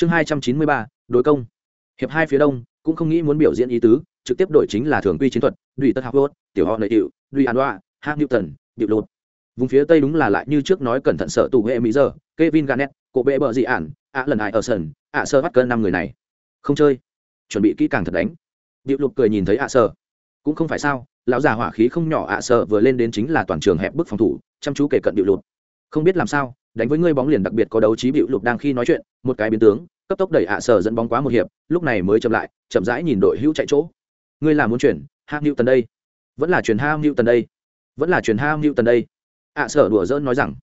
chương hai trăm chín mươi ba đối công. Hiệp hai phía đông, cũng không nghĩ muốn biểu diễn ý tứ, trực tiếp đổi chính là thường quy chiến thuật, đùi tất hạc tiểu họ nội hiệu đùi an đoa hạng newton điệu lột. Vùng phía tây đúng là lại như trước nói cẩn thận sợ tù hệ mỹ giờ, kevin garnett, cổ bệ bờ dị ản ạ lần ai ở sân ạ sơ bắt cơn năm người này. Không chơi. Chuẩn bị kỹ càng thật đánh. Điệu lục cười nhìn thấy ạ sơ. Cũng không phải sao, lão già hỏa khí không nhỏ ạ sơ vừa lên đến chính là toàn trường hẹp bức phòng thủ, chăm chú kể cận điệu lục không biết làm sao đánh với ngươi bóng liền đặc biệt có đấu trí bịu lục đang khi nói chuyện, một cái biến tướng, cấp tốc đẩy ạ sở dẫn bóng quá một hiệp, lúc này mới chậm lại, chậm rãi nhìn đội hữu chạy chỗ. Ngươi là muốn chuyển ham hữu tần đây? Vẫn là chuyển ham hữu tần đây? Vẫn là chuyển ham hữu tần đây? Ạ sở đùa dỡn nói rằng.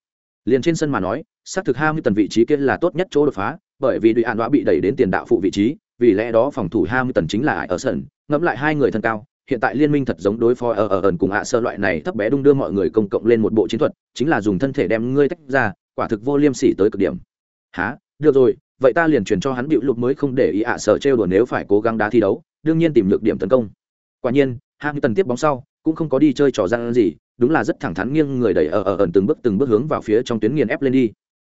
Liền trên sân mà nói, xác thực ham tần vị trí kia là tốt nhất chỗ đột phá, bởi vì đội hạn đã bị đẩy đến tiền đạo phụ vị trí, vì lẽ đó phòng thủ ham tần chính là ải ở sân, ngẫm lại hai người thân cao, hiện tại liên minh thật giống đối phó ở ở ẩn cùng ạ sơ loại này thấp bé đung đưa mọi người công cộng lên một bộ chiến thuật, chính là dùng thân thể đem ngươi tách ra quả thực vô liêm sỉ tới cực điểm. Há được rồi, vậy ta liền truyền cho hắn bịu lục mới không để ý ạ sở trêu đùa nếu phải cố gắng đá thi đấu, đương nhiên tìm được điểm tấn công. Quả nhiên ham tần tiếp bóng sau, cũng không có đi chơi trò gian gì, đúng là rất thẳng thắn nghiêng người đẩy ở ở ẩn từng bước từng bước hướng vào phía trong tuyến nghiền ép lên đi.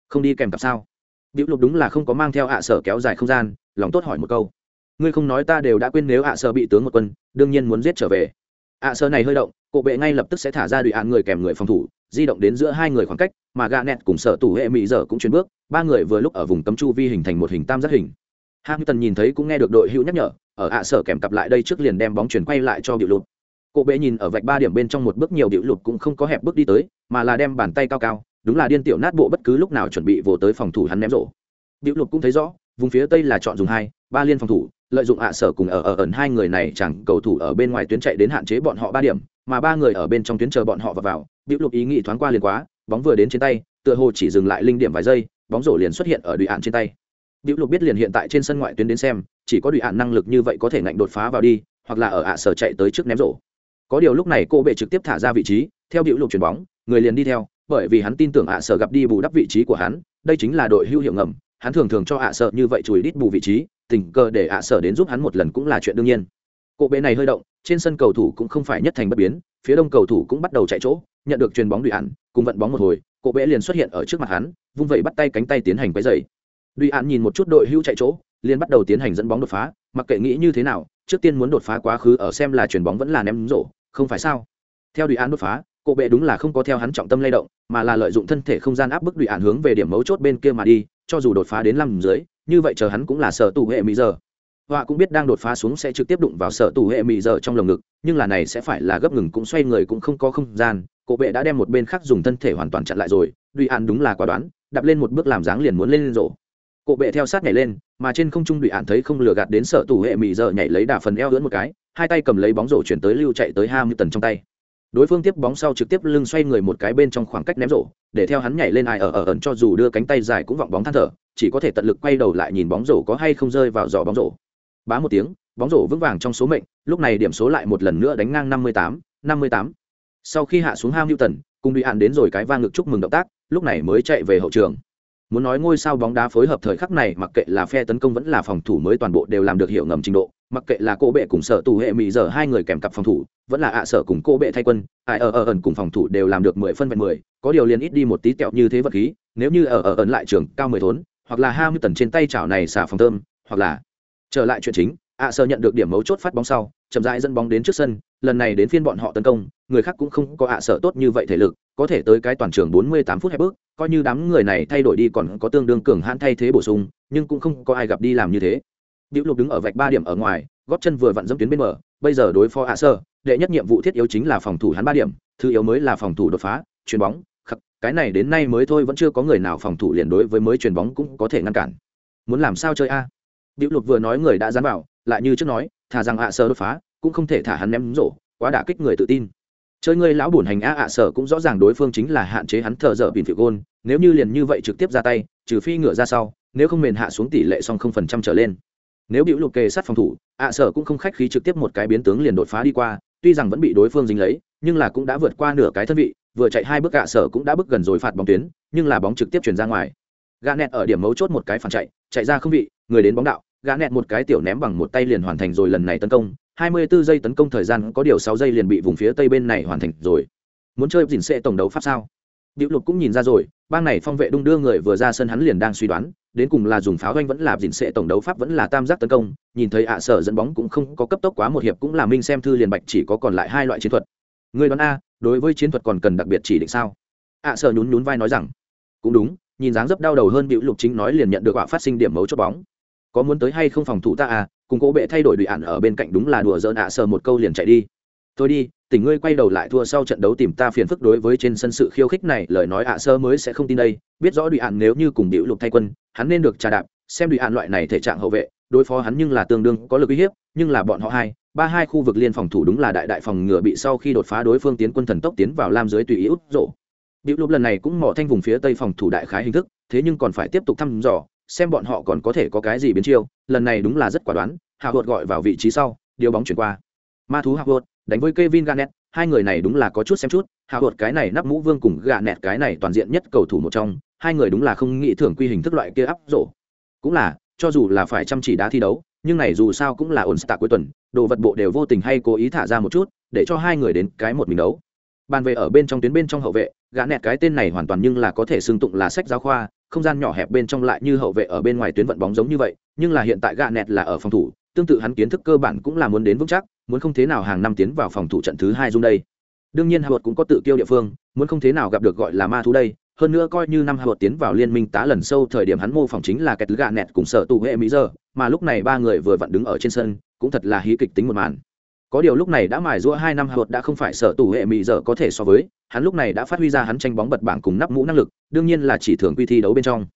Không đi kèm cặp sao? Bịu lục đúng là không có mang theo ạ sở kéo dài không gian, lòng tốt hỏi một câu. Ngươi không nói ta đều đã quên nếu ạ sở bị tướng một quân, đương nhiên muốn giết trở về. ạ sở này hơi động cộ bệ ngay lập tức sẽ thả ra đùi ạ, người kèm người phòng thủ di động đến giữa hai người khoảng cách mà gà nẹt cùng sở tủ hệ mỹ giờ cũng chuyển bước ba người vừa lúc ở vùng cấm chu vi hình thành một hình tam giác hình hamilton nhìn thấy cũng nghe được đội hữu nhắc nhở ở ạ sở kèm cặp lại đây trước liền đem bóng chuyển quay lại cho điệu lụt cô bệ nhìn ở vạch ba điểm bên trong một bước nhiều điệu lụt cũng không có hẹp bước đi tới, mà là đem bàn tay cao cao, đúng là điên tiểu nát bộ bất cứ lúc nào chuẩn bị vồ tới phòng thủ hắn ném rổ. Điệu lụt cũng thấy rõ, vùng phía tây là chọn dùng hai, ba liên phòng thủ, lợi dụng ạ sở cùng ở ở ẩn hai người này chẳng cầu thủ ở bên ngoài tuyến chạy đến hạn chế bọn họ ba điểm, mà ba người ở bên trong tuyến chờ bọn họ vào vào. Điệu lục ý nghĩ thoáng qua liền quá, bóng vừa đến trên tay, tựa hồ chỉ dừng lại linh điểm vài giây, bóng rổ liền xuất hiện ở đùi ạn trên tay. Điệu lục biết liền hiện tại trên sân ngoại tuyến đến xem, chỉ có đùi ạn năng lực như vậy có thể ngạnh đột phá vào đi, hoặc là ở ạ sở chạy tới trước ném rổ có điều lúc này cô bệ trực tiếp thả ra vị trí theo điệu lục chuyển bóng người liền đi theo bởi vì hắn tin tưởng ạ sở gặp đi bù đắp vị trí của hắn đây chính là đội hưu hiệu ngầm hắn thường thường cho ạ sở như vậy chùi đít bù vị trí tình cờ để ạ sở đến giúp hắn một lần cũng là chuyện đương nhiên cô bệ này hơi động trên sân cầu thủ cũng không phải nhất thành bất biến phía đông cầu thủ cũng bắt đầu chạy chỗ nhận được chuyền bóng đùi án, cùng vận bóng một hồi cô bệ liền xuất hiện ở trước mặt hắn vung vẩy bắt tay cánh tay tiến hành quấy dày đùi ạn nhìn một chút đội hữu chạy chỗ liền bắt đầu tiến hành dẫn bóng đột phá mặc kệ nghĩ như thế nào trước tiên muốn đột phá quá khứ ở xem là chuyền bóng vẫn là ném rổ không phải sao? Theo đùi án đột phá cổ bệ đúng là không có theo hắn trọng tâm lay động mà là lợi dụng thân thể không gian áp bức đùi án hướng về điểm mấu chốt bên kia mà đi cho dù đột phá đến lầm dưới như vậy chờ hắn cũng là sở tù hệ mỹ giờ họa cũng biết đang đột phá xuống sẽ trực tiếp đụng vào sở tù hệ mị giờ trong lồng ngực, nhưng là này sẽ phải là gấp ngừng cũng xoay người cũng không có không gian, Cổ bệ đã đem một bên khác dùng thân thể hoàn toàn chặn lại rồi đùi án đúng là quả đoán, đạp lên một bước làm dáng liền muốn lên rổ Cổ bệ theo sát nhảy lên, mà trên không trung đùi án thấy không lừa gạt đến sở tù hệ mị giờ nhảy lấy đà phần eo lưỡn một cái, hai tay cầm lấy bóng rổ chuyển tới lưu chạy tới ham tần trong tay. Đối phương tiếp bóng sau trực tiếp lưng xoay người một cái bên trong khoảng cách ném rổ, để theo hắn nhảy lên ai ở ở ẩn cho dù đưa cánh tay dài cũng vọng bóng than thở, chỉ có thể tận lực quay đầu lại nhìn bóng rổ có hay không rơi vào giỏ bóng rổ bá một tiếng, bóng rổ vững vàng trong số mệnh, lúc này điểm số lại một lần nữa đánh ngang năm mươi tám, năm mươi tám. Sau khi hạ xuống ham newton tần cùng bị hạn đến rồi cái vang ngực chúc mừng động tác, lúc này mới chạy về hậu trường. Muốn nói ngôi sao bóng đá phối hợp thời khắc này, mặc kệ là phe tấn công vẫn là phòng thủ mới toàn bộ đều làm được hiệu ngầm trình độ, mặc kệ là cô bệ cùng sở tù hệ mỹ giờ hai người kèm cặp phòng thủ, vẫn là ạ sở cùng cô bệ thay quân, ai ở ở ẩn cùng phòng thủ đều làm được mười phân vẹn mười, có điều liền ít đi một tí tẹo như thế vật khí, nếu như ở ở ẩn lại trường cao mười thốn, hoặc là hai mươi tần trên tay chảo này xả phòng thơm, hoặc là trở lại chuyện chính ạ sơ nhận được điểm mấu chốt phát bóng sau chậm rãi dẫn bóng đến trước sân lần này đến phiên bọn họ tấn công người khác cũng không có ạ sơ tốt như vậy thể lực có thể tới cái toàn trường bốn mươi tám phút hay bước coi như đám người này thay đổi đi còn có tương đương cường hãn thay thế bổ sung nhưng cũng không có ai gặp đi làm như thế Diệu Lục đứng ở vạch ba điểm ở ngoài, gót chân vừa vặn dẫm tuyến bên mở, bây giờ đối phó hạ sơ, đệ nhất nhiệm vụ thiết yếu chính là phòng thủ hắn ba điểm, thứ yếu mới là phòng thủ đột phá, chuyền bóng, khắc, cái này đến nay mới thôi vẫn chưa có người nào phòng thủ liền đối với mới chuyền bóng cũng có thể ngăn cản. Muốn làm sao chơi a? Diệu Lục vừa nói người đã dán vào, lại như trước nói, thả rằng ạ sở đột phá, cũng không thể thả hắn ném rổ, quá đả kích người tự tin. Chơi người lão buồn hành ạ hạ sở cũng rõ ràng đối phương chính là hạn chế hắn thở dở bình phiểu gôn, nếu như liền như vậy trực tiếp ra tay, trừ phi ngựa ra sau, nếu không mền hạ xuống tỷ lệ song không phần trăm trở lên nếu biểu lục kề sát phòng thủ ạ sở cũng không khách khí trực tiếp một cái biến tướng liền đột phá đi qua tuy rằng vẫn bị đối phương dính lấy nhưng là cũng đã vượt qua nửa cái thân vị vừa chạy hai bước ạ sở cũng đã bước gần rồi phạt bóng tuyến nhưng là bóng trực tiếp chuyển ra ngoài gà nẹt ở điểm mấu chốt một cái phản chạy chạy ra không vị người đến bóng đạo gã nẹt một cái tiểu ném bằng một tay liền hoàn thành rồi lần này tấn công 24 giây tấn công thời gian có điều 6 giây liền bị vùng phía tây bên này hoàn thành rồi muốn chơi dình sẽ tổng đấu pháp sao Diệu Lục cũng nhìn ra rồi, bang này phong vệ đung đưa người vừa ra sân hắn liền đang suy đoán, đến cùng là dùng pháo doanh vẫn là dình sẽ tổng đấu pháp vẫn là tam giác tấn công, nhìn thấy ạ sở dẫn bóng cũng không có cấp tốc quá một hiệp cũng là minh xem thư liền bạch chỉ có còn lại hai loại chiến thuật. Người đoán a, đối với chiến thuật còn cần đặc biệt chỉ định sao? ạ sở nhún nhún vai nói rằng, cũng đúng, nhìn dáng dấp đau đầu hơn Diệu Lục chính nói liền nhận được quả phát sinh điểm mấu chốt bóng. Có muốn tới hay không phòng thủ ta à, cùng cố bệ thay đổi đùi ản ở bên cạnh đúng là đùa giỡn ạ sờ một câu liền chạy đi. Thôi đi, tỉnh ngươi quay đầu lại thua sau trận đấu tìm ta phiền phức đối với trên sân sự khiêu khích này lời nói ạ sơ mới sẽ không tin đây biết rõ đùi ản nếu như cùng bịu lục thay quân hắn nên được trà đạp xem đùi ản loại này thể trạng hậu vệ đối phó hắn nhưng là tương đương có lực uy hiếp nhưng là bọn họ hai ba hai khu vực liên phòng thủ đúng là đại đại phòng ngừa bị sau khi đột phá đối phương tiến quân thần tốc tiến vào lam dưới tùy ý út rổ điệu lục lần này cũng mỏ thanh vùng phía tây phòng thủ đại khái hình thức thế nhưng còn phải tiếp tục thăm dò xem bọn họ còn có thể có cái gì biến chiêu lần này đúng là rất quả đoán hạ hột gọi vào vị trí sau điều bóng chuyển qua ma thú hạ hột đánh với Kevin Garnett, hai người này đúng là có chút xem chút, hạ hột cái này nắp mũ vương cùng Garnett cái này toàn diện nhất cầu thủ một trong, hai người đúng là không nghĩ thưởng quy hình thức loại kia áp rổ. Cũng là, cho dù là phải chăm chỉ đá thi đấu, nhưng này dù sao cũng là ổn start cuối tuần, đồ vật bộ đều vô tình hay cố ý thả ra một chút, để cho hai người đến cái một mình đấu. Bàn về ở bên trong tuyến bên trong hậu vệ, gã nẹt cái tên này hoàn toàn nhưng là có thể xưng tụng là sách giáo khoa, không gian nhỏ hẹp bên trong lại như hậu vệ ở bên ngoài tuyến vận bóng giống như vậy, nhưng là hiện tại gã nẹt là ở phòng thủ, tương tự hắn kiến thức cơ bản cũng là muốn đến vững chắc, muốn không thế nào hàng năm tiến vào phòng thủ trận thứ hai dung đây. Đương nhiên hạ cũng có tự kiêu địa phương muốn không thế nào gặp được gọi là ma thú đây hơn nữa coi như năm hạ tiến vào liên minh tá lần sâu thời điểm hắn mô phỏng chính là kẹt gạ nẹt cùng sở tụ hệ mỹ giờ mà lúc này ba người vừa vặn đứng ở trên sân cũng thật là hí kịch tính một màn có điều lúc này đã mài giũa hai năm hạ đã không phải sở tù hệ mỹ giờ có thể so với hắn lúc này đã phát huy ra hắn tranh bóng bật bảng cùng nắp mũ năng lực đương nhiên là chỉ thường quy thi đấu bên trong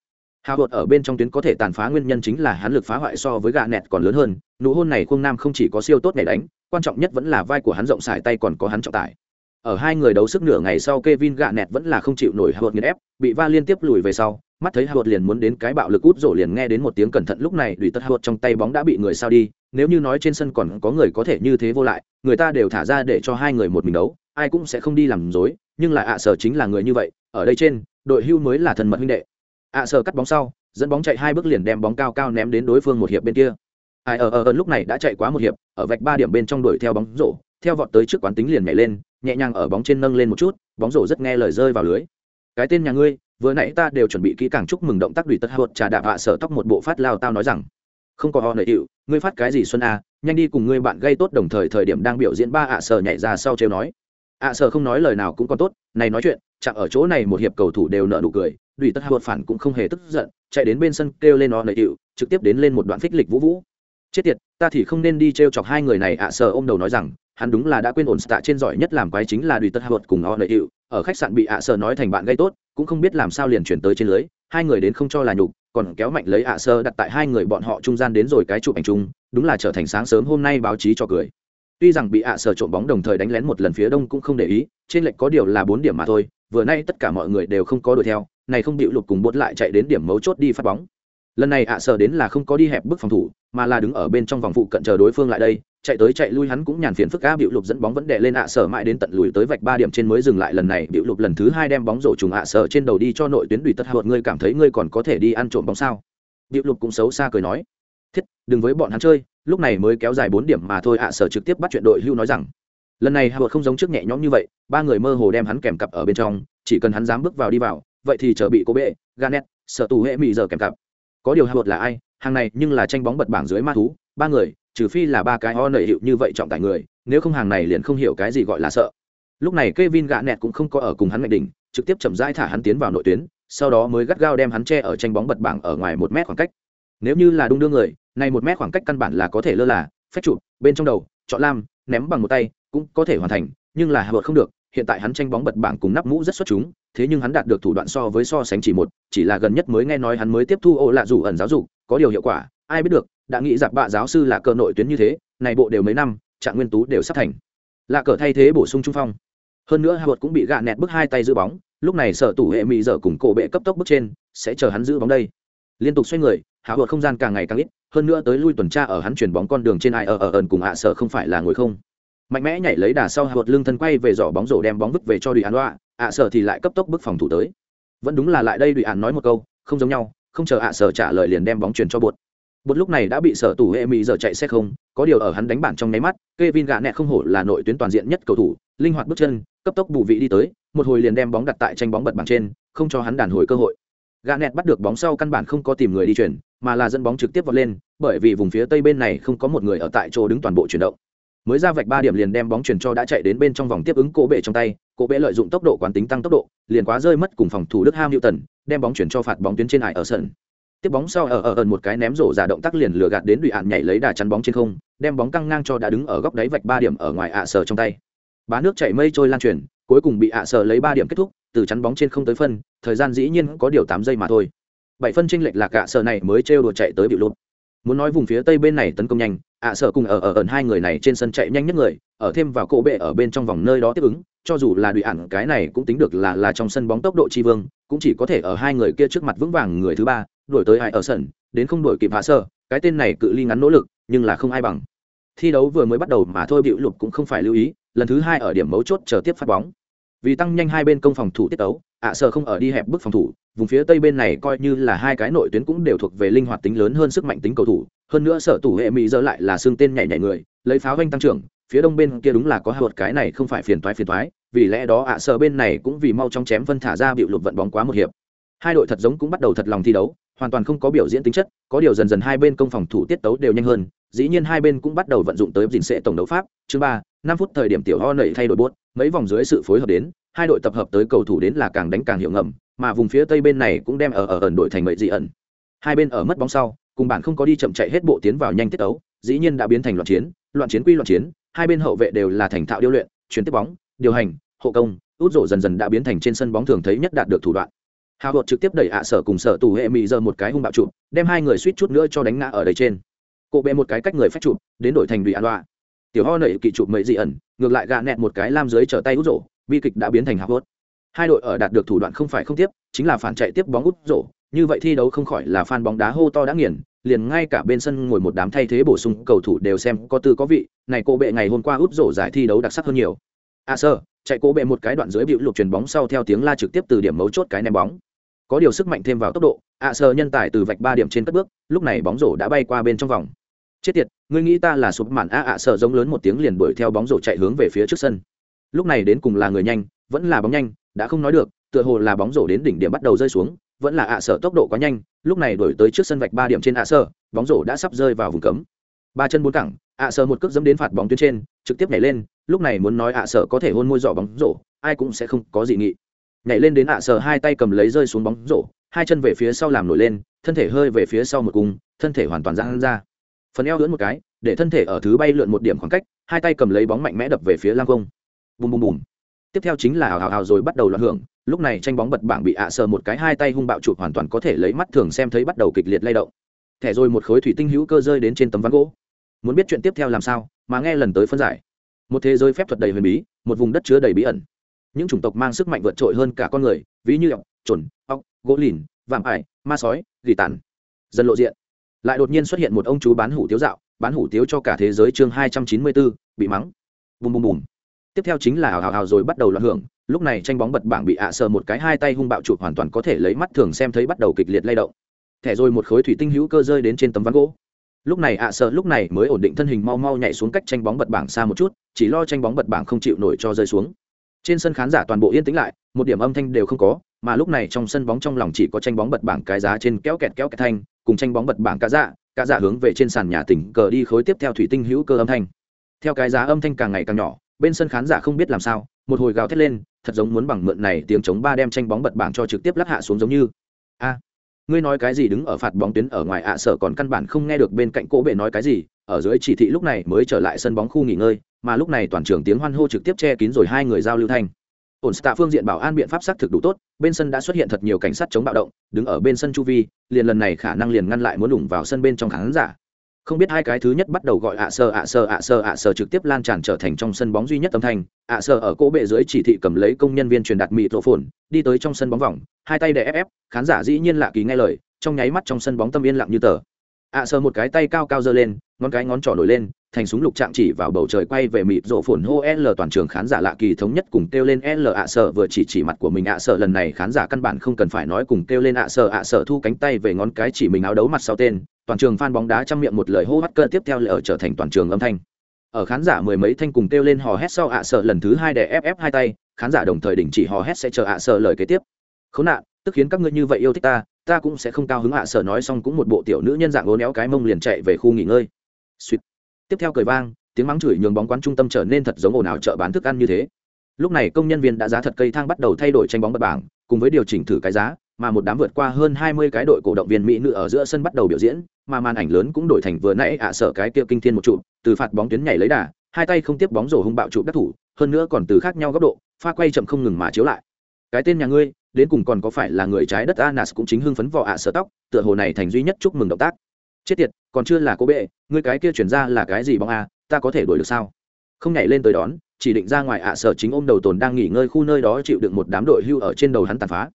Hào Hột ở bên trong tuyến có thể tàn phá nguyên nhân chính là hắn lực phá hoại so với gạ nẹt còn lớn hơn, nụ hôn này khuông Nam không chỉ có siêu tốt này đánh, quan trọng nhất vẫn là vai của hắn rộng xài tay còn có hắn trọng tải. Ở hai người đấu sức nửa ngày sau Kevin gạ nẹt vẫn là không chịu nổi Hào nghiền ép, bị va liên tiếp lùi về sau, mắt thấy Hào liền muốn đến cái bạo lực út rổ liền nghe đến một tiếng cẩn thận lúc này đùi tất Hào trong tay bóng đã bị người sao đi, nếu như nói trên sân còn có người có thể như thế vô lại, người ta đều thả ra để cho hai người một mình đấu, ai cũng sẽ không đi làm dối, nhưng lại ạ sở chính là người như vậy, ở đây trên, đội hưu mới là thần mật huynh đệ. ạ sở cắt bóng sau, dẫn bóng chạy hai bước liền đem bóng cao cao ném đến đối phương một hiệp bên kia ai ở ở lúc này đã chạy quá một hiệp ở vạch ba điểm bên trong đuổi theo bóng rổ theo vọt tới trước quán tính liền nhảy lên nhẹ nhàng ở bóng trên nâng lên một chút bóng rổ rất nghe lời rơi vào lưới cái tên nhà ngươi vừa nãy ta đều chuẩn bị kỹ càng chúc mừng động tác đùi tất hột trà đạp hạ sở tóc một bộ phát lao tao nói rằng không có ho nợ hiệu ngươi phát cái gì xuân a à, nhanh đi cùng ngươi bạn gây tốt đồng thời thời điểm đang biểu diễn ba ạ sở nhảy ra sau trêu nói. ạ sở không nói lời nào cũng còn tốt này nói chuyện chạm ở chỗ này một hiệp cầu thủ đều nợ nụ cười đùi tất hột phản cũng không hề tức giận chạy đến bên sân kêu lên nó nợ hiệu trực tiếp đến lên một đoạn phích lịch vũ vũ. Chết tiệt ta thì không nên đi trêu chọc hai người này ạ sở ôm đầu nói rằng hắn đúng là đã quên ổn tạ trên giỏi nhất làm quái chính là đùi tất hột cùng nó nợ hiệu ở khách sạn bị ạ sở nói thành bạn gây tốt cũng không biết làm sao liền chuyển tới trên lưới hai người đến không cho là nhục còn kéo mạnh lấy ạ sơ đặt tại hai người bọn họ trung gian đến rồi cái chụp ảnh chung, đúng là trở thành sáng sớm hôm nay báo chí cho cười. Tuy rằng bị ạ sơ trộm bóng đồng thời đánh lén một lần phía đông cũng không để ý, trên lệch có điều là bốn điểm mà thôi, vừa nay tất cả mọi người đều không có đuổi theo, này không bị lục cùng bốt lại chạy đến điểm mấu chốt đi phát bóng lần này ạ sợ đến là không có đi hẹp bức phòng thủ, mà là đứng ở bên trong vòng phụ cận chờ đối phương lại đây, chạy tới chạy lui hắn cũng nhàn phiền phức á bịu lục dẫn bóng vẫn đệ lên ạ sở mãi đến tận lùi tới vạch ba điểm trên mới dừng lại lần này. Bịu lục lần thứ hai đem bóng rổ trùng ạ sở trên đầu đi cho nội tuyến đùi tất hợt ngươi cảm thấy ngươi còn có thể đi ăn trộm bóng sao? Bịu lục cũng xấu xa cười nói. Thiết, đừng với bọn hắn chơi, lúc này mới kéo dài bốn điểm mà thôi. ạ sở trực tiếp bắt chuyện đội hưu nói rằng, lần này hạ không giống trước nhẹ nhõm như vậy, ba người mơ hồ đem hắn kèm cặp ở bên trong, chỉ cần hắn dám bước vào đi vào, vậy thì chờ bị cô bệ ganet sợ tù hệ mị giờ kèm cặp có điều hạ là ai, hàng này nhưng là tranh bóng bật bảng dưới ma thú, ba người, trừ phi là ba cái ho nợ hiệu như vậy trọng tài người, nếu không hàng này liền không hiểu cái gì gọi là sợ. Lúc này Kevin gạ nẹt cũng không có ở cùng hắn ngạch đỉnh, trực tiếp chậm rãi thả hắn tiến vào nội tuyến, sau đó mới gắt gao đem hắn che ở tranh bóng bật bảng ở ngoài một mét khoảng cách. Nếu như là đung đưa người, này một mét khoảng cách căn bản là có thể lơ là phép chụp, bên trong đầu, chọn lam, ném bằng một tay, cũng có thể hoàn thành, nhưng là hạ không được hiện tại hắn tranh bóng bật bảng cùng nắp mũ rất xuất chúng, thế nhưng hắn đạt được thủ đoạn so với so sánh chỉ một, chỉ là gần nhất mới nghe nói hắn mới tiếp thu ô lạ dù ẩn giáo dục, có điều hiệu quả, ai biết được, đã nghĩ giặc bạ giáo sư là cờ nội tuyến như thế, này bộ đều mấy năm, trạng nguyên tú đều sắp thành. Là cờ thay thế bổ sung trung phong. Hơn nữa hạ cũng bị gạ nẹt bước hai tay giữ bóng, lúc này sở tủ hệ mỹ dở cùng cổ bệ cấp tốc bước trên, sẽ chờ hắn giữ bóng đây. Liên tục xoay người, hạ không gian càng ngày càng ít, hơn nữa tới lui tuần tra ở hắn chuyển bóng con đường trên ai ở ở ẩn cùng ạ sở không phải là ngồi không mạnh mẽ nhảy lấy đà sau hạ lưng thân quay về giỏ bóng rổ đem bóng vứt về cho đùi an đoạ ạ sở thì lại cấp tốc bước phòng thủ tới. Vẫn đúng là lại đây đùi an nói một câu, không giống nhau, không chờ ạ sở trả lời liền đem bóng chuyển cho bột. Bột lúc này đã bị sở tủ hệ mỹ giờ chạy xe không, có điều ở hắn đánh bản trong nháy mắt, Kevin gạ nẹt không hổ là nội tuyến toàn diện nhất cầu thủ, linh hoạt bước chân, cấp tốc bù vị đi tới, một hồi liền đem bóng đặt tại tranh bóng bật bảng trên, không cho hắn đàn hồi cơ hội. Gà nẹt bắt được bóng sau căn bản không có tìm người đi chuyển, mà là dẫn bóng trực tiếp vọt lên, bởi vì vùng phía tây bên này không có một người ở tại chỗ đứng toàn bộ chuyển động mới ra vạch ba điểm liền đem bóng chuyển cho đã chạy đến bên trong vòng tiếp ứng cổ bệ trong tay, cổ bệ lợi dụng tốc độ quán tính tăng tốc độ, liền quá rơi mất cùng phòng thủ đức ham hữu tần đem bóng chuyển cho phạt bóng tuyến trên ải ở sân. Tiếp bóng sau ở ở ẩn một cái ném rổ giả động tác liền lừa gạt đến đùi ạn nhảy lấy đà chắn bóng trên không, đem bóng căng ngang cho đã đứng ở góc đáy vạch ba điểm ở ngoài ạ sờ trong tay. Bá nước chảy mây trôi lan truyền, cuối cùng bị ạ sờ lấy ba điểm kết thúc, từ chắn bóng trên không tới phân, thời gian dĩ nhiên có điều tám giây mà thôi. Bảy phân tranh lệch lạc ạ sờ này mới trêu đùa chạy tới bị lụt. Muốn nói vùng phía tây bên này tấn công nhanh ạ sờ cùng ở ở ẩn hai người này trên sân chạy nhanh nhất người, ở thêm vào cỗ bệ ở bên trong vòng nơi đó tiếp ứng, cho dù là đùi ẩn cái này cũng tính được là là trong sân bóng tốc độ chi vương, cũng chỉ có thể ở hai người kia trước mặt vững vàng người thứ ba, đuổi tới ai ở sân, đến không đuổi kịp hạ sơ cái tên này cự ly ngắn nỗ lực, nhưng là không ai bằng. Thi đấu vừa mới bắt đầu mà thôi bịu lục cũng không phải lưu ý, lần thứ hai ở điểm mấu chốt chờ tiếp phát bóng. Vì tăng nhanh hai bên công phòng thủ tiết tấu, ạ à sợ không ở đi hẹp bức phòng thủ, vùng phía tây bên này coi như là hai cái nội tuyến cũng đều thuộc về linh hoạt tính lớn hơn sức mạnh tính cầu thủ hơn nữa sở tủ hệ mỹ giờ lại là xương tên nhảy nhảy người, lấy pháo vanh tăng trưởng, phía đông bên kia đúng là có một cái này không phải phiền toái phiền toái, vì lẽ đó ạ à sợ bên này cũng vì mau trong chém phân thả ra bị lụt vận bóng quá một hiệp. Hai đội thật giống cũng bắt đầu thật lòng thi đấu, hoàn toàn không có biểu diễn tính chất, có điều dần dần hai bên công phòng thủ tiết tấu đều nhanh hơn, dĩ nhiên hai bên cũng bắt đầu vận dụng tới dình sệ tổng đấu pháp. Chứ ba, năm phút thời điểm tiểu ho nảy thay đổi bốt, mấy vòng dưới sự phối hợp đến, hai đội tập hợp tới cầu thủ đến là càng đánh càng hiệu ngầm, mà vùng phía tây bên này cũng đem ở ở ẩn đội thành mệnh dị ẩn. Hai bên ở mất bóng sau cùng bản không có đi chậm chạy hết bộ tiến vào nhanh tiết tấu, dĩ nhiên đã biến thành loạn chiến loạn chiến quy loạn chiến, hai bên hậu vệ đều là thành thạo điêu luyện, chuyển tiếp bóng, điều hành, hộ công, út rổ dần dần đã biến thành trên sân bóng thường thấy nhất đạt được thủ đoạn. Hào hột trực tiếp đẩy ạ sở cùng sở tù hệ mỹ giờ một cái hung bạo chụp, đem hai người suýt chút nữa cho đánh ngã ở đây trên. Cộ bệ một cái cách người phép chụp, đến đổi thành đùi an đoạ tiểu ho nảy kỵ chụp mấy dị ẩn, ngược lại gạ nẹt một cái lam dưới trở tay út rổ, bi kịch đã biến thành hào hột. Hai đội ở đạt được thủ đoạn không phải không tiếp, chính là phản chạy tiếp bóng út rổ như vậy thi đấu không khỏi là fan bóng đá hô to đã nghiền, liền ngay cả bên sân ngồi một đám thay thế bổ sung cầu thủ đều xem có tư có vị, này cô bệ ngày hôm qua út rổ giải thi đấu đặc sắc hơn nhiều. À sơ chạy cố bệ một cái đoạn dưới bịu lục chuyền bóng sau theo tiếng la trực tiếp từ điểm mấu chốt cái ném bóng. Có điều sức mạnh thêm vào tốc độ à sơ nhân tài từ vạch ba điểm trên cất bước, lúc này bóng rổ đã bay qua bên trong vòng. Chết tiệt, ngươi nghĩ ta là sụp mạn a ạ à, à sơ giống lớn một tiếng liền đuổi theo bóng rổ chạy hướng về phía trước sân. Lúc này đến cùng là người nhanh, vẫn là bóng nhanh, đã không nói được, tựa hồ là bóng rổ đến đỉnh điểm bắt đầu rơi xuống vẫn là ạ à sở tốc độ quá nhanh, lúc này đổi tới trước sân vạch ba điểm trên ạ sở, bóng rổ đã sắp rơi vào vùng cấm. Ba chân bốn cẳng, ạ sở một cước dẫm đến phạt bóng tuyến trên, trực tiếp nhảy lên, lúc này muốn nói ạ sở có thể hôn môi giỏ bóng rổ, ai cũng sẽ không có gì nghị. Nhảy lên đến ạ sở hai tay cầm lấy rơi xuống bóng rổ, hai chân về phía sau làm nổi lên, thân thể hơi về phía sau một cung thân thể hoàn toàn giãn ra. Phần eo lưỡn một cái, để thân thể ở thứ bay lượn một điểm khoảng cách, hai tay cầm lấy bóng mạnh mẽ đập về phía lang công bùm bùm bùm tiếp theo chính là hào hào hào rồi bắt đầu loạn hưởng. Lúc này tranh bóng bật bảng bị ạ sờ một cái hai tay hung bạo chụp hoàn toàn có thể lấy mắt thường xem thấy bắt đầu kịch liệt lay động. Thẻ rồi một khối thủy tinh hữu cơ rơi đến trên tấm ván gỗ. Muốn biết chuyện tiếp theo làm sao, mà nghe lần tới phân giải. Một thế giới phép thuật đầy huyền bí, một vùng đất chứa đầy bí ẩn. Những chủng tộc mang sức mạnh vượt trội hơn cả con người, ví như ọc trồn ọc gỗ lìn, vạm ải, ma sói, gỉ tàn. Dần lộ diện. Lại đột nhiên xuất hiện một ông chú bán hủ tiếu dạo, bán hủ tiếu cho cả thế giới chương hai trăm chín mươi bốn, bị mắng. Bùm bùm bùm tiếp theo chính là hào hào hào rồi bắt đầu loạn hưởng. Lúc này tranh bóng bật bảng bị ạ sờ một cái hai tay hung bạo chụp hoàn toàn có thể lấy mắt thường xem thấy bắt đầu kịch liệt lay động. Thẻ rồi một khối thủy tinh hữu cơ rơi đến trên tấm ván gỗ. Lúc này ạ sờ lúc này mới ổn định thân hình mau mau nhảy xuống cách tranh bóng bật bảng xa một chút, chỉ lo tranh bóng bật bảng không chịu nổi cho rơi xuống. Trên sân khán giả toàn bộ yên tĩnh lại, một điểm âm thanh đều không có, mà lúc này trong sân bóng trong lòng chỉ có tranh bóng bật bảng cái giá trên kéo kẹt kéo kẹt thanh, cùng tranh bóng bật bảng cá dạ cá dạ hướng về trên sàn nhà tỉnh cờ đi khối tiếp theo thủy tinh hữu cơ âm thanh. Theo cái giá âm thanh càng ngày càng nhỏ bên sân khán giả không biết làm sao, một hồi gào thét lên, thật giống muốn bằng mượn này tiếng chống ba đem tranh bóng bật bảng cho trực tiếp lắc hạ xuống giống như. A, ngươi nói cái gì đứng ở phạt bóng tuyến ở ngoài ạ sở còn căn bản không nghe được bên cạnh cỗ bệ nói cái gì, ở dưới chỉ thị lúc này mới trở lại sân bóng khu nghỉ ngơi, mà lúc này toàn trường tiếng hoan hô trực tiếp che kín rồi hai người giao lưu thanh. Ổn tạ phương diện bảo an biện pháp xác thực đủ tốt, bên sân đã xuất hiện thật nhiều cảnh sát chống bạo động, đứng ở bên sân chu vi, liền lần này khả năng liền ngăn lại muốn lủng vào sân bên trong khán giả không biết hai cái thứ nhất bắt đầu gọi ạ sơ ạ sơ ạ sơ ạ sơ trực tiếp lan tràn trở thành trong sân bóng duy nhất âm thanh. Ạ sơ ở cỗ bệ dưới chỉ thị cầm lấy công nhân viên truyền đạt mịt rộ phồn, đi tới trong sân bóng vòng, hai tay để ép ép, khán giả dĩ nhiên lạ kỳ nghe lời, trong nháy mắt trong sân bóng tâm yên lặng như tờ. Ạ sơ một cái tay cao cao giơ lên, ngón cái ngón trỏ nổi lên, thành súng lục chạm chỉ vào bầu trời quay về mịt rộ phồn hô l toàn trường khán giả lạ kỳ thống nhất cùng kêu lên l ạ sợ vừa chỉ chỉ mặt của mình ạ sợ lần này khán giả căn bản không cần phải nói cùng kêu lên ạ sợ ạ sợ thu cánh tay về ngón cái chỉ mình áo đấu mặt sau tên toàn trường fan bóng đá trong miệng một lời hô hắt cơn tiếp theo lại ở trở thành toàn trường âm thanh. Ở khán giả mười mấy thanh cùng kêu lên hò hét sau ạ sợ lần thứ hai để ép ép hai tay, khán giả đồng thời đình chỉ hò hét sẽ chờ ạ sợ lời kế tiếp. Khốn nạn, tức khiến các ngươi như vậy yêu thích ta ta cũng sẽ không cao hứng ạ sợ nói xong cũng một bộ tiểu nữ nhân dạng ố éo cái mông liền chạy về khu nghỉ ngơi. Xuyệt. tiếp theo cười vang, tiếng mắng chửi nhường bóng quán trung tâm trở nên thật giống ồn ào chợ bán thức ăn như thế. Lúc này công nhân viên đã giá thật cây thang bắt đầu thay đổi tranh bóng bật bảng, cùng với điều chỉnh thử cái giá mà một đám vượt qua hơn hai mươi cái đội cổ động viên mỹ nữ ở giữa sân bắt đầu biểu diễn, mà màn ảnh lớn cũng đổi thành vừa nãy ạ sợ cái kia kinh thiên một trụ, từ phạt bóng tuyến nhảy lấy đà, hai tay không tiếp bóng rổ hung bạo trụ đắc thủ, hơn nữa còn từ khác nhau góc độ, pha quay chậm không ngừng mà chiếu lại. Cái tên nhà ngươi, đến cùng còn có phải là người trái đất anas cũng chính hưng phấn vỏ ạ sợ tóc, tựa hồ này thành duy nhất chúc mừng động tác. Chết tiệt, còn chưa là cô bệ, ngươi cái kia chuyển ra là cái gì bóng a ta có thể đuổi được sao? Không nhảy lên tới đón, chỉ định ra ngoài ạ sở chính ôm đầu tồn đang nghỉ ngơi khu nơi đó chịu đựng một đám đội hưu ở trên đầu hắn tàn phá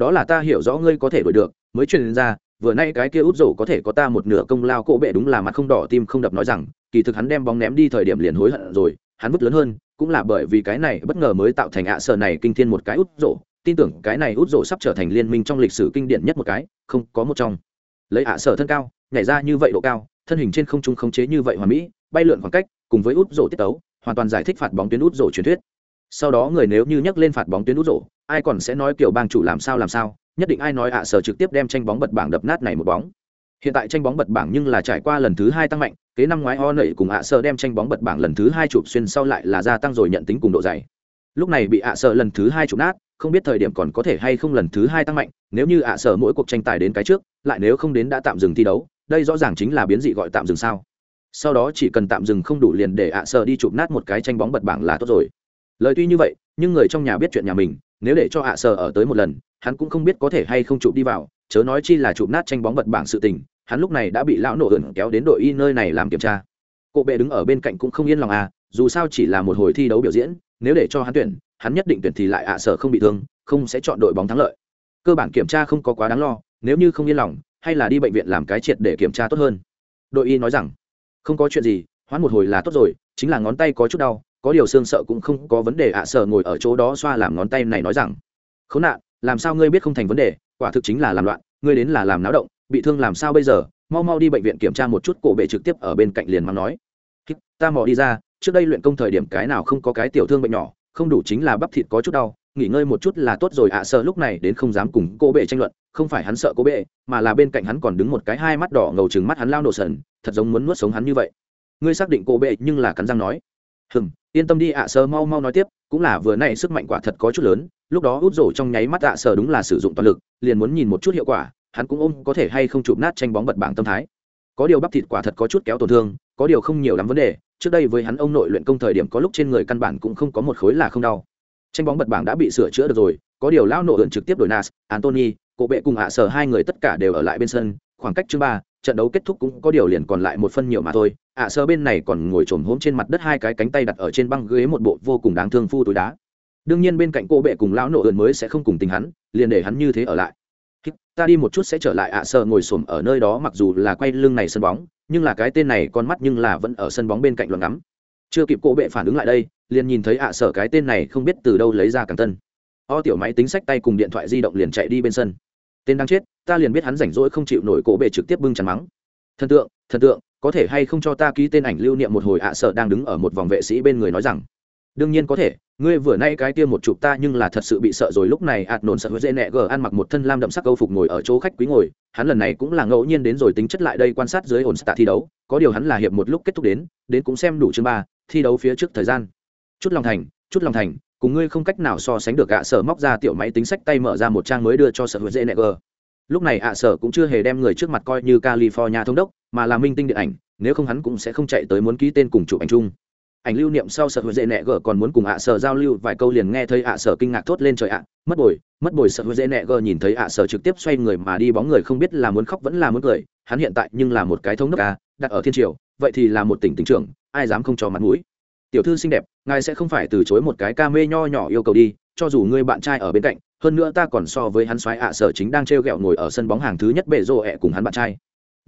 đó là ta hiểu rõ ngươi có thể đuổi được, mới truyền ra, vừa nay cái kia út rổ có thể có ta một nửa công lao cỗ bệ đúng là mặt không đỏ tim không đập nói rằng, kỳ thực hắn đem bóng ném đi thời điểm liền hối hận rồi, hắn vứt lớn hơn, cũng là bởi vì cái này bất ngờ mới tạo thành ạ sở này kinh thiên một cái út rổ, tin tưởng cái này út rổ sắp trở thành liên minh trong lịch sử kinh điển nhất một cái, không có một trong. Lấy ạ sở thân cao, nhảy ra như vậy độ cao, thân hình trên không trung khống chế như vậy hoàn mỹ, bay lượn khoảng cách, cùng với út rổ tiết tấu, hoàn toàn giải thích phạt bóng tuyến út rổ truyền thuyết sau đó người nếu như nhắc lên phạt bóng tuyến út rổ, ai còn sẽ nói kiểu bang chủ làm sao làm sao, nhất định ai nói ạ, sở trực tiếp đem tranh bóng bật bảng đập nát này một bóng. Hiện tại tranh bóng bật bảng nhưng là trải qua lần thứ hai tăng mạnh, kế năm ngoái o nẩy cùng ạ, sở đem tranh bóng bật bảng lần thứ hai chụp xuyên sau lại là gia tăng rồi nhận tính cùng độ dày. Lúc này bị ạ, sở lần thứ hai chụp nát, không biết thời điểm còn có thể hay không lần thứ hai tăng mạnh, nếu như ạ, sở mỗi cuộc tranh tài đến cái trước, lại nếu không đến đã tạm dừng thi đấu, đây rõ ràng chính là biến dị gọi tạm dừng sao. Sau đó chỉ cần tạm dừng không đủ liền để ạ, sở đi chụp nát một cái tranh bóng bật bảng là tốt rồi lời tuy như vậy, nhưng người trong nhà biết chuyện nhà mình, nếu để cho Hạ sở ở tới một lần, hắn cũng không biết có thể hay không chụp đi vào, chớ nói chi là chụp nát tranh bóng bật bảng sự tình, hắn lúc này đã bị lão nổ ẩn kéo đến đội y nơi này làm kiểm tra. Cộ bệ đứng ở bên cạnh cũng không yên lòng à dù sao chỉ là một hồi thi đấu biểu diễn, nếu để cho hắn tuyển, hắn nhất định tuyển thì lại ạ sở không bị thương, không sẽ chọn đội bóng thắng lợi. Cơ bản kiểm tra không có quá đáng lo, nếu như không yên lòng, hay là đi bệnh viện làm cái triệt để kiểm tra tốt hơn. Đội y nói rằng, không có chuyện gì, hoãn một hồi là tốt rồi, chính là ngón tay có chút đau có điều xương sợ cũng không có vấn đề ạ, sợ ngồi ở chỗ đó xoa làm ngón tay này nói rằng, khốn nạn, làm sao ngươi biết không thành vấn đề, quả thực chính là làm loạn, ngươi đến là làm náo động, bị thương làm sao bây giờ? Mau mau đi bệnh viện kiểm tra một chút cổ bệ trực tiếp ở bên cạnh liền mắng nói ta mò đi ra, trước đây luyện công thời điểm cái nào không có cái tiểu thương bệnh nhỏ, không đủ chính là bắp thịt có chút đau, nghỉ ngơi một chút là tốt rồi ạ, sợ lúc này đến không dám cùng cô bệ tranh luận, không phải hắn sợ cô bệ, mà là bên cạnh hắn còn đứng một cái hai mắt đỏ ngầu chừng mắt hắn lao nổ sần, thật giống muốn nuốt sống hắn như vậy. Ngươi xác định cô bệ nhưng là cắn răng nói hừm, yên tâm đi ạ à mau mau nói tiếp, cũng là vừa nay sức mạnh quả thật có chút lớn, lúc đó út rổ trong nháy mắt ạ à đúng là sử dụng toàn lực, liền muốn nhìn một chút hiệu quả, hắn cũng ôm có thể hay không chụp nát tranh bóng bật bảng tâm thái. Có điều bắp thịt quả thật có chút kéo tổn thương, có điều không nhiều lắm vấn đề, trước đây với hắn ông nội luyện công thời điểm có lúc trên người căn bản cũng không có một khối là không đau. Tranh bóng bật bảng đã bị sửa chữa được rồi, có điều lão nộ ẩn trực tiếp đổi nas antony cổ bệ cùng ạ sở hai người tất cả đều ở lại bên sân, khoảng cách chương ba trận đấu kết thúc cũng có điều liền còn lại một phân nhiều mà thôi. À, ạ sơ bên này còn ngồi trồm hôm trên mặt đất hai cái cánh tay đặt ở trên băng ghế một bộ vô cùng đáng thương phu túi đá. Đương nhiên bên cạnh cô bệ cùng lão nộ ơn mới sẽ không cùng tình hắn, liền để hắn như thế ở lại. Ta đi một chút sẽ trở lại. À, ạ sơ ngồi xổm ở nơi đó mặc dù là quay lưng này sân bóng, nhưng là cái tên này con mắt nhưng là vẫn ở sân bóng bên cạnh luận ngắm. Chưa kịp cô bệ phản ứng lại đây, liền nhìn thấy à, ạ sở cái tên này không biết từ đâu lấy ra càng tân o tiểu máy tính sách tay cùng điện thoại di động liền chạy đi bên sân tên đang chết, ta liền biết hắn rảnh rỗi không chịu nổi cổ bệ trực tiếp bưng chắn mắng. Thần tượng thần tượng, có thể hay không cho ta ký tên ảnh lưu niệm một hồi ạ à, sở đang đứng ở một vòng vệ sĩ bên người nói rằng. Đương nhiên có thể, ngươi vừa nay cái kia một chụp ta nhưng là thật sự bị sợ rồi, lúc này ạt nổn sợ hứa dễ nẹ gờ ăn mặc một thân lam đậm sắc câu phục ngồi ở chỗ khách quý ngồi, hắn lần này cũng là ngẫu nhiên đến rồi tính chất lại đây quan sát dưới ổn tạ thi đấu, có điều hắn là hiệp một lúc kết thúc đến đến cũng xem đủ chương ba, thi đấu phía trước thời gian. Chút lòng thành, chút lòng thành cùng ngươi không cách nào so sánh được ạ sở móc ra tiểu máy tính sách tay mở ra một trang mới đưa cho sở hữu dễ nẹ gờ. Lúc này ạ sở cũng chưa hề đem người trước mặt coi như california thống đốc, mà là minh tinh điện ảnh, nếu không hắn cũng sẽ không chạy tới muốn ký tên cùng chụp ảnh chung. Ảnh lưu niệm sau sở hữu dễ nẹ gờ còn muốn cùng ạ sở giao lưu vài câu liền nghe thấy ạ sở kinh ngạc thốt lên trời ạ, mất bồi mất bồi sở hữu dễ nẹ gờ nhìn thấy ạ sở trực tiếp xoay người mà đi bóng người không biết là muốn khóc vẫn là muốn cười, hắn hiện tại nhưng là một cái thống đốc à đặt ở thiên triều, vậy thì là một tỉnh tỉnh trưởng, ai dám không cho mặt mũi tiểu thư xinh đẹp, ngài sẽ không phải từ chối một cái ca mê nho nhỏ yêu cầu đi, cho dù ngươi bạn trai ở bên cạnh, hơn nữa ta còn so với hắn soái ạ sở chính đang t r e o g ẹ o ngồi ở sân bóng hàng thứ nhất bệ rộ ẹ cùng hắn bạn trai.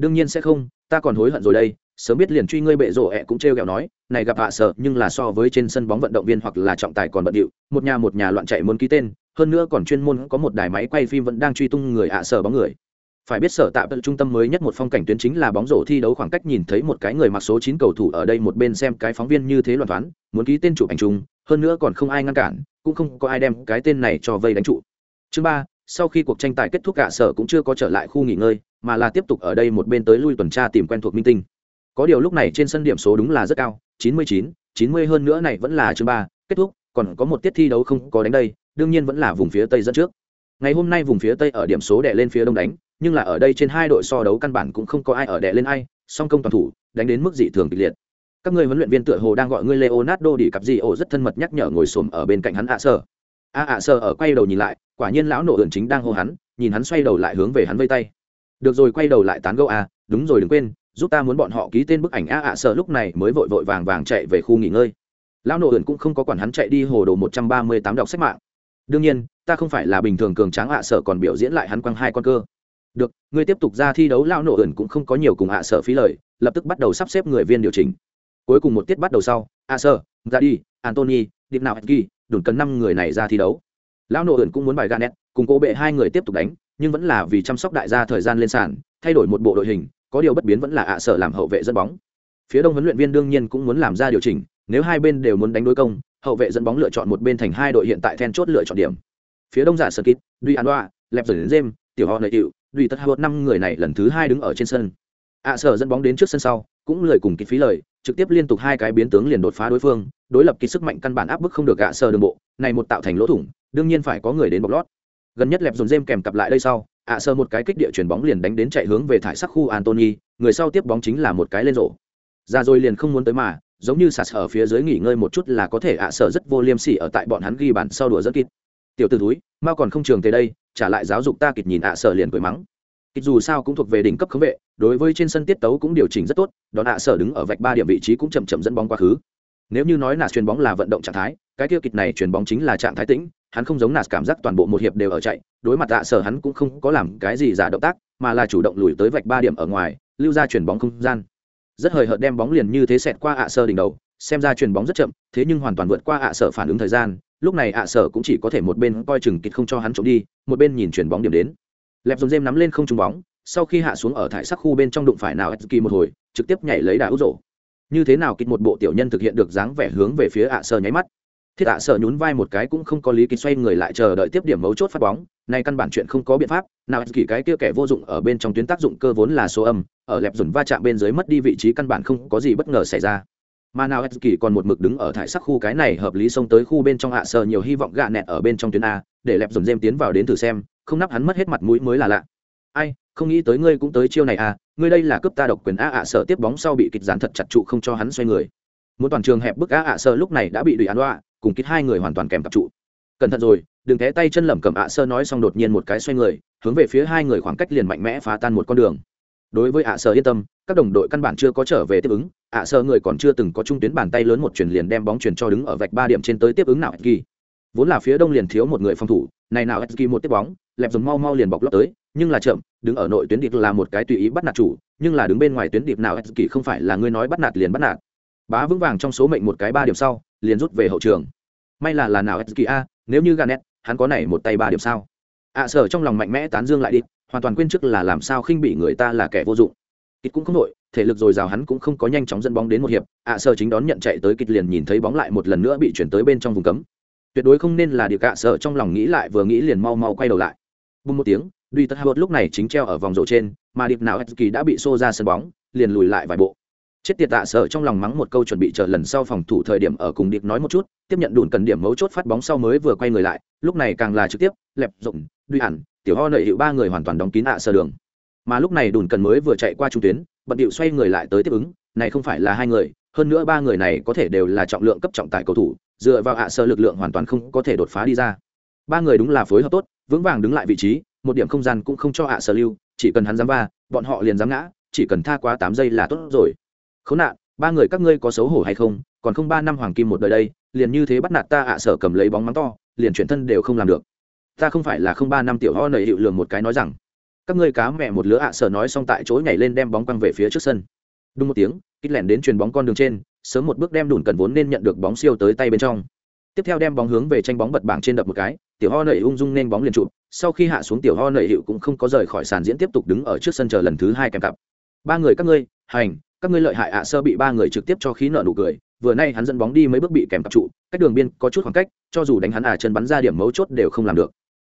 Đương nhiên sẽ không, ta còn hối hận rồi đây, sớm biết liền truy ngươi bệ rộ ẹ cũng t r e o g ẹ o nói, này gặp ạ sở, nhưng là so với trên sân bóng vận động viên hoặc là trọng tài còn bận điệu, một nhà một nhà loạn chạy muốn ký tên, hơn nữa còn chuyên môn có một đài máy quay phim vẫn đang truy tung người ạ sở bóng người phải biết sở tạ trung tâm mới nhất một phong cảnh tuyến chính là bóng rổ thi đấu khoảng cách nhìn thấy một cái người mặc số chín cầu thủ ở đây một bên xem cái phóng viên như thế loạn toán muốn ký tên chụp ảnh chung hơn nữa còn không ai ngăn cản cũng không có ai đem cái tên này cho vây đánh trụ. Chương ba sau khi cuộc tranh tài kết thúc cả sở cũng chưa có trở lại khu nghỉ ngơi mà là tiếp tục ở đây một bên tới lui tuần tra tìm quen thuộc minh tinh. Có điều lúc này trên sân điểm số đúng là rất cao 99, 90 hơn nữa này vẫn là chương ba kết thúc còn có một tiết thi đấu không có đánh đây đương nhiên vẫn là vùng phía tây dẫn trước ngày hôm nay vùng phía tây ở điểm số đè lên phía đông đánh, nhưng là ở đây trên hai đội so đấu căn bản cũng không có ai ở đè lên ai, song công toàn thủ, đánh đến mức dị thường kịch liệt. Các người huấn luyện viên tựa hồ đang gọi ngươi leonardo đi cặp gì ổ rất thân mật nhắc nhở ngồi xổm ở bên cạnh hắn ạ à a ạ sơ ở quay đầu nhìn lại, quả nhiên lão nổ ẩn chính đang hô hắn, nhìn hắn xoay đầu lại hướng về hắn vây tay. Được rồi, quay đầu lại tán gẫu a, đúng rồi, đừng quên, giúp ta muốn bọn họ ký tên bức ảnh a ạ sơ lúc này mới vội vội vàng vàng chạy về khu nghỉ ngơi. Lão nổ ẩn cũng không có quản hắn chạy đi hồ đồ một trăm ba mươi tám đọc sách mạng. Đương nhiên ta không phải là bình thường cường tráng ạ sở còn biểu diễn lại hắn quăng hai con cơ. Được, ngươi tiếp tục ra thi đấu, lão nổ ẩn cũng không có nhiều cùng ạ sở phí lời, lập tức bắt đầu sắp xếp người viên điều chỉnh. Cuối cùng một tiết bắt đầu sau, ạ sở, ra đi antony điệp nào ghi đồn cần năm người này ra thi đấu. Lão nổ ẩn cũng muốn bài ganet cùng cố bệ hai người tiếp tục đánh, nhưng vẫn là vì chăm sóc đại gia thời gian lên sàn, thay đổi một bộ đội hình, có điều bất biến vẫn là ạ sở làm hậu vệ dẫn bóng. Phía đông huấn luyện viên đương nhiên cũng muốn làm ra điều chỉnh, nếu hai bên đều muốn đánh đối công, hậu vệ dẫn bóng lựa chọn một bên thành hai đội hiện tại then chốt lựa chọn điểm phía đông giả sơ kít duy an đoa lẹp dần dêm, tiểu họ nợ hiệu duy tất hai năm người này lần thứ hai đứng ở trên sân. ạ, sở dẫn bóng đến trước sân sau, cũng lời cùng kịch phí lời, trực tiếp liên tục hai cái biến tướng liền đột phá đối phương, đối lập kỹ sức mạnh căn bản áp bức không được ạ sờ đường bộ, này một tạo thành lỗ thủng, đương nhiên phải có người đến bọc lót. gần nhất lẹp dồn dêm kèm cặp lại đây sau, ạ sờ một cái kích địa chuyển bóng liền đánh đến chạy hướng về thải sắc khu antony người sau tiếp bóng chính là một cái lên rổ. ra rồi liền không muốn tới mà, giống như sạt ở phía dưới nghỉ ngơi một chút là có thể ạ sờ rất vô liêm sỉ ở tại bọn hắn ghi bàn sau đùa rất kịp tiểu t túi mao còn không trường tới đây, trả lại giáo dục ta kịch nhìn ạ à sở liền cười mắng. Kịch dù sao cũng thuộc về đỉnh cấp khống vệ, đối với trên sân tiết tấu cũng điều chỉnh rất tốt, đón ạ à sở đứng ở vạch ba điểm vị trí cũng chậm chậm dẫn bóng quá khứ. Nếu như nói là chuyền bóng là vận động trạng thái, cái kia kịch này chuyền bóng chính là trạng thái tĩnh, hắn không giống nạt cảm giác toàn bộ một hiệp đều ở chạy, đối mặt ạ à sở hắn cũng không có làm cái gì giả động tác, mà là chủ động lùi tới vạch ba điểm ở ngoài, lưu ra chuyền bóng không gian. Rất hời hợt đem bóng liền như thế xẹt qua ạ sở đỉnh đầu, xem ra chuyền bóng rất chậm, thế nhưng hoàn toàn vượt qua ạ sở phản ứng thời gian lúc này ạ sở cũng chỉ có thể một bên coi chừng kịt không cho hắn trộm đi, một bên nhìn chuyển bóng điểm đến. Lẹp dồn dêm nắm lên không trúng bóng, sau khi hạ xuống ở thải sắc khu bên trong đụng phải nào kỳ một hồi, trực tiếp nhảy lấy đà út rổ. Như thế nào kịch một bộ tiểu nhân thực hiện được dáng vẻ hướng về phía ạ à nháy mắt. Thiết ạ à nhún vai một cái cũng không có lý kịch xoay người lại chờ đợi tiếp điểm mấu chốt phát bóng, nay căn bản chuyện không có biện pháp, nào kỳ cái kia kẻ vô dụng ở bên trong tuyến tác dụng cơ vốn là số âm, ở lẹp dồn va chạm bên dưới mất đi vị trí căn bản không có gì bất ngờ xảy ra mà nào kỳ còn một mực đứng ở thải sắc khu cái này hợp lý xông tới khu bên trong ạ sờ nhiều hy vọng gạ nẹt ở bên trong tuyến a, để lẹp dồn dêm tiến vào đến thử xem, không nắp hắn mất hết mặt mũi mới là lạ. Ai, không nghĩ tới ngươi cũng tới chiêu này à ngươi đây là cướp ta độc quyền a ạ, sợ tiếp bóng sau bị kịch dán thật chặt trụ không cho hắn xoay người. Muốn toàn trường hẹp bức a ạ, sợ lúc này đã bị đùi án đoạ cùng kịch hai người hoàn toàn kèm cặp trụ. Cẩn thận rồi, đừng té tay chân lẩm cẩm ạ sơ nói xong đột nhiên một cái xoay người, hướng về phía hai người khoảng cách liền mạnh mẽ phá tan một con đường đối với ạ sở yên tâm, các đồng đội căn bản chưa có trở về tiếp ứng, ạ sở người còn chưa từng có trung tuyến bàn tay lớn một chuyển liền đem bóng chuyển cho đứng ở vạch ba điểm trên tới tiếp ứng nào kỳ vốn là phía đông liền thiếu một người phòng thủ, này nào kỳ một tiếp bóng, lẹp dùng mau mau liền bọc lót tới, nhưng là chậm, đứng ở nội tuyến điệp là một cái tùy ý bắt nạt chủ, nhưng là đứng bên ngoài tuyến điệp nào kỳ không phải là ngươi nói bắt nạt liền bắt nạt. Bá vững vàng trong số mệnh một cái ba điểm sau, liền rút về hậu trường. May là là nào kỳ a, nếu như ganet hắn có này một tay ba điểm sao? Ạ à, sở trong lòng mạnh mẽ tán dương lại đi, hoàn toàn quên trước là làm sao khinh bị người ta là kẻ vô dụng. Kịch cũng không nội thể lực dồi dào hắn cũng không có nhanh chóng dẫn bóng đến một hiệp, ạ à, sở chính đón nhận chạy tới kịch liền nhìn thấy bóng lại một lần nữa bị chuyển tới bên trong vùng cấm. Tuyệt đối không nên là điều ạ à, sở trong lòng nghĩ lại vừa nghĩ liền mau mau quay đầu lại. Bùng một tiếng, duy tất hai lúc này chính treo ở vòng rổ trên, mà điệp nào kỳ đã bị xô ra sân bóng, liền lùi lại vài bộ chết tiệt tạ sở trong lòng mắng một câu chuẩn bị chờ lần sau phòng thủ thời điểm ở cùng điệp nói một chút, tiếp nhận đùn cần điểm mấu chốt phát bóng sau mới vừa quay người lại, lúc này càng là trực tiếp, lẹp rộng, duy hẳn tiểu ho nợ hiệu ba người hoàn toàn đóng kín ạ à đường. Mà lúc này đùn cần mới vừa chạy qua trung tuyến, bận điệu xoay người lại tới tiếp ứng, này không phải là hai người, hơn nữa ba người này có thể đều là trọng lượng cấp trọng tài cầu thủ, dựa vào ạ sơ lực lượng hoàn toàn không có thể đột phá đi ra. Ba người đúng là phối hợp tốt, vững vàng đứng lại vị trí, một điểm không gian cũng không cho ạ sơ lưu, chỉ cần hắn dám va, bọn họ liền dám ngã, chỉ cần tha quá tám giây là tốt rồi khốn nạn, ba người các ngươi có xấu hổ hay không? Còn không ba năm hoàng kim một đời đây, liền như thế bắt nạt ta ạ à, sở cầm lấy bóng mắng to, liền chuyển thân đều không làm được. Ta không phải là không ba năm tiểu ho nầy hiệu lường một cái nói rằng, các ngươi cá mẹ một lứa ạ à, sở nói xong tại chỗ nhảy lên đem bóng quăng về phía trước sân. Đúng một tiếng kích lẻn đến chuyền bóng con đường trên, sớm một bước đem đùn cần vốn nên nhận được bóng siêu tới tay bên trong. Tiếp theo đem bóng hướng về tranh bóng bật bảng trên đập một cái, tiểu ho nầy ung dung nên bóng liền trụ sau khi hạ xuống tiểu ho nầy hiệu cũng không có rời khỏi sàn diễn tiếp tục đứng ở trước sân chờ lần thứ hai kèm cặp. Ba người các ngươi, hành các ngươi lợi hại ạ, sơ bị ba người trực tiếp cho khí nợ nụ cười, vừa nay hắn dẫn bóng đi mấy bước bị kèm cặp trụ, cách đường biên có chút khoảng cách, cho dù đánh hắn à chân bắn ra điểm mấu chốt đều không làm được.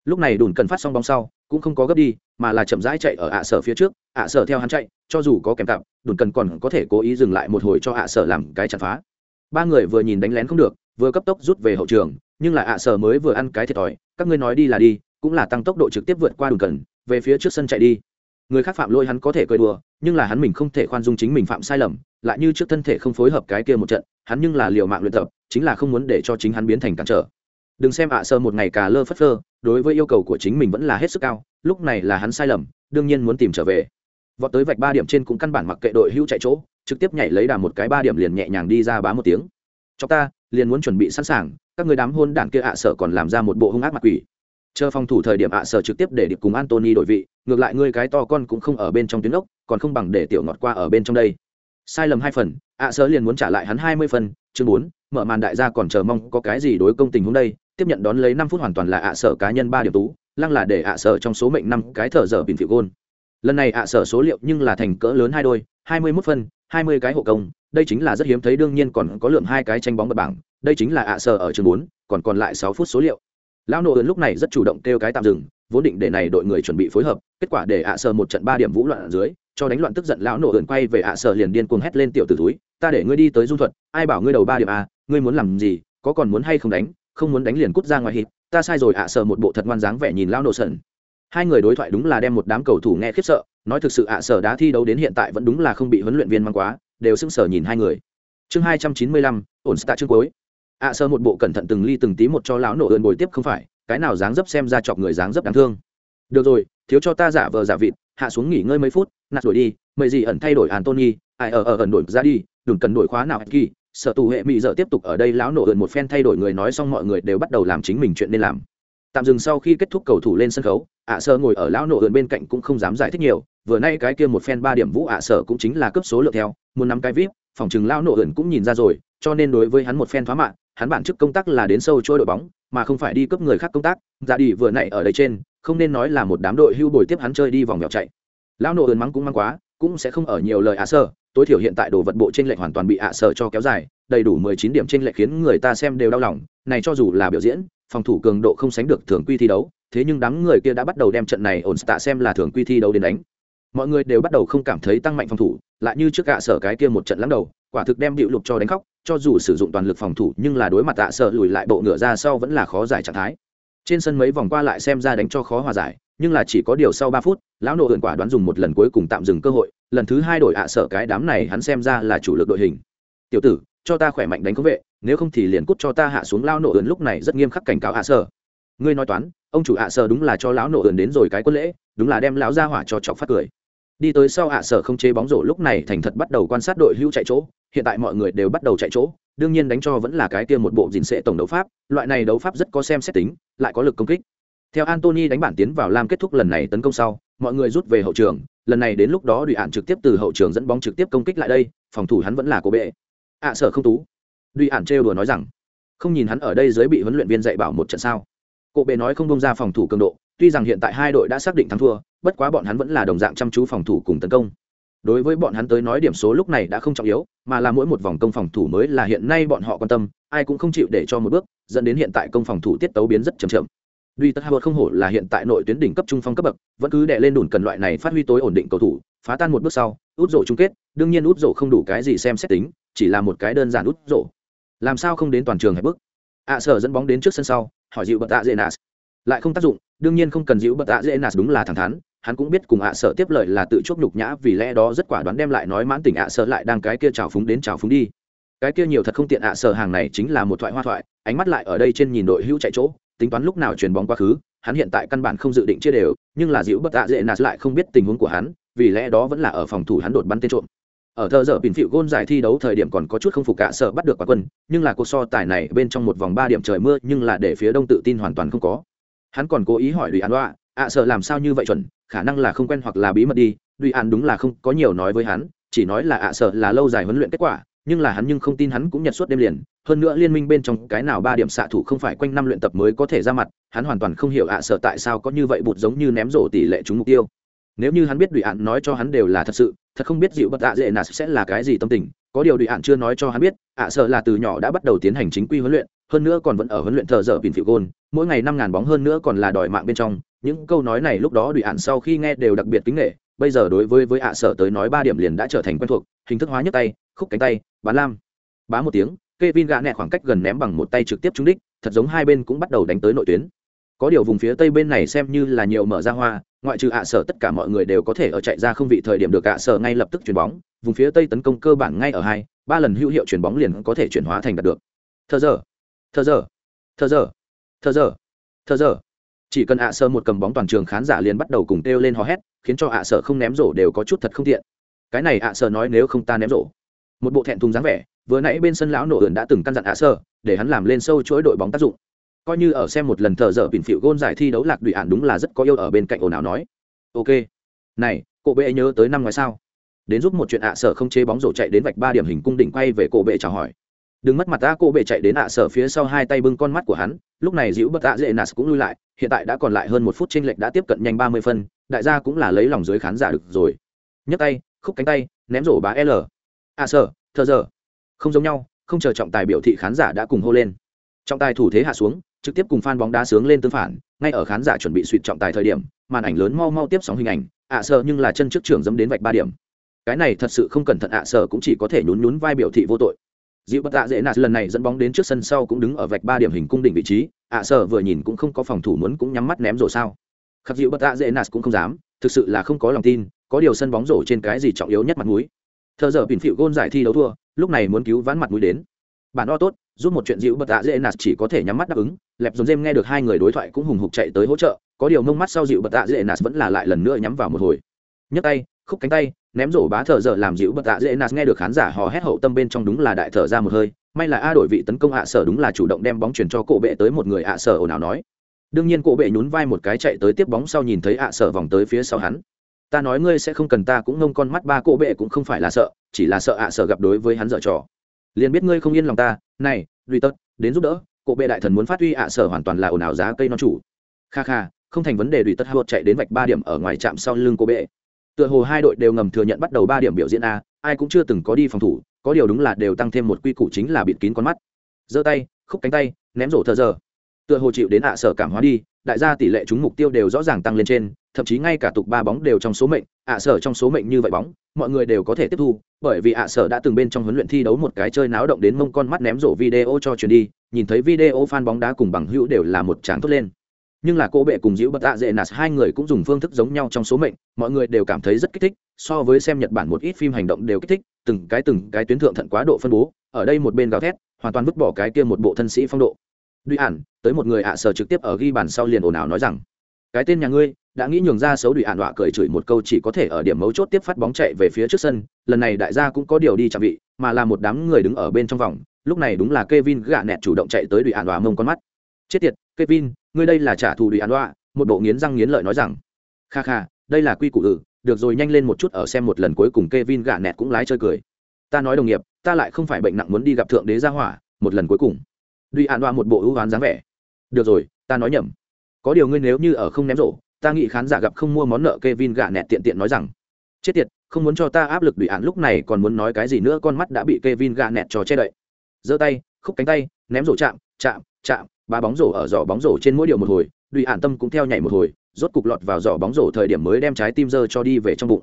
Lúc này đùn cần phát xong bóng sau, cũng không có gấp đi, mà là chậm rãi chạy ở ạ sở phía trước, ạ sở theo hắn chạy, cho dù có kèm cặp, đùn cần còn có thể cố ý dừng lại một hồi cho ạ sở làm cái chặt phá. Ba người vừa nhìn đánh lén không được, vừa cấp tốc rút về hậu trường, nhưng là ạ sở mới vừa ăn cái thiệt thòi, các ngươi nói đi là đi, cũng là tăng tốc độ trực tiếp vượt qua đùn cần, về phía trước sân chạy đi người khác phạm lỗi hắn có thể cười đùa, nhưng là hắn mình không thể khoan dung chính mình phạm sai lầm, lại như trước thân thể không phối hợp cái kia một trận, hắn nhưng là liều mạng luyện tập, chính là không muốn để cho chính hắn biến thành cản trở. Đừng xem ạ sơ một ngày cà lơ phất phơ, đối với yêu cầu của chính mình vẫn là hết sức cao, lúc này là hắn sai lầm, đương nhiên muốn tìm trở về. Vọt tới vạch ba điểm trên cũng căn bản mặc kệ đội hữu chạy chỗ, trực tiếp nhảy lấy đà một cái ba điểm liền nhẹ nhàng đi ra bá một tiếng. Cho ta, liền muốn chuẩn bị sẵn sàng, các người đám hôn đảng kia ạ sợ còn làm ra một bộ hung ác mặt quỷ chờ phòng thủ thời điểm ạ, sở trực tiếp để điệp cùng antony đổi vị, ngược lại ngươi cái to con cũng không ở bên trong tuyến ốc, còn không bằng để tiểu ngọt qua ở bên trong đây. Sai lầm hai phần, ạ, sở liền muốn trả lại hắn hai mươi phần, chương bốn, mở màn đại gia còn chờ mong có cái gì đối công tình hôm đây, tiếp nhận đón lấy năm phút hoàn toàn là ạ, sở cá nhân ba điểm tú, lăng là để ạ, sở trong số mệnh năm cái thở dở bình phiệu gôn. Lần này ạ, sở số liệu nhưng là thành cỡ lớn hai đôi, hai mươi mốt phân hai mươi cái hộ công, đây chính là rất hiếm thấy, đương nhiên còn có lượng hai cái tranh bóng bật bảng, đây chính là ạ, sở ở chương bốn, còn còn lại sáu phút số liệu lão nộ ơn lúc này rất chủ động kêu cái tạm dừng, vốn định để này đội người chuẩn bị phối hợp, kết quả để ạ sờ một trận ba điểm vũ loạn ở dưới, cho đánh loạn tức giận lão nộ ơn quay về ạ sờ liền điên cuồng hét lên tiểu tử túi ta để ngươi đi tới dung thuật, ai bảo ngươi đầu ba điểm a ngươi muốn làm gì, có còn muốn hay không đánh, không muốn đánh liền cút ra ngoài hít ta sai rồi ạ sờ một bộ thật ngoan dáng vẻ nhìn lão nộ sần hai người đối thoại đúng là đem một đám cầu thủ nghe khiếp sợ, nói thực sự ạ sở đá thi đấu đến hiện tại vẫn đúng là không bị huấn luyện viên mang quá, đều sững sờ nhìn hai người. Chương hai trăm chín mươi lăm, ổn stạ chương cuối ạ sơ một bộ cẩn thận từng ly từng tí một cho lão nổ ơn bồi tiếp không phải, cái nào dáng dấp xem ra chọc người dáng dấp đáng thương. Được rồi, thiếu cho ta giả vờ giả vịt, hạ xuống nghỉ ngơi mấy phút, nạt đuổi đi mời gì ẩn thay đổi antony, ai ở ở ẩn đổi ra đi, đừng cần đổi khóa nào kỳ, sợ tù hệ mỹ dợ tiếp tục ở đây lão nổ ơn một phen thay đổi người nói xong mọi người đều bắt đầu làm chính mình chuyện nên làm. Tạm dừng sau khi kết thúc cầu thủ lên sân khấu, ạ sơ ngồi ở lão nổ ượn bên cạnh cũng không dám giải thích nhiều, vừa nay cái kia một phen ba điểm vũ ạ sở cũng chính là cấp số lượng theo, muốn nắm cái vip, phòng chừng lão nổ ẩn cũng nhìn ra rồi, cho nên đối với hắn một phen thoá mạng hắn bản chức công tác là đến sâu trôi đội bóng, mà không phải đi cấp người khác công tác. Dạ Ra đi vừa nãy ở đây trên, không nên nói là một đám đội hưu bồi tiếp hắn chơi đi vòng mèo chạy. Lão nộ ơn mắng cũng mắng quá, cũng sẽ không ở nhiều lời ạ sơ. Tối thiểu hiện tại đồ vật bộ trên lệch hoàn toàn bị ạ sở cho kéo dài, đầy đủ mười chín điểm trên lệch khiến người ta xem đều đau lòng. Này cho dù là biểu diễn, phòng thủ cường độ không sánh được thường quy thi đấu, thế nhưng đám người kia đã bắt đầu đem trận này ổn tạ xem là thường quy thi đấu đến đánh mọi người đều bắt đầu không cảm thấy tăng mạnh phòng thủ, lại như trước gạ sở cái kia một trận lắng đầu, quả thực đem điệu lục cho đánh khóc, cho dù sử dụng toàn lực phòng thủ nhưng là đối mặt tạ sở lùi lại bộ ngựa ra sau vẫn là khó giải trạng thái. Trên sân mấy vòng qua lại xem ra đánh cho khó hòa giải, nhưng là chỉ có điều sau ba phút, lão nộ hưởng quả đoán dùng một lần cuối cùng tạm dừng cơ hội, lần thứ hai đổi ạ à cái đám này hắn xem ra là chủ lực đội hình. Tiểu tử, cho ta khỏe mạnh đánh công vệ, nếu không thì liền cút cho ta hạ xuống lao nộ hưởng lúc này rất nghiêm khắc cảnh cáo ạ à sở. Ngươi nói toán, ông chủ ạ à sở đúng là cho lão nộ hưởng đến rồi cái quân lễ đúng là đem lão ra hỏa cho chọc phát cười. Đi tới sau ạ sở không chế bóng rổ lúc này thành thật bắt đầu quan sát đội hưu chạy chỗ, hiện tại mọi người đều bắt đầu chạy chỗ, đương nhiên đánh cho vẫn là cái kia một bộ dình sệ tổng đấu pháp, loại này đấu pháp rất có xem xét tính, lại có lực công kích. Theo antony đánh bản tiến vào lam kết thúc lần này tấn công sau, mọi người rút về hậu trường, lần này đến lúc đó đùi ạn trực tiếp từ hậu trường dẫn bóng trực tiếp công kích lại đây, phòng thủ hắn vẫn là cố bệ. Ạ sở không tú. Đùi ạn trêu đùa nói rằng, không nhìn hắn ở đây dưới bị huấn luyện viên dạy bảo một trận sao? Cộ bệ nói không bông ra phòng thủ cường độ tuy rằng hiện tại hai đội đã xác định thắng thua bất quá bọn hắn vẫn là đồng dạng chăm chú phòng thủ cùng tấn công đối với bọn hắn tới nói điểm số lúc này đã không trọng yếu mà là mỗi một vòng công phòng thủ mới là hiện nay bọn họ quan tâm ai cũng không chịu để cho một bước dẫn đến hiện tại công phòng thủ tiết tấu biến rất chậm chậm Duy Tất Howard không hổ là hiện tại nội tuyến đỉnh cấp trung phong cấp bậc, vẫn cứ đè lên đùn cần loại này phát huy tối ổn định cầu thủ, phá tan một bước sau, út rổ chung kết, đương nhiên út rổ không đủ cái gì xem xét tính, chỉ là một cái đơn giản út rổ. Làm sao không đến toàn trường hay bước? ạ sở dẫn bóng đến trước sân sau hỏi dịu bật tạ dễ nas lại không tác dụng, đương nhiên không cần giữ bật ạ dễ nạt, đúng là thẳng thắn. Hắn cũng biết cùng ạ sợ tiếp lời là tự chuốc nhục nhã, vì lẽ đó rất quả đoán đem lại nói mãn tỉnh ạ sợ lại đang cái kia trào phúng đến trào phúng đi. Cái kia nhiều thật không tiện ạ sợ hàng này chính là một thoại hoa thoại, ánh mắt lại ở đây trên nhìn đội hữu chạy chỗ, tính toán lúc nào chuyền bóng quá khứ, hắn hiện tại căn bản không dự định chia đều, nhưng là dịu bất ạ dễ nạt lại không biết tình huống của hắn, vì lẽ đó vẫn là ở phòng thủ hắn đột bắn tên trộm. Ở thờ giờ bình phịu gôn giải thi đấu thời điểm còn có chút không phục cả sợ bắt được quả quân, nhưng là cuộc so tài này bên trong một vòng ba điểm trời mưa, nhưng là để phía đông tự tin hoàn toàn không có hắn còn cố ý hỏi đùi an đoạ ạ sợ làm sao như vậy chuẩn? Khả năng là không quen hoặc là bí mật đi. Đùi an đúng là không có nhiều nói với hắn, chỉ nói là ạ sợ là lâu dài huấn luyện kết quả, nhưng là hắn nhưng không tin hắn cũng nhật suốt đêm liền. Hơn nữa liên minh bên trong cái nào ba điểm xạ thủ không phải quanh năm luyện tập mới có thể ra mặt, hắn hoàn toàn không hiểu ạ sợ tại sao có như vậy bụt giống như ném rổ tỷ lệ trúng mục tiêu. Nếu như hắn biết đùi ạn nói cho hắn đều là thật sự, thật không biết dịu bất dạ ạ dễ nà sẽ là cái gì tâm tình. Có điều đùi ạn chưa nói cho hắn biết ạ sợ là từ nhỏ đã bắt đầu tiến hành chính quy huấn luyện hơn nữa còn vẫn ở huấn luyện thờ dở bình phiệu gôn mỗi ngày năm ngàn bóng hơn nữa còn là đòi mạng bên trong những câu nói này lúc đó đùi ạn sau khi nghe đều đặc biệt kính nghệ bây giờ đối với với ạ sở tới nói ba điểm liền đã trở thành quen thuộc hình thức hóa nhất tay khúc cánh tay bán lam bá một tiếng Kevin gạ nẹ khoảng cách gần ném bằng một tay trực tiếp trúng đích, thật giống hai bên cũng bắt đầu đánh tới nội tuyến. Có điều vùng phía tây bên này xem như là nhiều mở ra hoa, ngoại trừ ạ sở tất cả mọi người đều có thể ở chạy ra không vị thời điểm được ạ sở ngay lập tức chuyển bóng, vùng phía tây tấn công cơ bản ngay ở hai, ba lần hữu hiệu chuyển bóng liền có thể chuyển hóa thành đạt được. Thờ giờ, thờ giờ, thờ giờ, thờ giờ, thờ giờ. Chỉ cần ạ sơ một cầm bóng toàn trường khán giả liền bắt đầu cùng kêu lên hò hét, khiến cho ạ sơ không ném rổ đều có chút thật không tiện. Cái này ạ sơ nói nếu không ta ném rổ. Một bộ thẹn thùng dáng vẻ, vừa nãy bên sân lão nổ ẩn đã từng căn dặn ạ sơ để hắn làm lên sâu chuỗi đội bóng tác dụng. Coi như ở xem một lần thợ dở bình phịu gôn giải thi đấu lạc đụy ạn đúng là rất có yêu ở bên cạnh ồn ào nói. Ok. Này cổ bệ nhớ tới năm ngoài sao? Đến giúp một chuyện ạ sở không chế bóng rổ chạy đến vạch ba điểm hình cung đỉnh quay về cổ bệ chào hỏi đừng mất mặt ta cô bệ chạy đến ạ sở phía sau hai tay bưng con mắt của hắn, lúc này dịu bất tạ dễ nạt cũng lui lại, hiện tại đã còn lại hơn một phút tranh lệch đã tiếp cận nhanh ba mươi phân, đại gia cũng là lấy lòng dưới khán giả được rồi. Nhấc tay, khúc cánh tay, ném rổ bá l. Ạ sở, thờ giờ. Không giống nhau, không chờ trọng tài biểu thị khán giả đã cùng hô lên. Trọng tài thủ thế hạ xuống, trực tiếp cùng fan bóng đá sướng lên tương phản, ngay ở khán giả chuẩn bị suỵt trọng tài thời điểm, màn ảnh lớn mau mau tiếp sóng hình ảnh, ạ sợ nhưng là chân trước trưởng dẫm đến vạch ba điểm. Cái này thật sự không cẩn thận ạ sợ cũng chỉ có thể nhún nhún vai biểu thị vô tội dịu bất tạ dễ nạt, lần này dẫn bóng đến trước sân sau cũng đứng ở vạch ba điểm hình cung đỉnh vị trí. À, Ạ sợ vừa nhìn cũng không có phòng thủ muốn cũng nhắm mắt ném rồi sao. Khắc dịu bất tạ dễ nạt cũng không dám, thực sự là không có lòng tin, có điều sân bóng rổ trên cái gì trọng yếu nhất mặt mũi. Thợ giờ bình phịu gôn giải thi đấu thua, lúc này muốn cứu vãn mặt mũi đến. Bản o tốt, giúp một chuyện dịu Bất tạ dễ nạt chỉ có thể nhắm mắt đáp ứng. Lẹp dồn dêm nghe được hai người đối thoại cũng hùng hục chạy tới hỗ trợ, có điều mông mắt sau dịu Bất tạ dễ nạt vẫn là lại lần nữa nhắm vào một hồi. Nhấc tay khúc cánh tay, ném rổ bá thợ dở làm dịu bật tạ dễ nạt. Nghe được khán giả hò hét hậu tâm bên trong đúng là đại thở ra một hơi, may là a đổi vị tấn công ạ sở đúng là chủ động đem bóng chuyển cho cổ bệ tới một người ạ sở ồn ào nói. Đương nhiên cổ bệ nhún vai một cái chạy tới tiếp bóng sau nhìn thấy ạ sở vòng tới phía sau hắn. Ta nói ngươi sẽ không cần ta cũng ngông con mắt, ba cổ bệ cũng không phải là sợ, chỉ là sợ ạ sở gặp đối với hắn dở trò. Liền biết ngươi không yên lòng ta, này, duy tật đến giúp đỡ, cổ bệ đại thần muốn phát huy ạ sở hoàn toàn là ồn ào giá cây non chủ. Kha kha, không thành vấn đề duy tật hột chạy đến vạch ba điểm ở ngoài trạm sau lưng cổ bệ tựa hồ hai đội đều ngầm thừa nhận bắt đầu ba điểm biểu diễn a, ai cũng chưa từng có đi phòng thủ, có điều đúng là đều tăng thêm một quy củ chính là bịt kín con mắt. Giơ tay, khúc cánh tay, ném rổ thờ giờ. Tựa hồ chịu đến ạ sợ cảm hóa đi, đại gia tỷ lệ chúng mục tiêu đều rõ ràng tăng lên trên, thậm chí ngay cả tục ba bóng đều trong số mệnh, ạ sở trong số mệnh như vậy bóng, mọi người đều có thể tiếp thu, bởi vì ạ sở đã từng bên trong huấn luyện thi đấu một cái chơi náo động đến mông con mắt ném rổ video cho truyền đi, nhìn thấy video fan bóng đá cùng bằng hữu đều là một tràng tốt lên nhưng là cô bệ cùng dĩu bất tạ dễ nạt hai người cũng dùng phương thức giống nhau trong số mệnh, mọi người đều cảm thấy rất kích thích, so với xem nhật bản một ít phim hành động đều kích thích, từng cái từng cái tuyến thượng thận quá độ phân bố, ở đây một bên gào thét, hoàn toàn vứt bỏ cái kia một bộ thân sĩ phong độ. Duy ản tới một người ạ, sở trực tiếp ở ghi bàn sau liền ồn ào nói rằng, cái tên nhà ngươi, đã nghĩ nhường ra xấu đùi ản đọa cười chửi một câu chỉ có thể ở điểm mấu chốt tiếp phát bóng chạy về phía trước sân, lần này đại gia cũng có điều đi chạm vị, mà là một đám người đứng ở bên trong vòng, lúc này đúng là Kevin gạ nẹt chủ động chạy tới đùi ản đọa mông con mắt chết tiệt, Kevin, ngươi đây là trả thù đùi ăn đoạ một bộ nghiến răng nghiến lợi nói rằng. Kha kha, đây là quy củ ử, được rồi nhanh lên một chút ở xem một lần cuối cùng Kevin gạ nẹt cũng lái chơi cười. Ta nói đồng nghiệp, ta lại không phải bệnh nặng muốn đi gặp thượng đế gia hỏa, một lần cuối cùng. Đùi ăn đoạ một bộ ưu oán dáng vẻ. Được rồi, ta nói nhầm. Có điều ngươi nếu như ở không ném rổ, ta nghĩ khán giả gặp không mua món nợ Kevin gạ nẹt tiện tiện nói rằng. Chết tiệt, không muốn cho ta áp lực đùi án lúc này còn muốn nói cái gì nữa, con mắt đã bị Kevin gạ nẹt cho che đậy. Giơ tay, khúc cánh tay, ném rổ chạm chạm chạm ba bóng rổ ở giỏ bóng rổ trên mỗi điều một hồi, đùi ản tâm cũng theo nhảy một hồi, rốt cục lọt vào giỏ bóng rổ thời điểm mới đem trái tim dơ cho đi về trong bụng.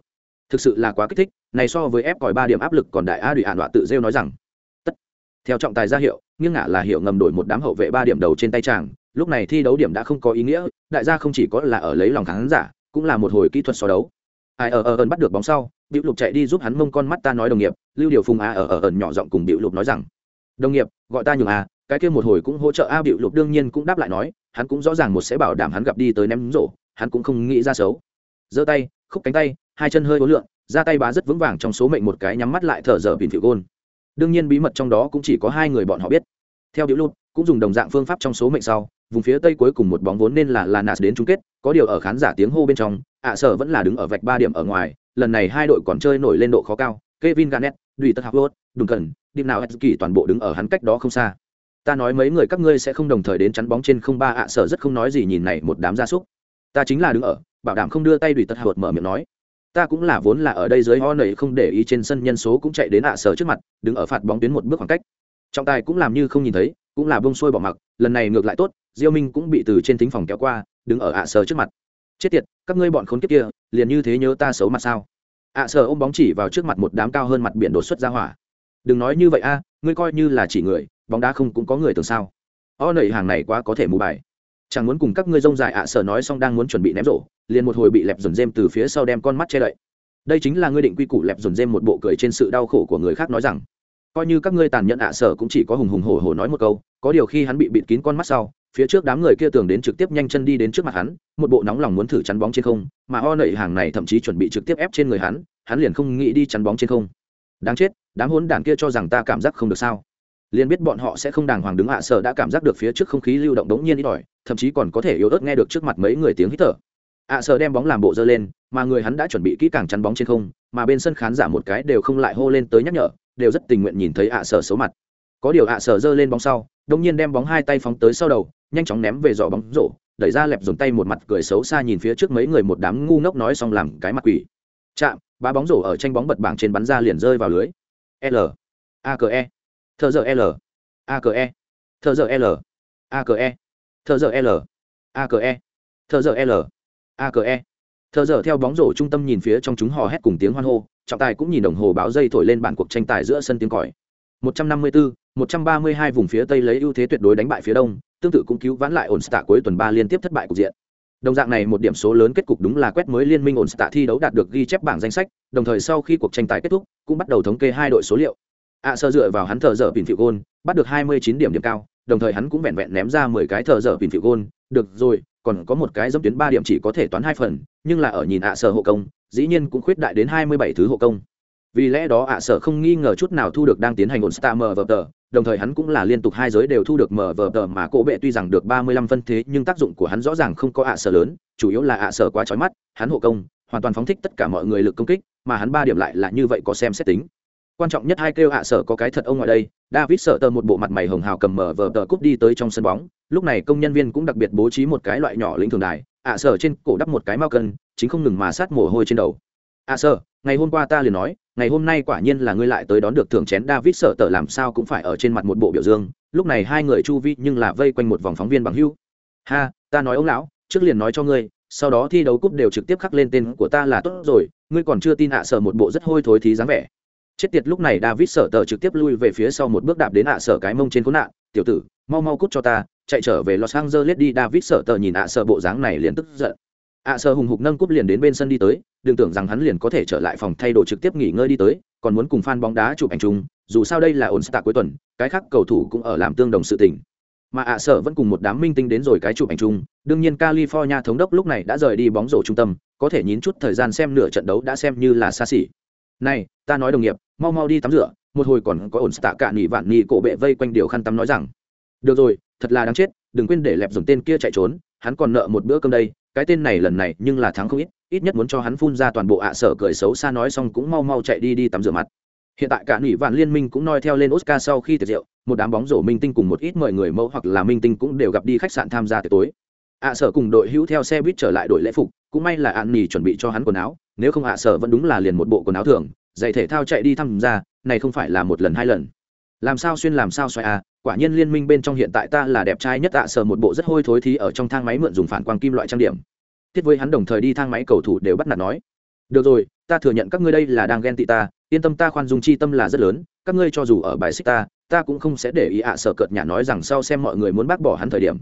Thực sự là quá kích thích, này so với ép còi ba điểm áp lực còn đại a đùi ản đọa tự rêu nói rằng, tất. Theo trọng tài ra hiệu, nghiêng ngả là hiệu ngầm đổi một đám hậu vệ ba điểm đầu trên tay chàng, lúc này thi đấu điểm đã không có ý nghĩa, đại gia không chỉ có là ở lấy lòng khán giả, cũng là một hồi kỹ thuật so đấu. Ai ở ở, ẩn bắt được bóng sau bịu lục chạy đi giúp hắn mông con mắt ta nói đồng nghiệp, lưu điều phùng a ở ở, ẩn nhỏ giọng cùng bịu lục nói rằng, đồng nghiệp, gọi ta nhường a cái kia một hồi cũng hỗ trợ a bịu lục đương nhiên cũng đáp lại nói hắn cũng rõ ràng một sẽ bảo đảm hắn gặp đi tới ném rổ hắn cũng không nghĩ ra xấu. Giơ tay khúc cánh tay hai chân hơi hối lượng ra tay bá rất vững vàng trong số mệnh một cái nhắm mắt lại thở dở bình thiệu gôn. Đương nhiên bí mật trong đó cũng chỉ có hai người bọn họ biết. Theo điệu lụt cũng dùng đồng dạng phương pháp trong số mệnh sau vùng phía tây cuối cùng một bóng vốn nên là Lanas đến chung kết, có điều ở khán giả tiếng hô bên trong, ạ sở vẫn là đứng ở vạch ba điểm ở ngoài, lần này hai đội còn chơi nổi lên độ khó cao, Kevin Garnett, Dùy Tất Howard, Đùng Cần, điểm nào kỳ toàn bộ đứng ở hắn cách đó không xa ta nói mấy người các ngươi sẽ không đồng thời đến chắn bóng trên không ba ạ sở rất không nói gì nhìn này một đám gia súc. Ta chính là đứng ở, bảo đảm không đưa tay đùi tật hợt mở miệng nói. Ta cũng là vốn là ở đây dưới ho nầy không để ý trên sân nhân số cũng chạy đến ạ sở trước mặt, đứng ở phạt bóng tuyến một bước khoảng cách. Trọng tài cũng làm như không nhìn thấy, cũng là bông sôi bỏ mặc, lần này ngược lại tốt, diêu minh cũng bị từ trên thính phòng kéo qua, đứng ở ạ sở trước mặt. Chết tiệt, các ngươi bọn khốn kiếp kia, liền như thế nhớ ta xấu mặt sao? Ạ sở ôm bóng chỉ vào trước mặt một đám cao hơn mặt biển đột xuất ra hỏa. Đừng nói như vậy a, ngươi coi như là chỉ người bóng đá không cũng có người tưởng sao? O nầy hàng này quá có thể mù bài. Chẳng muốn cùng các ngươi rông dài ạ, sở nói xong đang muốn chuẩn bị ném rổ, liền một hồi bị lẹp dồn dêm từ phía sau đem con mắt che đậy. Đây chính là ngươi định quy củ lẹp dồn dêm một bộ cười trên sự đau khổ của người khác nói rằng. Coi như các ngươi tàn nhẫn ạ, sở cũng chỉ có hùng hùng hổ hổ nói một câu, có điều khi hắn bị bịt kín con mắt sau, phía trước đám người kia tưởng đến trực tiếp nhanh chân đi đến trước mặt hắn, một bộ nóng lòng muốn thử chắn bóng trên không, mà o nẩy hàng này thậm chí chuẩn bị trực tiếp ép trên người hắn hắn liền không nghĩ đi chắn bóng trên không. Đáng chết, đám hốn đàn kia cho rằng ta cảm giác không được sao? Liền biết bọn họ sẽ không đàng hoàng đứng hạ sở đã cảm giác được phía trước không khí lưu động đống nhiên ít ỏi, thậm chí còn có thể yếu ớt nghe được trước mặt mấy người tiếng hít thở. ạ sở đem bóng làm bộ dơ lên, mà người hắn đã chuẩn bị kỹ càng chắn bóng trên không, mà bên sân khán giả một cái đều không lại hô lên tới nhắc nhở, đều rất tình nguyện nhìn thấy ạ sở xấu mặt. Có điều ạ sở dơ lên bóng sau đông nhiên đem bóng hai tay phóng tới sau đầu, nhanh chóng ném về giỏ bóng rổ, đẩy ra lẹp dồn tay một mặt cười xấu xa nhìn phía trước mấy người một đám ngu ngốc nói xong làm cái mặt quỷ. Chạm ba bóng rổ ở tranh bóng bật bảng trên bắn ra liền rơi vào lưới. L, a c e thợ giờ l. A c e. Thợ giờ l. A c e. Thợ giờ l. A c e. Thợ giờ l. A c e. Thợ giờ theo bóng rổ trung tâm nhìn phía trong chúng hò hét cùng tiếng hoan hô trọng tài cũng nhìn đồng hồ báo dây thổi lên bản cuộc tranh tài giữa sân tiếng còi. 154, 132 vùng phía tây lấy ưu thế tuyệt đối đánh bại phía đông tương tự cũng cứu vãn lại ổn stạ cuối tuần ba liên tiếp thất bại cục diện. Đồng dạng này một điểm số lớn kết cục đúng là quét mới liên minh ổn stạ thi đấu đạt được ghi chép bảng danh sách đồng thời sau khi cuộc tranh tài kết thúc cũng bắt đầu thống kê hai đội số liệu ạ sơ dựa vào hắn thợ dở pin phiệu gôn, bắt được 29 điểm điểm cao, đồng thời hắn cũng vẹn vẹn ném ra 10 cái thợ dở pin phiệu gôn. Được rồi, còn có một cái dẫm tuyến ba điểm chỉ có thể toán hai phần, nhưng là ở nhìn ạ sơ hộ công, dĩ nhiên cũng khuyết đại đến 27 thứ hộ công. Vì lẽ đó ạ sở không nghi ngờ chút nào thu được đang tiến hành ổn star mờ vờ tờ, đồng thời hắn cũng là liên tục hai giới đều thu được mờ vờ tờ mà cổ bệ tuy rằng được ba mươi lăm phân thế, nhưng tác dụng của hắn rõ ràng không có ạ sở lớn, chủ yếu là ạ sở quá trói mắt, hắn hộ công hoàn toàn phóng thích tất cả mọi người lực công kích, mà hắn ba điểm lại là như vậy có xem xét tính quan trọng nhất hai kêu ạ sở có cái thật ông ngoài đây, david sợ tờ một bộ mặt mày hồng hào cầm mở vờ tờ cúp đi tới trong sân bóng, lúc này công nhân viên cũng đặc biệt bố trí một cái loại nhỏ lĩnh thường đài, ạ sở trên cổ đắp một cái mao cân, chính không ngừng mà sát mồ hôi trên đầu. Ạ sở, ngày hôm qua ta liền nói, ngày hôm nay quả nhiên là ngươi lại tới đón được thưởng chén. David sợ tờ làm sao cũng phải ở trên mặt một bộ biểu dương, lúc này hai người chu vi nhưng là vây quanh một vòng phóng viên bằng hưu. Ha, ta nói ông lão, trước liền nói cho ngươi, sau đó thi đấu cúp đều trực tiếp khắc lên tên của ta là tốt rồi, ngươi còn chưa tin ạ sở một bộ rất hôi thối thí dáng vẻ chết tiệt, lúc này david sợ tờ trực tiếp lui về phía sau một bước đạp đến ạ à sở cái mông trên khốn nạn. Tiểu tử, mau mau cút cho ta, chạy trở về los angeles đi. David sợ tờ nhìn ạ à sở bộ dáng này liền tức giận. Ạ sở hùng hục nâng cúp liền đến bên sân đi tới, đừng tưởng rằng hắn liền có thể trở lại phòng thay đồ trực tiếp nghỉ ngơi đi tới, còn muốn cùng fan bóng đá chụp ảnh chung, dù sao đây là ổn stạ cuối tuần, cái khác cầu thủ cũng ở làm tương đồng sự tình. Mà ạ sở vẫn cùng một đám minh tinh đến rồi cái chụp ảnh chung, đương nhiên california thống đốc lúc này đã rời đi bóng rổ trung tâm, có thể nhín chút thời gian xem nửa trận đấu đã xem như là xa xỉ. Này, ta nói đồng nghiệp mau mau đi tắm rửa, một hồi còn có ổn Tạ cả nỉ vạn nhị cổ bệ vây quanh điều khăn tắm nói rằng, được rồi, thật là đáng chết, đừng quên để lẹp dùng tên kia chạy trốn, hắn còn nợ một bữa cơm đây, cái tên này lần này nhưng là thắng không ít ít nhất muốn cho hắn phun ra toàn bộ ạ sở cười xấu xa nói xong cũng mau mau chạy đi đi tắm rửa mặt. Hiện tại cả nỉ vạn liên minh cũng noi theo lên oscar sau khi tiệc rượu, một đám bóng rổ minh tinh cùng một ít mời người mẫu hoặc là minh tinh cũng đều gặp đi khách sạn tham gia tiệc tối. ạ sở cùng đội hữu theo xe buýt trở lại đội lễ phục, cũng may là ạn nỉ chuẩn bị cho hắn quần áo, nếu không ạ sở vẫn đúng là liền một bộ quần áo thường giày thể thao chạy đi tham gia này không phải là một lần, hai lần. Làm sao xuyên, làm sao xoay à? Quả nhiên liên minh bên trong hiện tại ta là đẹp trai nhất ạ sở một bộ rất hôi thối thí ở trong thang máy mượn dùng phản quang kim loại trang điểm. Thiết với hắn đồng thời đi thang máy cầu thủ đều bắt nạt nói. Được rồi, ta thừa nhận các ngươi đây là đang ghen tị ta, yên tâm ta khoan dung chi tâm là rất lớn, các ngươi cho dù ở bài xích ta ta cũng không sẽ để ý ạ, sợ cợt nhà nói rằng sau xem mọi người muốn bác bỏ hắn thời điểm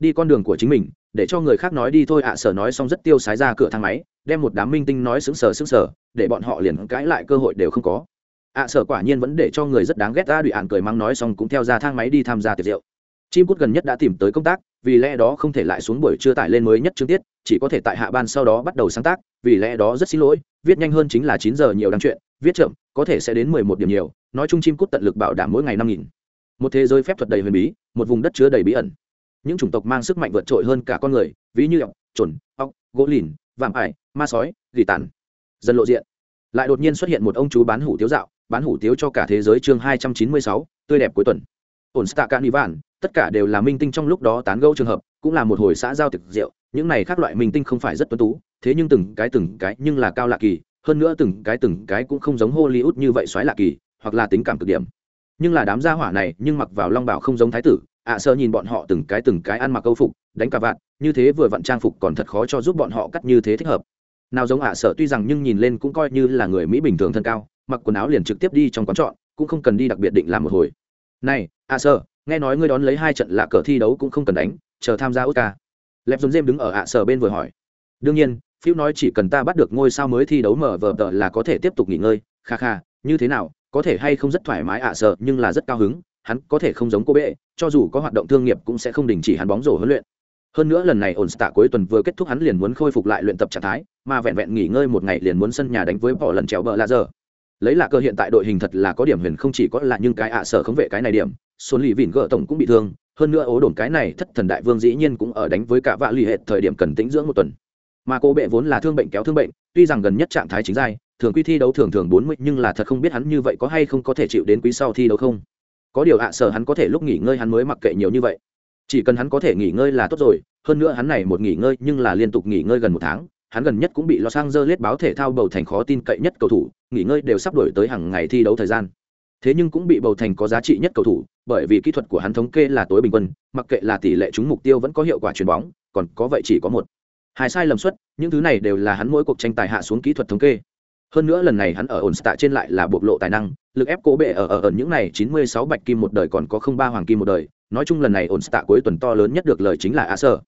đi con đường của chính mình, để cho người khác nói đi thôi. ạ, sở nói xong rất tiêu sái ra cửa thang máy, đem một đám minh tinh nói sững sờ sững sờ, để bọn họ liền cãi lại cơ hội đều không có. ạ, sở quả nhiên vẫn để cho người rất đáng ghét. ra, đụy ạn cười mang nói xong cũng theo ra thang máy đi tham gia tiệc rượu. Chim cút gần nhất đã tìm tới công tác, vì lẽ đó không thể lại xuống buổi trưa tải lên mới nhất chương tiết, chỉ có thể tại hạ ban sau đó bắt đầu sáng tác, vì lẽ đó rất xin lỗi, viết nhanh hơn chính là chín giờ nhiều đăng chuyện, viết chậm, có thể sẽ đến mười một điểm nhiều, nói chung chim cút tận lực bảo đảm mỗi ngày năm nghìn. Một thế giới phép thuật đầy huyền bí, một vùng đất chứa đầy bí ẩn những chủng tộc mang sức mạnh vượt trội hơn cả con người, ví như ọc trồn ọc gỗ lìn, vạm ải, ma sói, gỉ tàn. Dần lộ diện. Lại đột nhiên xuất hiện một ông chú bán hủ tiếu dạo, bán hủ tiếu cho cả thế giới chương hai trăm chín mươi sáu, tươi đẹp cuối tuần. Ổn stạ cạn vạn tất cả đều là minh tinh trong lúc đó tán gẫu trường hợp, cũng là một hồi xã giao thực rượu, những này khác loại minh tinh không phải rất tuấn tú, thế nhưng từng cái từng cái nhưng là cao lạ kỳ, hơn nữa từng cái từng cái cũng không giống hollywood như vậy xoáy lạ kỳ, hoặc là tính cảm cực điểm. Nhưng là đám gia hỏa này nhưng mặc vào long bảo không giống thái tử ạ à, nhìn bọn họ từng cái từng cái ăn mặc câu phục đánh cả vạn, như thế vừa vặn trang phục còn thật khó cho giúp bọn họ cắt như thế thích hợp. Nào giống ạ à tuy rằng nhưng nhìn lên cũng coi như là người mỹ bình thường thân cao mặc quần áo liền trực tiếp đi trong quán trọ cũng không cần đi đặc biệt định làm một hồi. Này ạ à nghe nói ngươi đón lấy hai trận lạ cờ thi đấu cũng không cần đánh chờ tham gia oscar. Lẹp dồn dêm đứng ở ạ sở bên vừa hỏi. Đương nhiên phiêu nói chỉ cần ta bắt được ngôi sao mới thi đấu mở vờ tờ là có thể tiếp tục nghỉ ngơi kha kha như thế nào có thể hay không rất thoải mái ạ sợ nhưng là rất cao hứng hắn có thể không giống cô bệ cho dù có hoạt động thương nghiệp cũng sẽ không đình chỉ hắn bóng rổ huấn luyện. Hơn nữa lần này ổn tạ cuối tuần vừa kết thúc hắn liền muốn khôi phục lại luyện tập trạng thái, mà vẹn vẹn nghỉ ngơi một ngày liền muốn sân nhà đánh với bỏ lần trèo bờ là giờ lấy là cơ hiện tại đội hình thật là có điểm huyền không chỉ có là nhưng cái ạ à sở không vệ cái này điểm xuân lì vỉn gỡ tổng cũng bị thương, hơn nữa ố đồn cái này thất thần đại vương dĩ nhiên cũng ở đánh với cả vạ lì hệt thời điểm cần tĩnh dưỡng một tuần. Mà cô bệ vốn là thương bệnh kéo thương bệnh, tuy rằng gần nhất trạng thái chính giai, thường quy thi đấu thường thường bốn mươi, nhưng là thật không biết hắn như vậy có hay không có thể chịu đến quý sau thi đấu không có điều ạ sở hắn có thể lúc nghỉ ngơi hắn mới mặc kệ nhiều như vậy chỉ cần hắn có thể nghỉ ngơi là tốt rồi hơn nữa hắn này một nghỉ ngơi nhưng là liên tục nghỉ ngơi gần một tháng hắn gần nhất cũng bị Los Angeles báo thể thao bầu thành khó tin cậy nhất cầu thủ, nghỉ ngơi đều sắp đổi tới hàng ngày thi đấu thời gian. Thế nhưng cũng bị bầu thành có giá trị nhất cầu thủ, bởi vì kỹ thuật của hắn thống kê là tối bình quân, mặc kệ là tỷ lệ trúng mục tiêu vẫn có hiệu quả chuyền bóng, còn có vậy chỉ có một. Hai sai lầm suất, những thứ này đều là hắn mỗi cuộc tranh tài hạ xuống kỹ thuật thống kê. Hơn nữa lần này hắn ở ổn tạ trên lại là bộc lộ tài năng, lực ép cố bệ ở ở, ở những này 96 bạch kim một đời còn có không ba hoàng kim một đời, nói chung lần này ổn tạ cuối tuần to lớn nhất được lời chính là A Sở.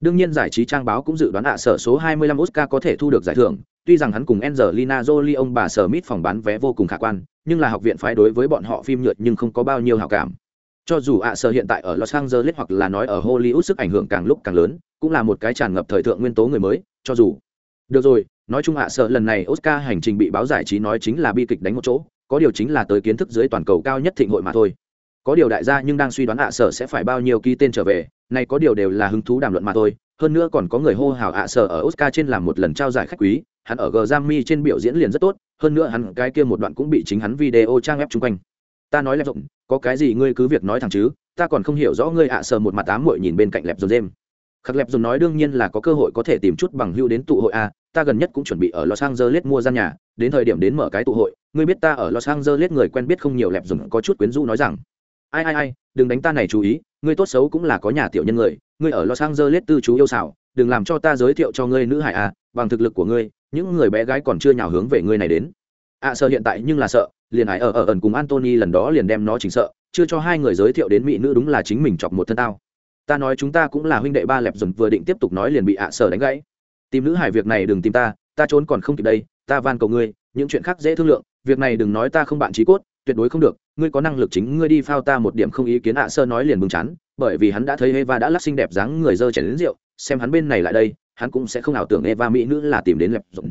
Đương nhiên giải trí trang báo cũng dự đoán ạ sở số 25 Oscar có thể thu được giải thưởng, tuy rằng hắn cùng Angelina Jolie ông bà sở mít phòng bán vé vô cùng khả quan, nhưng là học viện phái đối với bọn họ phim nhựa nhưng không có bao nhiêu hảo cảm. Cho dù ạ sở hiện tại ở Los Angeles hoặc là nói ở Hollywood sức ảnh hưởng càng lúc càng lớn, cũng là một cái tràn ngập thời thượng nguyên tố người mới, cho dù. Được rồi, nói chung ạ sợ lần này Oscar hành trình bị báo giải trí nói chính là bi kịch đánh một chỗ, có điều chính là tới kiến thức dưới toàn cầu cao nhất thịnh hội mà thôi. Có điều đại gia nhưng đang suy đoán ạ sở sẽ phải bao nhiêu ký tên trở về này có điều đều là hứng thú đàm luận mà thôi. Hơn nữa còn có người hô hào ạ sở ở oscar trên làm một lần trao giải khách quý hắn ở g Grammy trên biểu diễn liền rất tốt hơn nữa hắn cái kia một đoạn cũng bị chính hắn video trang web chung quanh. Ta nói lẹp rộng có cái gì ngươi cứ việc nói thẳng chứ ta còn không hiểu rõ ngươi ạ sở một mặt tám muội nhìn bên cạnh lẹp rộng dêm khắc lẹp Dùng nói đương nhiên là có cơ hội có thể tìm chút bằng hưu đến tụ hội a ta gần nhất cũng chuẩn bị ở los angeles mua gian nhà đến thời điểm đến mở cái tụ hội ngươi biết ta ở los angeles người quen biết không nhiều lẹp Dùng có chút quyến rũ nói rằng ai ai ai đừng đánh ta này chú ý ngươi tốt xấu cũng là có nhà tiểu nhân người ngươi ở los angeles tư chú yêu xảo đừng làm cho ta giới thiệu cho ngươi nữ hải à bằng thực lực của ngươi những người bé gái còn chưa nhào hướng về ngươi này đến. Ạ à, sợ hiện tại nhưng là sợ liền hải ở ở ẩn cùng antony lần đó liền đem nó chính sợ chưa cho hai người giới thiệu đến mỹ nữ đúng là chính mình chọc một thân tao ta nói chúng ta cũng là huynh đệ ba lẹp dồn vừa định tiếp tục nói liền bị ạ à sở đánh gãy. Tìm nữ hải việc này đừng tìm ta ta trốn còn không kịp đây, ta van cầu ngươi, những chuyện khác dễ thương lượng, việc này đừng nói ta không bạn trí cốt, tuyệt đối không được, ngươi có năng lực chính ngươi đi phao ta một điểm không ý kiến ạ sơ nói liền bừng chán, bởi vì hắn đã thấy eva đã lắc xinh đẹp dáng người dơ chảy đến rượu, xem hắn bên này lại đây, hắn cũng sẽ không ảo tưởng eva mỹ nữ là tìm đến lẹp rộng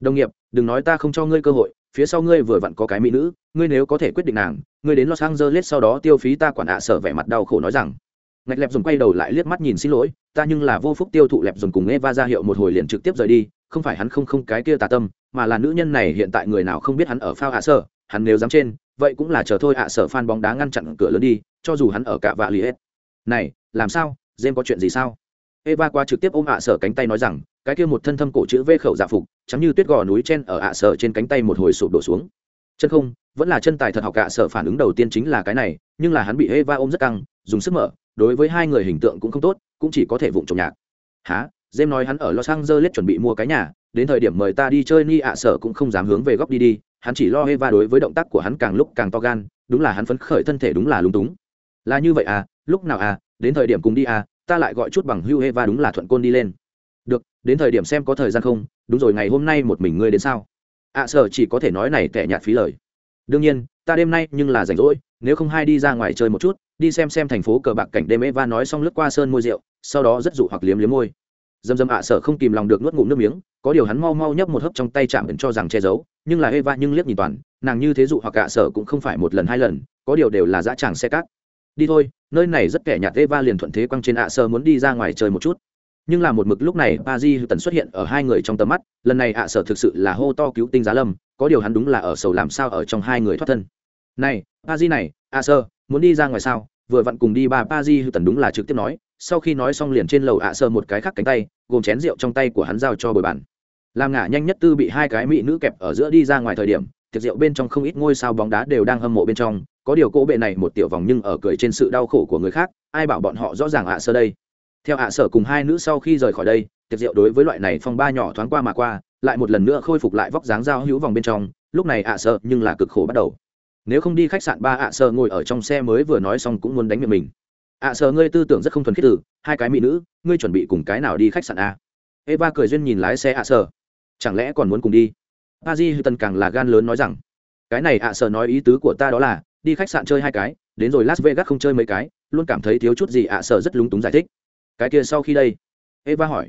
đồng nghiệp, đừng nói ta không cho ngươi cơ hội, phía sau ngươi vừa vặn có cái mỹ nữ, ngươi nếu có thể quyết định nàng, ngươi đến los angeles sau đó tiêu phí ta quản ạ sở vẻ mặt đau khổ nói rằng ngạch lẹp dùng quay đầu lại liếc mắt nhìn xin lỗi, ta nhưng là vô phúc tiêu thụ lẹp dùng cùng eva ra hiệu một hồi liền trực tiếp rời đi, không phải hắn không không cái kia tà tâm, mà là nữ nhân này hiện tại người nào không biết hắn ở phao hạ sở, hắn nếu dám trên, vậy cũng là chờ thôi hạ sở fan bóng đá ngăn chặn cửa lớn đi, cho dù hắn ở cả vạ lì hết. Này, làm sao? Jem có chuyện gì sao? Eva qua trực tiếp ôm ạ sở cánh tay nói rằng, cái kia một thân thâm cổ chữ v khẩu dạ phục chắm như tuyết gò núi chen ở ạ sở trên cánh tay một hồi sụp đổ xuống. Chân không, vẫn là chân tài thật học ạ sở phản ứng đầu tiên chính là cái này, nhưng là hắn bị eva ôm rất căng, dùng sức mở đối với hai người hình tượng cũng không tốt cũng chỉ có thể vụng trồng nhạc há jem nói hắn ở los angeles chuẩn bị mua cái nhà đến thời điểm mời ta đi chơi ni ạ sở cũng không dám hướng về góc đi đi hắn chỉ lo Eva đối với động tác của hắn càng lúc càng to gan, đúng là hắn phấn khởi thân thể đúng là lúng túng. Là như vậy à, lúc nào à, đến thời điểm cùng đi à, ta lại gọi chút bằng hưu Eva đúng là thuận côn đi lên. Được, đến thời điểm xem có thời gian không, đúng rồi ngày hôm nay một mình ngươi đến sao? ạ à, sở chỉ có thể nói này tẻ nhạt phí lời. Đương nhiên, ta đêm nay nhưng là rảnh rỗi, nếu không hai đi ra ngoài chơi một chút, đi xem xem thành phố cờ bạc cảnh đêm Eva nói xong lướt qua sơn môi rượu, sau đó rất dụ hoặc liếm liếm môi. Dâm dâm ạ à sở không kìm lòng được nuốt ngụm nước miếng, có điều hắn mau mau nhấp một hớp trong tay chạm ẩn cho rằng che giấu, nhưng là Eva nhưng liếc nhìn toàn, nàng như thế dụ hoặc ạ sở cũng không phải một lần hai lần, có điều đều là dã tràng xe cát. Đi thôi, nơi này rất kẻ nhạt Eva liền thuận thế quăng trên ạ sở muốn đi ra ngoài chơi một chút. nhưng là một mực lúc này pa di tần xuất hiện ở hai người trong tầm mắt lần này ạ sở thực sự là hô to cứu tinh giá lâm có điều hắn đúng là ở sầu làm sao ở trong hai người thoát thân này pa di này a sơ, muốn đi ra ngoài sao? Vừa vặn cùng đi ba pa di tần đúng là trực tiếp nói. Sau khi nói xong liền trên lầu ạ sơ một cái khác cánh tay, gồm chén rượu trong tay của hắn giao cho bồi bàn. Làm ngả nhanh nhất tư bị hai cái mỹ nữ kẹp ở giữa đi ra ngoài thời điểm, tiệc rượu bên trong không ít ngôi sao bóng đá đều đang hâm mộ bên trong. Có điều cỗ bệ này một tiểu vòng nhưng ở cười trên sự đau khổ của người khác, ai bảo bọn họ rõ ràng ạ sơ đây? Theo ạ sở cùng hai nữ sau khi rời khỏi đây, tiệc rượu đối với loại này phong ba nhỏ thoáng qua mà qua, lại một lần nữa khôi phục lại vóc dáng giao hữu vòng bên trong. Lúc này ạ sơ nhưng là cực khổ bắt đầu nếu không đi khách sạn ba ạ sợ ngồi ở trong xe mới vừa nói xong cũng muốn đánh miệng mình. Ạ sợ ngươi tư tưởng rất không thuần khiết từ, hai cái mỹ nữ, ngươi chuẩn bị cùng cái nào đi khách sạn a? Eva cười duyên nhìn lái xe ạ sợ chẳng lẽ còn muốn cùng đi? A di tần càng là gan lớn nói rằng, cái này ạ sợ nói ý tứ của ta đó là, đi khách sạn chơi hai cái, đến rồi las vegas không chơi mấy cái, luôn cảm thấy thiếu chút gì ạ sợ rất lúng túng giải thích. Cái kia sau khi đây? Eva hỏi.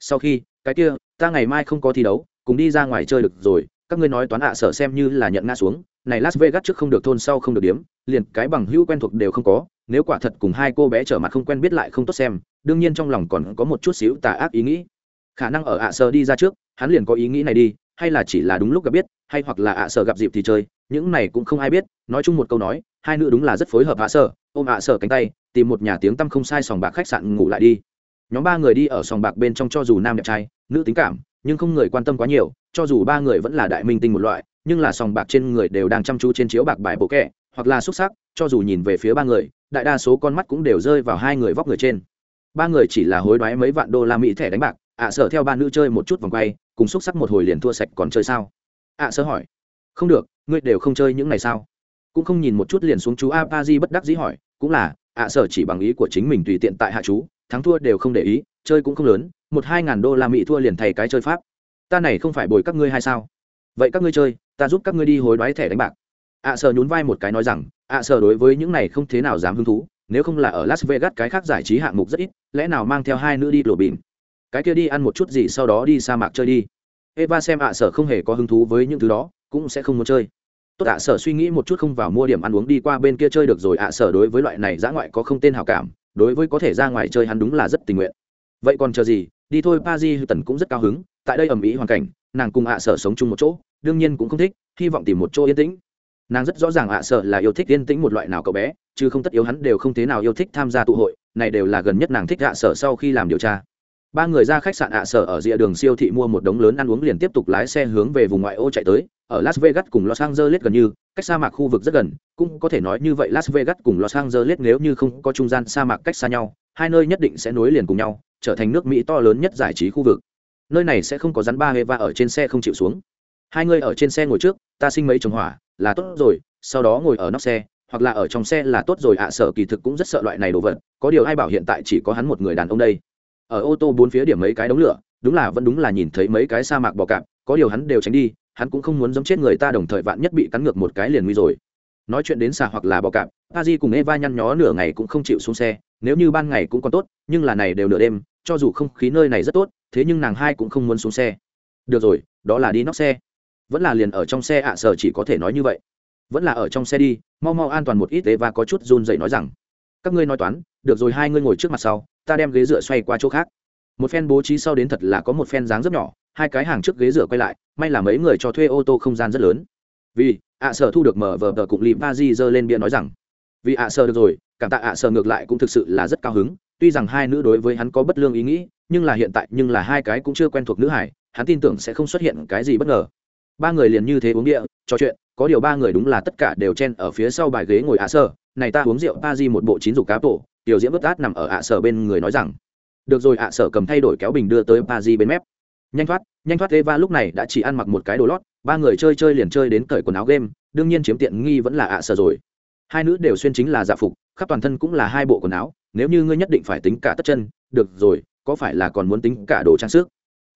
Sau khi, cái kia, ta ngày mai không có thi đấu, cùng đi ra ngoài chơi được rồi, các ngươi nói toán ạ sở xem như là nhận ngã xuống này las vegas trước không được thôn sau không được điếm, liền cái bằng hữu quen thuộc đều không có, nếu quả thật cùng hai cô bé trở mặt không quen biết lại không tốt xem, đương nhiên trong lòng còn có một chút xíu tà ác ý nghĩ. Khả năng ở ạ sở đi ra trước, hắn liền có ý nghĩ này đi, hay là chỉ là đúng lúc gặp biết, hay hoặc là ạ sở gặp dịp thì chơi, những này cũng không ai biết, nói chung một câu nói, hai nữ đúng là rất phối hợp ạ sở ôm ạ sở cánh tay, tìm một nhà tiếng tăm không sai sòng bạc khách sạn ngủ lại đi. Nhóm ba người đi ở sòng bạc bên trong cho dù nam đẹp trai, nữ tính cảm, nhưng không người quan tâm quá nhiều, cho dù ba người vẫn là đại minh tinh một loại nhưng là sòng bạc trên người đều đang chăm chú trên chiếu bạc bài bộ kẹ hoặc là xúc sắc cho dù nhìn về phía ba người đại đa số con mắt cũng đều rơi vào hai người vóc người trên. Ba người chỉ là hối đoái mấy vạn đô la mỹ thẻ đánh bạc ạ à, sở theo ba nữ chơi một chút vòng quay cùng xúc sắc một hồi liền thua sạch còn chơi sao? Ạ à, sở hỏi. Không được ngươi đều không chơi những ngày sao cũng không nhìn một chút liền xuống chú a pa di bất đắc dĩ hỏi cũng là ạ sở chỉ bằng ý của chính mình tùy tiện tại hạ chú thắng thua đều không để ý chơi cũng không lớn một hai ngàn đô la mỹ thua liền thay cái chơi pháp. Ta này không phải bồi các ngươi hay sao? Vậy các ngươi chơi ta giúp các ngươi đi hối đoái thẻ đánh bạc. Ạ à, sợ nhún vai một cái nói rằng ạ à, sợ đối với những này không thế nào dám hứng thú nếu không là ở las vegas cái khác giải trí hạng mục rất ít lẽ nào mang theo hai nữ đi lộ bìm cái kia đi ăn một chút gì sau đó đi sa mạc chơi đi. Eva xem ạ à, sợ không hề có hứng thú với những thứ đó cũng sẽ không muốn chơi. Tốt ạ sở suy nghĩ một chút không vào mua điểm ăn uống đi qua bên kia chơi được rồi ạ sở đối với loại này dã ngoại có không tên hào cảm đối với có thể ra ngoài chơi hắn đúng là rất tình nguyện. Vậy còn chờ gì? Đi thôi pa di tần cũng rất cao hứng tại đây ầm ĩ hoàn cảnh nàng cùng ạ sở sống chung một chỗ đương nhiên cũng không thích, hy vọng tìm một chỗ yên tĩnh. Nàng rất rõ ràng ạ, sợ là yêu thích yên tĩnh một loại nào cậu bé, chứ không tất yếu hắn đều không thế nào yêu thích tham gia tụ hội, này đều là gần nhất nàng thích ạ, sợ sau khi làm điều tra. Ba người ra khách sạn ạ sở ở rìa đường siêu thị mua một đống lớn ăn uống liền tiếp tục lái xe hướng về vùng ngoại ô chạy tới, ở las vegas cùng los angeles gần như, cách sa mạc khu vực rất gần, cũng có thể nói như vậy las vegas cùng los angeles nếu như không có trung gian sa mạc cách xa nhau, hai nơi nhất định sẽ nối liền cùng nhau, trở thành nước mỹ to lớn nhất giải trí khu vực. Nơi này sẽ không có rắn ba heva ở trên xe không chịu xuống hai người ở trên xe ngồi trước ta sinh mấy chồng hỏa là tốt rồi sau đó ngồi ở nóc xe hoặc là ở trong xe là tốt rồi. Ạ à, sở kỳ thực cũng rất sợ loại này đồ vật có điều ai bảo hiện tại chỉ có hắn một người đàn ông đây. Ở ô tô bốn phía điểm mấy cái đống lửa đúng là vẫn đúng là nhìn thấy mấy cái sa mạc bò cạp có điều hắn đều tránh đi hắn cũng không muốn giống chết người ta đồng thời vạn nhất bị cắn ngược một cái liền nguy rồi. Nói chuyện đến xà hoặc là bò cạp a di cùng eva nhăn nhó nửa ngày cũng không chịu xuống xe nếu như ban ngày cũng còn tốt nhưng là này đều nửa đêm cho dù không khí nơi này rất tốt thế nhưng nàng hai cũng không muốn xuống xe. Được rồi đó là đi nóc xe vẫn là liền ở trong xe ạ sở chỉ có thể nói như vậy. Vẫn là ở trong xe đi, mau mau an toàn một ít và có chút run dậy nói rằng, các ngươi nói toán, được rồi, hai ngươi ngồi trước mặt sau, ta đem ghế dựa xoay qua chỗ khác. Một phen bố trí sau đến thật là có một phen dáng rất nhỏ, hai cái hàng trước ghế dựa quay lại, may là mấy người cho thuê ô tô không gian rất lớn. Vì, ạ sở thu được mở vờ tờ cụng lìm ba di giơ lên bia nói rằng, vì ạ sở được rồi, cảm tạ ạ sở ngược lại cũng thực sự là rất cao hứng, tuy rằng hai nữ đối với hắn có bất lương ý nghĩ, nhưng là hiện tại, nhưng là hai cái cũng chưa quen thuộc nữ hải, hắn tin tưởng sẽ không xuất hiện cái gì bất ngờ ba người liền như thế uống địa, trò chuyện, có điều ba người đúng là tất cả đều chen ở phía sau bài ghế ngồi ạ sở này ta uống rượu ba di một bộ chín dục cá tổ. Tiểu diễm bất át nằm ở ạ sở bên người nói rằng, được rồi ạ sở cầm thay đổi kéo bình đưa tới ba di bên mép. Nhanh thoát nhanh thoát eva lúc này đã chỉ ăn mặc một cái đồ lót. Ba người chơi chơi liền chơi đến cởi quần áo game, đương nhiên chiếm tiện nghi vẫn là ạ sở rồi. Hai nữ đều xuyên chính là dạ phục, khắp toàn thân cũng là hai bộ quần áo. Nếu như ngươi nhất định phải tính cả tất chân, được rồi, có phải là còn muốn tính cả đồ trang sức?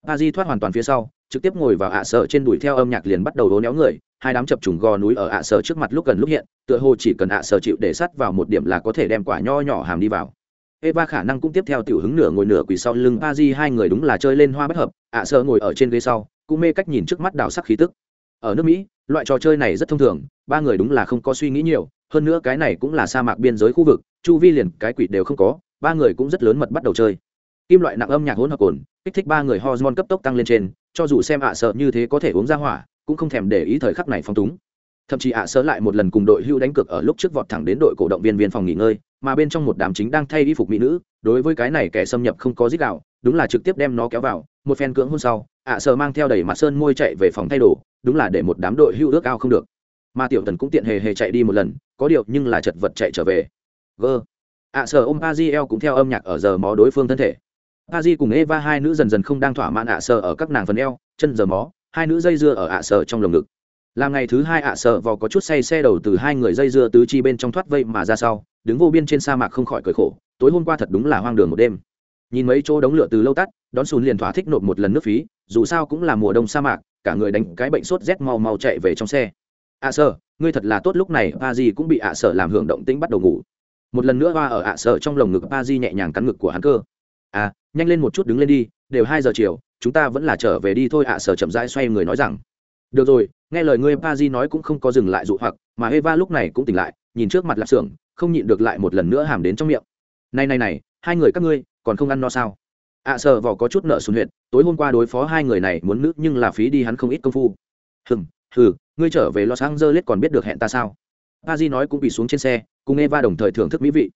A di thoát hoàn toàn phía sau trực tiếp ngồi vào ạ sở trên đùi theo âm nhạc liền bắt đầu đố néo người hai đám chập trùng gò núi ở ạ sở trước mặt lúc gần lúc hiện tựa hồ chỉ cần ạ sở chịu để sắt vào một điểm là có thể đem quả nho nhỏ hàm đi vào Eva khả năng cũng tiếp theo tiểu hứng nửa ngồi nửa quỳ sau lưng Pazi hai người đúng là chơi lên hoa bất hợp, ạ sở ngồi ở trên ghế sau, cũng mê cách nhìn trước mắt đào sắc khí tức. Ở nước Mỹ, loại trò chơi này rất thông thường, ba người đúng là không có suy nghĩ nhiều, hơn nữa cái này cũng là sa mạc biên giới khu vực, chu vi liền cái quỷ đều không có, ba người cũng rất lớn mật bắt đầu chơi kim loại nặng âm nhạc hỗn hợp cồn, kích thích ba người hormone cấp tốc tăng lên trên, cho dù xem ạ sợ như thế có thể uống ra hỏa, cũng không thèm để ý thời khắc này phong túng. Thậm chí ạ sợ lại một lần cùng đội hưu đánh cược ở lúc trước vọt thẳng đến đội cổ động viên viên phòng nghỉ ngơi, mà bên trong một đám chính đang thay y phục mỹ nữ, đối với cái này kẻ xâm nhập không có dít đạo, đúng là trực tiếp đem nó kéo vào, một phen cưỡng hôn sau, ạ sợ mang theo đầy mặt sơn môi chạy về phòng thay đồ, đúng là để một đám đội hưu ước ao không được. Mà tiểu tần cũng tiện hề hề chạy đi một lần, có điều nhưng là chật vật chạy trở về. G ạ sợ ôm a di cũng theo âm nhạc ở giờ mó đối phương thân thể a di cùng eva hai nữ dần dần không đang thỏa mãn ạ sợ ở các nàng phần eo, chân giờ mó, hai nữ dây dưa ở ạ sợ trong lồng ngực. Làm ngày thứ hai ạ sợ vò có chút say xe đầu từ hai người dây dưa tứ chi bên trong thoát vây mà ra sau, đứng vô biên trên sa mạc không khỏi cởi khổ, tối hôm qua thật đúng là hoang đường một đêm. Nhìn mấy chỗ đống lửa từ lâu tắt, đón xùn liền thỏa thích nộp một lần nước phí, dù sao cũng là mùa đông sa mạc, cả người đánh cái bệnh sốt rét mau mau chạy về trong xe. Ạ sợ, ngươi thật là tốt lúc này Ba di cũng bị ạ sợ làm hưởng động tĩnh bắt đầu ngủ. Một lần nữa hoa ở ạ sợ trong lồng ngực Ba di nhẹ nhàng cắn ngực của hắn cơ à nhanh lên một chút đứng lên đi, đều hai giờ chiều, chúng ta vẫn là trở về đi thôi ạ, sở chậm rãi xoay người nói rằng. Được rồi, nghe lời ngươi pa di nói cũng không có dừng lại dụ hoặc, mà eva lúc này cũng tỉnh lại, nhìn trước mặt lạp xưởng không nhịn được lại một lần nữa hàm đến trong miệng. Này này này, hai người các ngươi, còn không ăn no sao? Ạ, sở vỏ có chút nợ xuống huyện tối hôm qua đối phó hai người này muốn nước nhưng là phí đi hắn không ít công phu. Hừng hừ, ngươi trở về los angeles còn biết được hẹn ta sao? Pa di nói cũng bị xuống trên xe, cùng eva đồng thời thưởng thức mỹ vị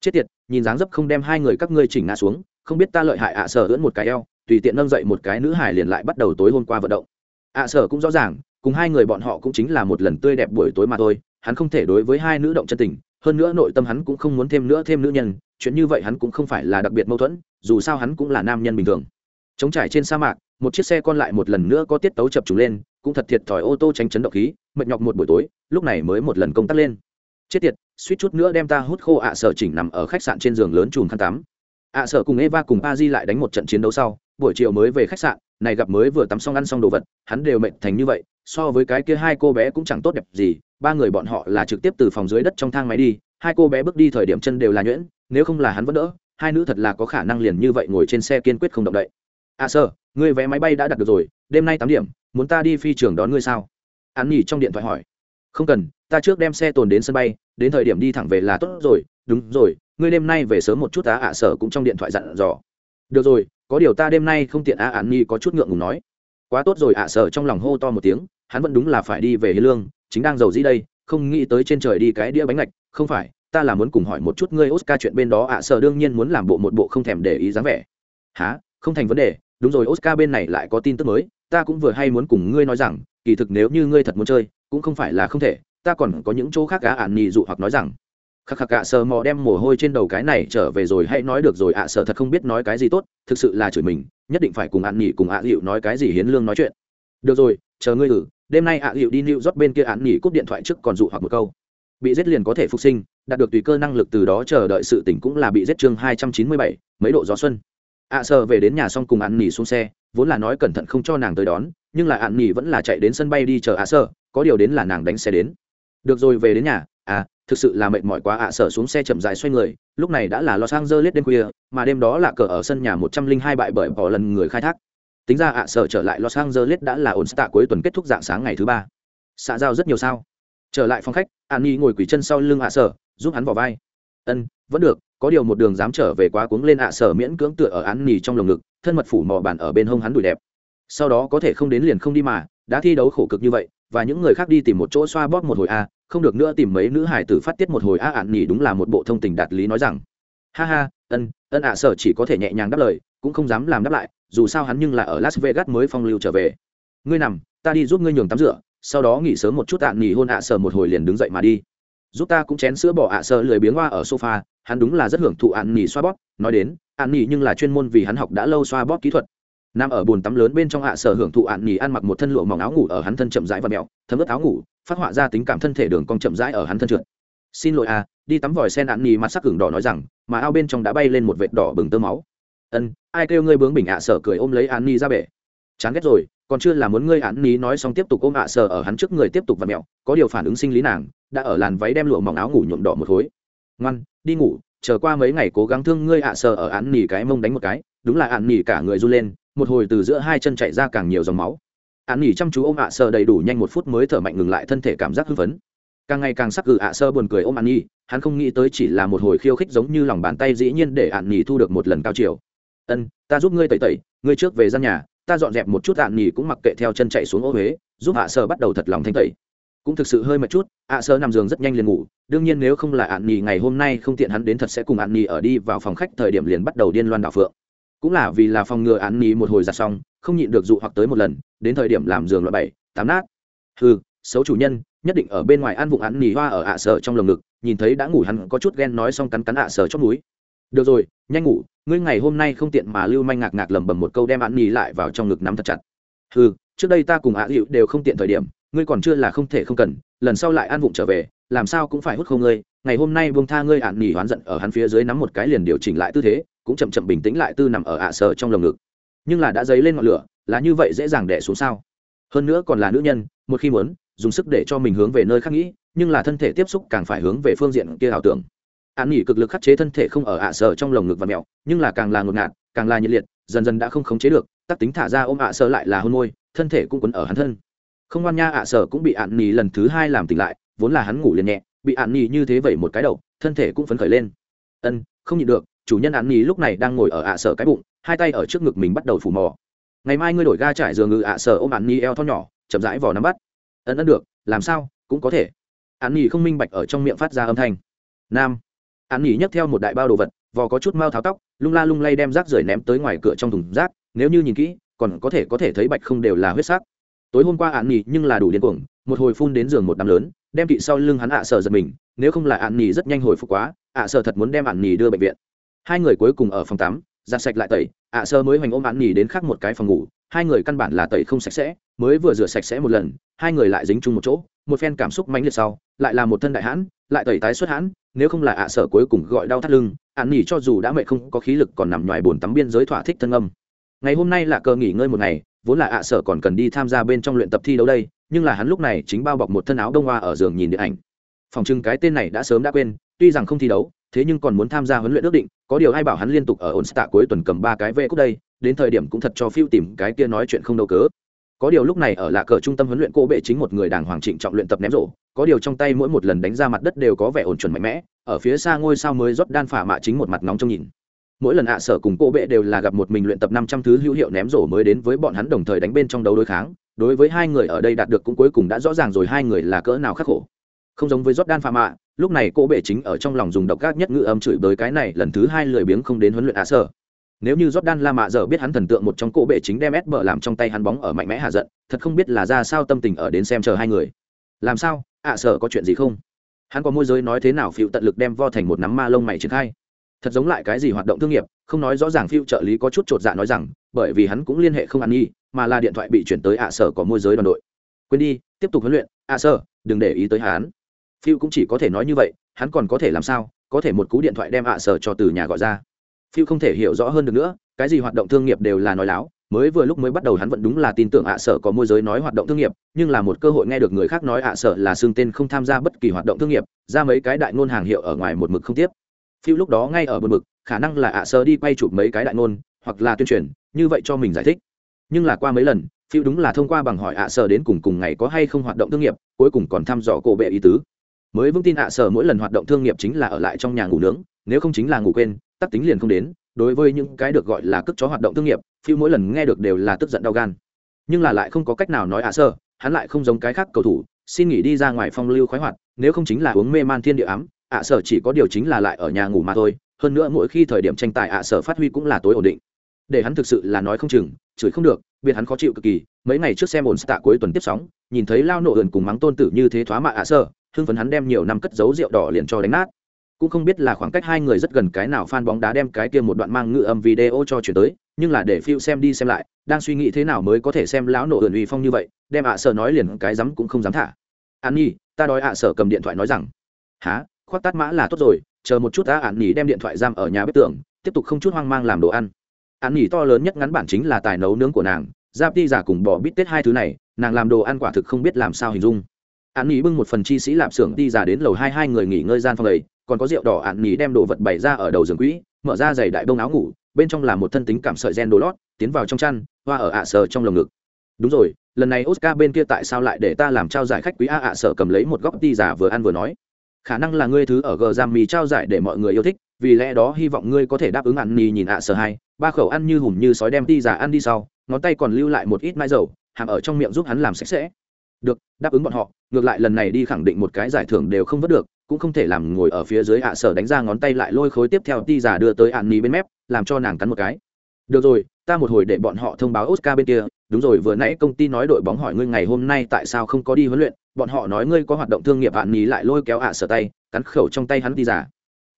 chết tiệt, nhìn dáng dấp không đem hai người các ngươi chỉnh ngã xuống, không biết ta lợi hại ạ sở ưỡn một cái eo, tùy tiện nâng dậy một cái nữ hải liền lại bắt đầu tối hôm qua vận động. Ạ sở cũng rõ ràng, cùng hai người bọn họ cũng chính là một lần tươi đẹp buổi tối mà thôi, hắn không thể đối với hai nữ động chân tình, hơn nữa nội tâm hắn cũng không muốn thêm nữa thêm nữ nhân, chuyện như vậy hắn cũng không phải là đặc biệt mâu thuẫn, dù sao hắn cũng là nam nhân bình thường. Chống trải trên sa mạc, một chiếc xe con lại một lần nữa có tiết tấu chập trùng lên, cũng thật thiệt thòi ô tô tránh chấn động khí, mệt nhọc một buổi tối, lúc này mới một lần công tác lên. Chết tiệt suýt chút nữa đem ta hút khô ạ à sở chỉnh nằm ở khách sạn trên giường lớn chùm khăn tắm. ạ à sở cùng eva cùng a di lại đánh một trận chiến đấu sau, buổi chiều mới về khách sạn, này gặp mới vừa tắm xong ăn xong đồ vật, hắn đều mệt thành như vậy, so với cái kia hai cô bé cũng chẳng tốt đẹp gì, ba người bọn họ là trực tiếp từ phòng dưới đất trong thang máy đi, hai cô bé bước đi thời điểm chân đều là nhuyễn, nếu không là hắn vẫn đỡ, hai nữ thật là có khả năng liền như vậy ngồi trên xe kiên quyết không động đậy. à sơ người vé máy bay đã đặt được rồi, đêm nay tám điểm, muốn ta đi phi trường đón ngươi sao? Hắn nhỉ trong điện thoại hỏi. Không cần ta trước đem xe tồn đến sân bay đến thời điểm đi thẳng về là tốt rồi đúng rồi ngươi đêm nay về sớm một chút á, ạ sở cũng trong điện thoại dặn dò. Được rồi có điều ta đêm nay không tiện á ạn nhi có chút ngượng ngùng nói. Quá tốt rồi ạ sở trong lòng hô to một tiếng hắn vẫn đúng là phải đi về hiến lương chính đang giàu dĩ đây không nghĩ tới trên trời đi cái đĩa bánh lạch không phải ta là muốn cùng hỏi một chút ngươi oscar chuyện bên đó ạ sở đương nhiên muốn làm bộ một bộ không thèm để ý dáng vẻ. Há không thành vấn đề đúng rồi oscar bên này lại có tin tức mới ta cũng vừa hay muốn cùng ngươi nói rằng kỳ thực nếu như ngươi thật muốn chơi cũng không phải là không thể ta còn có những chỗ khác cá ạn nhị dụ hoặc nói rằng, khắc khắc ạ, sờ mò đem mồ hôi trên đầu cái này trở về rồi, hãy nói được rồi ạ, sợ thật không biết nói cái gì tốt, thực sự là chửi mình, nhất định phải cùng ạn nhị cùng ạ dịu nói cái gì hiến lương nói chuyện. Được rồi, chờ ngươi thử, đêm nay ạ dịu đi nịu rót bên kia ạn nhị cúp điện thoại trước còn dụ hoặc một câu. Bị giết liền có thể phục sinh, đạt được tùy cơ năng lực từ đó chờ đợi sự tỉnh cũng là bị giết chương hai trăm chín mươi bảy, mấy độ gió xuân. Ạ sợ về đến nhà xong cùng ạn nhị xuống xe, vốn là nói cẩn thận không cho nàng tới đón, nhưng là ạn nhị vẫn là chạy đến sân bay đi chờ ạ sợ có điều đến là nàng đánh xe đến được rồi, về đến nhà. À thực sự là mệt mỏi quá ạ, sở xuống xe chậm dài xoay người. Lúc này đã là los angeles đêm khuya, mà đêm đó là cờ ở sân nhà một trăm linh hai bại bởi bỏ lần người khai thác. Tính ra ạ, sở trở lại los angeles đã là ổn stạ cuối tuần kết thúc dạng sáng ngày thứ ba. Xạ giao rất nhiều sao. Trở lại phòng khách, an nhi ngồi quỳ chân sau lưng ạ, sở, giúp hắn vào vai. Ân, vẫn được, có điều một đường dám trở về quá cuống lên ạ, sở miễn cưỡng tựa ở án nỉ trong lồng ngực, thân mật phủ mò bàn ở bên hông hắn đùi đẹp. Sau đó có thể không đến liền không đi mà đã thi đấu khổ cực như vậy, và những người khác đi tìm một chỗ xoa bóp một hồi a, không được nữa tìm mấy nữ hải tử phát tiết một hồi a, ạn nhỉ đúng là một bộ thông tình đạt lý nói rằng. Ha ha, ân ân ạ sở chỉ có thể nhẹ nhàng đáp lời, cũng không dám làm đáp lại, dù sao hắn nhưng là ở las vegas mới phong lưu trở về. Ngươi nằm, ta đi giúp ngươi nhường tắm rửa, sau đó nghỉ sớm một chút ạn nhỉ hôn ạ sở một hồi liền đứng dậy mà đi. Giúp ta cũng chén sữa bỏ ạ sở lười biếng hoa ở sofa, hắn đúng là rất hưởng thụ ạn nhỉ xoa bóp, nói đến ạn nhỉ nhưng là chuyên môn vì hắn học đã lâu xoa bóp kỹ thuật nằm ở bồn tắm lớn bên trong hạ sở hưởng thụ ạn nhì ăn mặc một thân lụa mỏng áo ngủ ở hắn thân chậm rãi và mẹo, thấm ướt áo ngủ, phát họa ra tính cảm thân thể đường cong chậm rãi ở hắn thân trượt. Xin lỗi à đi tắm vòi sen ạn nhì mặt sắc hưởng đỏ nói rằng, mà ao bên trong đã bay lên một vệt đỏ bừng tơ máu. Ân, ai kêu ngươi bướng bình ạ, sở cười ôm lấy ạn nhì ra bể. Chán ghét rồi, còn chưa là muốn ngươi ạn nhì nói xong tiếp tục ôm ạ, sở ở hắn trước người tiếp tục và mẹo, có điều phản ứng sinh lý nàng, đã ở làn váy đem lụa mỏng áo ngủ nhuộm đỏ một khối. Ngoan, đi ngủ, chờ qua mấy ngày cố gắng thương ngươi ạ, sở ở ạn nhì cái mông đánh một cái, đúng là ạn nhì cả người run lên một hồi từ giữa hai chân chạy ra càng nhiều dòng máu. An nghỉ chăm chú ôm ạ à sơ đầy đủ nhanh một phút mới thở mạnh ngừng lại thân thể cảm giác hưng phấn. Càng ngày càng sắc cử ạ sơ buồn cười ôm an nghỉ, hắn không nghĩ tới chỉ là một hồi khiêu khích giống như lòng bàn tay dĩ nhiên để an nghỉ thu được một lần cao chiều. Ân, ta giúp ngươi tẩy tẩy, ngươi trước về gian nhà, ta dọn dẹp một chút ạn nghỉ cũng mặc kệ theo chân chạy xuống ô huế, giúp ạ sơ bắt đầu thật lòng thanh tẩy. Cũng thực sự hơi mệt chút, ạ sơ nằm giường rất nhanh liền ngủ, đương nhiên nếu không là ạn nghỉ ngày hôm nay không tiện hắn đến thật sẽ cùng ạn nghỉ ở đi vào phòng khách thời điểm liền bắt đầu điên loan đảo phượng cũng là vì là phòng ngừa án nhì một hồi giặt xong, không nhịn được dụ hoặc tới một lần, đến thời điểm làm giường loại bảy, tám nát. Ừ xấu chủ nhân, nhất định ở bên ngoài ăn vụng án nhì hoa ở ạ sở trong lồng ngực, nhìn thấy đã ngủ hắn có chút ghen nói xong cắn cắn ạ sở trong núi. Được rồi, nhanh ngủ, ngươi ngày hôm nay không tiện mà lưu manh ngạc ngạc lẩm bẩm một câu đem án nhì lại vào trong ngực nắm thật chặt. Ừ trước đây ta cùng ạ dịu đều không tiện thời điểm, ngươi còn chưa là không thể không cần, lần sau lại ăn vụng trở về, làm sao cũng phải hút không ngươi, ngày hôm nay buông tha ngươi ạn nhì hoán giận ở hắn phía dưới nắm một cái liền điều chỉnh lại tư thế cũng chậm chậm bình tĩnh lại tư nằm ở ạ sở trong lồng ngực. Nhưng là đã dấy lên ngọn lửa, là như vậy dễ dàng đẻ xuống sao? Hơn nữa còn là nữ nhân, một khi muốn, dùng sức để cho mình hướng về nơi khác nghĩ, nhưng là thân thể tiếp xúc càng phải hướng về phương diện kia ảo tưởng. An nghỉ cực lực khắc chế thân thể không ở ạ sở trong lồng ngực và mẹo, nhưng là càng là ngột ngạt, càng là nhiệt liệt, dần dần đã không khống chế được, tắc tính thả ra ôm ạ sở lại là hôn môi, thân thể cũng quấn ở hắn thân. Không ngoan nha, ạ sở cũng bị ạn nghỉ lần thứ hai làm tỉnh lại, vốn là hắn ngủ liền nhẹ, bị ạn nghỉ như thế vậy một cái đầu, thân thể cũng phấn khởi lên. Ân, không nhịn được chủ nhân án nỉ lúc này đang ngồi ở ạ sở cái bụng, hai tay ở trước ngực mình bắt đầu phủ mò. Ngày mai ngươi đổi ga trải giường ngự ạ sở ôm án nỉ eo thon nhỏ, chậm rãi vò nắm bắt. Ấn ấn được, làm sao, cũng có thể. Án nỉ không minh bạch ở trong miệng phát ra âm thanh. Nam. Án nỉ nhấc theo một đại bao đồ vật, vò có chút mau tháo tóc, lung la lung lay đem rác rưởi ném tới ngoài cửa trong thùng rác, nếu như nhìn kỹ, còn có thể có thể thấy bạch không đều là huyết sắc. Tối hôm qua án nỉ nhưng là đủ điên cuồng, một hồi phun đến giường một đám lớn, đem kỵ sau lưng hắn ạ à sợ giật mình, nếu không là ạn nỉ rất nhanh hồi phục quá, ạ à sợ thật muốn đem ạn nỉ đưa bệnh viện hai người cuối cùng ở phòng tắm, giặt sạch lại tẩy, ạ sơ mới hoành ôm ạn nghỉ đến khác một cái phòng ngủ. Hai người căn bản là tẩy không sạch sẽ, mới vừa rửa sạch sẽ một lần, hai người lại dính chung một chỗ, một phen cảm xúc mãnh liệt sau, lại là một thân đại hãn, lại tẩy tái xuất hãn, nếu không là ạ sở cuối cùng gọi đau thắt lưng ạn nghỉ cho dù đã mệt không có khí lực còn nằm ngoài bồn tắm biên giới thỏa thích thân âm. Ngày hôm nay là cờ nghỉ ngơi một ngày, vốn là ạ à sở còn cần đi tham gia bên trong luyện tập thi đấu đây, nhưng là hắn lúc này chính bao bọc một thân áo đông hoa ở giường nhìn điện ảnh. Phòng trưng cái tên này đã sớm đã quên, tuy rằng không thi đấu thế nhưng còn muốn tham gia huấn luyện ước định, có điều ai bảo hắn liên tục ở ổn tạ cuối tuần cầm ba cái vệ cúc đây, đến thời điểm cũng thật cho phiêu tìm cái kia nói chuyện không đâu cớ. Có điều lúc này ở lạ cờ trung tâm huấn luyện cô bệ chính một người đàng hoàng trịnh trọng luyện tập ném rổ, có điều trong tay mỗi một lần đánh ra mặt đất đều có vẻ ổn chuẩn mạnh mẽ, ở phía xa ngôi sao mới rót đan phả mạ chính một mặt nóng trong nhìn. Mỗi lần ạ sở cùng cô bệ đều là gặp một mình luyện tập năm trăm thứ hữu hiệu ném rổ mới đến với bọn hắn đồng thời đánh bên trong đấu đối kháng, đối với hai người ở đây đạt được cũng cuối cùng đã rõ ràng rồi, hai người là cỡ nào khắc khổ. Không giống với rót đan phả mạ lúc này cô bệ chính ở trong lòng dùng độc gác nhất ngữ âm chửi bới cái này lần thứ hai lười biếng không đến huấn luyện ạ sở. Nếu như jordan la mạ giờ biết hắn thần tượng một trong cô bệ chính đem ép bờ làm trong tay hắn bóng ở mạnh mẽ hạ giận, thật không biết là ra sao tâm tình ở đến xem chờ hai người. Làm sao? Ạ sở có chuyện gì không? Hắn có môi giới nói thế nào phiêu tận lực đem vo thành một nắm ma lông mày triển khai. Thật giống lại cái gì hoạt động thương nghiệp, không nói rõ ràng phiêu trợ lý có chút chột dạ nói rằng, bởi vì hắn cũng liên hệ không ăn nghi, mà là điện thoại bị chuyển tới ạ sở có môi giới đoàn đội. Quên đi, tiếp tục huấn luyện. Ạ sở, đừng để ý tới hắn phiêu cũng chỉ có thể nói như vậy, hắn còn có thể làm sao, có thể một cú điện thoại đem ạ sở cho từ nhà gọi ra. Phiêu không thể hiểu rõ hơn được nữa, cái gì hoạt động thương nghiệp đều là nói láo, mới vừa lúc mới bắt đầu hắn vẫn đúng là tin tưởng ạ sở có môi giới nói hoạt động thương nghiệp, nhưng là một cơ hội nghe được người khác nói ạ sở là xương tên không tham gia bất kỳ hoạt động thương nghiệp, ra mấy cái đại ngôn hàng hiệu ở ngoài một mực không tiếp. Phiêu lúc đó ngay ở một mực khả năng là ạ sở đi quay chụp mấy cái đại ngôn, hoặc là tuyên truyền, như vậy cho mình giải thích. Nhưng là qua mấy lần phiêu đúng là thông qua bằng hỏi ạ sở đến cùng cùng ngày có hay không hoạt động thương nghiệp, cuối cùng còn thăm dò cổ bệ ý tứ mới vững tin ạ sở mỗi lần hoạt động thương nghiệp chính là ở lại trong nhà ngủ nướng nếu không chính là ngủ quên tắc tính liền không đến đối với những cái được gọi là cất chó hoạt động thương nghiệp phiêu mỗi lần nghe được đều là tức giận đau gan. Nhưng là lại không có cách nào nói ạ sở, hắn lại không giống cái khác cầu thủ xin nghỉ đi ra ngoài phong lưu khoái hoạt nếu không chính là uống mê man thiên địa ám ạ sở chỉ có điều chính là lại ở nhà ngủ mà thôi hơn nữa mỗi khi thời điểm tranh tài ạ sở phát huy cũng là tối ổn định. Để hắn thực sự là nói không chừng chửi không được biệt hắn khó chịu cực kỳ mấy ngày trước xem ổn tạ cuối tuần tiếp sóng nhìn thấy lao nộ ườn cùng mắng tôn tử như thế thoá mạ ạ sở hưng phấn hắn đem nhiều năm cất giấu rượu đỏ liền cho đánh nát. Cũng không biết là khoảng cách hai người rất gần cái nào fan bóng đá đem cái kia một đoạn mang ngự âm video cho chuyển tới, nhưng là để phiêu xem đi xem lại, đang suy nghĩ thế nào mới có thể xem lão nổ ườn uy phong như vậy, đem ạ sở nói liền cái dám cũng không dám thả. An nhi, ta đói ạ sở cầm điện thoại nói rằng. Há khoác tát mã là tốt rồi, chờ một chút ta ạn nỉ đem điện thoại giam ở nhà bếp tường, tiếp tục không chút hoang mang làm đồ ăn. Ạn nỉ to lớn nhất ngắn bản chính là tài nấu nướng của nàng, giáp đi giả cùng bỏ bít tết hai thứ này, nàng làm đồ ăn quả thực không biết làm sao hình dung ạn nỉ bưng một phần chi sĩ lạp xưởng đi giả đến lầu hai hai người nghỉ ngơi gian phòng ấy, còn có rượu đỏ ạn nỉ đem đồ vật bày ra ở đầu giường quỹ, mở ra giày đại bông áo ngủ, bên trong là một thân tính cảm sợi gen đồ lót, tiến vào trong chăn, hoa ở ạ sờ trong lồng ngực. Đúng rồi, lần này oscar bên kia tại sao lại để ta làm trao giải khách quý a ạ sợ cầm lấy một góc đi giả vừa ăn vừa nói. Khả năng là ngươi thứ ở g giam mì trao giải để mọi người yêu thích, vì lẽ đó hy vọng ngươi có thể đáp ứng ăn nì nhìn ạ sở hai, ba khẩu ăn như hùm như sói đem đi giả ăn đi sau, ngón tay còn lưu lại một ít mai dầu, hàm ở trong miệng giúp hắn làm sạch sẽ được, đáp ứng bọn họ, ngược lại lần này đi khẳng định một cái giải thưởng đều không vớt được, cũng không thể làm ngồi ở phía dưới ạ sở đánh ra ngón tay lại lôi khối tiếp theo ti giả đưa tới ạn ni bên mép, làm cho nàng cắn một cái. Được rồi, ta một hồi để bọn họ thông báo oscar bên kia. Đúng rồi, vừa nãy công ty nói đội bóng hỏi ngươi ngày hôm nay tại sao không có đi huấn luyện, bọn họ nói ngươi có hoạt động thương nghiệp ạn ni lại lôi kéo ạ sở tay, cắn khẩu trong tay hắn ti giả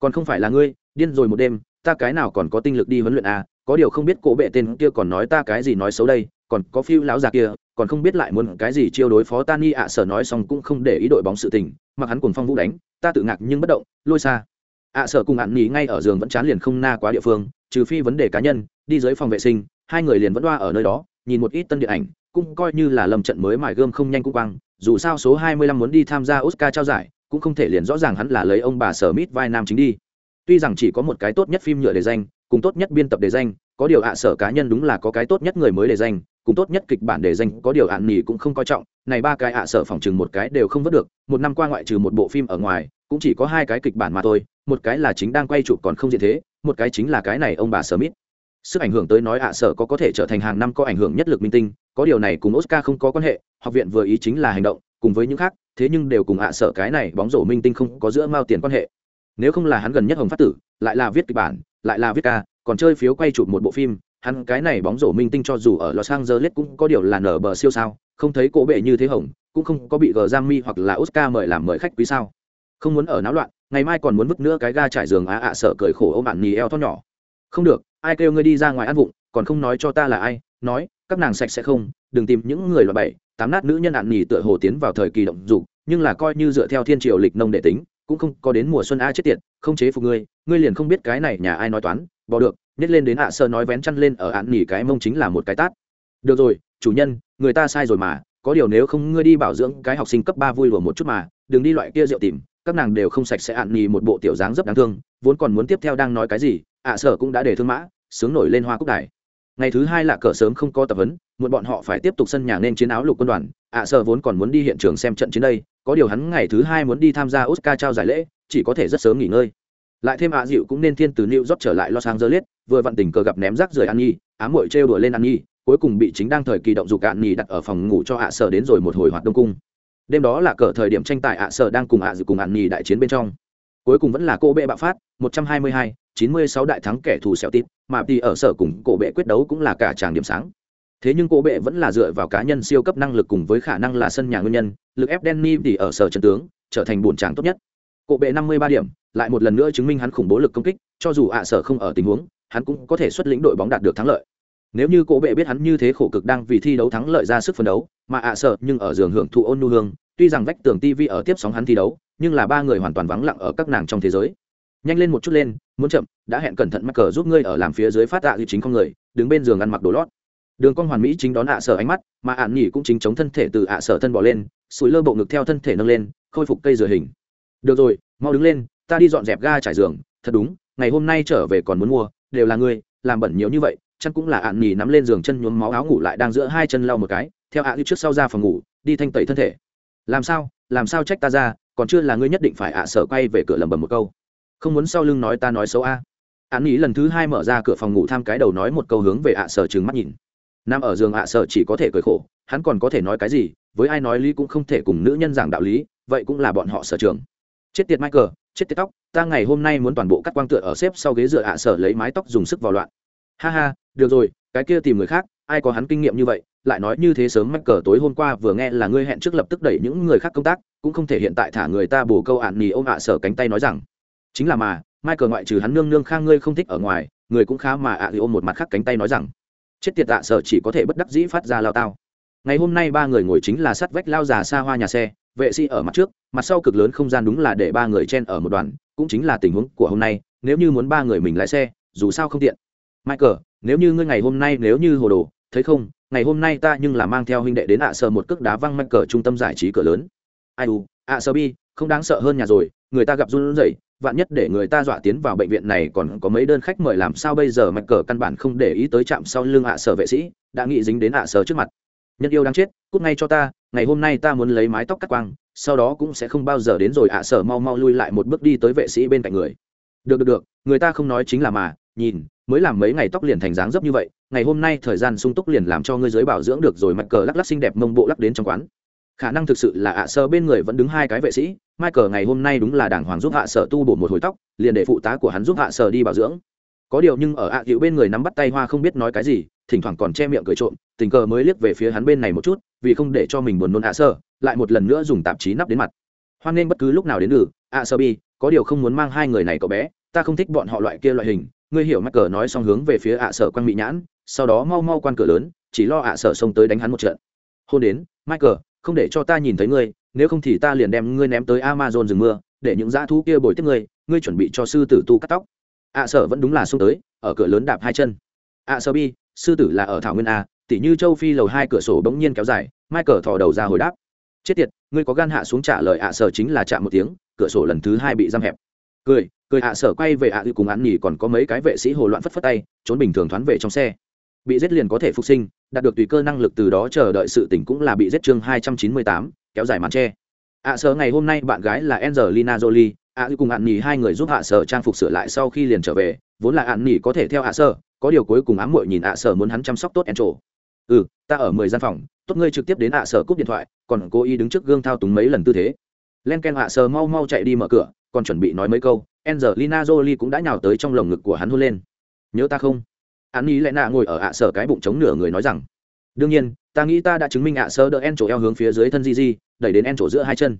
còn không phải là ngươi, điên rồi một đêm, ta cái nào còn có tinh lực đi huấn luyện à? Có điều không biết cổ bệ tên kia còn nói ta cái gì nói xấu đây còn có phiêu lão già kia, còn không biết lại muốn cái gì chiêu đối phó Tani ạ, sở nói xong cũng không để ý đội bóng sự tình, mặc hắn cùng phong vũ đánh, ta tự ngạc nhưng bất động, lôi xa. ạ, sở cùng ạn nghỉ ngay ở giường vẫn chán liền không na quá địa phương, trừ phi vấn đề cá nhân, đi dưới phòng vệ sinh, hai người liền vẫn đoa ở nơi đó, nhìn một ít tân điện ảnh, cũng coi như là lầm trận mới mài gươm không nhanh cũng quăng, dù sao số 25 muốn đi tham gia Oscar trao giải, cũng không thể liền rõ ràng hắn là lấy ông bà sở mít vai nam chính đi. Tuy rằng chỉ có một cái tốt nhất phim nhựa để danh, cùng tốt nhất biên tập để danh, có điều ạ, sở cá nhân đúng là có cái tốt nhất người mới để danh cùng tốt nhất kịch bản để danh có điều ạn nhì cũng không coi trọng, này ba cái ạ sở phòng chừng một cái đều không vớt được, một năm qua ngoại trừ một bộ phim ở ngoài, cũng chỉ có hai cái kịch bản mà thôi, một cái là chính đang quay chụp còn không diện thế, một cái chính là cái này ông bà sở mít sức ảnh hưởng tới nói ạ sở có có thể trở thành hàng năm có ảnh hưởng nhất lực minh tinh, có điều này cùng oscar không có quan hệ, học viện vừa ý chính là hành động, cùng với những khác, thế nhưng đều cùng ạ sở cái này bóng rổ minh tinh không có giữa mao tiền quan hệ. Nếu không là hắn gần nhất hồng phát tử, lại là viết kịch bản, lại là viết ca, còn chơi phiếu quay chụp một bộ phim hắn cái này bóng rổ minh tinh cho dù ở los angeles cũng có điều là nở bờ siêu sao, không thấy cổ bệ như thế hồng, cũng không có bị gờ mi hoặc là oscar mời làm mời khách quý sao. Không muốn ở náo loạn, ngày mai còn muốn vứt nữa cái ga trải giường á ạ sợ cười khổ ôm bạn nhì eo to nhỏ. Không được, ai kêu ngươi đi ra ngoài ăn vụng, còn không nói cho ta là ai, nói, các nàng sạch sẽ không, đừng tìm những người loại bảy tám nát nữ nhân ạn nhì tựa hồ tiến vào thời kỳ động dục, nhưng là coi như dựa theo thiên triều lịch nông để tính, cũng không có đến mùa xuân a chết tiệt, không chế phục ngươi ngươi liền không biết cái này nhà ai nói toán bỏ được, nhét lên đến ạ sơ nói vén chăn lên ở ạn nhì cái mông chính là một cái tát. Được rồi, chủ nhân, người ta sai rồi mà, có điều nếu không ngươi đi bảo dưỡng cái học sinh cấp ba vui lùa một chút mà, đừng đi loại kia rượu tìm, các nàng đều không sạch sẽ ạn nhì một bộ tiểu dáng rất đáng thương, vốn còn muốn tiếp theo đang nói cái gì, ạ sở cũng đã để thương mã, sướng nổi lên hoa cúc đài. Ngày thứ hai là cờ sớm không có tập huấn, muộn bọn họ phải tiếp tục sân nhà nên chiến áo lục quân đoàn, ạ sở vốn còn muốn đi hiện trường xem trận chiến đây, có điều hắn ngày thứ hai muốn đi tham gia oscar trao giải lễ, chỉ có thể rất sớm nghỉ ngơi lại thêm ạ à dịu cũng nên thiên từ new york trở lại los angeles vừa vặn tình cờ gặp ném rác rời ăn nhi ám mội trêu đuổi lên ăn nhi cuối cùng bị chính đang thời kỳ động dục cạn nhi đặt ở phòng ngủ cho ạ sở đến rồi một hồi hoạt đông cung. Đêm đó là cờ thời điểm tranh tài ạ sở đang cùng ạ dịu cùng ăn nhi đại chiến bên trong. Cuối cùng vẫn là cô bệ bạo phát 122, 96 đại thắng kẻ thù xẻo tít mà đi ở sở cùng cổ bệ quyết đấu cũng là cả tràng điểm sáng. Thế nhưng cổ bệ vẫn là dựa vào cá nhân siêu cấp năng lực cùng với khả năng là sân nhà nguyên nhân lực ép Danny thì ở sở trận tướng trở thành buồn tràng tốt nhất cộ bệ 53 điểm, lại một lần nữa chứng minh hắn khủng bố lực công kích, cho dù ạ sở không ở tình huống, hắn cũng có thể xuất lĩnh đội bóng đạt được thắng lợi. Nếu như cổ bệ biết hắn như thế khổ cực đang vì thi đấu thắng lợi ra sức phấn đấu, mà ạ sở nhưng ở giường hưởng thụ ôn nu hương, tuy rằng vách tường tv ở tiếp sóng hắn thi đấu, nhưng là ba người hoàn toàn vắng lặng ở các nàng trong thế giới. Nhanh lên một chút lên, muốn chậm, đã hẹn cẩn thận mắc cờ giúp ngươi ở làm phía dưới phát tạ di chính con người, đứng bên giường ăn mặc đồ lót. Đường con hoàn mỹ chính đón ạ sở ánh mắt, mà ạn nhỉ cũng chính chống thân thể từ ạ sở thân bỏ lên, sủi lơ bộ ngực theo thân thể nâng lên, khôi phục cây rửa hình được rồi, mau đứng lên, ta đi dọn dẹp ga trải giường. Thật đúng, ngày hôm nay trở về còn muốn mua, đều là ngươi, làm bẩn nhiều như vậy chân cũng là ạn nhì nắm lên giường chân nhuốm máu áo ngủ lại đang giữa hai chân lau một cái. Theo ạ như trước sau ra phòng ngủ, đi thanh tẩy thân thể. Làm sao làm sao trách ta ra, còn chưa là ngươi nhất định phải ạ sở quay về cửa lầm bầm một câu. Không muốn sau lưng nói ta nói xấu a. À. án nghĩ lần thứ hai mở ra cửa phòng ngủ tham cái đầu nói một câu hướng về ạ sở trừng mắt nhìn. Nằm ở giường ạ sở chỉ có thể cười khổ, hắn còn có thể nói cái gì, với ai nói lý cũng không thể cùng nữ nhân giảng đạo lý, vậy cũng là bọn họ sở trường chết tiệt michael, chết tiệt tóc, ta ngày hôm nay muốn toàn bộ cắt quang tựa ở xếp sau ghế dựa ạ, sở lấy mái tóc dùng sức vào loạn. Ha ha, được rồi, cái kia tìm người khác, ai có hắn kinh nghiệm như vậy, lại nói như thế sớm mắc cờ tối hôm qua vừa nghe là ngươi hẹn trước lập tức đẩy những người khác công tác, cũng không thể hiện tại thả người ta bổ câu ạn nì ôm ạ, sở cánh tay nói rằng. Chính là mà, michael ngoại trừ hắn nương nương khang ngươi không thích ở ngoài, người cũng khá mà ạ, thì ôm một mặt khác cánh tay nói rằng. Chết tiệt ạ, sở chỉ có thể bất đắc dĩ phát ra lao tao. Ngày hôm nay ba người ngồi chính là sắt vách lao già xa hoa nhà xe vệ sĩ ở mặt trước, mặt sau cực lớn không gian đúng là để ba người chen ở một đoàn, cũng chính là tình huống của hôm nay, nếu như muốn ba người mình lái xe, dù sao không tiện. Michael, nếu như ngươi ngày hôm nay nếu như hồ đồ, thấy không, ngày hôm nay ta nhưng là mang theo huynh đệ đến ạ sơ một cước đá văng mạch cờ trung tâm giải trí cửa lớn. Ai u, ạ sơ bi, không đáng sợ hơn nhà rồi, người ta gặp run rẩy, vạn nhất để người ta dọa tiến vào bệnh viện này còn có mấy đơn khách mời làm sao bây giờ mạch cờ căn bản không để ý tới chạm sau lưng ạ sở vệ sĩ, đã nghĩ dính đến ạ sở trước mặt. Nhân yêu đang chết, cút ngay cho ta ngày hôm nay ta muốn lấy mái tóc cắt quang, sau đó cũng sẽ không bao giờ đến rồi ạ sở mau mau lui lại một bước đi tới vệ sĩ bên cạnh người. Được được được, người ta không nói chính là mà, nhìn, mới làm mấy ngày tóc liền thành dáng dấp như vậy, ngày hôm nay thời gian sung túc liền làm cho ngươi giới bảo dưỡng được rồi, mặt cờ lắc lắc xinh đẹp mông bộ lắc đến trong quán. Khả năng thực sự là ạ sơ bên người vẫn đứng hai cái vệ sĩ, michael ngày hôm nay đúng là đảng hoàng giúp hạ sở tu bổ một hồi tóc, liền để phụ tá của hắn giúp hạ sở đi bảo dưỡng. Có điều nhưng ở ạ à bên người nắm bắt tay hoa không biết nói cái gì, thỉnh thoảng còn che miệng cười trộm, tình cờ mới liếc về phía hắn bên này một chút vì không để cho mình buồn nôn ạ sơ, lại một lần nữa dùng tạp chí nắp đến mặt. Hoan nghênh bất cứ lúc nào đến được ạ sơ bi, có điều không muốn mang hai người này cậu bé, ta không thích bọn họ loại kia loại hình. Ngươi hiểu mắc cờ nói xong hướng về phía ạ sở quan mỹ nhãn, sau đó mau mau quan cửa lớn, chỉ lo ạ sở xông tới đánh hắn một trận. Hôn đến, michael, không để cho ta nhìn thấy ngươi, nếu không thì ta liền đem ngươi ném tới amazon rừng mưa, để những dã thú kia bồi tiếp ngươi ngươi chuẩn bị cho sư tử tu cắt tóc. Ạ sở vẫn đúng là xông tới, ở cửa lớn đạp hai chân. Ạ sở bi, sư tử là ở thảo nguyên a tỉ như châu phi lầu hai cửa sổ bỗng nhiên kéo dài, michael thò đầu ra hồi đáp. Chết tiệt, ngươi có gan hạ xuống trả lời ạ sở chính là chạm một tiếng, cửa sổ lần thứ hai bị giam hẹp. Cười cười ạ sở quay về ạ à cùng ăn nhỉ còn có mấy cái vệ sĩ hồ loạn phất phất tay, trốn bình thường thoán về trong xe. Bị giết liền có thể phục sinh, đạt được tùy cơ năng lực từ đó chờ đợi sự tỉnh cũng là bị giết chương hai trăm chín mươi tám, kéo dài màn tre. Ạ sở, ngày hôm nay bạn gái là angelina jolie, ạ cùng ạn nhỉ hai người giúp ạ sở trang phục sửa lại sau khi liền trở về, vốn là ạn nhỉ có thể theo ạ sở, có điều cuối cùng ám muội nhìn ạ sở muốn hắn chăm sóc tốt en trổ ừ ta ở mười gian phòng tốt ngươi trực tiếp đến ạ sở cúp điện thoại còn cô y đứng trước gương thao túng mấy lần tư thế len ken ạ sở mau mau chạy đi mở cửa còn chuẩn bị nói mấy câu Angelina Jolie cũng đã nhào tới trong lồng ngực của hắn hôn lên. Nhớ ta không? Hắn ý lẽ nạ ngồi ở ạ sở cái bụng chống nửa người nói rằng, đương nhiên, ta nghĩ ta đã chứng minh ạ sở đỡ En chỗ eo hướng phía dưới thân Gigi, đẩy đến En chỗ giữa hai chân.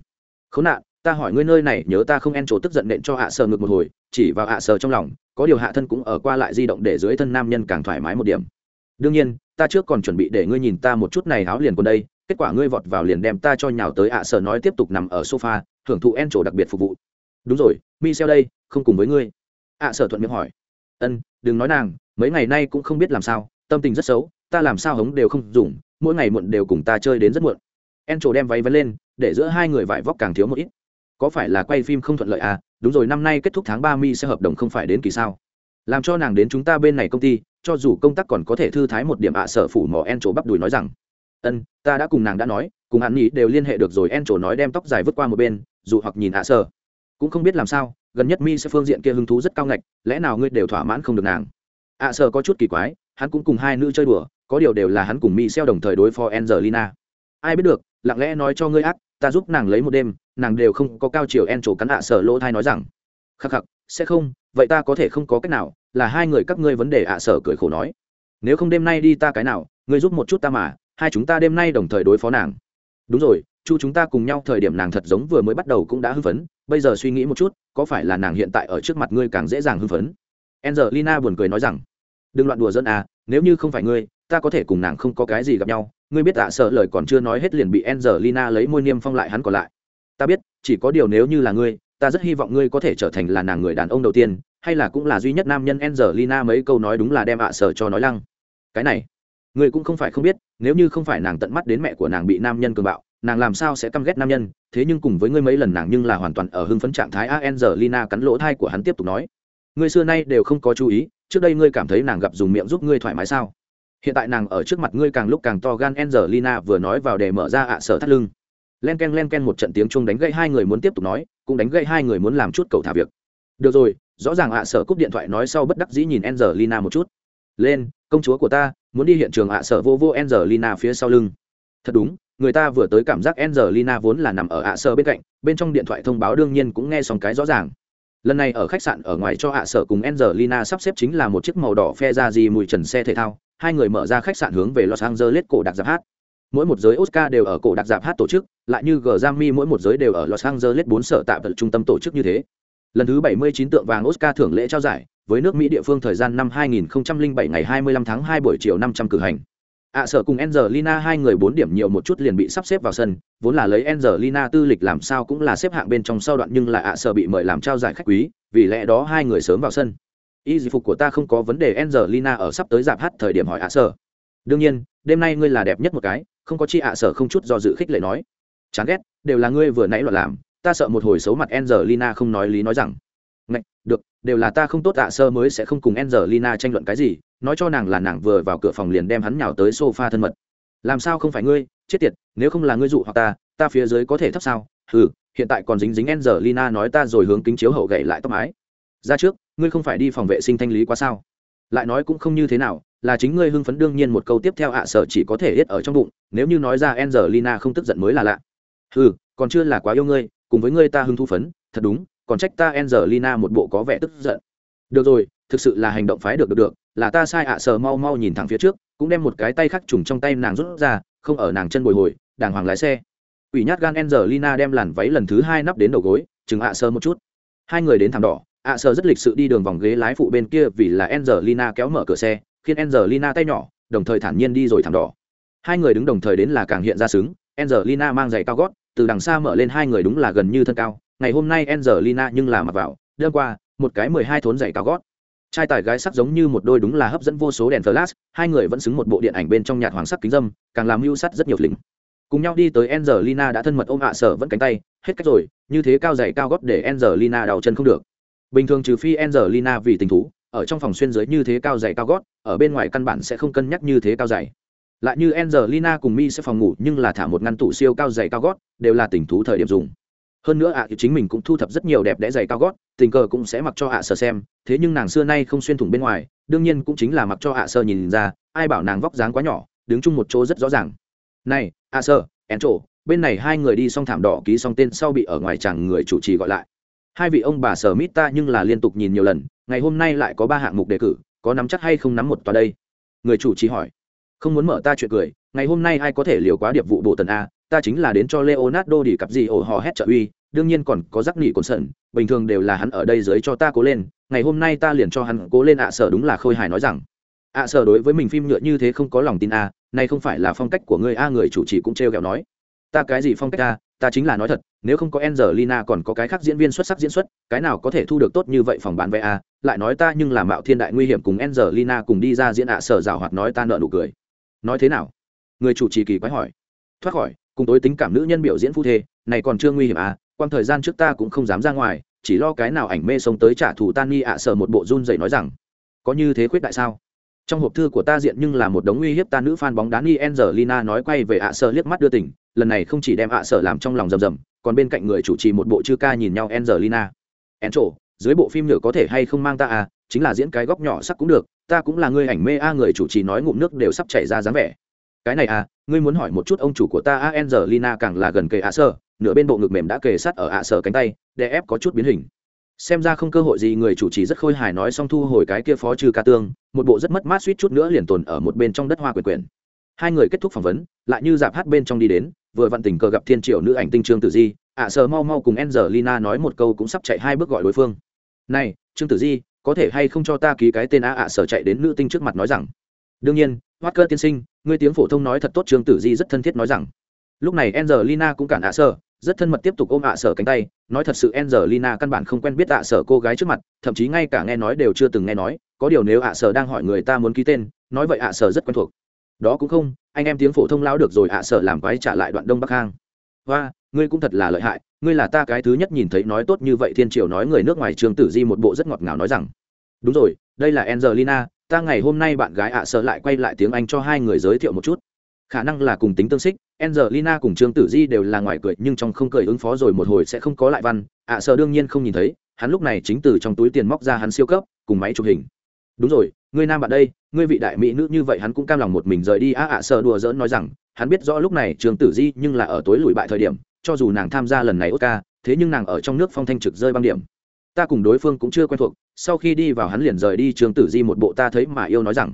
Khốn nạn, ta hỏi ngươi nơi này nhớ ta không En chỗ tức giận nện cho ạ sở ngực một hồi, chỉ vào ạ sở trong lòng, có điều hạ thân cũng ở qua lại di động để dưới thân nam nhân càng thoải mái một điểm. Đương nhiên, ta trước còn chuẩn bị để ngươi nhìn ta một chút này áo liền còn đây, kết quả ngươi vọt vào liền đem ta cho nhào tới ạ sở nói tiếp tục nằm ở sofa, hưởng thụ En chỗ đặc biệt phục vụ. Đúng rồi mi xeo đây không cùng với ngươi. ạ sở thuận miệng hỏi. Ân đừng nói nàng mấy ngày nay cũng không biết làm sao tâm tình rất xấu ta làm sao hống đều không dùng mỗi ngày muộn đều cùng ta chơi đến rất muộn. En trổ đem váy vấn lên để giữa hai người vải vóc càng thiếu một ít. Có phải là quay phim không thuận lợi à? Đúng rồi năm nay kết thúc tháng ba mi sẽ hợp đồng không phải đến kỳ sao? Làm cho nàng đến chúng ta bên này công ty cho dù công tác còn có thể thư thái một điểm ạ sở phủ mỏ en chỗ bắp đùi nói rằng ân ta đã cùng nàng đã nói cùng hắn nghĩ đều liên hệ được rồi en chỗ nói đem tóc dài vứt qua một bên dù hoặc nhìn ạ sở. Cũng không biết làm sao gần nhất mi sẽ phương diện kia hứng thú rất cao ngạch lẽ nào ngươi đều thỏa mãn không được nàng? ạ à, có chút kỳ quái hắn cũng cùng hai nữ chơi đùa có điều đều là hắn cùng mi xeo đồng thời đối phó angelina. Ai biết được lặng lẽ nói cho ngươi ác ta giúp nàng lấy một đêm nàng đều không có cao chiều en chỗ cắn ạ sở lỗ thai nói rằng khắc khắc sẽ không vậy ta có thể không có cách nào, là hai người các ngươi vấn đề ạ à sở cười khổ nói. Nếu không đêm nay đi ta cái nào, ngươi giúp một chút ta mà, hai chúng ta đêm nay đồng thời đối phó nàng. Đúng rồi, chu chúng ta cùng nhau thời điểm nàng thật giống vừa mới bắt đầu cũng đã hưng phấn, bây giờ suy nghĩ một chút, có phải là nàng hiện tại ở trước mặt ngươi càng dễ dàng hưng phấn? Angelina buồn cười nói rằng, đừng loạn đùa dân à nếu như không phải ngươi, ta có thể cùng nàng không có cái gì gặp nhau. Ngươi biết à sợ lời còn chưa nói hết liền bị angelina lấy môi niêm phong lại hắn còn lại. Ta biết, chỉ có điều nếu như là ngươi ta rất hy vọng ngươi có thể trở thành là nàng người đàn ông đầu tiên, hay là cũng là duy nhất nam nhân angelina mấy câu nói đúng là đem ạ sợ cho nói lăng. Cái này, ngươi cũng không phải không biết, nếu như không phải nàng tận mắt đến mẹ của nàng bị nam nhân cường bạo, nàng làm sao sẽ căm ghét nam nhân, thế nhưng cùng với ngươi mấy lần nàng nhưng là hoàn toàn ở hưng phấn trạng thái, a n cắn lỗ thai của hắn tiếp tục nói. Ngươi xưa nay đều không có chú ý, trước đây ngươi cảm thấy nàng gặp dùng miệng giúp ngươi thoải mái sao? Hiện tại nàng ở trước mặt ngươi càng lúc càng to gan n vừa nói vào để mở ra ạ sở thắt lưng len ken len ken một trận tiếng chuông đánh gậy hai người muốn tiếp tục nói cũng đánh gậy hai người muốn làm chút cầu thả việc được rồi rõ ràng ạ sở cúp điện thoại nói sau bất đắc dĩ nhìn n lina một chút lên công chúa của ta muốn đi hiện trường ạ sở vô vô n lina phía sau lưng thật đúng người ta vừa tới cảm giác Angelina vốn là nằm ở ạ sở bên cạnh, bên trong điện thoại thông báo đương nhiên cũng nghe xong cái rõ ràng. Lần này ở khách sạn ở ngoài cho ạ sở cùng Angelina sắp xếp chính là một chiếc màu đỏ phe ra gì mùi trần xe thể thao, hai người mở ra khách sạn hướng về Los Angeles cổ đặc giáp hát. Mỗi một giới Oscar đều ở cổ đặc giáp hát tổ chức, lại như Grammy mỗi một giới đều ở Los Angeles bốn sở tạm vật trung tâm tổ chức như thế. Lần thứ 79 tượng vàng Oscar thưởng lễ trao giải, với nước Mỹ địa phương thời gian năm 2007 ngày 25 tháng 2 buổi chiều 500 cử hành ạ à, sợ cùng Angelina hai người bốn điểm nhiều một chút liền bị sắp xếp vào sân, vốn là lấy Angelina tư lịch làm sao cũng là xếp hạng bên trong sau đoạn nhưng là ạ à, sợ bị mời làm trao giải khách quý, vì lẽ đó hai người sớm vào sân. Y dịch phục của ta không có vấn đề Angelina ở sắp tới dạp hát thời điểm hỏi ạ à, sợ. Đương nhiên, đêm nay ngươi là đẹp nhất một cái, không có chi ạ sở không chút do dự khích lệ nói. Chán ghét, đều là ngươi vừa nãy loạn làm, ta sợ một hồi xấu mặt Angelina không nói lý nói rằng. Ngạch, được, đều là ta không tốt ạ sơ mới sẽ không cùng Angelina tranh luận cái gì, nói cho nàng là nàng vừa vào cửa phòng liền đem hắn nhào tới sofa thân mật làm sao không phải ngươi chết tiệt nếu không là ngươi dụ hoặc ta ta phía dưới có thể thấp sao ừ hiện tại còn dính dính Angelina nói ta rồi hướng kính chiếu hậu gậy lại tóc mái ra trước ngươi không phải đi phòng vệ sinh thanh lý quá sao lại nói cũng không như thế nào là chính ngươi hưng phấn đương nhiên một câu tiếp theo ạ sở chỉ có thể hết ở trong bụng, nếu như nói ra Angelina không tức giận mới là lạ. Ừ còn chưa là quá yêu ngươi, cùng với ngươi ta hưng thu phấn, thật đúng, còn trách ta Angelina một bộ có vẻ tức giận. Được rồi, thực sự là hành động phái được được được, là ta sai ạ sở mau mau nhìn thẳng phía trước, cũng đem một cái tay khắc trùng trong tay nàng rút ra, không ở nàng chân bồi hồi, đàng hoàng lái xe. Ủy nhát gan Angelina đem làn váy lần thứ hai nắp đến đầu gối, chừng ạ sơ một chút. Hai người đến thảm đỏ, ạ sơ rất lịch sự đi đường vòng ghế lái phụ bên kia vì là Angelina kéo mở cửa xe khiến Angelina tay nhỏ, đồng thời thản nhiên đi rồi thẳng đỏ. Hai người đứng đồng thời đến là càng hiện ra sướng Angelina mang giày cao gót, từ đằng xa mở lên hai người đúng là gần như thân cao. Ngày hôm nay Angelina nhưng là mặc vào, đơn qua, một cái mười hai thốn giày cao gót. Trai tài gái sắc giống như một đôi đúng là hấp dẫn vô số đèn flash, hai người vẫn xứng một bộ điện ảnh bên trong nhạt hoàng sắc kính dâm, càng làm mưu sắt rất nhiều lính. Cùng nhau đi tới Angelina đã thân mật ôm ạ sở vẫn cánh tay, hết cách rồi, như thế cao giày cao gót để Angelina đau chân không được. Bình thường trừ phi Angelina vì tình thú ở trong phòng xuyên dưới như thế cao dày cao gót, ở bên ngoài căn bản sẽ không cân nhắc như thế cao dày. lại như Angelina cùng Mi sẽ phòng ngủ, nhưng là thả một ngăn tủ siêu cao dày cao gót, đều là tình thú thời điểm dùng. Hơn nữa ạ, thì chính mình cũng thu thập rất nhiều đẹp đẽ giày cao gót, tình cờ cũng sẽ mặc cho ạ sơ xem, thế nhưng nàng xưa nay không xuyên thủng bên ngoài, đương nhiên cũng chính là mặc cho ạ sơ nhìn ra, ai bảo nàng vóc dáng quá nhỏ, đứng chung một chỗ rất rõ ràng. Này, ạ sơ én trổ bên này hai người đi xong thảm đỏ ký xong tên sau bị ở ngoài chàng người chủ trì gọi lại. Hai vị ông bà sở mít ta nhưng là liên tục nhìn nhiều lần ngày hôm nay lại có ba hạng mục đề cử, có nắm chắc hay không nắm một tòa đây? Người chủ trì hỏi. Không muốn mở ta chuyện cười, ngày hôm nay ai có thể liều quá điệp vụ bộ tần a, ta chính là đến cho leonardo đi cặp gì ổ hò hét trợ uy, đương nhiên còn có giác nỉ cồn sẩn bình thường đều là hắn ở đây dưới cho ta cố lên, ngày hôm nay ta liền cho hắn cố lên ạ sở đúng là khôi hài nói rằng. Ạ sở đối với mình phim nhựa như thế không có lòng tin a này không phải là phong cách của người a, người chủ trì cũng trêu ghẹo nói. Ta cái gì phong cách a ta chính là nói thật, nếu không có Angelina còn có cái khác diễn viên xuất sắc diễn xuất, cái nào có thể thu được tốt như vậy phòng bán vé a lại nói ta nhưng là mạo thiên đại nguy hiểm cùng Angelina cùng đi ra diễn ạ sở rào hoạt nói ta nợ nụ cười. Nói thế nào? Người chủ trì kỳ quái hỏi. Thoát khỏi, cùng tối tính cảm nữ nhân biểu diễn phu thê, này còn chưa nguy hiểm à? Quang thời gian trước ta cũng không dám ra ngoài, chỉ lo cái nào ảnh mê sống tới trả thù tan nghi ạ sở một bộ run dậy nói rằng, có như thế khuyết đại sao? Trong hộp thư của ta diện nhưng là một đống uy hiếp ta nữ fan bóng đá ni Angelina nói quay về ạ sở liếc mắt đưa tỉnh lần này không chỉ đem ạ sở làm trong lòng rầm rầm, còn bên cạnh người chủ trì một bộ chư ca nhìn nhau Angelina. En trổ dưới bộ phim nhựa có thể hay không mang ta à chính là diễn cái góc nhỏ sắc cũng được, ta cũng là người ảnh mê a, người chủ trì nói ngụm nước đều sắp chảy ra dáng vẻ. Cái này à ngươi muốn hỏi một chút ông chủ của ta a, Angelina càng là gần kề ạ sở, nửa bên bộ ngực mềm đã kề sát ở ạ sở cánh tay, để ép có chút biến hình. Xem ra không cơ hội gì, người chủ trì rất khôi hài nói xong thu hồi cái kia phó trừ ca tương, một bộ rất mất mát suýt chút nữa liền tồn ở một bên trong đất hoa quyền quyền. Hai người kết thúc phỏng vấn, lại như dạp hát bên trong đi đến vừa vặn tình cờ gặp thiên triệu nữ ảnh tinh trương tử di, ạ sở mau mau cùng Angelina nói một câu cũng sắp chạy hai bước gọi đối phương. Này, trương tử di, có thể hay không cho ta ký cái tên a ạ sở chạy đến nữ tinh trước mặt nói rằng? Đương nhiên hoát cơ tiên sinh, ngươi tiếng phổ thông nói thật tốt, trương tử di rất thân thiết nói rằng. Lúc này Angelina cũng cản ạ sở rất thân mật tiếp tục ôm ạ sở cánh tay, nói thật sự Angelina căn bản không quen biết ạ sở cô gái trước mặt, thậm chí ngay cả nghe nói đều chưa từng nghe nói, có điều nếu ạ sở đang hỏi người ta muốn ký tên, nói vậy ạ sở rất quen thuộc. Đó cũng không anh em tiếng phổ thông lão được rồi ạ sở làm quái trả lại đoạn đông bắc hang. Hoa ngươi cũng thật là lợi hại ngươi là ta cái thứ nhất nhìn thấy nói tốt như vậy thiên triều nói người nước ngoài trường tử di một bộ rất ngọt ngào nói rằng. Đúng rồi đây là Angelina ta ngày hôm nay bạn gái ạ sở lại quay lại tiếng anh cho hai người giới thiệu một chút. Khả năng là cùng tính tương xích Angelina cùng Trương Tử Di đều là ngoài cười nhưng trong không cười ứng phó rồi một hồi sẽ không có lại văn, ạ sợ đương nhiên không nhìn thấy, hắn lúc này chính từ trong túi tiền móc ra hắn siêu cấp, cùng máy chụp hình. Đúng rồi, ngươi nam bạn đây, ngươi vị đại mỹ nữ như vậy hắn cũng cam lòng một mình rời đi. A ạ sợ đùa dỡn nói rằng, hắn biết rõ lúc này Trường Tử Di nhưng là ở tối lùi bại thời điểm, cho dù nàng tham gia lần này Oscar, thế nhưng nàng ở trong nước phong thanh trực rơi băng điểm. Ta cùng đối phương cũng chưa quen thuộc, sau khi đi vào hắn liền rời đi. Trường Tử Di một bộ ta thấy mà yêu nói rằng,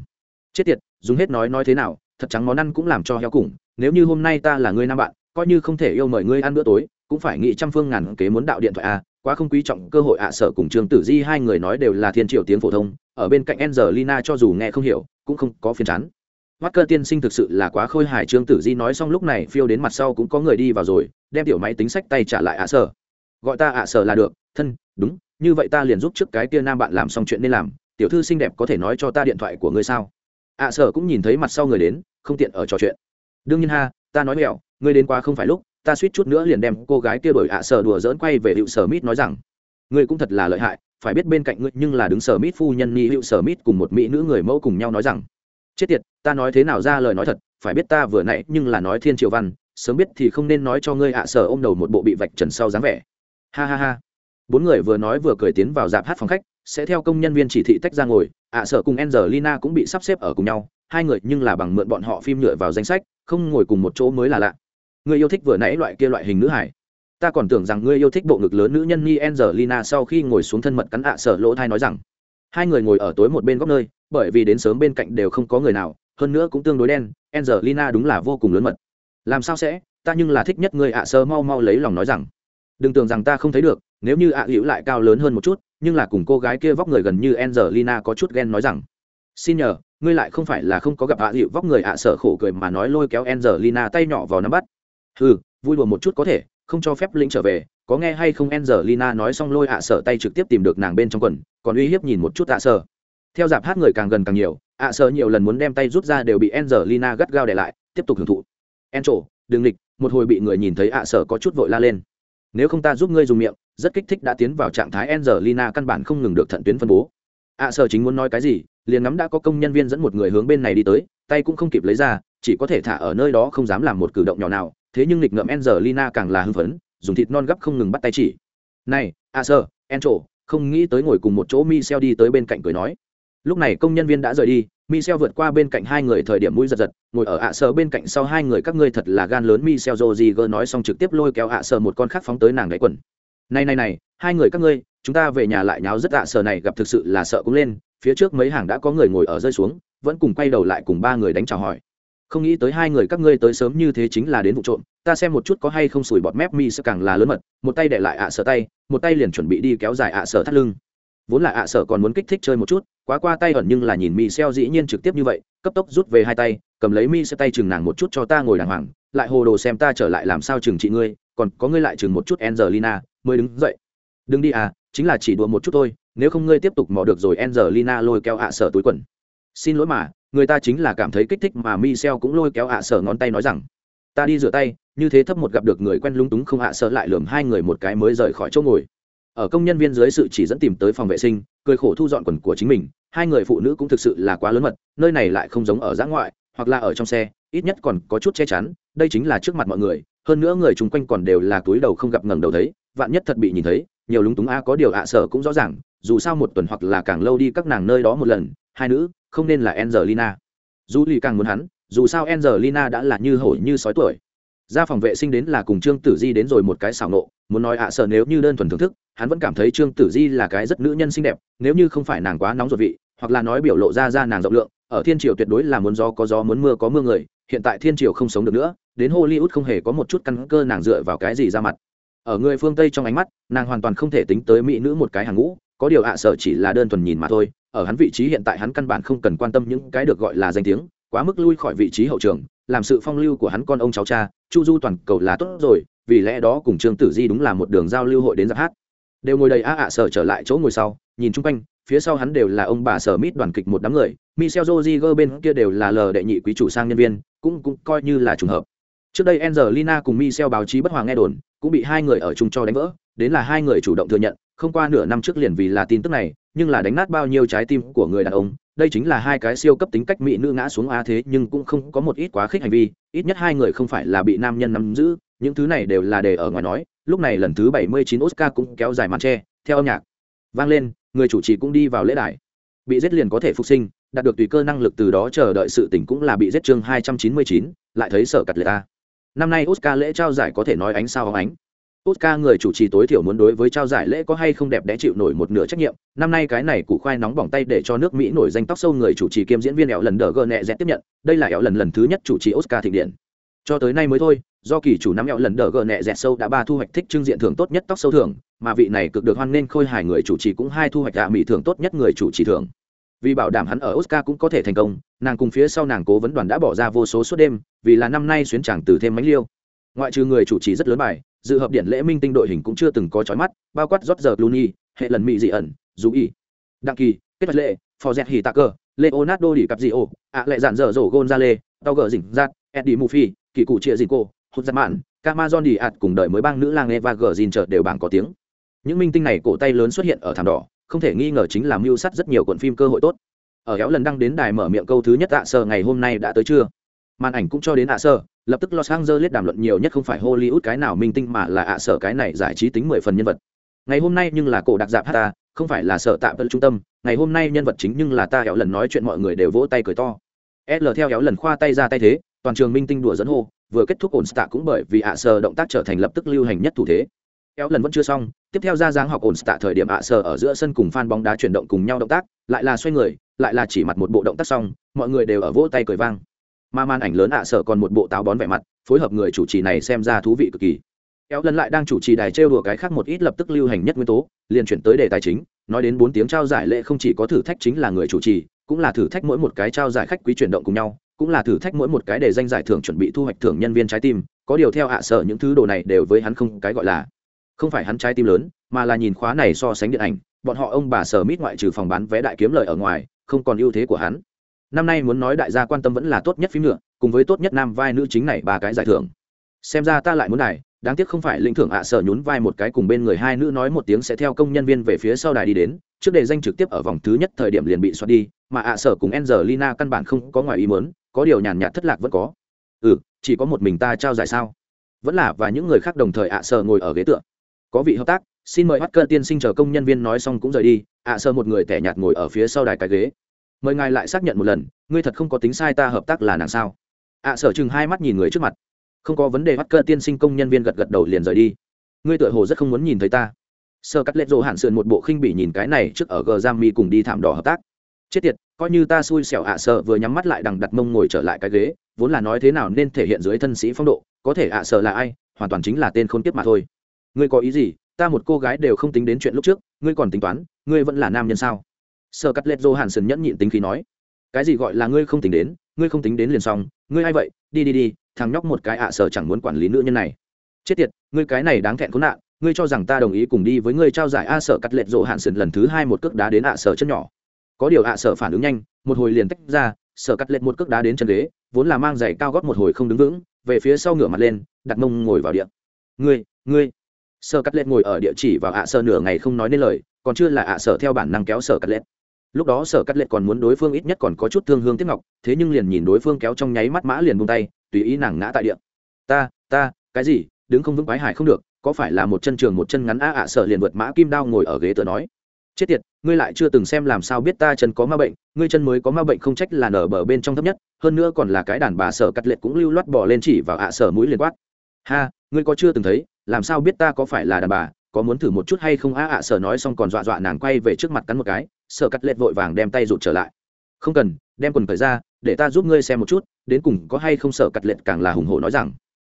chết tiệt, dùng hết nói nói thế nào, thật trắng món ăn cũng làm cho heo cùng nếu như hôm nay ta là người nam bạn coi như không thể yêu mời ngươi ăn bữa tối cũng phải nghĩ trăm phương ngàn kế muốn đạo điện thoại a à, quá không quý trọng cơ hội. Ạ à sở cùng Trường tử di hai người nói đều là thiên triệu tiếng phổ thông ở bên cạnh Angelina cho dù nghe không hiểu, cũng không có phiền chán. Walker tiên sinh thực sự là quá khôi hài, trương tử di nói xong lúc này phiêu đến mặt sau cũng có người đi vào rồi, đem tiểu máy tính sách tay trả lại ạ à sở. Gọi ta ạ sở là được, thân, đúng, như vậy ta liền giúp trước cái kia nam bạn làm xong chuyện nên làm, tiểu thư xinh đẹp có thể nói cho ta điện thoại của ngươi sao? Ạ sở cũng nhìn thấy mặt sau người đến, không tiện ở trò chuyện. Đương nhiên ha, ta nói mẹo, ngươi đến quá không phải lúc, ta suýt chút nữa liền đem cô gái kia đổi ạ sở đùa dỡn quay về hiệu sở mít nói rằng, ngươi cũng thật là lợi hại phải biết bên cạnh ngươi nhưng là đứng sở mít phu nhân ni hữu sở mít cùng một mỹ nữ người mẫu cùng nhau nói rằng, chết tiệt, ta nói thế nào ra lời nói thật, phải biết ta vừa nãy nhưng là nói thiên triều văn, sớm biết thì không nên nói cho ngươi ạ, sở ôm đầu một bộ bị vạch trần sau dáng vẻ. Ha ha ha. Bốn người vừa nói vừa cười tiến vào dạp hát phòng khách, sẽ theo công nhân viên chỉ thị tách ra ngồi, ạ, sở cùng angelina cũng bị sắp xếp ở cùng nhau, hai người nhưng là bằng mượn bọn họ phim nhựa vào danh sách, không ngồi cùng một chỗ mới là lạ. Người yêu thích vừa nãy loại kia loại hình nữ hải ta còn tưởng rằng ngươi yêu thích bộ ngực lớn nữ nhân ni angelina sau khi ngồi xuống thân mật cắn ạ sở lỗ thai nói rằng, hai người ngồi ở tối một bên góc nơi, bởi vì đến sớm bên cạnh đều không có người nào, hơn nữa cũng tương đối đen, angelina đúng là vô cùng lớn mật. Làm sao sẽ? Ta nhưng là thích nhất ngươi ạ sơ mau mau lấy lòng nói rằng. Đừng tưởng rằng ta không thấy được, nếu như ạ hữu lại cao lớn hơn một chút, nhưng là cùng cô gái kia vóc người gần như angelina có chút ghen nói rằng, xin nhờ, ngươi lại không phải là không có gặp ạ hữu vóc người ạ sợ khổ cười mà nói lôi kéo angelina tay nhỏ vào nắm bắt. Ừ vui đùa một chút có thể không cho phép lĩnh trở về, có nghe hay không? Angelina nói xong lôi ạ sợ tay trực tiếp tìm được nàng bên trong quần, còn uy hiếp nhìn một chút ạ sợ theo dạp hát người càng gần càng nhiều, ạ sợ nhiều lần muốn đem tay rút ra đều bị angelina gắt gao để lại, tiếp tục hưởng thụ. En trổ đừng lịch một hồi bị người nhìn thấy ạ sợ có chút vội la lên. Nếu không ta giúp ngươi dùng miệng, rất kích thích đã tiến vào trạng thái angelina căn bản không ngừng được thận tuyến phân bố. Ạ sợ chính muốn nói cái gì, liền ngắm đã có công nhân viên dẫn một người hướng bên này đi tới, tay cũng không kịp lấy ra, chỉ có thể thả ở nơi đó không dám làm một cử động nhỏ nào thế nhưng nghịch ngợm angelina càng là hưng phấn dùng thịt non gấp không ngừng bắt tay chỉ. Này a sơ Encho, không nghĩ tới ngồi cùng một chỗ michel đi tới bên cạnh cười nói. Lúc này công nhân viên đã rời đi michel vượt qua bên cạnh hai người thời điểm mũi giật giật ngồi ở ạ sơ bên cạnh sau hai người các ngươi thật là gan lớn michel joziger nói xong trực tiếp lôi kéo ạ sơ một con khác phóng tới nàng đáy quần. Này này này hai người các ngươi chúng ta về nhà lại nháo rất ạ sơ này gặp thực sự là sợ cũng lên phía trước mấy hàng đã có người ngồi ở rơi xuống vẫn cùng quay đầu lại cùng ba người đánh chào hỏi không nghĩ tới hai người các ngươi tới sớm như thế chính là đến vụ trộm, ta xem một chút có hay không sủi bọt mép mi sẽ càng là lớn mật, một tay để lại ạ sở tay, một tay liền chuẩn bị đi kéo dài ạ sở thắt lưng. Vốn là ạ sở còn muốn kích thích chơi một chút, quá qua tay ẩn nhưng là nhìn mi xeo dĩ nhiên trực tiếp như vậy, cấp tốc rút về hai tay, cầm lấy mi sẽ tay chừng nàng một chút cho ta ngồi đàng hoàng, lại hồ đồ xem ta trở lại làm sao chừng trị ngươi, còn có ngươi lại chừng một chút angelina, mới đứng dậy. Đừng đi à chính là chỉ đùa một chút thôi, nếu không ngươi tiếp tục mò được rồi angelina lôi kéo ạ sở túi quần xin lỗi mà, người ta chính là cảm thấy kích thích mà Michel cũng lôi kéo ạ sở ngón tay nói rằng, ta đi rửa tay, như thế thấp một gặp được người quen lúng túng không ạ sở lại lườm hai người một cái mới rời khỏi chỗ ngồi. Ở công nhân viên dưới sự chỉ dẫn tìm tới phòng vệ sinh, cười khổ thu dọn quần của chính mình, hai người phụ nữ cũng thực sự là quá lớn mật, nơi này lại không giống ở giã ngoại, hoặc là ở trong xe, ít nhất còn có chút che chắn, đây chính là trước mặt mọi người, hơn nữa người chung quanh còn đều là túi đầu không gặp ngẩng đầu thấy, vạn nhất thật bị nhìn thấy, nhiều lúng túng a, có điều ạ sở cũng rõ ràng, dù sao một tuần hoặc là càng lâu đi các nàng nơi đó một lần, hai nữ không nên là Angelina. Dù lì càng muốn hắn, dù sao Angelina đã là như hổ như sói tuổi. Ra phòng vệ sinh đến là cùng Trương Tử Di đến rồi một cái xảo nộ, muốn nói ạ à sợ nếu như đơn thuần thưởng thức, hắn vẫn cảm thấy Trương Tử Di là cái rất nữ nhân xinh đẹp, nếu như không phải nàng quá nóng ruột vị, hoặc là nói biểu lộ ra ra nàng rộng lượng, ở thiên triều tuyệt đối là muốn gió có gió muốn mưa có mưa người, hiện tại thiên triều không sống được nữa, đến Hollywood không hề có một chút căn cơ nàng dựa vào cái gì ra mặt. Ở người phương Tây trong ánh mắt, nàng hoàn toàn không thể tính tới mỹ nữ một cái hàng ngũ, có điều ạ à sợ chỉ là đơn thuần nhìn mà thôi, ở hắn vị trí hiện tại hắn căn bản không cần quan tâm những cái được gọi là danh tiếng quá mức lui khỏi vị trí hậu trường làm sự phong lưu của hắn con ông cháu cha chu du toàn cầu là tốt rồi vì lẽ đó cùng trương tử di đúng là một đường giao lưu hội đến giáp hát. Đều ngồi đầy a ạ sở trở lại chỗ ngồi sau nhìn chung quanh phía sau hắn đều là ông bà sở mít đoàn kịch một đám người michel joziger bên kia đều là lờ đệ nhị quý chủ sang nhân viên cũng cũng coi như là trùng hợp. Trước đây angelina cùng michel báo chí bất hòa nghe đồn cũng bị hai người ở chung cho đánh vỡ đến là hai người chủ động thừa nhận không qua nửa năm trước liền vì là tin tức này, nhưng là đánh nát bao nhiêu trái tim của người đàn ông, đây chính là hai cái siêu cấp tính cách mỹ nữ ngã xuống a thế nhưng cũng không có một ít quá khích hành vi, ít nhất hai người không phải là bị nam nhân nắm giữ, những thứ này đều là để ở ngoài nói, lúc này lần thứ bảy mươi chín oscar cũng kéo dài màn tre, theo âm nhạc vang lên, người chủ trì cũng đi vào lễ đài. Bị giết liền có thể phục sinh, đạt được tùy cơ năng lực từ đó chờ đợi sự tỉnh cũng là bị giết chương hai trăm chín mươi chín, lại thấy sở cặt lệ ta. Năm nay oscar lễ trao giải có thể nói ánh sao ánh. Oscar người chủ trì tối thiểu muốn đối với trao giải lễ có hay không đẹp đẽ chịu nổi một nửa trách nhiệm. Năm nay cái này củ khoai nóng bỏng tay để cho nước Mỹ nổi danh tóc sâu người chủ trì kiêm diễn viên ẻo lần đỡ gờ nẹ tiếp nhận. Đây là ẻo lần lần thứ nhất chủ trì Oscar thịnh điện. Cho tới nay mới thôi, do kỳ chủ năm ẻo lần đỡ gờ nẹ dẹt sâu đã ba thu hoạch thích trưng diện thưởng tốt nhất tóc sâu thưởng, mà vị này cực được hoan nên khôi hài người chủ trì cũng hai thu hoạch dạ mỹ thưởng tốt nhất người chủ trì thưởng. Vì bảo đảm hắn ở Oscar cũng có thể thành công, nàng cùng phía sau nàng cố vấn đoàn đã bỏ ra vô số suốt đêm, vì là năm nay xuyến chẳng từ thêm mánh liêu. Ngoại trừ người chủ trì rất lớn bài, dự hợp điện lễ minh tinh đội hình cũng chưa từng có chói mắt bao quát rót giờ Clooney, hệ lần mỹ dị ẩn dù ý đặng kỳ kết vật lệ phò dẹt hì tạ cờ leonardo đi cặp dị ổ ạ lệ dạn dở dỗ lê, tao gờ dỉnh giạt eddie murphy kỳ cụ chia dị cô hút giặt mạn camazon đi ạt cùng đời mới bang nữ lang eva gờ dìn chợt đều bảng có tiếng. Những minh tinh này cổ tay lớn xuất hiện ở thảm đỏ không thể nghi ngờ chính là mưu sắt rất nhiều cuộn phim cơ hội tốt. Ở héo lần đăng đến đài mở miệng câu thứ nhất ạ sơ ngày hôm nay đã tới chưa màn ảnh cũng cho đến ạ sơ lập tức los angeles đàm luận nhiều nhất không phải hollywood cái nào minh tinh mà là ạ sở cái này giải trí tính mười phần nhân vật. Ngày hôm nay nhưng là cổ đặc dạp hát ta, không phải là sở tạm bận trung tâm, ngày hôm nay nhân vật chính nhưng là ta éo lần nói chuyện mọi người đều vỗ tay cười to. L theo éo lần khoa tay ra tay thế, toàn trường minh tinh đùa dẫn hô, vừa kết thúc ổn stạ cũng bởi vì ạ sở động tác trở thành lập tức lưu hành nhất thủ thế. Kéo lần vẫn chưa xong, tiếp theo ra dáng học ổn stạ thời điểm ạ sở ở giữa sân cùng fan bóng đá chuyển động cùng nhau động tác, lại là xoay người, lại là chỉ mặt một bộ động tác xong, mọi người đều ở vỗ tay cười vang mà màn ảnh lớn ạ sở còn một bộ táo bón vẻ mặt, phối hợp người chủ trì này xem ra thú vị cực kỳ. Kéo lần lại đang chủ trì đài trêu đùa cái khác một ít lập tức lưu hành nhất nguyên tố, liền chuyển tới đề tài chính, nói đến bốn tiếng trao giải lễ không chỉ có thử thách chính là người chủ trì, cũng là thử thách mỗi một cái trao giải khách quý chuyển động cùng nhau, cũng là thử thách mỗi một cái để danh giải thưởng chuẩn bị thu hoạch thưởng nhân viên trái tim, có điều theo ạ sở những thứ đồ này đều với hắn không cái gọi là. Không phải hắn trái tim lớn, mà là nhìn khóa này so sánh điện ảnh, bọn họ ông bà sở mít ngoại trừ phòng bán vé đại kiếm lời ở ngoài, không còn ưu thế của hắn năm nay muốn nói đại gia quan tâm vẫn là tốt nhất phim nữa, cùng với tốt nhất nam vai nữ chính này ba cái giải thưởng. Xem ra ta lại muốn này đáng tiếc không phải lĩnh thưởng ạ à, sở nhún vai một cái cùng bên người hai nữ nói một tiếng sẽ theo công nhân viên về phía sau đài đi đến, trước đề danh trực tiếp ở vòng thứ nhất thời điểm liền bị xoát đi, mà ạ à, sở cùng Angelina căn bản không có ngoài ý muốn, có điều nhàn nhạt thất lạc vẫn có. Ừ chỉ có một mình ta trao giải sao? Vẫn là và những người khác đồng thời ạ à, sở ngồi ở ghế tựa. Có vị hợp tác, xin mời bắt cơ tiên sinh chờ công nhân viên nói xong cũng rời đi, ạ sở một người tẻ nhạt ngồi ở phía sau đài cái ghế mời ngài lại xác nhận một lần, ngươi thật không có tính sai ta hợp tác là nàng sao? Ạ sở chừng hai mắt nhìn người trước mặt. Không có vấn đề, bắt cơ tiên sinh công nhân viên gật gật đầu liền rời đi. Ngươi tựa hồ rất không muốn nhìn thấy ta. Sơ cắt lết rộ hạn sườn một bộ khinh bỉ nhìn cái này trước ở gờ giam mi cùng đi thảm đỏ hợp tác. Chết tiệt, coi như ta xui xẻo ạ sợ vừa nhắm mắt lại đằng đặt mông ngồi trở lại cái ghế, vốn là nói thế nào nên thể hiện dưới thân sĩ phong độ, có thể ạ sợ là ai, hoàn toàn chính là tên khôn kiếp mà thôi. Ngươi có ý gì? Ta một cô gái đều không tính đến chuyện lúc trước, ngươi còn tính toán, ngươi vẫn là nam nhân sao? Sơ cắt lết rộ hạn sườn nhẫn nhịn tính khí nói, cái gì gọi là ngươi không tính đến, ngươi không tính đến liền xong, ngươi ai vậy? Đi đi đi, thằng nhóc một cái ạ sợ chẳng muốn quản lý nữ nhân này. Chết tiệt, ngươi cái này đáng thẹn khốn nạn, ngươi cho rằng ta đồng ý cùng đi với ngươi trao giải a sở cắt lệch rộ hạn sần lần thứ hai một cước đá đến ạ, sở chân nhỏ. Có điều ạ, sở phản ứng nhanh, một hồi liền tách ra, sở cắt lệch một cước đá đến chân ghế, vốn là mang giày cao gót một hồi không đứng vững, về phía sau ngửa mặt lên, đặt mông ngồi vào địa. ngươi ngươi. Sở cắt lệch ngồi ở địa chỉ vào ạ, sở nửa ngày không nói nên lời, còn chưa là ạ, sở theo bản năng kéo sở cắt lệch lúc đó sở cắt lệ còn muốn đối phương ít nhất còn có chút thương hương tiếp ngọc, thế nhưng liền nhìn đối phương kéo trong nháy mắt mã liền buông tay, tùy ý nàng ngã tại điện ta ta, cái gì? Đứng không vững quái hải không được, có phải là một chân trường một chân ngắn a ạ? Sợ liền vượt mã kim đao ngồi ở ghế tựa nói. Chết tiệt, ngươi lại chưa từng xem làm sao biết ta chân có ma bệnh, ngươi chân mới có ma bệnh không trách là nở bờ bên trong thấp nhất, hơn nữa còn là cái đàn bà. Sở cắt lệ cũng lưu loát bỏ lên chỉ vào ạ sở mũi liền quát. Ha, ngươi có chưa từng thấy, làm sao biết ta có phải là đàn bà? Có muốn thử một chút hay không? A ạ sở nói xong còn dọa dọa nàng quay về trước mặt cắn một cái, sở cắt lệch vội vàng đem tay rụt trở lại. Không cần, đem quần thời ra, để ta giúp ngươi xem một chút, đến cùng có hay không? Sở cắt lệch càng là hùng hổ nói rằng,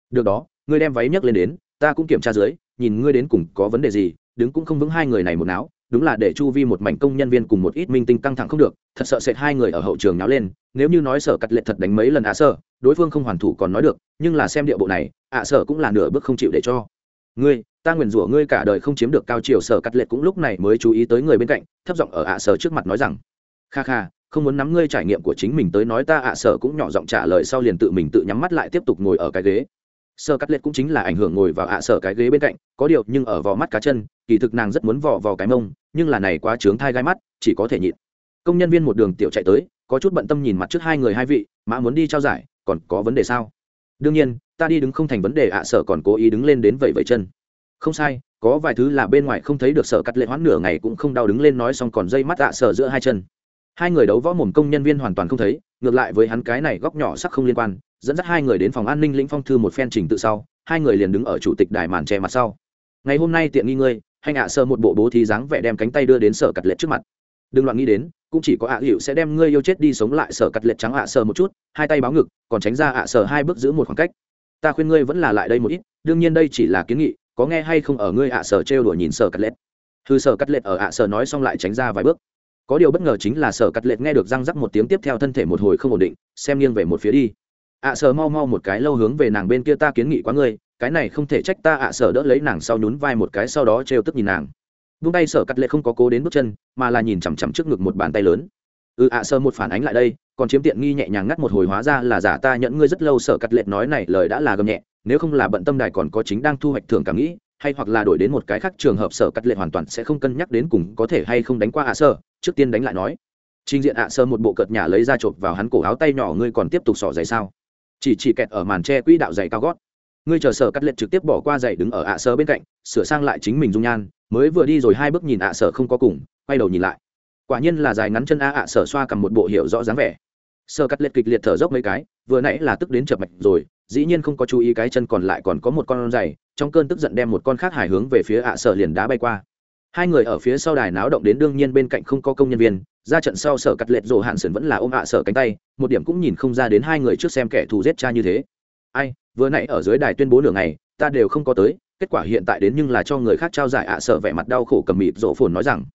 được đó, ngươi đem váy nhấc lên đến, ta cũng kiểm tra dưới, nhìn ngươi đến cùng có vấn đề gì, đứng cũng không vững hai người này một não đúng là để chu vi một mảnh công nhân viên cùng một ít minh tinh căng thẳng không được, thật sợ sệt hai người ở hậu trường náo lên, nếu như nói sở cắt lệ thật đánh mấy lần ạ à sở, đối phương không hoàn thủ còn nói được, nhưng là xem địa bộ này ạ à sở cũng là nửa bước không chịu để cho. Ngươi ta nguyền rủa ngươi cả đời không chiếm được cao chiều sở cắt lệ cũng lúc này mới chú ý tới người bên cạnh, thấp giọng ở ạ sở trước mặt nói rằng, kha kha, không muốn nắm ngươi trải nghiệm của chính mình tới nói ta ạ sở cũng nhỏ giọng trả lời sau liền tự mình tự nhắm mắt lại tiếp tục ngồi ở cái ghế. Sơ cắt lệ cũng chính là ảnh hưởng ngồi vào ạ sở cái ghế bên cạnh, có điều nhưng ở vò mắt cá chân, kỳ thực nàng rất muốn vò vò cái mông, nhưng là này quá trướng thai gai mắt, chỉ có thể nhịn. Công nhân viên một đường tiểu chạy tới, có chút bận tâm nhìn mặt trước hai người hai vị, mã muốn đi trao giải, còn có vấn đề sao? Đương nhiên, ta đi đứng không thành vấn đề ạ sở còn cố ý đứng lên đến vậy vậy chân không sai, có vài thứ là bên ngoài không thấy được, sở cắt lệ hoãn nửa ngày cũng không đau đứng lên nói xong còn dây mắt ạ sở giữa hai chân. Hai người đấu võ mồm công nhân viên hoàn toàn không thấy, ngược lại với hắn cái này góc nhỏ sắc không liên quan, dẫn dắt hai người đến phòng an ninh lĩnh phong thư một phen trình tự sau, hai người liền đứng ở chủ tịch đài màn che mặt sau. Ngày hôm nay tiện nghi ngươi hành ạ sơ một bộ bố thí dáng vẻ đem cánh tay đưa đến sở cắt lệ trước mặt. Đừng loạn nghĩ đến, cũng chỉ có ạ hiệu sẽ đem ngươi yêu chết đi sống lại, sở cắt lệ trắng ạ sơ một chút, hai tay báo ngực, còn tránh ra ạ sơ hai bước giữ một khoảng cách. Ta khuyên ngươi vẫn là lại đây một ít, đương nhiên đây chỉ là kiến nghị có nghe hay không ở ngươi ạ sở trêu đùa nhìn sở cắt lết? Thư sở cắt lết ở ạ sở nói xong lại tránh ra vài bước. Có điều bất ngờ chính là sở cắt lết nghe được răng rắc một tiếng tiếp theo thân thể một hồi không ổn định, xem nghiêng về một phía đi. Ạ à sở mau mau một cái lâu hướng về nàng bên kia ta kiến nghị quá ngươi, cái này không thể trách ta ạ sở đỡ lấy nàng sau nhún vai một cái sau đó trêu tức nhìn nàng. Vung tay sở cắt lết không có cố đến bước chân, mà là nhìn chằm chằm trước ngực một bàn tay lớn ừ ạ à một phản ánh lại đây còn chiếm tiện nghi nhẹ nhàng ngắt một hồi hóa ra là giả ta nhẫn ngươi rất lâu sở cắt lệ nói này lời đã là gầm nhẹ nếu không là bận tâm đài còn có chính đang thu hoạch thưởng cảm nghĩ hay hoặc là đổi đến một cái khác trường hợp sở cắt lệ hoàn toàn sẽ không cân nhắc đến cùng có thể hay không đánh qua ạ sơ, trước tiên đánh lại nói. Trình diện ạ sơ một bộ cợt nhà lấy ra chộp vào hắn cổ áo tay nhỏ ngươi còn tiếp tục xỏ giày sao? Chỉ chỉ kẹt ở màn tre quỹ đạo giày cao gót. Ngươi chờ sở cắt lệch trực tiếp bỏ qua giày đứng ở ạ à bên cạnh sửa sang lại chính mình dung nhan mới vừa đi rồi hai bước nhìn ạ sơ không có cùng quay đầu nhìn lại quả nhiên là dài ngắn chân a ạ, sở xoa cầm một bộ hiệu rõ dáng vẻ. Sơ cắt liệt kịch liệt thở dốc mấy cái, vừa nãy là tức đến chập mạch rồi, dĩ nhiên không có chú ý cái chân còn lại còn có một con giày trong cơn tức giận đem một con khác hải hướng về phía ạ, sở liền đá bay qua. Hai người ở phía sau đài náo động đến đương nhiên bên cạnh không có công nhân viên, ra trận sau sở cắt lệch rồ hạn sườn vẫn là ôm ạ, sở cánh tay, một điểm cũng nhìn không ra đến hai người trước xem kẻ thù giết cha như thế. Ai, vừa nãy ở dưới đài tuyên bố nửa ngày, ta đều không có tới, kết quả hiện tại đến nhưng là cho người khác trao giải ạ, sở vẻ mặt đau khổ cầm mịt rộ phồn nói rằng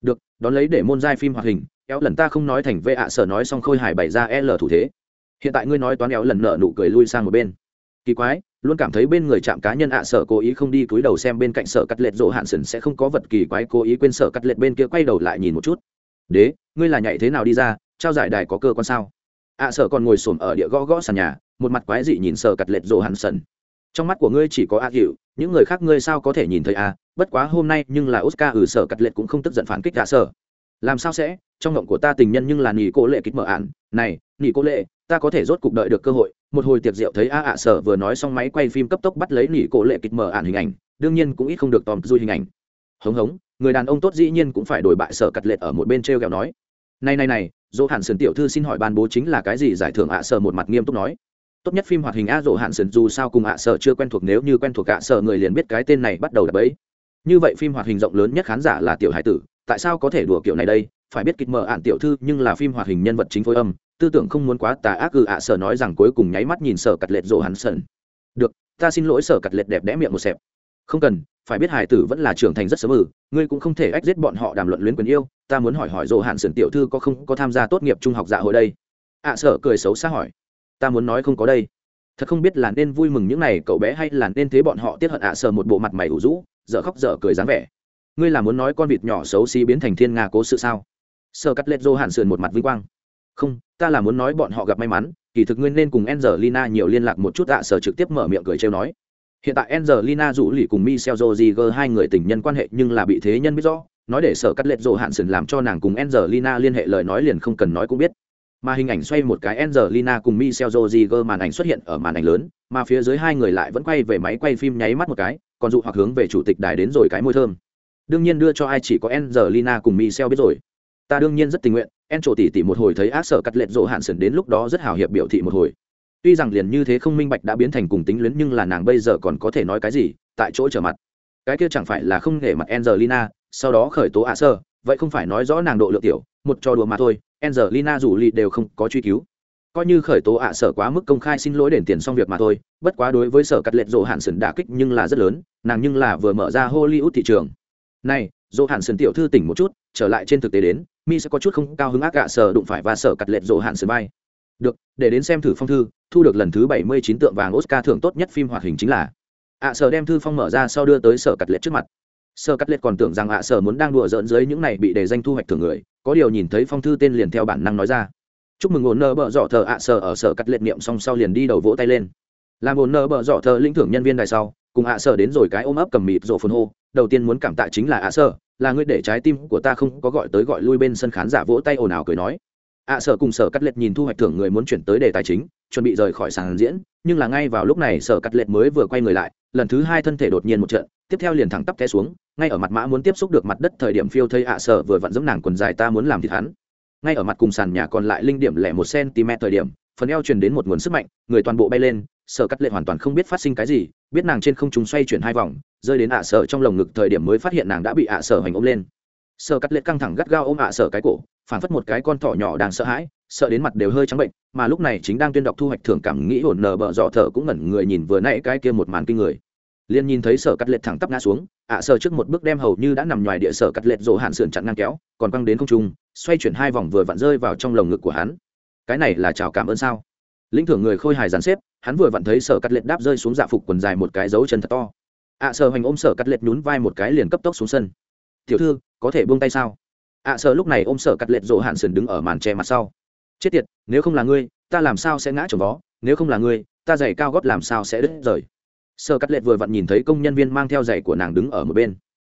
được, đón lấy để môn giai phim hoạt hình, éo lần ta không nói thành vệ ạ sở nói xong khôi hài bày ra l thủ thế. Hiện tại ngươi nói toán éo lần nợ nụ cười lui sang một bên. Kỳ quái, luôn cảm thấy bên người chạm cá nhân ạ sở cố ý không đi cúi đầu xem bên cạnh sở cắt lệch rộ hạn sần sẽ không có vật kỳ quái, cố ý quên sở cắt lệch bên kia quay đầu lại nhìn một chút. Đế, ngươi là nhảy thế nào đi ra, trao giải đài có cơ quan sao? ạ sở còn ngồi xổm ở địa gõ gõ sàn nhà, một mặt quái dị nhìn sở cắt lệch rộ hạn sần trong mắt của ngươi chỉ có a hiệu những người khác ngươi sao có thể nhìn thấy a? Bất quá hôm nay nhưng là oscar ừ sở cắt lệ cũng không tức giận phản kích ạ sở. Làm sao sẽ? Trong ngộng của ta tình nhân nhưng là nghỉ cố lệ kích mở ạn này nghỉ cố lệ, ta có thể rốt cục đợi được cơ hội. Một hồi tiệc rượu thấy a ạ sở vừa nói xong máy quay phim cấp tốc bắt lấy nghỉ cố lệ kịch mở ạn hình ảnh. Đương nhiên cũng ít không được tòm du hình ảnh. Hống hống, người đàn ông tốt dĩ nhiên cũng phải đổi bại sở cắt lệ ở một bên treo kẹo nói. Này này này dỗ hạn sườn tiểu thư xin hỏi ban bố chính là cái gì? Giải thưởng ạ sở một mặt nghiêm túc nói tốt nhất phim hoạt hình a dỗ hạn sườn dù sao cùng ạ sợ chưa quen thuộc, nếu như quen thuộc ạ sợ người liền biết cái tên này bắt đầu đập ấy như vậy phim hoạt hình rộng lớn nhất khán giả là tiểu hải tử. Tại sao có thể đùa kiểu này đây? Phải biết kịch mở ạn tiểu thư, nhưng là phim hoạt hình nhân vật chính phối âm. Tư tưởng không muốn quá tà ác cư ạ sợ nói rằng cuối cùng nháy mắt nhìn sở cặt lệch rộ hắn sần được, ta xin lỗi sở cặt lệch đẹp đẽ miệng một xẹp. Không cần, phải biết hải tử vẫn là trưởng thành rất sớm ừ ngươi cũng không thể ách giết bọn họ đàm luận luyến quyền yêu. Ta muốn hỏi hỏi rộ hạn sần tiểu thư có không có tham gia tốt nghiệp trung học dạ hội đây? ạ sợ cười xấu xa hỏi ta muốn nói không có đây. Thật không biết là nên vui mừng những này cậu bé hay là nên thế bọn họ tiết hận ạ sờ một bộ mặt mày ủ rũ, dở khóc dở cười dáng vẻ. Ngươi là muốn nói con vịt nhỏ xấu xí biến thành thiên nga cố sự sao? Sơ cắt lết dô hạn sườn một mặt vinh quang. Không, ta là muốn nói bọn họ gặp may mắn, kỳ thực ngươi nên cùng angelina nhiều liên lạc một chút ạ sở trực tiếp mở miệng cười trêu nói. Hiện tại angelina rủ lì cùng michel rodriguez hai người tình nhân quan hệ nhưng là bị thế nhân biết rõ, nói để sở cắt lệch dô hạn sườn làm cho nàng cùng angelina liên hệ lời nói liền không cần nói cũng biết mà hình ảnh xoay một cái Angelina cùng Michelle Rodriguez màn ảnh xuất hiện ở màn ảnh lớn, mà phía dưới hai người lại vẫn quay về máy quay phim nháy mắt một cái, còn dụ hoặc hướng về chủ tịch đài đến rồi cái môi thơm đương nhiên đưa cho ai chỉ có Angelina cùng Michelle biết rồi. Ta đương nhiên rất tình nguyện, En trổ tỷ tỷ một hồi thấy ác sở cắt lệch rộ hạn sần đến lúc đó rất hào hiệp biểu thị một hồi. Tuy rằng liền như thế không minh bạch đã biến thành cùng tính luyến nhưng là nàng bây giờ còn có thể nói cái gì, tại chỗ trở mặt. Cái kia chẳng phải là không để mặt Angelina, sau đó khởi tố ạ sơ, vậy không phải nói rõ nàng độ lượng tiểu, một trò đùa mà thôi, Angelina rủ lì đều không có truy cứu. Coi như khởi tố ạ sở quá mức công khai xin lỗi đền tiền xong việc mà thôi bất quá đối với sở cắt lệch dỗ hạn sần đả kích nhưng là rất lớn nàng nhưng là vừa mở ra hollywood thị trường. Này dỗ hạn sần tiểu thư tỉnh một chút trở lại trên thực tế đến mi sẽ có chút không cao hứng ác à sở đụng phải và sở cắt lệch dỗ hạn sần bay. Được để đến xem thử phong thư thu được lần thứ bảy mươi chín tượng vàng oscar thưởng tốt nhất phim hoạt hình chính là. Ạ sở đem thư phong mở ra sau đưa tới sở cắt lệch trước mặt sở cắt lệch còn tưởng rằng ạ sở muốn đang đùa giỡn dưới những này bị đề danh thu hoạch thưởng người, có điều nhìn thấy phong thư tên liền theo bản năng nói ra. Chúc mừng ổn nơ bợ dọ thờ ạ sở ở sở cắt lệch niệm xong sau liền đi đầu vỗ tay lên. Làm ổn nơ bợ dọ thờ lĩnh thưởng nhân viên đài sau, cùng ạ sở đến rồi cái ôm ấp cầm mịt rộ phun hô. Đầu tiên muốn cảm tạ chính là ạ sở, là ngươi để trái tim của ta không có gọi tới gọi lui bên sân khán giả vỗ tay ồn ào cười nói. ạ sở cùng sở cắt lệch nhìn thu hoạch thưởng người muốn chuyển tới đề tài chính, chuẩn bị rời khỏi sàn diễn, nhưng là ngay vào lúc này sở cắt lệch mới vừa quay người lại, lần thứ hai thân thể đột nhiên một trận tiếp theo liền thẳng tắp té xuống, ngay ở mặt mã muốn tiếp xúc được mặt đất thời điểm phiêu thấy ạ sở vừa vặn giống nàng quần dài ta muốn làm thịt hắn. Ngay ở mặt cùng sàn nhà còn lại linh điểm lẻ một cm thời điểm, phần eo truyền đến một nguồn sức mạnh, người toàn bộ bay lên sở cắt lệ hoàn toàn không biết phát sinh cái gì, biết nàng trên không trung xoay chuyển hai vòng, rơi đến ạ sở trong lồng ngực thời điểm mới phát hiện nàng đã bị ạ sở hành ôm lên. Sở cắt lệ căng thẳng gắt gao ôm ạ sở cái cổ, phản phất một cái con thỏ nhỏ đang sợ hãi, sợ đến mặt đều hơi trắng bệnh, mà lúc này chính đang tuyên đọc thu hoạch thưởng cảm nghĩ hồn nở bợ dọ thở cũng ngẩn người nhìn vừa nãy cái kia một màn kinh người liền nhìn thấy sở cắt lệ thẳng tắp ngã xuống ạ sở trước một bước đem hầu như đã nằm ngoài địa sở cắt lệ rổ hạn sườn chặn ngang kéo còn quăng đến không trung xoay chuyển hai vòng vừa vặn rơi vào trong lồng ngực của hắn. Cái này là chào cảm ơn sao? Lĩnh thưởng người khôi hài dàn xếp hắn vừa vặn thấy sở cắt lệch đáp rơi xuống dạ phục quần dài một cái dấu chân thật to. Ạ à, sở hoành ôm sở cắt lệch nhún vai một cái liền cấp tốc xuống sân. Tiểu thư có thể buông tay sao? Ạ à, sở lúc này ôm sở cắt lệch rộ hạn sườn đứng ở màn che mặt sau. Chết tiệt nếu không là ngươi ta làm sao sẽ ngã trồng vó nếu không là ngươi ta giày cao gót làm sao sẽ đứt rời? Sở cắt lệ vừa vặn nhìn thấy công nhân viên mang theo giày của nàng đứng ở một bên.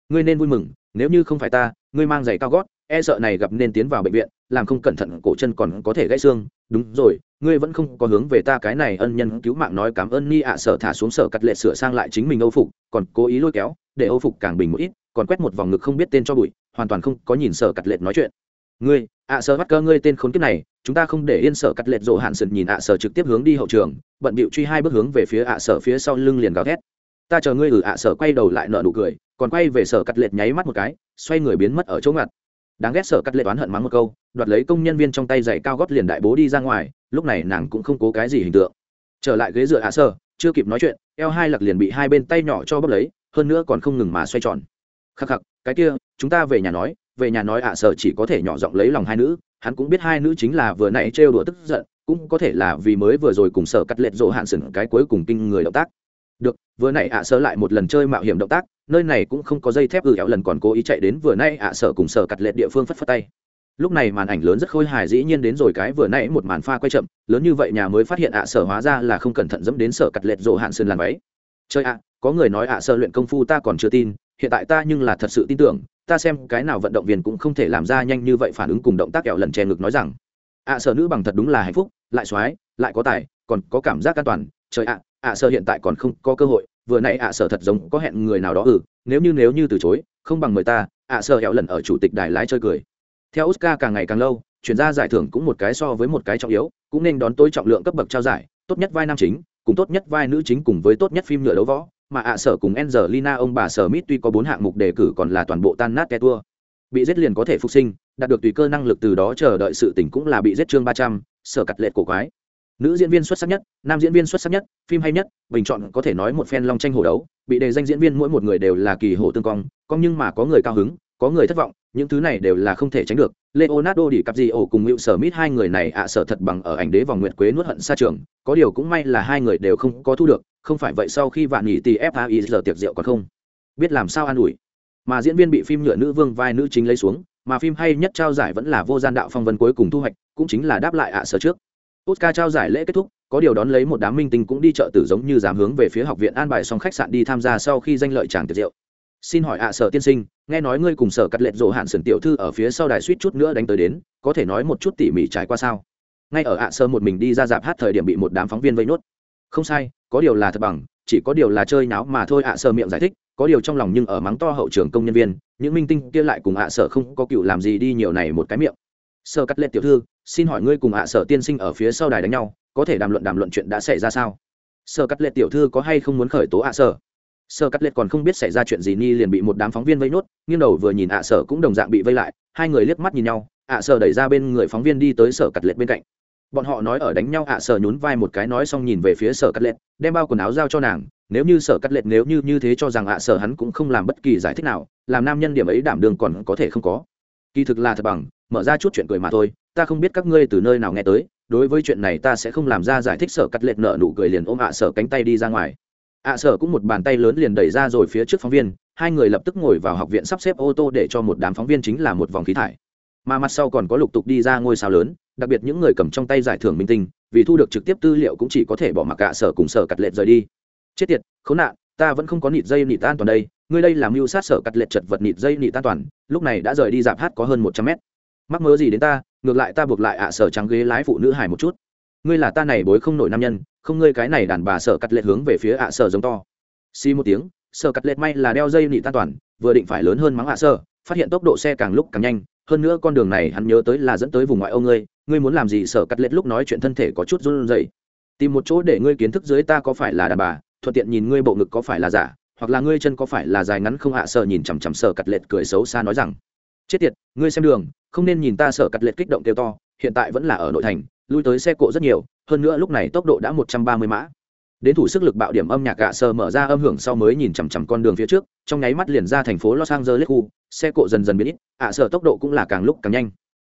Ngươi nên vui mừng, nếu như không phải ta, ngươi mang giày cao gót e sợ này gặp nên tiến vào bệnh viện, làm không cẩn thận cổ chân còn có thể gãy xương. Đúng rồi, ngươi vẫn không có hướng về ta cái này ân nhân cứu mạng nói cảm ơn ni ạ. Sở thả xuống sở cắt lệ sửa sang lại chính mình âu phục, còn cố ý lôi kéo, để âu phục càng bình một ít, còn quét một vòng ngực không biết tên cho bụi, hoàn toàn không có nhìn sở cắt lệ nói chuyện ngươi, ạ sở bắt cơ, ngươi tên khốn kiếp này, chúng ta không để yên sở cắt lệch rộ hạn sừng nhìn ạ sở trực tiếp hướng đi hậu trường, bận bịu truy hai bước hướng về phía ạ sở phía sau lưng liền gào thét. Ta chờ ngươi ừ ạ sở quay đầu lại nợ nụ cười, còn quay về sở cắt lệch nháy mắt một cái, xoay người biến mất ở chỗ ngặt. Đáng ghét sở cắt lệch oán hận mắng một câu, đoạt lấy công nhân viên trong tay giày cao gót liền đại bố đi ra ngoài, lúc này nàng cũng không cố cái gì hình tượng. Trở lại ghế dựa ạ sở chưa kịp nói chuyện, eo hai lặc liền bị hai bên tay nhỏ cho bốc lấy, hơn nữa còn không ngừng mà xoay tròn. Khắc khắc, cái kia, chúng ta về nhà nói về nhà nói ạ sở chỉ có thể nhỏ giọng lấy lòng hai nữ. Hắn cũng biết hai nữ chính là vừa nãy trêu đùa tức giận, cũng có thể là vì mới vừa rồi cùng sở cắt lệ rộ hạn sừng cái cuối cùng kinh người động tác. Được, vừa nãy ạ sở lại một lần chơi mạo hiểm động tác, nơi này cũng không có dây thép ử éo lần còn cố ý chạy đến vừa nãy ạ sở cùng sở cắt lệ địa phương phất phất tay. Lúc này màn ảnh lớn rất khôi hài dĩ nhiên đến rồi cái vừa nãy một màn pha quay chậm, lớn như vậy nhà mới phát hiện ạ sở hóa ra là không cẩn thận dẫm đến sở cắt lệ rộ hạn sừng làm váy. Chơi ạ, có người nói ạ sở luyện công phu ta còn chưa tin, hiện tại ta nhưng là thật sự tin tưởng ta xem cái nào vận động viên cũng không thể làm ra nhanh như vậy phản ứng cùng động tác kẹo lần che ngực nói rằng ạ sở nữ bằng thật đúng là hạnh phúc, lại xoái lại có tài, còn có cảm giác an toàn. Trời ạ ạ sở hiện tại còn không có cơ hội, vừa nãy ạ sở thật giống có hẹn người nào đó ừ nếu như nếu như từ chối, không bằng mời ta. Ạ sở hẹo lần ở chủ tịch đài lái chơi cười. Theo oscar càng ngày càng lâu, chuyển ra giải thưởng cũng một cái so với một cái trọng yếu, cũng nên đón tối trọng lượng cấp bậc trao giải, tốt nhất vai nam chính, cùng tốt nhất vai nữ chính cùng với tốt nhất phim nhựa đấu võ mà ạ sở cùng Angelina ông bà sở Smith tuy có bốn hạng mục đề cử còn là toàn bộ tan nát ke tour. Bị giết liền có thể phục sinh, đạt được tùy cơ năng lực từ đó chờ đợi sự tỉnh cũng là bị giết chương ba trăm sở cắt lệ cổ quái. Nữ diễn viên xuất sắc nhất, nam diễn viên xuất sắc nhất, phim hay nhất, bình chọn có thể nói một phen long tranh hổ đấu, bị đề danh diễn viên mỗi một người đều là kỳ hổ tương cong, cong nhưng mà có người cao hứng, có người thất vọng, những thứ này đều là không thể tránh được. Leonardo DiCaprio cùng Will Smith hai người này ạ sở thật bằng ở ảnh đế vòng nguyệt quế nuốt hận xa trường, có điều cũng may là hai người đều không có thu được, không phải vậy sau khi vạn nghỉ thì fai giờ tiệc rượu còn không? Biết làm sao an ủi? Mà diễn viên bị phim nhựa nữ vương vai nữ chính lấy xuống, mà phim hay nhất trao giải vẫn là vô gian đạo phong vân cuối cùng thu hoạch, cũng chính là đáp lại ạ sở trước. Oscar trao giải lễ kết thúc, có điều đón lấy một đám minh tinh cũng đi chợ tử giống như dám hướng về phía học viện an bài xong khách sạn đi tham gia sau khi danh lợi chàng tiệc rượu. Xin hỏi ạ sở tiên sinh, nghe nói ngươi cùng sở cắt lệch rộ hạn sườn tiểu thư ở phía sau đài suýt chút nữa đánh tới đến, có thể nói một chút tỉ mỉ trải qua sao? Ngay ở ạ sơ một mình đi ra dạp hát thời điểm bị một đám phóng viên vây nốt không sai, có điều là thật bằng, chỉ có điều là chơi náo mà thôi ạ sợ miệng giải thích, có điều trong lòng nhưng ở mắng to hậu trường công nhân viên, những minh tinh kia lại cùng ạ sợ không có cựu làm gì đi nhiều này một cái miệng. Sơ cắt lệ tiểu thư, xin hỏi ngươi cùng ạ sợ tiên sinh ở phía sau đài đánh nhau, có thể đàm luận đàm luận chuyện đã xảy ra sao? Sơ cắt lệ tiểu thư có hay không muốn khởi tố ạ sở sơ cắt lệ còn không biết xảy ra chuyện gì, ni liền bị một đám phóng viên vây nốt, nghiêng đầu vừa nhìn ạ sở cũng đồng dạng bị vây lại, hai người liếc mắt nhìn nhau, ạ sở đẩy ra bên người phóng viên đi tới sở cắt lệ bên cạnh bọn họ nói ở đánh nhau ạ, sở nhún vai một cái nói xong nhìn về phía sở cắt lệ đem bao quần áo giao cho nàng. Nếu như sở cắt lệ nếu như như thế cho rằng ạ, sở hắn cũng không làm bất kỳ giải thích nào, làm nam nhân điểm ấy đảm đường còn có thể không có. Kỳ thực là thật bằng, mở ra chút chuyện cười mà thôi, ta không biết các ngươi từ nơi nào nghe tới, đối với chuyện này ta sẽ không làm ra giải thích, sở cắt lệ nợ nụ cười liền ôm ạ, sở cánh tay đi ra ngoài. Ạ, sở cũng một bàn tay lớn liền đẩy ra rồi phía trước phóng viên, hai người lập tức ngồi vào học viện sắp xếp ô tô để cho một đám phóng viên chính là một vòng khí thải mà mặt sau còn có lục tục đi ra ngôi sao lớn, đặc biệt những người cầm trong tay giải thưởng minh tinh, vì thu được trực tiếp tư liệu cũng chỉ có thể bỏ mặc cả sở cùng sở cắt lệ rời đi. Chết tiệt, khốn nạn, ta vẫn không có nịt dây nịt an toàn đây, ngươi đây làm mưu sát sở cắt lệ chật vật nịt dây nịt an toàn, lúc này đã rời đi dạp hát có hơn một trăm mét. Mắc mớ gì đến ta, ngược lại ta buộc lại ạ sở trắng ghế lái phụ nữ hải một chút. Ngươi là ta này bối không nổi nam nhân, không ngươi cái này đàn bà sở cắt lệ hướng về phía ạ sở giống to. Xi một tiếng, sở cắt lệ may là đeo dây nịt an toàn, vừa định phải lớn hơn mắng ạ sở phát hiện tốc độ xe càng lúc càng nhanh, hơn nữa con đường này hắn nhớ tới là dẫn tới vùng ngoại ô ngươi ngươi muốn làm gì sở cắt lết lúc nói chuyện thân thể có chút run rẩy. Tìm một chỗ để ngươi kiến thức dưới ta có phải là đàn bà, thuận tiện nhìn ngươi bộ ngực có phải là giả, hoặc là ngươi chân có phải là dài ngắn không hạ à sợ nhìn chằm chằm sở cắt lết cười xấu xa nói rằng, chết tiệt, ngươi xem đường, không nên nhìn ta sở cắt lết kích động kêu to, hiện tại vẫn là ở nội thành, lui tới xe cộ rất nhiều, hơn nữa lúc này tốc độ đã một trăm ba mươi mã đến thủ sức lực bạo điểm âm nhạc gạ sơ mở ra âm hưởng sau mới nhìn chằm chằm con đường phía trước, trong nháy mắt liền ra thành phố los angeles khu, xe cộ dần dần biến ít, ạ sở tốc độ cũng là càng lúc càng nhanh.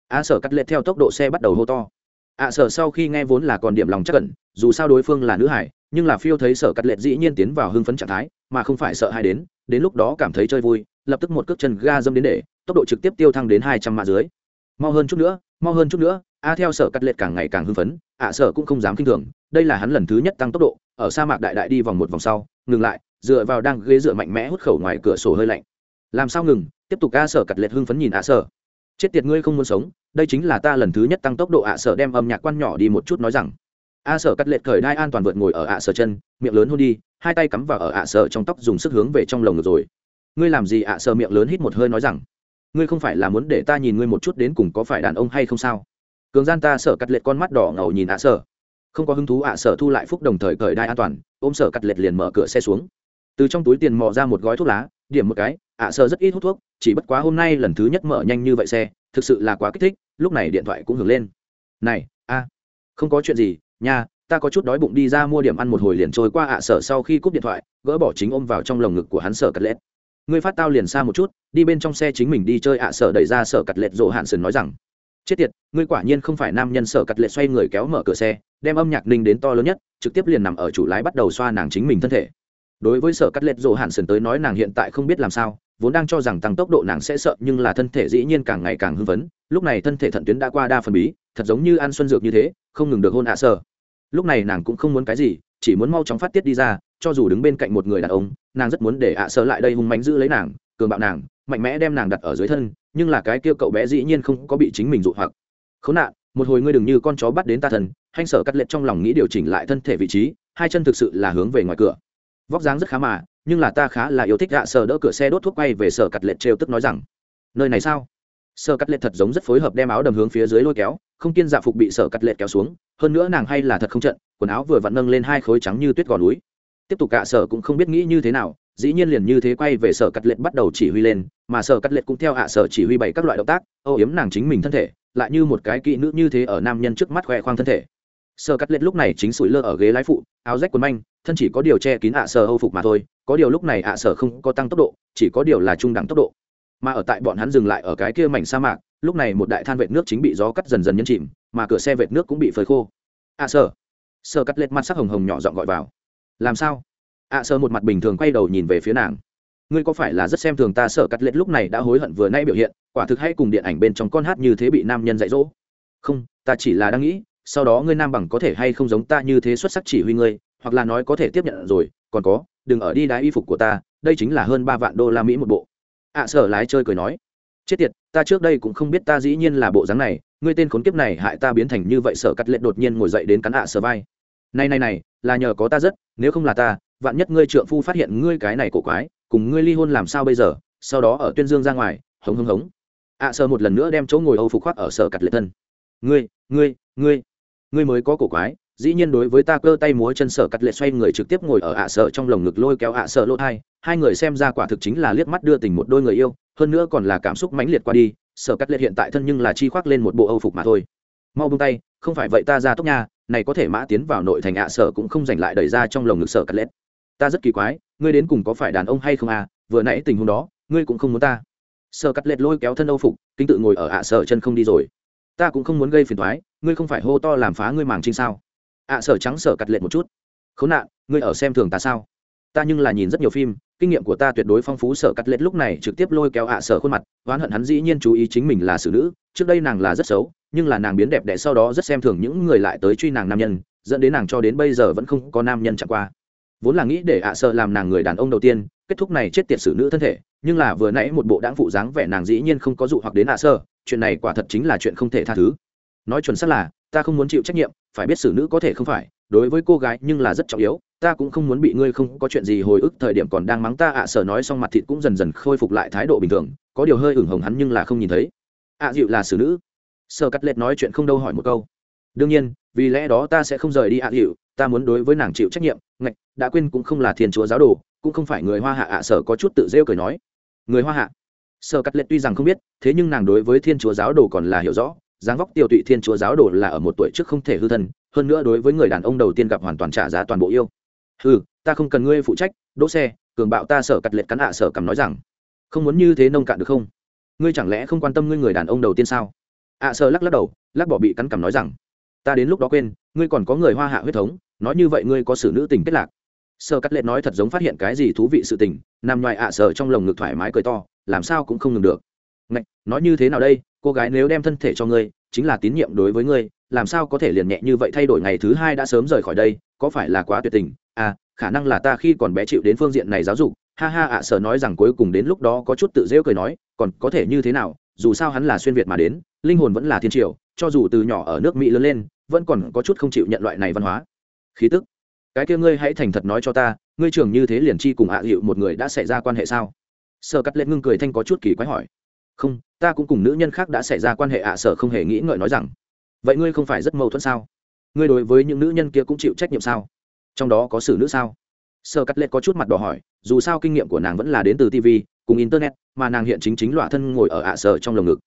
Ạ sở cắt lệ theo tốc độ xe bắt đầu hô to. Ạ sở sau khi nghe vốn là còn điểm lòng chắc cẩn dù sao đối phương là nữ hải, nhưng là phiêu thấy sở cắt lệ dĩ nhiên tiến vào hưng phấn trạng thái, mà không phải sợ hai đến đến lúc đó cảm thấy chơi vui, lập tức một cước chân ga dâm đến để, tốc độ trực tiếp tiêu thăng đến hai trăm mạ dưới. Mau hơn chút nữa, mau hơn chút nữa, a theo sở cắt lệ càng ngày càng hưng phấn, ạ sở cũng không dám kinh thường, đây là hắn lần thứ nhất tăng tốc độ ở sa mạc đại đại đi vòng một vòng sau, ngừng lại, dựa vào đang ghế dựa mạnh mẽ hút khẩu ngoài cửa sổ hơi lạnh. Làm sao ngừng? Tiếp tục a sở cật lệch hưng phấn nhìn a sở. Chết tiệt ngươi không muốn sống, đây chính là ta lần thứ nhất tăng tốc độ ạ sở đem âm nhạc quan nhỏ đi một chút nói rằng. A sở cắt lệch cởi đai an toàn vượt ngồi ở ạ sở chân, miệng lớn hôn đi, hai tay cắm vào ở ạ sở trong tóc dùng sức hướng về trong lồng ngực rồi. Ngươi làm gì? Ạ sở miệng lớn hít một hơi nói rằng. Ngươi không phải là muốn để ta nhìn ngươi một chút đến cùng có phải đàn ông hay không sao? Cường gian ta sở cắt lệch con mắt đỏ ngầu nhìn ạ sở không có hứng thú ạ, sở thu lại phúc đồng thời cởi đai an toàn, ôm sở cắt lệch liền mở cửa xe xuống. Từ trong túi tiền mò ra một gói thuốc lá, điểm một cái, ạ, sở rất ít hút thuốc, chỉ bất quá hôm nay lần thứ nhất mở nhanh như vậy xe, thực sự là quá kích thích, lúc này điện thoại cũng hưởng lên. Này, a, không có chuyện gì, nha, ta có chút đói bụng đi ra mua điểm ăn một hồi liền trôi qua ạ, sở sau khi cúp điện thoại, gỡ bỏ chính ôm vào trong lồng ngực của hắn sở cắt lệch ngươi phát tao liền xa một chút, đi bên trong xe chính mình đi chơi ạ, sở đẩy ra sở cắt lệch rộ hạn sần nói rằng chết tiệt, ngươi quả nhiên không phải nam nhân sở cắt lệ xoay người kéo mở cửa xe, đem âm nhạc ninh đến to lớn nhất, trực tiếp liền nằm ở chủ lái bắt đầu xoa nàng chính mình thân thể. Đối với sở cắt lệ rộ hạn sần tới nói nàng hiện tại không biết làm sao, vốn đang cho rằng tăng tốc độ nàng sẽ sợ, nhưng là thân thể dĩ nhiên càng ngày càng hưng vấn. lúc này thân thể thận tuyến đã qua đa phần bí, thật giống như ăn xuân dược như thế, không ngừng được hôn ạ sở lúc này nàng cũng không muốn cái gì, chỉ muốn mau chóng phát tiết đi ra, cho dù đứng bên cạnh một người đàn ông, nàng rất muốn để ạ sơ lại đây hung mánh giữ lấy nàng cường bạo nàng, mạnh mẽ đem nàng đặt ở dưới thân, nhưng là cái kia cậu bé dĩ nhiên không có bị chính mình dụ hoặc. Khốn nạn, một hồi ngươi đừng như con chó bắt đến ta thần hanh sở cắt lệch trong lòng nghĩ điều chỉnh lại thân thể vị trí, hai chân thực sự là hướng về ngoài cửa. Vóc dáng rất khá mà, nhưng là ta khá là yêu thích gạ sờ đỡ cửa xe đốt thuốc quay về sở cắt lệch trêu tức nói rằng, nơi này sao? Sở cắt lệch thật giống rất phối hợp đem áo đầm hướng phía dưới lôi kéo, không kiên dạ phục bị sở cắt lệch kéo xuống, hơn nữa nàng hay là thật không trận, quần áo vừa vặn nâng lên hai khối trắng như tuyết gò núi tiếp tục cả sở cũng không biết nghĩ như thế nào, dĩ nhiên liền như thế quay về sở cắt lệch bắt đầu chỉ huy lên, mà sở cắt lệch cũng theo hạ sở chỉ huy bày các loại động tác, âu yếm nàng chính mình thân thể, lại như một cái kỹ nữ như thế ở nam nhân trước mắt khoe khoang thân thể. Sở cắt lệch lúc này chính sủi lơ ở ghế lái phụ, áo rách quần manh, thân chỉ có điều che kín hạ sở âu phục mà thôi, có điều lúc này hạ sở không có tăng tốc độ, chỉ có điều là trung đẳng tốc độ. Mà ở tại bọn hắn dừng lại ở cái kia mảnh sa mạc, lúc này một đại than vệt nước chính bị gió cắt dần dần nhân chìm, mà cửa xe vệt nước cũng bị phơi khô. Hạ sở. Sở cắt lệch mặt sắc hồng hồng nhỏ giọng gọi vào làm sao? Ạ à, sơ một mặt bình thường quay đầu nhìn về phía nàng. Ngươi có phải là rất xem thường ta sợ cắt lết lúc này đã hối hận vừa nay biểu hiện quả thực hay cùng điện ảnh bên trong con hát như thế bị nam nhân dạy dỗ. Không ta chỉ là đang nghĩ sau đó ngươi nam bằng có thể hay không giống ta như thế xuất sắc chỉ huy ngươi hoặc là nói có thể tiếp nhận rồi còn có đừng ở đi đái y phục của ta đây chính là hơn ba vạn đô la mỹ một bộ. Ạ à, sở lái chơi cười nói. Chết tiệt ta trước đây cũng không biết ta dĩ nhiên là bộ dáng này ngươi tên khốn kiếp này hại ta biến thành như vậy sở cắt lệ đột nhiên ngồi dậy đến cắn ạ à sở vai. Này này này là nhờ có ta rất nếu không là ta vạn nhất ngươi trượng phu phát hiện ngươi cái này cổ quái cùng ngươi ly hôn làm sao bây giờ? Sau đó ở tuyên dương ra ngoài hống hống hống. Ạ à, sợ một lần nữa đem chỗ ngồi âu phục khoác ở sở cặt lệ thân. Ngươi ngươi ngươi ngươi mới có cổ quái dĩ nhiên đối với ta cơ tay múa chân sở cắt lệ xoay người trực tiếp ngồi ở ạ à sợ trong lồng ngực lôi kéo ạ à sợ lỗ thai. Hai người xem ra quả thực chính là liếc mắt đưa tình một đôi người yêu hơn nữa còn là cảm xúc mãnh liệt qua đi. Sở cắt lệ hiện tại thân nhưng là chi khoác lên một bộ âu phục mà thôi. Mau buông tay không phải vậy ta ra tốc nha này có thể mã tiến vào nội thành ạ, sở cũng không giành lại đẩy ra trong lồng ngực sở cắt lết. Ta rất kỳ quái, ngươi đến cùng có phải đàn ông hay không à? Vừa nãy tình huống đó, ngươi cũng không muốn ta. Sợ cắt lết lôi kéo thân âu phục kinh tự ngồi ở ạ à sợ chân không đi rồi. Ta cũng không muốn gây phiền thoái ngươi không phải hô to làm phá ngươi màng trinh sao? Ạ à sợ trắng sợ cắt lết một chút. Khốn nạn, ngươi ở xem thường ta sao? Ta nhưng là nhìn rất nhiều phim, kinh nghiệm của ta tuyệt đối phong phú sợ cắt lết lúc này trực tiếp lôi kéo ạ, sở sợ khuôn mặt, oán hận hắn dĩ nhiên chú ý chính mình là xử nữ, trước đây nàng là rất xấu nhưng là nàng biến đẹp đẽ sau đó rất xem thường những người lại tới truy nàng nam nhân, dẫn đến nàng cho đến bây giờ vẫn không có nam nhân chẳng qua. Vốn là nghĩ để ạ sợ làm nàng người đàn ông đầu tiên, kết thúc này chết tiệt xử nữ thân thể, nhưng là vừa nãy một bộ đáng phụ dáng vẻ nàng dĩ nhiên không có dụ hoặc đến ạ sơ chuyện này quả thật chính là chuyện không thể tha thứ. Nói chuẩn xác là, ta không muốn chịu trách nhiệm, phải biết xử nữ có thể không phải, đối với cô gái nhưng là rất trọng yếu, ta cũng không muốn bị ngươi không có chuyện gì hồi ức thời điểm còn đang mắng ta ạ sở nói xong mặt thịt cũng dần dần khôi phục lại thái độ bình thường, có điều hơi ửng hồng hắn nhưng là không nhìn thấy. Ạ dịu là xử nữ sơ cắt lệch nói chuyện không đâu hỏi một câu. Đương nhiên, vì lẽ đó ta sẽ không rời đi ạ hiệu ta muốn đối với nàng chịu trách nhiệm, ngạch, đã quên cũng không là thiên chúa giáo đồ, cũng không phải người hoa hạ ạ sở có chút tự rêu cười nói. Người hoa hạ? Sở cắt lệ tuy rằng không biết, thế nhưng nàng đối với thiên chúa giáo đồ còn là hiểu rõ, dáng vóc tiêu tụy thiên chúa giáo đồ là ở một tuổi trước không thể hư thân, hơn nữa đối với người đàn ông đầu tiên gặp hoàn toàn trả giá toàn bộ yêu. Ừ ta không cần ngươi phụ trách, đỗ xe, cường bạo ta sở cắt lệ cắn ạ sở cầm nói rằng. Không muốn như thế nông cạn được không? Ngươi chẳng lẽ không quan tâm ngươi người đàn ông đầu tiên sao? Ạ sở lắc lắc đầu lắc bỏ bị cắn cằm nói rằng ta đến lúc đó quên ngươi còn có người hoa hạ huyết thống nói như vậy ngươi có xử nữ tình kết lạc. Sơ cắt lệ nói thật giống phát hiện cái gì thú vị sự tình nằm ngoài ạ à trong lồng ngực thoải mái cười to làm sao cũng không ngừng được. Ngạch, nói như thế nào đây cô gái nếu đem thân thể cho ngươi chính là tín nhiệm đối với ngươi làm sao có thể liền nhẹ như vậy thay đổi ngày thứ hai đã sớm rời khỏi đây có phải là quá tuyệt tình? À khả năng là ta khi còn bé chịu đến phương diện này giáo dục. Ha ha ạ à sở nói rằng cuối cùng đến lúc đó có chút tự rêu cười nói còn có thể như thế nào dù sao hắn là xuyên việt mà đến linh hồn vẫn là thiên triều, cho dù từ nhỏ ở nước mỹ lớn lên, vẫn còn có chút không chịu nhận loại này văn hóa. Khí tức. Cái kia ngươi hãy thành thật nói cho ta, ngươi trưởng như thế liền chi cùng ạ hiệu một người đã xảy ra quan hệ sao? Sơ cắt lệ ngưng cười thanh có chút kỳ quái hỏi. Không, ta cũng cùng nữ nhân khác đã xảy ra quan hệ ạ, sở không hề nghĩ ngợi nói rằng. Vậy ngươi không phải rất mâu thuẫn sao? Ngươi đối với những nữ nhân kia cũng chịu trách nhiệm sao? Trong đó có xử nữ sao? Sơ cắt lệ có chút mặt đỏ hỏi, dù sao kinh nghiệm của nàng vẫn là đến từ tv cùng internet, mà nàng hiện chính chính lọa thân ngồi ở ạ, sở trong lồng ngực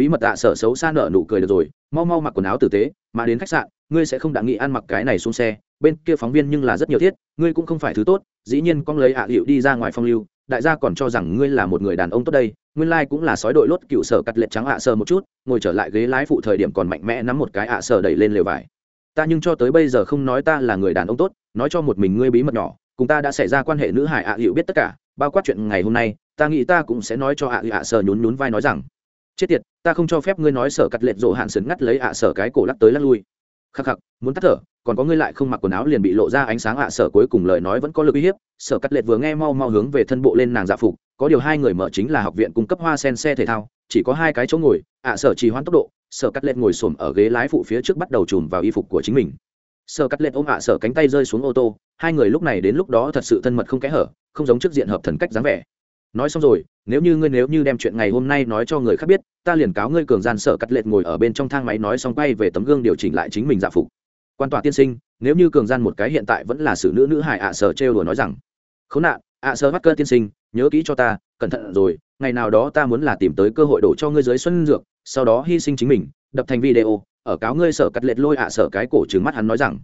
bí mật ạ, sở xấu xa nợ nụ cười được rồi, mau mau mặc quần áo tử tế, mà đến khách sạn, ngươi sẽ không đặng nghĩ ăn mặc cái này xuống xe. Bên kia phóng viên nhưng là rất nhiều thiết, ngươi cũng không phải thứ tốt, dĩ nhiên con lấy ạ, hiệu đi ra ngoài phong lưu, đại gia còn cho rằng ngươi là một người đàn ông tốt đây, nguyên lai cũng là sói đội lốt cựu sở cắt lệch trắng ạ sờ một chút, ngồi trở lại ghế lái phụ thời điểm còn mạnh mẽ nắm một cái ạ sờ đẩy lên lều vải. Ta nhưng cho tới bây giờ không nói ta là người đàn ông tốt, nói cho một mình ngươi bí mật nhỏ, cùng ta đã xảy ra quan hệ nữ hải ạ, hiệu biết tất cả, bao quát chuyện ngày hôm nay, ta nghĩ ta cũng sẽ nói cho ạ ạ sờ nhún nhún vai nói rằng, chết tiệt ta không cho phép ngươi nói sở cắt lệch rộ hạn sấn ngắt lấy ạ sở cái cổ lắc tới lắc lui. Khắc khắc, muốn tắt thở, còn có ngươi lại không mặc quần áo liền bị lộ ra ánh sáng ạ sở cuối cùng lời nói vẫn có lực uy hiếp. Sở cắt lệch vừa nghe mau mau hướng về thân bộ lên nàng dạ phục, có điều hai người mở chính là học viện cung cấp hoa sen xe thể thao, chỉ có hai cái chỗ ngồi, ạ sở trì hoãn tốc độ, sở cắt lệch ngồi xổm ở ghế lái phụ phía trước bắt đầu chùm vào y phục của chính mình. Sở cắt lệch ôm ạ sở cánh tay rơi xuống ô tô, hai người lúc này đến lúc đó thật sự thân mật không kẽ hở, không giống trước diện hợp thần cách dáng vẻ nói xong rồi, nếu như ngươi nếu như đem chuyện ngày hôm nay nói cho người khác biết, ta liền cáo ngươi cường gian sở cắt lệch ngồi ở bên trong thang máy nói xong quay về tấm gương điều chỉnh lại chính mình dạ phục. Quan tòa tiên sinh, nếu như cường gian một cái hiện tại vẫn là sự nữ nữ hải ạ sở trêu đùa nói rằng, khốn nạn, ạ sở bắt cơ tiên sinh, nhớ kỹ cho ta, cẩn thận rồi, ngày nào đó ta muốn là tìm tới cơ hội đổ cho ngươi dưới xuân dược, sau đó hy sinh chính mình, đập thành video, ở cáo ngươi sở cắt lệch lôi ạ sở cái cổ trừng mắt hắn nói rằng,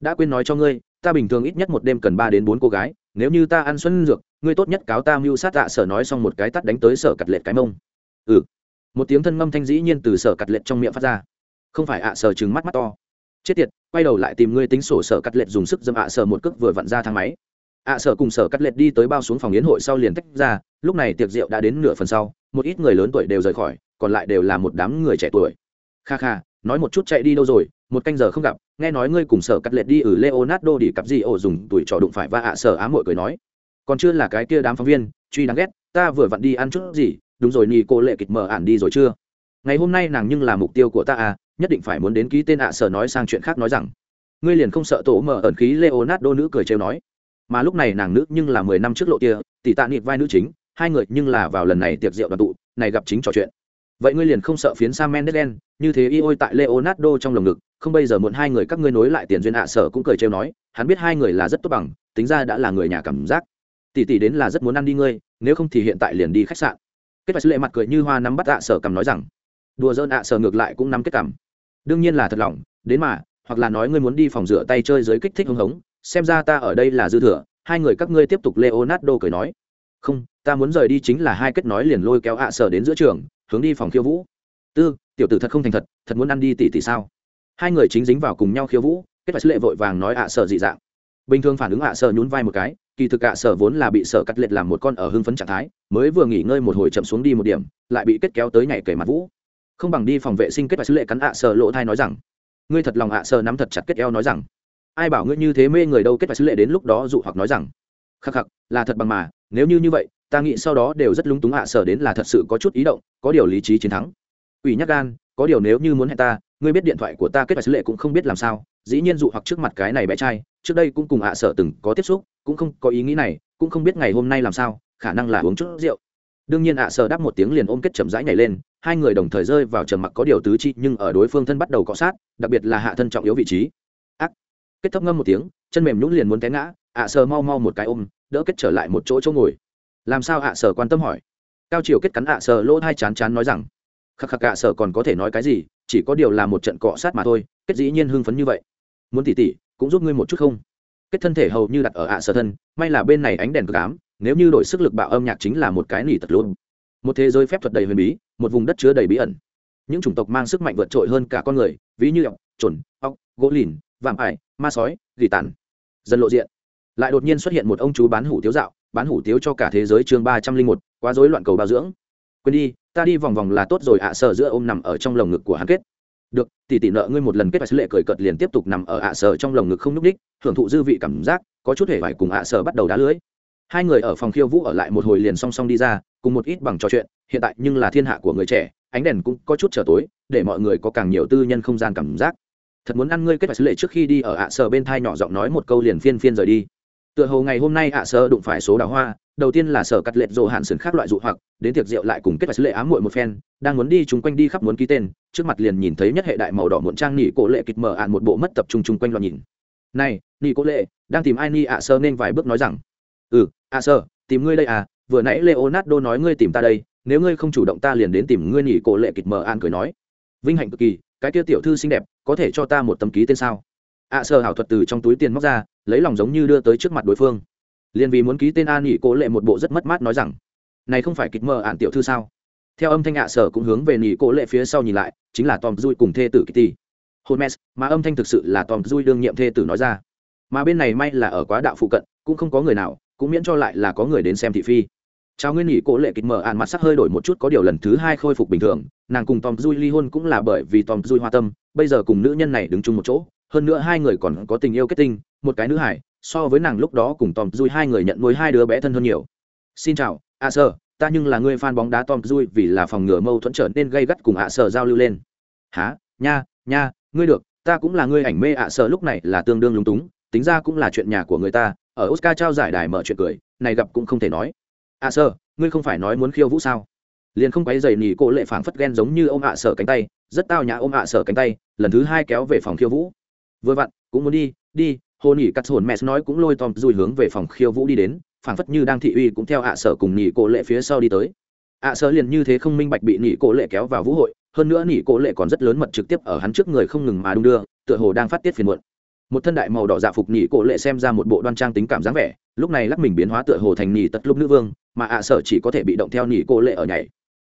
đã quên nói cho ngươi ta bình thường ít nhất một đêm cần ba đến bốn cô gái, nếu như ta ăn xuân dược, ngươi tốt nhất cáo ta mưu sát ạ sở nói xong một cái tắt đánh tới sở cặt lệ cái mông. Ừ. Một tiếng thân ngâm thanh dĩ nhiên từ sở cặt lệ trong miệng phát ra. Không phải ạ, sở trừng mắt mắt to. Chết tiệt, quay đầu lại tìm ngươi tính sổ sở cắt lệch dùng sức dâm ạ sở một cước vừa vặn ra thang máy. Ạ sở cùng sở cắt lệch đi tới bao xuống phòng yến hội sau liền tách ra, lúc này tiệc rượu đã đến nửa phần sau, một ít người lớn tuổi đều rời khỏi, còn lại đều là một đám người trẻ tuổi. Kha kha, nói một chút chạy đi đâu rồi một canh giờ không gặp, nghe nói ngươi cùng sở cắt lệch đi ở leonardo đi cặp gì ổ dùng tuổi trò đụng phải và ạ sở á mội cười nói. Còn chưa là cái kia đám phóng viên, truy đáng ghét, ta vừa vặn đi ăn chút gì, đúng rồi nhì cô lệ kịch mở ản đi rồi chưa? Ngày hôm nay nàng nhưng là mục tiêu của ta à nhất định phải muốn đến ký tên ạ sở nói sang chuyện khác nói rằng. Ngươi liền không sợ tổ mở ẩn khí leonardo nữ cười trêu nói. Mà lúc này nàng nữ nhưng là mười năm trước lộ kia, tỷ tạ nịt vai nữ chính, hai người nhưng là vào lần này tiệc rượu đoàn tụ, này gặp chính trò chuyện vậy ngươi liền không sợ phiến sa men đen như thế y ôi tại leonardo trong lồng ngực, không bây giờ muộn hai người các ngươi nối lại tiền duyên ạ sở cũng cười trêu nói, hắn biết hai người là rất tốt bằng, tính ra đã là người nhà cảm giác. Tỷ tỷ đến là rất muốn ăn đi ngươi, nếu không thì hiện tại liền đi khách sạn. Kết quả sứ lệ mặt cười như hoa nắm bắt ạ sở cầm nói rằng, đùa dơn ạ sở ngược lại cũng nắm kết cầm đương nhiên là thật lòng, đến mà, hoặc là nói ngươi muốn đi phòng rửa tay chơi dưới kích thích hứng hống, xem ra ta ở đây là dư thừa, hai người các ngươi tiếp tục leonardo cười nói. Không, ta muốn rời đi chính là hai kết nói liền lôi kéo ạ sở đến giữa trường hướng đi phòng khiêu vũ. Tư, tiểu tử thật không thành thật thật muốn ăn đi tỷ tỷ sao? Hai người chính dính vào cùng nhau khiêu vũ, kết quả sứ lệ vội vàng nói ạ sở dị dạng. Bình thường phản ứng ạ sở nhún vai một cái, kỳ thực ạ sở vốn là bị sở cắt liệt làm một con ở hưng phấn trạng thái, mới vừa nghỉ ngơi một hồi chậm xuống đi một điểm, lại bị kết kéo tới nhảy cầy mặt vũ. Không bằng đi phòng vệ sinh kết quả sứ lệ cắn ạ sở lộ thai nói rằng, ngươi thật lòng ạ sở nắm thật chặt kết eo nói rằng, ai bảo ngươi như thế mê người đâu? Kết quả sứ lệ đến lúc đó dụ hoặc nói rằng, khắc khắc, là thật bằng mà, nếu như như vậy ta nghĩ sau đó đều rất lúng túng ạ sở đến là thật sự có chút ý động, có điều lý trí chiến thắng. Ủy nhắc gan, có điều nếu như muốn hẹn ta, ngươi biết điện thoại của ta kết quả sứ lệ cũng không biết làm sao, dĩ nhiên dụ hoặc trước mặt cái này bé trai, trước đây cũng cùng ạ sở từng có tiếp xúc, cũng không có ý nghĩ này, cũng không biết ngày hôm nay làm sao, khả năng là uống chút rượu. Đương nhiên ạ sở đáp một tiếng liền ôm kết chậm rãi nhảy lên, hai người đồng thời rơi vào trầm mặc có điều tứ chi, nhưng ở đối phương thân bắt đầu cọ sát, đặc biệt là hạ thân trọng yếu vị trí. Ác. Kết thấp ngâm một tiếng, chân mềm nhũng liền muốn té ngã, ạ sở mau mau một cái ôm, đỡ kết trở lại một chỗ chỗ ngồi làm sao ạ sở quan tâm hỏi. Cao triều kết cắn ạ sở lỗ hai chán chán nói rằng, khắc khắc ạ sở còn có thể nói cái gì, chỉ có điều là một trận cọ sát mà thôi, kết dĩ nhiên hưng phấn như vậy. Muốn tỉ tỉ, cũng giúp ngươi một chút không? Kết thân thể hầu như đặt ở ạ sở thân, may là bên này ánh đèn cực ám, nếu như đổi sức lực bạo âm nhạc chính là một cái nỉ tật luôn. Một thế giới phép thuật đầy huyền bí, một vùng đất chứa đầy bí ẩn. Những chủng tộc mang sức mạnh vượt trội hơn cả con người, ví như ọc trồn ọc gỗ lìn, vạm ải, ma sói, gỉ tàn. Dần lộ diện, lại đột nhiên xuất hiện một ông chú bán hủ tiếu dạo bán hủ tiếu cho cả thế giới chương ba trăm linh một, quá rối loạn cầu bao dưỡng. Quên đi, ta đi vòng vòng là tốt rồi ạ sở giữa ôm nằm ở trong lồng ngực của hắn kết. Được, tỷ tỷ nợ ngươi một lần kết sứ lệ cười cợt liền tiếp tục nằm ở ạ sở trong lồng ngực không nhúc đích hưởng thụ dư vị cảm giác, có chút hề vải cùng ạ sở bắt đầu đá lưới. Hai người ở phòng khiêu vũ ở lại một hồi liền song song đi ra, cùng một ít bằng trò chuyện, hiện tại nhưng là thiên hạ của người trẻ, ánh đèn cũng có chút trở tối, để mọi người có càng nhiều tư nhân không gian cảm giác. Thật muốn ăn ngươi kết sứ lệ trước khi đi ở ạ sở bên thai nhỏ giọng nói một câu liền phiên phiên rời đi tựa hồ ngày hôm nay ạ Sơ đụng phải số đào hoa, đầu tiên là sở cắt lệ rồ hạn sườn khác loại dụ hoặc, đến tiệc rượu lại cùng kết và sứ lệ ám muội một phen, đang muốn đi chúng quanh đi khắp muốn ký tên, trước mặt liền nhìn thấy nhất hệ đại màu đỏ muộn trang nỉ cổ lệ kịch mở ạn một bộ mất tập trung chung quanh lo nhìn. Này, nỉ cổ lệ, đang tìm ai ni ạ sơ nên vài bước nói rằng. Ừ ạ sơ, tìm ngươi đây à vừa nãy leonardo nói ngươi tìm ta đây, nếu ngươi không chủ động ta liền đến tìm ngươi nỉ cổ lệ kịch mở ạn cười nói. Vinh hạnh cực kỳ, cái kia tiểu thư xinh đẹp, có thể cho ta một tấm ký tên sao? Ạ sơ hảo thuật từ trong túi tiền móc ra lấy lòng giống như đưa tới trước mặt đối phương liền vì muốn ký tên an nghỉ cố lệ một bộ rất mất mát nói rằng này không phải kịch mờ ạn tiểu thư sao theo âm thanh ạ sở cũng hướng về nghỉ cố lệ phía sau nhìn lại chính là tom dui cùng thê tử kitty Holmes, mà âm thanh thực sự là Tom Dui đương nhiệm thê tử nói ra. Mà bên này may là ở quá đạo phụ cận, cũng không có người nào, cũng miễn cho lại là có người đến xem thị phi. Chào nguyên nghỉ cố lệ kịch mở ạn mặt sắc hơi đổi một chút có điều lần thứ hai khôi phục bình thường, nàng cùng Tom Dui ly hôn cũng là bởi vì Tom Dui hoa tâm, bây giờ cùng nữ nhân này đứng chung một chỗ, hơn nữa hai người còn có tình yêu kết tinh, một cái nữ hải, so với nàng lúc đó cùng Tom Dui hai người nhận nuôi hai đứa bé thân hơn nhiều. Xin chào, ạ Sơ, ta nhưng là người fan bóng đá Tom Dui vì là phòng ngừa mâu thuẫn trở nên gây gắt cùng ạ Sơ giao lưu lên. Hả? Nha, nha, ngươi được ta cũng là ngươi ảnh mê ạ à lúc này là tương đương lúng túng tính ra cũng là chuyện nhà của người ta ở oscar trao giải đài mở chuyện cười này gặp cũng không thể nói ạ sơ ngươi không phải nói muốn khiêu vũ sao liền không quấy giày nỉ cô lệ phảng phất ghen giống như ôm ạ sở cánh tay rất tao nhã ôm ạ sở cánh tay lần thứ hai kéo về phòng khiêu vũ vừa vặn, cũng muốn đi đi, hồ nỉ cắt hồn mẹ nói cũng lôi tom dùi hướng về phòng khiêu vũ đi đến, phảng phất như đang thị uy cũng theo ạ sở cùng nỉ cô lệ phía sau đi tới. Ạ sở liền như thế không minh bạch bị nỉ cô lệ kéo vào vũ hội, hơn nữa nỉ cổ lệ còn rất lớn mật trực tiếp ở hắn trước người không ngừng mà đung đưa, tựa hồ đang phát tiết phiền muộn. Một thân đại màu đỏ dạ phục nỉ cổ lệ xem ra một bộ đoan trang tính cảm dáng vẻ, lúc này lắc mình biến hóa tựa hồ thành nỉ tật lúc nữ vương, mà ạ sở chỉ có thể bị động theo nỉ cổ lệ ở nhảy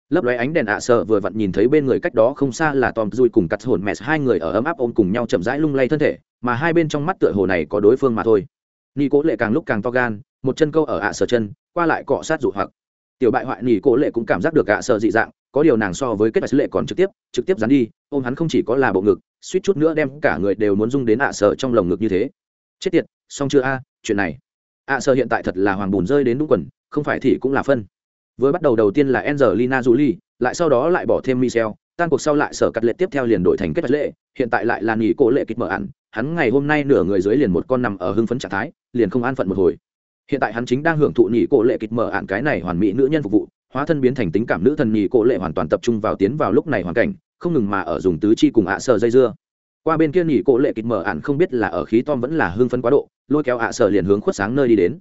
lấp lóe ánh đèn ạ sợ vừa vặn nhìn thấy bên người cách đó không xa là tom dui cùng cắt hồn mẹ, hai người ở ấm áp ôm cùng nhau chậm rãi lung lay thân thể, mà hai bên trong mắt tựa hồ này có đối phương mà thôi. Nỉ cố lệ càng lúc càng to gan, một chân câu ở ạ sợ chân, qua lại cọ sát dụ hoặc. Tiểu bại hoại nỉ cố lệ cũng cảm giác được ạ sợ dị dạng, có điều nàng so với kết bạch lệ còn trực tiếp trực tiếp dán đi, ôm hắn không chỉ có là bộ ngực, suýt chút nữa đem cả người đều muốn rung đến ạ sợ trong lồng ngực như thế. Chết tiệt, xong chưa a, chuyện này. ạ sợ hiện tại thật là hoàng bùn rơi đến đúng quần, không phải thì cũng là phân vừa bắt đầu đầu tiên là angelina jolie lại sau đó lại bỏ thêm michel tan cuộc sau lại sở cắt lệ tiếp theo liền đổi thành kết lệ hiện tại lại là nghỉ cổ lệ kịch mở ăn, hắn ngày hôm nay nửa người dưới liền một con nằm ở hưng phấn trạng thái liền không an phận một hồi. Hiện tại hắn chính đang hưởng thụ nghỉ cổ lệ kịch mở ăn cái này hoàn mỹ nữ nhân phục vụ hóa thân biến thành tính cảm nữ thần nghỉ cổ lệ hoàn toàn tập trung vào tiến vào lúc này hoàn cảnh không ngừng mà ở dùng tứ chi cùng ạ à dây dưa. Qua bên kia nghỉ cổ lệ kịch mở ăn không biết là ở khí tom vẫn là hưng phấn quá độ lôi kéo ạ à liền hướng khuất sáng nơi đi đến.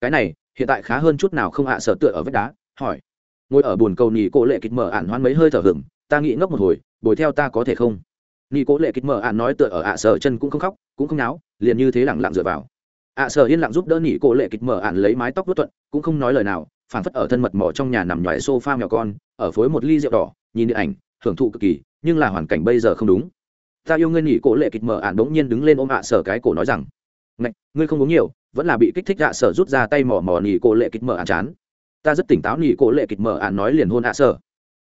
Cái này hiện tại khá hơn chút nào không ạ à tựa ở vách đá hỏi. Ngồi ở bồn cầu nỉ cổ lệ kịch mở ạn hoan mấy hơi thở hừng ta nghĩ ngốc một hồi, bồi theo ta có thể không? Nỉ cổ lệ kịch mở ạn nói tựa ở ạ sở chân cũng không khóc, cũng không náo, liền như thế lặng lặng dựa vào. Ạ sở yên lặng giúp đỡ nỉ cổ lệ kịch mở ạn lấy mái tóc vớt thuận, cũng không nói lời nào phản phất ở thân mật mỏ trong nhà nằm nhoài sofa mèo con, ở phối một ly rượu đỏ, nhìn điện ảnh, hưởng thụ cực kỳ, nhưng là hoàn cảnh bây giờ không đúng. Ta yêu ngươi nghỉ cổ lệ kịch mở ạn bỗng nhiên đứng lên ôm ạ sở cái cổ nói rằng, ngạch, ngươi không uống nhiều, vẫn là bị kích thích ạ sở rút ra tay mỏ mỏ nghỉ cổ lệ kịch mở ạn chán ta rất tỉnh táo nghỉ cổ lệ kịch mở ạn nói liền hôn ạ sở.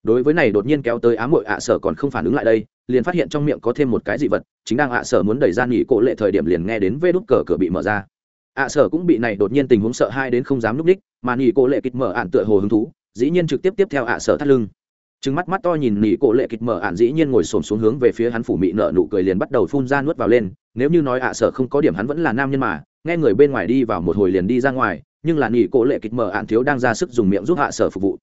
Đối với này đột nhiên kéo tới ám mội ạ sở còn không phản ứng lại đây, liền phát hiện trong miệng có thêm một cái dị vật, chính đang ạ sở muốn đẩy ra nghỉ cổ lệ thời điểm liền nghe đến vê đút cờ cửa bị mở ra. Ạ sở cũng bị này đột nhiên tình huống sợ hai đến không dám núp đích, mà nỉ cổ lệ kịch mở ạn tựa hồ hứng thú, dĩ nhiên trực tiếp tiếp theo ạ sở thắt lưng. Trừng mắt mắt to nhìn nỉ cổ lệ kịch mở ạn dĩ nhiên ngồi xổm xuống hướng về phía hắn phủ mị nợ nụ cười liền bắt đầu phun ra nuốt vào lên, nếu như nói ạ sở không có điểm hắn vẫn là nam nhân mà, nghe người bên ngoài đi vào một hồi liền đi ra ngoài nhưng là nỉ cổ lệ kịch mở ạn thiếu đang ra sức dùng miệng giúp hạ sở phục vụ.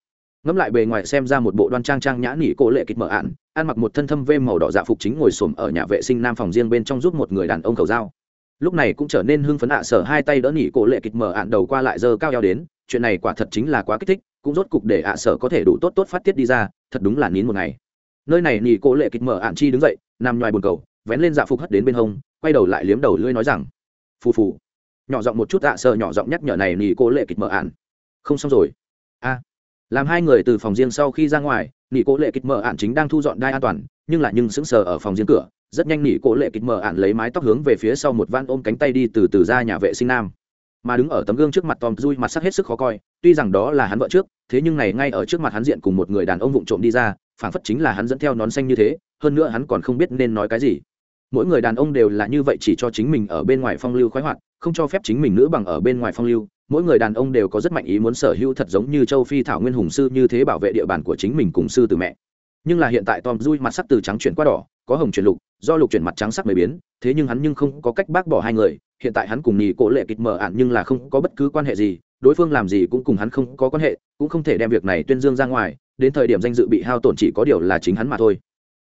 Ngẫm lại bề ngoài xem ra một bộ đoan trang trang nhã nỉ cổ lệ kịch mở ạn ăn mặc một thân thâm vê màu đỏ dạ phục chính ngồi xổm ở nhà vệ sinh nam phòng riêng bên trong giúp một người đàn ông cầu dao lúc này cũng trở nên hưng phấn hạ sở hai tay đỡ nỉ cổ lệ kịch mở ạn đầu qua lại giờ cao eo đến, chuyện này quả thật chính là quá kích thích, cũng rốt cục để ạ sở có thể đủ tốt tốt phát tiết đi ra, thật đúng là nín một ngày. Nơi này nỉ cổ lệ kịch mở ạn chi đứng dậy, nằm ngoài bồn cầu, vén lên dạ phục hất đến bên hông, quay đầu lại liếm đầu lưỡi nói rằng, phù phù nhỏ giọng một chút ạ sợ nhỏ giọng nhắc nhở này nỉ cô lệ kịch mở ạn không xong rồi. A. Làm hai người từ phòng riêng sau khi ra ngoài nỉ cô lệ kịch mở ạn chính đang thu dọn đai an toàn, nhưng lại nhưng sững sờ ở phòng riêng cửa. Rất nhanh nỉ cô lệ kịch mở ạn lấy mái tóc hướng về phía sau một van ôm cánh tay đi từ từ ra nhà vệ sinh nam. Mà đứng ở tấm gương trước mặt tom dui mặt sắc hết sức khó coi, tuy rằng đó là hắn vợ trước, thế nhưng này ngay ở trước mặt hắn diện cùng một người đàn ông vụng trộm đi ra, phảng phất chính là hắn dẫn theo nón xanh như thế, hơn nữa hắn còn không biết nên nói cái gì. Mỗi người đàn ông đều là như vậy chỉ cho chính mình ở bên ngoài phong lưu khoái hoạt không cho phép chính mình nữ bằng ở bên ngoài phong lưu, mỗi người đàn ông đều có rất mạnh ý muốn sở hữu thật giống như châu phi thảo nguyên hùng sư như thế bảo vệ địa bàn của chính mình cùng sư từ mẹ. Nhưng là hiện tại tom dui mặt sắc từ trắng chuyển qua đỏ, có hồng chuyển lục, do lục chuyển mặt trắng sắc mới biến, thế nhưng hắn nhưng không có cách bác bỏ hai người, hiện tại hắn cùng nhì cổ lệ kịch mở ạn nhưng là không có bất cứ quan hệ gì, đối phương làm gì cũng cùng hắn không có quan hệ, cũng không thể đem việc này tuyên dương ra ngoài, đến thời điểm danh dự bị hao tổn chỉ có điều là chính hắn mà thôi.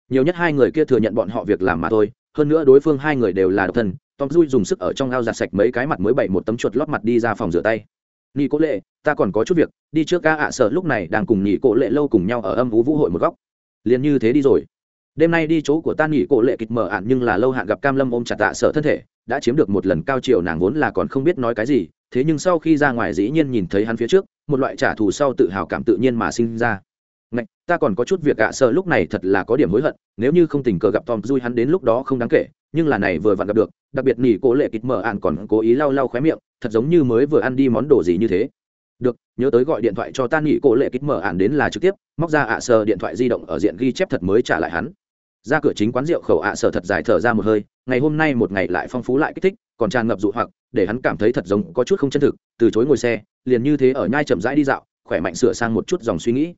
Nhiều nhất hai người kia thừa nhận bọn họ việc làm mà thôi, hơn nữa đối phương hai người đều là độc thân tom dui dùng sức ở trong ao giặt sạch mấy cái mặt mới bậy một tấm chuột lót mặt đi ra phòng rửa tay. Nhị cố lệ ta còn có chút việc đi trước ca ạ sợ lúc này đang cùng nhị cố lệ lâu cùng nhau ở âm vũ vũ hội một góc. Liền như thế đi rồi. Đêm nay đi chỗ của ta nhị cố lệ kịch mở ạn nhưng là lâu hạn gặp cam lâm ôm chặt tạ sợ thân thể đã chiếm được một lần cao chiều nàng vốn là còn không biết nói cái gì thế nhưng sau khi ra ngoài dĩ nhiên nhìn thấy hắn phía trước một loại trả thù sau tự hào cảm tự nhiên mà sinh ra. Ngạch, ta còn có chút việc ạ sợ lúc này thật là có điểm hối hận nếu như không tình cờ gặp tom dui hắn đến lúc đó không đáng kể nhưng là này vừa vặn gặp được, đặc biệt nỉ cố lệ kịch mở ạn còn cố ý lau lau khóe miệng, thật giống như mới vừa ăn đi món đồ gì như thế. Được, nhớ tới gọi điện thoại cho ta, nỉ cố lệ kịch mở ạn đến là trực tiếp, móc ra ạ sờ điện thoại di động ở diện ghi chép thật mới trả lại hắn. Ra cửa chính quán rượu khẩu ạ sờ thật dài thở ra một hơi, ngày hôm nay một ngày lại phong phú lại kích thích, còn tràn ngập dụ hoặc, để hắn cảm thấy thật giống có chút không chân thực, từ chối ngồi xe, liền như thế ở nhai chậm rãi đi dạo, khỏe mạnh sửa sang một chút dòng suy nghĩ.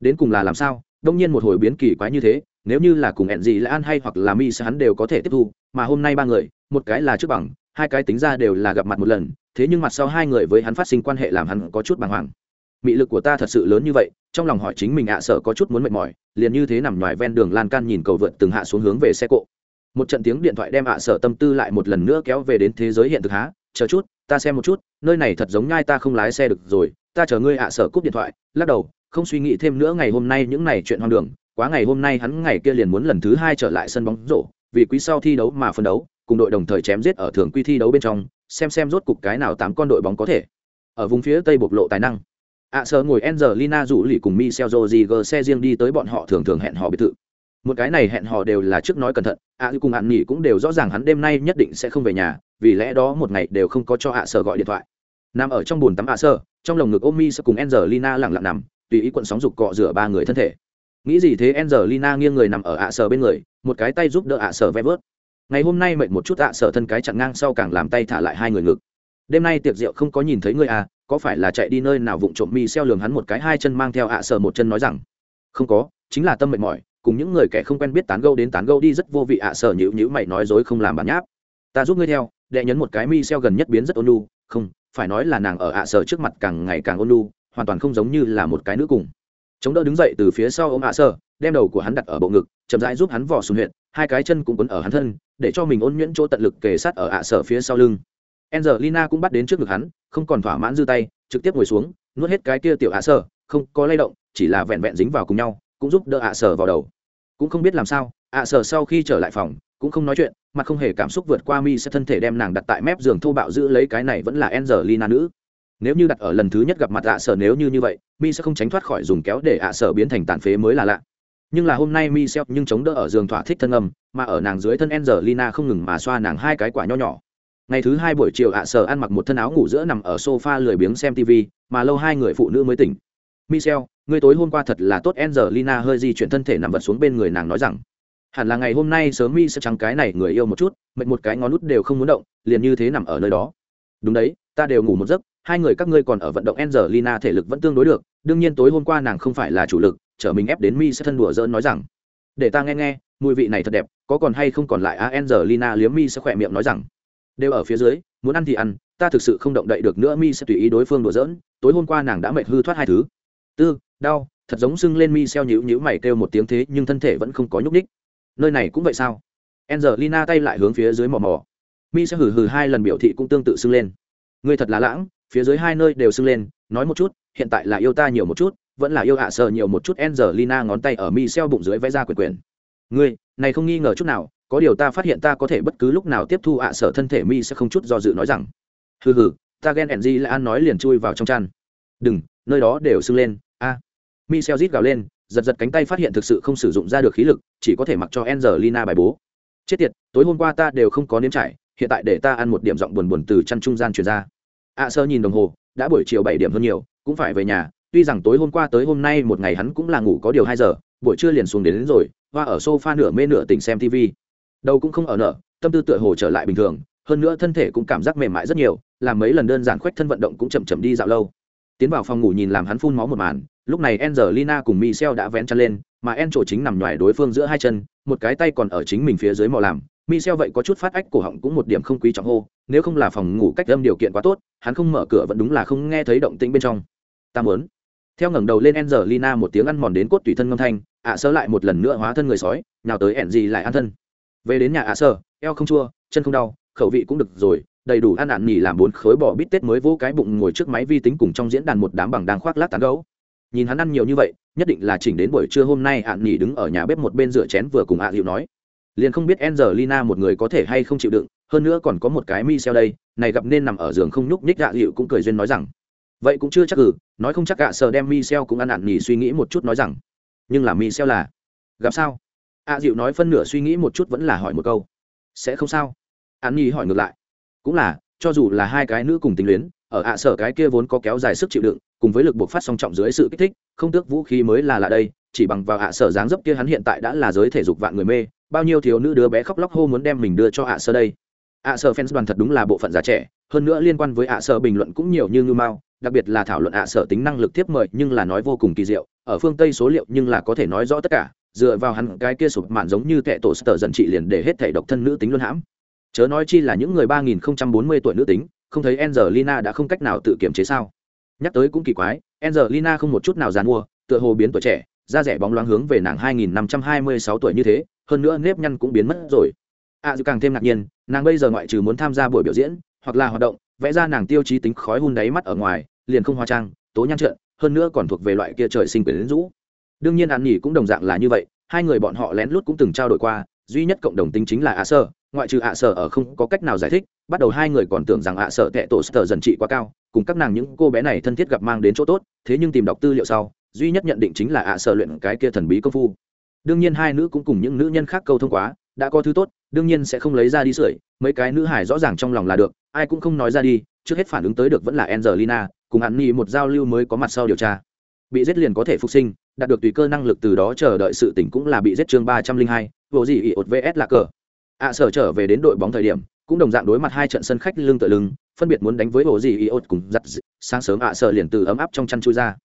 Đến cùng là làm sao, đông nhiên một hồi biến kỳ quái như thế nếu như là cùng hẹn gì là an hay hoặc là mi sẽ hắn đều có thể tiếp thu, mà hôm nay ba người, một cái là trước bằng, hai cái tính ra đều là gặp mặt một lần, thế nhưng mặt sau hai người với hắn phát sinh quan hệ làm hắn có chút bàng hoàng. Mị lực của ta thật sự lớn như vậy, trong lòng hỏi chính mình ạ sợ có chút muốn mệt mỏi, liền như thế nằm ngoài ven đường lan can nhìn cầu vượt từng hạ xuống hướng về xe cộ. Một trận tiếng điện thoại đem ạ sợ tâm tư lại một lần nữa kéo về đến thế giới hiện thực há, chờ chút, ta xem một chút, nơi này thật giống nhai ta không lái xe được rồi, ta chờ ngươi ạ sợ cúp điện thoại. Lắc đầu, không suy nghĩ thêm nữa ngày hôm nay những này chuyện hoang đường quá ngày hôm nay hắn ngày kia liền muốn lần thứ hai trở lại sân bóng rổ vì quý sau thi đấu mà phân đấu cùng đội đồng thời chém giết ở thường quy thi đấu bên trong xem xem rốt cục cái nào tám con đội bóng có thể. Ở vùng phía tây bộc lộ tài năng. Ạ à, ngồi Angelina rủ lì cùng Michel Rodriguez xe riêng đi tới bọn họ thường thường hẹn họ biệt thự. Một cái này hẹn họ đều là trước nói cẩn thận ạ à, cùng hạn nghỉ cũng đều rõ ràng hắn đêm nay nhất định sẽ không về nhà vì lẽ đó một ngày đều không có cho ạ sờ gọi điện thoại. Nằm ở trong bồn tắm ạ sờ trong lồng ngực ôm mi cùng Angelina lặng lặng nằm tùy ý cuộn sóng dục cọ rửa ba người thân thể nghĩ gì thế, Angelina nghiêng người nằm ở ạ sở bên người, một cái tay giúp đỡ ạ sở ve vớt. Ngày hôm nay mệt một chút, ạ sở thân cái chặn ngang sau càng làm tay thả lại hai người ngực. Đêm nay tiệc rượu không có nhìn thấy người à có phải là chạy đi nơi nào vụng trộm mi xeo lường hắn một cái hai chân mang theo ạ sở một chân nói rằng, không có, chính là tâm mệt mỏi, cùng những người kẻ không quen biết tán gâu đến tán gâu đi rất vô vị ạ sở nhữ nhữ mày nói dối không làm bản nháp. Ta giúp ngươi theo, đệ nhấn một cái mi xeo gần nhất biến rất ôn lu không, phải nói là nàng ở ạ sở trước mặt càng ngày càng ôn lu hoàn toàn không giống như là một cái nữ cùng chống đỡ đứng dậy từ phía sau ôm m ạ sở đem đầu của hắn đặt ở bộ ngực chậm rãi giúp hắn vò xuống huyện hai cái chân cũng quấn ở hắn thân để cho mình ôn nhuyễn chỗ tận lực kề sát ở ạ sở phía sau lưng Angelina cũng bắt đến trước ngực hắn, không còn thỏa mãn dư tay, trực tiếp ngồi xuống, nuốt hết cái kia tiểu ạ sở, không có lay động, chỉ là vẹn vẹn dính vào cùng nhau, cũng giúp đỡ ạ sở vào đầu. Cũng không biết làm sao, ạ sở sau khi trở lại phòng, cũng không nói chuyện, mà không hề cảm xúc vượt qua mi sẽ thân thể đem nàng đặt tại mép giường thô bạo giữ lấy cái này vẫn là Angelina nữ. Nếu như đặt ở lần thứ nhất gặp mặt ạ sở nếu như như vậy, mi sẽ không tránh thoát khỏi dùng kéo để ạ sở biến thành tàn phế mới là lạ. Nhưng là hôm nay mi xeo nhưng chống đỡ ở giường thỏa thích thân âm mà ở nàng dưới thân Angelina không ngừng mà xoa nàng hai cái quả nho nhỏ. Ngày thứ hai buổi chiều ạ sở ăn mặc một thân áo ngủ giữa nằm ở sofa lười biếng xem tv mà lâu hai người phụ nữ mới tỉnh. Michel người tối hôm qua thật là tốt angelina hơi di chuyển thân thể nằm vật xuống bên người nàng nói rằng. Hẳn là ngày hôm nay sớm mi sẽ trắng cái này người yêu một chút mệt một cái ngón nút đều không muốn động liền như thế nằm ở nơi đó đúng đấy, ta đều ngủ một giấc, hai người các ngươi còn ở vận động angelina thể lực vẫn tương đối được, đương nhiên tối hôm qua nàng không phải là chủ lực, chở mình ép đến mi sẽ thân đùa dỡn nói rằng, để ta nghe nghe, mùi vị này thật đẹp, có còn hay không còn lại a angelina liếm mi sẽ khỏe miệng nói rằng, đều ở phía dưới, muốn ăn thì ăn, ta thực sự không động đậy được nữa. Mi sẽ tùy ý đối phương đùa giỡn, tối hôm qua nàng đã mệt hư thoát hai thứ. Tư, đau, thật giống sưng lên mi xeo nhữ nhữ mày kêu một tiếng thế nhưng thân thể vẫn không có nhúc ních nơi này cũng vậy sao? Angelina tay lại hướng phía dưới mò mò mi sẽ hừ hừ hai lần biểu thị cũng tương tự sưng lên. Ngươi thật là lãng, phía dưới hai nơi đều sưng lên, nói một chút, hiện tại là yêu ta nhiều một chút, vẫn là yêu hạ sợ nhiều một chút, Angelina ngón tay ở mi xeo bụng dưới vẽ ra quyền quyền. Ngươi, này không nghi ngờ chút nào, có điều ta phát hiện ta có thể bất cứ lúc nào tiếp thu ạ sở thân thể mi sẽ không chút do dự nói rằng, hừ hừ, ta ghen ẻn di an nói liền chui vào trong chăn. Đừng, nơi đó đều sưng lên, a. À. mi xeo rít gào lên, giật giật cánh tay phát hiện thực sự không sử dụng ra được khí lực, chỉ có thể mặc cho Angelina bài bố. Chết tiệt, tối hôm qua ta đều không có nếm trải hiện tại để ta ăn một điểm giọng buồn buồn từ chăn trung gian truyền ra. Ạ sơ nhìn đồng hồ đã buổi chiều bảy điểm hơn nhiều cũng phải về nhà tuy rằng tối hôm qua tới hôm nay một ngày hắn cũng là ngủ có điều hai giờ buổi trưa liền xuống đến, đến rồi hoa ở sofa nửa mê nửa tỉnh xem tv đầu cũng không ở nợ tâm tư tựa hồ trở lại bình thường hơn nữa thân thể cũng cảm giác mềm mại rất nhiều làm mấy lần đơn giản khoách thân vận động cũng chậm chậm đi dạo lâu. Tiến vào phòng ngủ nhìn làm hắn phun máu một màn lúc này angelina cùng michel đã vén chân lên mà en trổ chính nằm ngoài đối phương giữa hai chân một cái tay còn ở chính mình phía dưới mò làm michel vậy có chút phát ách cổ họng cũng một điểm không quý trọng hô, nếu không là phòng ngủ cách âm điều kiện quá tốt, hắn không mở cửa vẫn đúng là không nghe thấy động tĩnh bên trong. Ta muốn. Theo ngẩng đầu lên angelina một tiếng ăn mòn đến cốt tùy thân ngâm thanh, ạ sơ lại một lần nữa hóa thân người sói nào tới ẻn gì lại ăn thân. Về đến nhà ạ sơ, eo không chua, chân không đau, khẩu vị cũng được rồi, đầy đủ ăn ạn nhỉ làm bốn khối bỏ bít tết mới vô cái bụng ngồi trước máy vi tính cùng trong diễn đàn một đám bằng đang khoác lác tán gấu. Nhìn hắn ăn nhiều như vậy, nhất định là chỉnh đến buổi trưa hôm nay ạn nhỉ đứng ở nhà bếp một bên rửa chén vừa cùng ạ à nói liền không biết Angelina một người có thể hay không chịu đựng, hơn nữa còn có một cái Michel đây, này gặp nên nằm ở giường không nhúc nhích dạ dịu cũng cười duyên nói rằng, vậy cũng chưa chắc ừ, nói không chắc cả sờ đem Michel cũng ăn ạn nhỉ suy nghĩ một chút nói rằng, nhưng là Michel là, gặp sao? ạ dịu nói phân nửa suy nghĩ một chút vẫn là hỏi một câu, sẽ không sao? An nhỉ hỏi ngược lại, cũng là, cho dù là hai cái nữ cùng tình luyến, ở ạ sở cái kia vốn có kéo dài sức chịu đựng, cùng với lực buộc phát song trọng dưới sự kích thích, không tước vũ khí mới là lạ đây, chỉ bằng vào ạ sở dáng dấp kia hắn hiện tại đã là giới thể dục vạn người mê, bao nhiêu thiếu nữ đứa bé khóc lóc hô muốn đem mình đưa cho ạ sơ đây. ạ sơ fans đoàn thật đúng là bộ phận già trẻ hơn nữa liên quan với ạ sơ bình luận cũng nhiều như ngư mao đặc biệt là thảo luận ạ sơ tính năng lực tiếp mời nhưng là nói vô cùng kỳ diệu ở phương tây số liệu nhưng là có thể nói rõ tất cả dựa vào hắn cái kia sụp mạn giống như tệ tổ sờ dần trị liền để hết thể độc thân nữ tính luôn hãm. Chớ nói chi là những người ba nghìn không trăm bốn mươi tuổi nữ tính không thấy Angelina đã không cách nào tự kiểm chế sao. Nhắc tới cũng kỳ quái Angelina không một chút nào dàn mua tựa hồ biến tuổi trẻ da rẻ bóng loáng hướng về nàng 2526 tuổi như thế, hơn nữa nếp nhăn cũng biến mất rồi. A à, càng thêm ngạc nhiên, nàng bây giờ ngoại trừ muốn tham gia buổi biểu diễn, hoặc là hoạt động, vẽ ra nàng tiêu chí tính khói hun đáy mắt ở ngoài, liền không hóa trang, tố nhan trợn, hơn nữa còn thuộc về loại kia trời sinh quyến rũ. Đương nhiên An Nhỉ cũng đồng dạng là như vậy, hai người bọn họ lén lút cũng từng trao đổi qua, duy nhất cộng đồng tính chính là ạ Sơ, ngoại trừ ạ Sơ ở không có cách nào giải thích, bắt đầu hai người còn tưởng rằng ạ Sơ tệ tổ sơ dần trị quá cao, cùng các nàng những cô bé này thân thiết gặp mang đến chỗ tốt, thế nhưng tìm đọc tư liệu sau, duy nhất nhận định chính là ạ sơ luyện cái kia thần bí công phu đương nhiên hai nữ cũng cùng những nữ nhân khác câu thông quá, đã có thứ tốt, đương nhiên sẽ không lấy ra đi sưởi, mấy cái nữ hải rõ ràng trong lòng là được, ai cũng không nói ra đi, trước hết phản ứng tới được vẫn là angelina, cùng hắn nghi một giao lưu mới có mặt sau điều tra. Bị giết liền có thể phục sinh, đạt được tùy cơ năng lực từ đó chờ đợi sự tỉnh cũng là bị giết chương ba trăm linh hai, vô gì ỉ ột vs là cờ. Ạ sở trở về đến đội bóng thời điểm, cũng đồng dạng đối mặt hai trận sân khách lưng tự lưng, phân biệt muốn đánh với bộ gì iốt cùng giặt sáng sớm, ạ, sở liền từ ấm áp trong chăn chui ra.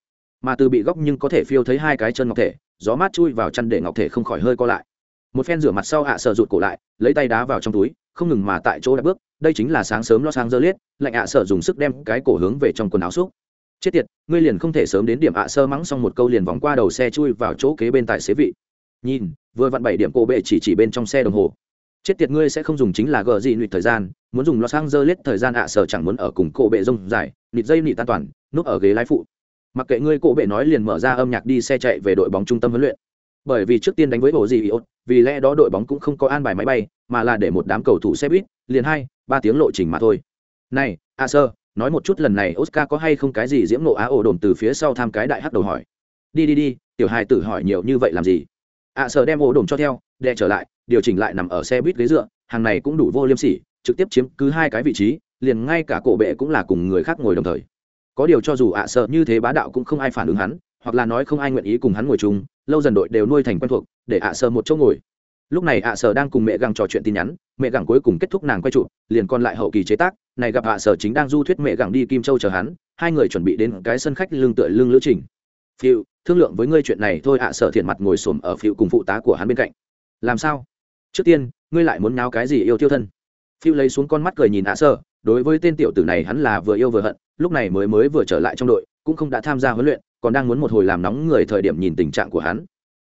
Mà từ bị góc nhưng có thể phiêu thấy hai cái chân ngọc thể gió mát chui vào chăn để ngọc thể không khỏi hơi co lại. Một phen rửa mặt sau ạ sợ rụt cổ lại, lấy tay đá vào trong túi, không ngừng mà tại chỗ đã bước, đây chính là sáng sớm lo sáng dơ liết, lạnh ạ sợ dùng sức đem cái cổ hướng về trong quần áo xúc. Chết tiệt, ngươi liền không thể sớm đến điểm ạ sơ mắng xong một câu liền vòng qua đầu xe chui vào chỗ kế bên tài xế vị. Nhìn, vừa vặn bảy điểm cổ bệ chỉ chỉ bên trong xe đồng hồ. Chết tiệt ngươi sẽ không dùng chính là gờ gì nịt thời gian, muốn dùng lo sáng dơ liết thời gian ạ sợ chẳng muốn ở cùng cổ bệ rông dài, nịt dây nịt an toàn, núp ở ghế lái phụ mặc kệ ngươi cổ bệ nói liền mở ra âm nhạc đi xe chạy về đội bóng trung tâm huấn luyện. Bởi vì trước tiên đánh với bộ gì iốt vì lẽ đó đội bóng cũng không có an bài máy bay, mà là để một đám cầu thủ xe buýt, liền hai, ba tiếng lộ trình mà thôi. Này a sơ, nói một chút lần này oscar có hay không cái gì diễm nộ á ổ đồn từ phía sau tham cái đại hắc đầu hỏi. Đi đi đi, tiểu hài tử hỏi nhiều như vậy làm gì? A sơ đem ổ đồn cho theo đệ trở lại, điều chỉnh lại nằm ở xe buýt ghế dựa, hàng này cũng đủ vô liêm sỉ, trực tiếp chiếm cứ hai cái vị trí, liền ngay cả cổ bệ cũng là cùng người khác ngồi đồng thời có điều cho dù ạ sợ như thế bá đạo cũng không ai phản ứng hắn, hoặc là nói không ai nguyện ý cùng hắn ngồi chung, lâu dần đội đều nuôi thành quen thuộc, để ạ sợ một chỗ ngồi. Lúc này ạ sợ đang cùng mẹ gặng trò chuyện tin nhắn, mẹ gặng cuối cùng kết thúc nàng quay trụ, liền còn lại hậu kỳ chế tác, này gặp ạ sợ chính đang du thuyết mẹ gặng đi kim châu chờ hắn, hai người chuẩn bị đến cái sân khách lương tựa lương lữ trình. Phiêu, thương lượng với ngươi chuyện này thôi ạ sợ thiện mặt ngồi xổm ở phiêu cùng phụ tá của hắn bên cạnh. Làm sao? Trước tiên, ngươi lại muốn náo cái gì yêu tiêu thân? Phiêu lấy xuống con mắt cười nhìn ạ sợ, đối với tên tiểu tử này hắn là vừa yêu vừa hận lúc này mới mới vừa trở lại trong đội cũng không đã tham gia huấn luyện còn đang muốn một hồi làm nóng người thời điểm nhìn tình trạng của hắn.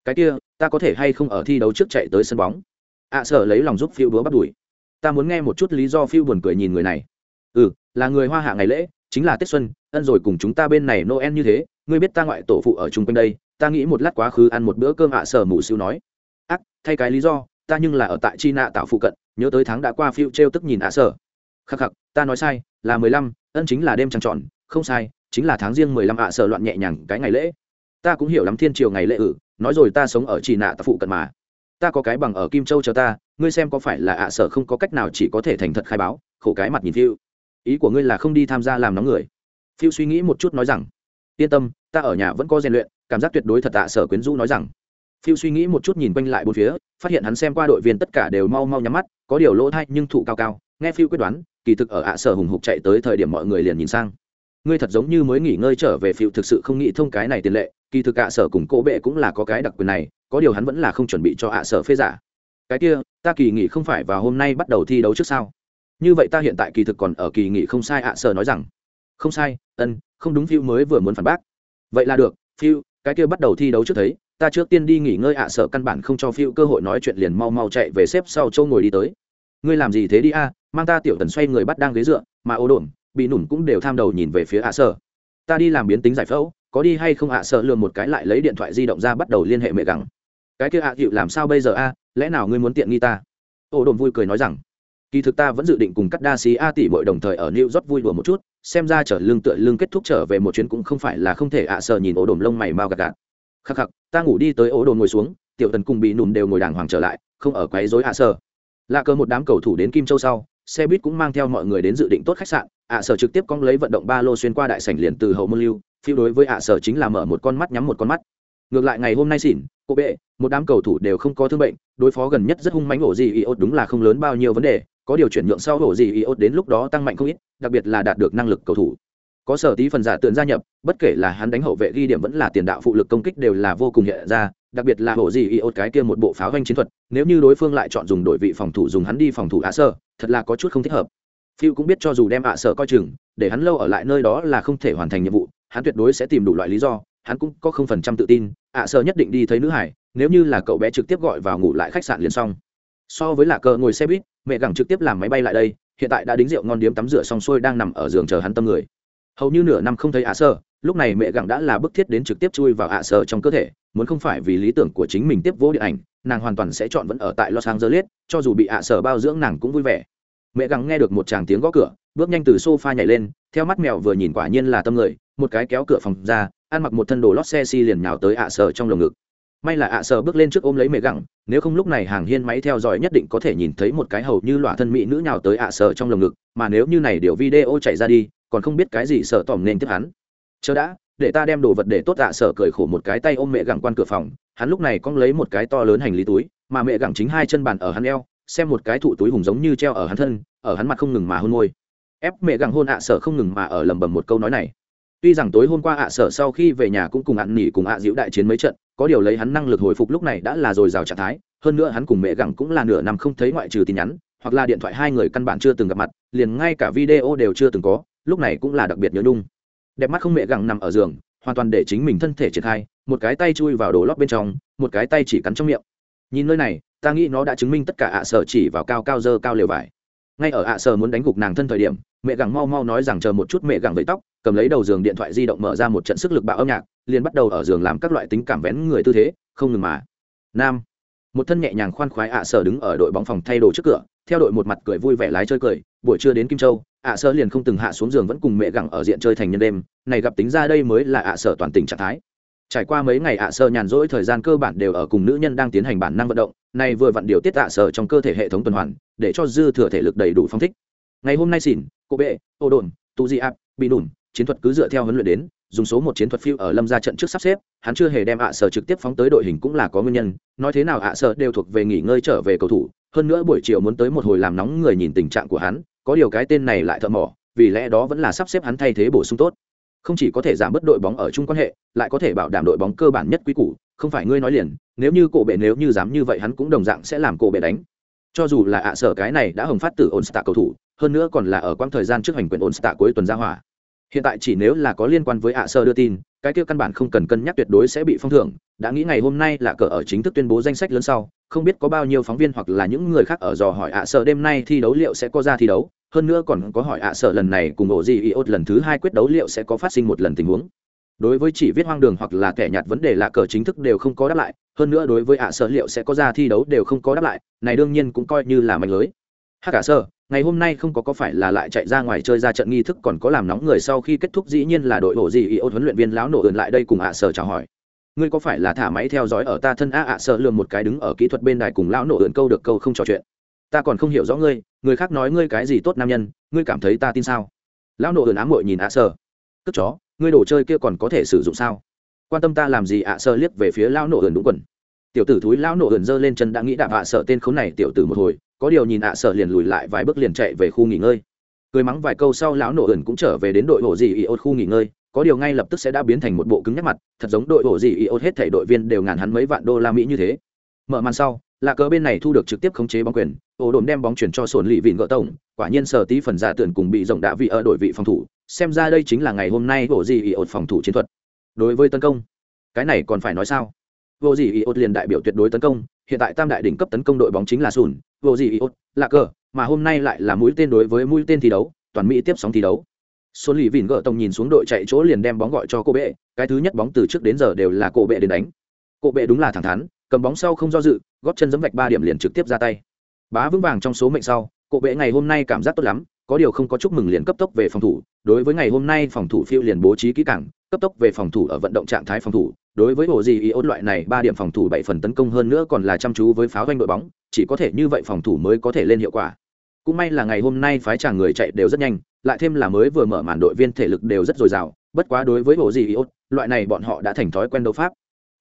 Cái kia ta có thể hay không ở thi đấu trước chạy tới sân bóng? Ạ à, sợ lấy lòng giúp phiêu búa bắt đuổi. Ta muốn nghe một chút lý do phiêu buồn cười nhìn người này. Ừ là người hoa hạ ngày lễ chính là tết xuân ân rồi cùng chúng ta bên này noel như thế ngươi biết ta ngoại tổ phụ ở chung quanh đây ta nghĩ một lát quá khứ ăn một bữa cơm ạ à sở mù siêu nói. Ác thay cái lý do ta nhưng là ở tại chi nạ tạo phụ cận nhớ tới tháng đã qua phiêu trêu tức nhìn ạ à sở. Khắc khắc ta nói sai là mười lăm ân chính là đêm trăng tròn, không sai, chính là tháng riêng mười lăm ạ, sợ loạn nhẹ nhàng cái ngày lễ. Ta cũng hiểu lắm thiên triều ngày lễ ử, nói rồi ta sống ở chỉ nạ ta phụ cận mà. Ta có cái bằng ở kim châu chờ ta, ngươi xem có phải là ạ, sợ không có cách nào chỉ có thể thành thật khai báo, khổ cái mặt nhìn phiêu. Ý của ngươi là không đi tham gia làm nóng người. Phiêu suy nghĩ một chút nói rằng, yên tâm, ta ở nhà vẫn có rèn luyện, cảm giác tuyệt đối thật ạ sở quyến du nói rằng. Phiêu suy nghĩ một chút nhìn quanh lại bốn phía, phát hiện hắn xem qua đội viên tất cả đều mau mau nhắm mắt, có điều lỗ thay nhưng thụ cao cao, nghe phiêu quyết đoán kỳ thực ở ạ sở hùng hục chạy tới thời điểm mọi người liền nhìn sang. Ngươi thật giống như mới nghỉ ngơi trở về phiệu thực sự không nghĩ thông cái này tiền lệ, kỳ thực ạ sở cùng cỗ bệ cũng là có cái đặc quyền này, có điều hắn vẫn là không chuẩn bị cho ạ sở phê giả. Cái kia, ta kỳ nghỉ không phải vào hôm nay bắt đầu thi đấu trước sao? Như vậy ta hiện tại kỳ thực còn ở kỳ nghỉ không sai ạ sở nói rằng. Không sai, ân, không đúng phiêu mới vừa muốn phản bác. Vậy là được, phiêu, cái kia bắt đầu thi đấu trước thấy, ta trước tiên đi nghỉ ngơi ạ sở căn bản không cho phiêu cơ hội nói chuyện liền mau mau chạy về xếp sau châu ngồi đi tới. Ngươi làm gì thế đi a? Mang ta tiểu tần xoay người bắt đang ghế dựa, mà ô đồn, bị nủn cũng đều tham đầu nhìn về phía ạ sở ta đi làm biến tính giải phẫu, có đi hay không ạ sở lừa một cái lại lấy điện thoại di động ra bắt đầu liên hệ mẹ gắng cái kia ạ hiệu làm sao bây giờ a, lẽ nào ngươi muốn tiện nghi ta? Ô đồn vui cười nói rằng, kỳ thực ta vẫn dự định cùng cắt đa xí a tỷ bội đồng thời ở new york vui đùa một chút, xem ra chở lưng tựa lưng kết thúc trở về một chuyến cũng không phải là không thể ạ sở nhìn ổ đồm lông mày mau gạt gạt. Khắc khắc, ta ngủ đi tới ổ đồn ngồi xuống, tiểu tần cùng bị nùm đều ngồi đàng hoàng trở lại, không ở quấy rối ạ sở lạ cơ một đám cầu thủ đến kim châu sau xe buýt cũng mang theo mọi người đến dự định tốt khách sạn, ạ sở trực tiếp cong lấy vận động ba lô xuyên qua đại sảnh liền từ hậu môn lưu, phiêu đối với ạ sở chính là mở một con mắt nhắm một con mắt. Ngược lại ngày hôm nay xỉn, cô bệ, một đám cầu thủ đều không có thương bệnh, đối phó gần nhất rất hung mánh ổ gì iốt đúng là không lớn bao nhiêu vấn đề, có điều chuyển nhượng sau ổ gì iốt đến lúc đó tăng mạnh không ít, đặc biệt là đạt được năng lực cầu thủ có sở tí phần giả tượng gia nhập, bất kể là hắn đánh hậu vệ ghi điểm vẫn là tiền đạo phụ lực công kích đều là vô cùng hiện ra, đặc biệt là hổ gì iốt cái kia một bộ pháo vanh chiến thuật, nếu như đối phương lại chọn dùng đội vị phòng thủ dùng hắn đi phòng thủ ạ sơ, thật là có chút không thích hợp. Phiêu cũng biết cho dù đem ạ sơ coi chừng, để hắn lâu ở lại nơi đó là không thể hoàn thành nhiệm vụ, hắn tuyệt đối sẽ tìm đủ loại lý do, hắn cũng có không phần trăm tự tin, ạ sơ nhất định đi thấy nữ hải, nếu như là cậu bé trực tiếp gọi vào ngủ lại khách sạn liền xong. So với là cờ ngồi xe buýt, mẹ gẳng trực tiếp làm máy bay lại đây, hiện tại đã đính rượu ngon điếm tắm rửa xong xuôi đang nằm ở giường chờ hắn tâm người hầu như nửa năm không thấy ạ sơ, lúc này mẹ gặng đã là bức thiết đến trực tiếp chui vào ạ sơ trong cơ thể, muốn không phải vì lý tưởng của chính mình tiếp vô điện ảnh, nàng hoàn toàn sẽ chọn vẫn ở tại los angeles, cho dù bị ạ sơ bao dưỡng nàng cũng vui vẻ. Mẹ gặng nghe được một chàng tiếng gõ cửa, bước nhanh từ sofa nhảy lên, theo mắt mèo vừa nhìn quả nhiên là tâm người, một cái kéo cửa phòng ra, ăn mặc một thân đồ lót xe xi liền nhào tới ạ sơ trong lồng ngực. May là ạ sở bước lên trước ôm lấy mẹ gẳng nếu không lúc này hàng hiên máy theo dõi nhất định có thể nhìn thấy một cái hầu như lọa thân mỹ nữ nhào tới ạ sở trong lồng ngực, mà nếu như này điều video chạy ra đi còn không biết cái gì sợ tỏm nên tiếp hắn. Chờ đã, để ta đem đồ vật để tốt dạ sở cười khổ một cái tay ôm mẹ gẳng quan cửa phòng. Hắn lúc này cong lấy một cái to lớn hành lý túi, mà mẹ gẳng chính hai chân bàn ở hắn eo, xem một cái thụ túi hùng giống như treo ở hắn thân, ở hắn mặt không ngừng mà hôn môi. Ép mẹ gẳng hôn ạ sở không ngừng mà ở lầm bầm một câu nói này. Tuy rằng tối hôm qua ạ sở sau khi về nhà cũng cùng ạn nỉ cùng ạ diễu đại chiến mấy trận, có điều lấy hắn năng lực hồi phục lúc này đã là dồi dào trạng thái. Hơn nữa hắn cùng mẹ gẳng cũng là nửa năm không thấy ngoại trừ tin nhắn, hoặc là điện thoại hai người căn bản chưa từng gặp mặt, liền ngay cả video đều chưa từng có lúc này cũng là đặc biệt nhớ nhung. Đẹp mắt không mẹ gẳng nằm ở giường, hoàn toàn để chính mình thân thể triển khai, một cái tay chui vào đồ lót bên trong, một cái tay chỉ cắn trong miệng. Nhìn nơi này, ta nghĩ nó đã chứng minh tất cả ạ sở chỉ vào cao cao dơ cao lều vải. Ngay ở ạ sở muốn đánh gục nàng thân thời điểm, mẹ gẳng mau mau nói rằng chờ một chút mẹ gẳng vẫy tóc, cầm lấy đầu giường điện thoại di động mở ra một trận sức lực bạo âm nhạc, liền bắt đầu ở giường làm các loại tính cảm vén người tư thế, không ngừng mà. Nam. Một thân nhẹ nhàng khoan khoái ạ sở đứng ở đội bóng phòng thay đồ trước cửa, theo đội một mặt cười vui vẻ lái chơi cười, buổi trưa đến kim châu ạ sở liền không từng hạ xuống giường vẫn cùng mẹ gẳng ở diện chơi thành nhân đêm, này gặp tính ra đây mới là ạ sở toàn tình trạng thái. Trải qua mấy ngày ạ sơ nhàn rỗi thời gian cơ bản đều ở cùng nữ nhân đang tiến hành bản năng vận động, này vừa vặn điều tiết ạ sơ trong cơ thể hệ thống tuần hoàn, để cho dư thừa thể lực đầy đủ phong thích. Ngày hôm nay xỉn, cô bệ, ô đồn, tu di áp, bị đùn, chiến thuật cứ dựa theo huấn luyện đến, dùng số một chiến thuật phiêu ở lâm ra trận trước sắp xếp, hắn chưa hề đem ạ sơ trực tiếp phóng tới đội hình cũng là có nguyên nhân, nói thế nào ạ sơ đều thuộc về nghỉ ngơi trở về cầu thủ, hơn nữa buổi chiều muốn tới một hồi làm nóng người nhìn tình trạng của hắn có điều cái tên này lại thợ mỏ, vì lẽ đó vẫn là sắp xếp hắn thay thế bổ sung tốt. Không chỉ có thể giảm bớt đội bóng ở chung quan hệ, lại có thể bảo đảm đội bóng cơ bản nhất quý củ, không phải ngươi nói liền, nếu như cổ bệ nếu như dám như vậy hắn cũng đồng dạng sẽ làm cổ bệ đánh. Cho dù là ạ sở cái này đã hồng phát từ ổn stạ cầu thủ, hơn nữa còn là ở quãng thời gian trước hành quyền ổn stạ cuối tuần ra hỏa. Hiện tại chỉ nếu là có liên quan với ạ sơ đưa tin, cái kia căn bản không cần cân nhắc tuyệt đối sẽ bị phong thưởng, đã nghĩ ngày hôm nay là cờ ở chính thức tuyên bố danh sách lớn sau không biết có bao nhiêu phóng viên hoặc là những người khác ở dò hỏi ạ sở đêm nay thi đấu liệu sẽ có ra thi đấu, hơn nữa còn có hỏi ạ sở lần này cùng ổ gì iốt lần thứ hai quyết đấu liệu sẽ có phát sinh một lần tình huống. Đối với chỉ viết hoang đường hoặc là kẻ nhạt vấn đề là cờ chính thức đều không có đáp lại, hơn nữa đối với ạ sở liệu sẽ có ra thi đấu đều không có đáp lại, này đương nhiên cũng coi như là mạnh lưới. Hắc cả sơ ngày hôm nay không có có phải là lại chạy ra ngoài chơi ra trận nghi thức còn có làm nóng người sau khi kết thúc dĩ nhiên là đội ổ gì iốt huấn luyện viên lão nổ ườn lại đây cùng ạ sở chào hỏi ngươi có phải là thả máy theo dõi ở ta thân a ạ sợ lường một cái đứng ở kỹ thuật bên đài cùng lão nổ ượn câu được câu không trò chuyện. Ta còn không hiểu rõ ngươi, người khác nói ngươi cái gì tốt nam nhân, ngươi cảm thấy ta tin sao? Lão nổ ượn ám mội nhìn ạ sợ. Cất chó, ngươi đồ chơi kia còn có thể sử dụng sao? Quan tâm ta làm gì ạ sợ liếc về phía lão nổ ượn đúng quần. Tiểu tử thúi lão nổ ượn giơ lên chân đã nghĩ đạp ạ sợ tên khốn này tiểu tử một hồi, có điều nhìn ạ sợ liền lùi lại vài bước liền chạy về khu nghỉ ngơi. Cười mắng vài câu sau lão nổ ẩn cũng trở về đến đội hộ gì ốt khu nghỉ ngơi có điều ngay lập tức sẽ đã biến thành một bộ cứng nhắc mặt, thật giống đội hộ gì iốt hết thảy đội viên đều ngàn hắn mấy vạn đô la mỹ như thế. Mở màn sau, là cờ bên này thu được trực tiếp khống chế bóng quyền ổ đồn đem bóng chuyển cho sổn lì vịn gỡ tổng, quả nhiên sở tí phần giả tưởng cùng bị rộng đạ vị ở đội vị phòng thủ, xem ra đây chính là ngày hôm nay hộ gì iốt phòng thủ chiến thuật. Đối với tấn công, cái này còn phải nói sao? Vô gì iốt liền đại biểu tuyệt đối tấn công, hiện tại tam đại đỉnh cấp tấn công đội bóng chính là sùn vô gì iốt là cờ, mà hôm nay lại là mũi tên đối với mũi tên thi đấu, toàn mỹ tiếp sóng thi đấu số Lì vỉn gỡ tổng nhìn xuống đội chạy chỗ liền đem bóng gọi cho cô bệ, cái thứ nhất bóng từ trước đến giờ đều là cô bệ đến đánh. Cô bệ đúng là thẳng thắn, cầm bóng sau không do dự, góp chân giẫm vạch ba điểm liền trực tiếp ra tay. Bá vững vàng trong số mệnh sau, cô bệ ngày hôm nay cảm giác tốt lắm, có điều không có chúc mừng liền cấp tốc về phòng thủ, đối với ngày hôm nay phòng thủ phiêu liền bố trí kỹ càng, cấp tốc về phòng thủ ở vận động trạng thái phòng thủ, đối với bộ gì ý ốt loại này ba điểm phòng thủ bảy phần tấn công hơn nữa còn là chăm chú với pháo doanh đội bóng, chỉ có thể như vậy phòng thủ mới có thể lên hiệu quả. Cũng may là ngày hôm nay phái chàng người chạy đều rất nhanh, lại thêm là mới vừa mở màn đội viên thể lực đều rất dồi dào bất quá đối với bộ gì iốt loại này bọn họ đã thành thói quen đấu pháp.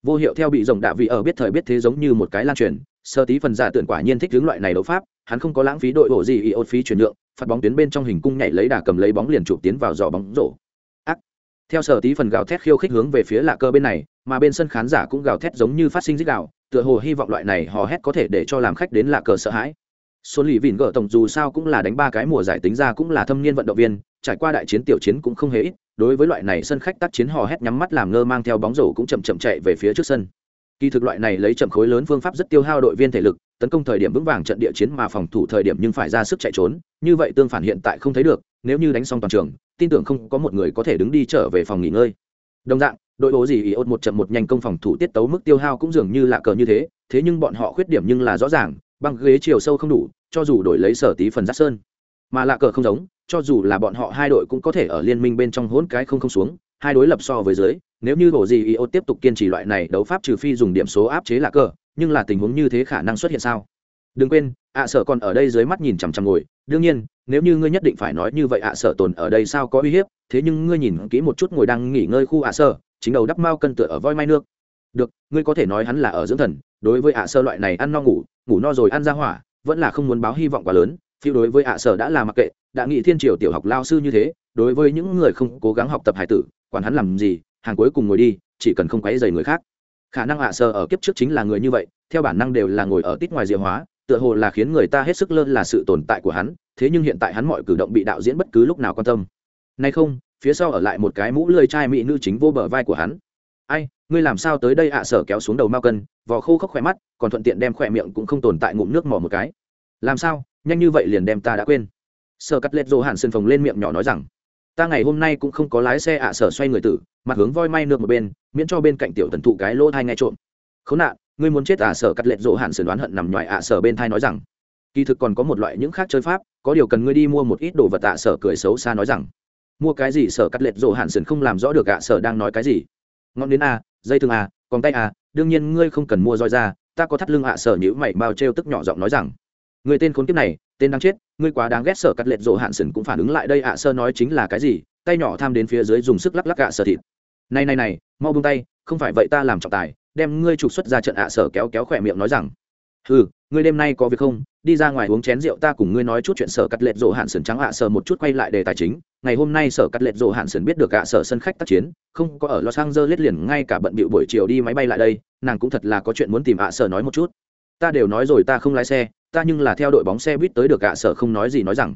Vô hiệu theo bị rồng đạ vị ở biết thời biết thế giống như một cái lan truyền sơ tí phần giả tưởng quả nhiên thích hướng loại này đấu pháp hắn không có lãng phí đội bộ gì iốt phí chuyển nhượng phạt bóng tuyến bên trong hình cung nhảy lấy đà cầm lấy bóng liền chụp tiến vào giò bóng rổ. Ác. Theo sở tí phần gào thét khiêu khích hướng về phía lạ cơ bên này mà bên sân khán giả cũng gào thét giống như phát sinh dích đạo tựa hồ hy vọng loại này hò hét có thể để cho làm khách đến lạ cờ sợ hãi. Xuân Lì vìn gỡ tổng dù sao cũng là đánh ba cái mùa giải tính ra cũng là thâm niên vận động viên, trải qua đại chiến tiểu chiến cũng không hề ít, đối với loại này sân khách tác chiến hò hét nhắm mắt làm ngơ mang theo bóng rổ cũng chậm chậm chạy về phía trước sân. Kỳ thực loại này lấy chậm khối lớn phương pháp rất tiêu hao đội viên thể lực, tấn công thời điểm vững vàng trận địa chiến mà phòng thủ thời điểm nhưng phải ra sức chạy trốn, như vậy tương phản hiện tại không thấy được, nếu như đánh xong toàn trường, tin tưởng không có một người có thể đứng đi trở về phòng nghỉ ngơi. Đồng dạng, đội bố gì ý ốt một chậm một nhanh công phòng thủ tiết tấu mức tiêu hao cũng dường như lạ cờ như thế, thế nhưng bọn họ khuyết điểm nhưng là rõ ràng, băng ghế chiều sâu không đủ, cho dù đổi lấy sở tí phần giác sơn. Mà lạ cờ không giống, cho dù là bọn họ hai đội cũng có thể ở liên minh bên trong hỗn cái không không xuống, hai đối lập so với dưới, nếu như bộ gì io tiếp tục kiên trì loại này đấu pháp trừ phi dùng điểm số áp chế lạ cờ, nhưng là tình huống như thế khả năng xuất hiện sao? Đừng quên, ạ sở còn ở đây dưới mắt nhìn chằm chằm ngồi. Đương nhiên, nếu như ngươi nhất định phải nói như vậy ạ sở tồn ở đây sao có uy hiếp, thế nhưng ngươi nhìn kỹ một chút ngồi đang nghỉ ngơi khu ạ sở, chính đầu đắp mao cân tựa ở voi mai nước. Được, ngươi có thể nói hắn là ở dưỡng thần, đối với ạ sơ loại này ăn no ngủ ngủ no rồi ăn ra hỏa, vẫn là không muốn báo hy vọng quá lớn, phiêu đối với ạ sở đã là mặc kệ, đã nghị thiên triều tiểu học lao sư như thế, đối với những người không cố gắng học tập hải tử, quản hắn làm gì, hàng cuối cùng ngồi đi, chỉ cần không quấy dày người khác. Khả năng ạ sở ở kiếp trước chính là người như vậy, theo bản năng đều là ngồi ở tít ngoài diệu hóa, tựa hồ là khiến người ta hết sức lơ là sự tồn tại của hắn, thế nhưng hiện tại hắn mọi cử động bị đạo diễn bất cứ lúc nào quan tâm. Nay không, phía sau ở lại một cái mũ lưỡi trai mỹ nữ chính vô bờ vai của hắn. Ai ngươi làm sao tới đây ạ? Sở kéo xuống đầu mao cân, vò khô khốc khỏe mắt, còn thuận tiện đem khỏe miệng cũng không tồn tại ngụm nước mỏ một cái. Làm sao? Nhanh như vậy liền đem ta đã quên. Sở cắt lết dô hàn sân phồng lên miệng nhỏ nói rằng, ta ngày hôm nay cũng không có lái xe ạ, sở xoay người tử, mặt hướng voi may nước một bên, miễn cho bên cạnh tiểu tần thụ cái lỗ thai nghe trộm. Khốn nạn, ngươi muốn chết ạ? Sở cắt lết dô hàn sân đoán hận nằm ngoài ạ, sở bên thai nói rằng, kỳ thực còn có một loại những khác chơi pháp, có điều cần ngươi đi mua một ít đồ vật ạ, sở cười xấu xa nói rằng. Mua cái gì? Sở cắt lết dô hạn sân không làm rõ được ạ, sở đang nói cái gì. Ngọn đến a dây thương à, còn tay à, đương nhiên ngươi không cần mua roi ra ta có thắt lưng ạ sở nhữ mày bao treo tức nhỏ giọng nói rằng người tên khốn kiếp này tên đáng chết ngươi quá đáng ghét sở cắt lệch rộ hạn sần cũng phản ứng lại đây ạ sơ nói chính là cái gì tay nhỏ tham đến phía dưới dùng sức lắc lắc ạ sở thịt. Này này này mau buông tay không phải vậy ta làm trọng tài đem ngươi trục xuất ra trận ạ sở kéo kéo khỏe miệng nói rằng ừ ngươi đêm nay có việc không đi ra ngoài uống chén rượu ta cùng ngươi nói chút chuyện sở cắt lệch rộ hạn sần trắng ạ sở một chút quay lại đề tài chính ngày hôm nay sở cắt lệch rộ hạn sườn biết được cả sở sân khách tác chiến, không có ở los angeles liền ngay cả bận bịu buổi chiều đi máy bay lại đây, nàng cũng thật là có chuyện muốn tìm ạ, sở nói một chút. Ta đều nói rồi ta không lái xe, ta nhưng là theo đội bóng xe buýt tới được ạ, sở không nói gì nói rằng.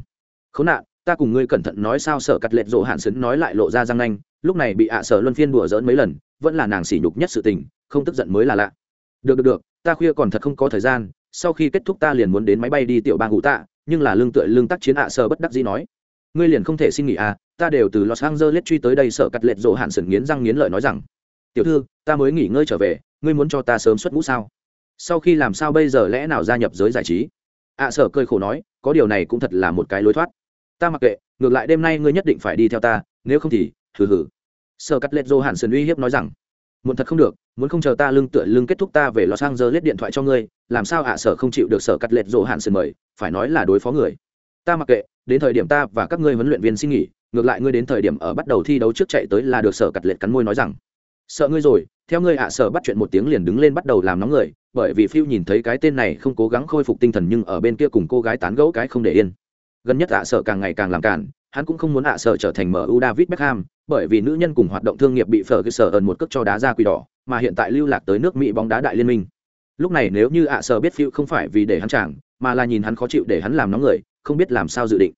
Khốn nạn, ta cùng ngươi cẩn thận nói sao, sở cắt lệch rộ hạn sườn nói lại lộ ra răng nanh, lúc này bị ạ, sở luân phiên đùa dỡn mấy lần, vẫn là nàng sỉ nhục nhất sự tình, không tức giận mới là lạ. Được được được, ta khuya còn thật không có thời gian, sau khi kết thúc ta liền muốn đến máy bay đi tiểu bang ngũ tạ nhưng là lương tựa lương tác chiến ạ, sở bất đắc dĩ nói ngươi liền không thể xin nghỉ à ta đều từ los angeles truy tới đây sở cắt lệch rộ hạn sừng nghiến răng nghiến lợi nói rằng, tiểu thư, ta mới nghỉ ngơi trở về, ngươi muốn cho ta sớm xuất ngũ sao? Sau khi làm sao bây giờ lẽ nào gia nhập giới giải trí? À, ạ sở cơi khổ nói, có điều này cũng thật là một cái lối thoát. Ta mặc kệ, ngược lại đêm nay ngươi nhất định phải đi theo ta, nếu không thì, hừ hừ. Sở cắt lệch rộ hạn sừng uy hiếp nói rằng muốn thật không được, muốn không chờ ta lưng tựa lưng kết thúc ta về lò sang giờ lết điện thoại cho ngươi, làm sao ạ sở không chịu được sở cắt lệch rộ hạn sừng mời, phải nói là đối phó người ta mặc kệ, đến thời điểm ta và các ngươi huấn luyện viên xin nghỉ, ngược lại ngươi đến thời điểm ở bắt đầu thi đấu trước chạy tới là được, sở cặt lệch cắn môi nói rằng. Sợ ngươi rồi, theo ngươi ạ, sở bắt chuyện một tiếng liền đứng lên bắt đầu làm nóng người, bởi vì phiêu nhìn thấy cái tên này không cố gắng khôi phục tinh thần nhưng ở bên kia cùng cô gái tán gẫu cái không để yên. Gần nhất ạ, sở càng ngày càng làm cản hắn cũng không muốn ạ, sở trở thành mu david beckham, bởi vì nữ nhân cùng hoạt động thương nghiệp bị phở cơ sở ẩn một cước cho đá ra quỷ đỏ, mà hiện tại lưu lạc tới nước mỹ bóng đá đại liên minh. Lúc này nếu như ạ, sở biết phiêu không phải vì để hắn chàng, mà là nhìn hắn khó chịu để hắn làm nóng người không biết làm sao dự định.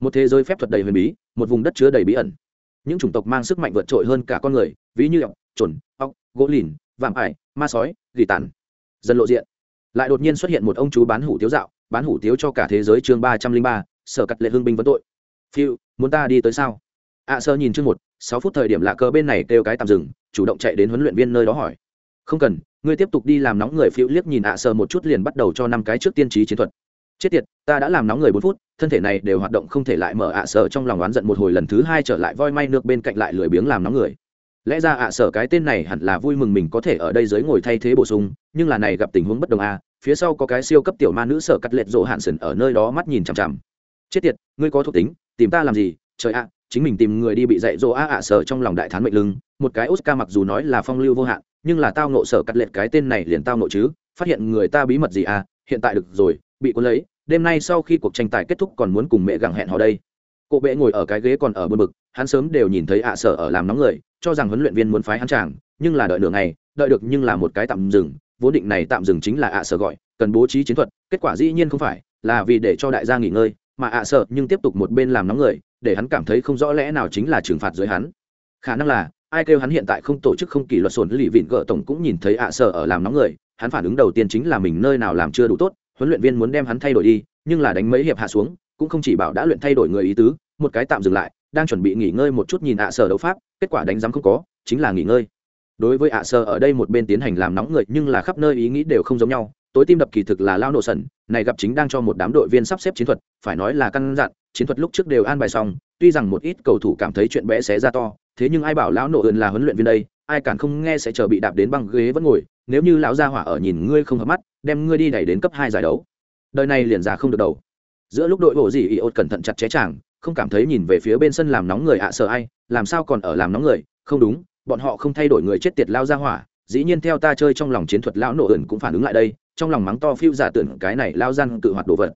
Một thế giới phép thuật đầy huyền bí, một vùng đất chứa đầy bí ẩn. Những chủng tộc mang sức mạnh vượt trội hơn cả con người, ví như ọc trồn ọc gỗ lìn, vạm ải, ma sói, gỉ tàn. Dần lộ diện. Lại đột nhiên xuất hiện một ông chú bán hủ tiếu dạo, bán hủ tiếu cho cả thế giới chương ba trăm linh ba, sở cắt lệ hương binh vấn tội. Phiêu, muốn ta đi tới sao? Ạ sơ nhìn chương một, sáu phút thời điểm lạ cờ bên này kêu cái tạm dừng, chủ động chạy đến huấn luyện viên nơi đó hỏi. Không cần, ngươi tiếp tục đi làm nóng người, phiêu liếc nhìn ạ sơ một chút liền bắt đầu cho năm cái trước tiên trí chiến thuật chết tiệt, ta đã làm nóng người bốn phút, thân thể này đều hoạt động không thể lại mở ạ sở trong lòng oán giận một hồi lần thứ hai trở lại voi may nước bên cạnh lại lười biếng làm nóng người. Lẽ ra ạ sở cái tên này hẳn là vui mừng mình có thể ở đây dưới ngồi thay thế bổ sung, nhưng là này gặp tình huống bất đồng a phía sau có cái siêu cấp tiểu ma nữ sở cắt lệch rộ hạn sần ở nơi đó mắt nhìn chằm chằm. Chết tiệt, ngươi có thuộc tính, tìm ta làm gì? Trời ạ, chính mình tìm người đi bị dạy dỗ a ạ sở trong lòng đại thán mệnh lưng, một cái oscar mặc dù nói là phong lưu vô hạn, nhưng là tao nộ sở cắt lệch cái tên này liền tao nộ chứ, phát hiện người ta bí mật gì à hiện tại được rồi, bị cuốn lấy đêm nay sau khi cuộc tranh tài kết thúc còn muốn cùng mẹ gặng hẹn họ đây. Cô bệ ngồi ở cái ghế còn ở bờ bực, hắn sớm đều nhìn thấy ạ sở ở làm nóng người, cho rằng huấn luyện viên muốn phái hắn chàng, nhưng là đợi nửa ngày, đợi được nhưng là một cái tạm dừng, vốn định này tạm dừng chính là ạ sở gọi, cần bố trí chiến thuật, kết quả dĩ nhiên không phải, là vì để cho đại gia nghỉ ngơi, mà ạ sở nhưng tiếp tục một bên làm nóng người, để hắn cảm thấy không rõ lẽ nào chính là trừng phạt dưới hắn. Khả năng là, ai kêu hắn hiện tại không tổ chức không kỷ luật sồn lì vịn gỡ tổng cũng nhìn thấy ạ sở ở làm nóng người, hắn phản ứng đầu tiên chính là mình nơi nào làm chưa đủ tốt huấn luyện viên muốn đem hắn thay đổi đi, nhưng là đánh mấy hiệp hạ xuống, cũng không chỉ bảo đã luyện thay đổi người ý tứ, một cái tạm dừng lại, đang chuẩn bị nghỉ ngơi một chút nhìn ạ sở đấu pháp, kết quả đánh giám không có, chính là nghỉ ngơi. Đối với ạ sở ở đây một bên tiến hành làm nóng người, nhưng là khắp nơi ý nghĩ đều không giống nhau, tối tim đập kỳ thực là lao nổ sần, này gặp chính đang cho một đám đội viên sắp xếp chiến thuật, phải nói là căn dặn, chiến thuật lúc trước đều an bài xong, tuy rằng một ít cầu thủ cảm thấy chuyện bé xé ra to, thế nhưng ai bảo lão nổ ơn là huấn luyện viên đây, ai càng không nghe sẽ chờ bị đạp đến băng ghế vẫn ngồi nếu như lão gia hỏa ở nhìn ngươi không hợp mắt, đem ngươi đi đẩy đến cấp hai giải đấu. Đời này liền ra không được đầu. Giữa lúc đội bộ gì y ột cẩn thận chặt chẽ chàng, không cảm thấy nhìn về phía bên sân làm nóng người ạ sợ ai, làm sao còn ở làm nóng người, không đúng, bọn họ không thay đổi người chết tiệt lao ra hỏa, dĩ nhiên theo ta chơi trong lòng chiến thuật lão nổ ẩn cũng phản ứng lại đây, trong lòng mắng to phiêu giả tưởng cái này lao gian tự hoạt đồ vật.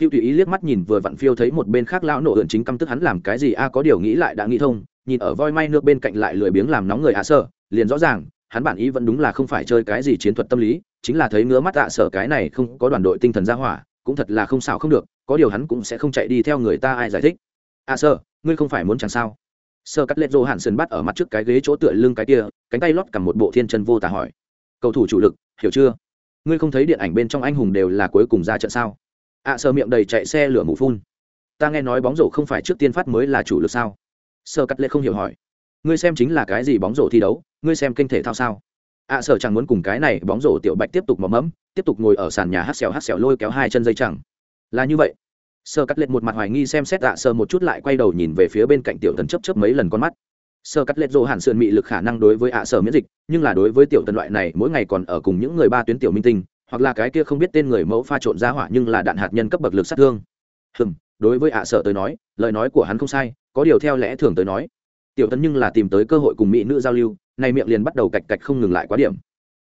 Phiêu tùy ý liếc mắt nhìn vừa vặn phiêu thấy một bên khác lão nổ ẩn chính căm tức hắn làm cái gì a, có điều nghĩ lại đã nghĩ thông, nhìn ở voi may nước bên cạnh lại lười biếng làm nóng người ạ sợ, liền rõ ràng hắn bản ý vẫn đúng là không phải chơi cái gì chiến thuật tâm lý chính là thấy ngứa mắt à sợ cái này không có đoàn đội tinh thần ra hỏa cũng thật là không xảo không được có điều hắn cũng sẽ không chạy đi theo người ta ai giải thích. À sơ ngươi không phải muốn chẳng sao? Sơ cắt lết dô hạn sơn bắt ở mặt trước cái ghế chỗ tựa lưng cái kia cánh tay lót cầm một bộ thiên chân vô tả hỏi. Cầu thủ chủ lực hiểu chưa? Ngươi không thấy điện ảnh bên trong anh hùng đều là cuối cùng ra trận sao? Ạ à, sơ miệng đầy chạy xe lửa mù phun. Ta nghe nói bóng rổ không phải trước tiên phát mới là chủ lực sao? Sơ cắt lệ không hiểu hỏi. Ngươi xem chính là cái gì bóng rổ thi đấu? Ngươi xem kênh thể thao sao? Ạ à, sở chẳng muốn cùng cái này bóng rổ tiểu bạch tiếp tục mò mẫm tiếp tục ngồi ở sàn nhà hát xèo hát xèo lôi kéo hai chân dây chẳng. Là như vậy. Sơ cắt lệch một mặt hoài nghi xem xét ạ sơ một chút lại quay đầu nhìn về phía bên cạnh tiểu tần chấp chấp mấy lần con mắt. Sơ cắt lệch dỗ hẳn sườn mị lực khả năng đối với ạ sở miễn dịch nhưng là đối với tiểu tần loại này mỗi ngày còn ở cùng những người ba tuyến tiểu minh tinh hoặc là cái kia không biết tên người mẫu pha trộn ra hỏa nhưng là đạn hạt nhân cấp bậc lực sát thương. Hừm đối với ạ sở tới nói lời nói của hắn không sai có điều theo lẽ thường tới nói tiểu Tấn nhưng là tìm tới cơ hội cùng mỹ nữ giao lưu nay miệng liền bắt đầu cạch cạch không ngừng lại quá điểm.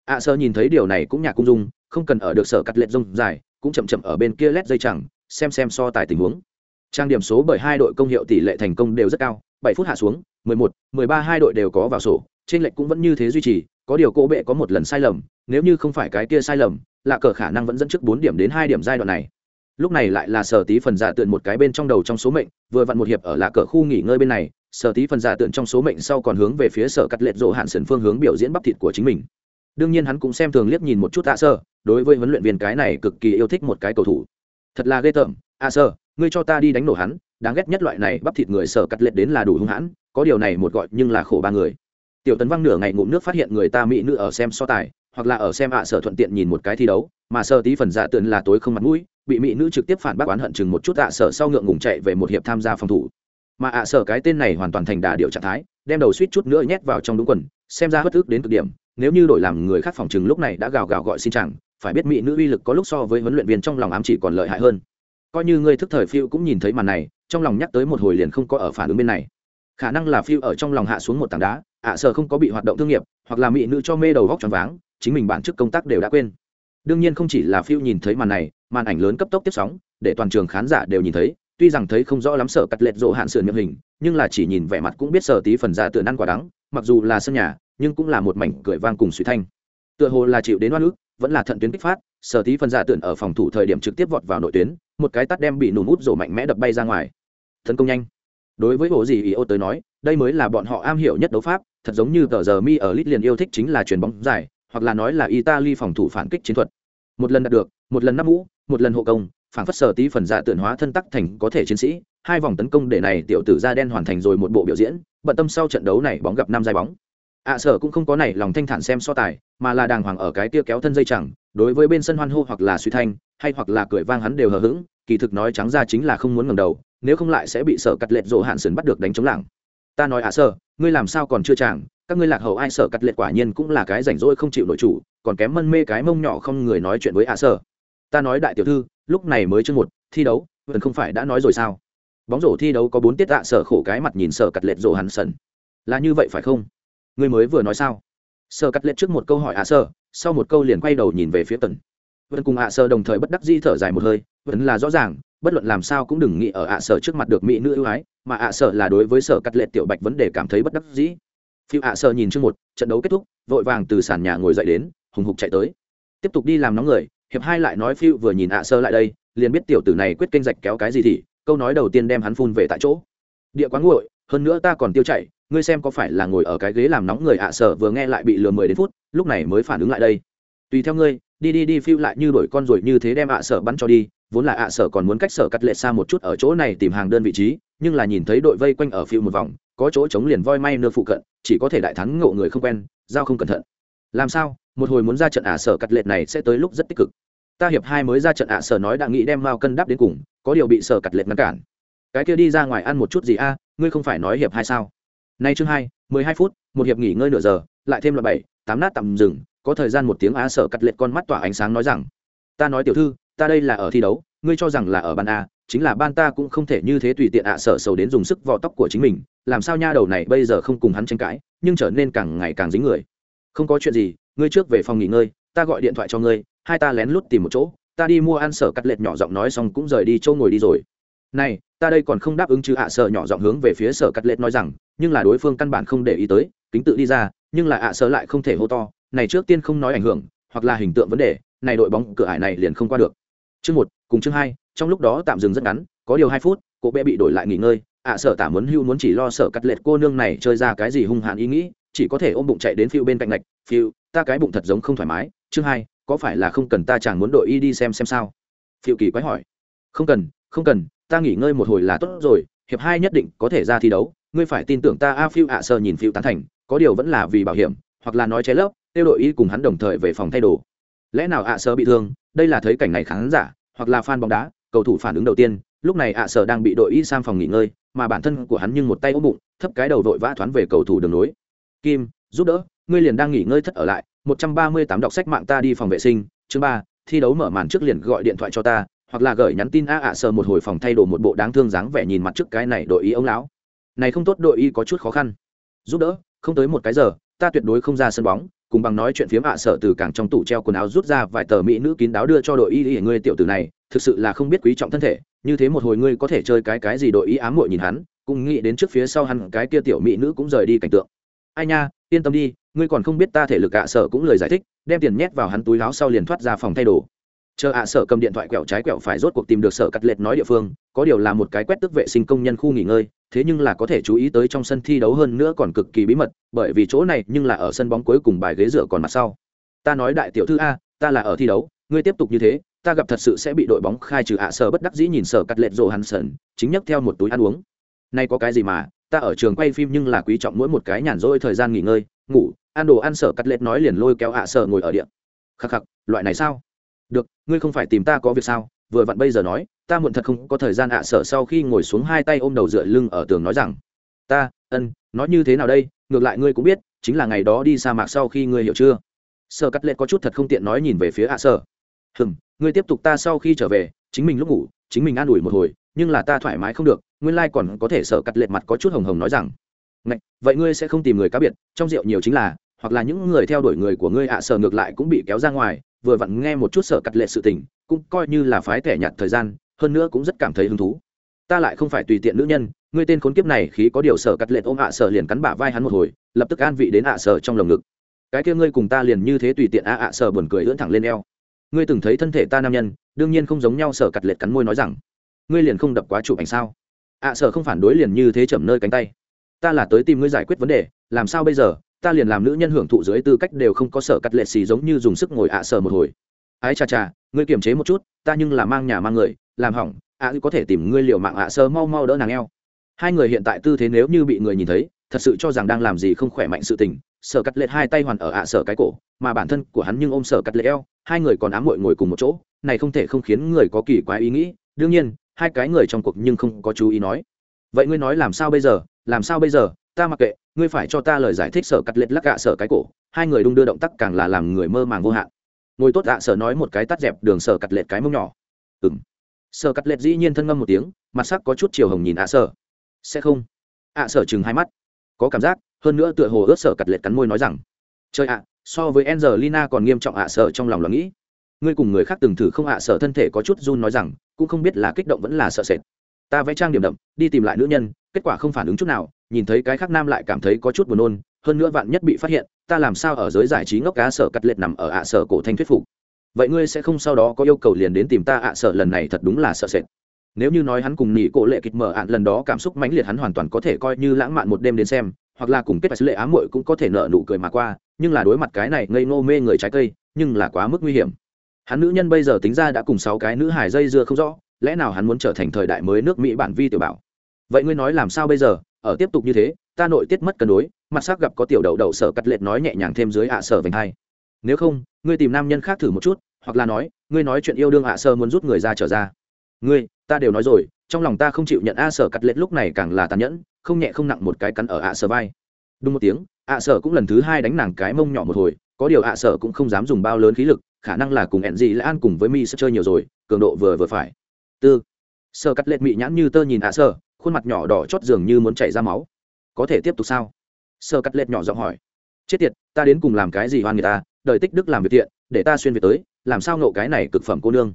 ạ sơ nhìn thấy điều này cũng nhạc cung dung, không cần ở được sở cắt lệch rông dài, cũng chậm chậm ở bên kia lét dây chẳng, xem xem so tài tình huống. Trang điểm số bởi hai đội công hiệu tỷ lệ thành công đều rất cao, bảy phút hạ xuống, mười một, mười ba hai đội đều có vào sổ, trên lệch cũng vẫn như thế duy trì, có điều cỗ bệ có một lần sai lầm, nếu như không phải cái kia sai lầm là cờ khả năng vẫn dẫn trước bốn điểm đến hai điểm giai đoạn này. Lúc này lại là sở tí phần giả tượng một cái bên trong đầu trong số mệnh, vừa vặn một hiệp ở là cờ khu nghỉ ngơi bên này sở tí phần giả tượng trong số mệnh sau còn hướng về phía sở cắt lệch rộ hạn sần phương hướng biểu diễn bắp thịt của chính mình. Đương nhiên hắn cũng xem thường liếc nhìn một chút tạ sơ, đối với huấn luyện viên cái này cực kỳ yêu thích một cái cầu thủ. Thật là ghê tởm a à sơ, ngươi cho ta đi đánh nổ hắn, đáng ghét nhất loại này bắp thịt người sở cắt lệch đến là đủ hung hãn, có điều này một gọi nhưng là khổ ba người. Tiểu tấn văng nửa ngày ngụm nước phát hiện người ta mỹ nữ ở xem so tài, hoặc là ở xem ạ sở thuận tiện nhìn một cái thi đấu, mà sơ tí phần dạ tượng là tối không mặt mũi, bị mỹ nữ trực tiếp phản bác oán hận chừng một chút ạ sở sau ngượng ngùng chạy về một hiệp tham gia phòng thủ mà ạ sở cái tên này hoàn toàn thành đà điệu trạng thái, đem đầu suýt chút nữa nhét vào trong đúng quần, xem ra bất ức đến cực điểm, nếu như đổi làm người khác phòng chừng lúc này đã gào gào gọi xin chẳng phải biết mỹ nữ uy lực có lúc so với huấn luyện viên trong lòng ám chỉ còn lợi hại hơn. Coi như ngươi thức thời phiêu cũng nhìn thấy màn này, trong lòng nhắc tới một hồi liền không có ở phản ứng bên này. Khả năng là phiêu ở trong lòng hạ xuống một tảng đá, ạ à không có bị hoạt động thương nghiệp, hoặc là mỹ nữ cho mê đầu góc tròn váng, chính mình bản chức công tác đều đã quên. Đương nhiên không chỉ là phiêu nhìn thấy màn này, màn ảnh lớn cấp tốc tiếp sóng, để toàn trường khán giả đều nhìn thấy tuy rằng thấy không rõ lắm sở cắt lệch rộ hạn sườn miệng hình, nhưng là chỉ nhìn vẻ mặt cũng biết sở tí phần ra tựa ăn quả đắng, mặc dù là sân nhà, nhưng cũng là một mảnh cười vang cùng suy thanh. Tựa hồ là chịu đến oan ức, vẫn là thận tuyến kích phát, sở tí phần giả tưởng ở phòng thủ thời điểm trực tiếp vọt vào nội tuyến, một cái tắt đem bị nổ mút rổ mạnh mẽ đập bay ra ngoài. Tấn công nhanh. Đối với hồ gì ý ô tới nói, đây mới là bọn họ am hiểu nhất đấu pháp, thật giống như tờ giờ mi ở lit liền yêu thích chính là chuyền bóng dài, hoặc là nói là italy phòng thủ phản kích chiến thuật. Một lần đạt được, một lần nắp mũ, một lần hộ công phản phất sở tí phần dạ giả tượng hóa thân tắc thành có thể chiến sĩ, hai vòng tấn công để này tiểu tử da đen hoàn thành rồi một bộ biểu diễn, bận tâm sau trận đấu này bóng gặp năm giai bóng. Ạ sở cũng không có này lòng thanh thản xem so tài, mà là đàng hoàng ở cái kia kéo thân dây chẳng, đối với bên sân hoan hô hoặc là suy thanh, hay hoặc là cười vang hắn đều hờ hững, kỳ thực nói trắng ra chính là không muốn ngẩng đầu, nếu không lại sẽ bị sở cắt lệch rộ hạn sườn bắt được đánh chống lảng. Ta nói ạ sở, ngươi làm sao còn chưa chàng? Các ngươi lạc hậu ai, sở cắt lệch quả nhiên cũng là cái rảnh rỗi không chịu nội chủ, còn kém mân mê cái mông nhỏ không người nói chuyện với ạ sở ta nói đại tiểu thư, lúc này mới chương một, thi đấu, vẫn không phải đã nói rồi sao? Bóng rổ thi đấu có bốn tiết tạ sở khổ cái mặt nhìn sở cắt lệch rộ hắn sần. Là như vậy phải không? Ngươi mới vừa nói sao? Sở cắt lệch trước một câu hỏi ạ sơ sau một câu liền quay đầu nhìn về phía tần vẫn cùng ạ sơ đồng thời bất đắc di thở dài một hơi, vẫn là rõ ràng, bất luận làm sao cũng đừng nghĩ ở ạ, sở trước mặt được mỹ nữ ưu ái, mà ạ, sở là đối với sở cắt lệ tiểu bạch vấn đề cảm thấy bất đắc dĩ. Phiêu ạ, sở nhìn chương một, trận đấu kết thúc, vội vàng từ sàn nhà ngồi dậy đến, hùng hục chạy tới. Tiếp tục đi làm nóng người hiệp hai lại nói phiêu vừa nhìn ạ sơ lại đây, liền biết tiểu tử này quyết kênh rạch kéo cái gì thì, câu nói đầu tiên đem hắn phun về tại chỗ. Địa quán nguội, hơn nữa ta còn tiêu chạy ngươi xem có phải là ngồi ở cái ghế làm nóng người ạ à sở vừa nghe lại bị lừa mười đến phút, lúc này mới phản ứng lại đây. Tùy theo ngươi, đi đi đi phiêu lại như đổi con rồi như thế đem ạ à sở bắn cho đi, vốn là ạ à sở còn muốn cách sở cắt lệ xa một chút ở chỗ này tìm hàng đơn vị trí, nhưng là nhìn thấy đội vây quanh ở phiêu một vòng, có chỗ chống liền voi may nơ phụ cận, chỉ có thể đại thắng ngộ người không quen, giao không cẩn thận làm sao? Một hồi muốn ra trận ạ sở cắt lệ này sẽ tới lúc rất tích cực. Ta hiệp hai mới ra trận ạ sở nói đã nghĩ đem mao cân đáp đến cùng, có điều bị sở cắt lệ ngăn cản. Cái kia đi ra ngoài ăn một chút gì a? Ngươi không phải nói hiệp hai sao? Nay chương hai, mười hai phút, một hiệp nghỉ ngơi nửa giờ, lại thêm loại bảy, tám nát tạm dừng, có thời gian một tiếng á sở cắt lệch con mắt tỏa ánh sáng nói rằng, ta nói tiểu thư, ta đây là ở thi đấu, ngươi cho rằng là ở ban a, chính là ban ta cũng không thể như thế tùy tiện ạ sở sầu đến dùng sức vò tóc của chính mình, làm sao nha đầu này bây giờ không cùng hắn tranh cãi, nhưng trở nên càng ngày càng dính người không có chuyện gì, ngươi trước về phòng nghỉ ngơi, ta gọi điện thoại cho ngươi, hai ta lén lút tìm một chỗ, ta đi mua ăn sở cắt lệch nhỏ giọng nói xong cũng rời đi chỗ ngồi đi rồi. Này, ta đây còn không đáp ứng chứ ạ, sở nhỏ giọng hướng về phía sở cắt lệch nói rằng, nhưng là đối phương căn bản không để ý tới, kính tự đi ra, nhưng là ạ, sở lại không thể hô to, này trước tiên không nói ảnh hưởng, hoặc là hình tượng vấn đề, này đội bóng cửa ải này liền không qua được. Chương một, cùng chương hai, trong lúc đó tạm dừng rất ngắn, có điều hai phút, cô bé bị đổi lại nghỉ ngơi, ạ, sở tả muốn hưu muốn chỉ lo sở cắt lệch cô nương này chơi ra cái gì hung hãn ý nghĩ chỉ có thể ôm bụng chạy đến phiêu bên cạnh lệch phiêu, ta cái bụng thật giống không thoải mái, chương hai, có phải là không cần ta chẳng muốn đội y đi xem xem sao? Phiêu kỳ quái hỏi. Không cần không cần, ta nghỉ ngơi một hồi là tốt rồi, hiệp hai nhất định có thể ra thi đấu, ngươi phải tin tưởng ta. A phiêu ạ sơ nhìn phiêu tán thành, có điều vẫn là vì bảo hiểm, hoặc là nói trái lớp, tiêu đội y cùng hắn đồng thời về phòng thay đồ. Lẽ nào ạ sơ bị thương, đây là thấy cảnh này khán giả, hoặc là fan bóng đá, cầu thủ phản ứng đầu tiên, lúc này ạ sờ đang bị đội y sang phòng nghỉ ngơi, mà bản thân của hắn nhưng một tay ôm bụng, thấp cái đầu vội vã thoáng về cầu thủ đường nối kim, giúp đỡ, ngươi liền đang nghỉ ngơi thất ở lại, một trăm ba mươi tám đọc sách mạng ta đi phòng vệ sinh. Chương ba, thi đấu mở màn trước liền gọi điện thoại cho ta, hoặc là gửi nhắn tin a ạ sờ một hồi phòng thay đồ một bộ đáng thương dáng vẻ nhìn mặt trước cái này đội y ông lão. Này không tốt đội y có chút khó khăn. Giúp đỡ, không tới một cái giờ, ta tuyệt đối không ra sân bóng, cùng bằng nói chuyện phiếm ạ sợ từ cảng trong tủ treo quần áo rút ra vài tờ mỹ nữ kín đáo đưa cho đội y y ngươi tiểu tử này, thực sự là không biết quý trọng thân thể, như thế một hồi ngươi có thể chơi cái cái gì đội y ám muội nhìn hắn, cũng nghĩ đến trước phía sau hắn, cái kia tiểu mỹ nữ cũng rời đi cảnh tượng ai nha, yên tâm đi, ngươi còn không biết ta thể lực ạ sợ cũng lời giải thích, đem tiền nhét vào hắn túi láo sau liền thoát ra phòng thay đồ. Chờ ạ sở cầm điện thoại quẹo trái quẹo phải rốt cuộc tìm được sở cắt lệch nói địa phương, có điều là một cái quét tức vệ sinh công nhân khu nghỉ ngơi, thế nhưng là có thể chú ý tới trong sân thi đấu hơn nữa còn cực kỳ bí mật, bởi vì chỗ này nhưng là ở sân bóng cuối cùng bài ghế dựa còn mặt sau. Ta nói đại tiểu thư a, ta là ở thi đấu, ngươi tiếp tục như thế, ta gặp thật sự sẽ bị đội bóng khai trừ ạ sở bất đắc dĩ nhìn sở cắt lệch rồ hắn sần, chính nhất theo một túi ăn uống. Nay có cái gì mà ta ở trường quay phim nhưng là quý trọng mỗi một cái nhàn rỗi thời gian nghỉ ngơi, ngủ, ăn đồ ăn sở cắt lết nói liền lôi kéo ạ sở ngồi ở điện khắc khắc, loại này sao? Được, ngươi không phải tìm ta có việc sao? Vừa vặn bây giờ nói, ta muộn thật không có thời gian ạ à sau khi ngồi xuống hai tay ôm đầu dựa lưng ở tường nói rằng, ta, ân, nói như thế nào đây? Ngược lại ngươi cũng biết, chính là ngày đó đi sa mạc sau khi ngươi hiểu chưa? Sợ cắt lết có chút thật không tiện nói nhìn về phía ạ à hừm, ngươi tiếp tục ta sau khi trở về, chính mình lúc ngủ, chính mình an ủi một hồi nhưng là ta thoải mái không được nguyên lai còn có thể sợ cắt lệ mặt có chút hồng hồng nói rằng Ngạch, vậy ngươi sẽ không tìm người cá biệt trong rượu nhiều chính là hoặc là những người theo đuổi người của ngươi ạ à sợ ngược lại cũng bị kéo ra ngoài vừa vặn nghe một chút sở cắt lệ sự tình cũng coi như là phái thẻ nhạt thời gian hơn nữa cũng rất cảm thấy hứng thú. Ta lại không phải tùy tiện nữ nhân ngươi tên khốn kiếp này khí có điều sở cắt lệ ôm ạ sở liền cắn bả vai hắn một hồi lập tức an vị đến ạ sở trong lồng ngực. Cái kia ngươi cùng ta liền như thế tùy tiện ạ ạ sở buồn cười ưỡn thẳng lên eo. Ngươi từng thấy thân thể ta nam nhân đương nhiên không giống nhau sở cắt lệ cắn môi nói rằng ngươi liền không đập quá chụp ảnh sao? À, ạ sở không phản đối liền như thế chậm nơi cánh tay. Ta là tới tìm ngươi giải quyết vấn đề, làm sao bây giờ? Ta liền làm nữ nhân hưởng thụ dưới tư cách đều không có sở cắt lệ xì giống như dùng sức ngồi ạ sở một hồi. Ái cha cha ngươi kiềm chế một chút, ta nhưng là mang nhà mang người, làm hỏng. Ạ có thể tìm ngươi liệu mạng ạ sơ mau mau đỡ nàng eo. Hai người hiện tại tư thế nếu như bị người nhìn thấy, thật sự cho rằng đang làm gì không khỏe mạnh sự tình sở cắt lệ hai tay hoàn ở ạ sở cái cổ, mà bản thân của hắn nhưng ôm sở cắt lệ eo, hai người còn ám mội ngồi cùng một chỗ, này không thể không khiến người có kỳ quái ý nghĩ. Đương nhiên hai cái người trong cuộc nhưng không có chú ý nói. Vậy ngươi nói làm sao bây giờ? Làm sao bây giờ? Ta mặc kệ, ngươi phải cho ta lời giải thích sở cắt liệt lắc gạ sở cái cổ. Hai người đung đưa động tác càng là làm người mơ màng vô hạn. Ngồi tốt gạ sở nói một cái tắt dẹp đường sở cắt liệt cái mông nhỏ. Ừng sở cắt liệt dĩ nhiên thân ngâm một tiếng, mặt sắc có chút chiều hồng nhìn ạ sở. Sẽ không. ạ sở chừng hai mắt. Có cảm giác, hơn nữa tựa hồ ướt sở cắt liệt cắn môi nói rằng. Trời ạ, so với angelina còn nghiêm trọng ạ sở trong lòng lo nghĩ. Ngươi cùng người khác từng thử không ạ sở thân thể có chút run nói rằng cũng không biết là kích động vẫn là sợ sệt. Ta vẽ trang điểm đậm, đi tìm lại nữ nhân, kết quả không phản ứng chút nào, nhìn thấy cái khác nam lại cảm thấy có chút buồn nôn, hơn nữa vạn nhất bị phát hiện, ta làm sao ở giới giải trí ngốc cá sở cắt lệch nằm ở ạ sở cổ thanh thuyết phục. Vậy ngươi sẽ không sau đó có yêu cầu liền đến tìm ta ạ sở lần này thật đúng là sợ sệt. Nếu như nói hắn cùng nhị cổ lệ kịch mở ạn lần đó cảm xúc mãnh liệt hắn hoàn toàn có thể coi như lãng mạn một đêm đến xem, hoặc là cùng kết bạch lệ ám muội cũng có thể nợ nụ cười mà qua, nhưng là đối mặt cái này ngây ngô mê người trái cây, nhưng là quá mức nguy hiểm hắn nữ nhân bây giờ tính ra đã cùng sáu cái nữ hải dây dưa không rõ, lẽ nào hắn muốn trở thành thời đại mới nước mỹ bản vi tiểu bảo? Vậy ngươi nói làm sao bây giờ? Ở tiếp tục như thế, ta nội tiết mất cân đối, mặt sắc gặp có tiểu đậu đậu sở cắt lệch nói nhẹ nhàng thêm dưới ạ sở vành hai. Nếu không, ngươi tìm nam nhân khác thử một chút, hoặc là nói, ngươi nói chuyện yêu đương ạ sơ muốn rút người ra trở ra. Ngươi, ta đều nói rồi, trong lòng ta không chịu nhận a sở cắt lệch lúc này càng là tàn nhẫn, không nhẹ không nặng một cái cắn ở ạ sở vai. Đúng một tiếng, ạ sở cũng lần thứ hai đánh nàng cái mông nhỏ một hồi, có điều ạ sở cũng không dám dùng bao lớn khí lực khả năng là cùng hẹn gì lại an cùng với mi sẽ chơi nhiều rồi, cường độ vừa vừa phải. Tư. Sơ cắt lệch mị nhãn như tơ nhìn ạ sơ, khuôn mặt nhỏ đỏ chót dường như muốn chảy ra máu. Có thể tiếp tục sao? Sơ cắt lệch nhỏ giọng hỏi. Chết tiệt, ta đến cùng làm cái gì hoan người ta, đợi tích đức làm việc tiện để ta xuyên về tới, làm sao nộ cái này cực phẩm cô nương.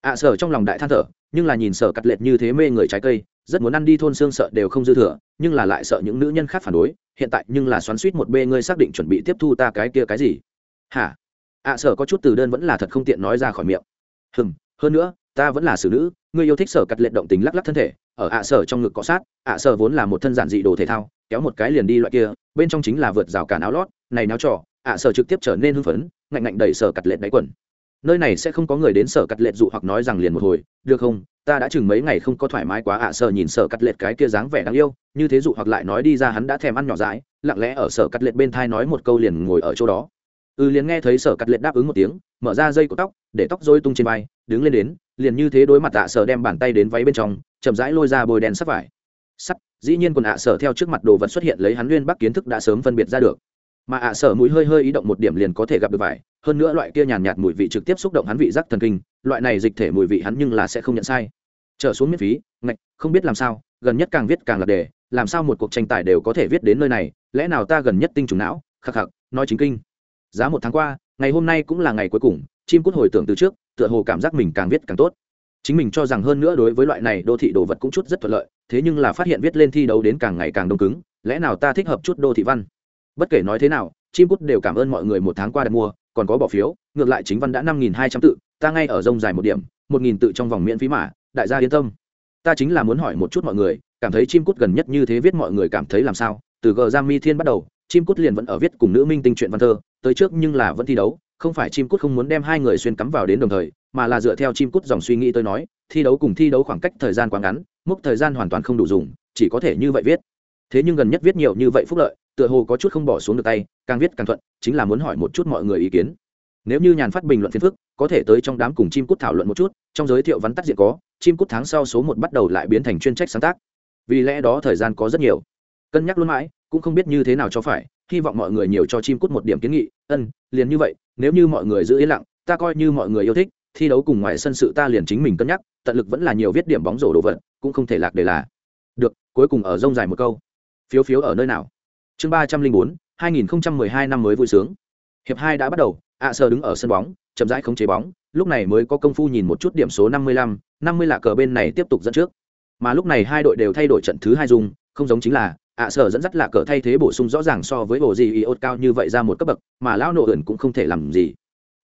Ạ sở trong lòng đại than thở, nhưng là nhìn sở cắt lệch như thế mê người trái cây, rất muốn ăn đi thôn xương sợ đều không dư thừa, nhưng là lại sợ những nữ nhân khác phản đối, hiện tại nhưng là xoắn suýt một bê ngươi xác định chuẩn bị tiếp thu ta cái kia cái gì. Hả? Ạ sở có chút từ đơn vẫn là thật không tiện nói ra khỏi miệng. Hừm, hơn nữa, ta vẫn là xử nữ, ngươi yêu thích sở cắt lệ động tính lắc lắc thân thể, ở ạ sở trong ngực cọ sát, ạ sở vốn là một thân giản dị đồ thể thao, kéo một cái liền đi loại kia, bên trong chính là vượt rào cản áo lót, này náo trò, ạ sở trực tiếp trở nên hưng phấn, ngạnh ngạnh đẩy sở cắt lệ đáy quần. Nơi này sẽ không có người đến sở cắt lệ dụ hoặc nói rằng liền một hồi, được không? Ta đã chừng mấy ngày không có thoải mái quá, ạ sở nhìn sở cắt lệch cái kia dáng vẻ đáng yêu, như thế dụ hoặc lại nói đi ra hắn đã thèm ăn nhỏ dãi, lặng lẽ ở sở cắt lệch bên thai nói một câu liền ngồi ở chỗ đó ừ liền nghe thấy sở cắt liệt đáp ứng một tiếng, mở ra dây của tóc, để tóc rối tung trên vai, đứng lên đến, liền như thế đối mặt ạ sở đem bàn tay đến váy bên trong, chậm rãi lôi ra bồi đèn sắt vải. Sắt, dĩ nhiên còn ạ sở theo trước mặt đồ vật xuất hiện lấy hắn nguyên bắc kiến thức đã sớm phân biệt ra được. Mà ạ sở mũi hơi hơi ý động một điểm liền có thể gặp được vải, hơn nữa loại kia nhàn nhạt mùi vị trực tiếp xúc động hắn vị giác thần kinh, loại này dịch thể mùi vị hắn nhưng là sẽ không nhận sai. Trở xuống miễn phí, ngạch, không biết làm sao, gần nhất càng viết càng là đề, làm sao một cuộc tranh tài đều có thể viết đến nơi này, lẽ nào ta gần nhất tinh trùng não? Khắc khắc, nói chính kinh giá một tháng qua, ngày hôm nay cũng là ngày cuối cùng, chim cút hồi tưởng từ trước, tựa hồ cảm giác mình càng viết càng tốt. Chính mình cho rằng hơn nữa đối với loại này đô thị đồ vật cũng chút rất thuận lợi, thế nhưng là phát hiện viết lên thi đấu đến càng ngày càng đông cứng, lẽ nào ta thích hợp chút đô thị văn? Bất kể nói thế nào, chim cút đều cảm ơn mọi người một tháng qua đặt mua, còn có bỏ phiếu, ngược lại chính văn đã năm nghìn hai trăm tự, ta ngay ở rông dài một điểm, một nghìn tự trong vòng miễn phí mà, đại gia yên tâm. Ta chính là muốn hỏi một chút mọi người, cảm thấy chim cút gần nhất như thế viết mọi người cảm thấy làm sao? Từ g giang mi thiên bắt đầu, chim cút liền vẫn ở viết cùng nữ minh tinh chuyện văn thơ tới trước nhưng là vẫn thi đấu, không phải chim cút không muốn đem hai người xuyên cắm vào đến đồng thời, mà là dựa theo chim cút dòng suy nghĩ tôi nói, thi đấu cùng thi đấu khoảng cách thời gian quá ngắn, mốc thời gian hoàn toàn không đủ dùng, chỉ có thể như vậy viết. Thế nhưng gần nhất viết nhiều như vậy phúc lợi, tựa hồ có chút không bỏ xuống được tay, càng viết càng thuận, chính là muốn hỏi một chút mọi người ý kiến. Nếu như nhàn phát bình luận phiền phức, có thể tới trong đám cùng chim cút thảo luận một chút, trong giới thiệu vắn tắt diện có, chim cút tháng sau số một bắt đầu lại biến thành chuyên trách sáng tác. Vì lẽ đó thời gian có rất nhiều. Cân nhắc luôn mãi, cũng không biết như thế nào cho phải hy vọng mọi người nhiều cho chim cút một điểm kiến nghị. Ân liền như vậy nếu như mọi người giữ yên lặng ta coi như mọi người yêu thích thi đấu cùng ngoài sân sự ta liền chính mình cân nhắc tận lực vẫn là nhiều viết điểm bóng rổ đồ vật cũng không thể lạc để là. Được cuối cùng ở rông dài một câu. Phiếu phiếu ở nơi nào? Chương ba trăm linh bốn hai nghìn không trăm mười hai năm mới vui sướng. Hiệp hai đã bắt đầu ạ sơ đứng ở sân bóng chậm rãi không chế bóng lúc này mới có công phu nhìn một chút điểm số năm mươi lăm năm mươi là cờ bên này tiếp tục dẫn trước. Mà lúc này hai đội đều thay đổi trận thứ hai dùng, không giống chính là ạ sở dẫn dắt lạ cờ thay thế bổ sung rõ ràng so với bộ gì iốt cao như vậy ra một cấp bậc, mà lão nổ ẩn cũng không thể làm gì.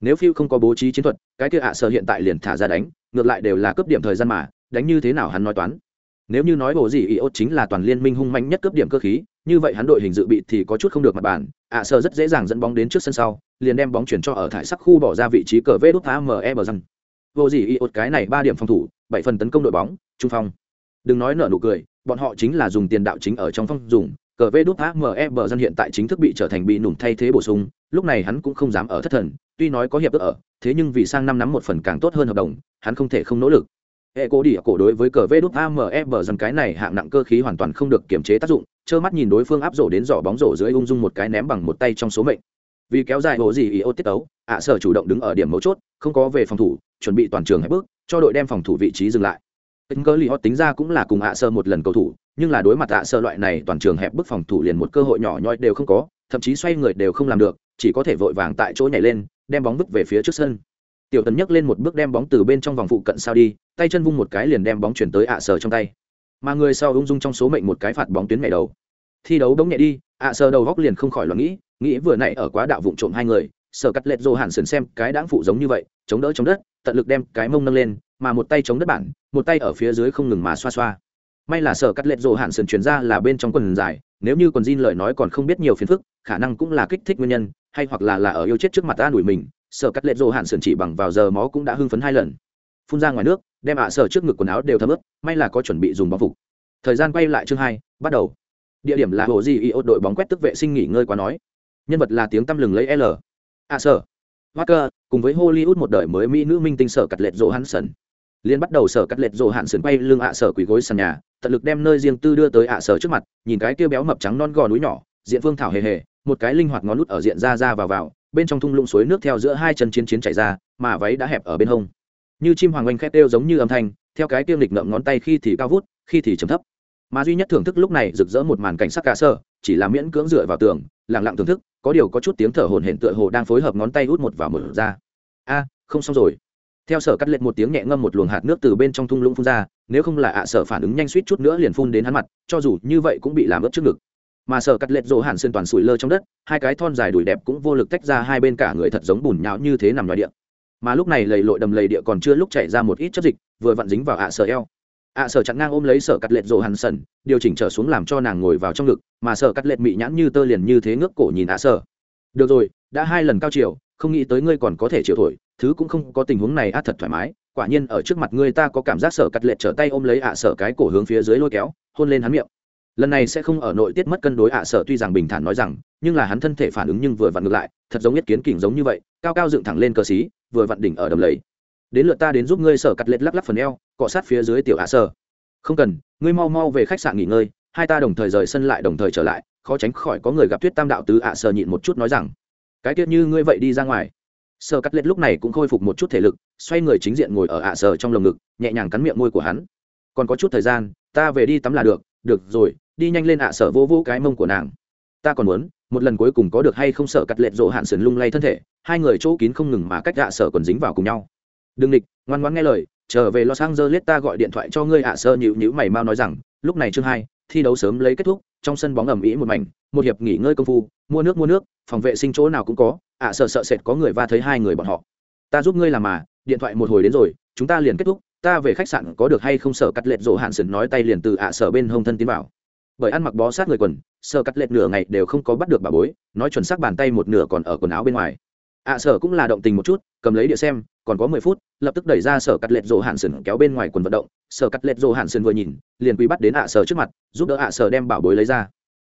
Nếu phiêu không có bố trí chiến thuật, cái kia ạ sở hiện tại liền thả ra đánh, ngược lại đều là cấp điểm thời gian mà, đánh như thế nào hắn nói toán. Nếu như nói bộ gì iốt chính là toàn liên minh hung mạnh nhất cấp điểm cơ khí, như vậy hắn đội hình dự bị thì có chút không được mặt bản ạ sở rất dễ dàng dẫn bóng đến trước sân sau, liền đem bóng chuyển cho ở thải sắc khu bỏ ra vị trí cờ vê đút ame bờ răng. Vô gì iốt cái này ba điểm phòng thủ, bảy phần tấn công đội bóng, trung phong. Đừng nói nở nụ cười bọn họ chính là dùng tiền đạo chính ở trong phong dùng, cờ vê đút ame bờ dân hiện tại chính thức bị trở thành bị nủng thay thế bổ sung, lúc này hắn cũng không dám ở thất thần, tuy nói có hiệp ước ở, thế nhưng vì sang năm nắm một phần càng tốt hơn hợp đồng, hắn không thể không nỗ lực. Hệ cố đi cổ đối với cờ vê đút ame bờ dân cái này hạng nặng cơ khí hoàn toàn không được kiểm chế tác dụng, trơ mắt nhìn đối phương áp rổ đến giỏ bóng rổ dưới ung dung một cái ném bằng một tay trong số mệnh. Vì kéo dài hồ gì ý ô tiết ấu ạ sở chủ động đứng ở điểm mấu chốt, không có về phòng thủ, chuẩn bị toàn trường hai bước, cho đội đem phòng thủ vị trí dừng lại. Tính cơ lý họ tính ra cũng là cùng ạ sơ một lần cầu thủ, nhưng là đối mặt ạ sơ loại này toàn trường hẹp bức phòng thủ liền một cơ hội nhỏ nhoi đều không có, thậm chí xoay người đều không làm được, chỉ có thể vội vàng tại chỗ nhảy lên, đem bóng vứt về phía trước sân. Tiểu Tần nhấc lên một bước đem bóng từ bên trong vòng phụ cận sao đi, tay chân vung một cái liền đem bóng chuyển tới ạ sơ trong tay. Mà người sau ung dung trong số mệnh một cái phạt bóng tuyến mẹ đầu. Thi đấu đống nhẹ đi, ạ sơ đầu góc liền không khỏi lo nghĩ, nghĩ vừa nãy ở quá đạo vụng trộm hai người, sở cắt lệch dô hẳn sườn xem cái đáng phụ giống như vậy, chống đỡ chống đất, tận lực đem cái mông nâng lên, mà một tay chống đất bản một tay ở phía dưới không ngừng mà xoa xoa. May là sở cắt lệch rồ hạn sườn chuyển ra là bên trong quần dài nếu như quần jean lời nói còn không biết nhiều phiền phức khả năng cũng là kích thích nguyên nhân hay hoặc là là ở yêu chết trước mặt ta đuổi mình sở cắt lệch rồ hạn sườn chỉ bằng vào giờ mó cũng đã hưng phấn hai lần. Phun ra ngoài nước đem ạ sở trước ngực quần áo đều thấm ướt may là có chuẩn bị dùng bóng phục. Thời gian quay lại chương hai bắt đầu. Địa điểm là hồ di y đội bóng quét tức vệ sinh nghỉ ngơi quá nói. Nhân vật là tiếng tăm lừng lấy l. ạ sở. Walker, cùng với Hollywood một đời mới mỹ nữ minh tinh sở cắt lệch rồ Hansen liên bắt đầu sở cắt lệch rồ hạn sườn quay lưng ạ sở quỳ gối sàn nhà, tận lực đem nơi riêng tư đưa tới ạ sở trước mặt, nhìn cái kia béo mập trắng non gò núi nhỏ, diện phương thảo hề hề, một cái linh hoạt ngón nút ở diện ra ra vào vào, bên trong thung lũng suối nước theo giữa hai chân chiến chiến chảy ra, mà váy đã hẹp ở bên hông. Như chim hoàng oanh khét đều giống như âm thanh, theo cái tiêu lịch ngậm ngón tay khi thì cao vút, khi thì trầm thấp. Mà duy nhất thưởng thức lúc này rực rỡ một màn cảnh sắc cả sơ, chỉ là miễn cưỡng dựa vào tường, lặng lặng thưởng thức, có điều có chút tiếng thở hổn hển tựa hồ đang phối hợp ngón tay út một vào một ra. A, không xong rồi theo sở cắt lệch một tiếng nhẹ ngâm một luồng hạt nước từ bên trong thung lũng phun ra, nếu không là ạ sở phản ứng nhanh suýt chút nữa liền phun đến hắn mặt, cho dù như vậy cũng bị làm ướt trước ngực. Mà sở cắt lệch rỗ hẳn sơn toàn sủi lơ trong đất, hai cái thon dài đùi đẹp cũng vô lực tách ra hai bên cả người thật giống bùn nhão như thế nằm ngoài địa. Mà lúc này lầy lội đầm lầy địa còn chưa lúc chảy ra một ít chất dịch, vừa vặn dính vào ạ sở eo. Ạ sở chặn ngang ôm lấy sở cắt lệch rỗ hẳn sần, điều chỉnh trở xuống làm cho nàng ngồi vào trong ngực, mà sở cắt lệch mị nhãn như tơ liền như thế ngước cổ nhìn ạ sở. Được rồi, đã hai lần cao chiều không nghĩ tới ngươi còn có thể chịu thổi, thứ cũng không có tình huống này, á, thật thoải mái. Quả nhiên ở trước mặt ngươi ta có cảm giác sở cắt lệ trở tay ôm lấy ạ sở cái cổ hướng phía dưới lôi kéo, hôn lên hắn miệng. Lần này sẽ không ở nội tiết mất cân đối ạ sở, tuy rằng bình thản nói rằng, nhưng là hắn thân thể phản ứng nhưng vừa vặn ngược lại, thật giống nhất kiến kỉnh giống như vậy, cao cao dựng thẳng lên cờ xí, vừa vặn đỉnh ở đầm lầy. Đến lượt ta đến giúp ngươi sở cắt lệ lắc lắc phần eo, cọ sát phía dưới tiểu ạ sở. Không cần, ngươi mau mau về khách sạn nghỉ ngơi, hai ta đồng thời rời sân lại đồng thời trở lại, khó tránh khỏi có người gặp tuyết tam đạo tứ ạ sở nhịn một chút nói rằng cái tiết như ngươi vậy đi ra ngoài. Sơ cắt lết lúc này cũng khôi phục một chút thể lực, xoay người chính diện ngồi ở ạ sờ trong lồng ngực, nhẹ nhàng cắn miệng môi của hắn. Còn có chút thời gian, ta về đi tắm là được được rồi, đi nhanh lên ạ sở vô vô cái mông của nàng. Ta còn muốn, một lần cuối cùng có được hay không sợ cắt lệch rộ hạn sườn lung lay thân thể, hai người chỗ kín không ngừng mà cách ạ sở còn dính vào cùng nhau. Đừng địch, ngoan ngoãn nghe lời, trở về lo sang giờ lết ta gọi điện thoại cho ngươi ạ sơ nhịu nhữ mày mau nói rằng, lúc này chương hai, thi đấu sớm lấy kết thúc trong sân bóng ẩm ĩ một mảnh, một hiệp nghỉ ngơi công phu, mua nước mua nước, phòng vệ sinh chỗ nào cũng có, ạ, sợ sợ sệt có người va thấy hai người bọn họ. Ta giúp ngươi làm mà, điện thoại một hồi đến rồi, chúng ta liền kết thúc, ta về khách sạn có được hay không sợ cắt lệch rổ hạn sừng nói tay liền từ ạ sở bên hông thân tiến vào. Bởi ăn mặc bó sát người quần, sợ cắt lệch nửa ngày đều không có bắt được bà bối, nói chuẩn xác bàn tay một nửa còn ở quần áo bên ngoài ạ sở cũng là động tình một chút, cầm lấy địa xem, còn có mười phút, lập tức đẩy ra sở cắt lệch rộ hạn sừng kéo bên ngoài quần vận động. Sở cắt lệch rộ hạn sừng vừa nhìn, liền quý bắt đến ạ sở trước mặt, giúp đỡ ạ sở đem bảo bối lấy ra.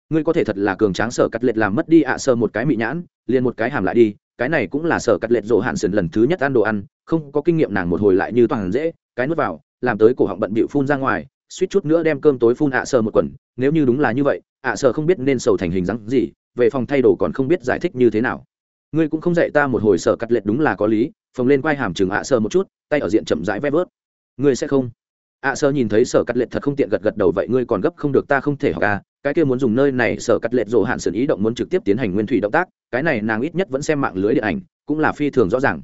Ngươi có thể thật là cường tráng, sở cắt lệch làm mất đi ạ sở một cái mị nhãn, liền một cái hàm lại đi. Cái này cũng là sở cắt lệch rộ hạn sừng lần thứ nhất ăn đồ ăn, không có kinh nghiệm nàng một hồi lại như toàn dễ, cái nuốt vào, làm tới cổ họng bận bịu phun ra ngoài, suýt chút nữa đem cơm tối phun ạ sở một quần. Nếu như đúng là như vậy, ạ sở không biết nên sầu thành hình dáng gì, về phòng thay đồ còn không biết giải thích như thế nào ngươi cũng không dạy ta một hồi sở cắt lệch đúng là có lý, phồng lên quai hàm chừng ạ sơ một chút, tay ở diện chậm rãi ve vớt. Ngươi sẽ không? ạ sơ nhìn thấy sở cắt lệch thật không tiện gật gật đầu vậy ngươi còn gấp không được ta không thể học à cái kia muốn dùng nơi này sở cắt lệch rộ hạn sườn ý động muốn trực tiếp tiến hành nguyên thủy động tác, cái này nàng ít nhất vẫn xem mạng lưới điện ảnh, cũng là phi thường rõ ràng.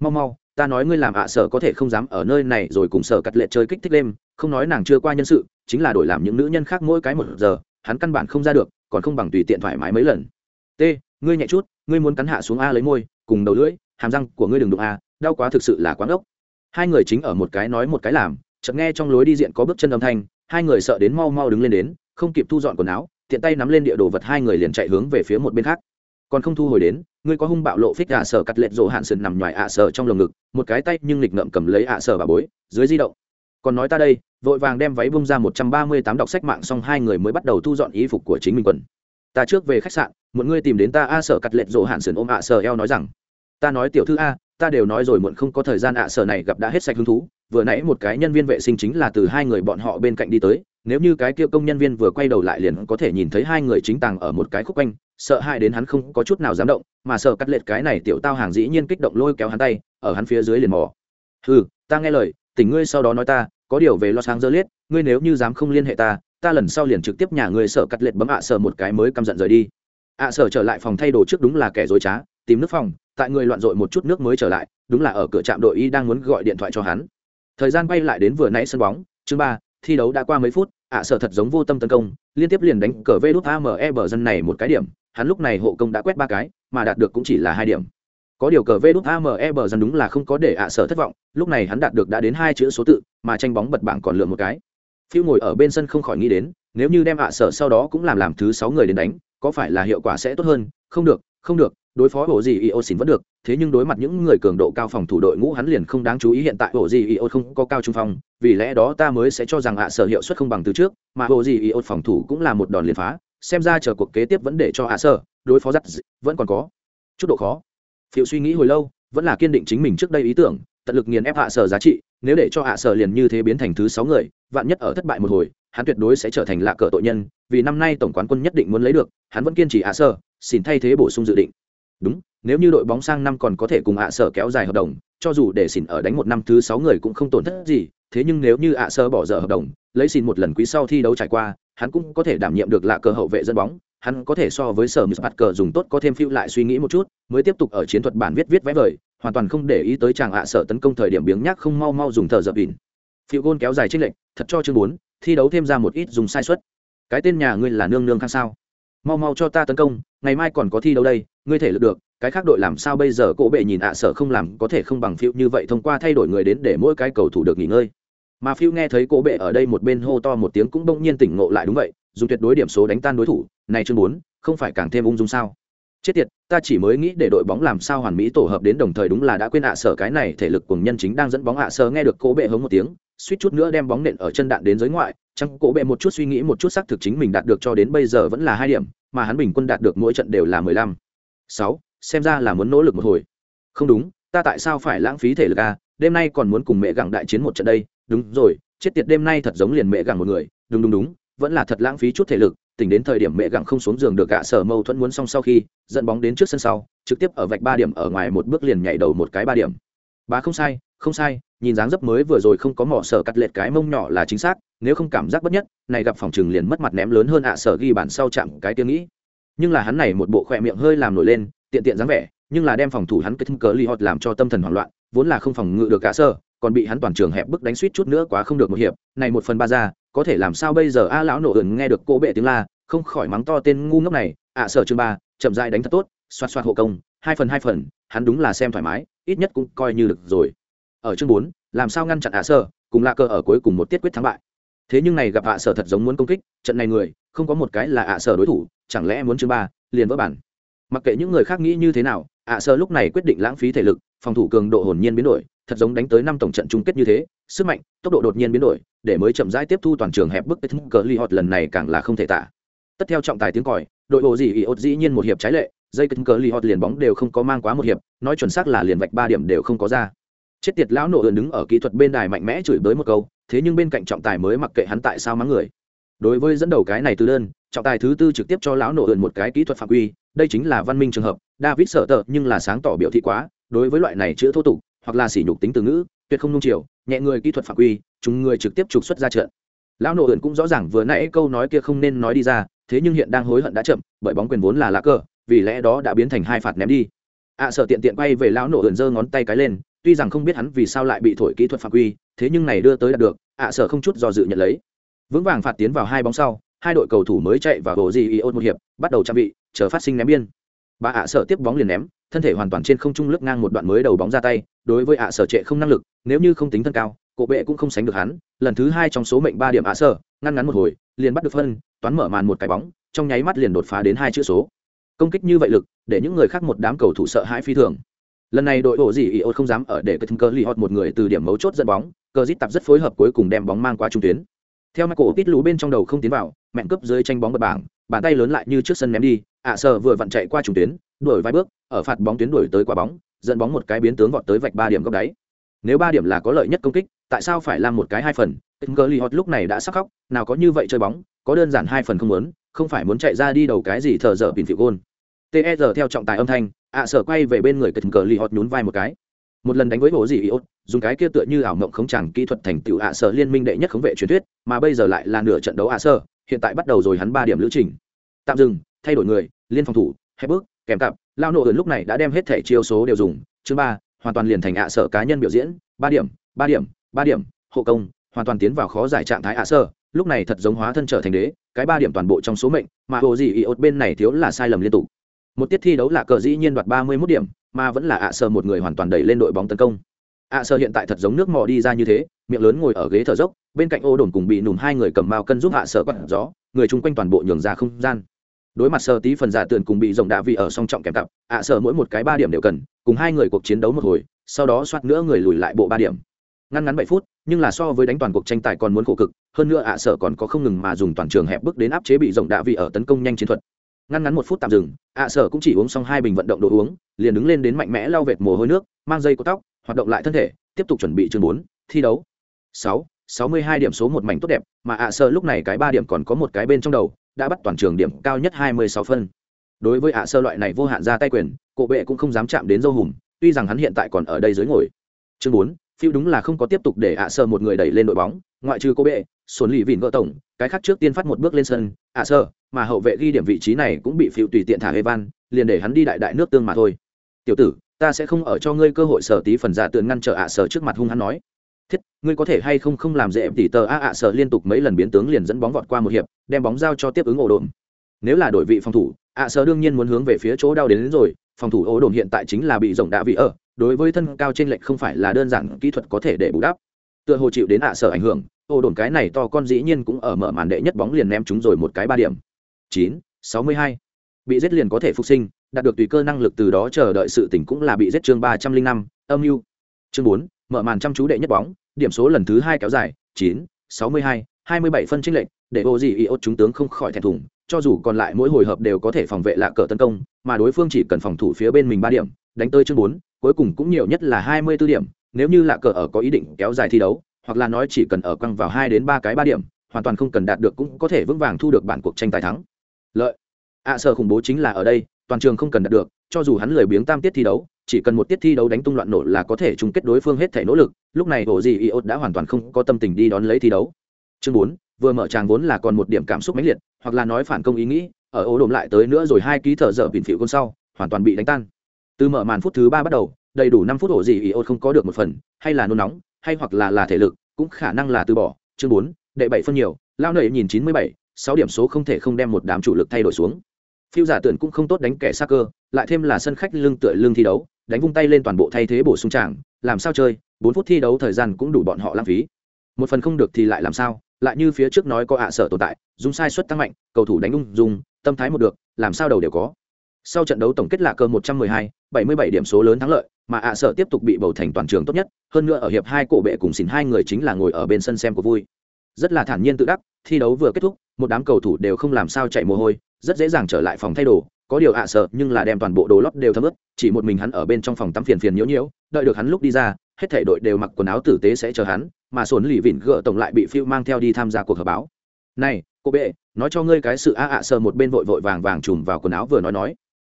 Mau mau, ta nói ngươi làm ạ sở có thể không dám ở nơi này rồi cùng sở cắt lệ chơi kích thích lên không nói nàng chưa qua nhân sự, chính là đổi làm những nữ nhân khác mỗi cái một giờ, hắn căn bản không ra được, còn không bằng tùy tiện thoải mái mấy lần. T, ngươi nhẹ chút ngươi muốn cắn hạ xuống a lấy môi, cùng đầu lưỡi, hàm răng của ngươi đừng đụng a, đau quá thực sự là quá ốc hai người chính ở một cái nói một cái làm, chợt nghe trong lối đi diện có bước chân âm thanh, hai người sợ đến mau mau đứng lên đến, không kịp thu dọn quần áo, tiện tay nắm lên địa đồ vật hai người liền chạy hướng về phía một bên khác. Còn không thu hồi đến, ngươi có hung bạo lộ phích ạ sở cắt lệch rộ hạn sườn nằm ngoài ạ sở trong lồng ngực, một cái tay nhưng lịch ngậm cầm lấy ạ sở bà bối, dưới di động. Còn nói ta đây, vội vàng đem váy bung ra một trăm ba mươi tám đọc sách mạng xong hai người mới bắt đầu thu dọn y phục của chính mình quần ta trước về khách sạn, một ngươi tìm đến ta a sở cắt lệch rộ hạn sườn ôm ạ sở eo nói rằng, ta nói tiểu thư a, ta đều nói rồi muộn không có thời gian ạ sở này gặp đã hết sạch hứng thú, vừa nãy một cái nhân viên vệ sinh chính là từ hai người bọn họ bên cạnh đi tới, nếu như cái kia công nhân viên vừa quay đầu lại liền có thể nhìn thấy hai người chính tàng ở một cái khúc quanh, sợ hai đến hắn không có chút nào dám động, mà sợ cắt lệch cái này tiểu tao hàng dĩ nhiên kích động lôi kéo hắn tay, ở hắn phía dưới liền mò. Ừ ta nghe lời, tỉnh ngươi sau đó nói ta, có điều về lo sáng dơ liết ngươi nếu như dám không liên hệ ta ta lần sau liền trực tiếp nhà người sở cắt lệch bấm ạ à một cái mới căm giận rời đi. ạ à trở lại phòng thay đồ trước đúng là kẻ dối trá, tìm nước phòng, tại người loạn dội một chút nước mới trở lại, đúng là ở cửa trạm đội y đang muốn gọi điện thoại cho hắn. Thời gian bay lại đến vừa nãy sân bóng, chương ba, thi đấu đã qua mấy phút, ạ sở thật giống vô tâm tấn công, liên tiếp liền đánh cờ vê đút ame bờ dân này một cái điểm, hắn lúc này hộ công đã quét ba cái, mà đạt được cũng chỉ là hai điểm. Có điều cờ vê đút ame bờ dân đúng là không có để ạ sở thất vọng, lúc này hắn đạt được đã đến hai chữ số tự, mà tranh bóng bật bảng còn lượn một cái phiêu ngồi ở bên sân không khỏi nghĩ đến, nếu như đem ạ sở sau đó cũng làm làm thứ sáu người đến đánh, có phải là hiệu quả sẽ tốt hơn? Không được không được, đối phó ổ gì io xin vẫn được, thế nhưng đối mặt những người cường độ cao phòng thủ đội ngũ hắn liền không đáng chú ý hiện tại ổ gì io không có cao trung phong, vì lẽ đó ta mới sẽ cho rằng ạ sở hiệu suất không bằng từ trước, mà ổ gì io phòng thủ cũng là một đòn liền phá, xem ra chờ cuộc kế tiếp vẫn để cho ạ sở, đối phó giặt vẫn còn có chút độ khó. Phiêu suy nghĩ hồi lâu, vẫn là kiên định chính mình trước đây ý tưởng, tận lực nghiền ép hạ sở giá trị, nếu để cho hạ sở liền như thế biến thành thứ sáu người vạn nhất ở thất bại một hồi, hắn tuyệt đối sẽ trở thành lạ cờ tội nhân, vì năm nay tổng quán quân nhất định muốn lấy được, hắn vẫn kiên trì ạ sở xin thay thế bổ sung dự định. Đúng, nếu như đội bóng sang năm còn có thể cùng ạ sở kéo dài hợp đồng, cho dù để xỉn ở đánh một năm thứ sáu người cũng không tổn thất gì, thế nhưng nếu như ạ sở bỏ dở hợp đồng, lấy xỉn một lần quý sau thi đấu trải qua, hắn cũng có thể đảm nhiệm được lạ cờ hậu vệ dẫn bóng, hắn có thể so với sở mít bắt cờ dùng tốt có thêm phiêu lại suy nghĩ một chút, mới tiếp tục ở chiến thuật bản viết viết vẽ vời, hoàn toàn không để ý tới chàng ạ sở tấn công thời điểm biếng nhác không mau mau dùng thờ dập ỉn phiêu gôn kéo dài trích lệnh thật cho chương bốn, thi đấu thêm ra một ít dùng sai suất. Cái tên nhà ngươi là nương nương khang sao? Mau mau cho ta tấn công, ngày mai còn có thi đấu đây, ngươi thể lực được, cái khác đội làm sao bây giờ cỗ bệ nhìn ạ sở không làm có thể không bằng phiêu như vậy thông qua thay đổi người đến để mỗi cái cầu thủ được nghỉ ngơi. Mà phiêu nghe thấy cỗ bệ ở đây một bên hô to một tiếng cũng bỗng nhiên tỉnh ngộ lại đúng vậy, dùng tuyệt đối điểm số đánh tan đối thủ, này chương bốn, không phải càng thêm ung dung sao? Chết tiệt, ta chỉ mới nghĩ để đội bóng làm sao hoàn mỹ tổ hợp đến đồng thời đúng là đã quên ạ sở cái này thể lực cùng nhân chính đang dẫn bóng ạ sở nghe được cỗ bệ hống một tiếng suýt chút nữa đem bóng nện ở chân đạn đến giới ngoại chăng cổ bệ một chút suy nghĩ một chút xác thực chính mình đạt được cho đến bây giờ vẫn là hai điểm, mà hắn bình quân đạt được mỗi trận đều là mười lăm. Sáu, xem ra là muốn nỗ lực một hồi. Không đúng, ta tại sao phải lãng phí thể lực à? Đêm nay còn muốn cùng mẹ gặng đại chiến một trận đây. Đúng rồi, chết tiệt đêm nay thật giống liền mẹ gặng một người. Đúng đúng đúng, vẫn là thật lãng phí chút thể lực. Tỉnh đến thời điểm mẹ gặng không xuống giường được gạ sở mâu thuẫn muốn xong sau khi, dẫn bóng đến trước sân sau, trực tiếp ở vạch ba điểm ở ngoài một bước liền nhảy đầu một cái ba điểm. Bà không sai không sai, nhìn dáng dấp mới vừa rồi không có mỏ sở cắt lệch cái mông nhỏ là chính xác, nếu không cảm giác bất nhất, này gặp phòng trừng liền mất mặt ném lớn hơn ạ sở ghi bản sau chạm cái tiếng nghĩ. Nhưng là hắn này một bộ khỏe miệng hơi làm nổi lên, tiện tiện dáng vẻ, nhưng là đem phòng thủ hắn cái thâm cớ li hot làm cho tâm thần hoảng loạn, vốn là không phòng ngự được cả sơ còn bị hắn toàn trường hẹp bức đánh suýt chút nữa quá không được một hiệp, này một phần ba ra, có thể làm sao bây giờ? A, lão nổ ẩn nghe được cô bệ tiếng la, không khỏi mắng to tên ngu ngốc này, ạ sở chương ba, chậm dại đánh thật tốt xoát xoát hộ công, hai phần hai phần, hắn đúng là xem thoải mái, ít nhất cũng coi như được rồi ở chương bốn, làm sao ngăn chặn ạ sở, cùng lạ cơ ở cuối cùng một tiết quyết thắng bại. Thế nhưng này gặp ạ sở thật giống muốn công kích, trận này người, không có một cái là ạ sở đối thủ, chẳng lẽ muốn chương ba, liền vỡ bản. Mặc kệ những người khác nghĩ như thế nào ạ sở lúc này quyết định lãng phí thể lực, phòng thủ cường độ hồn nhiên biến đổi, thật giống đánh tới năm tổng trận chung kết như thế, sức mạnh, tốc độ đột nhiên biến đổi, để mới chậm rãi tiếp thu toàn trường hẹp bức cờ li hot lần này càng là không thể tả. Tất theo trọng tài tiếng còi, đội bộ gì ý ốt dĩ nhiên một hiệp trái lệ, dây cờ li hot liền bóng đều không có mang quá một hiệp, nói chuẩn xác là liền vạch ba điểm đều không có ra chết tiệt lão nổ ườn đứng ở kỹ thuật bên đài mạnh mẽ chửi bới một câu thế nhưng bên cạnh trọng tài mới mặc kệ hắn tại sao mắng người. Đối với dẫn đầu cái này từ đơn trọng tài thứ tư trực tiếp cho lão nổ ườn một cái kỹ thuật phạm quy đây chính là văn minh trường hợp david sợ tợ nhưng là sáng tỏ biểu thị quá đối với loại này chữ thô tục hoặc là sỉ nhục tính từ ngữ tuyệt không nung chiều nhẹ người kỹ thuật phạm quy chúng người trực tiếp trục xuất ra trận. Lão nổ ườn cũng rõ ràng vừa nãy câu nói kia không nên nói đi ra thế nhưng hiện đang hối hận đã chậm bởi bóng quyền vốn là lá cờ vì lẽ đó đã biến thành hai phạt ném đi. Ạ à, sợ tiện tiện quay về lão nổ ườn giơ ngón tay cái lên tuy rằng không biết hắn vì sao lại bị thổi kỹ thuật phạm quy, thế nhưng này đưa tới đạt được, ạ sở không chút do dự nhận lấy. Vững vàng phạt tiến vào hai bóng sau, hai đội cầu thủ mới chạy vào hồ gì iốt một hiệp, bắt đầu trang bị, chờ phát sinh ném biên. Bà ạ sở tiếp bóng liền ném, thân thể hoàn toàn trên không trung lướt ngang một đoạn mới đầu bóng ra tay, đối với ạ sở trệ không năng lực, nếu như không tính thân cao, cổ bệ cũng không sánh được hắn, lần thứ hai trong số mệnh ba điểm ạ sở, ngăn ngắn một hồi, liền bắt được phân, toán mở màn một cái bóng, trong nháy mắt liền đột phá đến hai chữ số. Công kích như vậy lực, để những người khác một đám cầu thủ sợ hãi phi thường lần này đội ổ gì ý ốt không dám ở để cái cơ li hot một người từ điểm mấu chốt dẫn bóng cờ dít tập rất phối hợp cuối cùng đem bóng mang qua trung tuyến. Theo mắt cổ tít lú bên trong đầu không tiến vào, mẹn cướp dưới tranh bóng bật bảng, bàn tay lớn lại như trước sân ném đi, ạ à sờ vừa vặn chạy qua trung tuyến, đuổi vài bước, ở phạt bóng tuyến đuổi tới quả bóng, dẫn bóng một cái biến tướng vọt tới vạch ba điểm góc đáy. Nếu ba điểm là có lợi nhất công kích, tại sao phải làm một cái hai phần? Cơ li hot lúc này đã sắc khóc, nào có như vậy chơi bóng, có đơn giản hai phần không muốn, không phải muốn chạy ra đi đầu cái gì thờ dở bình phiệu gôn. Ter theo trọng tài âm thanh ạ sở quay về bên người cờ li hot nhún vai một cái. Một lần đánh với bộ gì iốt dùng cái kia tựa như ảo mộng khống chẳng kỹ thuật thành tựu ạ sở liên minh đệ nhất khống vệ truyền thuyết, mà bây giờ lại là nửa trận đấu ạ sở, hiện tại bắt đầu rồi hắn ba điểm lữ trình. Tạm dừng, thay đổi người, liên phòng thủ, hay bước, kèm cặp, lao nộ ẩn lúc này đã đem hết thẻ chiêu số đều dùng, chương ba, hoàn toàn liền thành ạ sở cá nhân biểu diễn, ba điểm ba điểm ba điểm, hộ công, hoàn toàn tiến vào khó giải trạng thái ạ sở, lúc này thật giống hóa thân trở thành đế, cái ba điểm toàn bộ trong số mệnh, mà hồ gì iốt bên này thiếu là sai lầm liên tục một tiết thi đấu là cờ dĩ nhiên đoạt ba mươi 31 điểm, mà vẫn là ạ sơ một người hoàn toàn đẩy lên đội bóng tấn công. Ạ sơ hiện tại thật giống nước mò đi ra như thế, miệng lớn ngồi ở ghế thở dốc, bên cạnh ô đồn cùng bị nùm hai người cầm mao cân giúp ạ sơ quặn gió, người chung quanh toàn bộ nhường ra không gian. Đối mặt sơ tí phần giả tường cùng bị rồng đạ vị ở song trọng kèm cặp, ạ sơ mỗi một cái ba điểm đều cần, cùng hai người cuộc chiến đấu một hồi, sau đó soát nữa người lùi lại bộ ba điểm. Ngăn ngắn bảy phút, nhưng là so với đánh toàn cuộc tranh tài còn muốn khổ cực, hơn nữa ạ sở còn có không ngừng mà dùng toàn trường hẹp bước đến áp chế bị rộng đạ vị ở tấn công nhanh chiến thuật ngăn ngắn một phút tạm dừng, ạ sở cũng chỉ uống xong hai bình vận động đồ uống, liền đứng lên đến mạnh mẽ lau vệt mồ hôi nước, mang dây có tóc, hoạt động lại thân thể, tiếp tục chuẩn bị chương bốn, thi đấu. Sáu sáu mươi hai điểm số một mảnh tốt đẹp, mà ạ sở lúc này cái ba điểm còn có một cái bên trong đầu, đã bắt toàn trường điểm cao nhất hai mươi sáu phân. Đối với ạ sơ loại này vô hạn ra tay quyền, cổ bệ cũng không dám chạm đến dâu hùm, tuy rằng hắn hiện tại còn ở đây dưới ngồi. Chương bốn, phiêu đúng là không có tiếp tục để ạ sơ một người đẩy lên đội bóng, ngoại trừ cô bệ sồn lì vịn vợ tổng, cái khác trước tiên phát một bước lên sân, ạ sơ mà hậu vệ ghi điểm vị trí này cũng bị phiêu tùy tiện thả Evan, liền để hắn đi đại đại nước tương mà thôi. "Tiểu tử, ta sẽ không ở cho ngươi cơ hội sở tí phần giả tượng ngăn trở ạ sở trước mặt hung hắn nói." "Thiết, ngươi có thể hay không không làm dễ tỉ tờ a ạ sở liên tục mấy lần biến tướng liền dẫn bóng vọt qua một hiệp, đem bóng giao cho tiếp ứng ổ đồn. Nếu là đổi vị phòng thủ, ạ sở đương nhiên muốn hướng về phía chỗ đau đến, đến rồi, phòng thủ ổ đồn hiện tại chính là bị rộng đạ vị ở, đối với thân cao trên lệch không phải là đơn giản kỹ thuật có thể để bù đắp. Tựa hồ chịu đến ạ sở ảnh hưởng, ổ đồn cái này to con dĩ nhiên cũng ở mở màn đệ nhất bóng liền ném chúng rồi một cái ba điểm chín, sáu mươi hai. Bị giết liền có thể phục sinh, đạt được tùy cơ năng lực từ đó chờ đợi sự tỉnh cũng là bị giết chương ba trăm linh năm, âm mưu. Chương bốn, mở màn chăm chú đệ nhất bóng, điểm số lần thứ hai kéo dài, chín, sáu mươi hai hai mươi bảy phân tranh lệch, để ô gì y ốt chúng tướng không khỏi thẹn thùng, cho dù còn lại mỗi hồi hợp đều có thể phòng vệ lạ cờ tấn công, mà đối phương chỉ cần phòng thủ phía bên mình ba điểm, đánh tới chương bốn, cuối cùng cũng nhiều nhất là hai mươi 24 điểm, nếu như lạ cờ ở có ý định kéo dài thi đấu, hoặc là nói chỉ cần ở quăng vào hai đến ba cái ba điểm, hoàn toàn không cần đạt được cũng có thể vững vàng thu được bản cuộc tranh tài thắng lợi. Ạ à, sở khủng bố chính là ở đây toàn trường không cần đạt được cho dù hắn lười biếng tam tiết thi đấu chỉ cần một tiết thi đấu đánh tung loạn nổ là có thể chung kết đối phương hết thể nỗ lực lúc này ổ gì iốt đã hoàn toàn không có tâm tình đi đón lấy thi đấu. Chương bốn vừa mở tràng vốn là còn một điểm cảm xúc mãnh liệt hoặc là nói phản công ý nghĩ ở ố đồm lại tới nữa rồi hai ký thở dở bỉn phịu con sau hoàn toàn bị đánh tan. Từ mở màn phút thứ ba bắt đầu đầy đủ năm phút ổ gì iốt không có được một phần hay là nôn nóng hay hoặc là là thể lực cũng khả năng là từ bỏ. Chương bốn đệ bảy phân nhiều lao nầy nhìn chín mươi bảy sáu điểm số không thể không đem một đám chủ lực thay đổi xuống. Phiêu giả tưởng cũng không tốt đánh kẻ xa cơ lại thêm là sân khách lưng tựa lưng thi đấu đánh vung tay lên toàn bộ thay thế bổ sung tràng làm sao chơi bốn phút thi đấu thời gian cũng đủ bọn họ lãng phí. Một phần không được thì lại làm sao lại như phía trước nói có ạ sở tồn tại dùng sai suất tăng mạnh cầu thủ đánh ung dùng tâm thái một được làm sao đầu đều có. Sau trận đấu tổng kết là cơ 112, 77 điểm số lớn thắng lợi mà ạ sở tiếp tục bị bầu thành toàn trường tốt nhất hơn nữa ở hiệp hai cổ bệ cùng xỉn hai người chính là ngồi ở bên sân xem của vui. Rất là thản nhiên tự đắc thi đấu vừa kết thúc một đám cầu thủ đều không làm sao chạy mồ hôi, rất dễ dàng trở lại phòng thay đồ, có điều ạ sợ, nhưng là đem toàn bộ đồ lót đều thấm ướt, chỉ một mình hắn ở bên trong phòng tắm phiền phiền nhiễu nhiễu, đợi được hắn lúc đi ra, hết thể đội đều mặc quần áo tử tế sẽ chờ hắn, mà sồn lì vịn gỡ tổng lại bị phiêu mang theo đi tham gia cuộc họp báo. Này, cô bệ, nói cho ngươi cái sự a ạ sợ một bên vội vội vàng vàng chùm vào quần áo vừa nói nói.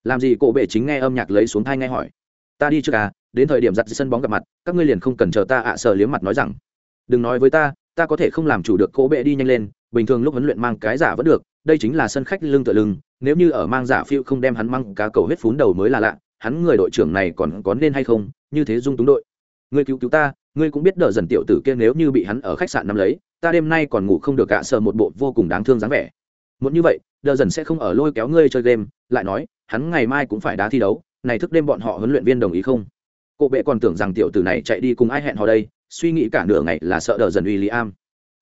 Làm gì cô bệ chính nghe âm nhạc lấy xuống thai nghe hỏi. Ta đi trước à đến thời điểm giặt sân bóng gặp mặt, các ngươi liền không cần chờ ta ạ sợ liếm mặt nói rằng. Đừng nói với ta ta có thể không làm chủ được cô bệ đi nhanh lên bình thường lúc huấn luyện mang cái giả vẫn được, đây chính là sân khách lưng tựa lưng, nếu như ở mang giả phiêu không đem hắn mang cá cầu hết phún đầu mới là lạ, hắn người đội trưởng này còn có nên hay không, như thế dung túng đội. Ngươi cứu cứu ta, ngươi cũng biết đỡ dần tiểu tử kia nếu như bị hắn ở khách sạn nắm lấy, ta đêm nay còn ngủ không được cả sờ một bộ vô cùng đáng thương dáng vẻ. Muốn như vậy đỡ dần sẽ không ở lôi kéo ngươi chơi game, lại nói, hắn ngày mai cũng phải đá thi đấu, này thức đêm bọn họ huấn luyện viên đồng ý không? Cô bệ còn tưởng rằng tiểu tử này chạy đi cùng ai hẹn hò đây, suy nghĩ cả nửa ngày là sợ đỡ dần uy lý am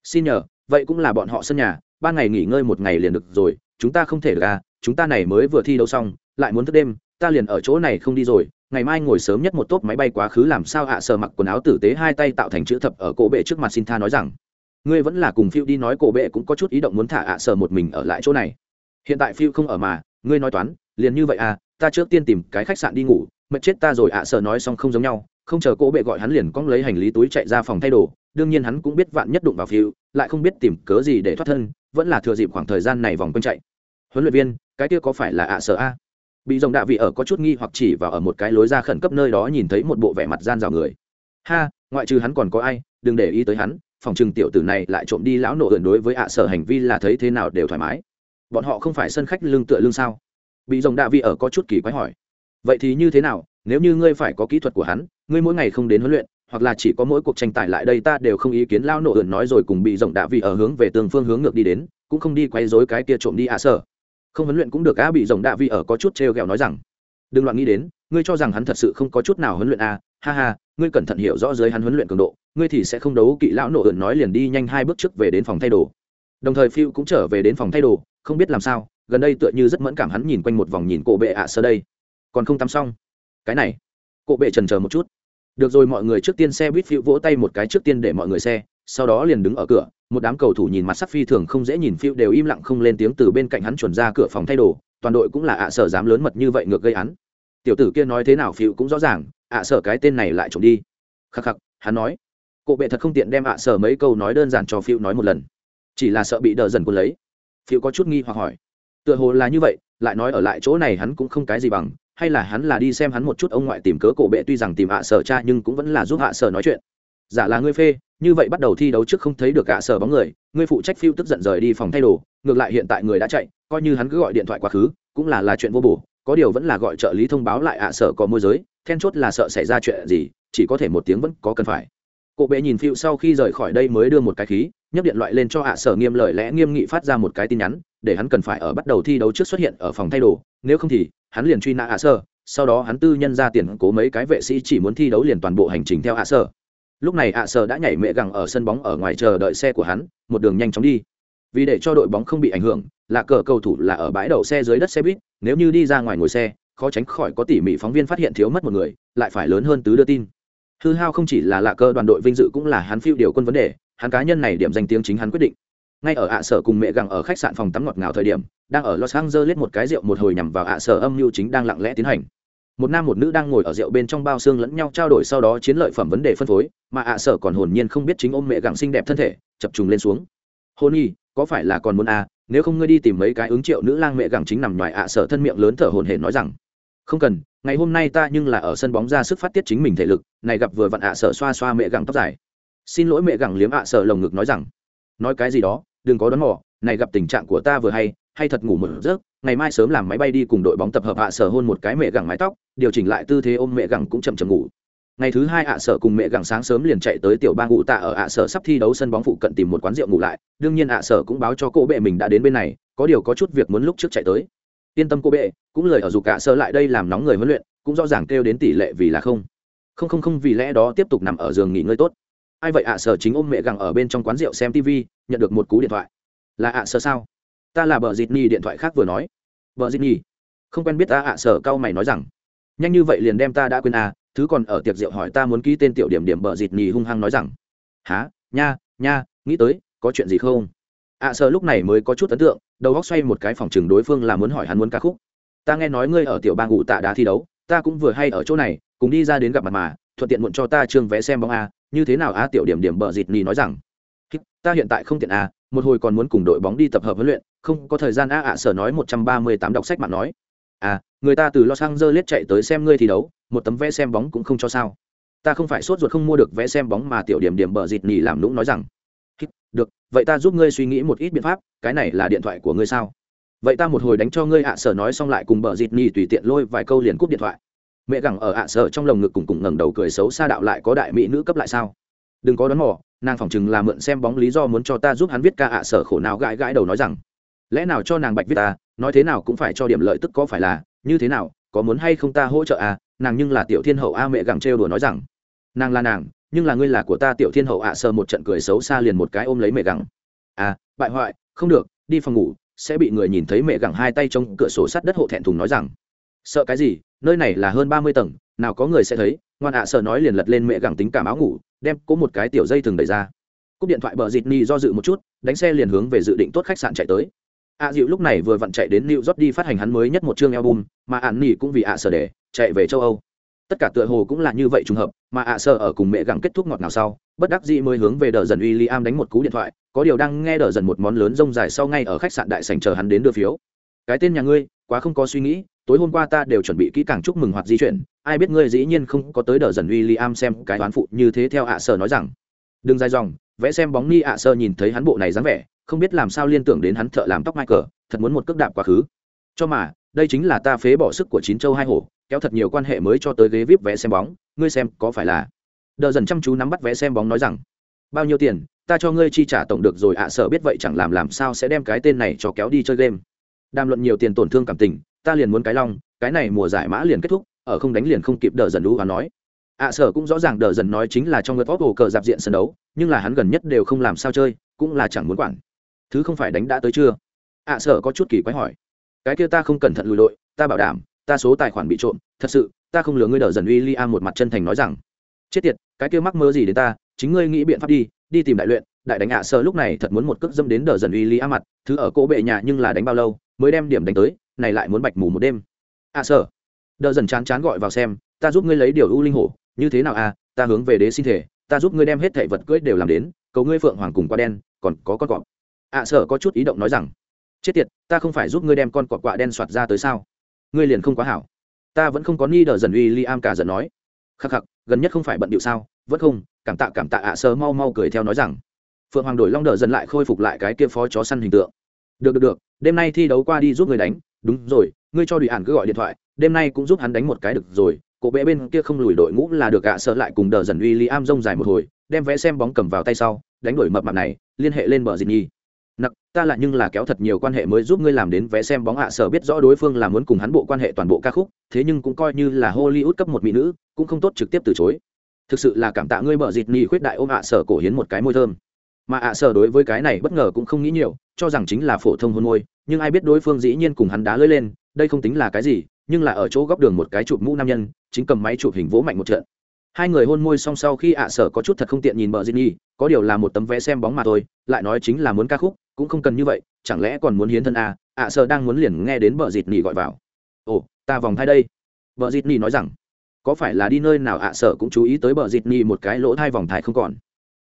xin nhờ vậy cũng là bọn họ sân nhà ban ngày nghỉ ngơi một ngày liền được rồi, chúng ta không thể được à chúng ta này mới vừa thi đấu xong, lại muốn thức đêm, ta liền ở chỗ này không đi rồi, ngày mai ngồi sớm nhất một tốp máy bay quá khứ làm sao ạ à sờ mặc quần áo tử tế hai tay tạo thành chữ thập ở cổ bệ trước mặt xin tha nói rằng. Ngươi vẫn là cùng phiêu đi nói cổ bệ cũng có chút ý động muốn thả ạ à sờ một mình ở lại chỗ này. Hiện tại phiêu không ở mà, ngươi nói toán, liền như vậy à ta trước tiên tìm cái khách sạn đi ngủ, mệt chết ta rồi ạ à sờ nói xong không giống nhau, không chờ cổ bệ gọi hắn liền cong lấy hành lý túi chạy ra phòng thay đồ đương nhiên hắn cũng biết vạn nhất đụng vào phiêu, lại không biết tìm cớ gì để thoát thân, vẫn là thừa dịp khoảng thời gian này vòng quanh chạy. Huấn luyện viên, cái kia có phải là ạ sợ a? Bị dòng đạ vị ở có chút nghi hoặc chỉ vào ở một cái lối ra khẩn cấp nơi đó nhìn thấy một bộ vẻ mặt gian rào người. Ha, ngoại trừ hắn còn có ai, đừng để ý tới hắn, phòng trừng tiểu tử này lại trộm đi lão nổ ẩn đối với ạ sở hành vi là thấy thế nào đều thoải mái. Bọn họ không phải sân khách lương tựa lương sao? Bị dòng đạ vị ở có chút kỳ quái hỏi. Vậy thì như thế nào, nếu như ngươi phải có kỹ thuật của hắn, ngươi mỗi ngày không đến huấn luyện hoặc là chỉ có mỗi cuộc tranh tài lại đây ta đều không ý kiến lao nổ ẩn nói rồi cùng bị rộng đạ vị ở hướng về tường phương hướng ngược đi đến, cũng không đi quay dối cái kia trộm đi ạ sở không huấn luyện cũng được, á, bị rộng đạ vi ở có chút trêu ghẹo nói rằng, đừng loạn nghĩ đến, ngươi cho rằng hắn thật sự không có chút nào huấn luyện a ha ha, ngươi cẩn thận hiểu rõ dưới hắn huấn luyện cường độ, ngươi thì sẽ không đấu kỵ lão nổ ẩn nói liền đi nhanh hai bước trước về đến phòng thay đồ. Đồng thời phiêu cũng trở về đến phòng thay đồ, không biết làm sao, gần đây tựa như rất mẫn cảm hắn nhìn quanh một vòng nhìn cổ bệ ạ sơ đây. Còn không tắm xong. Cái này, cổ bệ trần chờ một chút được rồi mọi người trước tiên xe buýt phiêu vỗ tay một cái trước tiên để mọi người xe, sau đó liền đứng ở cửa, một đám cầu thủ nhìn mặt sắc phi thường không dễ nhìn phiêu đều im lặng không lên tiếng từ bên cạnh hắn chuẩn ra cửa phòng thay đồ, toàn đội cũng là ạ sở dám lớn mật như vậy ngược gây án. Tiểu tử kia nói thế nào phiêu cũng rõ ràng, ạ sở cái tên này lại trộm đi. Khắc khắc, hắn nói. Cụ bệ thật không tiện đem ạ sở mấy câu nói đơn giản cho phiêu nói một lần. Chỉ là sợ bị đờ dần cuốn lấy. Phiêu có chút nghi hoặc hỏi. Tựa hồ là như vậy, lại nói ở lại chỗ này hắn cũng không cái gì bằng hay là hắn là đi xem hắn một chút ông ngoại tìm cớ cổ bệ tuy rằng tìm ạ sở cha nhưng cũng vẫn là giúp ạ sở nói chuyện. Giả là ngươi phê, như vậy bắt đầu thi đấu trước không thấy được ạ sở bóng người, ngươi phụ trách phiêu tức giận rời đi phòng thay đồ, ngược lại hiện tại người đã chạy, coi như hắn cứ gọi điện thoại quá khứ, cũng là là chuyện vô bổ, có điều vẫn là gọi trợ lý thông báo lại ạ sở có môi giới, then chốt là sợ xảy ra chuyện gì, chỉ có thể một tiếng vẫn có cần phải. Cổ bệ nhìn phiêu sau khi rời khỏi đây mới đưa một cái khí nhấp điện loại lên cho ạ sở nghiêm lời lẽ nghiêm nghị phát ra một cái tin nhắn, để hắn cần phải ở bắt đầu thi đấu trước xuất hiện ở phòng thay đồ, nếu không thì hắn liền truy nã ạ sơ. sau đó hắn tư nhân ra tiền cố mấy cái vệ sĩ chỉ muốn thi đấu liền toàn bộ hành trình theo ạ sơ. lúc này ạ sơ đã nhảy mẹ gẳng ở sân bóng ở ngoài chờ đợi xe của hắn, một đường nhanh chóng đi vì để cho đội bóng không bị ảnh hưởng, là cờ cầu thủ là ở bãi đậu xe dưới đất xe buýt, nếu như đi ra ngoài ngồi xe, khó tránh khỏi có tỉ mỉ phóng viên phát hiện thiếu mất một người, lại phải lớn hơn tứ đưa tin hư hao không chỉ là lạ cơ đoàn đội vinh dự cũng là hắn phiêu điều quân vấn đề, hắn cá nhân này điểm danh tiếng chính hắn quyết định ngay ở ạ sở cùng mẹ gặng ở khách sạn phòng tắm ngọt ngào thời điểm, đang ở los angeles một cái rượu một hồi nhằm vào ạ sở âm mưu chính đang lặng lẽ tiến hành. Một nam một nữ đang ngồi ở rượu bên trong bao xương lẫn nhau trao đổi sau đó chiến lợi phẩm vấn đề phân phối, mà ạ sở còn hồn nhiên không biết chính ôm mẹ gặng xinh đẹp thân thể, chập trùng lên xuống. Hôn y có phải là còn muốn à nếu không ngươi đi tìm mấy cái ứng triệu nữ lang mẹ gặng chính nằm ngoài ạ sở thân miệng lớn thở hồn hển nói rằng, không cần, ngày hôm nay ta nhưng là ở sân bóng ra sức phát tiết chính mình thể lực, này gặp vừa vặn ạ sở xoa xoa mẹ gặng tóc dài. Xin lỗi mẹ gặng liếm ạ sở lồng ngực nói rằng, nói cái gì đó? Đừng có đón mỏ này gặp tình trạng của ta vừa hay hay thật ngủ một giấc, ngày mai sớm làm máy bay đi cùng đội bóng tập hợp hạ sở hôn một cái mẹ gẳng mái tóc, điều chỉnh lại tư thế ôm mẹ gẳng cũng chậm chậm ngủ. Ngày thứ hai ạ sở cùng mẹ gẳng sáng sớm liền chạy tới tiểu bang ngụ tạ ở ạ sở sắp thi đấu sân bóng phụ cận tìm một quán rượu ngủ lại, đương nhiên ạ sở cũng báo cho cô bệ mình đã đến bên này, có điều có chút việc muốn lúc trước chạy tới. Yên tâm cô bệ, cũng lời ở dù cả sơ lại đây làm nóng người huấn luyện, cũng rõ ràng kêu đến tỷ lệ vì là không. Không không không vì lẽ đó tiếp tục nằm ở giường nghỉ ngơi tốt. Ai vậy ạ sở chính ôm mẹ gẳng ở bên trong quán rượu xem tv nhận được một cú điện thoại. Là ạ sở sao? Ta là bờ dịt nhi điện thoại khác vừa nói. Bờ dịt nhi không quen biết ta ạ sở cao mày nói rằng. Nhanh như vậy liền đem ta đã quên à thứ còn ở tiệc rượu hỏi ta muốn ký tên tiểu điểm điểm bờ dịt nhi hung hăng nói rằng. Há nha nha, nghĩ tới, có chuyện gì không? Ạ sở lúc này mới có chút ấn tượng, đầu góc xoay một cái phòng chừng đối phương là muốn hỏi hắn muốn ca khúc. Ta nghe nói ngươi ở tiểu bang ngụ tạ đá thi đấu, ta cũng vừa hay ở chỗ này, cùng đi ra đến gặp mặt mà, thuận tiện muộn cho ta trương vé xem bóng a như thế nào a tiểu điểm điểm bờ dịt nhi nói rằng ta hiện tại không tiện à, một hồi còn muốn cùng đội bóng đi tập hợp huấn luyện không có thời gian a ạ sở nói một trăm ba mươi tám đọc sách mạng nói. À người ta từ los angeles chạy tới xem ngươi thi đấu một tấm vé xem bóng cũng không cho sao. Ta không phải sốt ruột không mua được vé xem bóng mà tiểu điểm điểm bờ dịt nỉ làm lũng nói rằng được vậy ta giúp ngươi suy nghĩ một ít biện pháp cái này là điện thoại của ngươi sao? Vậy ta một hồi đánh cho ngươi ạ sở nói xong lại cùng bờ dịt nhì tùy tiện lôi vài câu liền cúp điện thoại. Mẹ gẳng ở ạ sở trong lồng ngực cùng cùng ngẩng đầu cười xấu xa đạo lại có đại mỹ nữ cấp lại sao? Đừng có đón mỏ nàng phỏng chừng là mượn xem bóng lý do muốn cho ta giúp hắn viết ca ạ sở khổ nào gãi gãi đầu nói rằng, lẽ nào cho nàng bạch viết ta, nói thế nào cũng phải cho điểm lợi tức có phải là, như thế nào, có muốn hay không ta hỗ trợ à? Nàng nhưng là tiểu thiên hậu a mẹ gẳng trêu đùa nói rằng, nàng là nàng, nhưng là ngươi là của ta tiểu thiên hậu ạ sờ một trận cười xấu xa liền một cái ôm lấy mẹ gẳng à bại hoại, không được, đi phòng ngủ, sẽ bị người nhìn thấy mẹ gẳng hai tay trong cửa sổ sắt đất hộ thẹn thùng nói rằng, sợ cái gì, nơi này là hơn ba mươi tầng, nào có người sẽ thấy ngoan ạ, sợ nói liền lật lên mẹ gẳng tính cảm áo ngủ, đem cố một cái tiểu dây thừng đẩy ra. Cúp điện thoại bờ dịt ni do dự một chút, đánh xe liền hướng về dự định tốt khách sạn chạy tới. Ạ dịu lúc này vừa vặn chạy đến new york đi phát hành hắn mới nhất một chương album, mà ạn nỉ cũng vì ạ sợ để chạy về châu âu. Tất cả tựa hồ cũng là như vậy trùng hợp, mà ạ sợ ở cùng mẹ gẳng kết thúc ngọt nào sau, bất đắc dĩ mới hướng về đờ dần uy li am đánh một cú điện thoại, có điều đang nghe đờ dần một món lớn rông dài sau ngay ở khách sạn đại sành chờ hắn đến đưa phiếu. Cái tên nhà ngươi, quá không có suy nghĩ tối hôm qua ta đều chuẩn bị kỹ càng chúc mừng hoặc di chuyển ai biết ngươi dĩ nhiên không có tới đờ dần uy li am xem cái toán phụ như thế theo ạ sở nói rằng. Đừng dài dòng vẽ xem bóng ni ạ sơ nhìn thấy hắn bộ này dáng vẻ không biết làm sao liên tưởng đến hắn thợ làm tóc michael thật muốn một cước đạp quá khứ. Cho mà đây chính là ta phế bỏ sức của chín châu hai hổ kéo thật nhiều quan hệ mới cho tới ghế vip vé xem bóng ngươi xem có phải là. Đờ dần chăm chú nắm bắt vé xem bóng nói rằng bao nhiêu tiền ta cho ngươi chi trả tổng được rồi ạ à, sợ biết vậy chẳng làm làm sao sẽ đem cái tên này cho kéo đi chơi game. Đàm luận nhiều tiền tổn thương cảm tình ta liền muốn cái long cái này mùa giải mã liền kết thúc ở không đánh liền không kịp đờ dần đu và nói. Ạ à, sở cũng rõ ràng đờ dần nói chính là trong người vóc hồ cờ dạp diện sân đấu nhưng là hắn gần nhất đều không làm sao chơi cũng là chẳng muốn quản. Thứ không phải đánh đã tới chưa? Ạ à, sở có chút kỳ quái hỏi. Cái kia ta không cẩn thận lùi lội ta bảo đảm ta số tài khoản bị trộm thật sự ta không lừa ngươi đờ dần uy li một mặt chân thành nói rằng. Chết tiệt cái kia mắc mơ gì đến ta chính ngươi nghĩ biện pháp đi đi tìm đại luyện đại đánh ạ à lúc này thật muốn một cước dâm đến đờ dần uy li mặt thứ ở cỗ bệ nhà nhưng là đánh bao lâu mới đem điểm đánh tới này lại muốn bạch mù một đêm. Ạ à đợi dần chán chán gọi vào xem ta giúp ngươi lấy điều ưu linh hổ như thế nào à? Ta hướng về đế sinh thể ta giúp ngươi đem hết thảy vật cưỡi đều làm đến cầu ngươi phượng hoàng cùng qua đen còn có con cọp ạ à, sở có chút ý động nói rằng chết tiệt ta không phải giúp ngươi đem con cọp quạ đen soạt ra tới sao? Ngươi liền không quá hảo. Ta vẫn không có ni đờ dần uy li am cả giận nói. Khắc khắc gần nhất không phải bận điệu sao? Vẫn không cảm tạ cảm tạ ạ à sơ mau mau cười theo nói rằng. Phượng hoàng đổi long đờ dần lại khôi phục lại cái kia phó chó săn hình tượng. Được được được đêm nay thi đấu qua đi giúp người đánh đúng rồi, ngươi cho đùi ản cứ gọi điện thoại, đêm nay cũng giúp hắn đánh một cái được rồi. Cổ bé bên kia không lùi đội ngũ là được ạ à sợ lại cùng đờ dần uy li am rông dài một hồi, đem vé xem bóng cầm vào tay sau, đánh đổi mập mặt này, liên hệ lên bờ dịt nhi nặc, ta lại nhưng là kéo thật nhiều quan hệ mới giúp ngươi làm đến vé xem bóng ạ à sở biết rõ đối phương là muốn cùng hắn bộ quan hệ toàn bộ ca khúc, thế nhưng cũng coi như là hollywood cấp một mỹ nữ, cũng không tốt trực tiếp từ chối. Thực sự là cảm tạ ngươi bờ dịt nhi khuyết đại ôm ạ à sở cổ hiến một cái môi thơm. Mà ạ sở đối với cái này bất ngờ cũng không nghĩ nhiều, cho rằng chính là phổ thông hôn môi nhưng ai biết đối phương dĩ nhiên cùng hắn đá lưỡi lên đây không tính là cái gì nhưng là ở chỗ góc đường một cái chụp mũ nam nhân chính cầm máy chụp hình vỗ mạnh một trận. Hai người hôn môi song sau khi ạ sở có chút thật không tiện nhìn bờ Jinny, có điều là một tấm vé xem bóng mà thôi lại nói chính là muốn ca khúc cũng không cần như vậy chẳng lẽ còn muốn hiến thân à? ạ sở đang muốn liền nghe đến bờ Jinny nỉ gọi vào. Ồ ta vòng thai đây. Bờ Jinny nỉ nói rằng có phải là đi nơi nào ạ sở cũng chú ý tới bờ Jinny nỉ một cái lỗ thai vòng thai không còn.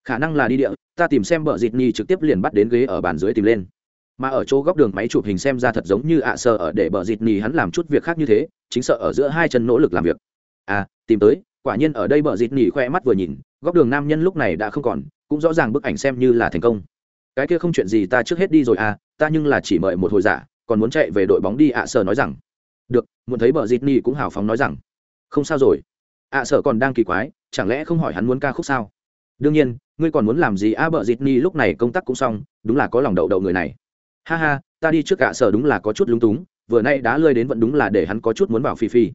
Khả năng là đi địa ta tìm xem bờ Jinny nỉ trực tiếp liền bắt đến ghế ở bàn dưới tìm lên mà ở chỗ góc đường máy chụp hình xem ra thật giống như ạ à sợ ở để bờ dịt nì hắn làm chút việc khác như thế, chính sợ ở giữa hai chân nỗ lực làm việc. À tìm tới, quả nhiên ở đây bờ dịt nỉ khoe mắt vừa nhìn, góc đường nam nhân lúc này đã không còn, cũng rõ ràng bức ảnh xem như là thành công. Cái kia không chuyện gì ta trước hết đi rồi à ta nhưng là chỉ mời một hồi giả, còn muốn chạy về đội bóng đi ạ à nói rằng. Được, muốn thấy bờ dịt nỉ cũng hào phóng nói rằng. Không sao rồi. Ạ à còn đang kỳ quái, chẳng lẽ không hỏi hắn muốn ca khúc sao? Đương nhiên, ngươi còn muốn làm gì? A bờ dịt nỉ lúc này công tác cũng xong, đúng là có lòng đậu đậu người này ha ha, ta đi trước cả sở đúng là có chút lúng túng, vừa nay đã lơi đến vẫn đúng là để hắn có chút muốn vào phi phi.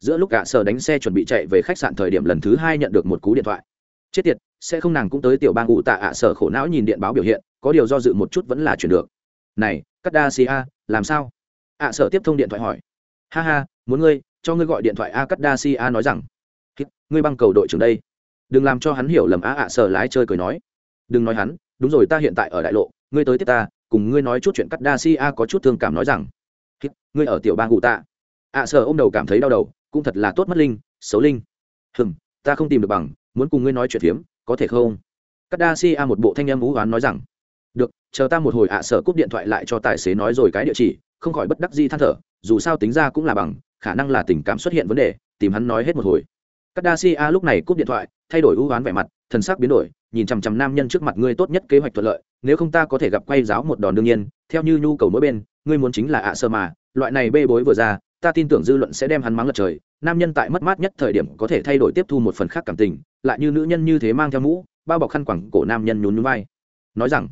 Giữa lúc cả sở đánh xe chuẩn bị chạy về khách sạn thời điểm lần thứ hai nhận được một cú điện thoại. Chết tiệt, sẽ không nàng cũng tới tiểu bang ngụ tạ ạ, sở khổ não nhìn điện báo biểu hiện, có điều do dự một chút vẫn là chuyển được. Này cắt đa si a làm sao? Ạ, sở tiếp thông điện thoại hỏi. Ha ha, muốn ngươi, cho ngươi gọi điện thoại a cắt đa si a nói rằng. Ngươi băng cầu đội trưởng đây. Đừng làm cho hắn hiểu lầm a, ạ, sở lái chơi cười nói. Đừng nói hắn, đúng rồi ta hiện tại ở đại lộ, ngươi tới tiếp ta cùng ngươi nói chút chuyện cắt đa si a có chút thương cảm nói rằng ngươi ở tiểu bang ngụ tạ. Ạ sợ ô m đầu cảm thấy đau đầu cũng thật là tốt mất linh xấu linh. Hừm ta không tìm được bằng muốn cùng ngươi nói chuyện phiếm có thể không? Cắt đa si a một bộ thanh em ú oán nói rằng được chờ ta một hồi ạ à, sợ cúp điện thoại lại cho tài xế nói rồi cái địa chỉ không khỏi bất đắc di than thở dù sao tính ra cũng là bằng khả năng là tình cảm xuất hiện vấn đề tìm hắn nói hết một hồi cắt đa si a lúc này cúp điện thoại, thay đổi ưu oán vẻ mặt, thần sắc biến đổi, nhìn chằm chằm nam nhân trước mặt ngươi tốt nhất kế hoạch thuận lợi, nếu không ta có thể gặp quay giáo một đòn đương nhiên, theo như nhu cầu mỗi bên, ngươi muốn chính là ạ sơ mà, loại này bê bối vừa ra, ta tin tưởng dư luận sẽ đem hắn mắng lật trời, nam nhân tại mất mát nhất thời điểm có thể thay đổi tiếp thu một phần khác cảm tình, lại như nữ nhân như thế mang theo mũ, bao bọc khăn quẳng cổ nam nhân nhún nhún vai. Nói rằng,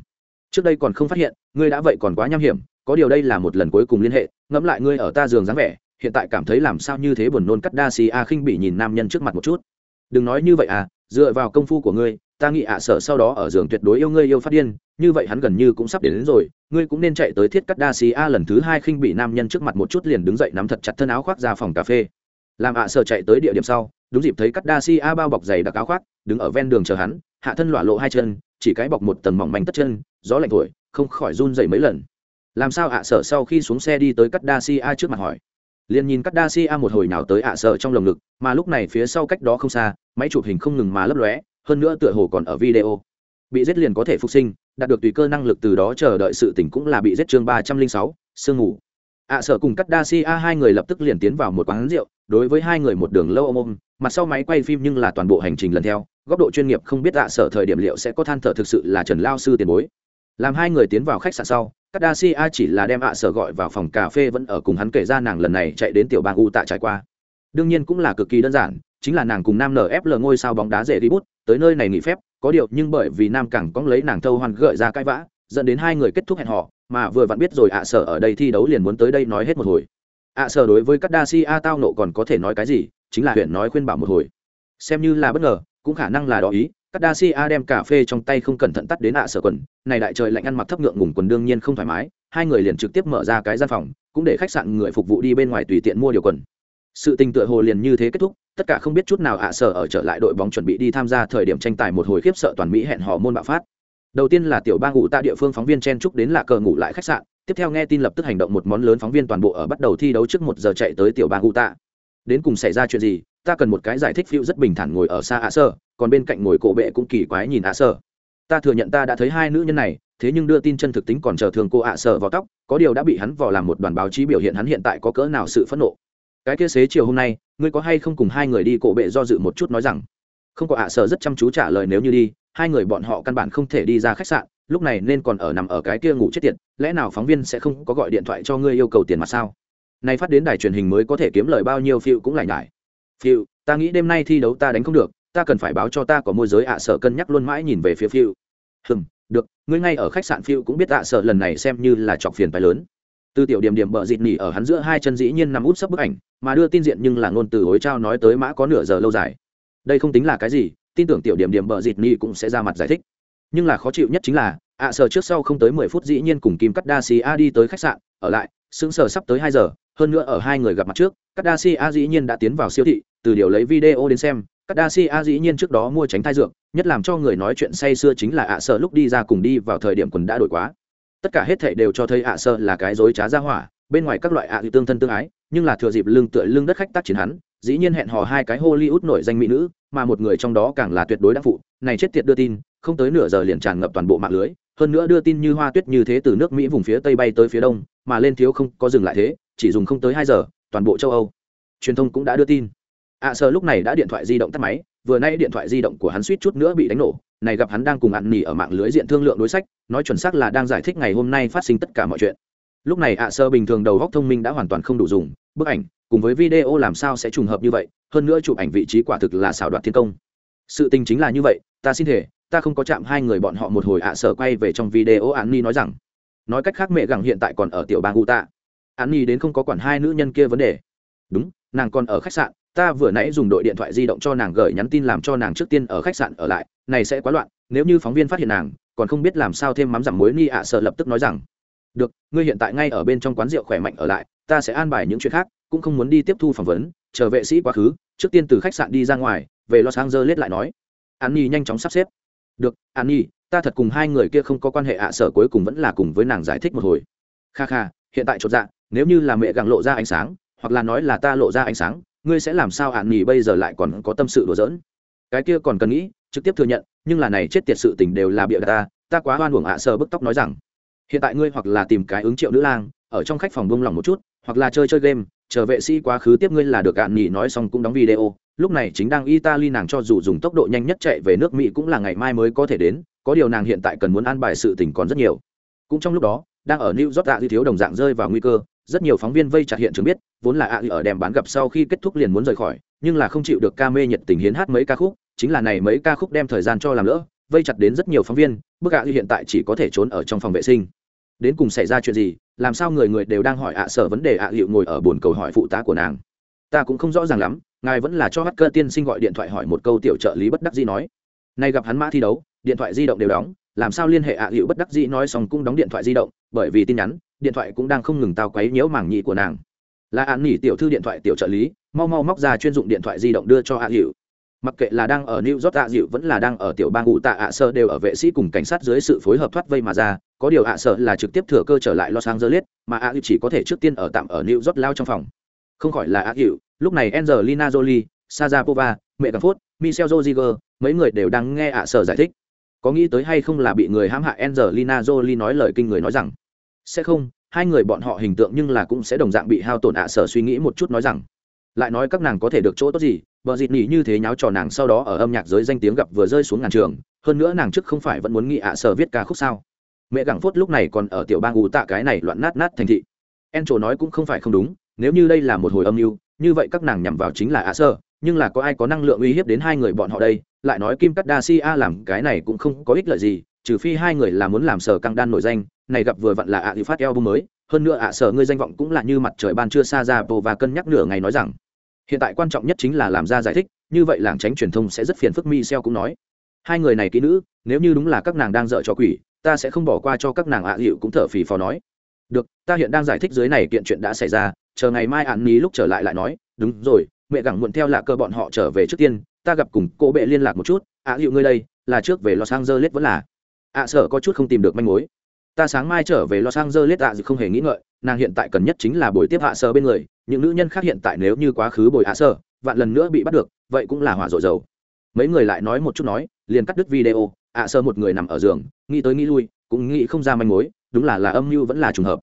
trước đây còn không phát hiện, ngươi đã vậy còn quá nham hiểm, có điều đây là một lần cuối cùng liên hệ, ngẫm lại ngươi ở ta giường dáng vẻ hiện tại cảm thấy làm sao như thế buồn nôn cắt đa xì a khinh bị nhìn nam nhân trước mặt một chút. Đừng nói như vậy à dựa vào công phu của ngươi ta nghĩ ạ à sở sau đó ở giường tuyệt đối yêu ngươi yêu phát điên như vậy hắn gần như cũng sắp đến, đến rồi ngươi cũng nên chạy tới thiết cắt đa xì a lần thứ hai khinh bị nam nhân trước mặt một chút liền đứng dậy nắm thật chặt thân áo khoác ra phòng cà phê. Làm ạ à sở chạy tới địa điểm sau đúng dịp thấy cắt đa xì a bao bọc giày đặc áo khoác đứng ở ven đường chờ hắn hạ thân lọa lộ hai chân chỉ cái bọc một tầng mỏng manh tất chân gió lạnh thổi không khỏi run dậy mấy lần. Làm sao ạ sở sau khi xuống xe đi tới cắt đa si a trước mặt hỏi liền nhìn cắt đa si a một hồi nào tới ạ sợ trong lồng ngực, mà lúc này phía sau cách đó không xa, máy chụp hình không ngừng mà lấp lóe, hơn nữa tựa hồ còn ở video. Bị giết liền có thể phục sinh, đạt được tùy cơ năng lực từ đó chờ đợi sự tỉnh cũng là bị giết chương ba trăm linh sáu, sương ngủ ạ sợ cùng cắt đa si a hai người lập tức liền tiến vào một quán rượu, đối với hai người một đường lâu ôm ôm, mặt sau máy quay phim nhưng là toàn bộ hành trình lần theo, góc độ chuyên nghiệp không biết ạ sợ thời điểm liệu sẽ có than thở thực sự là trần lao sư tiền bối. Làm hai người tiến vào khách sạn sau các đa si a chỉ là đem ạ sở gọi vào phòng cà phê vẫn ở cùng hắn kể ra nàng lần này chạy đến tiểu bang u tạ trải qua. Đương nhiên cũng là cực kỳ đơn giản, chính là nàng cùng nam nfl ngôi sao bóng đá dễ đi bút, tới nơi này nghỉ phép, có điều nhưng bởi vì nam cẳng cóng lấy nàng thâu hoan gợi ra cãi vã, dẫn đến hai người kết thúc hẹn họ mà vừa vặn biết rồi ạ sở ở đây thi đấu liền muốn tới đây nói hết một hồi. Ạ sở đối với các đa si a tao nộ còn có thể nói cái gì, chính là huyện nói khuyên bảo một hồi. Xem như là bất ngờ, cũng khả năng là đó ý Cắt da si a đem cà phê trong tay không cẩn thận tắt đến ạ sở quần. Này đại trời lạnh ăn mặc thấp ngượng ngùng quần đương nhiên không thoải mái. Hai người liền trực tiếp mở ra cái gian phòng, cũng để khách sạn người phục vụ đi bên ngoài tùy tiện mua điều quần. Sự tình tựa hồ liền như thế kết thúc, tất cả không biết chút nào ạ sở ở trở lại đội bóng chuẩn bị đi tham gia thời điểm tranh tài một hồi khiếp sợ toàn mỹ hẹn hò môn bạo phát. Đầu tiên là tiểu bang ngủ tại địa phương phóng viên chen chúc đến là cờ ngủ lại khách sạn, tiếp theo nghe tin lập tức hành động một món lớn phóng viên toàn bộ ở bắt đầu thi đấu trước một giờ chạy tới tiểu bang ngủ tạ đến cùng xảy ra chuyện gì, ta cần một cái giải thích phiêu rất bình thản ngồi ở xa ạ sơ, còn bên cạnh ngồi cổ bệ cũng kỳ quái nhìn ạ sơ. Ta thừa nhận ta đã thấy hai nữ nhân này, thế nhưng đưa tin chân thực tính còn chờ thường cô ạ sơ vào tóc, có điều đã bị hắn vò làm một đoàn báo chí biểu hiện hắn hiện tại có cỡ nào sự phẫn nộ. Cái kia xế chiều hôm nay, ngươi có hay không cùng hai người đi cổ bệ do dự một chút nói rằng, không có ạ sơ rất chăm chú trả lời nếu như đi, hai người bọn họ căn bản không thể đi ra khách sạn, lúc này nên còn ở nằm ở cái kia ngủ chết tiệt, lẽ nào phóng viên sẽ không có gọi điện thoại cho ngươi yêu cầu tiền mặt sao? Nay phát đến đài truyền hình mới có thể kiếm lời bao nhiêu phiêu cũng lại nhải. Phiêu, ta nghĩ đêm nay thi đấu ta đánh không được, ta cần phải báo cho ta có môi giới ạ sợ cân nhắc luôn mãi nhìn về phía phiêu. Hừm, được, ngươi ngay ở khách sạn phiêu cũng biết ạ sợ lần này xem như là chọc phiền phải lớn. Từ tiểu điểm điểm bợ dịt nỉ ở hắn giữa hai chân dĩ nhiên nằm út sấp bức ảnh, mà đưa tin diện nhưng là ngôn từ hối trao nói tới mã có nửa giờ lâu dài. Đây không tính là cái gì, tin tưởng tiểu điểm điểm bợ dịt nỉ cũng sẽ ra mặt giải thích. Nhưng là khó chịu nhất chính là, ạ sợ trước sau không tới mười phút dĩ nhiên cùng kim cắt đa xì a đi tới khách sạn, ở lại, sững sờ sắp tới hai giờ hơn nữa ở hai người gặp mặt trước cắt đa Si a dĩ nhiên đã tiến vào siêu thị, từ điều lấy video đến xem các đa si a dĩ nhiên trước đó mua tránh thai dược, nhất làm cho người nói chuyện say xưa chính là ạ sợ lúc đi ra cùng đi vào thời điểm quần đã đổi quá. Tất cả hết thảy đều cho thấy ạ sợ là cái dối trá ra hỏa, bên ngoài các loại ạ tương thân tương ái, nhưng là thừa dịp lưng tựa lưng đất khách tác chiến hắn, dĩ nhiên hẹn hò hai cái hollywood nổi danh mỹ nữ, mà một người trong đó càng là tuyệt đối đắc phụ, này chết tiệt đưa tin, không tới nửa giờ liền tràn ngập toàn bộ mạng lưới, hơn nữa đưa tin như hoa tuyết như thế từ nước mỹ vùng phía tây bay tới phía đông, mà lên thiếu không có dừng lại thế chỉ dùng không tới hai giờ toàn bộ châu âu. Truyền thông cũng đã đưa tin. Ạ à, lúc này đã điện thoại di động tắt máy vừa nay điện thoại di động của hắn suýt chút nữa bị đánh nổ. Này gặp hắn đang cùng ăn nỉ ở mạng lưới diện thương lượng đối sách nói chuẩn xác là đang giải thích ngày hôm nay phát sinh tất cả mọi chuyện. Lúc này ạ à, sơ bình thường đầu góc thông minh đã hoàn toàn không đủ dùng bức ảnh cùng với video làm sao sẽ trùng hợp như vậy hơn nữa chụp ảnh vị trí quả thực là xảo đoạt thiên công. Sự tình chính là như vậy ta xin thể ta không có chạm hai người bọn họ một hồi ạ à, sở quay về trong video an ni nói rằng. Nói cách khác mẹ gẳng hiện tại còn ở tiểu bang u tạ an Nhi đến không có quản hai nữ nhân kia vấn đề. Đúng, nàng còn ở khách sạn, ta vừa nãy dùng đội điện thoại di động cho nàng gửi nhắn tin làm cho nàng trước tiên ở khách sạn ở lại, này sẽ quá loạn, nếu như phóng viên phát hiện nàng, còn không biết làm sao thêm mắm giảm muối ni ạ sợ lập tức nói rằng, được, ngươi hiện tại ngay ở bên trong quán rượu khỏe mạnh ở lại, ta sẽ an bài những chuyện khác, cũng không muốn đi tiếp thu phỏng vấn, chờ vệ sĩ quá khứ, trước tiên từ khách sạn đi ra ngoài, về los angeles lại nói. An nhi nhanh chóng sắp xếp. Được an nhi, ta thật cùng hai người kia không có quan hệ ạ sở cuối cùng vẫn là cùng với nàng giải thích một hồi. Kha kha, hiện tại chột dạ nếu như là mẹ gặng lộ ra ánh sáng, hoặc là nói là ta lộ ra ánh sáng, ngươi sẽ làm sao hạn nghỉ bây giờ lại còn có tâm sự đùa giỡn. Cái kia còn cần nghĩ, trực tiếp thừa nhận, nhưng là này chết tiệt sự tình đều là bịa ta ta quá hoan hưởng ạ sơ bức tóc nói rằng. Hiện tại ngươi hoặc là tìm cái ứng triệu nữ lang, ở trong khách phòng buông lòng một chút, hoặc là chơi chơi game, chờ vệ sĩ quá khứ tiếp ngươi là được ạn nghỉ nói xong cũng đóng video, lúc này chính đang italy nàng cho dù dùng tốc độ nhanh nhất chạy về nước mỹ cũng là ngày mai mới có thể đến, có điều nàng hiện tại cần muốn an bài sự tình còn rất nhiều. Cũng trong lúc đó đang ở new york ạ thiếu đồng dạng rơi vào nguy cơ. Rất nhiều phóng viên vây chặt hiện trường biết, vốn là ạ ở đèm bán gặp sau khi kết thúc liền muốn rời khỏi, nhưng là không chịu được ca mê nhiệt tình hiến hát mấy ca khúc, chính là này mấy ca khúc đem thời gian cho làm lỡ, vây chặt đến rất nhiều phóng viên, bức ạ hiện tại chỉ có thể trốn ở trong phòng vệ sinh. Đến cùng xảy ra chuyện gì, làm sao người người đều đang hỏi ạ sở vấn đề ạ hiệu ngồi ở buồn cầu hỏi phụ tá của nàng. Ta cũng không rõ ràng lắm, ngài vẫn là cho hát cơ tiên sinh gọi điện thoại hỏi một câu tiểu trợ lý bất đắc dĩ nói. Nay gặp hắn mã thi đấu, điện thoại di động đều đóng làm sao liên hệ ạ hữu bất đắc dĩ nói xong cũng đóng điện thoại di động, bởi vì tin nhắn, điện thoại cũng đang không ngừng tao quấy nhiễu mảng nhị của nàng. Là án nỉ tiểu thư điện thoại tiểu trợ lý, mau mau móc ra chuyên dụng điện thoại di động đưa cho ạ hữu. Mặc kệ là đang ở new york, ạ dịu vẫn là đang ở tiểu bang ngụ tạ ạ sơ đều ở vệ sĩ cùng cảnh sát dưới sự phối hợp thoát vây mà ra. Có điều ạ sơ là trực tiếp thừa cơ trở lại los angeles, mà ạ dịu chỉ có thể trước tiên ở tạm ở new york lao trong phòng. Không khỏi là ạ dịu lúc này angelina jolie sajapova mẹ càng phốt michelle mấy người đều đang nghe ạ sơ giải thích có nghĩ tới hay không là bị người hãm hại angelina jolie nói lời kinh người nói rằng, sẽ không, hai người bọn họ hình tượng nhưng là cũng sẽ đồng dạng bị hao tổn ạ sở suy nghĩ một chút nói rằng. Lại nói các nàng có thể được chỗ tốt gì vợ dịt nỉ như thế nháo trò nàng sau đó ở âm nhạc giới danh tiếng gặp vừa rơi xuống ngàn trường, hơn nữa nàng trước không phải vẫn muốn nghĩ ạ sở viết ca khúc sao. Mẹ gẳng phốt lúc này còn ở tiểu bang ù tạ cái này loạn nát nát thành thị. En trổ nói cũng không phải không đúng, nếu như đây là một hồi âm mưu, như vậy các nàng nhằm vào chính là ạ sơ nhưng là có ai có năng lượng uy hiếp đến hai người bọn họ đây? Lại nói kim cắt đa si a làm cái này cũng không có ích lợi gì, trừ phi hai người là muốn làm sở căng đan nổi danh. Này gặp vừa vặn là ạ thì phát eo mới. Hơn nữa ạ sở ngươi danh vọng cũng là như mặt trời ban chưa xa ra bồ và cân nhắc nửa ngày nói rằng, hiện tại quan trọng nhất chính là làm ra giải thích, như vậy làng tránh truyền thông sẽ rất phiền phức mi xeo cũng nói. Hai người này kỹ nữ, nếu như đúng là các nàng đang dợ cho quỷ, ta sẽ không bỏ qua cho các nàng ạ hiệu cũng thở phì phò nói. Được, ta hiện đang giải thích dưới này kiện chuyện đã xảy ra, chờ ngày mai ạn ní lúc trở lại lại nói, đúng rồi mẹ gẳng muộn theo là cơ bọn họ trở về trước tiên, ta gặp cùng cô bệ liên lạc một chút, ạ, hiệu ngươi đây, là trước về los angeles vẫn là. Ạ, sợ có chút không tìm được manh mối. Ta sáng mai trở về los angeles, ạ à không hề nghĩ ngợi, nàng hiện tại cần nhất chính là buổi tiếp hạ sơ bên người. Những nữ nhân khác hiện tại nếu như quá khứ bồi hạ sơ vạn lần nữa bị bắt được, vậy cũng là hỏa rội dầu. Mấy người lại nói một chút nói, liền cắt đứt video, ạ sơ một người nằm ở giường, nghĩ tới nghĩ lui, cũng nghĩ không ra manh mối, đúng là là âm mưu vẫn là trùng hợp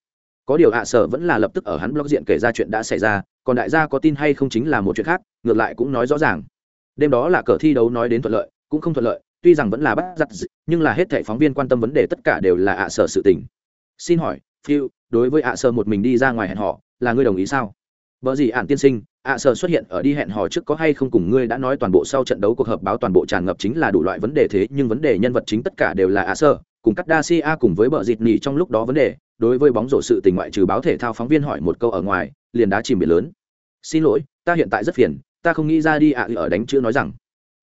có điều hạ sở vẫn là lập tức ở hắn blog diện kể ra chuyện đã xảy ra, còn đại gia có tin hay không chính là một chuyện khác, ngược lại cũng nói rõ ràng. Đêm đó là cờ thi đấu nói đến thuận lợi, cũng không thuận lợi, tuy rằng vẫn là bắt giặt nhưng là hết thảy phóng viên quan tâm vấn đề tất cả đều là ạ sở sự tình. Xin hỏi phiêu đối với ạ sở một mình đi ra ngoài hẹn họ là ngươi đồng ý sao? Vợ gì ạn tiên sinh, ạ sở xuất hiện ở đi hẹn hò trước có hay không cùng ngươi đã nói toàn bộ sau trận đấu cuộc họp báo toàn bộ tràn ngập chính là đủ loại vấn đề thế, nhưng vấn đề nhân vật chính tất cả đều là ạ sở cùng cắt đa si a cùng với bờ dịt nỉ trong lúc đó vấn đề, đối với bóng rổ sự tình ngoại trừ báo thể thao phóng viên hỏi một câu ở ngoài, liền đá chìm biển lớn. Xin lỗi, ta hiện tại rất phiền, ta không nghĩ ra đi ạ, ở đánh chữ nói rằng.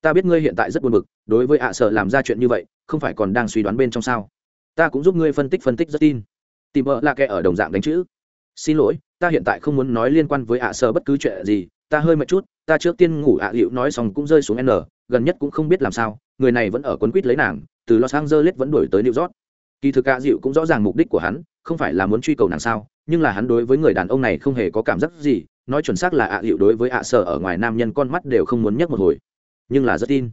Ta biết ngươi hiện tại rất buồn bực, đối với ạ à sợ làm ra chuyện như vậy, không phải còn đang suy đoán bên trong sao. Ta cũng giúp ngươi phân tích phân tích rất tin. Tìm vợ là kẻ ở đồng dạng đánh chữ. Xin lỗi, ta hiện tại không muốn nói liên quan với ạ à sợ bất cứ chuyện gì, ta hơi mệt chút, ta trước tiên ngủ ạ à liệu nói xong cũng rơi xuống n, gần nhất cũng không biết làm sao người này vẫn ở quấn quýt lấy nàng, từ los angeles vẫn đuổi tới new york. Kỳ thực cả dịu cũng rõ ràng mục đích của hắn, không phải là muốn truy cầu nàng sao, nhưng là hắn đối với người đàn ông này không hề có cảm giác gì, nói chuẩn xác là ạ dịu đối với ạ sở ở ngoài nam nhân con mắt đều không muốn nhấc một hồi. Nhưng là rất tin.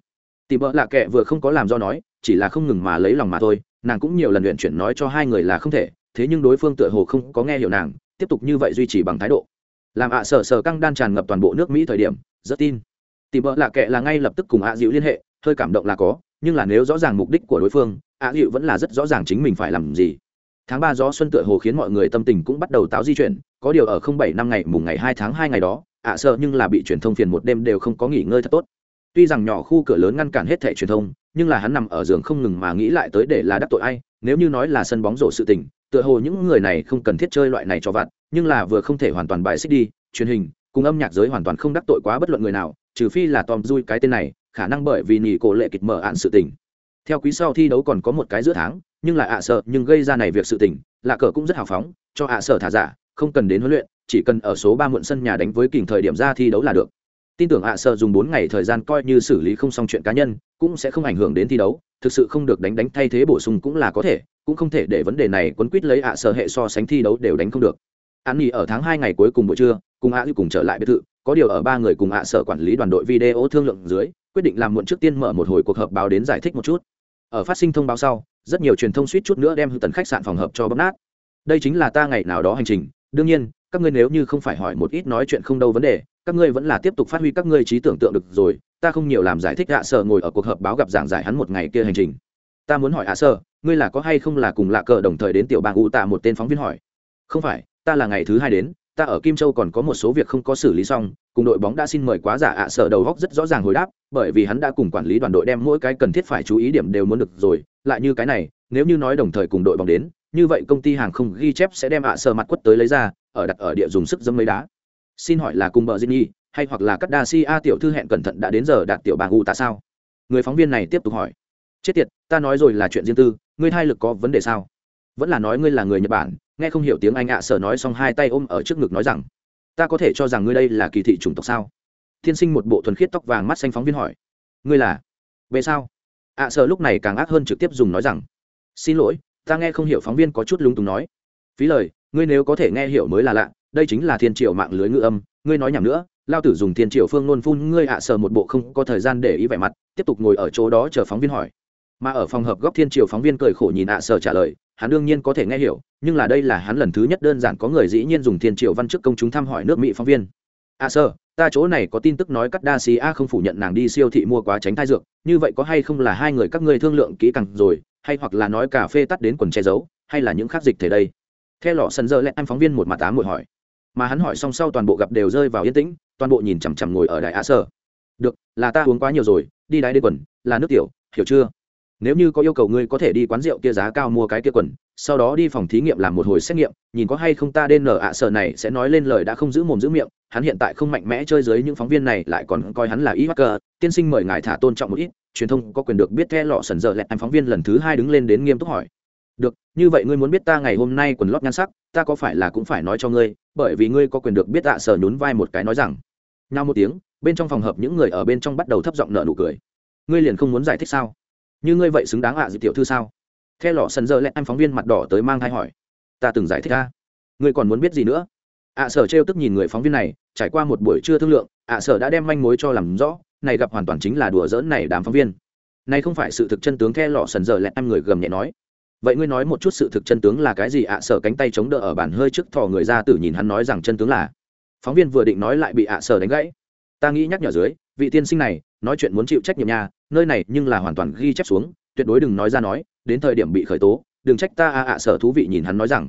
Tìm vợ lạ kệ vừa không có làm do nói, chỉ là không ngừng mà lấy lòng mà thôi, nàng cũng nhiều lần luyện chuyển nói cho hai người là không thể, thế nhưng đối phương tựa hồ không có nghe hiểu nàng, tiếp tục như vậy duy trì bằng thái độ. Làm ạ à sở sở căng đan tràn ngập toàn bộ nước mỹ thời điểm, rất tin. Tìm vợ lạ kệ là ngay lập tức cùng ạ dịu liên hệ hơi cảm động là có, nhưng là nếu rõ ràng mục đích của đối phương ạ hiệu vẫn là rất rõ ràng chính mình phải làm gì. Tháng ba gió xuân tựa hồ khiến mọi người tâm tình cũng bắt đầu táo di chuyển, có điều ở không bảy năm ngày, mùng ngày hai tháng hai ngày đó, ạ sợ nhưng là bị truyền thông phiền một đêm đều không có nghỉ ngơi thật tốt. Tuy rằng nhỏ khu cửa lớn ngăn cản hết thẻ truyền thông, nhưng là hắn nằm ở giường không ngừng mà nghĩ lại tới để là đắc tội ai, nếu như nói là sân bóng rổ sự tình, tựa hồ những người này không cần thiết chơi loại này cho vặt, nhưng là vừa không thể hoàn toàn bài xích đi, truyền hình, cùng âm nhạc giới hoàn toàn không đắc tội quá bất luận người nào, trừ phi là tom dui cái tên này khả năng bởi vì nỉ cổ lệ kịch mở ạn sự tình. Theo quý sau thi đấu còn có một cái giữa tháng, nhưng là ạ sợ, nhưng gây ra này việc sự tình là cờ cũng rất hào phóng, cho ạ sợ thả giả, không cần đến huấn luyện, chỉ cần ở số ba muộn sân nhà đánh với kình thời điểm ra thi đấu là được. Tin tưởng ạ sợ dùng bốn ngày thời gian coi như xử lý không xong chuyện cá nhân, cũng sẽ không ảnh hưởng đến thi đấu, thực sự không được đánh đánh thay thế bổ sung cũng là có thể, cũng không thể để vấn đề này quấn quýt lấy ạ sợ hệ so sánh thi đấu đều đánh không được an nghỉ ở tháng hai ngày cuối cùng buổi trưa, cùng ạ cùng trở lại biệt thự, có điều ở ba người cùng ạ sở quản lý đoàn đội video thương lượng dưới, quyết định làm muộn trước tiên mở một hồi cuộc họp báo đến giải thích một chút. Ở phát sinh thông báo sau, rất nhiều truyền thông suýt chút nữa đem hư tần khách sạn phòng hợp cho bấm nát. Đây chính là ta ngày nào đó hành trình, đương nhiên, các ngươi nếu như không phải hỏi một ít nói chuyện không đâu vấn đề, các ngươi vẫn là tiếp tục phát huy các ngươi trí tưởng tượng được rồi, ta không nhiều làm giải thích hạ sở ngồi ở cuộc họp báo gặp giảng giải hắn một ngày kia hành trình. Ta muốn hỏi hạ sở, ngươi là có hay không là cùng lạ cờ đồng thời đến tiểu bang u tạ một tên phóng viên hỏi. Không phải ta là ngày thứ hai đến, ta ở kim châu còn có một số việc không có xử lý xong, cùng đội bóng đã xin mời quá giả ạ, sở đầu góc rất rõ ràng hồi đáp, bởi vì hắn đã cùng quản lý đoàn đội đem mỗi cái cần thiết phải chú ý điểm đều muốn được rồi, lại như cái này, nếu như nói đồng thời cùng đội bóng đến, như vậy công ty hàng không ghi chép sẽ đem ạ, sở mặt quất tới lấy ra, ở đặt ở địa dùng sức dâm lấy đá. Xin hỏi là cùng bờ Nhi, hay hoặc là các đa si a tiểu thư hẹn cẩn thận đã đến giờ đạt tiểu bàng u tại sao? Người phóng viên này tiếp tục hỏi. Chết tiệt, ta nói rồi là chuyện riêng tư, ngươi hai lực có vấn đề sao? Vẫn là nói ngươi là người nhật bản nghe không hiểu tiếng anh ạ sở nói xong hai tay ôm ở trước ngực nói rằng ta có thể cho rằng ngươi đây là kỳ thị chủng tộc sao thiên sinh một bộ thuần khiết tóc vàng mắt xanh phóng viên hỏi ngươi là về sao ạ sở lúc này càng ác hơn trực tiếp dùng nói rằng xin lỗi ta nghe không hiểu phóng viên có chút lúng túng nói phí lời ngươi nếu có thể nghe hiểu mới là lạ đây chính là thiên triều mạng lưới ngữ âm ngươi nói nhầm nữa lao tử dùng thiên triều phương nôn phun ngươi ạ sở một bộ không có thời gian để ý vẻ mặt tiếp tục ngồi ở chỗ đó chờ phóng viên hỏi mà ở phòng hợp góc thiên triều phóng viên cười khổ nhìn ạ sở trả lời hắn đương nhiên có thể nghe hiểu, nhưng là đây là hắn lần thứ nhất đơn giản có người dĩ nhiên dùng thiên triều văn chức công chúng thăm hỏi nước mỹ phóng viên. À sơ ta chỗ này có tin tức nói cắt đa xí a không phủ nhận nàng đi siêu thị mua quá tránh thai dược, như vậy có hay không là hai người các ngươi thương lượng kỹ càng rồi, hay hoặc là nói cà phê tắt đến quần che giấu, hay là những khác dịch thể đây? Theo lọ sân dơ lẽ em phóng viên một mặt tám ngồi hỏi. Mà hắn hỏi xong sau toàn bộ gặp đều rơi vào yên tĩnh, toàn bộ nhìn chằm chằm ngồi ở đại a à, sơ được, là ta uống quá nhiều rồi, đi đái đê quần, là nước tiểu, hiểu chưa? Nếu như có yêu cầu ngươi có thể đi quán rượu kia giá cao mua cái kia quần, sau đó đi phòng thí nghiệm làm một hồi xét nghiệm, nhìn có hay không ta đen nở ạ sợ này sẽ nói lên lời đã không giữ mồm giữ miệng, hắn hiện tại không mạnh mẽ chơi dưới những phóng viên này lại còn coi hắn là ý hacker tiên sinh mời ngài thả tôn trọng một ít, truyền thông có quyền được biết the lọ sần giờ lẹt anh phóng viên lần thứ hai đứng lên đến nghiêm túc hỏi. Được, như vậy ngươi muốn biết ta ngày hôm nay quần lót nhan sắc, ta có phải là cũng phải nói cho ngươi, bởi vì ngươi có quyền được biết ạ sở nhún vai một cái nói rằng. Nhau một tiếng, bên trong phòng hợp những người ở bên trong bắt đầu thấp giọng nợ nụ cười. Ngươi liền không muốn giải thích sao? Như ngươi vậy xứng đáng ạ à tiểu thư sao? Theo lọ sần giờ lẹt em phóng viên mặt đỏ tới mang thai hỏi. Ta từng giải thích ra ngươi còn muốn biết gì nữa? Ạ, sở trêu tức nhìn người phóng viên này, trải qua một buổi trưa thương lượng, ạ, sở đã đem manh mối cho làm rõ. Này gặp hoàn toàn chính là đùa giỡn này đám phóng viên. Này không phải sự thực chân tướng theo lọ sần giờ lẹt em người gầm nhẹ nói. Vậy ngươi nói một chút sự thực chân tướng là cái gì ạ, sở cánh tay chống đỡ ở bản hơi trước thò người ra tử nhìn hắn nói rằng chân tướng là. Phóng viên vừa định nói lại bị ạ, sở đánh gãy. Ta nghĩ nhắc nhở dưới, vị tiên sinh này, nói chuyện muốn chịu trách nhiệm nhà nơi này nhưng là hoàn toàn ghi chép xuống, tuyệt đối đừng nói ra nói, đến thời điểm bị khởi tố, đừng trách ta ạ à sở thú vị nhìn hắn nói rằng.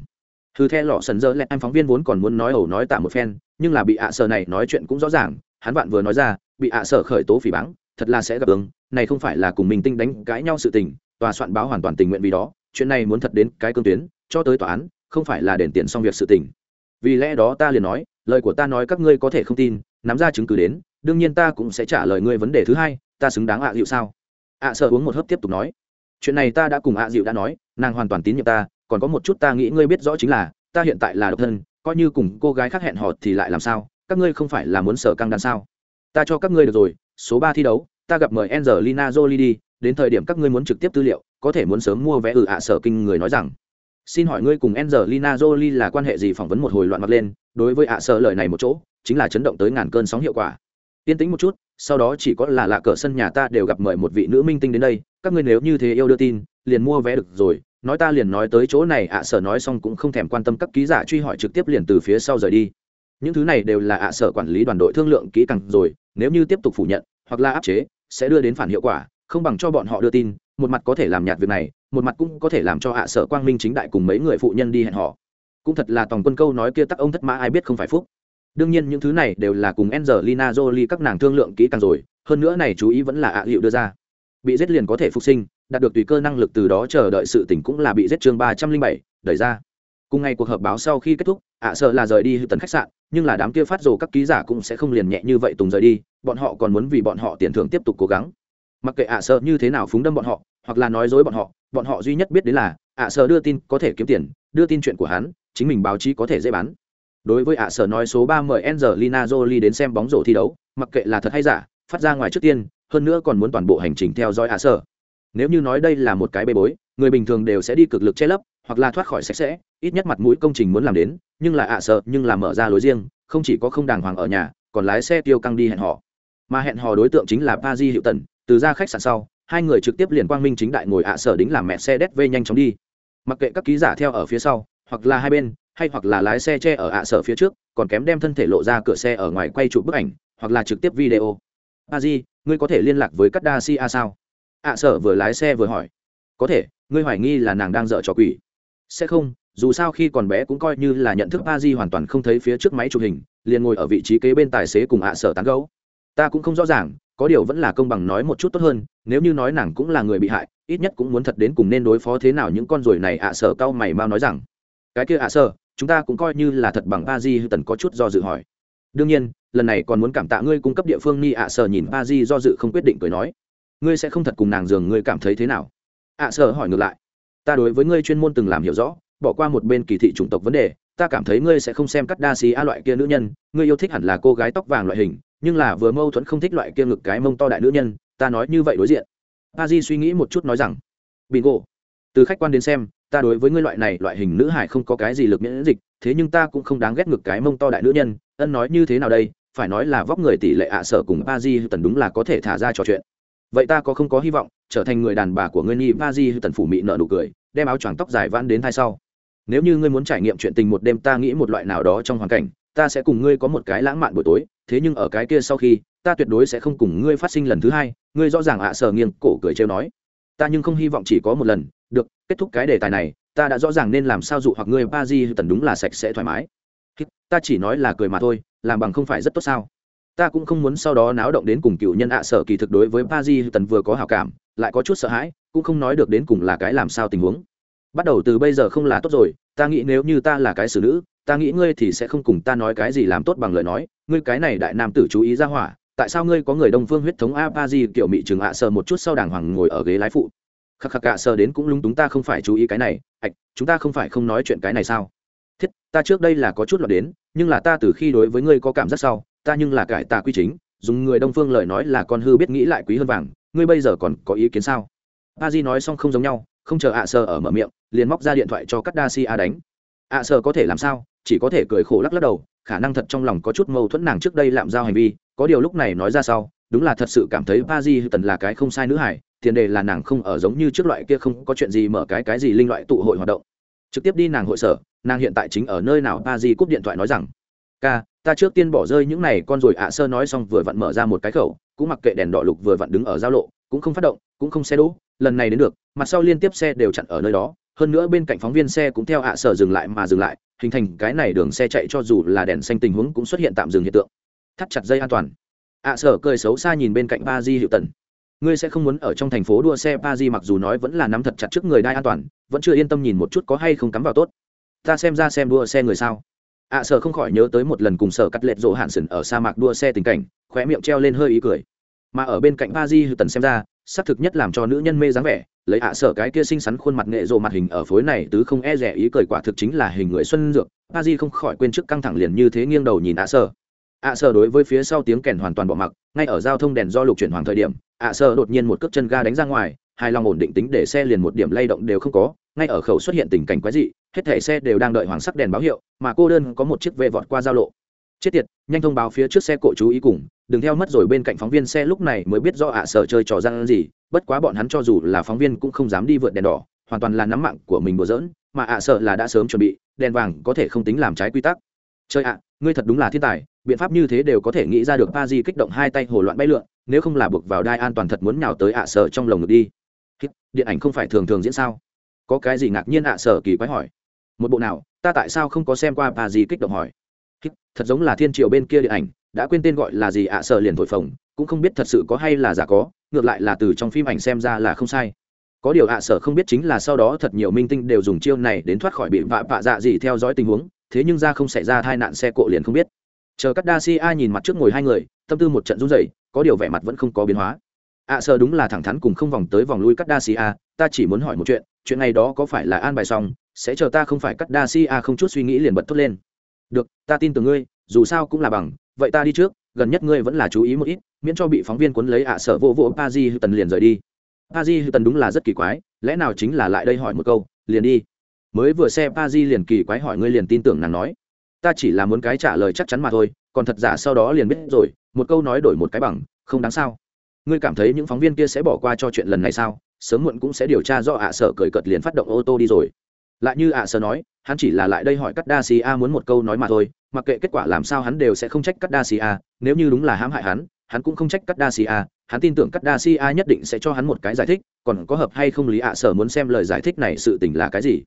Thư the lọ sần dơ lẹt anh phóng viên vốn còn muốn nói ẩu nói tạ một phen, nhưng là bị ạ sở này nói chuyện cũng rõ ràng, hắn bạn vừa nói ra, bị ạ sở khởi tố phỉ báng, thật là sẽ gặp ứng này không phải là cùng mình tinh đánh cãi nhau sự tình, tòa soạn báo hoàn toàn tình nguyện vì đó, chuyện này muốn thật đến cái cương tuyến, cho tới tòa án, không phải là đền tiền xong việc sự tình. Vì lẽ đó ta liền nói, lời của ta nói các ngươi có thể không tin, nắm ra chứng cứ đến, đương nhiên ta cũng sẽ trả lời ngươi vấn đề thứ hai ta xứng đáng ạ à dịu sao? Ạ à sợ uống một hớp tiếp tục nói. Chuyện này ta đã cùng ạ à dịu đã nói, nàng hoàn toàn tín nhiệm ta, còn có một chút ta nghĩ ngươi biết rõ chính là, ta hiện tại là độc thân, coi như cùng cô gái khác hẹn hò thì lại làm sao? Các ngươi không phải là muốn sở căng đan sao? Ta cho các ngươi được rồi, số ba thi đấu, ta gặp mời Angelina Jolie đi, đến thời điểm các ngươi muốn trực tiếp tư liệu, có thể muốn sớm mua vé ừ ạ sở kinh người nói rằng. Xin hỏi ngươi cùng Angelina Jolie là quan hệ gì phỏng vấn một hồi loạn mặt lên, đối với ạ sở lời này một chỗ, chính là chấn động tới ngàn cơn sóng hiệu quả yên tĩnh một chút, sau đó chỉ có là lạ cờ sân nhà ta đều gặp mời một vị nữ minh tinh đến đây, các ngươi nếu như thế yêu đưa tin, liền mua vé được rồi, nói ta liền nói tới chỗ này ạ, sở nói xong cũng không thèm quan tâm các ký giả truy hỏi trực tiếp liền từ phía sau rời đi. Những thứ này đều là ạ, sở quản lý đoàn đội thương lượng kỹ càng rồi, nếu như tiếp tục phủ nhận, hoặc là áp chế, sẽ đưa đến phản hiệu quả, không bằng cho bọn họ đưa tin, một mặt có thể làm nhạt việc này, một mặt cũng có thể làm cho ạ, sở quang minh chính đại cùng mấy người phụ nhân đi hẹn họ cũng thật là tòng quân câu nói kia tắc ông thất mã ai biết không phải phúc đương nhiên những thứ này đều là cùng Angelina Jolie các nàng thương lượng kỹ càng rồi, hơn nữa này chú ý vẫn là ạ hiệu đưa ra. Bị giết liền có thể phục sinh, đạt được tùy cơ năng lực từ đó chờ đợi sự tỉnh cũng là bị giết chương ba trăm linh bảy, đẩy ra. Cùng ngày cuộc họp báo sau khi kết thúc, ạ sợ là rời đi hư tần khách sạn, nhưng là đám kia phát rồ các ký giả cũng sẽ không liền nhẹ như vậy tùng rời đi, bọn họ còn muốn vì bọn họ tiền thưởng tiếp tục cố gắng. Mặc kệ ạ sợ như thế nào phúng đâm bọn họ, hoặc là nói dối bọn họ bọn họ duy nhất biết đến là, ạ sợ đưa tin có thể kiếm tiền, đưa tin chuyện của hắn, chính mình báo chí có thể dễ bán đối với ạ sở nói số ba mời Angelina Jolie đến xem bóng rổ thi đấu, mặc kệ là thật hay giả, phát ra ngoài trước tiên, hơn nữa còn muốn toàn bộ hành trình theo dõi ạ sở. Nếu như nói đây là một cái bê bối, người bình thường đều sẽ đi cực lực che lấp, hoặc là thoát khỏi sạch sẽ, ít nhất mặt mũi công trình muốn làm đến, nhưng là ạ sở, nhưng là mở ra lối riêng, không chỉ có không đàng hoàng ở nhà, còn lái xe tiêu căng đi hẹn hò. Mà hẹn hò đối tượng chính là Paris Hiệu Tần từ ra khách sạn sau, hai người trực tiếp liền quang minh chính đại ngồi ạ sở đính làm mẹ xe đét vê nhanh chóng đi. Mặc kệ các ký giả theo ở phía sau, hoặc là hai bên hay hoặc là lái xe che ở ạ sở phía trước, còn kém đem thân thể lộ ra cửa xe ở ngoài quay chụp bức ảnh, hoặc là trực tiếp video. A di, ngươi có thể liên lạc với cắt đa si a sao? Ạ sở vừa lái xe vừa hỏi. Có thể, ngươi hoài nghi là nàng đang dở trò quỷ. Sẽ không, dù sao khi còn bé cũng coi như là nhận thức a di hoàn toàn không thấy phía trước máy chụp hình, liền ngồi ở vị trí kế bên tài xế cùng ạ sở tán gấu ta cũng không rõ ràng, có điều vẫn là công bằng nói một chút tốt hơn, nếu như nói nàng cũng là người bị hại, ít nhất cũng muốn thật đến cùng nên đối phó thế nào những con ruồi này, ạ sở cao mày mau nói rằng. Cái kia ạ sở chúng ta cũng coi như là thật bằng ba di tần có chút do dự hỏi. Đương nhiên, lần này còn muốn cảm tạ ngươi cung cấp địa phương ni ạ sở nhìn ba di do dự không quyết định cười nói. Ngươi sẽ không thật cùng nàng giường ngươi cảm thấy thế nào? Ạ sở hỏi ngược lại. Ta đối với ngươi chuyên môn từng làm hiểu rõ, bỏ qua một bên kỳ thị chủng tộc vấn đề, ta cảm thấy ngươi sẽ không xem cắt đa xí a loại kia nữ nhân, ngươi yêu thích hẳn là cô gái tóc vàng loại hình, nhưng là vừa mâu thuẫn không thích loại kia ngực cái mông to đại nữ nhân, ta nói như vậy đối diện. A di suy nghĩ một chút nói rằng, bingo. Từ khách quan đến xem ta đối với ngươi loại này loại hình nữ hải không có cái gì lực miễn dịch, thế nhưng ta cũng không đáng ghét ngực cái mông to đại nữ nhân, ân nói như thế nào đây, phải nói là vóc người tỷ lệ ạ sở cùng ba di tần đúng là có thể thả ra trò chuyện. Vậy ta có không có hy vọng trở thành người đàn bà của ngươi nhi a di tần phủ mị nợ nụ cười, đem áo choàng tóc dài vãn đến thai sau. Nếu như ngươi muốn trải nghiệm chuyện tình một đêm ta nghĩ một loại nào đó trong hoàn cảnh, ta sẽ cùng ngươi có một cái lãng mạn buổi tối, thế nhưng ở cái kia sau khi, ta tuyệt đối sẽ không cùng ngươi phát sinh lần thứ hai, ngươi rõ ràng ạ à nghiêng cổ cười trêu nói. Ta nhưng không hy vọng chỉ có một lần được, kết thúc cái đề tài này, ta đã rõ ràng nên làm sao dụ hoặc ngươi ba di tần đúng là sạch sẽ thoải mái. Ta chỉ nói là cười mà thôi, làm bằng không phải rất tốt sao? Ta cũng không muốn sau đó náo động đến cùng cựu nhân ạ sở kỳ thực đối với ba di tần vừa có hảo cảm, lại có chút sợ hãi, cũng không nói được đến cùng là cái làm sao tình huống. Bắt đầu từ bây giờ không là tốt rồi, ta nghĩ nếu như ta là cái xử nữ, ta nghĩ ngươi thì sẽ không cùng ta nói cái gì làm tốt bằng lời nói, ngươi cái này đại nam tử chú ý ra hỏa, tại sao ngươi có người đông phương huyết thống a ba di kiểu mị trường ạ sở một chút sau đàng hoàng ngồi ở ghế lái phụ? Khắc khắc cả sờ đến cũng lúng túng ta không phải chú ý cái này, ạch, chúng ta không phải không nói chuyện cái này sao? Thiết, ta trước đây là có chút lọt đến, nhưng là ta từ khi đối với ngươi có cảm giác sau, ta nhưng là cải tà quy chính, dùng người đông phương lời nói là con hư biết nghĩ lại quý hơn vàng, ngươi bây giờ còn có ý kiến sao? A di nói xong không giống nhau, không chờ ạ sờ ở mở miệng, liền móc ra điện thoại cho cắt đa si a đánh. Ạ sờ có thể làm sao? Chỉ có thể cười khổ lắc lắc đầu, khả năng thật trong lòng có chút mâu thuẫn nàng trước đây lạm giao hành vi, có điều lúc này nói ra sau, đúng là thật sự cảm thấy ba di tần là cái không sai nữ hải tiền đề là nàng không ở giống như trước loại kia không có chuyện gì mở cái cái gì linh loại tụ hội hoạt động. Trực tiếp đi nàng hội sở, nàng hiện tại chính ở nơi nào ba di cúp điện thoại nói rằng, ca, ta trước tiên bỏ rơi những này, con rồi ạ, sơ nói xong vừa vặn mở ra một cái khẩu, cũng mặc kệ đèn đỏ lục vừa vặn đứng ở giao lộ, cũng không phát động, cũng không xe đỗ, lần này đến được, mặt sau liên tiếp xe đều chặn ở nơi đó, hơn nữa bên cạnh phóng viên xe cũng theo ạ sở dừng lại mà dừng lại, hình thành cái này đường xe chạy cho dù là đèn xanh tình huống cũng xuất hiện tạm dừng hiện tượng. Thắt chặt dây an toàn. ạ sở cười xấu xa nhìn bên cạnh ba di hiệu tần ngươi sẽ không muốn ở trong thành phố đua xe ba di mặc dù nói vẫn là nắm thật chặt trước người đai an toàn, vẫn chưa yên tâm nhìn một chút có hay không cắm vào tốt. Ta xem ra xem đua xe người sao. À, ạ sở không khỏi nhớ tới một lần cùng sở cắt lệch rộ hạn sần ở sa mạc đua xe tình cảnh, khóe miệng treo lên hơi ý cười. Mà ở bên cạnh ba di tần xem ra, xác thực nhất làm cho nữ nhân mê dáng vẻ, lấy ạ sở cái kia xinh xắn khuôn mặt nghệ rộ mặt hình ở phối này tứ không e rẻ ý cười quả thực chính là hình người xuân dược. Paris di không khỏi quên trước căng thẳng liền như thế nghiêng đầu nhìn ạ sở ạ sơ đối với phía sau tiếng kèn hoàn toàn bỏ mặc, ngay ở giao thông đèn do lục chuyển hoàng thời điểm, ạ sơ đột nhiên một cước chân ga đánh ra ngoài hai lòng ổn định tính để xe liền một điểm lay động đều không có, ngay ở khẩu xuất hiện tình cảnh quái dị, hết thảy xe đều đang đợi hoàng sắc đèn báo hiệu, mà cô đơn có một chiếc vệ vọt qua giao lộ. Chết tiệt, nhanh thông báo phía trước xe cộ chú ý cùng, đừng theo mất rồi bên cạnh phóng viên xe lúc này mới biết do ạ sở chơi trò răng gì, bất quá bọn hắn cho dù là phóng viên cũng không dám đi vượt đèn đỏ, hoàn toàn là nắm mạng của mình bừa dỡn mà ạ sợ là đã sớm chuẩn bị, đèn vàng có thể không tính làm trái quy tắc trời ạ, ngươi thật đúng là thiên tài, biện pháp như thế đều có thể nghĩ ra được pa di kích động hai tay hồ loạn bay lượn, nếu không là buộc vào đai an toàn thật muốn nhào tới ạ sở trong lồng ngực đi. Điện ảnh không phải thường thường diễn sao? Có cái gì ngạc nhiên ạ sở kỳ quái hỏi. Một bộ nào, ta tại sao không có xem qua pa di kích động hỏi. Thật giống là thiên triều bên kia điện ảnh, đã quên tên gọi là gì ạ sở liền thổi phồng, cũng không biết thật sự có hay là giả có, ngược lại là từ trong phim ảnh xem ra là không sai. Có điều ạ sở không biết chính là sau đó thật nhiều minh tinh đều dùng chiêu này đến thoát khỏi bị vạ vạ dạ gì theo dõi tình huống thế nhưng ra không xảy ra tai nạn xe cộ liền không biết. Chờ các đa si a nhìn mặt trước ngồi hai người, tâm tư một trận run rẩy, có điều vẻ mặt vẫn không có biến hóa. Ạ sợ đúng là thẳng thắn cùng không vòng tới vòng lui cắt đa si a ta chỉ muốn hỏi một chuyện chuyện này đó có phải là an bài xong, sẽ chờ ta không phải cắt đa si a không chút suy nghĩ liền bật thốt lên. Được, ta tin tưởng ngươi, dù sao cũng là bằng, vậy ta đi trước, gần nhất ngươi vẫn là chú ý một ít, miễn cho bị phóng viên cuốn lấy ạ, sợ vô vô pa di tần liền rời đi. Pa di tần đúng là rất kỳ quái, lẽ nào chính là lại đây hỏi một câu, liền đi mới vừa xe pa di liền kỳ quái hỏi ngươi liền tin tưởng nàng nói. Ta chỉ là muốn cái trả lời chắc chắn mà thôi, còn thật giả sau đó liền biết rồi, một câu nói đổi một cái bằng, không đáng sao? Ngươi cảm thấy những phóng viên kia sẽ bỏ qua cho chuyện lần này sao? Sớm muộn cũng sẽ điều tra do ạ sợ cởi cợt liền phát động ô tô đi rồi. Lại như ạ sợ nói, hắn chỉ là lại đây hỏi cắt đa si a muốn một câu nói mà thôi, mặc kệ kết quả làm sao hắn đều sẽ không trách cắt đa si a nếu như đúng là hãm hại hắn hắn cũng không trách cắt đa si a hắn tin tưởng cắt đa si a nhất định sẽ cho hắn một cái giải thích, còn có hợp hay không lý ạ sở muốn xem lời giải thích này sự tình là cái gì?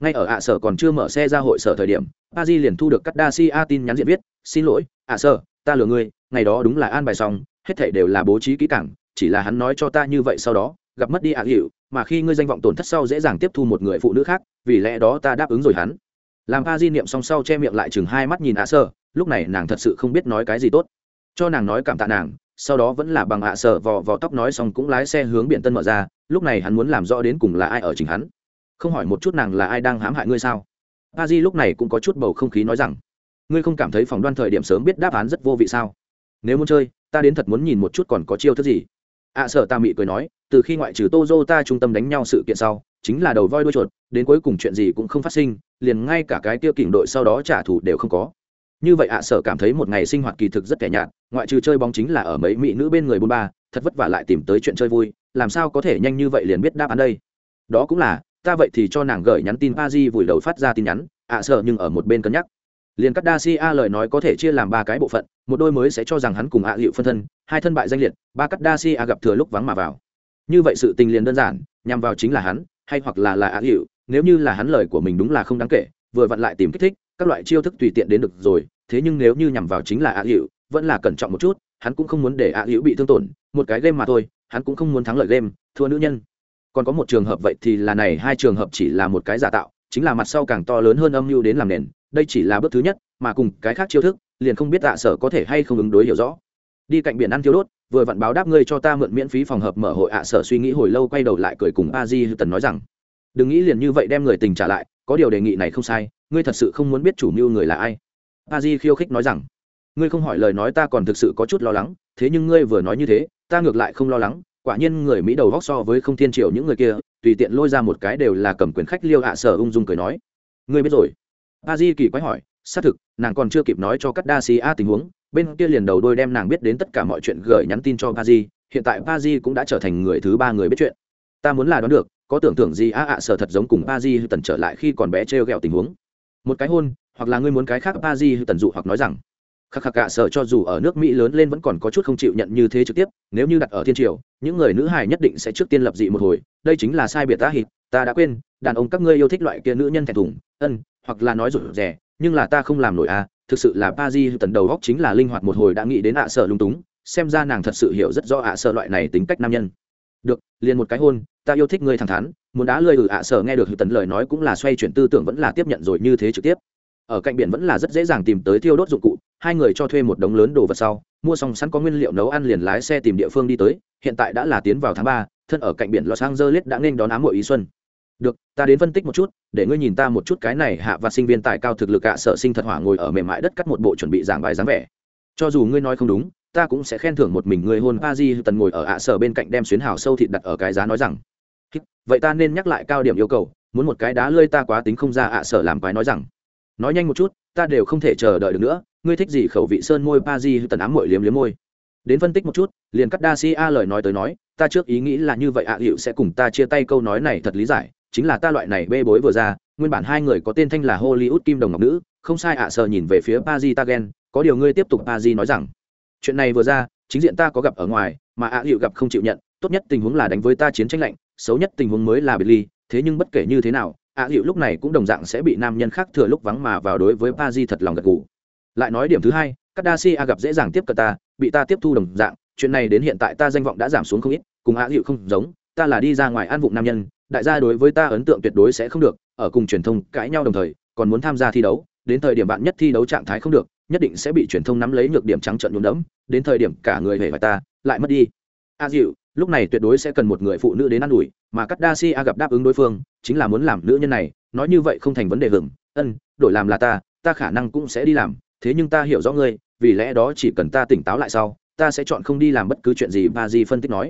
Ngay ở ạ sở còn chưa mở xe ra hội sở thời điểm a di liền thu được cắt đa si a tin nhắn diện viết, xin lỗi, ạ sở, ta lừa ngươi, ngày đó đúng là an bài xong, hết thảy đều là bố trí kỹ càng, chỉ là hắn nói cho ta như vậy sau đó, gặp mất đi ạ hiệu mà khi ngươi danh vọng tổn thất sau dễ dàng tiếp thu một người phụ nữ khác, vì lẽ đó ta đáp ứng rồi hắn. Làm a di niệm xong sau che miệng lại chừng hai mắt nhìn ạ sở, lúc này nàng thật sự không biết nói cái gì tốt. Cho nàng nói cảm tạ nàng, sau đó vẫn là bằng ạ sở vò vò tóc nói xong cũng lái xe hướng biển tân mở ra, lúc này hắn muốn làm rõ đến cùng là ai ở chính hắn không hỏi một chút nàng là ai đang hãm hại ngươi sao? A di lúc này cũng có chút bầu không khí nói rằng ngươi không cảm thấy phòng đoan thời điểm sớm biết đáp án rất vô vị sao? Nếu muốn chơi ta đến thật muốn nhìn một chút còn có chiêu thức gì? Ạ à, sợ ta mị cười nói từ khi ngoại trừ tozo ta trung tâm đánh nhau sự kiện sau chính là đầu voi đuôi chuột đến cuối cùng chuyện gì cũng không phát sinh liền ngay cả cái tiêu kỉnh đội sau đó trả thù đều không có. Như vậy ạ sở cảm thấy một ngày sinh hoạt kỳ thực rất kẻ nhạt ngoại trừ chơi bóng chính là ở mấy mỹ nữ bên người bôn ba thật vất vả lại tìm tới chuyện chơi vui làm sao có thể nhanh như vậy liền biết đáp án đây? Đó cũng là ta vậy thì cho nàng gửi nhắn tin a di vùi đầu phát ra tin nhắn, ạ sợ nhưng ở một bên cân nhắc. Liền cắt đa si a lời nói có thể chia làm ba cái bộ phận, một đôi mới sẽ cho rằng hắn cùng ạ hiệu phân thân, hai thân bại danh liệt, ba cắt đa si a gặp thừa lúc vắng mà vào. Như vậy sự tình liền đơn giản, nhằm vào chính là hắn, hay hoặc là là ạ hiệu nếu như là hắn lời của mình đúng là không đáng kể, vừa vặn lại tìm kích thích, các loại chiêu thức tùy tiện đến được rồi, thế nhưng nếu như nhằm vào chính là ạ hiệu vẫn là cẩn trọng một chút, hắn cũng không muốn để ạ hiệu bị thương tổn, một cái game mà thôi, hắn cũng không muốn thắng lợi game, thua nữ nhân còn có một trường hợp vậy thì là này, hai trường hợp chỉ là một cái giả tạo, chính là mặt sau càng to lớn hơn âm mưu đến làm nền, đây chỉ là bước thứ nhất, mà cùng cái khác chiêu thức, liền không biết tạ sở có thể hay không ứng đối hiểu rõ. Đi cạnh biển ăn thiếu đốt, vừa vặn báo đáp ngươi cho ta mượn miễn phí phòng hợp mở hội ạ, sở suy nghĩ hồi lâu quay đầu lại cười cùng a di tần nói rằng, đừng nghĩ liền như vậy đem người tình trả lại, có điều đề nghị này không sai, ngươi thật sự không muốn biết chủ mưu người là ai. A di khiêu khích nói rằng, ngươi không hỏi lời nói ta còn thực sự có chút lo lắng, thế nhưng ngươi vừa nói như thế, ta ngược lại không lo lắng quả nhiên người mỹ đầu vóc so với không thiên triều những người kia, tùy tiện lôi ra một cái đều là cầm quyền khách liêu hạ sở ung dung cười nói. Ngươi biết rồi. A di kỳ quái hỏi, xác thực, nàng còn chưa kịp nói cho các đa xì a tình huống, bên kia liền đầu đôi đem nàng biết đến tất cả mọi chuyện gửi nhắn tin cho ba di, hiện tại ba di cũng đã trở thành người thứ ba người biết chuyện. Ta muốn là đoán được, có tưởng tượng gì a ạ sở thật giống cùng ba di tần trở lại khi còn bé t r e o g ẹ o tình huống? Một cái hôn, hoặc là ngươi muốn cái khác ba di tần dụ hoặc nói rằng khắc khắc cả sở cho dù ở nước mỹ lớn lên vẫn còn có chút không chịu nhận như thế trực tiếp, nếu như đặt ở thiên triều, những người nữ hài nhất định sẽ trước tiên lập dị một hồi, đây chính là sai biệt ta hít ta đã quên, đàn ông các ngươi yêu thích loại kia nữ nhân thẹn thùng, ân, hoặc là nói rủi rẻ nhưng là ta không làm nổi à thực sự là pa di tần đầu góc chính là linh hoạt một hồi đã nghĩ đến ạ à sợ lung túng, xem ra nàng thật sự hiểu rất rõ ạ à sợ loại này tính cách nam nhân. Được, liền một cái hôn, ta yêu thích ngươi thẳng thắn, muốn đá lơi ừ ạ, sợ nghe được tần lời nói cũng là xoay chuyển tư tưởng vẫn là tiếp nhận rồi như thế trực tiếp ở cạnh biển vẫn là rất dễ dàng tìm tới thiêu đốt dụng cụ, hai người cho thuê một đống lớn đồ vật sau, mua xong sẵn có nguyên liệu nấu ăn liền lái xe tìm địa phương đi tới, hiện tại đã là tiến vào tháng ba, thân ở cạnh biển los angeles đã nên đón ám hội ý xuân. Được, ta đến phân tích một chút, để ngươi nhìn ta một chút cái này hạ và sinh viên tài cao thực lực ạ, sợ sinh thật hỏa ngồi ở mềm mại đất cắt một bộ chuẩn bị giảng bài dáng vẻ. Cho dù ngươi nói không đúng, ta cũng sẽ khen thưởng một mình ngươi hôn pa di tần ngồi ở ạ sở bên cạnh đem xuyến hào sâu thịt đặt ở cái giá nói rằng. Vậy ta nên nhắc lại cao điểm yêu cầu, muốn một cái đá lơi ta quá tính không ra ạ sở làm quái nói rằng nói nhanh một chút, ta đều không thể chờ đợi được nữa, ngươi thích gì khẩu vị sơn môi pa di tần ám mội liếm liếm môi. Đến phân tích một chút, liền cắt đa si a lời nói tới nói, ta trước ý nghĩ là như vậy ạ à hiệu sẽ cùng ta chia tay câu nói này thật lý giải, chính là ta loại này bê bối vừa ra, nguyên bản hai người có tên thanh là hollywood kim đồng ngọc nữ, không sai ạ à sờ nhìn về phía pazi tagen có điều ngươi tiếp tục pazi nói rằng, chuyện này vừa ra, chính diện ta có gặp ở ngoài, mà ạ, hiệu gặp không chịu nhận, tốt nhất tình huống là đánh với ta chiến tranh lạnh, xấu nhất tình huống mới là biệt ly, thế nhưng bất kể như thế nào ạ hiệu lúc này cũng đồng dạng sẽ bị nam nhân khác thừa lúc vắng mà vào đối với pazi thật lòng gật gù. Lại nói điểm thứ hai các đa si a gặp dễ dàng tiếp cận ta, bị ta tiếp thu đồng dạng, chuyện này đến hiện tại ta danh vọng đã giảm xuống không ít, cùng ạ hiệu không giống, ta là đi ra ngoài an vụ nam nhân, đại gia đối với ta ấn tượng tuyệt đối sẽ không được, ở cùng truyền thông cãi nhau đồng thời, còn muốn tham gia thi đấu, đến thời điểm bạn nhất thi đấu trạng thái không được, nhất định sẽ bị truyền thông nắm lấy nhược điểm trắng trợn nhuộm đẫm, đến thời điểm cả người hề phải ta, lại mất đi. A à dịu lúc này tuyệt đối sẽ cần một người phụ nữ đến ă n ủi, mà cắt đa si a gặp đáp ứng đối phương, chính là muốn làm nữ nhân này, nói như vậy không thành vấn đề hưởng ân, đổi làm là ta ta khả năng cũng sẽ đi làm, thế nhưng ta hiểu rõ ngươi, vì lẽ đó chỉ cần ta tỉnh táo lại sau, ta sẽ chọn không đi làm bất cứ chuyện gì và di phân tích nói.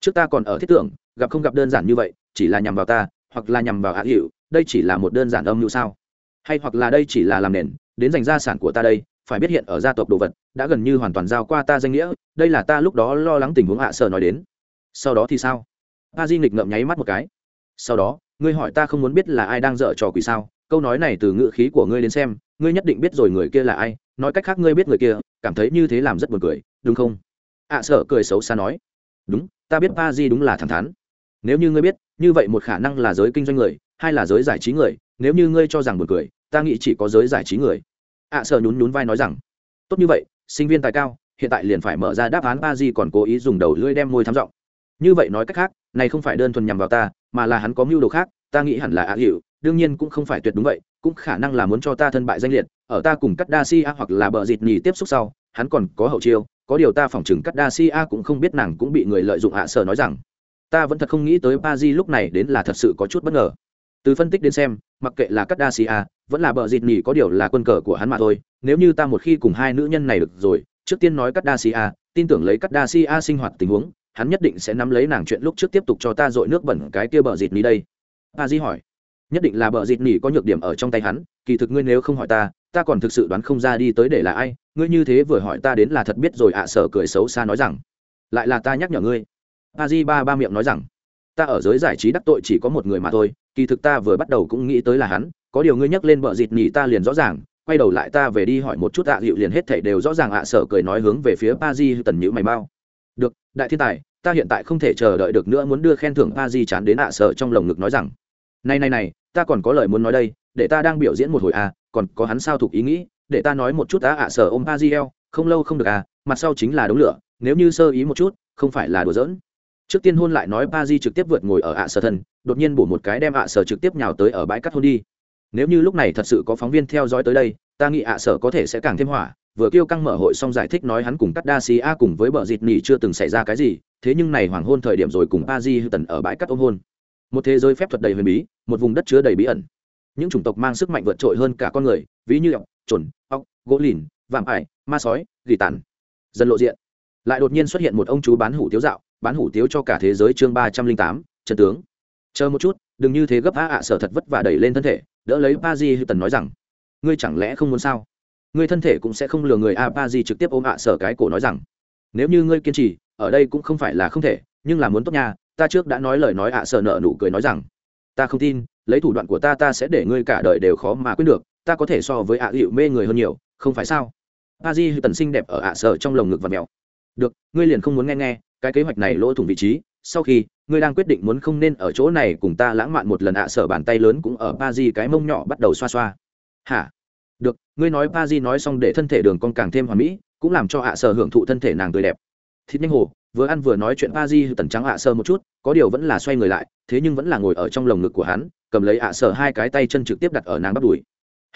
Trước ta còn ở thiết tưởng, gặp không gặp đơn giản như vậy, chỉ là nhằm vào ta, hoặc là nhằm vào hạ hiệu đây chỉ là một đơn giản âm mưu sao? Hay hoặc là đây chỉ là làm nền, đến dành gia sản của ta đây, phải biết hiện ở gia tộc đồ vật, đã gần như hoàn toàn giao qua ta danh nghĩa, đây là ta lúc đó lo lắng tình huống hạ sở nói đến sau đó thì sao? A di nghịch ngậm nháy mắt một cái. Sau đó ngươi hỏi ta không muốn biết là ai đang dở trò quỷ sao? Câu nói này từ ngữ khí của ngươi đến xem ngươi nhất định biết rồi người kia là ai. Nói cách khác ngươi biết người kia cảm thấy như thế làm rất buồn cười đúng không? Ạ à, sợ cười xấu xa nói. Đúng ta biết pa di đúng là thẳng thắn. Nếu như ngươi biết như vậy một khả năng là giới kinh doanh người hay là giới giải trí người nếu như ngươi cho rằng buồn cười ta nghĩ chỉ có giới giải trí người. Ạ à, sợ nhún nhún vai nói rằng. Tốt như vậy sinh viên tài cao hiện tại liền phải mở ra đáp án pa di còn cố ý dùng đầu lưỡi đem môi thăm giọng như vậy nói cách khác, này không phải đơn thuần nhằm vào ta, mà là hắn có mưu đồ khác, ta nghĩ hẳn là ạ hiệu đương nhiên cũng không phải tuyệt đúng vậy, cũng khả năng là muốn cho ta thân bại danh liệt, ở ta cùng cắt đa si a hoặc là bờ dịt nhì tiếp xúc sau, hắn còn có hậu chiêu, có điều ta phỏng chừng cắt đa si a cũng không biết nàng cũng bị người lợi dụng ạ sở nói rằng. Ta vẫn thật không nghĩ tới pa di lúc này đến là thật sự có chút bất ngờ. Từ phân tích đến xem, mặc kệ là cắt đa si a vẫn là bờ dịt nhì có điều là quân cờ của hắn mà thôi, nếu như ta một khi cùng hai nữ nhân này được rồi, trước tiên nói cắt đa si a tin tưởng lấy cắt đa si a sinh hoạt tình huống hắn nhất định sẽ nắm lấy nàng chuyện lúc trước tiếp tục cho ta dội nước bẩn cái kia bờ dịt nỉ đây. Pa di hỏi, nhất định là bờ dịt nỉ có nhược điểm ở trong tay hắn, kỳ thực ngươi nếu không hỏi ta ta còn thực sự đoán không ra đi tới để là ai, ngươi như thế vừa hỏi ta đến là thật biết rồi ạ sở cười xấu xa nói rằng, lại là ta nhắc nhở ngươi. A di ba ba miệng nói rằng, ta ở giới giải trí đắc tội chỉ có một người mà thôi, kỳ thực ta vừa bắt đầu cũng nghĩ tới là hắn, có điều ngươi nhắc lên bờ dịt nỉ ta liền rõ ràng, quay đầu lại ta về đi hỏi một chút ạ à hiệu liền hết thảy đều rõ ràng ạ sở cười nói hướng về phía pa di tần nhữ mày bao được, đại thiên tài ta hiện tại không thể chờ đợi được nữa muốn đưa khen thưởng pa di chán đến ạ sở trong lồng ngực nói rằng, này này này, ta còn có lời muốn nói đây, để ta đang biểu diễn một hồi à còn có hắn sao thuộc ý nghĩ, để ta nói một chút á ạ sở ôm pa di eo, không lâu không được à mặt sau chính là đống lửa, nếu như sơ ý một chút, không phải là đùa giỡn. Trước tiên hôn lại nói pa di trực tiếp vượt ngồi ở ạ sở thần đột nhiên bổ một cái đem ạ sở trực tiếp nhào tới ở bãi cắt hôn đi. Nếu như lúc này thật sự có phóng viên theo dõi tới đây, ta nghĩ ạ sở có thể sẽ càng thêm hỏa vừa kêu căng mở hội xong giải thích nói hắn cùng cắt đa xì a cùng với bờ dịt nỉ chưa từng xảy ra cái gì, thế nhưng này hoàng hôn thời điểm rồi cùng pa di hư tần ở bãi cắt ôm hôn. Một thế giới phép thuật đầy huyền bí, một vùng đất chứa đầy bí ẩn. Những chủng tộc mang sức mạnh vượt trội hơn cả con người, ví như ọc trồn ọc gỗ lìn, vạm ải, ma sói, gỉ tàn. Dần lộ diện. Lại đột nhiên xuất hiện một ông chú bán hủ tiếu dạo, bán hủ tiếu cho cả thế giới chương ba trăm linh tám trần tướng. Chờ một chút, đừng như thế gấp a ạ sở thật vất vả đẩy lên thân thể, đỡ lấy pa di hư tần nói rằng, ngươi chẳng lẽ không muốn sao? Ngươi thân thể cũng sẽ không lừa người a Ba di trực tiếp ôm ạ sở cái cổ nói rằng, nếu như ngươi kiên trì, ở đây cũng không phải là không thể, nhưng là muốn tốt nha, ta trước đã nói lời nói ạ sở nợ nụ cười nói rằng, ta không tin, lấy thủ đoạn của ta ta sẽ để ngươi cả đời đều khó mà quyết được, ta có thể so với ạ hiệu mê người hơn nhiều, không phải sao? A di tần sinh đẹp ở ạ sở trong lồng ngực và mèo. Được, ngươi liền không muốn nghe nghe, cái kế hoạch này lỗ thủng vị trí, sau khi ngươi đang quyết định muốn không nên ở chỗ này cùng ta lãng mạn một lần ạ sở bàn tay lớn cũng ở Ba di cái mông nhỏ bắt đầu xoa xoa. Hả? Được, ngươi nói pa di nói xong để thân thể đường con càng thêm hoàn mỹ, cũng làm cho ạ sở hưởng thụ thân thể nàng tươi đẹp. Thịt nhanh hồ, vừa ăn vừa nói chuyện pa di tần trắng ạ sơ một chút, có điều vẫn là xoay người lại, thế nhưng vẫn là ngồi ở trong lồng ngực của hắn, cầm lấy ạ sở hai cái tay chân trực tiếp đặt ở nàng bắt đùi.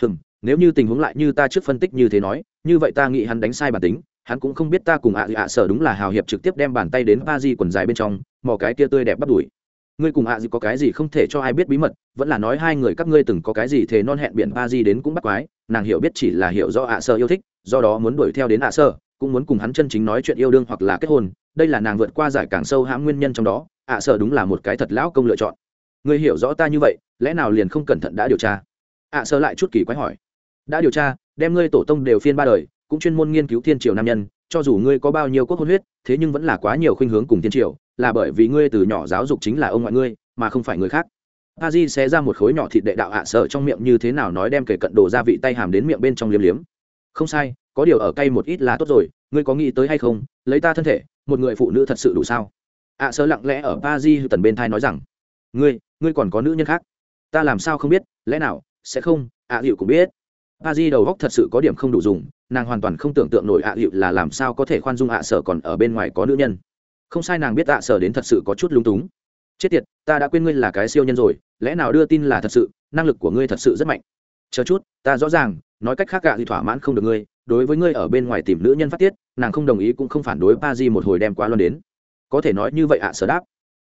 Hừm, nếu như tình huống lại như ta trước phân tích như thế nói, như vậy ta nghĩ hắn đánh sai bản tính, hắn cũng không biết ta cùng ạ ạ sở đúng là hào hiệp trực tiếp đem bàn tay đến pa di quần dài bên trong, mò cái tia tươi đẹp bắt đùi ngươi cùng ạ gì có cái gì không thể cho ai biết bí mật vẫn là nói hai người các ngươi từng có cái gì thế non hẹn biển ba di đến cũng bắt quái nàng hiểu biết chỉ là hiểu do ạ sơ yêu thích do đó muốn đuổi theo đến ạ sơ, cũng muốn cùng hắn chân chính nói chuyện yêu đương hoặc là kết hôn đây là nàng vượt qua giải càng sâu hãm nguyên nhân trong đó ạ sơ đúng là một cái thật lão công lựa chọn. Ngươi hiểu rõ ta như vậy lẽ nào liền không cẩn thận đã điều tra? ạ sơ lại chút kỳ quái hỏi. Đã điều tra đem ngươi tổ tông đều phiên ba đời cũng chuyên môn nghiên cứu thiên triều nam nhân cho dù ngươi có bao nhiêu quốc hôn huyết thế nhưng vẫn là quá nhiều khuynh hướng cùng thiên triều là bởi vì ngươi từ nhỏ giáo dục chính là ông ngoại ngươi mà không phải người khác. A di sẽ ra một khối nhỏ thịt đệ đạo ạ sợ trong miệng như thế nào nói đem kể cận đồ gia vị tay hàm đến miệng bên trong liếm liếm. Không sai có điều ở cay một ít là tốt rồi ngươi có nghĩ tới hay không lấy ta thân thể một người phụ nữ thật sự đủ sao? Ạ sợ lặng lẽ ở pa di tần bên thai nói rằng ngươi ngươi còn có nữ nhân khác? Ta làm sao không biết lẽ nào sẽ không ạ à, hiệu cũng biết. Pa di đầu góc thật sự có điểm không đủ dùng nàng hoàn toàn không tưởng tượng nổi ạ à hiệu là làm sao có thể khoan dung ạ sở còn ở bên ngoài có nữ nhân không sai nàng biết tạ sở đến thật sự có chút lung túng. Chết tiệt ta đã quên ngươi là cái siêu nhân rồi lẽ nào đưa tin là thật sự năng lực của ngươi thật sự rất mạnh. Chờ chút ta rõ ràng nói cách khác gạ thì thỏa mãn không được ngươi đối với ngươi ở bên ngoài tìm nữ nhân phát tiết nàng không đồng ý cũng không phản đối pa di một hồi đem quá luôn đến. Có thể nói như vậy ạ sở đáp.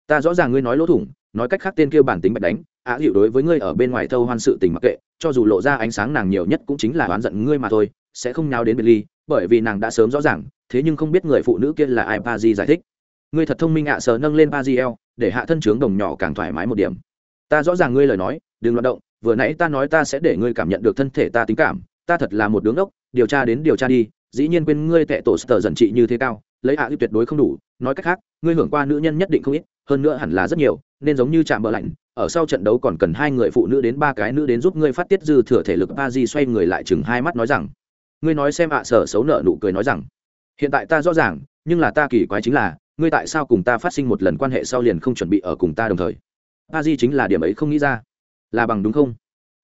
Ta rõ ràng ngươi nói lỗ thủng nói cách khác tên kêu bản tính bạch đánh ạ à, đối với ngươi ở bên ngoài thâu hoan sự tình mặc kệ cho dù lộ ra ánh sáng nàng nhiều nhất cũng chính là oán giận ngươi mà thôi sẽ không nháo đến biệt ly bởi vì nàng đã sớm rõ ràng thế nhưng không biết người phụ nữ kia là ai pa di giải thích ngươi thật thông minh ạ à, nâng lên Ba di để hạ thân trướng đồng nhỏ càng thoải mái một điểm. Ta rõ ràng ngươi lời nói đừng loạt động vừa nãy ta nói ta sẽ để ngươi cảm nhận được thân thể ta tính cảm ta thật là một đứng ốc điều tra đến điều tra đi dĩ nhiên quên ngươi tệ tổ sờ dần trị như thế cao lấy hạ à tuyệt đối không đủ nói cách khác ngươi hưởng qua nữ nhân nhất định không ít hơn nữa hẳn là rất nhiều nên giống như chạm bờ lạnh ở sau trận đấu còn cần hai người phụ nữ đến ba cái nữ đến giúp ngươi phát tiết dư thừa thể lực Ba di xoay người lại chừng hai mắt nói rằng ngươi nói xem ạ sở xấu nợ nụ cười nói rằng hiện tại ta rõ ràng nhưng là ta kỳ quái chính là ngươi tại sao cùng ta phát sinh một lần quan hệ sau liền không chuẩn bị ở cùng ta đồng thời? A di chính là điểm ấy không nghĩ ra. Là bằng đúng không?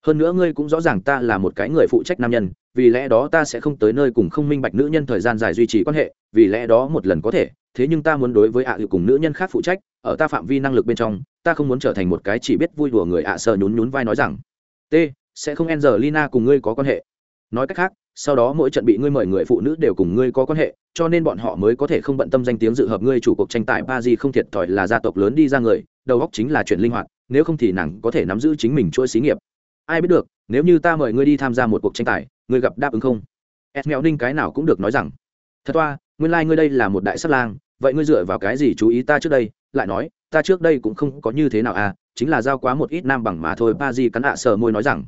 Hơn nữa ngươi cũng rõ ràng ta là một cái người phụ trách nam nhân, vì lẽ đó ta sẽ không tới nơi cùng không minh bạch nữ nhân thời gian dài duy trì quan hệ, vì lẽ đó một lần có thể, thế nhưng ta muốn đối với ạ à cùng nữ nhân khác phụ trách, ở ta phạm vi năng lực bên trong, ta không muốn trở thành một cái chỉ biết vui đùa người ạ à sợ nhún nhún vai nói rằng, t, sẽ không Angelina cùng ngươi có quan hệ. Nói cách khác sau đó mỗi trận bị ngươi mời người phụ nữ đều cùng ngươi có quan hệ, cho nên bọn họ mới có thể không bận tâm danh tiếng dự hợp ngươi chủ cuộc tranh tài ba di không thiệt thòi là gia tộc lớn đi ra người, đầu óc chính là chuyện linh hoạt, nếu không thì nàng có thể nắm giữ chính mình chuỗi xí nghiệp. Ai biết được, nếu như ta mời ngươi đi tham gia một cuộc tranh tài, ngươi gặp đáp ứng không? Ed mèo ninh cái nào cũng được nói rằng, thật toa nguyên lai、like、ngươi đây là một đại sắt lang, vậy ngươi dựa vào cái gì chú ý ta trước đây? Lại nói, ta trước đây cũng không có như thế nào à chính là giao quá một ít nam bằng mà thôi. Ba di cắn hạ sờ môi nói rằng,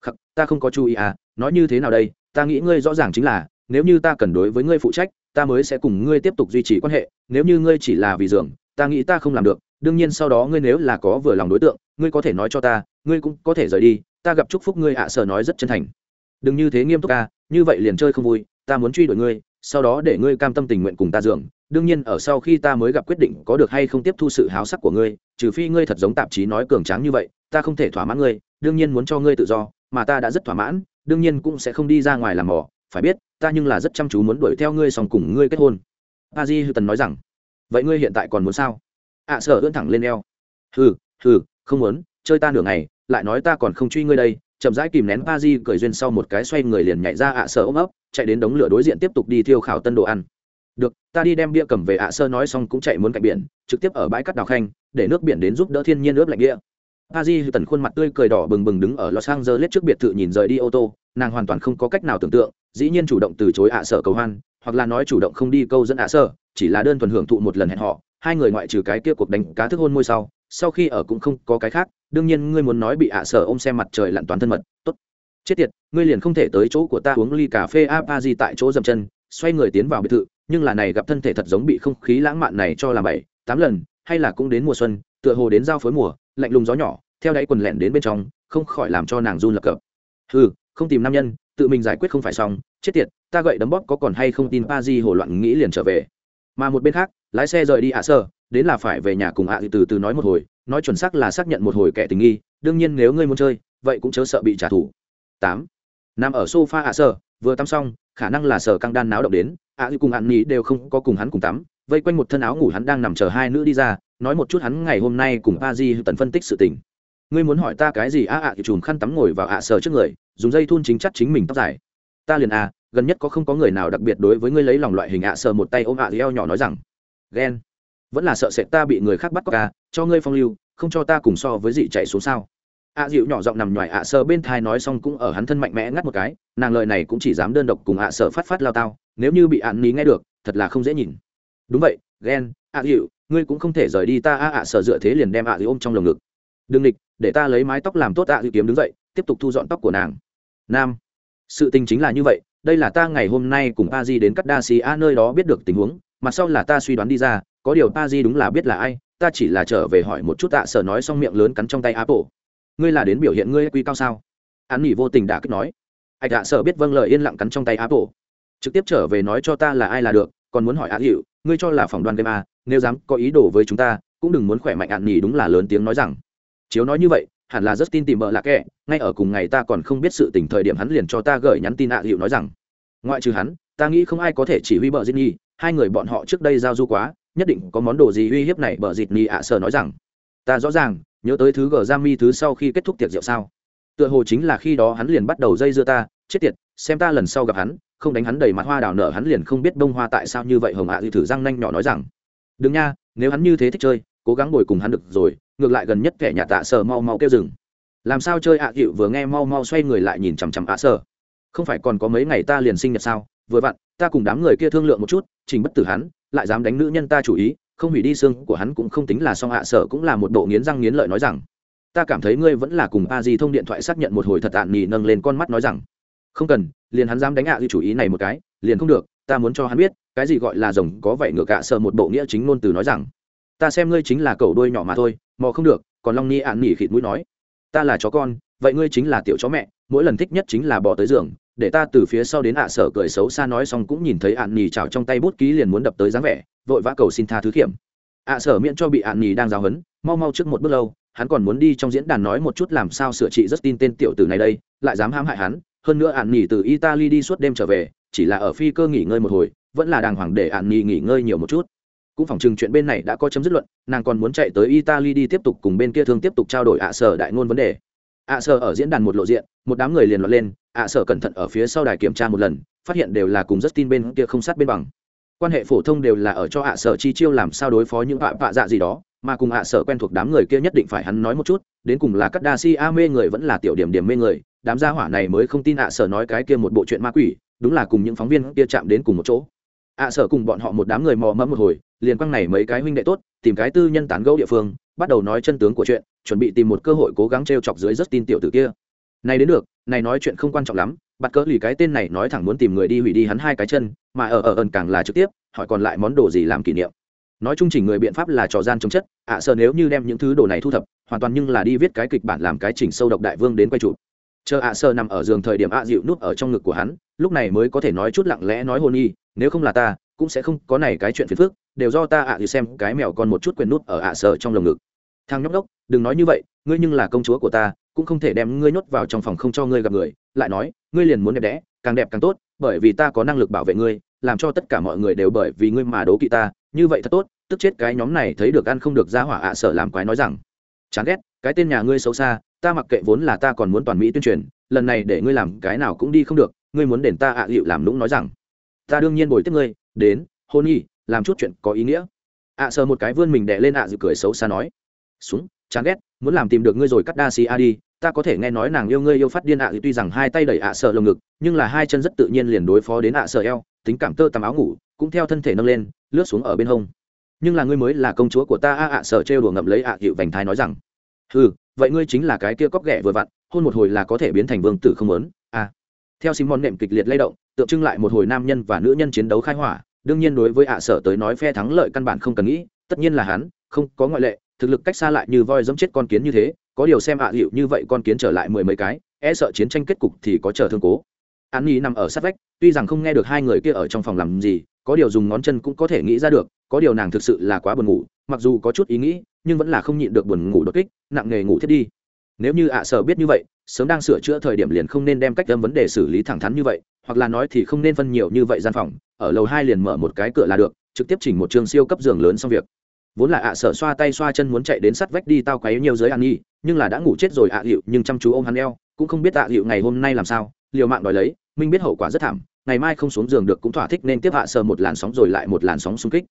khắc, ta không có chú ý à nói như thế nào đây? Ta nghĩ ngươi rõ ràng chính là, nếu như ta cần đối với ngươi phụ trách, ta mới sẽ cùng ngươi tiếp tục duy trì quan hệ, nếu như ngươi chỉ là vì dường ta nghĩ ta không làm được, đương nhiên sau đó ngươi nếu là có vừa lòng đối tượng, ngươi có thể nói cho ta, ngươi cũng có thể rời đi, ta gặp chúc phúc ngươi ạ, sở nói rất chân thành. Đừng như thế nghiêm túc ca như vậy liền chơi không vui, ta muốn truy đuổi ngươi, sau đó để ngươi cam tâm tình nguyện cùng ta dường đương nhiên ở sau khi ta mới gặp quyết định có được hay không tiếp thu sự háo sắc của ngươi, trừ phi ngươi thật giống tạp chí nói cường tráng như vậy, ta không thể thỏa mãn ngươi, đương nhiên muốn cho ngươi tự do, mà ta đã rất thỏa mãn đương nhiên cũng sẽ không đi ra ngoài làm mỏ phải biết ta nhưng là rất chăm chú muốn đuổi theo ngươi xong cùng ngươi kết hôn. A di hư tần nói rằng vậy ngươi hiện tại còn muốn sao? Ạ à, sở ưỡn thẳng lên eo. Hừ hừ không muốn chơi ta nửa ngày lại nói ta còn không truy ngươi đây. Chậm rãi kìm nén pa di cười duyên sau một cái xoay người liền nhảy ra ạ à sở ôm ấp chạy đến đống lửa đối diện tiếp tục đi thiêu khảo tân đồ ăn. Được ta đi đem bia cầm về ạ sơ nói xong cũng chạy muốn cạnh biển trực tiếp ở bãi cắt đào khanh để nước biển đến giúp đỡ thiên nhiên ướp lạnh bia. Paji di tần khuôn mặt tươi cười đỏ bừng bừng đứng ở los angeles trước biệt thự nhìn rời đi ô tô, nàng hoàn toàn không có cách nào tưởng tượng, dĩ nhiên chủ động từ chối ạ sở cầu hoan, hoặc là nói chủ động không đi câu dẫn ạ sở, chỉ là đơn thuần hưởng thụ một lần hẹn họ, hai người ngoại trừ cái kia cuộc đánh cá thức hôn môi sau sau khi ở cũng không có cái khác, đương nhiên ngươi muốn nói bị ạ sở ôm xem mặt trời lặn toán thân mật, tốt. Chết tiệt, ngươi liền không thể tới chỗ của ta uống ly cà phê a pa tại chỗ dậm chân, xoay người tiến vào biệt thự, nhưng là này gặp thân thể thật giống bị không khí lãng mạn này cho làm bảy, tám lần, hay là cũng đến mùa xuân, tựa hồ đến giao phối mùa lạnh lùng gió nhỏ, theo đáy quần lẻn đến bên trong, không khỏi làm cho nàng run lập cập. Ừ không tìm nam nhân, tự mình giải quyết không phải xong. Chết tiệt, ta gậy đấm bóp có còn hay không tin pa di hồ loạn nghĩ liền trở về. Mà một bên khác, lái xe rời đi ạ sơ, đến là phải về nhà cùng ạ từ từ nói một hồi, nói chuẩn xác là xác nhận một hồi kẻ tình nghi. Đương nhiên nếu ngươi muốn chơi, vậy cũng chớ sợ bị trả thù. Tám, nằm ở sofa ạ sơ, vừa tắm xong, khả năng là sở căng đan náo động đến, ạ cùng ăn nghĩ đều không có cùng hắn cùng tắm vây quanh một thân áo ngủ hắn đang nằm chờ hai nữ đi ra, nói một chút hắn ngày hôm nay cùng A di tần phân tích sự tình. Ngươi muốn hỏi ta cái gì? A ạ thì chùm khăn tắm ngồi vào ạ sờ trước người, dùng dây thun chính chắc chính mình tóc dài. Ta liền à gần nhất có không có người nào đặc biệt đối với ngươi lấy lòng loại hình ạ sờ một tay ôm ạ eo nhỏ nói rằng, ghen, vẫn là sợ sệt ta bị người khác bắt có ca à, cho ngươi phong lưu, không cho ta cùng so với dị chạy xuống sao? Ạ dịu nhỏ giọng nằm ngoài ạ sờ bên thai nói xong cũng ở hắn thân mạnh mẽ ngắt một cái, nàng lời này cũng chỉ dám đơn độc cùng ạ sờ phát phát lao tao, nếu như bị ạn ní nghe được, thật là không dễ nhìn đúng vậy ghen ạ dịu ngươi cũng không thể rời đi ta, a ạ sợ dựa thế liền đem ạ dịu ôm trong lồng ngực. Đừng địch để ta lấy mái tóc làm tốt ạ dịu kiếm đứng dậy, tiếp tục thu dọn tóc của nàng. Nam. Sự tình chính là như vậy, đây là ta ngày hôm nay cùng pa di đến cắt đa xì a nơi đó biết được tình huống, mặt sau là ta suy đoán đi ra, có điều pa di đúng là biết là ai, ta chỉ là trở về hỏi một chút tạ sở nói xong miệng lớn cắn trong tay apple. Ngươi là đến biểu hiện ngươi quy cao sao? Hắn nghỉ vô tình đã kích nói. Ạch tạ sở biết vâng lời yên lặng cắn trong tay apple. Trực tiếp trở về nói cho ta là ai là được còn muốn hỏi ạ hiệu ngươi cho là phỏng đoán game a, nếu dám có ý đồ với chúng ta, cũng đừng muốn khỏe mạnh ạn nghỉ đúng là lớn tiếng nói rằng. Chiếu nói như vậy, hẳn là rất tin tìm bợ lạc kệ ngay ở cùng ngày ta còn không biết sự tình thời điểm hắn liền cho ta gửi nhắn tin ạ hiệu nói rằng. Ngoại trừ hắn, ta nghĩ không ai có thể chỉ huy bợ diệt nhi hai người bọn họ trước đây giao du quá, nhất định có món đồ gì uy hiếp này bợ diệt nhi ạ sở nói rằng. Ta rõ ràng, nhớ tới thứ gờ giam mi thứ sau khi kết thúc tiệc rượu sao. Tựa hồ chính là khi đó hắn liền bắt đầu dây dưa ta, chết tiệt, xem ta lần sau gặp hắn không đánh hắn đầy mặt hoa đào nở, hắn liền không biết bông hoa tại sao như vậy, hồng ạ à thử răng nanh nhỏ nói rằng, đừng nha, nếu hắn như thế thích chơi, cố gắng bồi cùng hắn được rồi, ngược lại gần nhất kẻ nhà tạ sờ mau mau kêu rừng làm sao chơi ạ à vừa nghe mau mau xoay người lại nhìn chằm chằm ạ sờ. Không phải còn có mấy ngày ta liền sinh nhật sao? Vừa vặn, ta cùng đám người kia thương lượng một chút, trình bất tử hắn, lại dám đánh nữ nhân ta chủ ý, không hủy đi xương của hắn cũng không tính là song ạ sở cũng là một bộ nghiến răng nghiến lợi nói rằng, ta cảm thấy ngươi vẫn là cùng a di thông điện thoại xác nhận một hồi thật ạn nhì nâng lên con mắt nói rằng không cần, liền hắn dám đánh ạ di chủ ý này một cái, liền không được, ta muốn cho hắn biết, cái gì gọi là rồng có vậy ngược ạ sợ một bộ nghĩa chính ngôn từ nói rằng, ta xem ngươi chính là cậu đuôi nhỏ mà thôi, mò không được, còn long ni ạn nỉ khịt mũi nói, ta là chó con, vậy ngươi chính là tiểu chó mẹ, mỗi lần thích nhất chính là bỏ tới giường, để ta từ phía sau đến ạ sở cười xấu xa nói xong cũng nhìn thấy ạn nỉ chảo trong tay bút ký liền muốn đập tới dáng vẻ, vội vã cầu xin tha thứ kiểm ạ sở miễn cho bị ạn nhì đang giáo hấn mau mau trước một bước lâu, hắn còn muốn đi trong diễn đàn nói một chút làm sao sửa trị rất tin tên tiểu tử này đây, lại dám hãm hại hắn hơn nữa ạn nghỉ từ italy đi suốt đêm trở về, chỉ là ở phi cơ nghỉ ngơi một hồi, vẫn là đàng hoàng để ạn nghỉ nghỉ ngơi nhiều một chút. Cũng phỏng chừng chuyện bên này đã có chấm dứt luận, nàng còn muốn chạy tới italy đi tiếp tục cùng bên kia thương tiếp tục trao đổi ạ sở đại ngôn vấn đề. Ạ sở ở diễn đàn một lộ diện, một đám người liền loạt lên, ạ sở cẩn thận ở phía sau đài kiểm tra một lần, phát hiện đều là cùng rất tin bên kia không sát bên bằng. Quan hệ phổ thông đều là ở cho ạ sở chi chiêu làm sao đối phó những vạ vạ dạ gì đó, mà cùng ạ sở quen thuộc đám người kia nhất định phải hắn nói một chút, đến cùng là các đa si a mê người vẫn là tiểu điểm điểm mê người đám gia hỏa này mới không tin ạ sở nói cái kia một bộ chuyện ma quỷ, đúng là cùng những phóng viên kia chạm đến cùng một chỗ. ạ sở cùng bọn họ một đám người mò mẫm một hồi, liền quăng này mấy cái huynh đệ tốt, tìm cái tư nhân tán gẫu địa phương, bắt đầu nói chân tướng của chuyện, chuẩn bị tìm một cơ hội cố gắng t chọc dưới rất tin tiểu tử kia. Này đến được, này nói chuyện không quan trọng lắm, bắt cỡ lì cái tên này nói thẳng muốn tìm người đi hủy đi hắn hai cái chân, mà ở ở, ẩn càng là trực tiếp, hỏi còn lại món đồ gì làm kỷ niệm. Nói chung chỉnh người biện pháp là trò gian chống chất, ạ sợ nếu như đem những thứ đồ này thu thập, hoàn toàn nhưng là đi viết cái kịch bản làm cái chỉnh sâu độc đại vương đến quay chụp chờ ạ sơ nằm ở giường thời điểm ạ dịu núp ở trong ngực của hắn, lúc này mới có thể nói chút lặng lẽ nói hôn y, nếu không là ta, cũng sẽ không có này cái chuyện phiền phức, đều do ta ạ à xem cái mèo con một chút quyền nút ở ạ sơ trong lồng ngực. Thằng nhóc đốc đừng nói như vậy, ngươi nhưng là công chúa của ta, cũng không thể đem ngươi nhốt vào trong phòng không cho ngươi gặp người, lại nói, ngươi liền muốn đẹp đẽ, càng đẹp càng tốt, bởi vì ta có năng lực bảo vệ ngươi, làm cho tất cả mọi người đều bởi vì ngươi mà đố kỵ ta, như vậy thật tốt, tức chết cái nhóm này thấy được ăn không được ra hỏa ạ sở làm quái nói rằng. Chán ghét, cái tên nhà ngươi xấu xa ta mặc kệ vốn là ta còn muốn toàn mỹ tuyên truyền lần này để ngươi làm cái nào cũng đi không được ngươi muốn đền ta ạ à hiệu làm lũng nói rằng. Ta đương nhiên bồi tiếp ngươi đến hôn nhi làm chút chuyện có ý nghĩa. Ạ sở một cái vươn mình đè lên ạ dịu cười xấu xa nói. Xuống chán ghét muốn làm tìm được ngươi rồi cắt đa xì a đi ta có thể nghe nói nàng yêu ngươi yêu phát điên ạ à, tuy rằng hai tay đẩy ạ sờ lồng ngực nhưng là hai chân rất tự nhiên liền đối phó đến ạ sờ eo tính cảm tơ tầm áo ngủ cũng theo thân thể nâng lên lướt xuống ở bên hông. Nhưng là ngươi mới là công chúa của ta a ạ sờ trêu đùa ngậm lấy ạ à, hiệu vành thái nói rằng ừ vậy ngươi chính là cái kia cóc ghẻ vừa vặn, hôn một hồi là có thể biến thành vương tử không lớn a à. theo simon nệm kịch liệt lay động, tượng trưng lại một hồi nam nhân và nữ nhân chiến đấu khai hỏa, đương nhiên đối với ạ sợ tới nói phe thắng lợi căn bản không cần nghĩ, tất nhiên là hắn, không có ngoại lệ, thực lực cách xa lại như voi giống chết con kiến như thế, có điều xem ạ hiệu như vậy con kiến trở lại mười mấy cái e sợ chiến tranh kết cục thì có chờ thương cố. An nhi nằm ở sát vách, tuy rằng không nghe được hai người kia ở trong phòng làm gì, có điều dùng ngón chân cũng có thể nghĩ ra được, có điều nàng thực sự là quá buồn ngủ mặc dù có chút ý nghĩ, nhưng vẫn là không nhịn được buồn ngủ đột kích, nặng nghề ngủ thiết đi. Nếu như ạ sở biết như vậy, sớm đang sửa chữa thời điểm liền không nên đem cách âm vấn đề xử lý thẳng thắn như vậy, hoặc là nói thì không nên phân nhiều như vậy gian phòng, ở lầu hai liền mở một cái cửa là được, trực tiếp chỉnh một trường siêu cấp giường lớn xong việc. Vốn là ạ sở xoa tay xoa chân muốn chạy đến sắt vách đi tao quấy nhiều giới an nhi nhưng là đã ngủ chết rồi ạ hiệu nhưng chăm chú ôm hắn eo, cũng không biết ạ hiệu ngày hôm nay làm sao, liều mạng đòi lấy minh biết hậu quả rất thảm, ngày mai không xuống giường được cũng thỏa thích nên tiếp ạ sờ một làn sóng rồi lại một làn sóng xung kích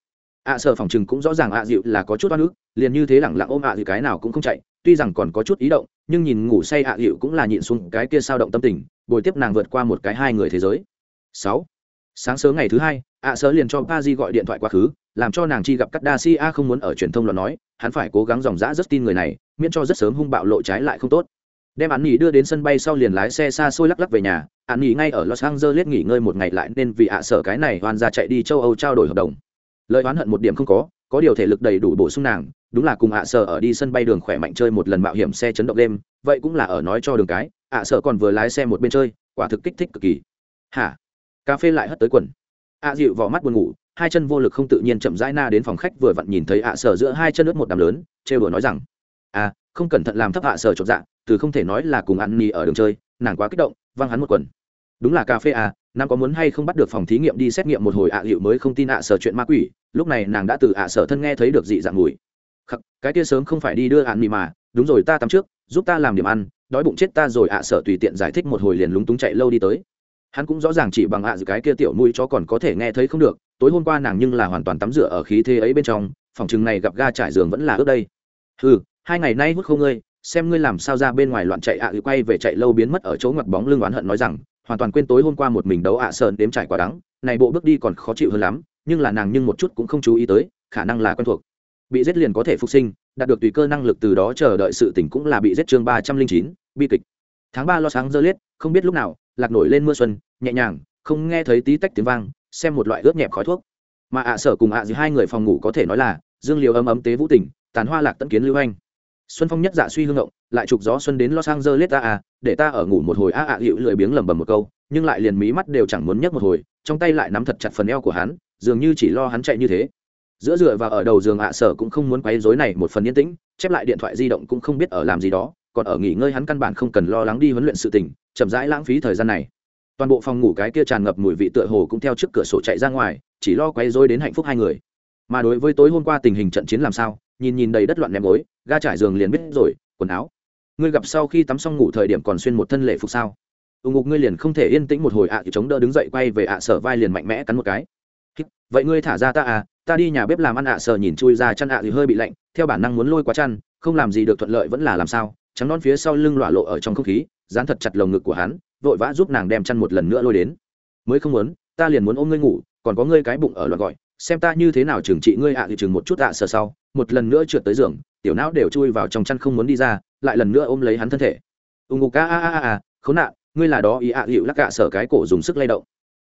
ạ sợ phòng chừng cũng rõ ràng ạ dịu là có chút oan ức, liền như thế lẳng lặng ôm ạ dịu cái nào cũng không chạy, tuy rằng còn có chút ý động, nhưng nhìn ngủ say ạ dịu cũng là nhịn xuống cái kia sao động tâm tình bồi tiếp nàng vượt qua một cái hai người thế giới. Sáu. Sáng sớm ngày thứ hai, ạ sợ liền cho pa di gọi điện thoại quá khứ, làm cho nàng chi gặp cắt đa si a không muốn ở truyền thông luận nói, hắn phải cố gắng dòng dã rất tin người này, miễn cho rất sớm hung bạo lộ trái lại không tốt. Đem hắn nghỉ đưa đến sân bay sau liền lái xe xa xôi lắc lắc về nhà hắn nghỉ ngay ở los angeles nghỉ ngơi một ngày lại nên vì ạ sợ cái này hoàn ra chạy đi châu âu trao đổi hợp đồng lời oán hận một điểm không có có điều thể lực đầy đủ bổ sung nàng, đúng là cùng ạ sợ ở đi sân bay đường khỏe mạnh chơi một lần mạo hiểm xe chấn động đêm, vậy cũng là ở nói cho đường cái, ạ sợ còn vừa lái xe một bên chơi, quả thực kích thích cực kỳ. Hả? Cà phê lại hất tới quần. Ạ dịu vỏ mắt buồn ngủ, hai chân vô lực không tự nhiên chậm rãi na đến phòng khách vừa vặn nhìn thấy ạ sở giữa hai chân ướt một đám lớn, trêu đùa nói rằng à không cẩn thận làm thấp ạ sở chột dạ từ không thể nói là cùng ăn mì ở đường chơi, nàng quá kích động, văng hắn một quần. Đúng là cà phê à nàng có muốn hay không bắt được phòng thí nghiệm đi xét nghiệm một hồi ạ à liệu mới không tin ạ à sở chuyện ma quỷ, lúc này nàng đã từ ạ à sở thân nghe thấy được dị dạng mùi. Khắc, cái kia sớm không phải đi đưa ăn mì mà, đúng rồi ta tắm trước, giúp ta làm điểm ăn, đói bụng chết ta rồi ạ sở tùy tiện giải thích một hồi liền lúng túng chạy lâu đi tới. Hắn cũng rõ ràng chỉ bằng ạ à cái kia tiểu mũi chó còn có thể nghe thấy không được, tối hôm qua nàng nhưng là hoàn toàn tắm rửa ở khí thế ấy bên trong, phòng chừng này gặp ga trải giường vẫn là ước đây. Ừ hai ngày nay hút không ngươi, xem ngươi làm sao ra bên ngoài loạn chạy ạ quay về chạy lâu biến mất ở chỗ ngoặt bóng lưng oán hận nói rằng hoàn toàn quên tối hôm qua một mình đấu ạ à sơn đếm trải quả đắng. Này bộ bước đi còn khó chịu hơn lắm, nhưng là nàng nhưng một chút cũng không chú ý tới, khả năng là quen thuộc. Bị giết liền có thể phục sinh, đạt được tùy cơ năng lực từ đó chờ đợi sự tỉnh cũng là bị giết chương ba trăm linh chín, bi kịch. Tháng ba lo sáng dơ liết, không biết lúc nào, lạc nổi lên mưa xuân, nhẹ nhàng, không nghe thấy tí tách tiếng vang, xem một loại ướt nhẹp khói thuốc. Mà ạ sở cùng ạ à hai người phòng ngủ có thể nói là, dương liều ấm ấm tế vũ tỉnh, tàn hoa lạc tận kiến lưu anh xuân phong nhất dạ suy hương động, lại trục gió xuân đến lo sang dơ lết ta à để ta ở ngủ một hồi a à, ạ hiệu lười biếng lẩm bẩm một câu nhưng lại liền mí mắt đều chẳng muốn nhấc một hồi trong tay lại nắm thật chặt phần eo của hắn dường như chỉ lo hắn chạy như thế. Giữa dựa và ở đầu giường ạ sở cũng không muốn quấy rối này một phần yên tĩnh chép lại điện thoại di động cũng không biết ở làm gì đó còn ở nghỉ ngơi hắn căn bản không cần lo lắng đi huấn luyện sự tình chậm rãi lãng phí thời gian này. Toàn bộ phòng ngủ cái kia tràn ngập mùi vị tựa hồ cũng theo trước cửa sổ chạy ra ngoài chỉ lo quấy rối đến hạnh phúc hai người. Mà đối với tối hôm qua tình hình trận chiến làm sao nhìn nhìn đầy đất loạn ném gối, ga trải giường liền biết rồi, quần áo. Ngươi gặp sau khi tắm xong ngủ thời điểm còn xuyên một thân lệ phục sao? Ù ngục ngươi liền không thể yên tĩnh một hồi ạ, thì chống đỡ đứng dậy quay về ạ sở vai liền mạnh mẽ cắn một cái. Vậy ngươi thả ra ta à ta đi nhà bếp làm ăn ạ sở nhìn chui ra chăn ạ thì hơi bị lạnh, theo bản năng muốn lôi quá chăn, không làm gì được thuận lợi vẫn là làm sao, trắng non phía sau lưng lỏa lộ ở trong không khí, dán thật chặt lồng ngực của hắn, vội vã giúp nàng đem chăn một lần nữa lôi đến. Mới không muốn, ta liền muốn ôm ngươi ngủ, còn có ngươi cái bụng ở loạt gọi, xem ta như thế nào trừng trị ngươi ạ thì chừng một chút ạ sở sau một lần nữa trượt tới giường, tiểu não đều chui vào trong chăn không muốn đi ra, lại lần nữa ôm lấy hắn thân thể. Ù ngục, a a a a, khốn nạn, ngươi là đó, ý ạ hiệu lắc cả sở cái cổ dùng sức lay động.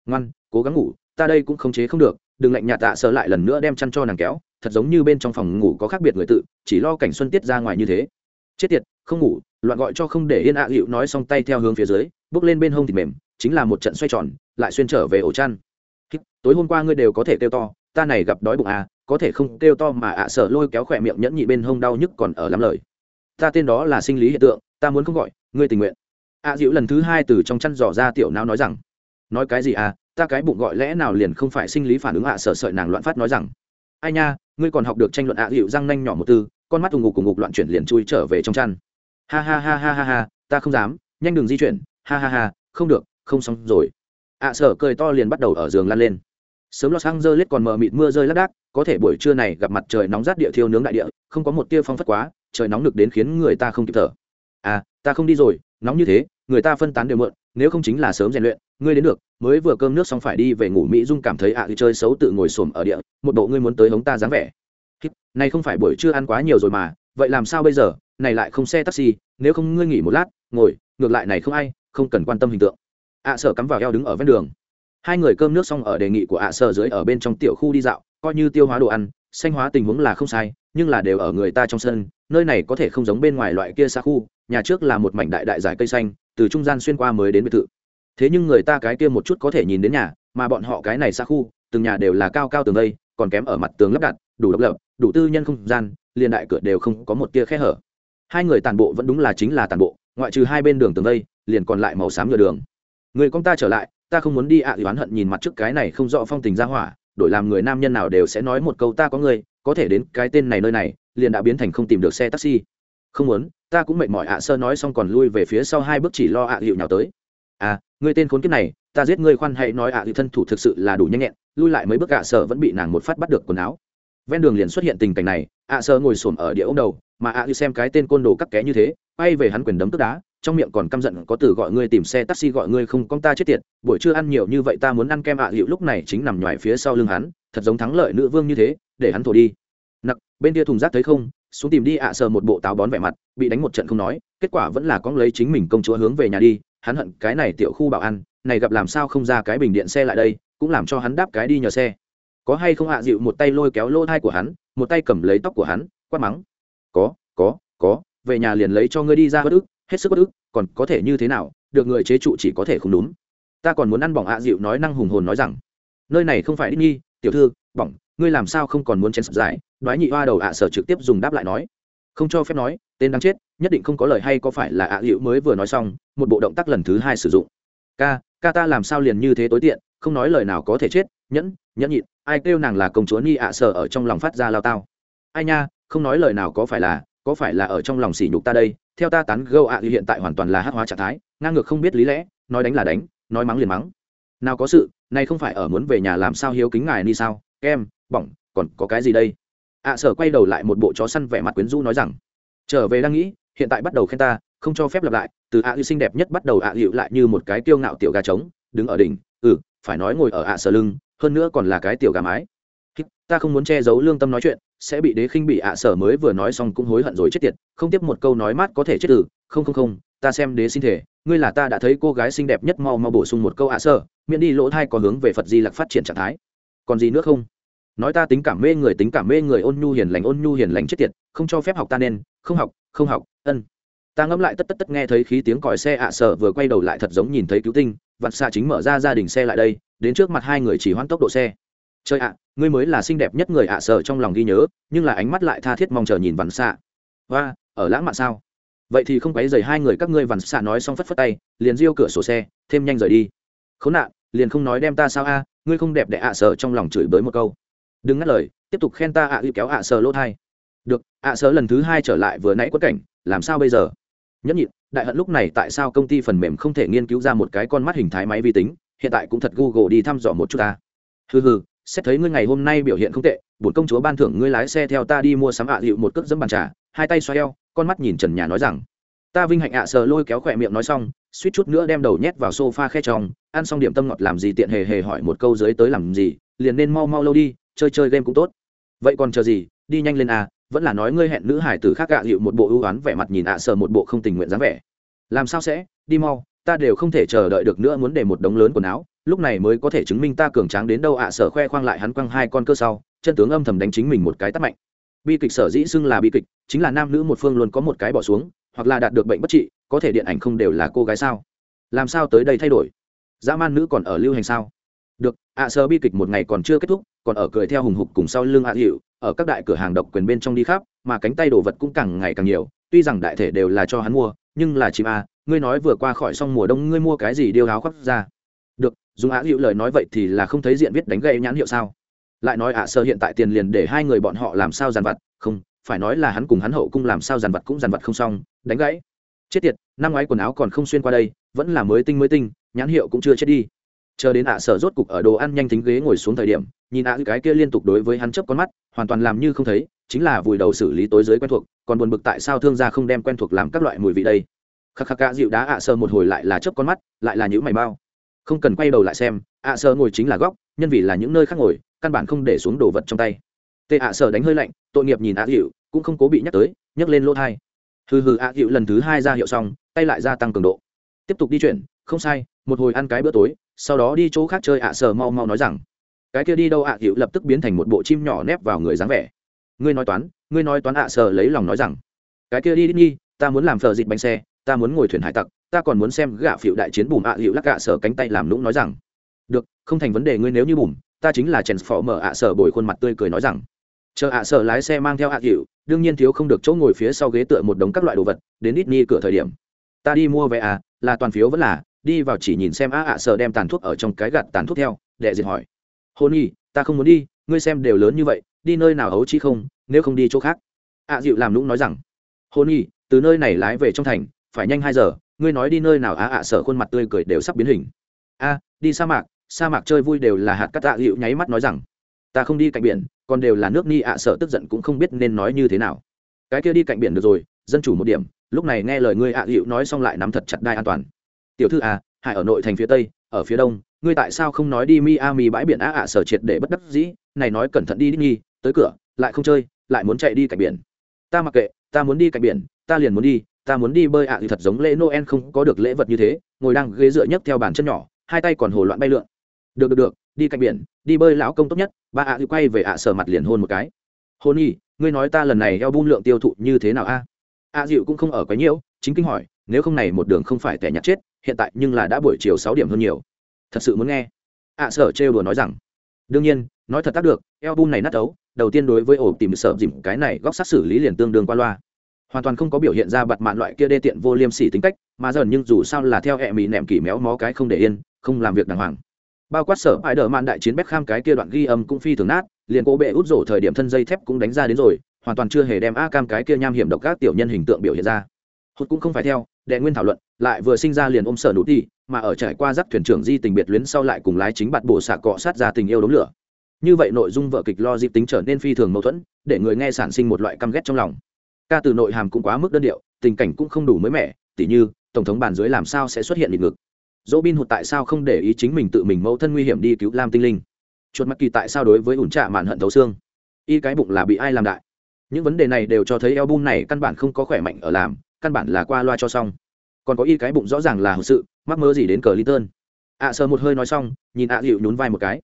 Ngoan, cố gắng ngủ, ta đây cũng không chế không được, đừng lạnh nhạt tạ sợ lại lần nữa đem chăn cho nàng kéo, thật giống như bên trong phòng ngủ có khác biệt người tự, chỉ lo cảnh xuân tiết ra ngoài như thế. Chết tiệt, không ngủ, loạn gọi cho không để yên ạ hiệu nói xong tay theo hướng phía dưới, bước lên bên hông thịt mềm, chính là một trận xoay tròn, lại xuyên trở về ổ chăn. Tối hôm qua ngươi đều có thể kêu to, ta này gặp đói bụng à có thể không kêu to mà ạ sở lôi kéo khỏe miệng nhẫn nhị bên hông đau nhức còn ở lắm lời. Ta tên đó là sinh lý hiện tượng, ta muốn không gọi, ngươi tình nguyện. Ạ dịu lần thứ hai từ trong chăn dò ra tiểu não nói rằng, nói cái gì à ta cái bụng gọi lẽ nào liền không phải sinh lý phản ứng ạ sở sợi nàng loạn phát nói rằng, ai nha, ngươi còn học được tranh luận ạ dịu răng nanh nhỏ một tư, con mắt ù ngục cùng ngục loạn chuyển liền chui trở về trong chăn. Ha ha ha ha ha ha, ta không dám, nhanh đừng di chuyển, ha ha ha, không được, không xong rồi. Ạ sở cười to liền bắt đầu ở giường lăn lên sớm los angeles còn mờ mịt mưa rơi lác đác, có thể buổi trưa này gặp mặt trời nóng rát địa thiêu nướng đại địa, không có một tia phong phất quá, trời nóng được đến khiến người ta không kịp thở. À ta không đi rồi, nóng như thế, người ta phân tán đều mượn nếu không chính là sớm rèn luyện, ngươi đến được, mới vừa cơm nước xong phải đi về ngủ mỹ dung cảm thấy ạ à chơi xấu tự ngồi xổm ở địa, một bộ ngươi muốn tới hống ta dáng vẻ. Này không phải buổi trưa ăn quá nhiều rồi mà, vậy làm sao bây giờ, này lại không xe taxi, nếu không ngươi nghỉ một lát, ngồi, ngược lại này không ai, không cần quan tâm hình tượng. Ạ, sở cắm vào eo đứng ở ven đường hai người cơm nước xong ở đề nghị của ạ sở dưới ở bên trong tiểu khu đi dạo, coi như tiêu hóa đồ ăn, xanh hóa tình huống là không sai, nhưng là đều ở người ta trong sân, nơi này có thể không giống bên ngoài loại kia xa khu, nhà trước là một mảnh đại đại giải cây xanh, từ trung gian xuyên qua mới đến biệt thự. Thế nhưng người ta cái kia một chút có thể nhìn đến nhà, mà bọn họ cái này xa khu, từng nhà đều là cao cao tường đây còn kém ở mặt tường lắp đặt, đủ độc lập, đủ tư nhân không gian, liền đại cửa đều không có một tia khe hở. Hai người tàn bộ vẫn đúng là chính là tàn bộ, ngoại trừ hai bên đường tường đây liền còn lại màu xám nhựa đường. Người con ta trở lại ta không muốn đi ạ à, oán hận nhìn mặt trước cái này không rõ phong tình ra hỏa đổi làm người nam nhân nào đều sẽ nói một câu ta có người có thể đến cái tên này nơi này liền đã biến thành không tìm được xe taxi. Không muốn ta cũng mệt mỏi ạ sơ nói xong còn lui về phía sau hai bước chỉ lo ạ hiệu nhào tới. À người tên khốn kiếp này ta giết ngươi khoan hãy nói ạ hiệu thân thủ thực sự là đủ nhanh nhẹn lui lại mấy bước ạ sơ vẫn bị nàng một phát bắt được quần áo. Ven đường liền xuất hiện tình cảnh này ạ sơ ngồi xổm ở địa ống đầu mà ạ hiệu xem cái tên côn đồ cắt ké như thế bay về hắn quyền đấm tức đá trong miệng còn căm giận, có từ gọi ngươi tìm xe taxi gọi ngươi không con ta chết tiệt, buổi trưa ăn nhiều như vậy ta muốn ăn kem ạ hiệu lúc này chính nằm ngoài phía sau lưng hắn, thật giống thắng lợi nữ vương như thế, để hắn thổ đi. Nặc, bên kia thùng rác thấy không, xuống tìm đi ạ, sờ một bộ táo bón vẻ mặt, bị đánh một trận không nói, kết quả vẫn là con lấy chính mình công chúa hướng về nhà đi, hắn hận cái này tiểu khu bảo ăn, này gặp làm sao không ra cái bình điện xe lại đây, cũng làm cho hắn đáp cái đi nhờ xe. Có hay không hạ dịu một tay lôi kéo lô thai của hắn, một tay cầm lấy tóc của hắn, quát mắng. Có có có, về nhà liền lấy cho ngươi đi ra bất ức hết sức bất ức, còn có thể như thế nào, được người chế trụ chỉ có thể không đúng. Ta còn muốn ăn bỏng ạ dịu nói năng hùng hồn nói rằng, nơi này không phải đích nhi, tiểu thư, bỏng, ngươi làm sao không còn muốn chén sập dài? Đoái nhị hoa đầu ạ sở trực tiếp dùng đáp lại nói. Không cho phép nói, tên đang chết, nhất định không có lời hay có phải là ạ à hữu mới vừa nói xong, một bộ động tác lần thứ hai sử dụng. Ca ca ta làm sao liền như thế tối tiện, không nói lời nào có thể chết, nhẫn nhẫn nhịn, ai kêu nàng là công chúa ni ạ sở ở trong lòng phát ra lao tao. Ai nha, không nói lời nào có phải là, có phải là ở trong lòng sỉ nhục ta đây theo ta tán gâu ạ hiện tại hoàn toàn là hát hóa trạng thái, ngang ngược không biết lý lẽ, nói đánh là đánh, nói mắng liền mắng. Nào có sự này không phải ở muốn về nhà làm sao hiếu kính ngài ni sao? Kem bỏng, còn có cái gì đây? Ạ sở quay đầu lại một bộ chó săn vẻ mặt quyến rũ nói rằng, trở về đang nghĩ, hiện tại bắt đầu khen ta, không cho phép lặp lại, từ ạ à xinh đẹp nhất bắt đầu ạ à lại như một cái tiêu ngạo tiểu gà trống, đứng ở đỉnh ừ phải nói ngồi ở ạ sở lưng, hơn nữa còn là cái tiểu gà mái ta không muốn che giấu lương tâm nói chuyện, sẽ bị đế khinh bị ạ sở mới vừa nói xong cũng hối hận rồi chết tiệt, không tiếp một câu nói mát có thể chết tử, không không không, ta xem đế xin thể, ngươi là ta đã thấy cô gái xinh đẹp nhất mau mau bổ sung một câu ạ sở, miễn đi lỗ thai có hướng về phật di lặc phát triển trạng thái. Còn gì nữa không? Nói ta tính cảm mê người, tính cảm mê người, ôn nhu hiền lành, ôn nhu hiền lành chết tiệt, không cho phép học ta nên, không học không học, ân. Ta ngẫm lại tất tất tất nghe thấy khí tiếng còi xe ạ à sở vừa quay đầu lại thật giống nhìn thấy cứu tinh vặt xa chính mở ra gia đình xe lại đây, đến trước mặt hai người chỉ hoãn tốc độ xe trời ạ, ngươi mới là xinh đẹp nhất người ạ, sợ trong lòng ghi nhớ, nhưng là ánh mắt lại tha thiết mong chờ nhìn vằn xạ và ở lãng mạn sao? Vậy thì không quấy dày hai người các ngươi vằn xạ nói xong phất phất tay, liền riêu cửa sổ xe, thêm nhanh rời đi. Khốn nạn, liền không nói đem ta sao a, ngươi không đẹp để ạ, sợ trong lòng chửi bới một câu. Đừng ngắt lời, tiếp tục khen ta ạ à kéo ạ, sợ lỗ thai. Được, ạ, sợ lần thứ hai trở lại vừa nãy quất cảnh, làm sao bây giờ? Nhất nhịn, đại hận lúc này tại sao công ty phần mềm không thể nghiên cứu ra một cái con mắt hình thái máy vi tính, hiện tại cũng thật google đi thăm dò một chút ta. Hừ hừ xét thấy ngươi ngày hôm nay biểu hiện không tệ, bổn công chúa ban thưởng ngươi lái xe theo ta đi mua sắm ạ hiệu một cước dẫm bàn trà. Hai tay xoay eo, con mắt nhìn trần nhà nói rằng, ta vinh hạnh ạ, sờ lôi kéo khỏe miệng nói xong, suýt chút nữa đem đầu nhét vào sofa khe tròng, ăn xong điểm tâm ngọt làm gì tiện hề hề hỏi một câu dưới tới làm gì, liền nên mau mau lâu đi, chơi chơi game cũng tốt. Vậy còn chờ gì, đi nhanh lên à vẫn là nói ngươi hẹn nữ hải tử khác gạ hiệu một bộ ưu oán vẻ mặt nhìn ạ, sờ một bộ không tình nguyện dáng vẻ. Làm sao sẽ, đi mau, ta đều không thể chờ đợi được nữa, muốn để một đống lớn quần áo lúc này mới có thể chứng minh ta cường tráng đến đâu ạ, sở khoe khoang lại hắn quăng hai con cơ sau, chân tướng âm thầm đánh chính mình một cái tắt mạnh. Bi kịch sở dĩ xưng là bi kịch, chính là nam nữ một phương luôn có một cái bỏ xuống, hoặc là đạt được bệnh bất trị, có thể điện ảnh không đều là cô gái sao? Làm sao tới đây thay đổi? Dã man nữ còn ở lưu hành sao? Được, ạ, sở bi kịch một ngày còn chưa kết thúc, còn ở cười theo hùng hục cùng sau lưng ạ hiệu ở các đại cửa hàng độc quyền bên trong đi khắp, mà cánh tay đồ vật cũng càng ngày càng nhiều, tuy rằng đại thể đều là cho hắn mua, nhưng là chim a ngươi nói vừa qua khỏi xong mùa đông, ngươi mua cái gì điêu áo khoác ra? Dùng ạ hữu lời nói vậy thì là không thấy diện viết đánh gây nhãn hiệu sao? Lại nói ạ, sơ hiện tại tiền liền để hai người bọn họ làm sao dàn vặt? Không, phải nói là hắn cùng hắn hậu cung làm sao dàn vặt cũng dàn vặt không xong, đánh gãy. Chết tiệt, năm ngoái quần áo còn không xuyên qua đây, vẫn là mới tinh mới tinh, nhãn hiệu cũng chưa chết đi. Chờ đến ạ sở rốt cục ở đồ ăn nhanh thính ghế ngồi xuống thời điểm, nhìn ạ, cái kia liên tục đối với hắn chấp con mắt, hoàn toàn làm như không thấy, chính là vùi đầu xử lý tối giới quen thuộc, còn buồn bực tại sao thương gia không đem quen thuộc làm các loại mùi vị đây? Khắc khắc gạ dịu đá ạ, sơ một hồi lại là chớp con mắt, lại là những mày bao không cần quay đầu lại xem, ạ sợ ngồi chính là góc, nhân vì là những nơi khác ngồi, căn bản không để xuống đồ vật trong tay. Tệ ạ sợ đánh hơi lạnh, tội nghiệp nhìn ạ dịu cũng không cố bị nhắc tới, nhấc lên lỗ thai. Hừ hừ, ạ dịu lần thứ hai ra hiệu xong, tay lại gia tăng cường độ. Tiếp tục đi chuyển, không sai, một hồi ăn cái bữa tối, sau đó đi chỗ khác chơi ạ sợ mau mau nói rằng, cái kia đi đâu ạ dịu lập tức biến thành một bộ chim nhỏ nép vào người dáng vẻ. Ngươi nói toán, ngươi nói toán ạ sợ lấy lòng nói rằng, cái kia đi đi nhi ta muốn làm phờ dịch bánh xe, ta muốn ngồi thuyền hải tặc ta còn muốn xem gạ phiệu đại chiến bùm ạ à hiệu lắc gạ sở cánh tay làm lũng nói rằng, được, không thành vấn đề ngươi nếu như bùm, ta chính là chèn phỏ mở ạ sở bồi khuôn mặt tươi cười nói rằng, chờ ạ sở lái xe mang theo ạ hiệu đương nhiên thiếu không được chỗ ngồi phía sau ghế tựa một đống các loại đồ vật, đến ít ni cửa thời điểm, ta đi mua vé à là toàn phiếu vẫn là, đi vào chỉ nhìn xem ạ ạ sở đem tàn thuốc ở trong cái gạt tàn thuốc theo, đệ diệt hỏi hôn y, ta không muốn đi, ngươi xem đều lớn như vậy, đi nơi nào ấu chi không, nếu không đi chỗ khác. ạ dịu làm lũng nói rằng hôn y, từ nơi này lái về trong thành, phải nhanh hai giờ ngươi nói đi nơi nào á ạ à, sở khuôn mặt tươi cười đều sắp biến hình. A, đi sa mạc sa mạc chơi vui đều là hạt cắt tạ à, hiệu nháy mắt nói rằng, ta không đi cạnh biển, còn đều là nước ni ạ à, sở tức giận cũng không biết nên nói như thế nào. Cái kia đi cạnh biển được rồi, dân chủ một điểm, lúc này nghe lời ngươi ạ hiệu nói xong lại nắm thật chặt đai an toàn. Tiểu thư à hải ở nội thành phía tây, ở phía đông, ngươi tại sao không nói đi miami bãi biển á ạ sở triệt để bất đắc dĩ, này nói cẩn thận đi đi nghi tới cửa, lại không chơi, lại muốn chạy đi cạnh biển. Ta mặc kệ, ta muốn đi cạnh biển, ta liền muốn đi ta muốn đi bơi ạ, thì thật giống lễ noel không có được lễ vật như thế, ngồi đang ghế dựa nhấc theo bàn chân nhỏ, hai tay còn hồ loạn bay lượn. Được được được, đi cạnh biển, đi bơi lão công tốt nhất, ba ạ thì quay về ạ sở mặt liền hôn một cái. Hôn nhi ngươi nói ta lần này eo bun lượng tiêu thụ như thế nào a? Ạ dịu cũng không ở quấy nhiễu, chính kinh hỏi, nếu không này một đường không phải tẻ nhặt chết, hiện tại nhưng là đã buổi chiều sáu điểm hơn nhiều. Thật sự muốn nghe. Ạ sở trêu đùa nói rằng, đương nhiên, nói thật tác được, eo bun này nát ấu, đầu tiên đối với ổ tìm sở dìm, cái này góc sát xử lý liền tương đương qua loa hoàn toàn không có biểu hiện ra bặt mạn loại kia đê tiện vô liêm sỉ tính cách, mà dần nhưng dù sao là theo hẹ mỹ nẹm kỷ méo mó cái không để yên, không làm việc đàng hoàng. Bao quát sở ai đờ mạn đại chiến kham cái kia đoạn ghi âm cũng phi thường nát, liền cố bệ út rổ thời điểm thân dây thép cũng đánh ra đến rồi, hoàn toàn chưa hề đem a cam cái kia nham hiểm độc các tiểu nhân hình tượng biểu hiện ra. Hốt cũng không phải theo, đệ nguyên thảo luận, lại vừa sinh ra liền ôm sở nụ đi mà ở trải qua giáp thuyền trưởng di tình biệt luyến sau lại cùng lái chính bạt bổ xạ cọ sát ra tình yêu đống lửa. Như vậy nội dung vợ kịch lo dịp tính trở nên phi thường mâu thuẫn, để người nghe sản sinh một loại căm ghét trong lòng ca từ nội hàm cũng quá mức đơn điệu tình cảnh cũng không đủ mới mẻ tỉ như tổng thống bàn dưới làm sao sẽ xuất hiện lịch ngực? Dỗ bin hụt tại sao không để ý chính mình tự mình mẫu thân nguy hiểm đi cứu lam tinh linh? Chuột mắt kỳ tại sao đối với ủn trạ mạn hận thấu xương? Y cái bụng là bị ai làm đại? Những vấn đề này đều cho thấy album này căn bản không có khỏe mạnh ở làm căn bản là qua loa cho xong. Còn có y cái bụng rõ ràng là hậu sự mắc mơ gì đến cờ linton ạ à, sờ một hơi nói xong nhìn ạ à dịu nhún vai một cái.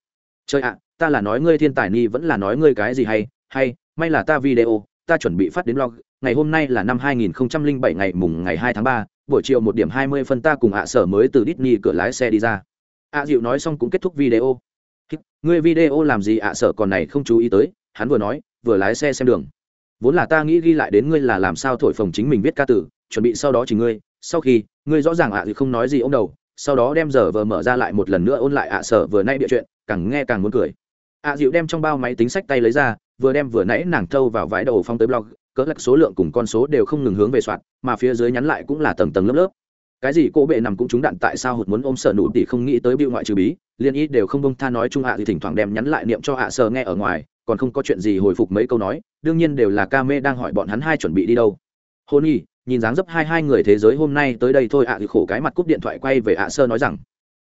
Chơi ạ ta là nói ngươi thiên tài ni vẫn là nói ngươi cái gì hay hay may là ta video ta chuẩn bị phát đến blog ngày hôm nay là năm 2007 ngày mùng ngày 2 tháng 3, buổi chiều một điểm 20 phân ta cùng ạ sở mới từ Disney cửa lái xe đi ra. ạ dịu nói xong cũng kết thúc video. ngươi video làm gì ạ sở còn này không chú ý tới hắn vừa nói vừa lái xe xem đường vốn là ta nghĩ ghi lại đến ngươi là làm sao thổi phồng chính mình viết ca tử chuẩn bị sau đó chỉ ngươi sau khi ngươi rõ ràng ạ thì không nói gì ông đầu sau đó đem giờ vờ mở ra lại một lần nữa ôn lại ạ sở vừa nay bịa chuyện càng nghe càng muốn cười ạ dịu đem trong bao máy tính sách tay lấy ra vừa đem vừa nãy nàng thâu vào vải đầu phong tới blog cỡ lắc số lượng cùng con số đều không ngừng hướng về soạn mà phía dưới nhắn lại cũng là tầng tầng lớp lớp. Cái gì cô bệ nằm cũng trúng đạn tại sao hụt muốn ôm sợ nụ tỷ không nghĩ tới bịu ngoại trừ bí, liên ý đều không bông tha nói chung hạ thì thỉnh thoảng đem nhắn lại niệm cho hạ sờ nghe ở ngoài, còn không có chuyện gì hồi phục mấy câu nói, đương nhiên đều là ca mê đang hỏi bọn hắn hai chuẩn bị đi đâu. Hôn y, nhìn dáng dấp hai hai người thế giới hôm nay tới đây thôi ạ thì khổ cái mặt cúp điện thoại quay về ạ sơ nói rằng,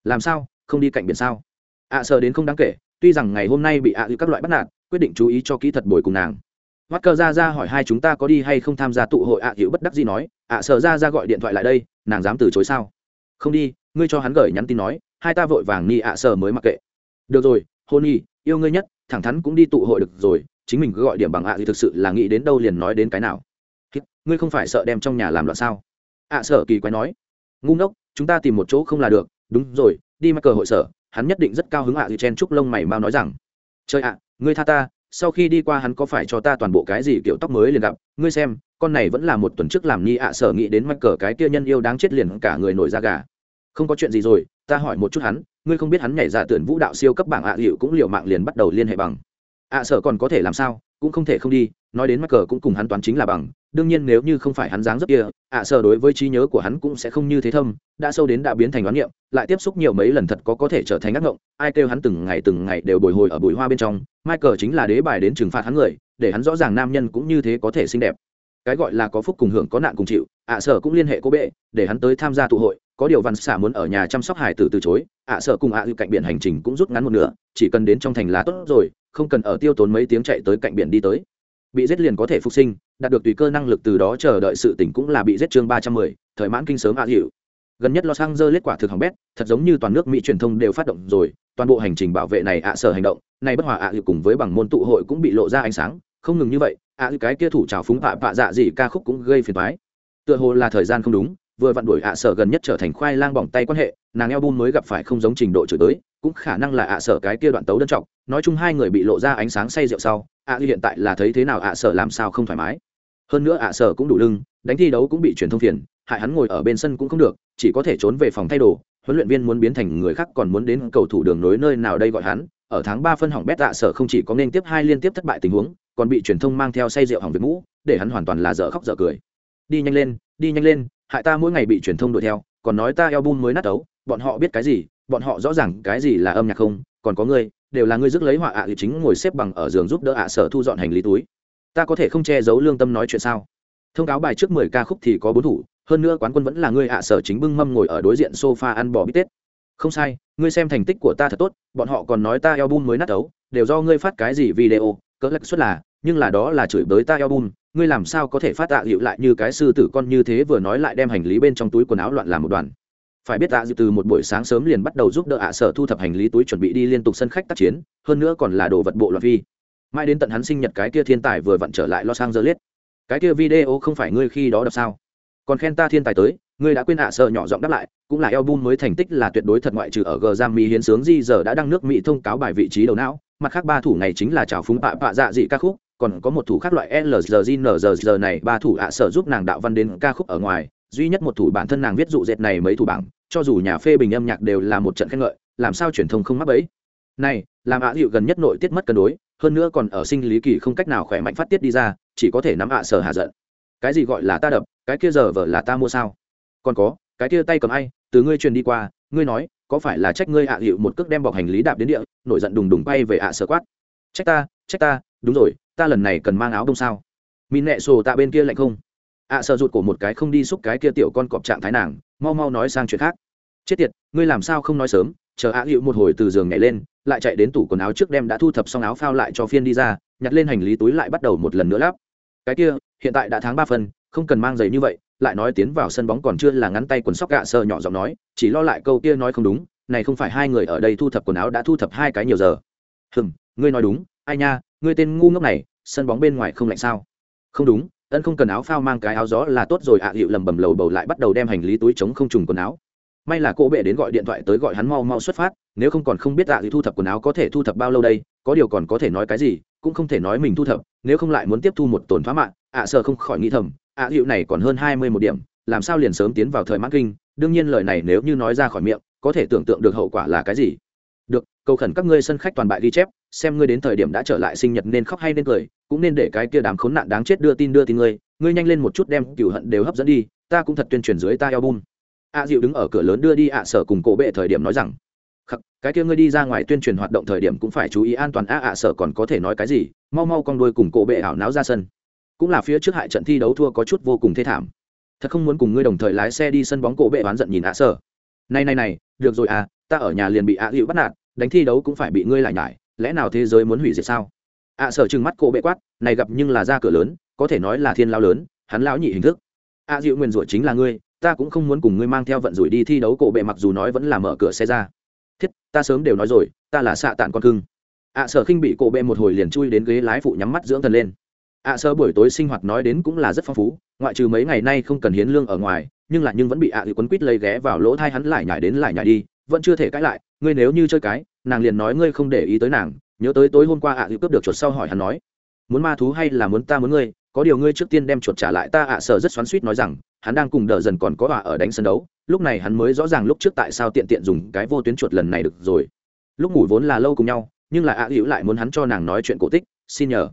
làm sao? Không đi cạnh biển sao? ạ sơ đến không đáng kể, tuy rằng ngày hôm nay bị ạ thì các loại bắt nạt, quyết định chú ý cho kỹ thật bồi cùng nàng mắt cờ ra ra hỏi hai chúng ta có đi hay không tham gia tụ hội ạ à bất đắc gì nói, ạ sợ ra ra gọi điện thoại lại đây, nàng dám từ chối sao? Không đi, ngươi cho hắn gửi nhắn tin nói, hai ta vội vàng ni ạ sợ mới mặc kệ. Được rồi, hôn nhi yêu ngươi nhất, thẳng thắn cũng đi tụ hội được rồi, chính mình cứ gọi điểm bằng ạ gì thực sự là nghĩ đến đâu liền nói đến cái nào. Ngươi không phải sợ đem trong nhà làm loạn sao? ạ sợ kỳ quái nói. Ngu ngốc, chúng ta tìm một chỗ không là được. Đúng rồi, đi mắc cờ hội sở, hắn nhất định rất cao hứng ạ gì chen chúc lông mày mau nói rằng. Chơi ạ, ngươi tha ta sau khi đi qua hắn có phải cho ta toàn bộ cái gì kiểu tóc mới liền gặp? Ngươi xem, con này vẫn là một tuần trước làm ni ạ sở nghĩ đến mắc cờ cái kia nhân yêu đáng chết liền cả người nổi da gà. Không có chuyện gì rồi, ta hỏi một chút hắn, ngươi không biết hắn nhảy dạ ra tuyển vũ đạo siêu cấp bảng ạ hiệu cũng liều mạng liền bắt đầu liên hệ bằng. Ạ sở còn có thể làm sao? Cũng không thể không đi, nói đến mắc cờ cũng cùng hắn toán chính là bằng, đương nhiên nếu như không phải hắn dáng dấp kia, ạ sở đối với trí nhớ của hắn cũng sẽ không như thế thâm, đã sâu đến đã biến thành đoán niệm, lại tiếp xúc nhiều mấy lần thật có có thể trở thành ác ngộng, ai kêu hắn từng ngày từng ngày đều bồi hồi ở bụi hoa bên trong, michael chính là đế bài đến trừng phạt hắn người, để hắn rõ ràng nam nhân cũng như thế có thể xinh đẹp. Cái gọi là có phúc cùng hưởng có nạn cùng chịu, ạ sở cũng liên hệ cô bệ, để hắn tới tham gia tụ hội, có điều văn xả muốn ở nhà chăm sóc hải tử từ chối, ạ sở cùng ạ à cạnh biển hành trình cũng rút ngắn một nửa, chỉ cần đến trong thành lá tốt rồi không cần ở tiêu tốn mấy tiếng chạy tới cạnh biển đi tới. Bị giết liền có thể phục sinh, đạt được tùy cơ năng lực từ đó chờ đợi sự tỉnh cũng là bị giết chương ba trăm mười, thời mãn kinh sớm hạ hiệu gần nhất los angeles quả thực hỏng bét, thật giống như toàn nước mỹ truyền thông đều phát động rồi, toàn bộ hành trình bảo vệ này ạ sở hành động, này bất hòa ạ hiệu cùng với bằng môn tụ hội cũng bị lộ ra ánh sáng, không ngừng như vậy, ạ dịu cái kia thủ trào phúng vạ vạ dạ gì ca khúc cũng gây phiền toái. Tựa hồ là thời gian không đúng vừa vặn đuổi ạ sở gần nhất trở thành khoai lang bỏng tay quan hệ, nàng eo bun mới gặp phải không giống trình độ chửi tới, cũng khả năng là ạ sở cái kia đoạn tấu đơn trọng. Nói chung hai người bị lộ ra ánh sáng say rượu sau, ạ hiện tại là thấy thế nào ạ sở làm sao không thoải mái. Hơn nữa ạ sở cũng đủ lưng, đánh thi đấu cũng bị truyền thông phiền, hại hắn ngồi ở bên sân cũng không được, chỉ có thể trốn về phòng thay đồ. Huấn luyện viên muốn biến thành người khác còn muốn đến cầu thủ đường nối nơi nào đây gọi hắn. Ở tháng ba phân hỏng bét ạ sở không chỉ có nên tiếp hai liên tiếp thất bại tình huống, còn bị truyền thông mang theo say rượu hỏng việc mũ, để hắn hoàn toàn là dở khóc dở cười. Đi nhanh lên, đi nhanh lên hại ta mỗi ngày bị truyền thông đuổi theo, còn nói ta eo bun mới nát ấu, bọn họ biết cái gì, bọn họ rõ ràng cái gì là âm nhạc không, còn có ngươi, đều là ngươi rước lấy họa ạ à chính ngồi xếp bằng ở giường giúp đỡ ạ sở thu dọn hành lý túi. Ta có thể không che giấu lương tâm nói chuyện sao? Thông cáo bài trước mười ca khúc thì có bốn thủ, hơn nữa quán quân vẫn là ngươi ạ sở chính bưng mâm ngồi ở đối diện sofa ăn bò bít tết. Không sai, ngươi xem thành tích của ta thật tốt, bọn họ còn nói ta album mới nát ấu, đều do ngươi phát cái gì video, cỡ lắc suất là, nhưng là đó là chửi bới ta album ngươi làm sao có thể phát tạ hiệu lại như cái sư tử con như thế vừa nói lại đem hành lý bên trong túi quần áo loạn làm một đoàn. Phải biết tạ dịu từ một buổi sáng sớm liền bắt đầu giúp đỡ ạ sở thu thập hành lý túi chuẩn bị đi liên tục sân khách tác chiến, hơn nữa còn là đồ vật bộ loạt vi mai đến tận hắn sinh nhật cái kia thiên tài vừa vặn trở lại los angeles. Cái kia video không phải ngươi khi đó đọc sao? Còn khen ta thiên tài tới, ngươi đã quên ạ sở nhỏ giọng đáp lại, cũng là album mới thành tích là tuyệt đối thật ngoại trừ ở g giam mỹ hiến sướng di giờ đã đăng nước mỹ thông cáo bài vị trí đầu não, mặt khác ba thủ này chính là trào phúng bạ bạ dạ dị ca khúc còn có một thủ khác loại lggnzg này, ba thủ ạ sở giúp nàng đạo văn đến ca khúc ở ngoài, duy nhất một thủ bản thân nàng viết dụ dệt này mấy thủ bảng, cho dù nhà phê bình âm nhạc đều là một trận khen ngợi, làm sao truyền thông không mắc bẫy? Này, làm ạ dịu gần nhất nội tiết mất cân đối, hơn nữa còn ở sinh lý kỳ không cách nào khỏe mạnh phát tiết đi ra, chỉ có thể nắm ạ sở hạ giận. Cái gì gọi là ta đập, cái kia giờ vợ là ta mua sao? Còn có, cái kia tay cầm ai, từ ngươi truyền đi qua, ngươi nói, có phải là trách ngươi ạ dịu một cước đem bọc hành lý đạp đến địa, nổi giận đùng đùng bay về ạ sở quát. Trách ta trách ta, đúng rồi ta lần này cần mang áo đông sao? Min nẹ sổ tạ bên kia lạnh không? Ạ sợ rụt cổ một cái không đi xúc cái kia tiểu con cọp trạng thái nàng mau mau nói sang chuyện khác. Chết tiệt ngươi làm sao không nói sớm? Chờ ạ hữu một hồi từ giường nhảy lên lại chạy đến tủ quần áo trước đem đã thu thập xong áo phao lại cho phiên đi ra nhặt lên hành lý túi lại bắt đầu một lần nữa lắp. Cái kia hiện tại đã tháng ba phần, không cần mang giày như vậy lại nói tiến vào sân bóng còn chưa là ngắn tay quần sóc gạ sợ nhỏ giọng nói chỉ lo lại câu kia nói không đúng này không phải hai người ở đây thu thập quần áo đã thu thập hai cái nhiều giờ. Hừm ngươi nói đúng ai nha ngươi tên ngu ngốc này sân bóng bên ngoài không lạnh sao? Không đúng ân không cần áo phao mang cái áo gió là tốt rồi ạ à, hiệu lầm bầm lầu bầu lại bắt đầu đem hành lý túi chống không trùng quần áo. May là cô bệ đến gọi điện thoại tới gọi hắn mau mau xuất phát nếu không còn không biết ạ à thu thập quần áo có thể thu thập bao lâu đây có điều còn có thể nói cái gì cũng không thể nói mình thu thập nếu không lại muốn tiếp thu một tổn thoá mạng ạ sợ không khỏi nghĩ thầm ạ hiệu này còn hơn hai mươi một điểm làm sao liền sớm tiến vào thời mãn kinh đương nhiên lời này nếu như nói ra khỏi miệng có thể tưởng tượng được hậu quả là cái gì được, cầu khẩn các ngươi sân khách toàn bại ghi chép, xem ngươi đến thời điểm đã trở lại sinh nhật nên khóc hay nên cười, cũng nên để cái kia đám khốn nạn đáng chết đưa tin đưa tin ngươi ngươi nhanh lên một chút đem cửu hận đều hấp dẫn đi, ta cũng thật tuyên truyền dưới ta album. A diệu đứng ở cửa lớn đưa đi ạ sở cùng cổ bệ thời điểm nói rằng, khắc, cái kia ngươi đi ra ngoài tuyên truyền hoạt động thời điểm cũng phải chú ý an toàn a ạ sở còn có thể nói cái gì, mau mau con đuôi cùng cổ bệ ảo náo ra sân. Cũng là phía trước hại trận thi đấu thua có chút vô cùng thê thảm. Thật không muốn cùng ngươi đồng thời lái xe đi sân bóng cổ bệ oán giận nhìn ạ sở này này này, được rồi à ta ở nhà liền bị ạ à bắt nạt, đánh thi đấu cũng phải bị ngươi lại nhải, lẽ nào thế giới muốn hủy diệt sao? Ạ sở trừng mắt cổ bệ quát, này gặp nhưng là ra cửa lớn, có thể nói là thiên lao lớn, hắn lão nhị hình thức. Ạ dịu nguyền rủa chính là ngươi, ta cũng không muốn cùng ngươi mang theo vận rủi đi thi đấu cổ bệ mặc dù nói vẫn là mở cửa xe ra. Thiết, ta sớm đều nói rồi, ta là xạ tạn con cưng. Ạ sở khinh bị cổ bệ một hồi liền chui đến ghế lái phụ nhắm mắt dưỡng thần lên ạ sơ buổi tối sinh hoạt nói đến cũng là rất phong phú, ngoại trừ mấy ngày nay không cần hiến lương ở ngoài, nhưng là nhưng vẫn bị ạ à quấn quýt lấy ghé vào lỗ thai hắn lại nhảy đến lại nhảy đi, vẫn chưa thể cãi lại, ngươi nếu như chơi cái, nàng liền nói ngươi không để ý tới nàng, nhớ tới tối hôm qua ạ à cướp được chuột sau hỏi hắn nói, muốn ma thú hay là muốn ta muốn ngươi, có điều ngươi trước tiên đem chuột trả lại ta ạ sơ rất xoắn suýt nói rằng, hắn đang cùng Đờ dần còn có ạ ở đánh sân đấu, lúc này hắn mới rõ ràng lúc trước tại sao tiện tiện dùng cái vô tuyến chuột lần này được rồi. Lúc ngủ vốn là lâu cùng nhau, nhưng là ạ hữu lại muốn hắn cho nàng nói chuyện cổ tích, xin nhờ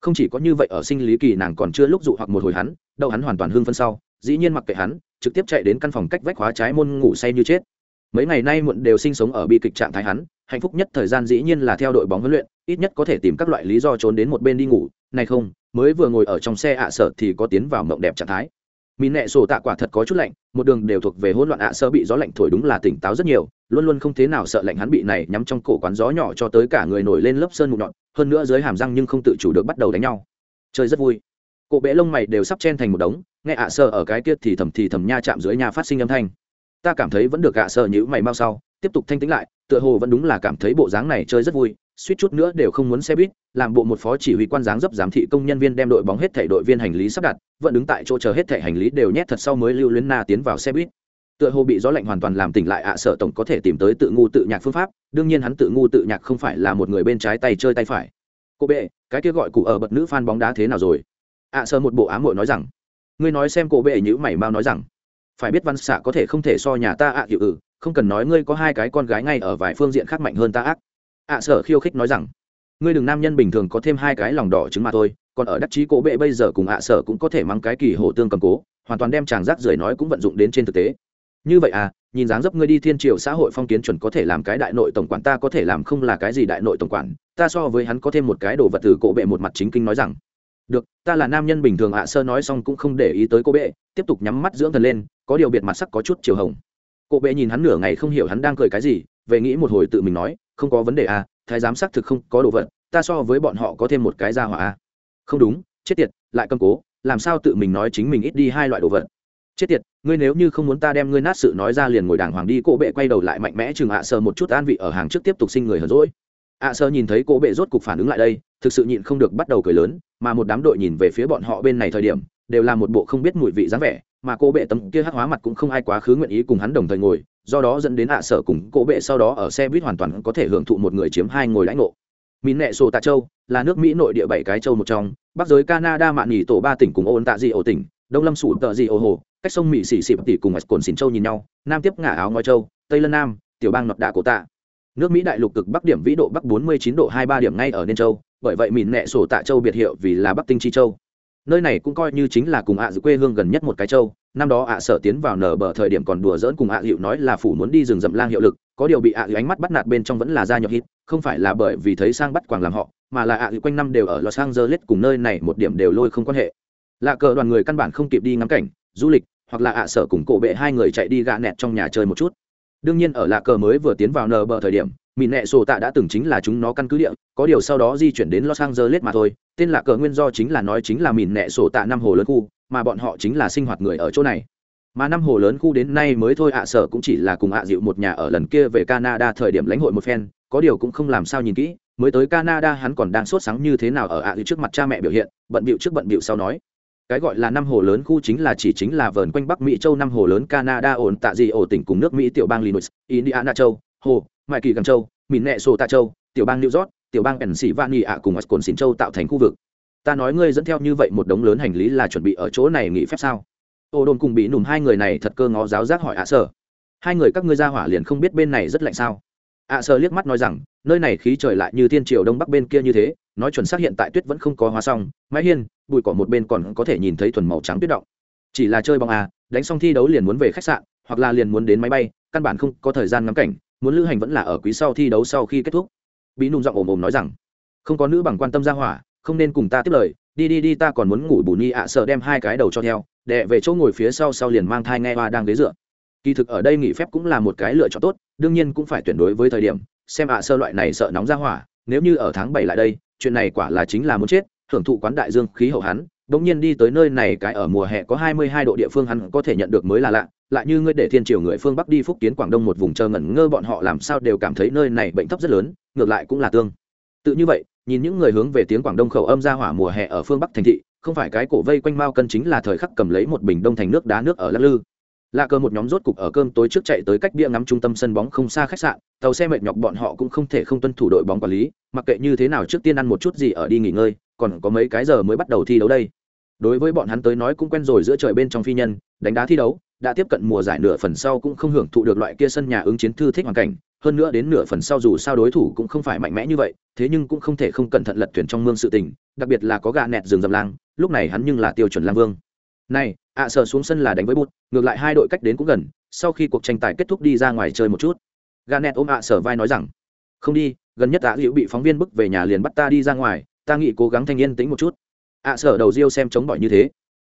không chỉ có như vậy, ở sinh lý kỳ nàng còn chưa lúc dụ hoặc một hồi hắn đâu hắn hoàn toàn hưng phân sau, dĩ nhiên mặc kệ hắn, trực tiếp chạy đến căn phòng cách vách hóa trái môn ngủ say như chết. Mấy ngày nay muộn đều sinh sống ở bi kịch trạng thái hắn, hạnh phúc nhất thời gian dĩ nhiên là theo đội bóng huấn luyện, ít nhất có thể tìm các loại lý do trốn đến một bên đi ngủ. Này không, mới vừa ngồi ở trong xe ạ sợ thì có tiến vào mộng đẹp trạng thái. Mìn nẹ sổ tạ quả thật có chút lạnh, một đường đều thuộc về hỗn loạn ạ sơ bị gió lạnh thổi đúng là tỉnh táo rất nhiều luôn luôn không thế nào sợ lạnh hắn bị này nhắm trong cổ quán gió nhỏ cho tới cả người nổi lên lớp sơn mụn nhọn, hơn nữa dưới hàm răng nhưng không tự chủ được bắt đầu đánh nhau. Chơi rất vui. Cộ bẽ lông mày đều sắp chen thành một đống, nghe ạ sơ ở cái kia thì thầm thì thầm nha chạm dưới nhà phát sinh âm thanh. Ta cảm thấy vẫn được ạ sơ nhữ mày mau sau, tiếp tục thanh tĩnh lại, tựa hồ vẫn đúng là cảm thấy bộ dáng này chơi rất vui, suýt chút nữa đều không muốn xe buýt, làm bộ một phó chỉ huy quan dáng dấp giám thị công nhân viên đem đội bóng hết thảy đội viên hành lý sắp đặt, vẫn đứng tại chỗ chờ hết thảy hành lý đều nhét thật sau mới lưu luyến na tiến vào xe buýt tựa hồ bị gió lạnh hoàn toàn làm tỉnh lại ạ à sở tổng có thể tìm tới tự ngu tự nhạc phương pháp, đương nhiên hắn tự ngu tự nhạc không phải là một người bên trái tay chơi tay phải. Cô bệ, cái kia gọi cụ ở bậc nữ fan bóng đá thế nào rồi? Ạ à sở một bộ ám muội nói rằng. Ngươi nói xem cô bệ nhữ mảy mau nói rằng. Phải biết văn xạ có thể không thể so nhà ta ạ à hiệu ừ không cần nói ngươi có hai cái con gái ngay ở vài phương diện khác mạnh hơn ta ác. Ạ sở khiêu khích nói rằng. Ngươi đừng nam nhân bình thường có thêm hai cái lòng đỏ trứng mà thôi, còn ở đắc chí cổ bệ bây giờ cùng ạ sở cũng có thể mang cái kỳ hổ tương cầm cố, hoàn toàn đem chàng rác rưởi nói cũng vận dụng đến trên thực tế như vậy à nhìn dáng dấp ngươi đi thiên triều xã hội phong kiến chuẩn có thể làm cái đại nội tổng quản, ta có thể làm không là cái gì đại nội tổng quản, ta so với hắn có thêm một cái đồ vật từ cổ bệ một mặt chính kinh nói rằng. Được, ta là nam nhân bình thường ạ, sơ nói xong cũng không để ý tới cô bệ, tiếp tục nhắm mắt dưỡng thần lên, có điều biệt mặt sắc có chút chiều hồng. Cô bệ nhìn hắn nửa ngày không hiểu hắn đang cười cái gì, về nghĩ một hồi tự mình nói, không có vấn đề à thái giám xác thực không có đồ vật, ta so với bọn họ có thêm một cái ra hỏa à. Không đúng, chết tiệt, lại cầm cố, làm sao tự mình nói chính mình ít đi hai loại đồ vật chết tiệt, ngươi nếu như không muốn ta đem ngươi nát sự nói ra liền ngồi đàng hoàng đi cô bệ quay đầu lại mạnh mẽ chừng ạ sơ một chút an vị ở hàng trước tiếp tục sinh người hờn rỗi ạ sơ nhìn thấy cô bệ rốt cục phản ứng lại đây, thực sự nhịn không được bắt đầu cười lớn, mà một đám đội nhìn về phía bọn họ bên này thời điểm, đều là một bộ không biết mùi vị dáng vẻ, mà cô bệ tấm kia hắc hóa mặt cũng không ai quá khứ nguyện ý cùng hắn đồng thời ngồi, do đó dẫn đến ạ sở cùng cô bệ sau đó ở xe buýt hoàn toàn có thể hưởng thụ một người chiếm hai ngồi lãnh ngộ. Mìn nệ sổ tạ châu, là nước mỹ nội địa bảy cái châu một trong, bắc giới canada mạn nghỉ tổ ba tỉnh cùng ôn tạ dị ổ tỉnh đông lâm sủ tợ dị ô hồ, cách sông mỹ xỉ xịp tỷ cùng mạch cồn xỉn châu nhìn nhau, nam tiếp ngả áo ngoi châu, tây lân nam, tiểu bang nọt đạ cổ tạ. Nước mỹ đại lục cực bắc điểm vĩ độ bắc 49 độ 23 điểm ngay ở nên châu, bởi vậy mìn nẹ sổ tạ châu biệt hiệu vì là bắc tinh chi châu. Nơi này cũng coi như chính là cùng ạ à quê hương gần nhất một cái châu, năm đó ạ sở tiến vào nở bờ thời điểm còn đùa dỡn cùng ạ hiệu nói là phủ muốn đi rừng rậm lang hiệu lực, có điều bị ạ hiệu ánh mắt bắt nạt bên trong vẫn là gia nhập hít, không phải là bởi vì thấy sang bắt quàng làm họ, mà là ạ hiệu quanh năm đều ở los angeles cùng nơi này một điểm đều lôi không quan hệ lạ cờ đoàn người căn bản không kịp đi ngắm cảnh, du lịch, hoặc là ạ sở cùng cổ bệ hai người chạy đi gạ nẹt trong nhà chơi một chút. Đương nhiên ở lạ cờ mới vừa tiến vào nờ bờ thời điểm mìn nẹ sổ tạ đã từng chính là chúng nó căn cứ địa, có điều sau đó di chuyển đến los angeles mà thôi. Tên lạ cờ nguyên do chính là nói chính là mìn nẹ sổ tạ năm hồ lớn khu, mà bọn họ chính là sinh hoạt người ở chỗ này. Mà năm hồ lớn khu đến nay mới thôi ạ sở cũng chỉ là cùng ạ dịu một nhà ở lần kia về canada thời điểm lãnh hội một phen, có điều cũng không làm sao nhìn kỹ. Mới tới canada hắn còn đang sốt sáng như thế nào ở ạ dịu trước mặt cha mẹ biểu hiện, bận bịu trước bận bịu sau nói cái gọi là năm hồ lớn khu chính là chỉ chính là vờn quanh bắc mỹ châu, năm hồ lớn canada ổn tạ dị ổ tỉnh cùng nước mỹ tiểu bang linux indiana châu, hồ mại kỳ gần châu, mìn nẹ sô tạ châu, tiểu bang new york, tiểu bang pennsylvania ạ cùng wisconsin châu tạo thành khu vực. Ta nói ngươi dẫn theo như vậy một đống lớn hành lý là chuẩn bị ở chỗ này nghỉ phép sao? Ô đồn cùng bị nùm hai người này thật cơ ngó giáo giác hỏi ạ sở hai người các ngươi ra hỏa liền không biết bên này rất lạnh sao? ạ sở liếc mắt nói rằng nơi này khí trời lại như thiên triều đông bắc bên kia như thế, nói chuẩn xác hiện tại tuyết vẫn không có hóa xong, mái hiên, bụi cỏ một bên còn có thể nhìn thấy thuần màu trắng tuyết động. Chỉ là chơi bóng à đánh xong thi đấu liền muốn về khách sạn, hoặc là liền muốn đến máy bay, căn bản không có thời gian ngắm cảnh, muốn lữ hành vẫn là ở quý sau thi đấu sau khi kết thúc. Bí nung giọng ồm ồm nói rằng, không có nữ bằng quan tâm ra hỏa, không nên cùng ta tiếp lời, đi đi đi, ta còn muốn ngủ bù ni ạ, sợ đem hai cái đầu cho theo, đệ về chỗ ngồi phía sau sau liền mang thai nghe hoa đang ghế dựa kỳ thực ở đây nghỉ phép cũng là một cái lựa chọn tốt, đương nhiên cũng phải tuyển đối với thời điểm, xem ạ, sơ loại này sợ nóng ra hỏa, nếu như ở tháng bảy lại đây, chuyện này quả là chính là muốn chết, hưởng thụ quán đại dương khí hậu hắn bỗng nhiên đi tới nơi này cái ở mùa hè có hai mươi hai độ địa phương hắn có thể nhận được mới là lạ, lại như ngươi để thiên triều người phương bắc đi phúc kiến, quảng đông một vùng chờ ngẩn ngơ bọn họ làm sao đều cảm thấy nơi này bệnh thấp rất lớn, ngược lại cũng là tương tự như vậy, nhìn những người hướng về tiếng quảng đông khẩu âm ra hỏa mùa hè ở phương bắc thành thị, không phải cái cổ vây quanh mao cân chính là thời khắc cầm lấy một bình đông thành nước đá nước ở lắc lư lạ cơ một nhóm rốt cục ở cơm tối trước chạy tới cách bia ngắm trung tâm sân bóng không xa khách sạn, tàu xe mệt nhọc bọn họ cũng không thể không tuân thủ đội bóng quản lý, mặc kệ như thế nào trước tiên ăn một chút gì ở đi nghỉ ngơi, còn có mấy cái giờ mới bắt đầu thi đấu đây. Đối với bọn hắn tới nói cũng quen rồi giữa trời bên trong phi nhân, đánh đá thi đấu, đã tiếp cận mùa giải nửa phần sau cũng không hưởng thụ được loại kia sân nhà ứng chiến thư thích hoàn cảnh, hơn nữa đến nửa phần sau dù sao đối thủ cũng không phải mạnh mẽ như vậy, thế nhưng cũng không thể không cẩn thận lật thuyền trong mương sự tình, đặc biệt là có gà nẹt rừng dầm lang, lúc này hắn nhưng là tiêu chuẩn lang vương này ạ à, sợ xuống sân là đánh với bút ngược lại hai đội cách đến cũng gần sau khi cuộc tranh tài kết thúc đi ra ngoài chơi một chút. Gà nẹt ôm ạ à, sở vai nói rằng không đi gần nhất ạ hữu bị phóng viên bức về nhà liền bắt ta đi ra ngoài ta nghĩ cố gắng thanh yên tĩnh một chút. Ạ sở đầu riêu xem chống bỏi như thế.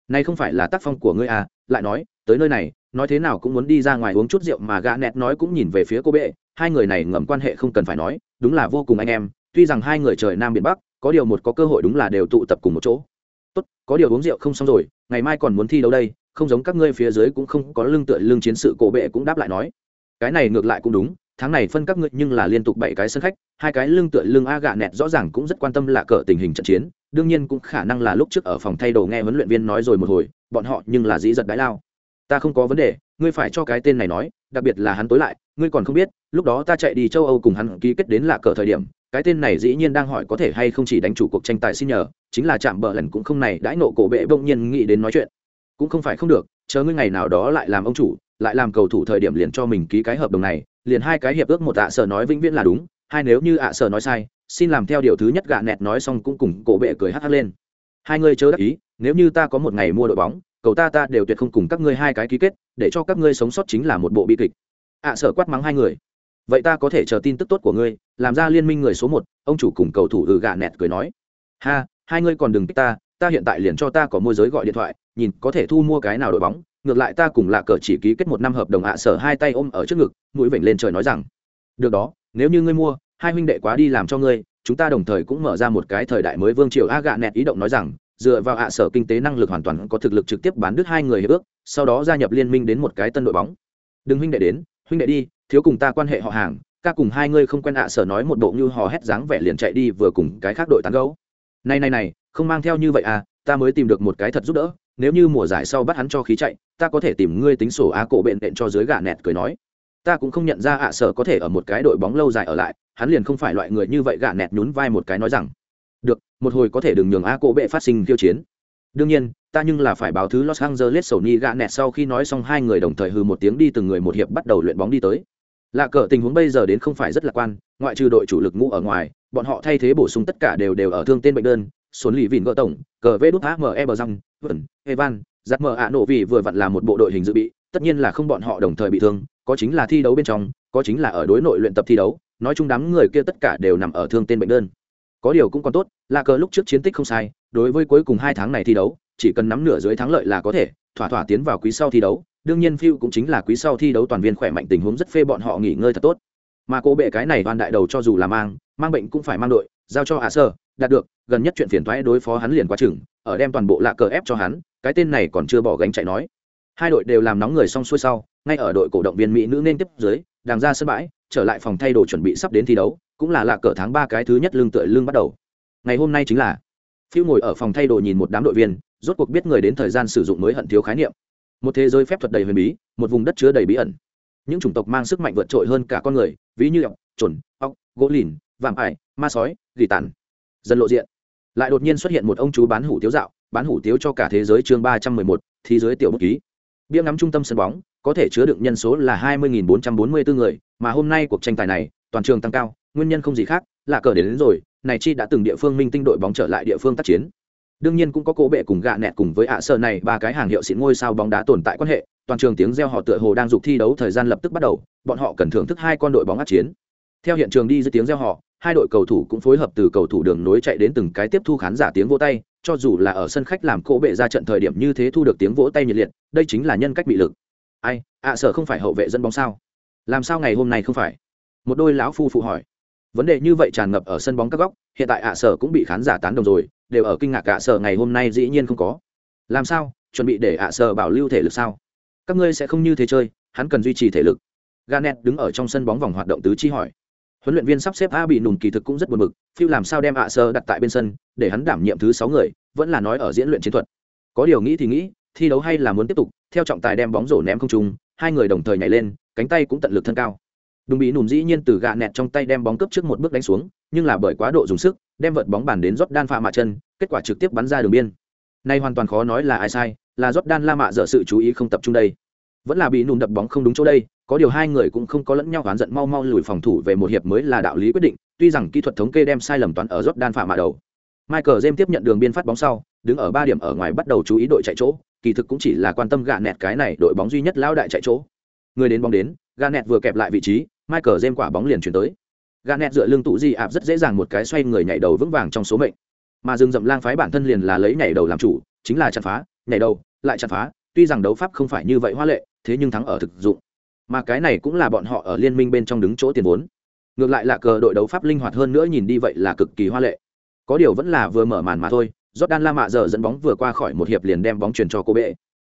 Này không phải là tác phong của ngươi à? Lại nói tới nơi này nói thế nào cũng muốn đi ra ngoài uống chút rượu mà gã nẹt nói cũng nhìn về phía cô bệ hai người này ngầm quan hệ không cần phải nói đúng là vô cùng anh em tuy rằng hai người trời nam biển bắc có điều một có cơ hội đúng là đều tụ tập cùng một chỗ. Tốt có điều uống rượu không xong rồi ngày mai còn muốn thi đấu đây, không giống các ngươi phía dưới cũng không có lương tựa lương chiến sự, cổ bệ cũng đáp lại nói. Cái này ngược lại cũng đúng, tháng này phân các ngươi nhưng là liên tục bảy cái sân khách, hai cái lương tựa lương a gạ nẹt rõ ràng cũng rất quan tâm là cỡ tình hình trận chiến, đương nhiên cũng khả năng là lúc trước ở phòng thay đồ nghe huấn luyện viên nói rồi một hồi, bọn họ nhưng là dĩ giật đái lao. Ta không có vấn đề, ngươi phải cho cái tên này nói, đặc biệt là hắn tối lại, ngươi còn không biết, lúc đó ta chạy đi châu âu cùng hắn ký kết đến là cờ thời điểm cái tên này dĩ nhiên đang hỏi có thể hay không chỉ đánh chủ cuộc tranh tài xin nhờ, chính là chạm bờ lần cũng không này đãi nộ cổ bệ bỗng nhiên nghĩ đến nói chuyện. Cũng không phải không được, chờ ngươi ngày nào đó lại làm ông chủ, lại làm cầu thủ thời điểm liền cho mình ký cái hợp đồng này, liền hai cái hiệp ước một ạ sở nói vĩnh viễn là đúng, hai nếu như ạ sở nói sai, xin làm theo điều thứ nhất gạ nẹt nói xong cũng cùng cổ bệ cười hắt hắt lên. Hai ngươi chớ đắc ý, nếu như ta có một ngày mua đội bóng, cầu ta ta đều tuyệt không cùng các ngươi hai cái ký kết, để cho các ngươi sống sót chính là một bộ bi kịch. Ạ sở quát mắng hai người vậy ta có thể chờ tin tức tốt của ngươi, làm ra liên minh người số một, ông chủ cùng cầu thủ ừ gạ nẹt cười nói. Ha, hai ngươi còn đừng kích ta ta hiện tại liền cho ta có môi giới gọi điện thoại, nhìn có thể thu mua cái nào đội bóng, ngược lại ta cùng lạ cờ chỉ ký kết một năm hợp đồng hạ sở hai tay ôm ở trước ngực, mũi vểnh lên trời nói rằng, được đó, nếu như ngươi mua, hai huynh đệ quá đi làm cho ngươi, chúng ta đồng thời cũng mở ra một cái thời đại mới vương triều a gạ nẹt ý động nói rằng, dựa vào hạ sở kinh tế năng lực hoàn toàn có thực lực trực tiếp bán đứt hai người hiệp ước, sau đó gia nhập liên minh đến một cái tân đội bóng. Đừng huynh đệ đến, huynh đệ đi thiếu cùng ta quan hệ họ hàng, ca cùng hai ngươi không quen ạ, sở nói một bộ như hò hét dáng vẻ liền chạy đi vừa cùng cái khác đội tán gấu này này này, không mang theo như vậy à ta mới tìm được một cái thật giúp đỡ, nếu như mùa giải sau bắt hắn cho khí chạy, ta có thể tìm ngươi tính sổ á cổ bện đện cho dưới gà nẹt cười nói. Ta cũng không nhận ra ạ, sở có thể ở một cái đội bóng lâu dài ở lại, hắn liền không phải loại người như vậy gà nẹt nhún vai một cái nói rằng. Được, một hồi có thể đừng nhường a cổ bệ phát sinh khiêu chiến. Đương nhiên, ta nhưng là phải báo thứ los angeles sầu ni gạ nẹt sau khi nói xong hai người đồng thời hư một tiếng đi từng người một hiệp bắt đầu luyện bóng đi tới lạ cờ tình huống bây giờ đến không phải rất lạc quan, ngoại trừ đội chủ lực ngũ ở ngoài, bọn họ thay thế bổ sung tất cả đều đều ở thương tên bệnh đơn xuân lì vìn gỡ tổng, cờ vê đút hme bờ răng vẩn evan, giặt mờ ạ nổ vì vừa vặn là một bộ đội hình dự bị, tất nhiên là không bọn họ đồng thời bị thương, có chính là thi đấu bên trong, có chính là ở đối nội luyện tập thi đấu, nói chung đám người kia tất cả đều nằm ở thương tên bệnh đơn. Có điều cũng còn tốt là cờ lúc trước chiến tích không sai, đối với cuối cùng hai tháng này thi đấu, chỉ cần nắm nửa dưới thắng lợi là có thể thỏa thỏa tiến vào quý sau thi đấu, đương nhiên phiêu cũng chính là quý sau thi đấu toàn viên khỏe mạnh tình huống rất phê bọn họ nghỉ ngơi thật tốt. Mà cô bệ cái này toàn đại đầu cho dù là mang mang bệnh cũng phải mang đội, giao cho hạ sơ đạt được, gần nhất chuyện phiền thoái đối phó hắn liền quá chừng, ở đem toàn bộ lạ cờ ép cho hắn, cái tên này còn chưa bỏ gánh chạy nói. Hai đội đều làm nóng người xong xuôi sau, ngay ở đội cổ động viên mỹ nữ nên tiếp dưới, đàng ra sân bãi, trở lại phòng thay đồ chuẩn bị sắp đến thi đấu, cũng là lạ cờ tháng ba cái thứ nhất lương tựa lương bắt đầu. Ngày hôm nay chính là phiêu ngồi ở phòng thay đồ nhìn một đám đội viên rốt cuộc biết người đến thời gian sử dụng mới hận thiếu khái niệm. Một thế giới phép thuật đầy huyền bí một vùng đất chứa đầy bí ẩn. Những chủng tộc mang sức mạnh vượt trội hơn cả con người ví như ọc trồn ọc gỗ lìn vạm ải ma sói gỉ tàn. Dần lộ diện. Lại đột nhiên xuất hiện một ông chú bán hủ tiếu dạo bán hủ tiếu cho cả thế giới chương ba trăm mười một thế giới tiểu bút ký. Bia ngắm trung tâm sân bóng có thể chứa đựng nhân số là hai mươi bốn trăm bốn mươi bốn người mà hôm nay cuộc tranh tài này toàn trường tăng cao nguyên nhân không gì khác là cờ đến, đến rồi này chi đã từng địa phương minh tinh đội bóng trở lại địa phương tác chiến đương nhiên cũng có cố bệ cùng gạ nẹt cùng với ạ à này ba cái hàng hiệu xịn ngôi sao bóng đá tồn tại quan hệ toàn trường tiếng reo họ tựa hồ đang dục thi đấu thời gian lập tức bắt đầu bọn họ cần thưởng thức hai con đội bóng át chiến. Theo hiện trường đi dưới tiếng reo họ hai đội cầu thủ cũng phối hợp từ cầu thủ đường nối chạy đến từng cái tiếp thu khán giả tiếng vỗ tay cho dù là ở sân khách làm cỗ bệ ra trận thời điểm như thế thu được tiếng vỗ tay nhiệt liệt đây chính là nhân cách bị lực. Ai ạ à, sở không phải hậu vệ dẫn bóng sao? Làm sao ngày hôm nay không phải? Một đôi lão phu phụ hỏi vấn đề như vậy tràn ngập ở sân bóng các góc, hiện tại ạ à sở cũng bị khán giả tán đồng rồi, đều ở kinh ngạc ạ à sở ngày hôm nay dĩ nhiên không có. Làm sao? Chuẩn bị để ạ sở bảo lưu thể lực sao? Các ngươi sẽ không như thế chơi, hắn cần duy trì thể lực. Ganet đứng ở trong sân bóng vòng hoạt động tứ chi hỏi. Huấn luyện viên sắp xếp a bị nùn kỳ thực cũng rất buồn bực phiêu làm sao đem ạ sở đặt tại bên sân, để hắn đảm nhiệm thứ sáu người, vẫn là nói ở diễn luyện chiến thuật. Có điều nghĩ thì nghĩ, thi đấu hay là muốn tiếp tục, theo trọng tài đem bóng rổ ném không trung, hai người đồng thời nhảy lên, cánh tay cũng tận lực thân cao đúng bị nùm dĩ nhiên từ gạ nẹt trong tay đem bóng cướp trước một bước đánh xuống, nhưng là bởi quá độ dùng sức, đem vợt bóng bàn đến rót đan pha mạ chân, kết quả trực tiếp bắn ra đường biên. Nay hoàn toàn khó nói là ai sai, là rót đan la mạ dở sự chú ý không tập trung đây. Vẫn là bị nùm đập bóng không đúng chỗ đây, có điều hai người cũng không có lẫn nhau oán giận mau mau lùi phòng thủ về một hiệp mới là đạo lý quyết định, tuy rằng kỹ thuật thống kê đem sai lầm toán ở rót đan phạm mạ đầu. Michael james tiếp nhận đường biên phát bóng sau, đứng ở ba điểm ở ngoài bắt đầu chú ý đội chạy chỗ, kỳ thực cũng chỉ là quan tâm gạ nẹt cái này đội bóng duy nhất lao đại chạy chỗ. Người đến bóng đến gạ nẹt vừa kẹp lại vị trí, michael james quả bóng liền chuyển tới. Gạ nẹt dựa lưng tụ di ạp rất dễ dàng một cái xoay người nhảy đầu vững vàng trong số mệnh. Mà rừng rậm lang phái bản thân liền là lấy nhảy đầu làm chủ, chính là chặt phá, nhảy đầu, lại chặt phá, tuy rằng đấu pháp không phải như vậy hoa lệ, thế nhưng thắng ở thực dụng. Mà cái này cũng là bọn họ ở liên minh bên trong đứng chỗ tiền vốn. Ngược lại là cờ đội đấu pháp linh hoạt hơn nữa nhìn đi vậy là cực kỳ hoa lệ. Có điều vẫn là vừa mở màn mà thôi, Jordan La Mạ giờ dẫn bóng vừa qua khỏi một hiệp liền đem bóng chuyển cho cô bệ.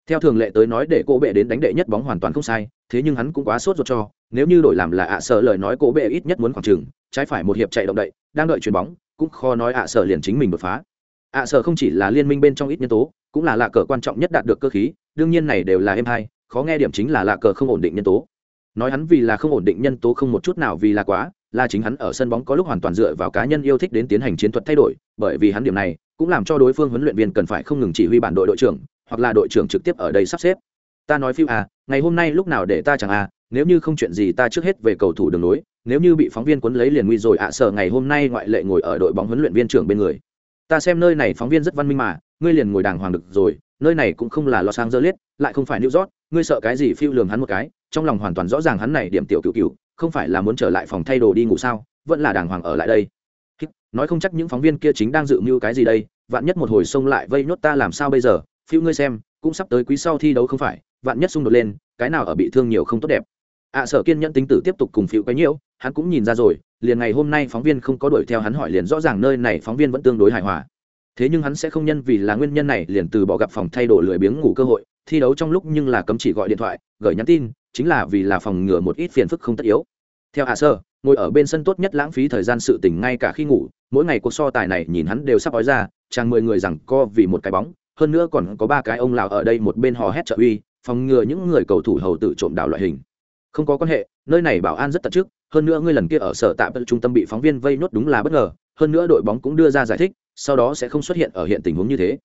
Theo thường lệ tới nói để cô bệ đến đánh đệ nhất bóng hoàn toàn không sai, thế nhưng hắn cũng quá sốt ruột cho, nếu như đổi làm là ạ sợ lời nói cô bệ ít nhất muốn khoảng trừng trái phải một hiệp chạy động đậy, đang đợi chuyền bóng, cũng khó nói ạ sợ liền chính mình đột phá. ạ sợ không chỉ là liên minh bên trong ít nhân tố, cũng là lạ cờ quan trọng nhất đạt được cơ khí, đương nhiên này đều là em hai, khó nghe điểm chính là lạ cờ không ổn định nhân tố nói hắn vì là không ổn định nhân tố không một chút nào vì là quá là chính hắn ở sân bóng có lúc hoàn toàn dựa vào cá nhân yêu thích đến tiến hành chiến thuật thay đổi bởi vì hắn điểm này cũng làm cho đối phương huấn luyện viên cần phải không ngừng chỉ huy bản đội đội trưởng hoặc là đội trưởng trực tiếp ở đây sắp xếp. Ta nói phiêu à ngày hôm nay lúc nào để ta chẳng à nếu như không chuyện gì ta trước hết về cầu thủ đường lối nếu như bị phóng viên quấn lấy liền nguy rồi ạ à, sợ ngày hôm nay ngoại lệ ngồi ở đội bóng huấn luyện viên trưởng bên người. Ta xem nơi này phóng viên rất văn minh mà ngươi liền ngồi đàng hoàng được rồi nơi này cũng không là lo sang dơ liết lại không phải New York, ngươi sợ cái gì phiêu lường hắn một cái, trong lòng hoàn toàn rõ ràng hắn này điểm tiểu cửu cửu, không phải là muốn trở lại phòng thay đồ đi ngủ sao, vẫn là đàng hoàng ở lại đây. Nói không chắc những phóng viên kia chính đang dự mưu cái gì đây, vạn nhất một hồi xông lại vây nhốt ta làm sao bây giờ, phiêu ngươi xem, cũng sắp tới quý sau thi đấu không phải, vạn nhất xung đột lên, cái nào ở bị thương nhiều không tốt đẹp. À sở kiên nhẫn tính tử tiếp tục cùng phiêu cái nhiễu, hắn cũng nhìn ra rồi, liền ngày hôm nay phóng viên không có đuổi theo hắn hỏi liền rõ ràng nơi này phóng viên vẫn tương đối hài hòa thế nhưng hắn sẽ không nhân vì là nguyên nhân này liền từ bỏ gặp phòng thay đổi lười biếng ngủ cơ hội thi đấu trong lúc nhưng là cấm chỉ gọi điện thoại gửi nhắn tin chính là vì là phòng ngừa một ít phiền phức không tất yếu theo hạ sơ ngồi ở bên sân tốt nhất lãng phí thời gian sự tỉnh ngay cả khi ngủ mỗi ngày cuộc so tài này nhìn hắn đều sắp ói ra chàng mười người rằng co vì một cái bóng hơn nữa còn có ba cái ông lào ở đây một bên hò hét trợ uy, phòng ngừa những người cầu thủ hầu tử trộm đảo loại hình. Không có quan hệ, nơi này bảo an rất tận trước, hơn nữa ngươi lần kia ở sở tạm trung tâm bị phóng viên vây nốt đúng là bất ngờ, hơn nữa đội bóng cũng đưa ra giải thích, sau đó sẽ không xuất hiện ở hiện tình huống như thế.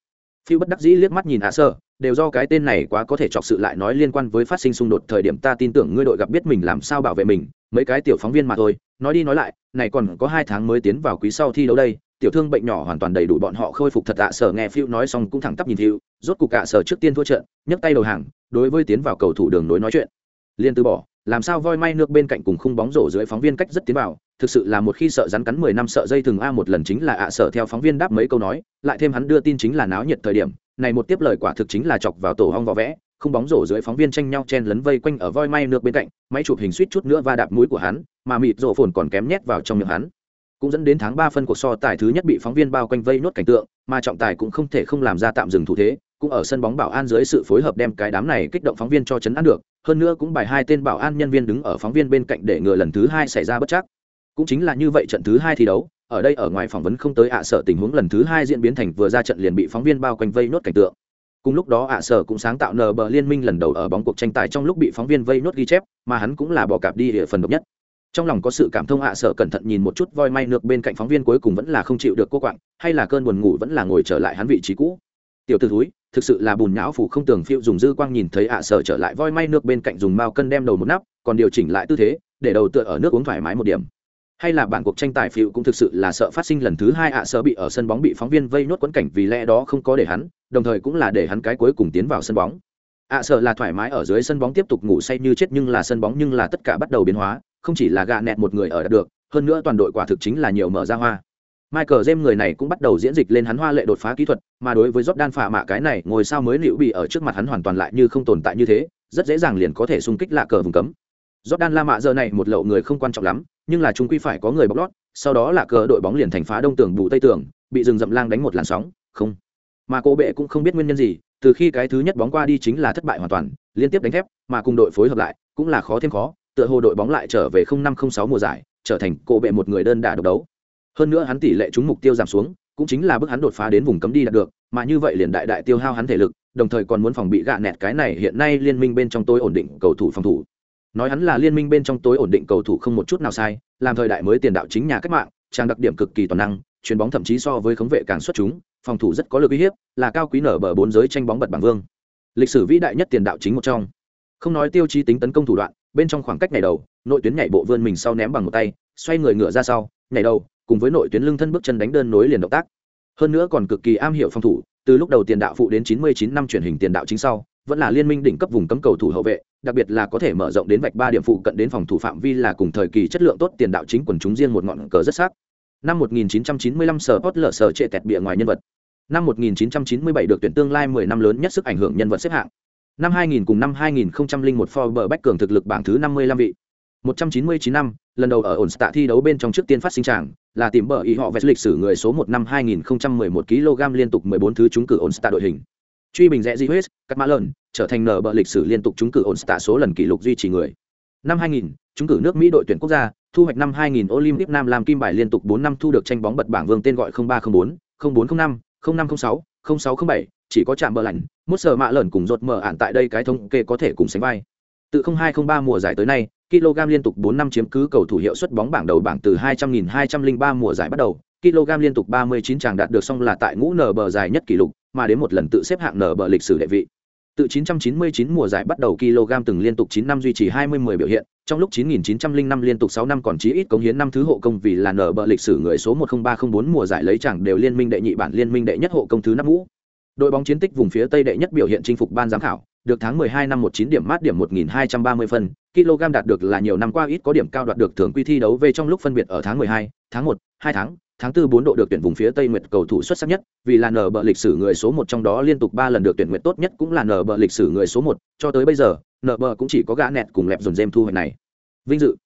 Phiêu bất đắc dĩ liếc mắt nhìn hạ sơ, đều do cái tên này quá có thể chọc sự lại nói liên quan với phát sinh xung đột thời điểm ta tin tưởng ngươi đội gặp biết mình làm sao bảo vệ mình, mấy cái tiểu phóng viên mà thôi, nói đi nói lại, này còn có hai tháng mới tiến vào quý sau thi đấu đây tiểu thương bệnh nhỏ hoàn toàn đầy đủ bọn họ khôi phục thật tạ sở nghe phiêu nói xong cũng thẳng tắp nhìn phiêu rốt cục cả sở trước tiên thua trận, nhấc tay đầu hàng, đối với tiến vào cầu thủ đường nối nói chuyện. Liên từ bỏ, làm sao voi may nước bên cạnh cùng khung bóng rổ dưới phóng viên cách rất tiến vào, thực sự là một khi sợ rắn cắn mười năm sợ dây thừng a một lần chính là ạ, sở theo phóng viên đáp mấy câu nói, lại thêm hắn đưa tin chính là náo nhiệt thời điểm, này một tiếp lời quả thực chính là chọc vào tổ hong vỏ vẽ không bóng rổ dưới phóng viên tranh nhau chen lấn vây quanh ở voi may nước bên cạnh, máy chụp hình suýt chút nữa va đạp mũi của hắn, mà mịt rổ phồn còn kém nhét vào trong miệng hắn cũng dẫn đến tháng ba phân cuộc so tài thứ nhất bị phóng viên bao quanh vây nốt cảnh tượng, mà trọng tài cũng không thể không làm ra tạm dừng thủ thế, cũng ở sân bóng bảo an dưới sự phối hợp đem cái đám này kích động phóng viên cho chấn an được, hơn nữa cũng bài hai tên bảo an nhân viên đứng ở phóng viên bên cạnh để ngừa lần thứ hai xảy ra bất chắc. Cũng chính là như vậy trận thứ hai thi đấu, ở đây ở ngoài phỏng vấn không tới ạ sở tình huống lần thứ hai diễn biến thành vừa ra trận liền bị phóng viên bao quanh vây nốt cảnh tượng. Cùng lúc đó ạ sở cũng sáng tạo nờ bờ liên minh lần đầu ở bóng cuộc tranh tài trong lúc bị phóng viên vây nốt ghi chép, mà hắn cũng là bỏ cạp đi địa phần độc nhất trong lòng có sự cảm thông ạ sở cẩn thận nhìn một chút voi may nước bên cạnh phóng viên cuối cùng vẫn là không chịu được cô quạng, hay là cơn buồn ngủ vẫn là ngồi trở lại hắn vị trí cũ. Tiểu t ử thúi, thực sự là bùn nhão phủ không tưởng phiêu dùng dư quang nhìn thấy ạ sở trở lại voi may nước bên cạnh dùng mao cân đem đầu một nắp, còn điều chỉnh lại tư thế, để đầu tựa ở nước uống thoải mái một điểm. Hay là bản cuộc tranh tài phiêu cũng thực sự là sợ phát sinh lần thứ hai ạ sở bị ở sân bóng bị phóng viên vây nốt quấn cảnh vì lẽ đó không có để hắn, đồng thời cũng là để hắn cái cuối cùng tiến vào sân bóng. Ạ sở là thoải mái ở dưới sân bóng tiếp tục ngủ say như chết nhưng là sân bóng nhưng là tất cả bắt đầu biến hóa không chỉ là gạ nẹt một người ở được hơn nữa toàn đội quả thực chính là nhiều mở ra hoa Michael James người này cũng bắt đầu diễn dịch lên hắn hoa lệ đột phá kỹ thuật, mà đối với Jordan phạ mạ cái này, ngồi sao mới liệu bị ở trước mặt hắn hoàn toàn lại như không tồn tại như thế, rất dễ dàng liền có thể xung kích lạ cờ vùng cấm. Jordan La Mạ giờ này một lậu người không quan trọng lắm, nhưng là chúng quy phải có người bóc lót, sau đó là cờ đội bóng liền thành phá đông tường bù tây tường, bị rừng rậm lang đánh một làn sóng, không. Mà cô bệ cũng không biết nguyên nhân gì, từ khi cái thứ nhất bóng qua đi chính là thất bại hoàn toàn, liên tiếp đánh thép, mà cùng đội phối hợp lại, cũng là khó thêm khó, tựa hồ đội bóng lại trở về 0506 mùa giải, trở thành cổ bệ một người đơn đả độc đấu. Hơn nữa hắn tỷ lệ trúng mục tiêu giảm xuống, cũng chính là bước hắn đột phá đến vùng cấm đi đạt được, mà như vậy liền đại đại tiêu hao hắn thể lực, đồng thời còn muốn phòng bị gạ nẹt cái này hiện nay liên minh bên trong tôi ổn định cầu thủ phòng thủ. Nói hắn là liên minh bên trong tối ổn định cầu thủ không một chút nào sai, làm thời đại mới tiền đạo chính nhà cách mạng, trang đặc điểm cực kỳ toàn năng, chuyền bóng thậm chí so với khống vệ càng xuất chúng, phòng thủ rất có lực uy hiếp, là cao quý nở bờ bốn giới tranh bóng bật bảng vương. Lịch sử vĩ đại nhất tiền đạo chính một trong. Không nói tiêu chí tính tấn công thủ đoạn, bên trong khoảng cách nhảy đầu, nội tuyến nhảy bộ vươn mình sau ném bằng một tay, xoay người ngựa ra sau, nhảy đầu, cùng với nội tuyến lưng thân bước chân đánh đơn nối liền động tác. Hơn nữa còn cực kỳ am hiểu phòng thủ, từ lúc đầu tiền đạo phụ đến 99 năm chuyển hình tiền đạo chính sau, vẫn là liên minh đỉnh cấp vùng cấm cầu thủ hậu vệ, đặc biệt là có thể mở rộng đến vạch ba điểm phụ cận đến phòng thủ phạm vi là cùng thời kỳ chất lượng tốt tiền đạo chính quần chúng riêng một ngọn cờ rất sắc. Năm 1995 sở post lở sở trệ tẹt bịa ngoài nhân vật. Năm 1997 được tuyển tương lai 10 năm lớn nhất sức ảnh hưởng nhân vật xếp hạng năm 2000 cùng năm 2001 Forbes bách cường thực lực bảng thứ 55 vị. 199 năm, lần đầu ở ổn tạ thi đấu bên trong trước tiên phát sinh tràng, là tìm bờ ý họ vẽ lịch sử người số 1 năm 2011 kg liên tục 14 thứ trúng cử ổn tạ đội hình. Truy bình rẽ di huyết cắt mã lợn, trở thành nở bờ lịch sử liên tục trúng cử ổn tạ số lần kỷ lục duy trì người. Năm 2000 trúng cử nước mỹ đội tuyển quốc gia, thu hoạch năm 2000 olympic nam làm kim bài liên tục 4 năm thu được tranh bóng bật bảng vương tên gọi 0304 0405 0506 0607 chỉ có chạm bờ lạnh mút sờ mạ lợn cùng rột mở ạn tại đây cái thống kê có thể cùng sánh vai. Từ 0203 mùa giải tới nay kg liên tục 4 năm chiếm cứ cầu thủ hiệu suất bóng bảng đầu bảng từ 200.203 mùa giải bắt đầu. kg liên tục 39 chàng đạt được xong là tại ngũ nở bờ dài nhất kỷ lục mà đến một lần tự xếp hạng nở bờ lịch sử đệ vị. Từ 999 mùa giải bắt đầu kg từng liên tục 9 năm duy trì 20-10 biểu hiện, trong lúc 9905 liên tục 6 năm còn chí ít cống hiến năm thứ hộ công vì là nở bờ lịch sử người số 10304 mùa giải lấy chẳng đều liên minh đệ nhị bản liên minh đệ nhất hộ công thứ năm ngũ. Đội bóng chiến tích vùng phía Tây đệ nhất biểu hiện chinh phục ban giám khảo, được tháng 12 năm 19 điểm mát điểm 1230 phân, kg đạt được là nhiều năm qua ít có điểm cao đoạt được thưởng quy thi đấu về trong lúc phân biệt ở tháng 12, tháng 1, 2 tháng, tháng 4 4 độ được tuyển vùng phía Tây Nguyệt cầu thủ xuất sắc nhất, vì là nở bờ lịch sử người số 1 trong đó liên tục 3 lần được tuyển nguyệt tốt nhất cũng là nở bờ lịch sử người số 1, cho tới bây giờ, nở bờ cũng chỉ có gã nẹt cùng lẹp dồn dêm thu hoạch này. Vinh dự.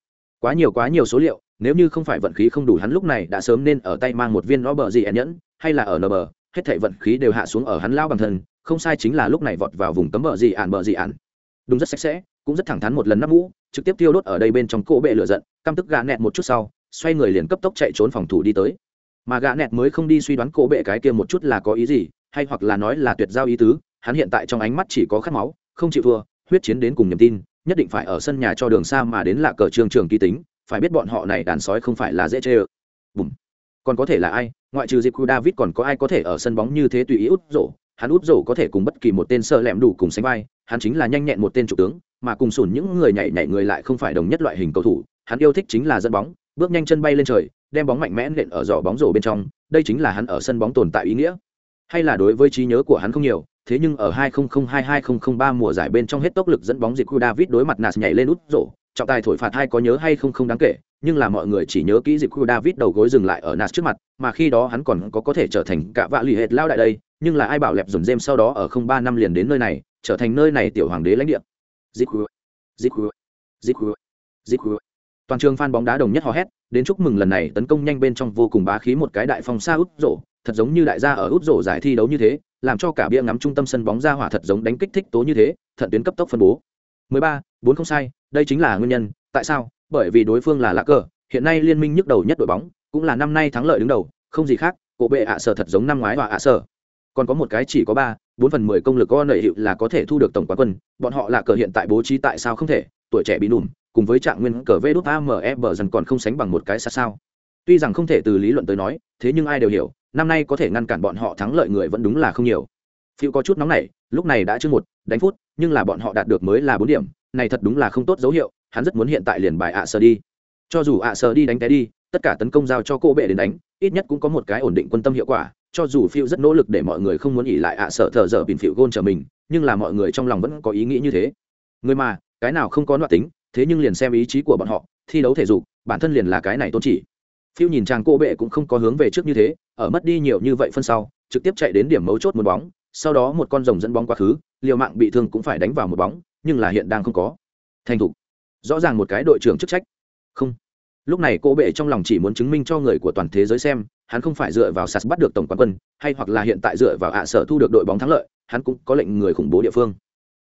Quá nhiều quá nhiều số liệu, nếu như không phải vận khí không đủ hắn lúc này đã sớm nên ở tay mang một viên nó bờ gì nhẫn, hay là ở nở bờ, hết thảy vận khí đều hạ xuống ở hắn lao bằng thân, không sai chính là lúc này vọt vào vùng cấm bờ gì ản bờ gì ản. Đúng rất sạch sẽ, cũng rất thẳng thắn một lần nắp mũ, trực tiếp tiêu đốt ở đây bên trong cỗ bệ lửa giận, căm tức gã nẹt một chút sau, xoay người liền cấp tốc chạy trốn phòng thủ đi tới. Mà gã nẹt mới không đi suy đoán cỗ bệ cái kia một chút là có ý gì, hay hoặc là nói là tuyệt giao ý tứ, hắn hiện tại trong ánh mắt chỉ có khát máu, không chịu thua, huyết chiến đến cùng niềm tin, nhất định phải ở sân nhà cho đường xa mà đến là cờ trường trường ký tính, phải biết bọn họ này đàn sói không phải là dễ chơi. Bùm. Còn có thể là ai, ngoại trừ Zico David còn có ai có thể ở sân bóng như thế tùy ý út rổ, hắn út rổ có thể cùng bất kỳ một tên sơ lẹm đủ cùng sánh vai, hắn chính là nhanh nhẹn một tên chủ tướng, mà cùng sủn những người nhảy nhảy người lại không phải đồng nhất loại hình cầu thủ, hắn yêu thích chính là dẫn bóng, bước nhanh chân bay lên trời, đem bóng mạnh mẽ nện ở giỏ bóng rổ bên trong, đây chính là hắn ở sân bóng tồn tại ý nghĩa. Hay là đối với trí nhớ của hắn không nhiều, thế nhưng ở 2002-2003 mùa giải bên trong hết tốc lực dẫn bóng diệt David đối mặt Nas nhảy lên út rổ, trọng tài thổi phạt hai có nhớ hay không không đáng kể, nhưng là mọi người chỉ nhớ kỹ dịp khu David đầu gối dừng lại ở Nas trước mặt, mà khi đó hắn còn có có thể trở thành cả vạ lì hệt lao đại đây, nhưng là ai bảo lẹp dồn dêm sau đó ở không ba năm liền đến nơi này, trở thành nơi này tiểu hoàng đế lãnh địa. Dịp khu, dịp khu, dịp khu, dịp khu. Toàn trường fan bóng đá đồng nhất hò hét, đến chúc mừng lần này tấn công nhanh bên trong vô cùng bá khí một cái đại phong xa út rổ, thật giống như đại gia ở út rổ giải thi đấu như thế, làm cho cả bia ngắm trung tâm sân bóng ra hỏa thật giống đánh kích thích tố như thế, thận tuyến cấp tốc phân bố. 13, 4 không sai, đây chính là nguyên nhân, tại sao? Bởi vì đối phương là Lạc Cờ, hiện nay liên minh nhức đầu nhất đội bóng, cũng là năm nay thắng lợi đứng đầu. Không gì khác cổ bệ ạ sở thật giống năm ngoái và ạ sở. Còn có một cái chỉ có ba bốn phần mười công lực có nợ hiệu là có thể thu được tổng quán quân. Bọn họ là cờ hiện tại bố trí tại sao không thể? Tuổi trẻ bị đùm cùng với trạng nguyên cờ vê đút amf e bờ dần còn không sánh bằng một cái xa sao. Tuy rằng không thể từ lý luận tới nói thế nhưng ai đều hiểu năm nay có thể ngăn cản bọn họ thắng lợi người vẫn đúng là không nhiều phiêu có chút nóng này lúc này đã chưa một, đánh phút, nhưng là bọn họ đạt được mới là bốn điểm, này thật đúng là không tốt dấu hiệu, hắn rất muốn hiện tại liền bài ạ à sờ đi. Cho dù ạ à sờ đi đánh té đi, tất cả tấn công giao cho cô bệ đến đánh, ít nhất cũng có một cái ổn định quân tâm hiệu quả, cho dù phiêu rất nỗ lực để mọi người không muốn nghỉ lại ạ à sợ thở dở bình phiêu gôn trở mình, nhưng là mọi người trong lòng vẫn có ý nghĩ như thế. Người mà, cái nào không có loại tính, thế nhưng liền xem ý chí của bọn họ, thi đấu thể dục, bản thân liền là cái này tôn chỉ. Phiêu nhìn chàng cô bệ cũng không có hướng về trước như thế, ở mất đi nhiều như vậy phân sau, trực tiếp chạy đến điểm mấu chốt một bóng sau đó một con rồng dẫn bóng quá khứ, liều mạng bị thương cũng phải đánh vào một bóng, nhưng là hiện đang không có. Thành thục. Rõ ràng một cái đội trưởng chức trách. Không. Lúc này cô bệ trong lòng chỉ muốn chứng minh cho người của toàn thế giới xem, hắn không phải dựa vào sas bắt được tổng quán quân, hay hoặc là hiện tại dựa vào ạ sở thu được đội bóng thắng lợi, hắn cũng có lệnh người khủng bố địa phương.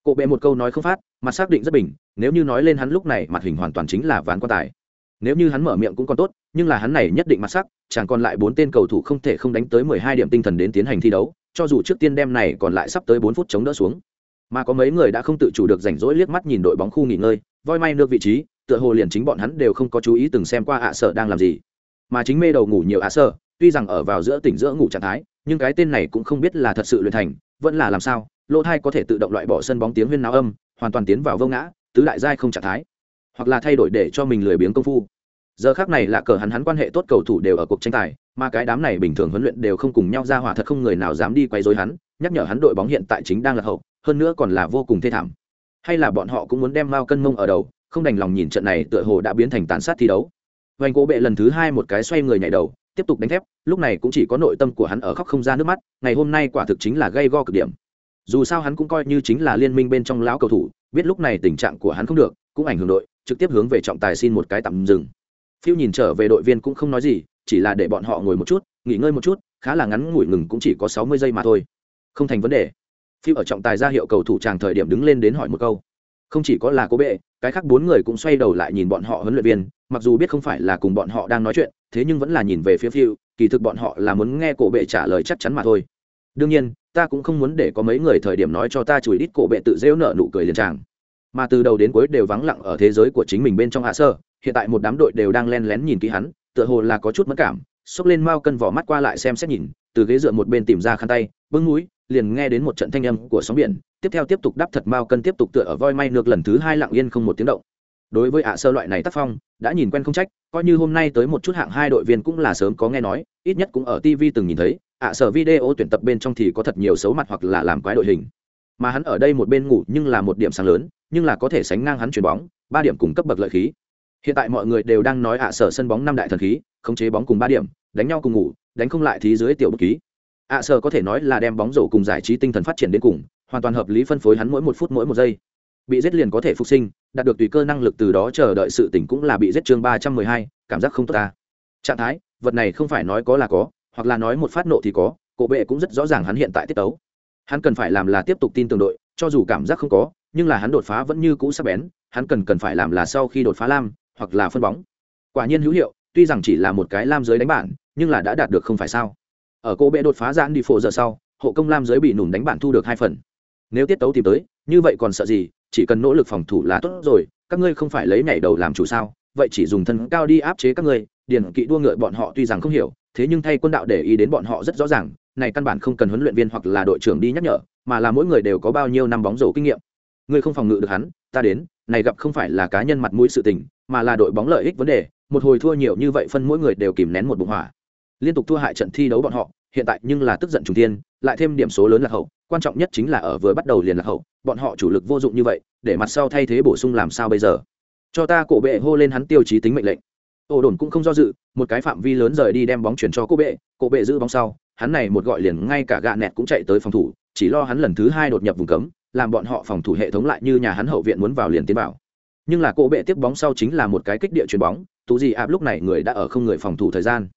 Cô bệ một câu nói không phát mà xác định rất bình, nếu như nói lên hắn lúc này, mặt hình hoàn toàn chính là ván quan tài. Nếu như hắn mở miệng cũng còn tốt, nhưng là hắn này nhất định mặt sắc chẳng còn lại bốn tên cầu thủ không thể không đánh tới mười hai điểm tinh thần đến tiến hành thi đấu cho dù trước tiên đem này còn lại sắp tới bốn phút chống đỡ xuống. Mà có mấy người đã không tự chủ được rảnh rỗi liếc mắt nhìn đội bóng khu nghỉ ngơi, voi may nước vị trí, tựa hồ liền chính bọn hắn đều không có chú ý từng xem qua ạ sở đang làm gì. Mà chính mê đầu ngủ nhiều ạ sở, tuy rằng ở vào giữa tỉnh giữa ngủ trạng thái, nhưng cái tên này cũng không biết là thật sự luyện thành, vẫn là làm sao, lỗ thai có thể tự động loại bỏ sân bóng tiếng huyên náo âm, hoàn toàn tiến vào vô ngã, tứ đại giai không trạng thái. Hoặc là thay đổi để cho mình lười biếng công phu giờ khác này là cờ hắn hắn quan hệ tốt cầu thủ đều ở cuộc tranh tài, mà cái đám này bình thường huấn luyện đều không cùng nhau ra hỏa thật không người nào dám đi quay dối hắn, nhắc nhở hắn đội bóng hiện tại chính đang là hậu, hơn nữa còn là vô cùng thê thảm. Hay là bọn họ cũng muốn đem mao cân mông ở đầu, không đành lòng nhìn trận này tựa hồ đã biến thành tàn sát thi đấu. Vành cố bệ lần thứ hai một cái xoay người nhảy đầu, tiếp tục đánh thép, lúc này cũng chỉ có nội tâm của hắn ở khóc không ra nước mắt, ngày hôm nay quả thực chính là gây go cực điểm. Dù sao hắn cũng coi như chính là liên minh bên trong lão cầu thủ, biết lúc này tình trạng của hắn không được, cũng ảnh hưởng đội, trực tiếp hướng về trọng tài xin một cái tạm dừng phiêu nhìn trở về đội viên cũng không nói gì, chỉ là để bọn họ ngồi một chút, nghỉ ngơi một chút, khá là ngắn ngủi ngừng cũng chỉ có sáu mươi giây mà thôi. Không thành vấn đề. Phiêu ở trọng tài ra hiệu cầu thủ tràng thời điểm đứng lên đến hỏi một câu. Không chỉ có là cố bệ, cái khác bốn người cũng xoay đầu lại nhìn bọn họ huấn luyện viên, mặc dù biết không phải là cùng bọn họ đang nói chuyện, thế nhưng vẫn là nhìn về phía phiêu, kỳ thực bọn họ là muốn nghe cổ bệ trả lời chắc chắn mà thôi. Đương nhiên, ta cũng không muốn để có mấy người thời điểm nói cho ta chùi đít cổ bệ tự rêu nợ nụ cười liền tràng mà từ đầu đến cuối đều vắng lặng ở thế giới của chính mình bên trong hạ sơ hiện tại một đám đội đều đang len lén nhìn kỹ hắn, tựa hồ là có chút mất cảm, xốc lên mao cân vỏ mắt qua lại xem xét nhìn, từ ghế dựa một bên tìm ra khăn tay, bưng núi liền nghe đến một trận thanh âm của sóng biển, tiếp theo tiếp tục đắp thật mao cân tiếp tục tựa ở voi may nước lần thứ hai lặng yên không một tiếng động. Đối với ạ sơ loại này tác phong, đã nhìn quen không trách, coi như hôm nay tới một chút hạng hai đội viên cũng là sớm có nghe nói, ít nhất cũng ở tv từng nhìn thấy, ạ sở video tuyển tập bên trong thì có thật nhiều xấu mặt hoặc là làm quái đội hình. Mà hắn ở đây một bên ngủ nhưng là một điểm sáng lớn, nhưng là có thể sánh ngang hắn chuyền bóng, ba điểm cùng cấp bậc lợi khí hiện tại mọi người đều đang nói ạ, sở sân bóng năm đại thần khí, khống chế bóng cùng ba điểm, đánh nhau cùng ngủ, đánh không lại thì dưới tiểu bút ký. Ạ, sở có thể nói là đem bóng rổ cùng giải trí tinh thần phát triển đến cùng, hoàn toàn hợp lý phân phối hắn mỗi một phút mỗi một giây. Bị giết liền có thể phục sinh, đạt được tùy cơ năng lực từ đó chờ đợi sự tỉnh cũng là bị giết chương ba trăm mười hai, cảm giác không tốt ta. Trạng thái, vật này không phải nói có là có, hoặc là nói một phát nộ thì có, cổ bệ cũng rất rõ ràng hắn hiện tại tiết tấu. Hắn cần phải làm là tiếp tục tin tưởng đội, cho dù cảm giác không có, nhưng là hắn đột phá vẫn như cũ sắc bén, hắn cần cần phải làm là sau khi đột phá lam hoặc là phân bóng. Quả nhiên hữu hiệu, tuy rằng chỉ là một cái lam giới đánh bản, nhưng là đã đạt được không phải sao. Ở cô bệ đột phá giãn đi phổ giờ sau, hộ công lam giới bị nùm đánh bản thu được hai phần. Nếu tiết tấu tìm tới, như vậy còn sợ gì, chỉ cần nỗ lực phòng thủ là tốt rồi, các ngươi không phải lấy nhảy đầu làm chủ sao, vậy chỉ dùng thân cao đi áp chế các ngươi, điền kỵ đua ngựa bọn họ tuy rằng không hiểu, thế nhưng thay quân đạo để ý đến bọn họ rất rõ ràng, này căn bản không cần huấn luyện viên hoặc là đội trưởng đi nhắc nhở, mà là mỗi người đều có bao nhiêu năm bóng rổ kinh nghiệm. Ngươi không phòng ngự được hắn, ta đến, này gặp không phải là cá nhân mặt mũi sự tình mà là đội bóng lợi ích vấn đề, một hồi thua nhiều như vậy phân mỗi người đều kìm nén một bụng hỏa. Liên tục thua hại trận thi đấu bọn họ, hiện tại nhưng là tức giận trùng tiên lại thêm điểm số lớn là hậu, quan trọng nhất chính là ở vừa bắt đầu liền là hậu, bọn họ chủ lực vô dụng như vậy, để mặt sau thay thế bổ sung làm sao bây giờ? Cho ta cổ bệ hô lên hắn tiêu chí tính mệnh lệnh. Ổ đồn cũng không do dự, một cái phạm vi lớn rời đi đem bóng chuyển cho cổ bệ cổ bệ giữ bóng sau, hắn này một gọi liền ngay cả gạ nẹt cũng chạy tới phòng thủ, chỉ lo hắn lần thứ hai đột nhập vùng cấm, làm bọn họ phòng thủ hệ thống lại như nhà hắn hậu viện muốn vào liền tiến vào nhưng là cỗ bệ tiếp bóng sau chính là một cái kích địa chuyền bóng tù gì ạp lúc này người đã ở không người phòng thủ thời gian.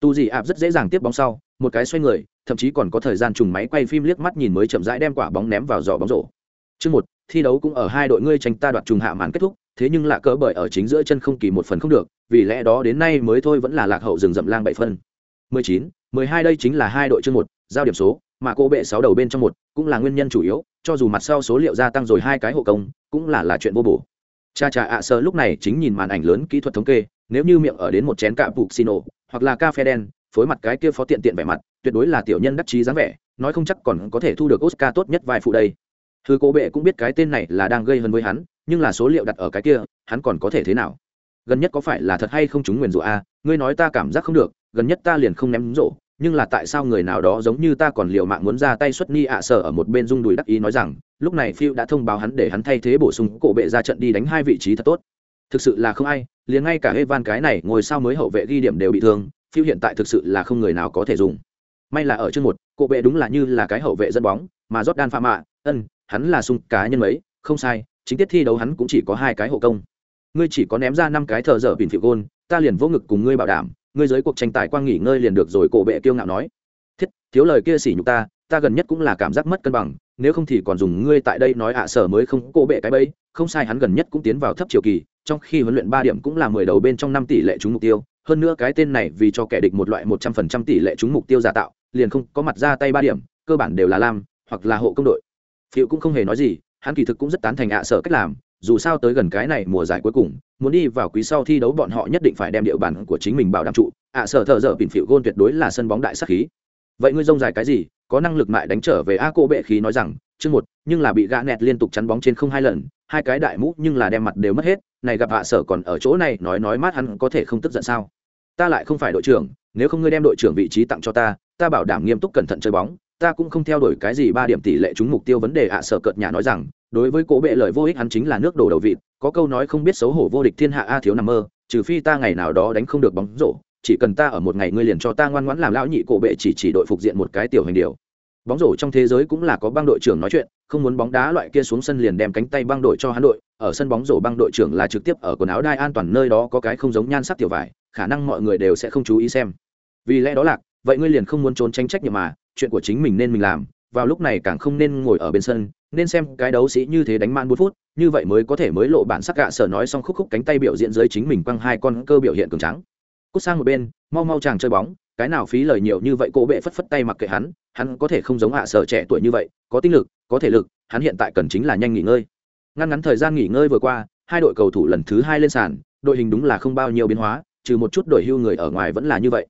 Tù gì ạp rất dễ dàng tiếp bóng sau một cái xoay người thậm chí còn có thời gian trùng máy quay phim liếc mắt nhìn mới chậm rãi đem quả bóng ném vào giỏ bóng rổ. Chương một thi đấu cũng ở hai đội ngươi tranh ta đoạt trùng hạ màn kết thúc thế nhưng lạ cỡ bởi ở chính giữa chân không kỳ một phần không được vì lẽ đó đến nay mới thôi vẫn là lạc hậu rừng rậm lang bảy phân. 19, 12 đây chính là hai đội chương một giao điểm số mà cô bệ sáu đầu bên trong một cũng là nguyên nhân chủ yếu cho dù mặt sau số liệu gia tăng rồi hai cái hộ công cũng là là chuyện vô bổ cha cha ạ sơ lúc này chính nhìn màn ảnh lớn kỹ thuật thống kê, nếu như miệng ở đến một chén cạ bục xì nổ hoặc là cà phê đen, phối mặt cái kia phó tiện tiện vẻ mặt, tuyệt đối là tiểu nhân đắc chí dáng vẻ, nói không chắc còn có thể thu được oscar tốt nhất vài phụ đây. Thư cố bệ cũng biết cái tên này là đang gây hấn với hắn, nhưng là số liệu đặt ở cái kia, hắn còn có thể thế nào? Gần nhất có phải là thật hay không chúng nguyền rủa a? Ngươi nói ta cảm giác không được, gần nhất ta liền không ném rổ nhưng là tại sao người nào đó giống như ta còn liều mạng muốn ra tay xuất ni ạ sở ở một bên rung đùi đắc ý nói rằng, lúc này phiêu đã thông báo hắn để hắn thay thế bổ sung cổ bệ ra trận đi đánh hai vị trí thật tốt. Thực sự là không ai, liền ngay cả Evan cái này ngồi sau mới hậu vệ ghi điểm đều bị thương phiêu hiện tại thực sự là không người nào có thể dùng. May là ở chương một, cổ bệ đúng là như là cái hậu vệ dẫn bóng, mà Jordan phạm mạ ân, hắn là sung cá nhân mấy, không sai, chính tiết thi đấu hắn cũng chỉ có hai cái hộ công. Ngươi chỉ có ném ra năm cái thợ dở bình phiệu gôn, ta liền vô ngực cùng ngươi bảo đảm ngươi giới cuộc tranh tài quang nghỉ ngơi liền được rồi, cổ bệ kiêu ngạo nói. Thiết, thiếu lời kia xỉ nhục ta ta gần nhất cũng là cảm giác mất cân bằng, nếu không thì còn dùng ngươi tại đây nói ạ, sở mới không, cổ bệ cái bẫy, không sai, hắn gần nhất cũng tiến vào thấp chiều kỳ, trong khi huấn luyện ba điểm cũng là mười đầu bên trong năm tỷ lệ trúng mục tiêu, hơn nữa cái tên này vì cho kẻ địch một loại một trăm phần trăm tỷ lệ trúng mục tiêu giả tạo, liền không có mặt ra tay ba điểm, cơ bản đều là lam, hoặc là hộ công đội. Phiệu cũng không hề nói gì, hắn kỳ thực cũng rất tán thành ạ, sở cách làm dù sao tới gần cái này mùa giải cuối cùng, muốn đi vào quý sau thi đấu bọn họ nhất định phải đem địa bàn của chính mình bảo đảm trụ. Ạ sở thợ dở bỉn phịu gôn tuyệt đối là sân bóng đại sắc khí. Vậy ngươi rông dài cái gì? Có năng lực mại đánh trở về a cô bệ khí nói rằng, chương một, nhưng là bị gã nẹt liên tục chắn bóng trên không hai lần, hai cái đại mũ nhưng là đem mặt đều mất hết. Này gặp hạ sở còn ở chỗ này, nói nói mát hắn có thể không tức giận sao? Ta lại không phải đội trưởng, nếu không ngươi đem đội trưởng vị trí tặng cho ta ta bảo đảm nghiêm túc cẩn thận chơi bóng, ta cũng không theo đuổi cái gì ba điểm tỷ lệ trúng mục tiêu vấn đề. Ạ sở cợt nhà nói rằng đối với cổ bệ lời vô ích hắn chính là nước đổ đầu vịt, có câu nói không biết xấu hổ vô địch thiên hạ a thiếu nằm mơ, trừ phi ta ngày nào đó đánh không được bóng rổ, chỉ cần ta ở một ngày ngươi liền cho ta ngoan ngoãn làm lão nhị cổ bệ chỉ chỉ đội phục diện một cái tiểu hành điều. Bóng rổ trong thế giới cũng là có băng đội trưởng nói chuyện, không muốn bóng đá loại kia xuống sân liền đem cánh tay băng đội cho hắn đội, ở sân bóng rổ băng đội trưởng là trực tiếp ở quần áo đai an toàn nơi đó có cái không giống nhan sắc tiểu vải, khả năng mọi người đều sẽ không chú ý xem. Vì lẽ đó là vậy ngươi liền không muốn trốn tranh trách nhiệm mà, chuyện của chính mình nên mình làm, vào lúc này càng không nên ngồi ở bên sân nên xem cái đấu sĩ như thế đánh man bốn phút, như vậy mới có thể mới lộ bản sắc gạ sở nói xong khúc khúc cánh tay biểu diễn dưới chính mình quăng hai con cơ biểu hiện cường trắng cút sang một bên, mau mau chàng chơi bóng, cái nào phí lời nhiều như vậy cô bệ phất phất tay mặc kệ hắn hắn có thể không giống hạ sở trẻ tuổi như vậy, có tinh lực, có thể lực, hắn hiện tại cần chính là nhanh nghỉ ngơi. Ngăn ngắn thời gian nghỉ ngơi vừa qua, hai đội cầu thủ lần thứ hai lên sàn, đội hình đúng là không bao nhiêu biến hóa, trừ một chút đổi hưu người ở ngoài vẫn là như vậy.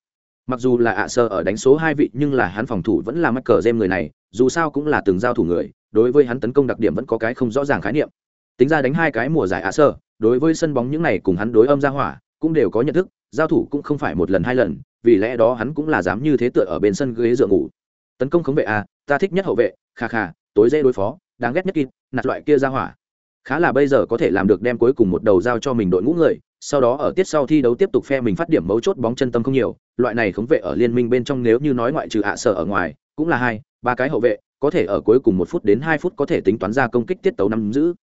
Mặc dù là ạ sơ ở đánh số hai vị, nhưng là hắn phòng thủ vẫn là mắc cờ gem người này, dù sao cũng là từng giao thủ người đối với hắn tấn công đặc điểm vẫn có cái không rõ ràng khái niệm. Tính ra đánh hai cái mùa giải ạ sơ, đối với sân bóng những này cùng hắn đối âm ra hỏa, cũng đều có nhận thức, giao thủ cũng không phải một lần hai lần, vì lẽ đó hắn cũng là dám như thế tựa ở bên sân ghế dựa ngủ. Tấn công khống vệ a ta thích nhất hậu vệ, kha kha, tối dễ đối phó, đáng ghét nhất kịp nạt loại kia ra hỏa. Khá là bây giờ có thể làm được đem cuối cùng một đầu giao cho mình đội ngũ người, sau đó ở tiết sau thi đấu tiếp tục phe mình phát điểm mấu chốt bóng chân tâm không nhiều, loại này khống vệ ở liên minh bên trong nếu như nói ngoại trừ hạ sở ở ngoài, cũng là hai, ba cái hậu vệ có thể ở cuối cùng một phút đến hai phút có thể tính toán ra công kích tiết tấu năm giữ.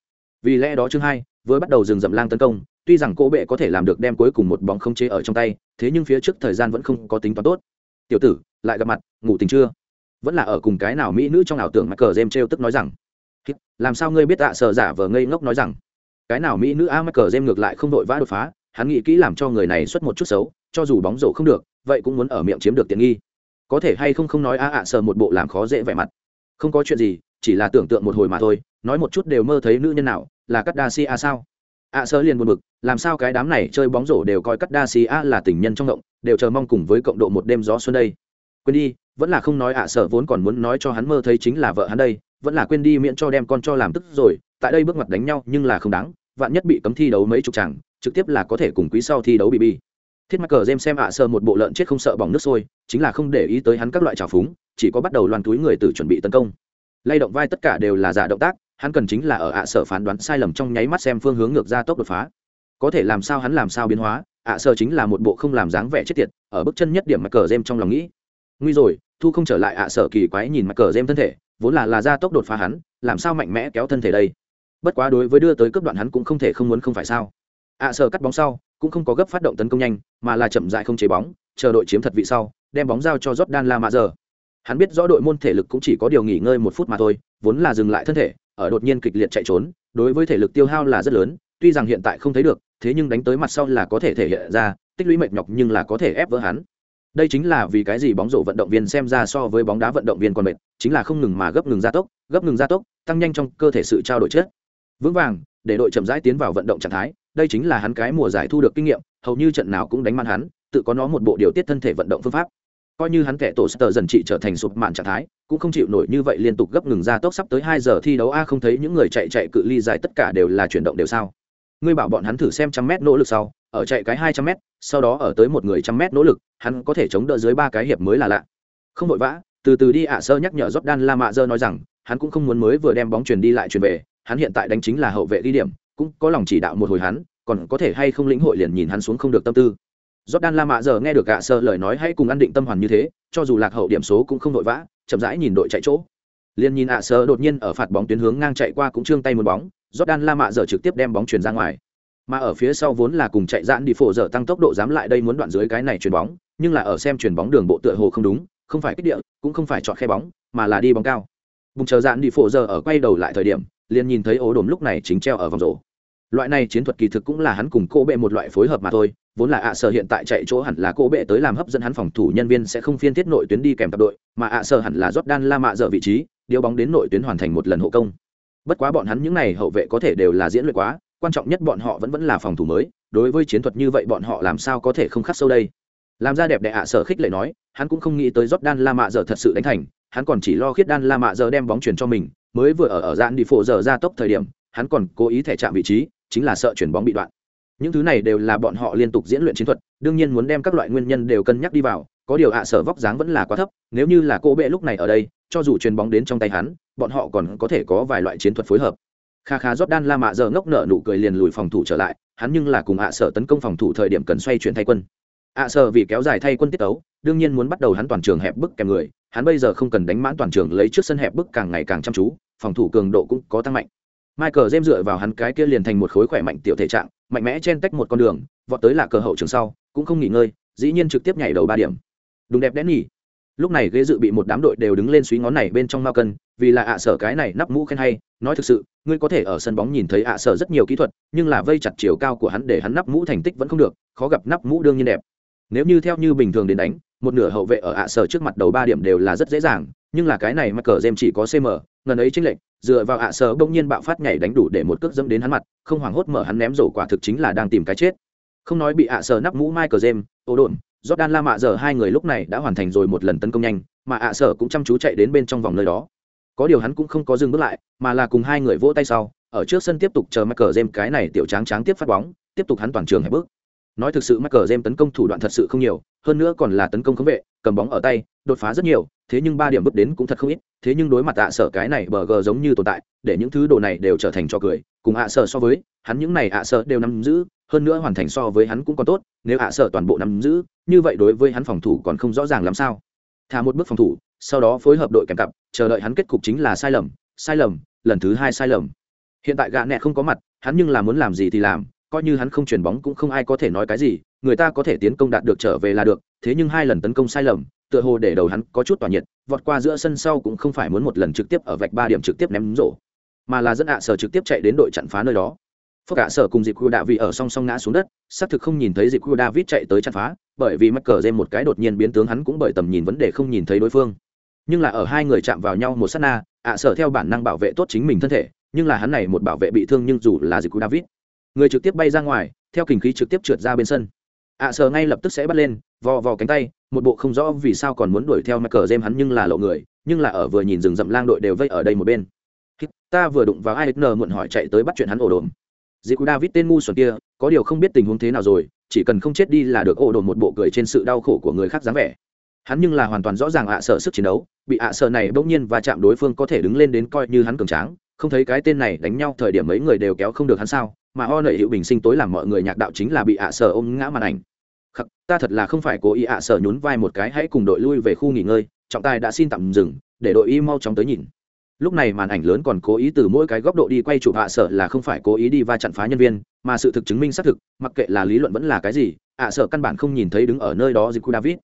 Vì lẽ đó chương hai với bắt đầu dừng dậm lang tấn công, tuy rằng cỗ bệ có thể làm được đem cuối cùng một bóng không chế ở trong tay, thế nhưng phía trước thời gian vẫn không có tính toán tốt. Tiểu tử, lại gặp mặt, ngủ tình chưa? Vẫn là ở cùng cái nào mỹ nữ trong ảo tưởng mà cờ jem trêu tức nói rằng. Làm sao ngươi biết tạ sợ giả vờ ngây ngốc nói rằng. Cái nào mỹ nữ a mắc cờ jem ngược lại không đội vã đột phá, hắn nghĩ kỹ làm cho người này xuất một chút xấu, cho dù bóng rổ không được, vậy cũng muốn ở miệng chiếm được tiện nghi. Có thể hay không không nói a ạ sờ một bộ làm khó dễ vẻ mặt không có chuyện gì, chỉ là tưởng tượng một hồi mà thôi, nói một chút đều mơ thấy nữ nhân nào, là cắt đa si a sao? Ạ sơ liền buồn bực, làm sao cái đám này chơi bóng rổ đều coi cắt đa si a là tình nhân trong động đều chờ mong cùng với cộng độ một đêm gió xuân đây. Quên đi, vẫn là không nói ạ sợ vốn còn muốn nói cho hắn mơ thấy chính là vợ hắn đây, vẫn là quên đi miễn cho đem con cho làm tức rồi, tại đây bước mặt đánh nhau nhưng là không đáng, vạn nhất bị cấm thi đấu mấy chục chẳng trực tiếp là có thể cùng quý sau thi đấu bị bi. Thiết mắc cờ xem xem ạ sơ một bộ lợn chết không sợ bỏng nước sôi, chính là không để ý tới hắn các loại trào phúng chỉ có bắt đầu loan túi người từ chuẩn bị tấn công. Lay động vai tất cả đều là giả động tác, hắn cần chính là ở ạ sở phán đoán sai lầm trong nháy mắt xem phương hướng ngược ra tốc đột phá. Có thể làm sao hắn làm sao biến hóa, ạ sở chính là một bộ không làm dáng vẻ chết tiệt, ở bước chân nhất điểm mặt cờ dêm trong lòng nghĩ. Nguy rồi, thu không trở lại ạ sở kỳ quái nhìn mặt cờ dêm thân thể, vốn là là ra tốc đột phá hắn, làm sao mạnh mẽ kéo thân thể đây? Bất quá đối với đưa tới cấp đoạn hắn cũng không thể không muốn không phải sao. Ạ sở cắt bóng sau, cũng không có gấp phát động tấn công nhanh, mà là chậm dại không chế bóng, chờ đội chiếm thật vị sau, đem bóng giao cho jordan la mã giờ hắn biết rõ đội môn thể lực cũng chỉ có điều nghỉ ngơi một phút mà thôi, vốn là dừng lại thân thể, ở đột nhiên kịch liệt chạy trốn, đối với thể lực tiêu hao là rất lớn, tuy rằng hiện tại không thấy được, thế nhưng đánh tới mặt sau là có thể thể hiện ra, tích lũy mệt nhọc nhưng là có thể ép vỡ hắn. Đây chính là vì cái gì bóng rổ vận động viên xem ra so với bóng đá vận động viên còn mệt, chính là không ngừng mà gấp ngừng gia tốc, gấp ngừng gia tốc, tăng nhanh trong cơ thể sự trao đổi chất. Vững vàng, để đội chậm rãi tiến vào vận động trạng thái, đây chính là hắn cái mùa giải thu được kinh nghiệm, hầu như trận nào cũng đánh mặn hắn, tự có nó một bộ điều tiết thân thể vận động phương pháp coi như hắn kẻ tổ sờ dần trị trở thành sụp mạn trạng thái, cũng không chịu nổi như vậy liên tục gấp ngừng ra tốc sắp tới hai giờ thi đấu. A, không thấy những người chạy chạy cự ly dài tất cả đều là chuyển động đều sao? Ngươi bảo bọn hắn thử xem trăm mét nỗ lực sau, ở chạy cái hai trăm mét, sau đó ở tới một người trăm mét nỗ lực, hắn có thể chống đỡ dưới ba cái hiệp mới là lạ. Không vội vã, từ từ đi ạ, sơ nhắc nhở jordan la mạ dơ nói rằng, hắn cũng không muốn mới vừa đem bóng truyền đi lại truyền về, hắn hiện tại đánh chính là hậu vệ ghi điểm, cũng có lòng chỉ đạo một hồi hắn, còn có thể hay không lĩnh hội liền nhìn hắn xuống không được tâm tư. Jordan La Mạ giờ nghe được gạ sơ lời nói hãy cùng ăn định tâm hoàn như thế, cho dù lạc hậu điểm số cũng không vội vã, chậm rãi nhìn đội chạy chỗ. Liên nhìn ạ sơ đột nhiên ở phạt bóng tuyến hướng ngang chạy qua cũng trương tay một bóng, Jordan La Mạ giờ trực tiếp đem bóng chuyển ra ngoài. Mà ở phía sau vốn là cùng chạy dạn đi phổ giờ tăng tốc độ dám lại đây muốn đoạn dưới cái này chuyển bóng, nhưng là ở xem chuyển bóng đường bộ tựa hồ không đúng, không phải kích địa, cũng không phải chọn khe bóng, mà là đi bóng cao. Bùng chờ dạn đi phổ giờ ở quay đầu lại thời điểm, liền nhìn thấy ố đồm lúc này chính treo ở vòng rổ loại này chiến thuật kỳ thực cũng là hắn cùng cô bệ một loại phối hợp mà thôi vốn là ạ sở hiện tại chạy chỗ hẳn là cô bệ tới làm hấp dẫn hắn phòng thủ nhân viên sẽ không phiên thiết nội tuyến đi kèm cặp đội, mà ạ sở hẳn là đan la mạ dở vị trí điều bóng đến nội tuyến hoàn thành một lần hộ công. Bất quá bọn hắn những này hậu vệ có thể đều là diễn luyện quá, quan trọng nhất bọn họ vẫn vẫn là phòng thủ mới, đối với chiến thuật như vậy bọn họ làm sao có thể không khắc sâu đây? Làm ra đẹp đẽ ạ sở khích lệ nói, hắn cũng không nghĩ tới đan la mạ dở thật sự đánh thành, hắn còn chỉ lo khiết đan la mạ dở đem bóng chuyển cho mình, mới vừa ở ở dạn đi phổ giờ ra tốc thời điểm, hắn còn cố ý thẻ chạm vị trí, chính là sợ chuyển bóng bị đoạn những thứ này đều là bọn họ liên tục diễn luyện chiến thuật, đương nhiên muốn đem các loại nguyên nhân đều cân nhắc đi vào, có điều ạ à sở vóc dáng vẫn là quá thấp, nếu như là cô bệ lúc này ở đây, cho dù chuyền bóng đến trong tay hắn, bọn họ còn có thể có vài loại chiến thuật phối hợp. Kha kha rót đan la mạ giờ ngốc nợ nụ cười liền lùi phòng thủ trở lại, hắn nhưng là cùng ạ à sở tấn công phòng thủ thời điểm cần xoay chuyển thay quân. Ạ à sở vì kéo dài thay quân tiết tấu, đương nhiên muốn bắt đầu hắn toàn trường hẹp bức kèm người, hắn bây giờ không cần đánh mãn toàn trường lấy trước sân hẹp bức càng ngày càng chăm chú, phòng thủ cường độ cũng có tăng mạnh. Michael James dựa vào hắn cái kia liền thành một khối khỏe mạnh tiểu thể trạng, mạnh mẽ chen tách một con đường, vọt tới là cờ hậu trường sau, cũng không nghỉ ngơi, dĩ nhiên trực tiếp nhảy đầu ba điểm. Đúng đẹp đẽ nhỉ. Lúc này ghế dự bị một đám đội đều đứng lên suý ngón này bên trong mao cân, vì là ạ sở cái này nắp mũ khen hay, nói thực sự, ngươi có thể ở sân bóng nhìn thấy ạ sở rất nhiều kỹ thuật, nhưng là vây chặt chiều cao của hắn để hắn nắp mũ thành tích vẫn không được, khó gặp nắp mũ đương nhiên đẹp. Nếu như theo như bình thường đến đánh, một nửa hậu vệ ở ạ sở trước mặt đầu ba điểm đều là rất dễ dàng, nhưng là cái này mà cờ dêm chỉ có CM, ngần ấy chênh lệch, dựa vào ạ à sở bỗng nhiên bạo phát nhảy đánh đủ để một cước dẫm đến hắn mặt không hoảng hốt mở hắn ném rổ quả thực chính là đang tìm cái chết. Không nói bị ạ à sở nắp mũ michael james ô đồn jordan la mạ giờ hai người lúc này đã hoàn thành rồi một lần tấn công nhanh mà ạ à sở cũng chăm chú chạy đến bên trong vòng nơi đó. Có điều hắn cũng không có dừng bước lại mà là cùng hai người vỗ tay sau ở trước sân tiếp tục chờ michael james cái này tiểu tráng tráng tiếp phát bóng tiếp tục hắn toàn trường hẹp bước nói thực sự michael james tấn công thủ đoạn thật sự không nhiều, hơn nữa còn là tấn công khống vệ, cầm bóng ở tay, đột phá rất nhiều, thế nhưng ba điểm bước đến cũng thật không ít, thế nhưng đối mặt ạ sở cái này bờ gờ giống như tồn tại, để những thứ đồ này đều trở thành cho cười, cùng ạ sở so với, hắn những này ạ sở đều nắm giữ, hơn nữa hoàn thành so với hắn cũng còn tốt, nếu ạ sở toàn bộ nắm giữ, như vậy đối với hắn phòng thủ còn không rõ ràng làm sao. Thả một bước phòng thủ, sau đó phối hợp đội kèm cặp, chờ đợi hắn kết cục chính là sai lầm sai lầm, lần thứ hai sai lầm. Hiện tại gạ nẹ không có mặt, hắn nhưng là muốn làm gì thì làm coi như hắn không chuyển bóng cũng không ai có thể nói cái gì, người ta có thể tiến công đạt được trở về là được, thế nhưng hai lần tấn công sai lầm, tựa hồ để đầu hắn có chút tỏa nhiệt, vọt qua giữa sân sau cũng không phải muốn một lần trực tiếp ở vạch ba điểm trực tiếp ném rổ, mà là dẫn ạ sở trực tiếp chạy đến đội chặn phá nơi đó. Phước ạ sở cùng dịp khu đạ vị ở song song ngã xuống đất, xác thực không nhìn thấy dịp khu david chạy tới chặn phá, bởi vì mắc cờ dêm một cái đột nhiên biến tướng hắn cũng bởi tầm nhìn vấn đề không nhìn thấy đối phương. Nhưng là ở hai người chạm vào nhau một sát na, ạ sở theo bản năng bảo vệ tốt chính mình thân thể, nhưng là hắn này một bảo vệ bị thương nhưng dù là dịp khu david người trực tiếp bay ra ngoài theo kình khí trực tiếp trượt ra bên sân ạ sờ ngay lập tức sẽ bắt lên vò vò cánh tay một bộ không rõ vì sao còn muốn đuổi theo mặt cờ dêm hắn nhưng là lộ người, nhưng là ở vừa nhìn rừng rậm lang đội đều vây ở đây một bên. Ta vừa đụng vào ASN muộn hỏi chạy tới bắt chuyện hắn ổ đồn. cú David tên ngu xuẩn kia, có điều không biết tình huống thế nào rồi, chỉ cần không chết đi là được ổ đồn một bộ cười trên sự đau khổ của người khác dáng vẻ. Hắn nhưng là hoàn toàn rõ ràng ạ sợ sức chiến đấu, bị ạ sợ này bỗng nhiên và chạm đối phương có thể đứng lên đến coi như hắn cường tráng, không thấy cái tên này đánh nhau thời điểm mấy người đều kéo không được hắn sao, mà o nợ hữu bình sinh tối làm mọi người nhạc đạo chính là bị ạ sợ ôm ngã màn ảnh. Khắc, ta thật là không phải cố ý ạ à sở nhún vai một cái, hãy cùng đội lui về khu nghỉ ngơi, trọng tài đã xin tạm dừng, để đội y mau chóng tới nhìn. Lúc này màn ảnh lớn còn cố ý từ mỗi cái góc độ đi quay chụp ạ sở là không phải cố ý đi va chặn phá nhân viên, mà sự thực chứng minh xác thực, mặc kệ là lý luận vẫn là cái gì, ạ sở căn bản không nhìn thấy đứng ở nơi đó dịch david.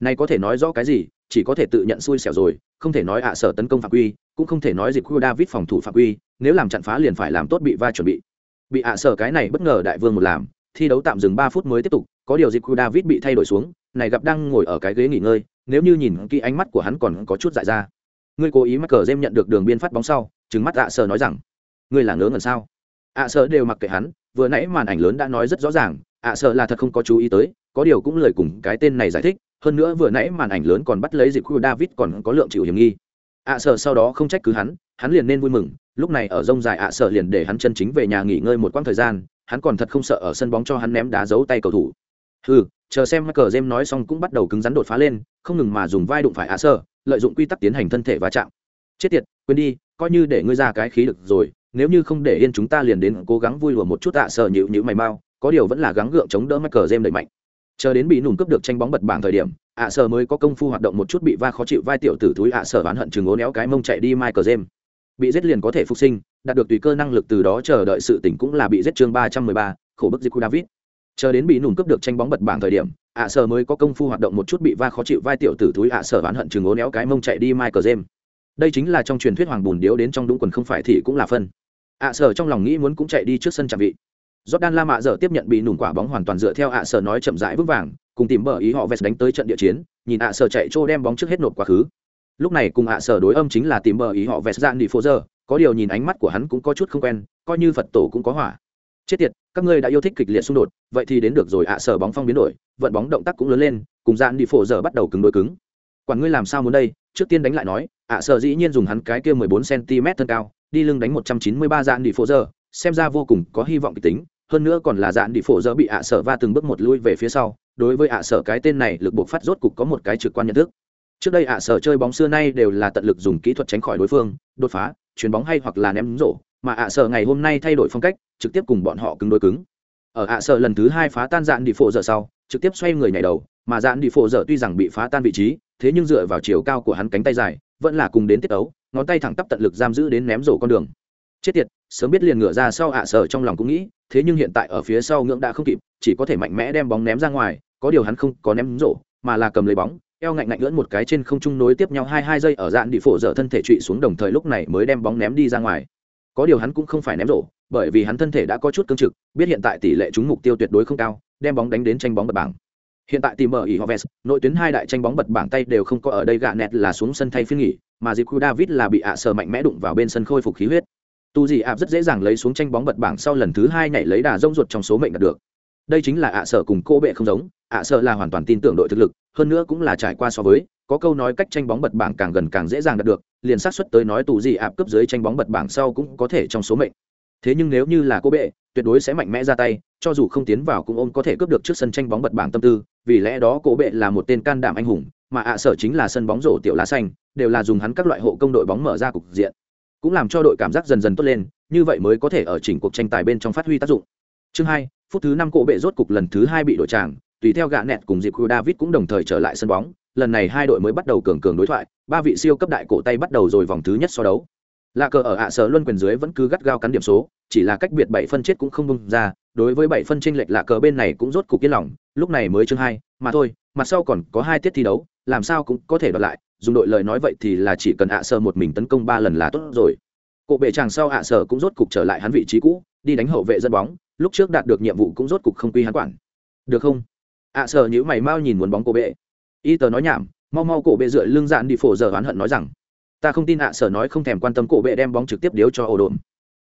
Này có thể nói rõ cái gì, chỉ có thể tự nhận xui xẻo rồi, không thể nói ạ sở tấn công phạm quy, cũng không thể nói ziku david phòng thủ phạm quy, nếu làm chặn phá liền phải làm tốt bị va chuẩn bị bị ạ sở cái này bất ngờ đại vương một làm, thi đấu tạm dừng ba phút mới tiếp tục, có điều dịch david bị thay đổi xuống, này gặp đang ngồi ở cái ghế nghỉ ngơi, nếu như nhìn kỹ ánh mắt của hắn còn có chút dại ra. Ngươi cố ý mắc cờ dêm nhận được đường biên phát bóng sau, trừng mắt ạ sở nói rằng, ngươi là ngớ ngẩn sao? ạ sở đều mặc kệ hắn, vừa nãy màn ảnh lớn đã nói rất rõ ràng, ạ sở là thật không có chú ý tới, có điều cũng lời cùng cái tên này giải thích, hơn nữa vừa nãy màn ảnh lớn còn bắt lấy dịch khu david còn có lượng chịu hiểm nghi. ạ sở sau đó không trách cứ hắn hắn liền nên vui mừng lúc này ở rông dài ạ sợ liền để hắn chân chính về nhà nghỉ ngơi một quãng thời gian hắn còn thật không sợ ở sân bóng cho hắn ném đá giấu tay cầu thủ. Ừ chờ xem cờ jem nói xong cũng bắt đầu cứng rắn đột phá lên không ngừng mà dùng vai đụng phải ạ sợ, lợi dụng quy tắc tiến hành thân thể va chạm. Chết tiệt quên đi coi như để ngươi ra cái khí lực rồi nếu như không để yên chúng ta liền đến cố gắng vui lùa một chút ạ sợ nhịu nhịu mày mau có điều vẫn là gắng gượng chống đỡ mắc cờ jem đẩy mạnh. Chờ đến bị nùng cướp được tranh bóng bật bảng thời điểm ạ sở mới có công phu hoạt động một chút bị va khó chịu vai tiểu tử túi ạ sở bán hận chừng ố néo cái mông chạy đi michael james bị giết liền có thể phục sinh đạt được tùy cơ năng lực từ đó chờ đợi sự tỉnh cũng là bị giết chương ba trăm mười ba khổ bức ziku david. Chờ đến bị nùng cướp được tranh bóng bật bảng thời điểm ạ sở mới có công phu hoạt động một chút bị va khó chịu vai tiểu tử túi ạ sở oán hận chừng ố néo cái mông chạy đi michael james. Đây chính là trong truyền thuyết hoàng bùn điếu đến trong đúng quần không phải thì cũng là phân. Ạ sở trong lòng nghĩ muốn cũng chạy đi trước sân chạm vị. Jordan La Mạ giờ tiếp nhận bị nùng quả bóng hoàn toàn dựa theo ạ sở nói chậm rãi vững vàng, cùng tìm bờ ý họ vest đánh tới trận địa chiến, nhìn ạ sở chạy trô đem bóng trước hết nộp quá khứ. Lúc này cùng ạ sở đối âm chính là tìm bờ ý họ vẹt dạng đi phố giờ, có điều nhìn ánh mắt của hắn cũng có chút không quen, coi như Phật tổ cũng có hỏa. Chết tiệt, các ngươi đã yêu thích kịch liệt xung đột, vậy thì đến được rồi ạ sở bóng phong biến đổi, vận bóng động tác cũng lớn lên, cùng dạng đi phố giờ bắt đầu cứng đối cứng. Quản ngươi làm sao muốn đây, trước tiên đánh lại nói, ạ sở dĩ nhiên dùng hắn cái kia 14 cm thân cao, đi lưng đánh 193 dạng đi phố giờ, xem ra vô cùng có hy vọng kịch tính hơn nữa còn là dạn đi phố giờ bị ạ sở va từng bước một lui về phía sau đối với ạ sở cái tên này lực buộc phát rốt cục có một cái trực quan nhận thức trước đây ạ, sở chơi bóng xưa nay đều là tận lực dùng kỹ thuật tránh khỏi đối phương, đột phá, chuyền bóng hay hoặc là ném rổ, mà ạ, sở ngày hôm nay thay đổi phong cách, trực tiếp cùng bọn họ cứng đối cứng. Ở ạ, sở lần thứ hai phá tan dạn đi phổ dở sau, trực tiếp xoay người nhảy đầu, mà dạn đi phổ dở tuy rằng bị phá tan vị trí, thế nhưng dựa vào chiều cao của hắn cánh tay dài, vẫn là cùng đến tiết ấu, ngón tay thẳng tắp tận lực giam giữ đến ném rổ con đường. Chết tiệt, sớm biết liền ngửa ra sau ạ, sở trong lòng cũng nghĩ, thế nhưng hiện tại ở phía sau ngưỡng đã không kịp, chỉ có thể mạnh mẽ đem bóng ném ra ngoài, có điều hắn không có ném rổ, mà là cầm lấy bóng eo ngạnh ngạnh lưỡn một cái trên không trung nối tiếp nhau hai hai giây ở dạn đi phổ dở thân thể trụy xuống đồng thời lúc này mới đem bóng ném đi ra ngoài. Có điều hắn cũng không phải ném rổ, bởi vì hắn thân thể đã có chút cương trực, biết hiện tại tỷ lệ trúng mục tiêu tuyệt đối không cao, đem bóng đánh đến tranh bóng bật bảng. Hiện tại tìm mở ỉ hoves nội tuyến hai đại tranh bóng bật bảng tay đều không có ở đây gạ nẹt là xuống sân thay phiên nghỉ, mà dịp david là bị ạ sờ mạnh mẽ đụng vào bên sân khôi phục khí huyết. Tu gì ạp rất dễ dàng lấy xuống tranh bóng bật bảng sau lần thứ hai nhảy lấy đà rông ruột trong số mệnh đạt được đây chính là ạ sở cùng cô bệ không giống, ạ sở là hoàn toàn tin tưởng đội thực lực, hơn nữa cũng là trải qua so với, có câu nói cách tranh bóng bật bảng càng gần càng dễ dàng đạt được, liền xác suất tới nói tù gì ạp cấp dưới tranh bóng bật bảng sau cũng có thể trong số mệnh. Thế nhưng nếu như là cô bệ, tuyệt đối sẽ mạnh mẽ ra tay, cho dù không tiến vào cũng ôm có thể cướp được trước sân tranh bóng bật bảng tâm tư, vì lẽ đó cô bệ là một tên can đảm anh hùng, mà ạ sở chính là sân bóng rổ tiểu lá xanh, đều là dùng hắn các loại hộ công đội bóng mở ra cục diện. Cũng làm cho đội cảm giác dần dần tốt lên, như vậy mới có thể ở chỉnh cuộc tranh tài bên trong phát huy tác dụng. Chương hai phút thứ năm cổ bệ rốt cục lần thứ hai bị đổi tràng tùy theo gạ nẹt cùng dịp khu david cũng đồng thời trở lại sân bóng. Lần này hai đội mới bắt đầu cường cường đối thoại ba vị siêu cấp đại cổ tay bắt đầu rồi vòng thứ nhất so đấu. Lạ cờ ở ạ sở luân quyền dưới vẫn cứ gắt gao cắn điểm số chỉ là cách biệt bảy phân chết cũng không bung ra đối với bảy phân chênh lệch lạ cờ bên này cũng rốt cục yên lòng lúc này mới chương hai mà thôi mặt sau còn có hai tiết thi đấu làm sao cũng có thể đoạt lại dùng đội lời nói vậy thì là chỉ cần ạ sở một mình tấn công ba lần là tốt rồi. Cổ bệ chàng sau ạ sở cũng rốt cục trở lại hắn vị trí cũ, đi đánh hậu vệ dân bóng, lúc trước đạt được nhiệm vụ cũng rốt cục không quy hắn quản. Được không? À, ạ sở nhíu mày mau nhìn muốn bóng cổ bệ. Y tờ nói nhảm, mau mau cổ bệ dựa lưng dạn đi phổ giờ oán hận nói rằng, ta không tin ạ sở nói không thèm quan tâm cổ bệ đem bóng trực tiếp điếu cho ổ đồn.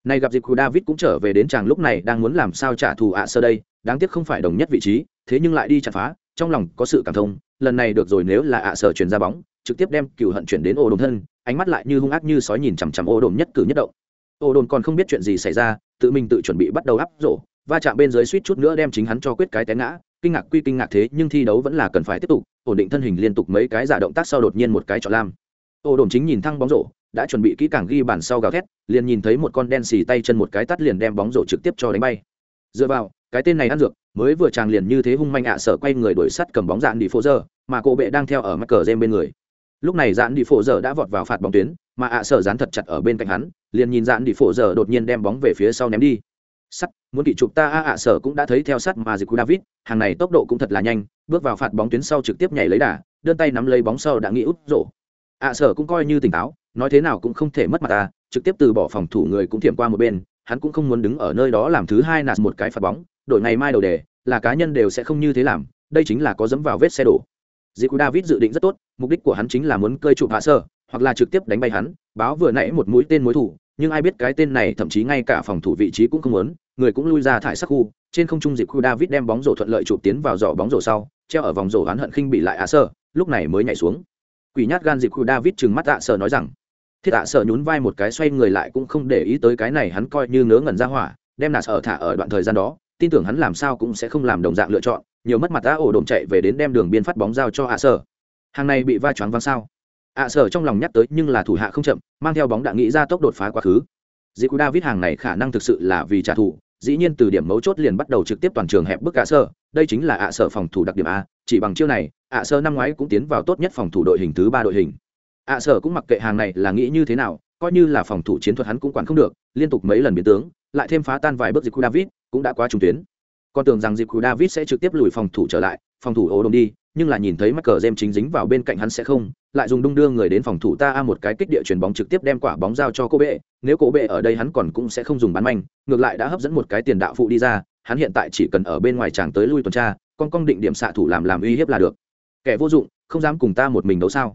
Nay gặp dịp của David cũng trở về đến chàng lúc này đang muốn làm sao trả thù ạ sở đây, đáng tiếc không phải đồng nhất vị trí, thế nhưng lại đi chặt phá, trong lòng có sự cảm thông, lần này được rồi nếu là ạ sở chuyển ra bóng, trực tiếp đem cựu hận chuyển đến ổ đồn thân, ánh mắt lại như hung ác như sói nhìn chằm chằm ô đồn nhất cử nhất động ô đồn còn không biết chuyện gì xảy ra tự mình tự chuẩn bị bắt đầu áp rổ, va chạm bên dưới suýt chút nữa đem chính hắn cho quyết cái té ngã. Kinh ngạc quy kinh ngạc thế, nhưng thi đấu vẫn là cần phải tiếp tục, ổn định thân hình liên tục mấy cái giả động tác sau đột nhiên một cái trọ lam. Ô đồn chính nhìn thăng bóng rổ, đã chuẩn bị kỹ càng ghi bàn sau gào thét, liền nhìn thấy một con đen xì tay chân một cái tắt liền đem bóng rổ trực tiếp cho đánh bay. Dựa vào, cái tên này ăn dược, mới vừa chàng liền như thế hung manh ạ, sợ quay người đuổi sắt cầm bóng dạn đi phố giờ mà cô bệ đang theo ở mắc cờ game bên người lúc này dạn đi phổ giờ đã vọt vào phạt bóng tuyến, mà ạ sở dán thật chặt ở bên cạnh hắn, liền nhìn dạn đi phổ giờ đột nhiên đem bóng về phía sau ném đi. Sắt, muốn kỵ chụp ta, a, ạ sở cũng đã thấy theo sắt mà dịch david, hàng này tốc độ cũng thật là nhanh, bước vào phạt bóng tuyến sau trực tiếp nhảy lấy đà, đơn tay nắm lấy bóng sau đã nghĩ út rổ. Ạ sở cũng coi như tỉnh táo, nói thế nào cũng không thể mất mặt ta, trực tiếp từ bỏ phòng thủ người cũng thiểm qua một bên, hắn cũng không muốn đứng ở nơi đó làm thứ hai nạt một cái phạt bóng đội ngày mai đầu đề, là cá nhân đều sẽ không như thế làm, đây chính là có dẫm vào vết xe đổ dịp david dự định rất tốt, mục đích của hắn chính là muốn cơi chụp hạ sơ, hoặc là trực tiếp đánh bay hắn, báo vừa nãy một mũi tên mối thủ, nhưng ai biết cái tên này thậm chí ngay cả phòng thủ vị trí cũng không muốn, người cũng lui ra thải sắc khu, trên không trung dịp khu david đem bóng rổ thuận lợi chụp tiến vào giỏ bóng rổ sau, treo ở vòng rổ hắn hận khinh bị lại hạ sơ, lúc này mới nhảy xuống. Quỷ nhát gan dịp khu david trừng mắt hạ sơ nói rằng, thiết hạ sơ nhún vai một cái xoay người lại cũng không để ý tới cái này, hắn coi như ngớ ngẩn ra hỏa, đem nạt sở thả ở đoạn thời gian đó, tin tưởng hắn làm sao cũng sẽ không làm đồng dạng lựa chọn nhiều mất mặt đã ổ đồn chạy về đến đem đường biên phát bóng giao cho hạ sở. Hàng này bị va choáng văng sao? Hạ sở trong lòng nhắc tới nhưng là thủ hạ không chậm, mang theo bóng đã nghĩ ra tốc đột phá quá khứ. Dĩ cú david hàng này khả năng thực sự là vì trả thù, dĩ nhiên từ điểm mấu chốt liền bắt đầu trực tiếp toàn trường hẹp bức hạ sở, đây chính là hạ sở phòng thủ đặc điểm a, chỉ bằng chiêu này hạ sở năm ngoái cũng tiến vào tốt nhất phòng thủ đội hình thứ ba đội hình. Hạ sở cũng mặc kệ hàng này là nghĩ như thế nào, coi như là phòng thủ chiến thuật hắn cũng quản không được, liên tục mấy lần biến tướng, lại thêm phá tan vài bước dì cú david cũng đã quá trung tuyến con tưởng rằng dịp cú david sẽ trực tiếp lùi phòng thủ trở lại, phòng thủ ố đồng đi, nhưng là nhìn thấy mắc cờ jem chính dính vào bên cạnh hắn sẽ không, lại dùng đung đưa người đến phòng thủ ta a một cái kích địa chuyền bóng trực tiếp đem quả bóng giao cho cô bệ. Nếu cô bệ ở đây hắn còn cũng sẽ không dùng bán manh, ngược lại đã hấp dẫn một cái tiền đạo phụ đi ra, hắn hiện tại chỉ cần ở bên ngoài chàng tới lui tuần tra, con cong định điểm xạ thủ làm làm uy hiếp là được. Kẻ vô dụng, không dám cùng ta một mình đấu sao?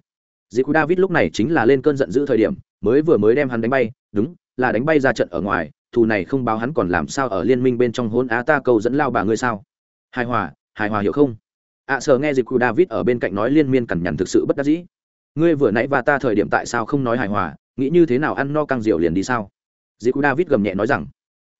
Dịp cú david lúc này chính là lên cơn giận dữ thời điểm, mới vừa mới đem hắn đánh bay, đúng, là đánh bay ra trận ở ngoài thù này không báo hắn còn làm sao ở liên minh bên trong hôn á ta câu dẫn lao bà ngươi sao? Hài hòa hài hòa hiểu không? Ạ à, sợ nghe dịp cụ david ở bên cạnh nói liên miên cằn nhằn thực sự bất đắc dĩ. Ngươi vừa nãy và ta thời điểm tại sao không nói hài hòa? Nghĩ như thế nào ăn no căng rượu liền đi sao? Dịp cụ david gầm nhẹ nói rằng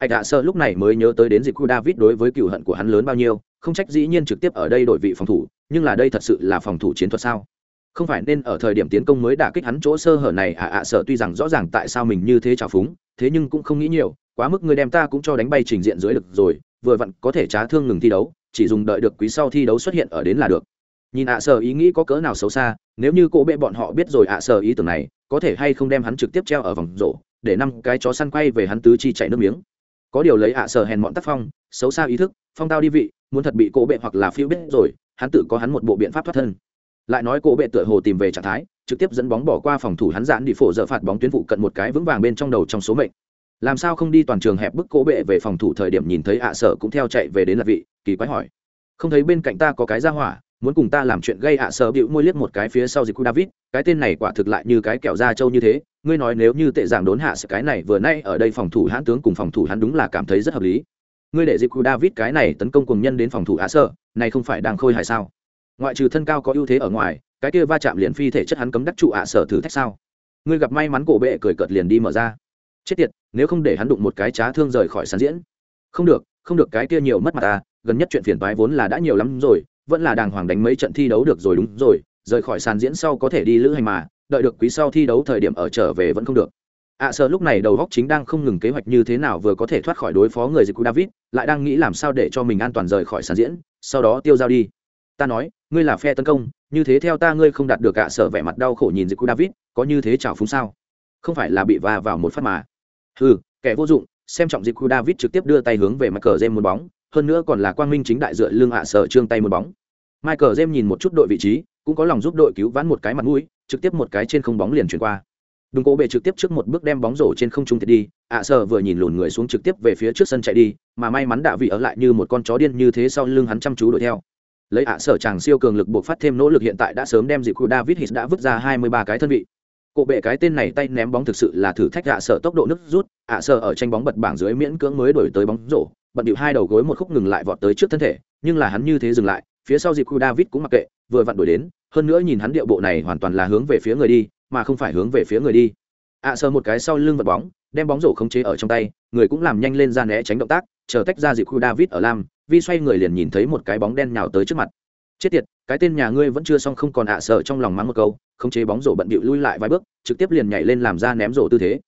ạch ạ dạ, sợ lúc này mới nhớ tới đến dịp cụ david đối với cựu hận của hắn lớn bao nhiêu không trách dĩ nhiên trực tiếp ở đây đổi vị phòng thủ nhưng là đây thật sự là phòng thủ chiến thuật sao? Không phải nên ở thời điểm tiến công mới đả kích hắn chỗ sơ hở này ạ ạ, sợ tuy rằng rõ ràng tại sao mình như thế trào phúng, thế nhưng cũng không nghĩ nhiều, quá mức người đem ta cũng cho đánh bay trình diện dưới được rồi, vừa vặn có thể trá thương ngừng thi đấu, chỉ dùng đợi được quý sau thi đấu xuất hiện ở đến là được. Nhìn ạ, Sợ ý nghĩ có cỡ nào xấu xa, nếu như cổ bệ bọn họ biết rồi ạ, Sợ ý tưởng này, có thể hay không đem hắn trực tiếp treo ở vòng rổ, để năm cái chó săn quay về hắn tứ chi chạy nước miếng. Có điều lấy ạ, Sợ hèn mọn tác phong, xấu xa ý thức, phong tao đi vị, muốn thật bị cổ bệ hoặc là phiêu biết rồi, hắn tự có hắn một bộ biện pháp thoát thân lại nói cổ bệ tựa hồ tìm về trạng thái, trực tiếp dẫn bóng bỏ qua phòng thủ hắn giãn đi phổ dở phạt bóng tuyến vụ cận một cái vững vàng bên trong đầu trong số mệnh. Làm sao không đi toàn trường hẹp bức cổ bệ về phòng thủ thời điểm nhìn thấy ạ sở cũng theo chạy về đến là vị, kỳ quái hỏi. Không thấy bên cạnh ta có cái ra hỏa, muốn cùng ta làm chuyện gây ạ sở bịu môi liếc một cái phía sau dịch cu david, cái tên này quả thực lại như cái kẹo da trâu như thế, ngươi nói nếu như tệ giảng đốn hạ sự cái này vừa nay ở đây phòng thủ hãn tướng cùng phòng thủ hắn đúng là cảm thấy rất hợp lý. Ngươi để dịch cu david cái này tấn công cùng nhân đến phòng thủ ạ sở, này không phải đang khôi hài sao? Ngoại trừ thân cao có ưu thế ở ngoài cái kia va chạm liền phi thể chất hắn cấm đắc trụ ạ sở thử thách sao? Ngươi gặp may mắn cổ bệ cười cợt liền đi mở ra. Chết tiệt nếu không để hắn đụng một cái trá thương rời khỏi sàn diễn. Không được không được cái kia nhiều mất mặt ta gần nhất chuyện phiền toái vốn là đã nhiều lắm rồi vẫn là đàng hoàng đánh mấy trận thi đấu được rồi đúng rồi rời khỏi sàn diễn sau có thể đi lữ hành mà đợi được quý sau thi đấu thời điểm ở trở về vẫn không được. Ạ à, sợ lúc này đầu góc chính đang không ngừng kế hoạch như thế nào vừa có thể thoát khỏi đối phó người dịch của david lại đang nghĩ làm sao để cho mình an toàn rời khỏi sàn diễn sau đó tiêu dao đi. Ta nói ngươi là phe tấn công như thế theo ta ngươi không đạt được ạ sở vẻ mặt đau khổ nhìn dịch Cú david có như thế chào phúng sao? Không phải là bị va vào một phát mà. Ừ kẻ vô dụng xem trọng dịch cú david trực tiếp đưa tay hướng về mặt cờ dêm một bóng hơn nữa còn là quang minh chính đại dựa lưng hạ sở trương tay một bóng. Michael james nhìn một chút đội vị trí cũng có lòng giúp đội cứu vãn một cái mặt mũi trực tiếp một cái trên không bóng liền chuyển qua. Đúng cố bệ trực tiếp trước một bước đem bóng rổ trên không trung thiệt đi, ạ sở vừa nhìn lùn người xuống trực tiếp về phía trước sân chạy đi, mà may mắn đạ vị ở lại như một con chó điên như thế sau lưng hắn chăm chú đuổi theo. Lấy ạ sở chàng siêu cường lực buộc phát thêm nỗ lực hiện tại đã sớm đem dịp khu David hít đã vứt ra 23 cái thân vị. Cộ bệ cái tên này tay ném bóng thực sự là thử thách ạ sở tốc độ nước rút, ạ sở ở tranh bóng bật bảng dưới miễn cưỡng mới đổi tới bóng rổ, bận điệu hai đầu gối một khúc ngừng lại vọt tới trước thân thể, nhưng là hắn như thế dừng lại, phía sau dịp khu david cũng mặc kệ, vừa vặn đổi đến, hơn nữa nhìn hắn điệu bộ này hoàn toàn là hướng về phía người đi, mà không phải hướng về phía người đi. Ạ sở một cái sau lưng vật bóng, đem bóng rổ không chế ở trong tay, người cũng làm nhanh lên ra né tránh động tác, chờ tách ra dịp khu david ở lam vi xoay người liền nhìn thấy một cái bóng đen nhào tới trước mặt. Chết tiệt, cái tên nhà ngươi vẫn chưa xong không còn ạ, sợ trong lòng mắng một câu, khống chế bóng rổ bận bịu lui lại vài bước, trực tiếp liền nhảy lên làm ra ném rổ tư thế.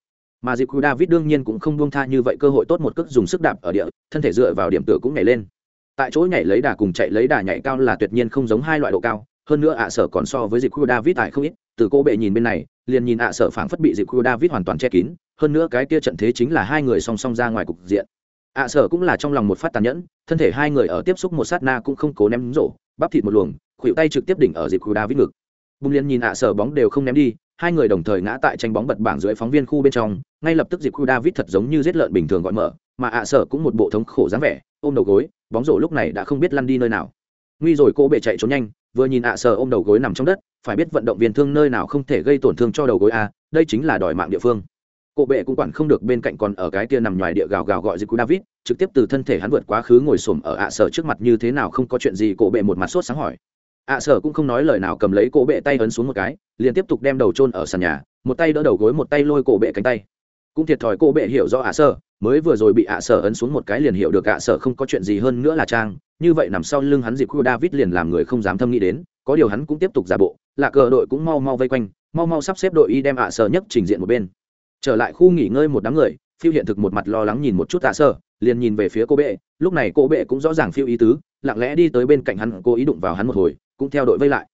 Mà dịp david đương nhiên cũng không buông tha như vậy cơ hội tốt một cước dùng sức đạp ở địa, thân thể dựa vào điểm tựa cũng nhảy lên. Tại chỗ nhảy lấy đà cùng chạy lấy đà nhảy cao là tuyệt nhiên không giống hai loại độ cao, hơn nữa ạ sở còn so với dịp david tại không ít, từ cô bệ nhìn bên này, liền nhìn ạ sở phảng phất bị dịp david hoàn toàn che kín, hơn nữa cái kia trận thế chính là hai người song song ra ngoài cục diện ạ sở cũng là trong lòng một phát tàn nhẫn, thân thể hai người ở tiếp xúc một sát na cũng không cố ném rổ, bắp thịt một luồng, khuỷu tay trực tiếp đỉnh ở dịp david ngực. Bung liên nhìn ạ sở bóng đều không ném đi, hai người đồng thời ngã tại tranh bóng bật bảng dưới phóng viên khu bên trong, ngay lập tức dịp khu david thật giống như giết lợn bình thường gọi mở, mà ạ sở cũng một bộ thống khổ dáng vẻ, ôm đầu gối, bóng rổ lúc này đã không biết lăn đi nơi nào. Nguy rồi cô bệ chạy trốn nhanh, vừa nhìn ạ sở ôm đầu gối nằm trong đất, phải biết vận động viên thương nơi nào không thể gây tổn thương cho đầu gối a, đây chính là đòi mạng địa phương cô bệ cũng quản không được bên cạnh còn ở cái kia nằm ngoài địa gào gào gọi dịch khu david, trực tiếp từ thân thể hắn vượt quá khứ ngồi xổm ở ạ sở trước mặt như thế nào không có chuyện gì cô bệ một mặt sốt sáng hỏi. Ạ sở cũng không nói lời nào cầm lấy cổ bệ tay ấn xuống một cái, liền tiếp tục đem đầu trôn ở sàn nhà, một tay đỡ đầu gối, một tay lôi cổ bệ cánh tay. Cũng thiệt thòi, cổ bệ hiểu rõ ạ sở, mới vừa rồi bị ạ sở ấn xuống một cái liền hiểu được ạ sở không có chuyện gì hơn nữa là trang, như vậy nằm sau lưng hắn dịp khu david liền làm người không dám thâm nghĩ đến, có điều hắn cũng tiếp tục giả bộ là cờ đội cũng mau mau vây quanh, mau mau sắp xếp đội y đem ạ sở nhất trình diện một bên trở lại khu nghỉ ngơi một đám người, phiêu hiện thực một mặt lo lắng nhìn một chút tạ sơ, liền nhìn về phía cô bệ. Lúc này cô bệ cũng rõ ràng phiêu ý tứ, lặng lẽ đi tới bên cạnh hắn cô ý đụng vào hắn một hồi, cũng theo đội vây lại.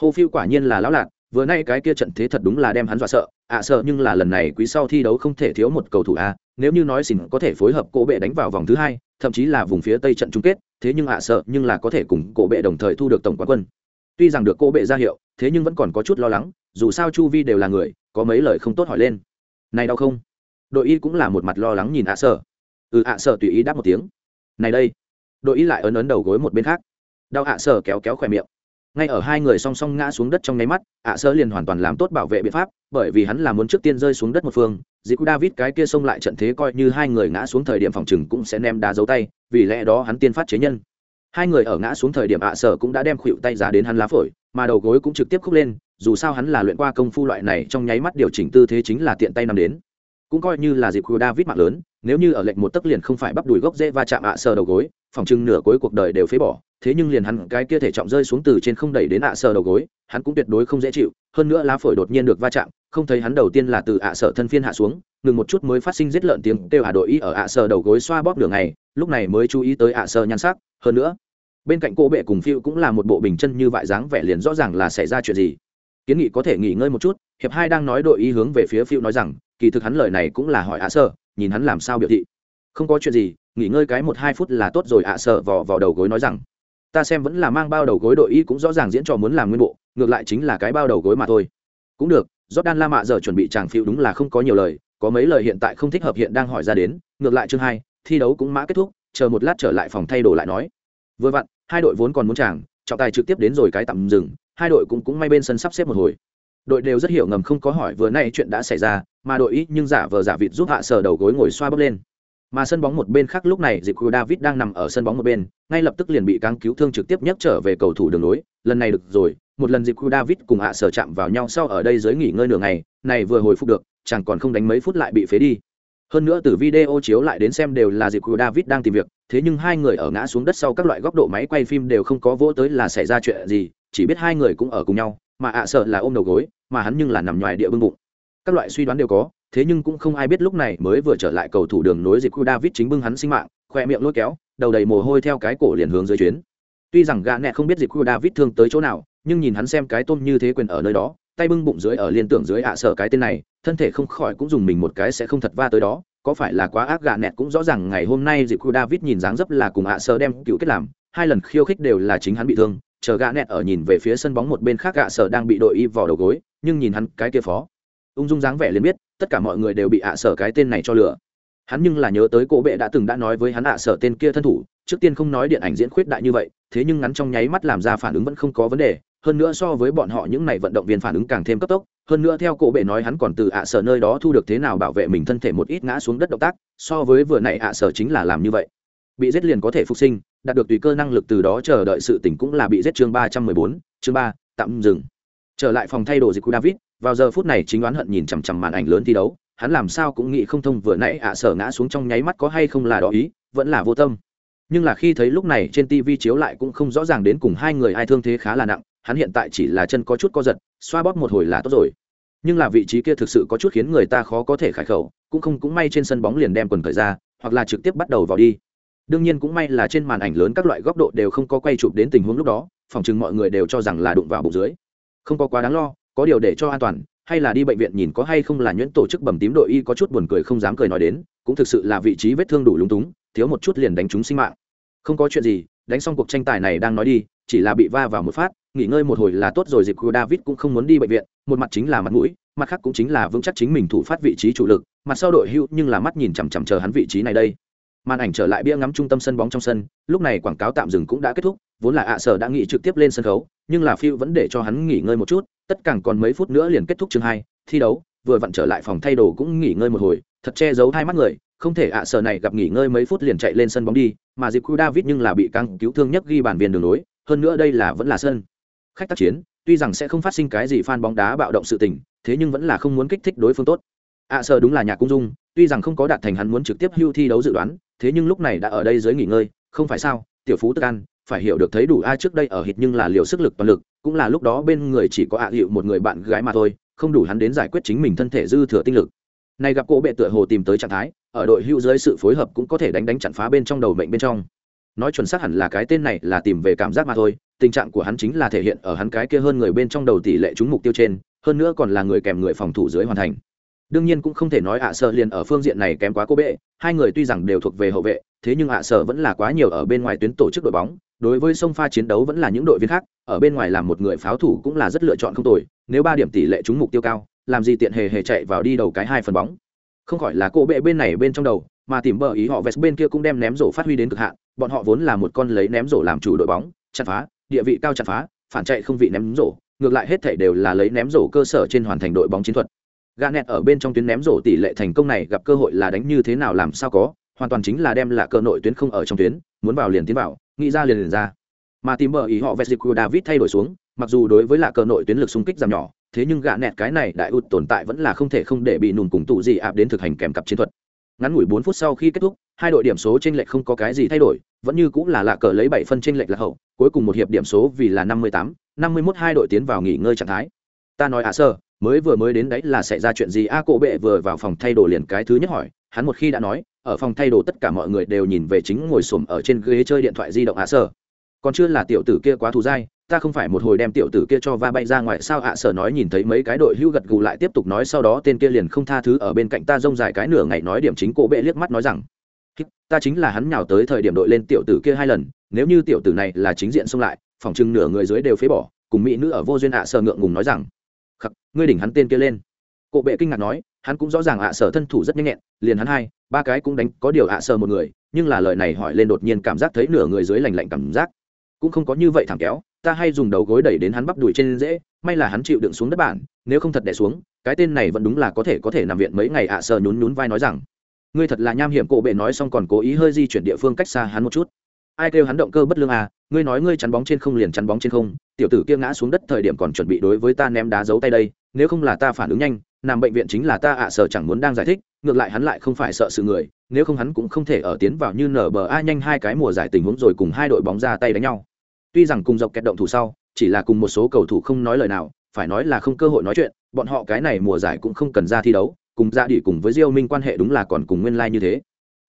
Hồ phiêu quả nhiên là lão lạc vừa nay cái kia trận thế thật đúng là đem hắn dọa sợ. Ạ sợ nhưng là lần này quý sau thi đấu không thể thiếu một cầu thủ a, nếu như nói xỉn có thể phối hợp cổ bệ đánh vào vòng thứ hai, thậm chí là vùng phía tây trận chung kết, thế nhưng ạ sợ nhưng là có thể cùng cổ bệ đồng thời thu được tổng quán quân. Tuy rằng được cổ bệ ra hiệu, thế nhưng vẫn còn có chút lo lắng, dù sao chu vi đều là người, có mấy lời không tốt hỏi lên này đau không? Đội y cũng là một mặt lo lắng nhìn ạ sợ. Ừ ạ sợ tùy ý đáp một tiếng. Này đây. Đội y lại ấn ấn đầu gối một bên khác. Đau ạ sợ kéo kéo khỏe miệng. Ngay ở hai người song song ngã xuống đất trong nháy mắt, ạ sợ liền hoàn toàn làm tốt bảo vệ biện pháp, bởi vì hắn là muốn trước tiên rơi xuống đất một phương. Dì david cái kia xông lại trận thế coi như hai người ngã xuống thời điểm phòng chừng cũng sẽ ném đá dấu tay, vì lẽ đó hắn tiên phát chế nhân. Hai người ở ngã xuống thời điểm ạ sở cũng đã đem khuỵu tay ra đến hắn lá phổi, mà đầu gối cũng trực tiếp khúc lên dù sao hắn là luyện qua công phu loại này trong nháy mắt điều chỉnh tư thế chính là tiện tay nằm đến. Cũng coi như là dịp cu david mạng lớn, nếu như ở lệnh một tấc liền không phải bắp đùi gốc dễ va chạm ạ sờ đầu gối, phòng trưng nửa cuối cuộc đời đều phế bỏ, thế nhưng liền hắn cái kia thể trọng rơi xuống từ trên không đẩy đến ạ sờ đầu gối, hắn cũng tuyệt đối không dễ chịu, hơn nữa lá phổi đột nhiên được va chạm, không thấy hắn đầu tiên là từ ạ sở thân phiên hạ xuống, ngừng một chút mới phát sinh giết lợn tiếng kêu hà đội ý ở ạ sở đầu gối xoa bóp đường này lúc này mới chú ý tới ạ sở nhan sắc. Hơn nữa, bên cạnh cô bệ cùng phiêu cũng là một bộ bình chân như vại dáng vẻ liền rõ ràng là xảy ra chuyện gì kiến nghị có thể nghỉ ngơi một chút, hiệp hai đang nói đội ý hướng về phía phiêu nói rằng, kỳ thực hắn lời này cũng là hỏi ạ sở nhìn hắn làm sao biểu thị. Không có chuyện gì, nghỉ ngơi cái một hai phút là tốt rồi ạ sở vò vào đầu gối nói rằng. Ta xem vẫn là mang bao đầu gối đội y cũng rõ ràng diễn trò muốn làm nguyên bộ, ngược lại chính là cái bao đầu gối mà thôi. Cũng được, jordan la mạ giờ chuẩn bị chàng phiêu đúng là không có nhiều lời, có mấy lời hiện tại không thích hợp hiện đang hỏi ra đến, ngược lại chương hai, thi đấu cũng mã kết thúc, chờ một lát trở lại phòng thay đồ lại nói. Vừa vặn, hai đội vốn còn muốn chàng, trọng tài trực tiếp đến rồi cái tạm dừng hai đội cũng cũng may bên sân sắp xếp một hồi. Đội đều rất hiểu ngầm không có hỏi vừa nay chuyện đã xảy ra, mà đội ít nhưng giả vờ giả vịt giúp hạ sờ đầu gối ngồi xoa bốc lên. Mà sân bóng một bên khác lúc này dịp david đang nằm ở sân bóng một bên, ngay lập tức liền bị cáng cứu thương trực tiếp nhấc trở về cầu thủ đường lối. lần này được rồi, một lần dịp david cùng hạ sở chạm vào nhau sau ở đây dưới nghỉ ngơi nửa ngày, này vừa hồi phục được, chẳng còn không đánh mấy phút lại bị phế đi. Hơn nữa từ video chiếu lại đến xem đều là dịp david đang tìm việc, thế nhưng hai người ở ngã xuống đất sau các loại góc độ máy quay phim đều không có vỗ tới là xảy ra chuyện gì chỉ biết hai người cũng ở cùng nhau, mà ạ sợ là ôm đầu gối, mà hắn nhưng là nằm ngoài địa bưng bụng. Các loại suy đoán đều có, thế nhưng cũng không ai biết lúc này mới vừa trở lại cầu thủ đường nối dịch khu david chính bưng hắn sinh mạng, khoe miệng lôi kéo, đầu đầy mồ hôi theo cái cổ liền hướng dưới chuyến. Tuy rằng gã nẹ không biết dịch khu david thương tới chỗ nào, nhưng nhìn hắn xem cái tôm như thế quyền ở nơi đó, tay bưng bụng dưới ở liên tưởng dưới ạ sợ cái tên này, thân thể không khỏi cũng dùng mình một cái sẽ không thật va tới đó, có phải là quá ác gạ nẹt cũng rõ ràng ngày hôm nay dịp khu david nhìn dáng dấp là cùng ạ sợ đem cựu kết làm, hai lần khiêu khích đều là chính hắn bị thương chờ gã nẹt ở nhìn về phía sân bóng một bên khác gạ sở đang bị đội y vò đầu gối, nhưng nhìn hắn cái kia phó, ung dung dáng vẻ liền biết, tất cả mọi người đều bị ạ sở cái tên này cho lừa. Hắn nhưng là nhớ tới cổ bệ đã từng đã nói với hắn ạ sở tên kia thân thủ, trước tiên không nói điện ảnh diễn khuyết đại như vậy, thế nhưng ngắn trong nháy mắt làm ra phản ứng vẫn không có vấn đề, hơn nữa so với bọn họ những này vận động viên phản ứng càng thêm cấp tốc, hơn nữa theo cổ bệ nói hắn còn từ ạ sở nơi đó thu được thế nào bảo vệ mình thân thể một ít ngã xuống đất động tác, so với vừa nãy ạ sở chính là làm như vậy bị giết liền có thể phục sinh, đạt được tùy cơ năng lực từ đó chờ đợi sự tỉnh cũng là bị giết chương ba trăm mười bốn, chương ba, tạm dừng. Trở lại phòng thay đồ dịch của david, vào giờ phút này chính đoán hận nhìn chằm chằm màn ảnh lớn thi đấu, hắn làm sao cũng nghĩ không thông vừa nãy ạ sở ngã xuống trong nháy mắt có hay không là đỏ ý, vẫn là vô tâm. Nhưng là khi thấy lúc này trên tv chiếu lại cũng không rõ ràng đến cùng hai người ai thương thế khá là nặng, hắn hiện tại chỉ là chân có chút co giật, xoa bóp một hồi là tốt rồi. Nhưng là vị trí kia thực sự có chút khiến người ta khó có thể khải khẩu, cũng không cũng may trên sân bóng liền đem quần cởi ra, hoặc là trực tiếp bắt đầu vào đi đương nhiên cũng may là trên màn ảnh lớn các loại góc độ đều không có quay chụp đến tình huống lúc đó, phòng chừng mọi người đều cho rằng là đụng vào bụng dưới. Không có quá đáng lo, có điều để cho an toàn, hay là đi bệnh viện nhìn có hay không là nhuyễn tổ chức bầm tím đội y có chút buồn cười không dám cười nói đến, cũng thực sự là vị trí vết thương đủ lúng túng, thiếu một chút liền đánh trúng sinh mạng. Không có chuyện gì, đánh xong cuộc tranh tài này đang nói đi, chỉ là bị va vào một phát, nghỉ ngơi một hồi là tốt rồi dịp của david cũng không muốn đi bệnh viện, một mặt chính là mặt mũi, mặt khác cũng chính là vững chắc chính mình thủ phát vị trí chủ lực, mặt sau đội hữu nhưng là mắt nhìn chằm chằm chờ hắn vị trí này đây màn ảnh trở lại bia ngắm trung tâm sân bóng trong sân, lúc này quảng cáo tạm dừng cũng đã kết thúc, vốn là ạ sở đã nghỉ trực tiếp lên sân khấu, nhưng là phiêu vẫn để cho hắn nghỉ ngơi một chút, tất cả còn mấy phút nữa liền kết thúc chương hai, thi đấu, vừa vặn trở lại phòng thay đồ cũng nghỉ ngơi một hồi, thật che giấu hai mắt người, không thể ạ sở này gặp nghỉ ngơi mấy phút liền chạy lên sân bóng đi, mà dịp khu david nhưng là bị căng cứu thương nhất ghi bản viên đường nối hơn nữa đây là vẫn là sân. Khách tác chiến, tuy rằng sẽ không phát sinh cái gì fan bóng đá bạo động sự tình, thế nhưng vẫn là không muốn kích thích đối phương tốt. Ạ sở đúng là nhà cung dung, tuy rằng không có đạt thành hắn muốn trực tiếp hưu thi đấu dự đoán thế nhưng lúc này đã ở đây dưới nghỉ ngơi, không phải sao, tiểu phú tức ăn phải hiểu được thấy đủ ai trước đây ở hít nhưng là liều sức lực toàn lực, cũng là lúc đó bên người chỉ có ạ hiệu một người bạn gái mà thôi, không đủ hắn đến giải quyết chính mình thân thể dư thừa tinh lực. Này gặp cô bệ tựa hồ tìm tới trạng thái, ở đội hưu dưới sự phối hợp cũng có thể đánh đánh chặn phá bên trong đầu mệnh bên trong. Nói chuẩn xác hẳn là cái tên này là tìm về cảm giác mà thôi, tình trạng của hắn chính là thể hiện ở hắn cái kia hơn người bên trong đầu tỷ lệ trúng mục tiêu trên, hơn nữa còn là người kèm người phòng thủ dưới hoàn thành đương nhiên cũng không thể nói ạ sợ liền ở phương diện này kém quá cô bệ, hai người tuy rằng đều thuộc về hậu vệ, thế nhưng ạ sợ vẫn là quá nhiều ở bên ngoài tuyến tổ chức đội bóng, đối với sông pha chiến đấu vẫn là những đội viên khác, ở bên ngoài làm một người pháo thủ cũng là rất lựa chọn không tồi, nếu ba điểm tỷ lệ trúng mục tiêu cao, làm gì tiện hề hề chạy vào đi đầu cái hai phần bóng. Không khỏi là cô bệ bên này bên trong đầu, mà tìm bờ ý họ vest bên kia cũng đem ném rổ phát huy đến cực hạn, bọn họ vốn là một con lấy ném rổ làm chủ đội bóng chặt phá, địa vị cao chặt phá, phản chạy không vị ném rổ, ngược lại hết thể đều là lấy ném rổ cơ sở trên hoàn thành đội bóng chiến thuật. Garnet ở bên trong tuyến ném rổ tỷ lệ thành công này gặp cơ hội là đánh như thế nào làm sao có, hoàn toàn chính là đem là cơ nội tuyến không ở trong tuyến, muốn vào liền tiến vào, nghĩ ra liền liền ra. Mà tìm bờ ý họ Vezicu David thay đổi xuống, mặc dù đối với là cơ nội tuyến lực xung kích giảm nhỏ, thế nhưng gạ nẹt cái này đại út tồn tại vẫn là không thể không để bị nùn cùng tụ gì ạp đến thực hành kèm cặp chiến thuật. Ngắn ngủi bốn phút sau khi kết thúc, hai đội điểm số trên lệch không có cái gì thay đổi, vẫn như cũng là lạ cờ lấy bảy phân trên lệch là hậu, cuối cùng một hiệp điểm số vì là 58, 51 hai đội tiến vào nghỉ ngơi trạng thái. Ta nói à sơ, mới vừa mới đến đấy là xảy ra chuyện gì? A à, cổ bệ vừa vào phòng thay đồ liền cái thứ nhất hỏi. Hắn một khi đã nói ở phòng thay đồ tất cả mọi người đều nhìn về chính ngồi xổm ở trên ghế chơi điện thoại di động ạ à sở. Còn chưa là tiểu tử kia quá thù dai ta không phải một hồi đem tiểu tử kia cho va bay ra ngoài sao? Ạ à sở nói nhìn thấy mấy cái đội hưu gật gù lại tiếp tục nói sau đó tên kia liền không tha thứ ở bên cạnh ta rông dài cái nửa ngày nói điểm chính cổ bệ liếc mắt nói rằng ta chính là hắn nhào tới thời điểm đội lên tiểu tử kia hai lần nếu như tiểu tử này là chính diện xông lại phòng chừng nửa người dưới đều phế bỏ. Cùng mỹ nữ ở vô duyên ạ sở ngượng ngùng nói rằng khắc ngươi đỉnh hắn tên kia lên. Cộ bệ kinh ngạc nói, hắn cũng rõ ràng ạ sở thân thủ rất nhanh nhẹn, liền hắn hai, ba cái cũng đánh, có điều ạ sở một người, nhưng là lời này hỏi lên đột nhiên cảm giác thấy nửa người dưới lành lạnh cảm giác. Cũng không có như vậy thẳng kéo, ta hay dùng đầu gối đẩy đến hắn bắp đùi trên dễ, may là hắn chịu đựng xuống đất bản, nếu không thật đẻ xuống, cái tên này vẫn đúng là có thể có thể nằm viện mấy ngày ạ sở nhún nhún vai nói rằng, ngươi thật là nham hiểm cộ bệ nói xong còn cố ý hơi di chuyển địa phương cách xa hắn một chút ai kêu hắn động cơ bất lương à ngươi nói ngươi chắn bóng trên không liền chắn bóng trên không, tiểu tử kia ngã xuống đất thời điểm còn chuẩn bị đối với ta ném đá giấu tay đây, nếu không là ta phản ứng nhanh, nằm bệnh viện chính là ta ạ sợ chẳng muốn đang giải thích, ngược lại hắn lại không phải sợ sự người, nếu không hắn cũng không thể ở tiến vào như nở bờ a nhanh hai cái mùa giải tình huống rồi cùng hai đội bóng ra tay đánh nhau. Tuy rằng cùng dọc kẹt động thủ sau, chỉ là cùng một số cầu thủ không nói lời nào, phải nói là không cơ hội nói chuyện, bọn họ cái này mùa giải cũng không cần ra thi đấu, cùng ra đi cùng với diêu minh quan hệ đúng là còn cùng nguyên lai like như thế.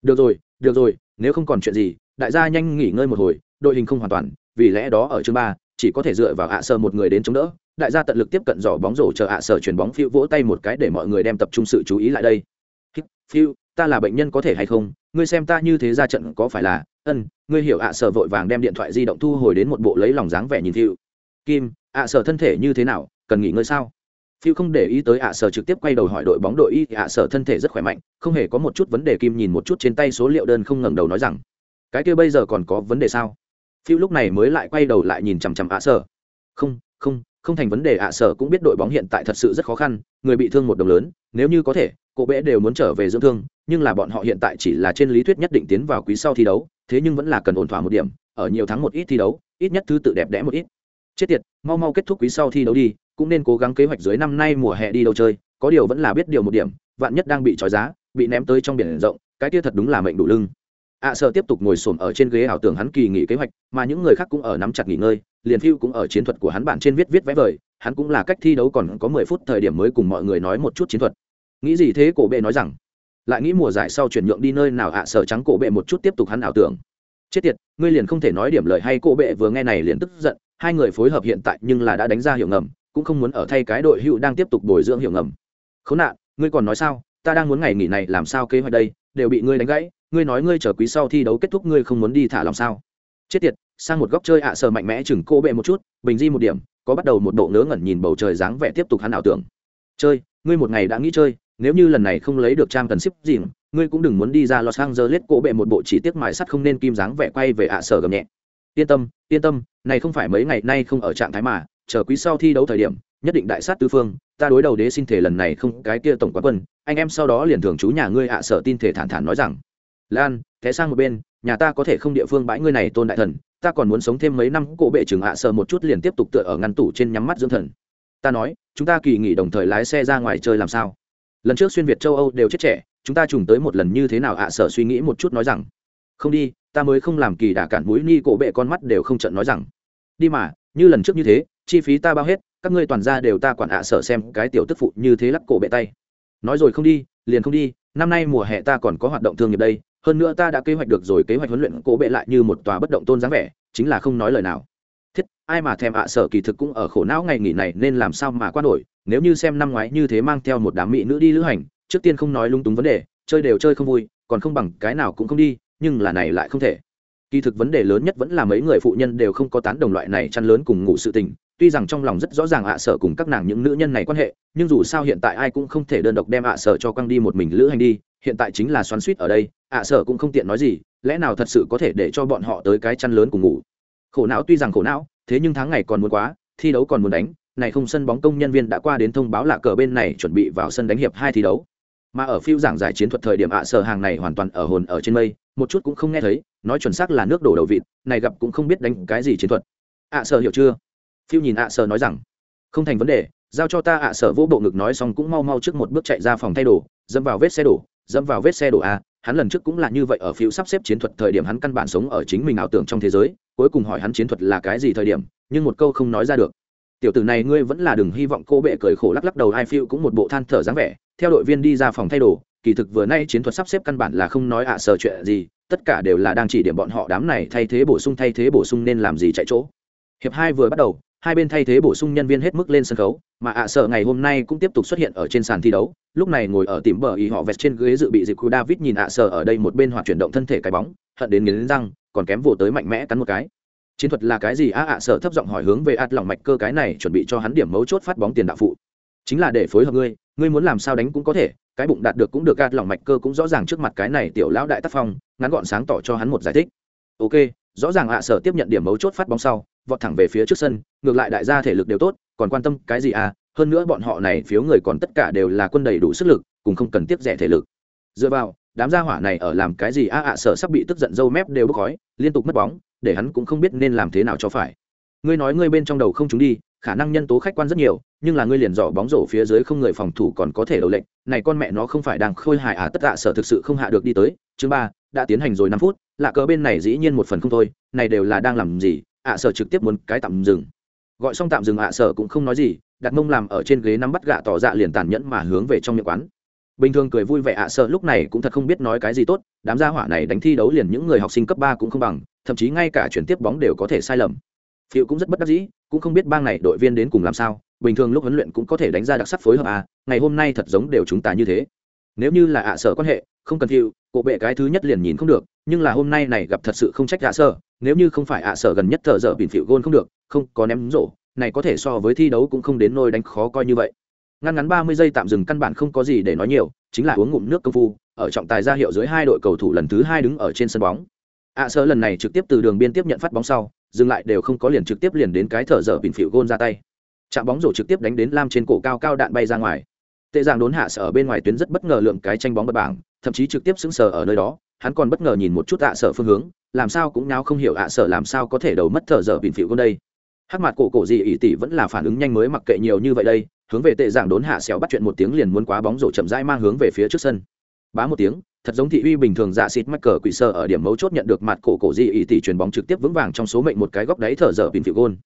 Được rồi được rồi, nếu không còn chuyện gì đại gia nhanh nghỉ ngơi một hồi, đội hình không hoàn toàn, vì lẽ đó ở chương ba, chỉ có thể dựa vào ạ sơ một người đến chống đỡ. Đại gia tận lực tiếp cận giỏ bóng rổ chờ ạ sơ chuyển bóng phiêu vỗ tay một cái để mọi người đem tập trung sự chú ý lại đây. Phiêu, ta là bệnh nhân có thể hay không? Ngươi xem ta như thế ra trận có phải là? Ân, ngươi hiểu ạ sơ vội vàng đem điện thoại di động thu hồi đến một bộ lấy lòng dáng vẻ nhìn phiêu. Kim, ạ sơ thân thể như thế nào? Cần nghỉ ngơi sao? Phiêu không để ý tới ạ sở trực tiếp quay đầu hỏi đội bóng đội y, ạ sở thân thể rất khỏe mạnh, không hề có một chút vấn đề. Kim nhìn một chút trên tay số liệu đơn không ngẩng đầu nói rằng cái kia bây giờ còn có vấn đề sao? Phiêu lúc này mới lại quay đầu lại nhìn chằm chằm ạ sở. Không không không thành vấn đề, ạ sở cũng biết đội bóng hiện tại thật sự rất khó khăn, người bị thương một đồng lớn, nếu như có thể cô bẽ đều muốn trở về dưỡng thương, nhưng là bọn họ hiện tại chỉ là trên lý thuyết nhất định tiến vào quý sau thi đấu, thế nhưng vẫn là cần ổn thỏa một điểm, ở nhiều tháng một ít thi đấu, ít nhất thứ tự đẹp đẽ một ít. Chết tiệt, mau mau kết thúc quý sau thi đấu đi, cũng nên cố gắng kế hoạch dưới năm nay mùa hè đi đâu chơi, có điều vẫn là biết điều một điểm, vạn nhất đang bị trói giá, bị ném tới trong biển rộng, cái kia thật đúng là mệnh đủ lưng ạ à, sợ tiếp tục ngồi xổm ở trên ghế ảo tưởng hắn kỳ nghỉ kế hoạch mà những người khác cũng ở nắm chặt nghỉ ngơi liền phiêu cũng ở chiến thuật của hắn bản trên viết viết vẽ vời hắn cũng là cách thi đấu còn có mười phút thời điểm mới cùng mọi người nói một chút chiến thuật. Nghĩ gì thế cổ bệ nói rằng? Lại nghĩ mùa giải sau chuyển nhượng đi nơi nào ạ à, sợ trắng cổ bệ một chút tiếp tục hắn ảo tưởng. Chết tiệt ngươi liền không thể nói điểm lời hay cổ bệ vừa nghe này liền tức giận hai người phối hợp hiện tại nhưng là đã đánh ra hiệu ngầm cũng không muốn ở thay cái đội hữu đang tiếp tục bồi dưỡng hiệu ngầm. Khốn nạn ngươi còn nói sao? Ta đang muốn ngày nghỉ này làm sao kế hoạch đây đều bị ngươi đánh gãy ngươi nói ngươi chờ quý sau thi đấu kết thúc ngươi không muốn đi thả lòng sao? Chết tiệt, sang một góc chơi ạ sở mạnh mẽ chừng cô bệ một chút, bình di một điểm, có bắt đầu một bộ ngớ ngẩn nhìn bầu trời dáng vẻ tiếp tục hắn ảo tưởng. Chơi, ngươi một ngày đã nghĩ chơi, nếu như lần này không lấy được trang cần ship gì, ngươi cũng đừng muốn đi ra los angeles cổ bệ một bộ chỉ tiếc mài sắt không nên kim dáng vẻ quay về ạ sở gầm nhẹ. Yên tâm yên tâm, này không phải mấy ngày nay không ở trạng thái mà, chờ quý sau thi đấu thời điểm, nhất định đại sát tứ phương, ta đối đầu đế xin thể lần này không, cái kia tổng quán quân, anh em sau đó liền thường chú nhà ngươi ạ sở tin thể thản thản nói rằng lan thế sang một bên, nhà ta có thể không địa phương bãi ngươi này tôn đại thần, ta còn muốn sống thêm mấy năm, cổ bệ trưởng hạ sợ một chút liền tiếp tục tựa ở ngăn tủ trên nhắm mắt dưỡng thần. Ta nói, chúng ta kỳ nghỉ đồng thời lái xe ra ngoài chơi làm sao? Lần trước xuyên việt châu âu đều chết trẻ, chúng ta trùng tới một lần như thế nào ạ sở suy nghĩ một chút nói rằng. Không đi, ta mới không làm kỳ đả cản mũi ni cổ bệ con mắt đều không trận nói rằng. Đi mà, như lần trước như thế, chi phí ta bao hết, các ngươi toàn ra đều ta quản ạ sở xem cái tiểu tức phụ như thế lắc cổ bệ tay. Nói rồi không đi, liền không đi, năm nay mùa hè ta còn có hoạt động thương nghiệp đây hơn nữa ta đã kế hoạch được rồi, kế hoạch huấn luyện cố bệ lại như một tòa bất động tôn dáng vẻ, chính là không nói lời nào. Thiết, ai mà thèm ạ sở kỳ thực cũng ở khổ não ngày nghỉ này nên làm sao mà qua nổi, nếu như xem năm ngoái như thế mang theo một đám mỹ nữ đi lữ hành, trước tiên không nói lung túng vấn đề, chơi đều chơi không vui, còn không bằng cái nào cũng không đi, nhưng là này lại không thể. Kỳ thực vấn đề lớn nhất vẫn là mấy người phụ nhân đều không có tán đồng loại này chăn lớn cùng ngủ sự tình, tuy rằng trong lòng rất rõ ràng ạ sở cùng các nàng những nữ nhân này quan hệ, nhưng dù sao hiện tại ai cũng không thể đơn độc đem ạ sở cho quăng đi một mình lữ hành đi, hiện tại chính là xoắn suýt ở đây ạ sở cũng không tiện nói gì, lẽ nào thật sự có thể để cho bọn họ tới cái chăn lớn cùng ngủ? Khổ não tuy rằng khổ não, thế nhưng tháng ngày còn muốn quá, thi đấu còn muốn đánh, này không sân bóng công nhân viên đã qua đến thông báo là cờ bên này chuẩn bị vào sân đánh hiệp hai thi đấu. Mà ở phiêu giảng giải chiến thuật thời điểm ạ sở hàng này hoàn toàn ở hồn ở trên mây, một chút cũng không nghe thấy, nói chuẩn xác là nước đổ đầu vịt, này gặp cũng không biết đánh cái gì chiến thuật. Ạ sở hiểu chưa? Phiêu nhìn ạ sở nói rằng, không thành vấn đề, giao cho ta ạ sở vô bộ ngực nói xong cũng mau mau trước một bước chạy ra phòng thay đồ, dẫm vào vết xe đổ, dẫm vào vết xe đổ a hắn lần trước cũng là như vậy ở phiếu sắp xếp chiến thuật thời điểm hắn căn bản sống ở chính mình ảo tưởng trong thế giới, cuối cùng hỏi hắn chiến thuật là cái gì thời điểm, nhưng một câu không nói ra được. Tiểu tử này ngươi vẫn là đừng hy vọng cô bệ cười khổ lắc lắc đầu hai phiêu cũng một bộ than thở dáng vẻ, theo đội viên đi ra phòng thay đồ, kỳ thực vừa nay chiến thuật sắp xếp căn bản là không nói ạ à sợ chuyện gì, tất cả đều là đang chỉ điểm bọn họ đám này, thay thế bổ sung, thay thế bổ sung nên làm gì chạy chỗ. Hiệp hai vừa bắt đầu hai bên thay thế bổ sung nhân viên hết mức lên sân khấu, mà ạ à sợ ngày hôm nay cũng tiếp tục xuất hiện ở trên sàn thi đấu. Lúc này ngồi ở tìm bờ ý họ vẹt trên ghế dự bị dịp khu david nhìn ạ à sợ ở đây một bên hoạt chuyển động thân thể cái bóng, hận đến nghiến răng, còn kém vỗ tới mạnh mẽ cắn một cái. Chiến thuật là cái gì? A, ạ sợ thấp giọng hỏi hướng về ạt lòng mạch cơ cái này, chuẩn bị cho hắn điểm mấu chốt phát bóng tiền đạo phụ. Chính là để phối hợp ngươi ngươi muốn làm sao đánh cũng có thể, cái bụng đạt được cũng được gạt lòng mạch cơ cũng rõ ràng trước mặt cái này tiểu lão đại tác phong, ngắn gọn sáng tỏ cho hắn một giải thích. Ok, rõ ràng ạ sở tiếp nhận điểm mấu chốt phát bóng sau vọt thẳng về phía trước sân, ngược lại đại gia thể lực đều tốt, còn quan tâm cái gì à? Hơn nữa bọn họ này phiếu người còn tất cả đều là quân đầy đủ sức lực, cùng không cần tiếp rẻ thể lực. Dựa vào, đám gia hỏa này ở làm cái gì? A ạ sở sắp bị tức giận dâu mép đều bốc khói, liên tục mất bóng, để hắn cũng không biết nên làm thế nào cho phải. Ngươi nói ngươi bên trong đầu không chúng đi, khả năng nhân tố khách quan rất nhiều, nhưng là ngươi liền dò bóng rổ phía dưới không người phòng thủ còn có thể đầu lệnh. Này con mẹ nó không phải đang khôi hài à? Tất tạ sở thực sự không hạ được đi tới. Chương ba, đã tiến hành rồi năm phút, lạ cờ bên này dĩ nhiên một phần không thôi, này đều là đang làm gì? Ạ sở trực tiếp muốn cái tạm dừng. Gọi xong tạm dừng ạ sở cũng không nói gì, đặt mông làm ở trên ghế nắm bắt gạ tỏ dạ liền tàn nhẫn mà hướng về trong miệng quán. Bình thường cười vui vẻ ạ sở lúc này cũng thật không biết nói cái gì tốt, đám gia hỏa này đánh thi đấu liền những người học sinh cấp ba cũng không bằng, thậm chí ngay cả chuyển tiếp bóng đều có thể sai lầm. Phiệu cũng rất bất đắc dĩ, cũng không biết bang này đội viên đến cùng làm sao, bình thường lúc huấn luyện cũng có thể đánh ra đặc sắc phối hợp à ngày hôm nay thật giống đều chúng ta như thế nếu như là ạ sở quan hệ, không cần phiệu cổ bệ cái thứ nhất liền nhìn không được, nhưng là hôm nay này gặp thật sự không trách ạ sở, nếu như không phải ạ sở gần nhất thợ dở bỉn phịu gôn không được, không có ném rổ, này có thể so với thi đấu cũng không đến nôi đánh khó coi như vậy. Ngăn ngắn ba mươi giây tạm dừng căn bản không có gì để nói nhiều, chính là uống ngụm nước công phu, ở trọng tài ra hiệu dưới hai đội cầu thủ lần thứ hai đứng ở trên sân bóng. Ạ sở lần này trực tiếp từ đường biên tiếp nhận phát bóng sau, dừng lại đều không có liền trực tiếp liền đến cái thở dở bỉn phịu gôn ra tay. Chạm bóng rổ trực tiếp đánh đến lam trên cổ cao cao đạn bay ra ngoài tệ dạng đốn hạ sở ở bên ngoài tuyến rất bất ngờ lượng cái tranh bóng bật bảng, thậm chí trực tiếp sững sờ ở nơi đó, hắn còn bất ngờ nhìn một chút ạ sở phương hướng, làm sao cũng náo không hiểu ạ sở làm sao có thể đầu mất thở dở bỉn phịu gôn đây. Hắc mặt cổ cổ gì ỷ tỷ vẫn là phản ứng nhanh mới mặc kệ nhiều như vậy đây, hướng về tệ giảng đốn hạ xéo bắt chuyện một tiếng liền muốn quá bóng rổ chậm rãi mang hướng về phía trước sân. Bá một tiếng, thật giống thị uy bình thường dạ xịt mắc cờ quỷ sơ ở điểm mấu chốt nhận được mặt cổ cổ di ý tỷ chuyền bóng trực tiếp vững vàng trong số mệnh một cái góc đáy thở dở bình phiệu gôn.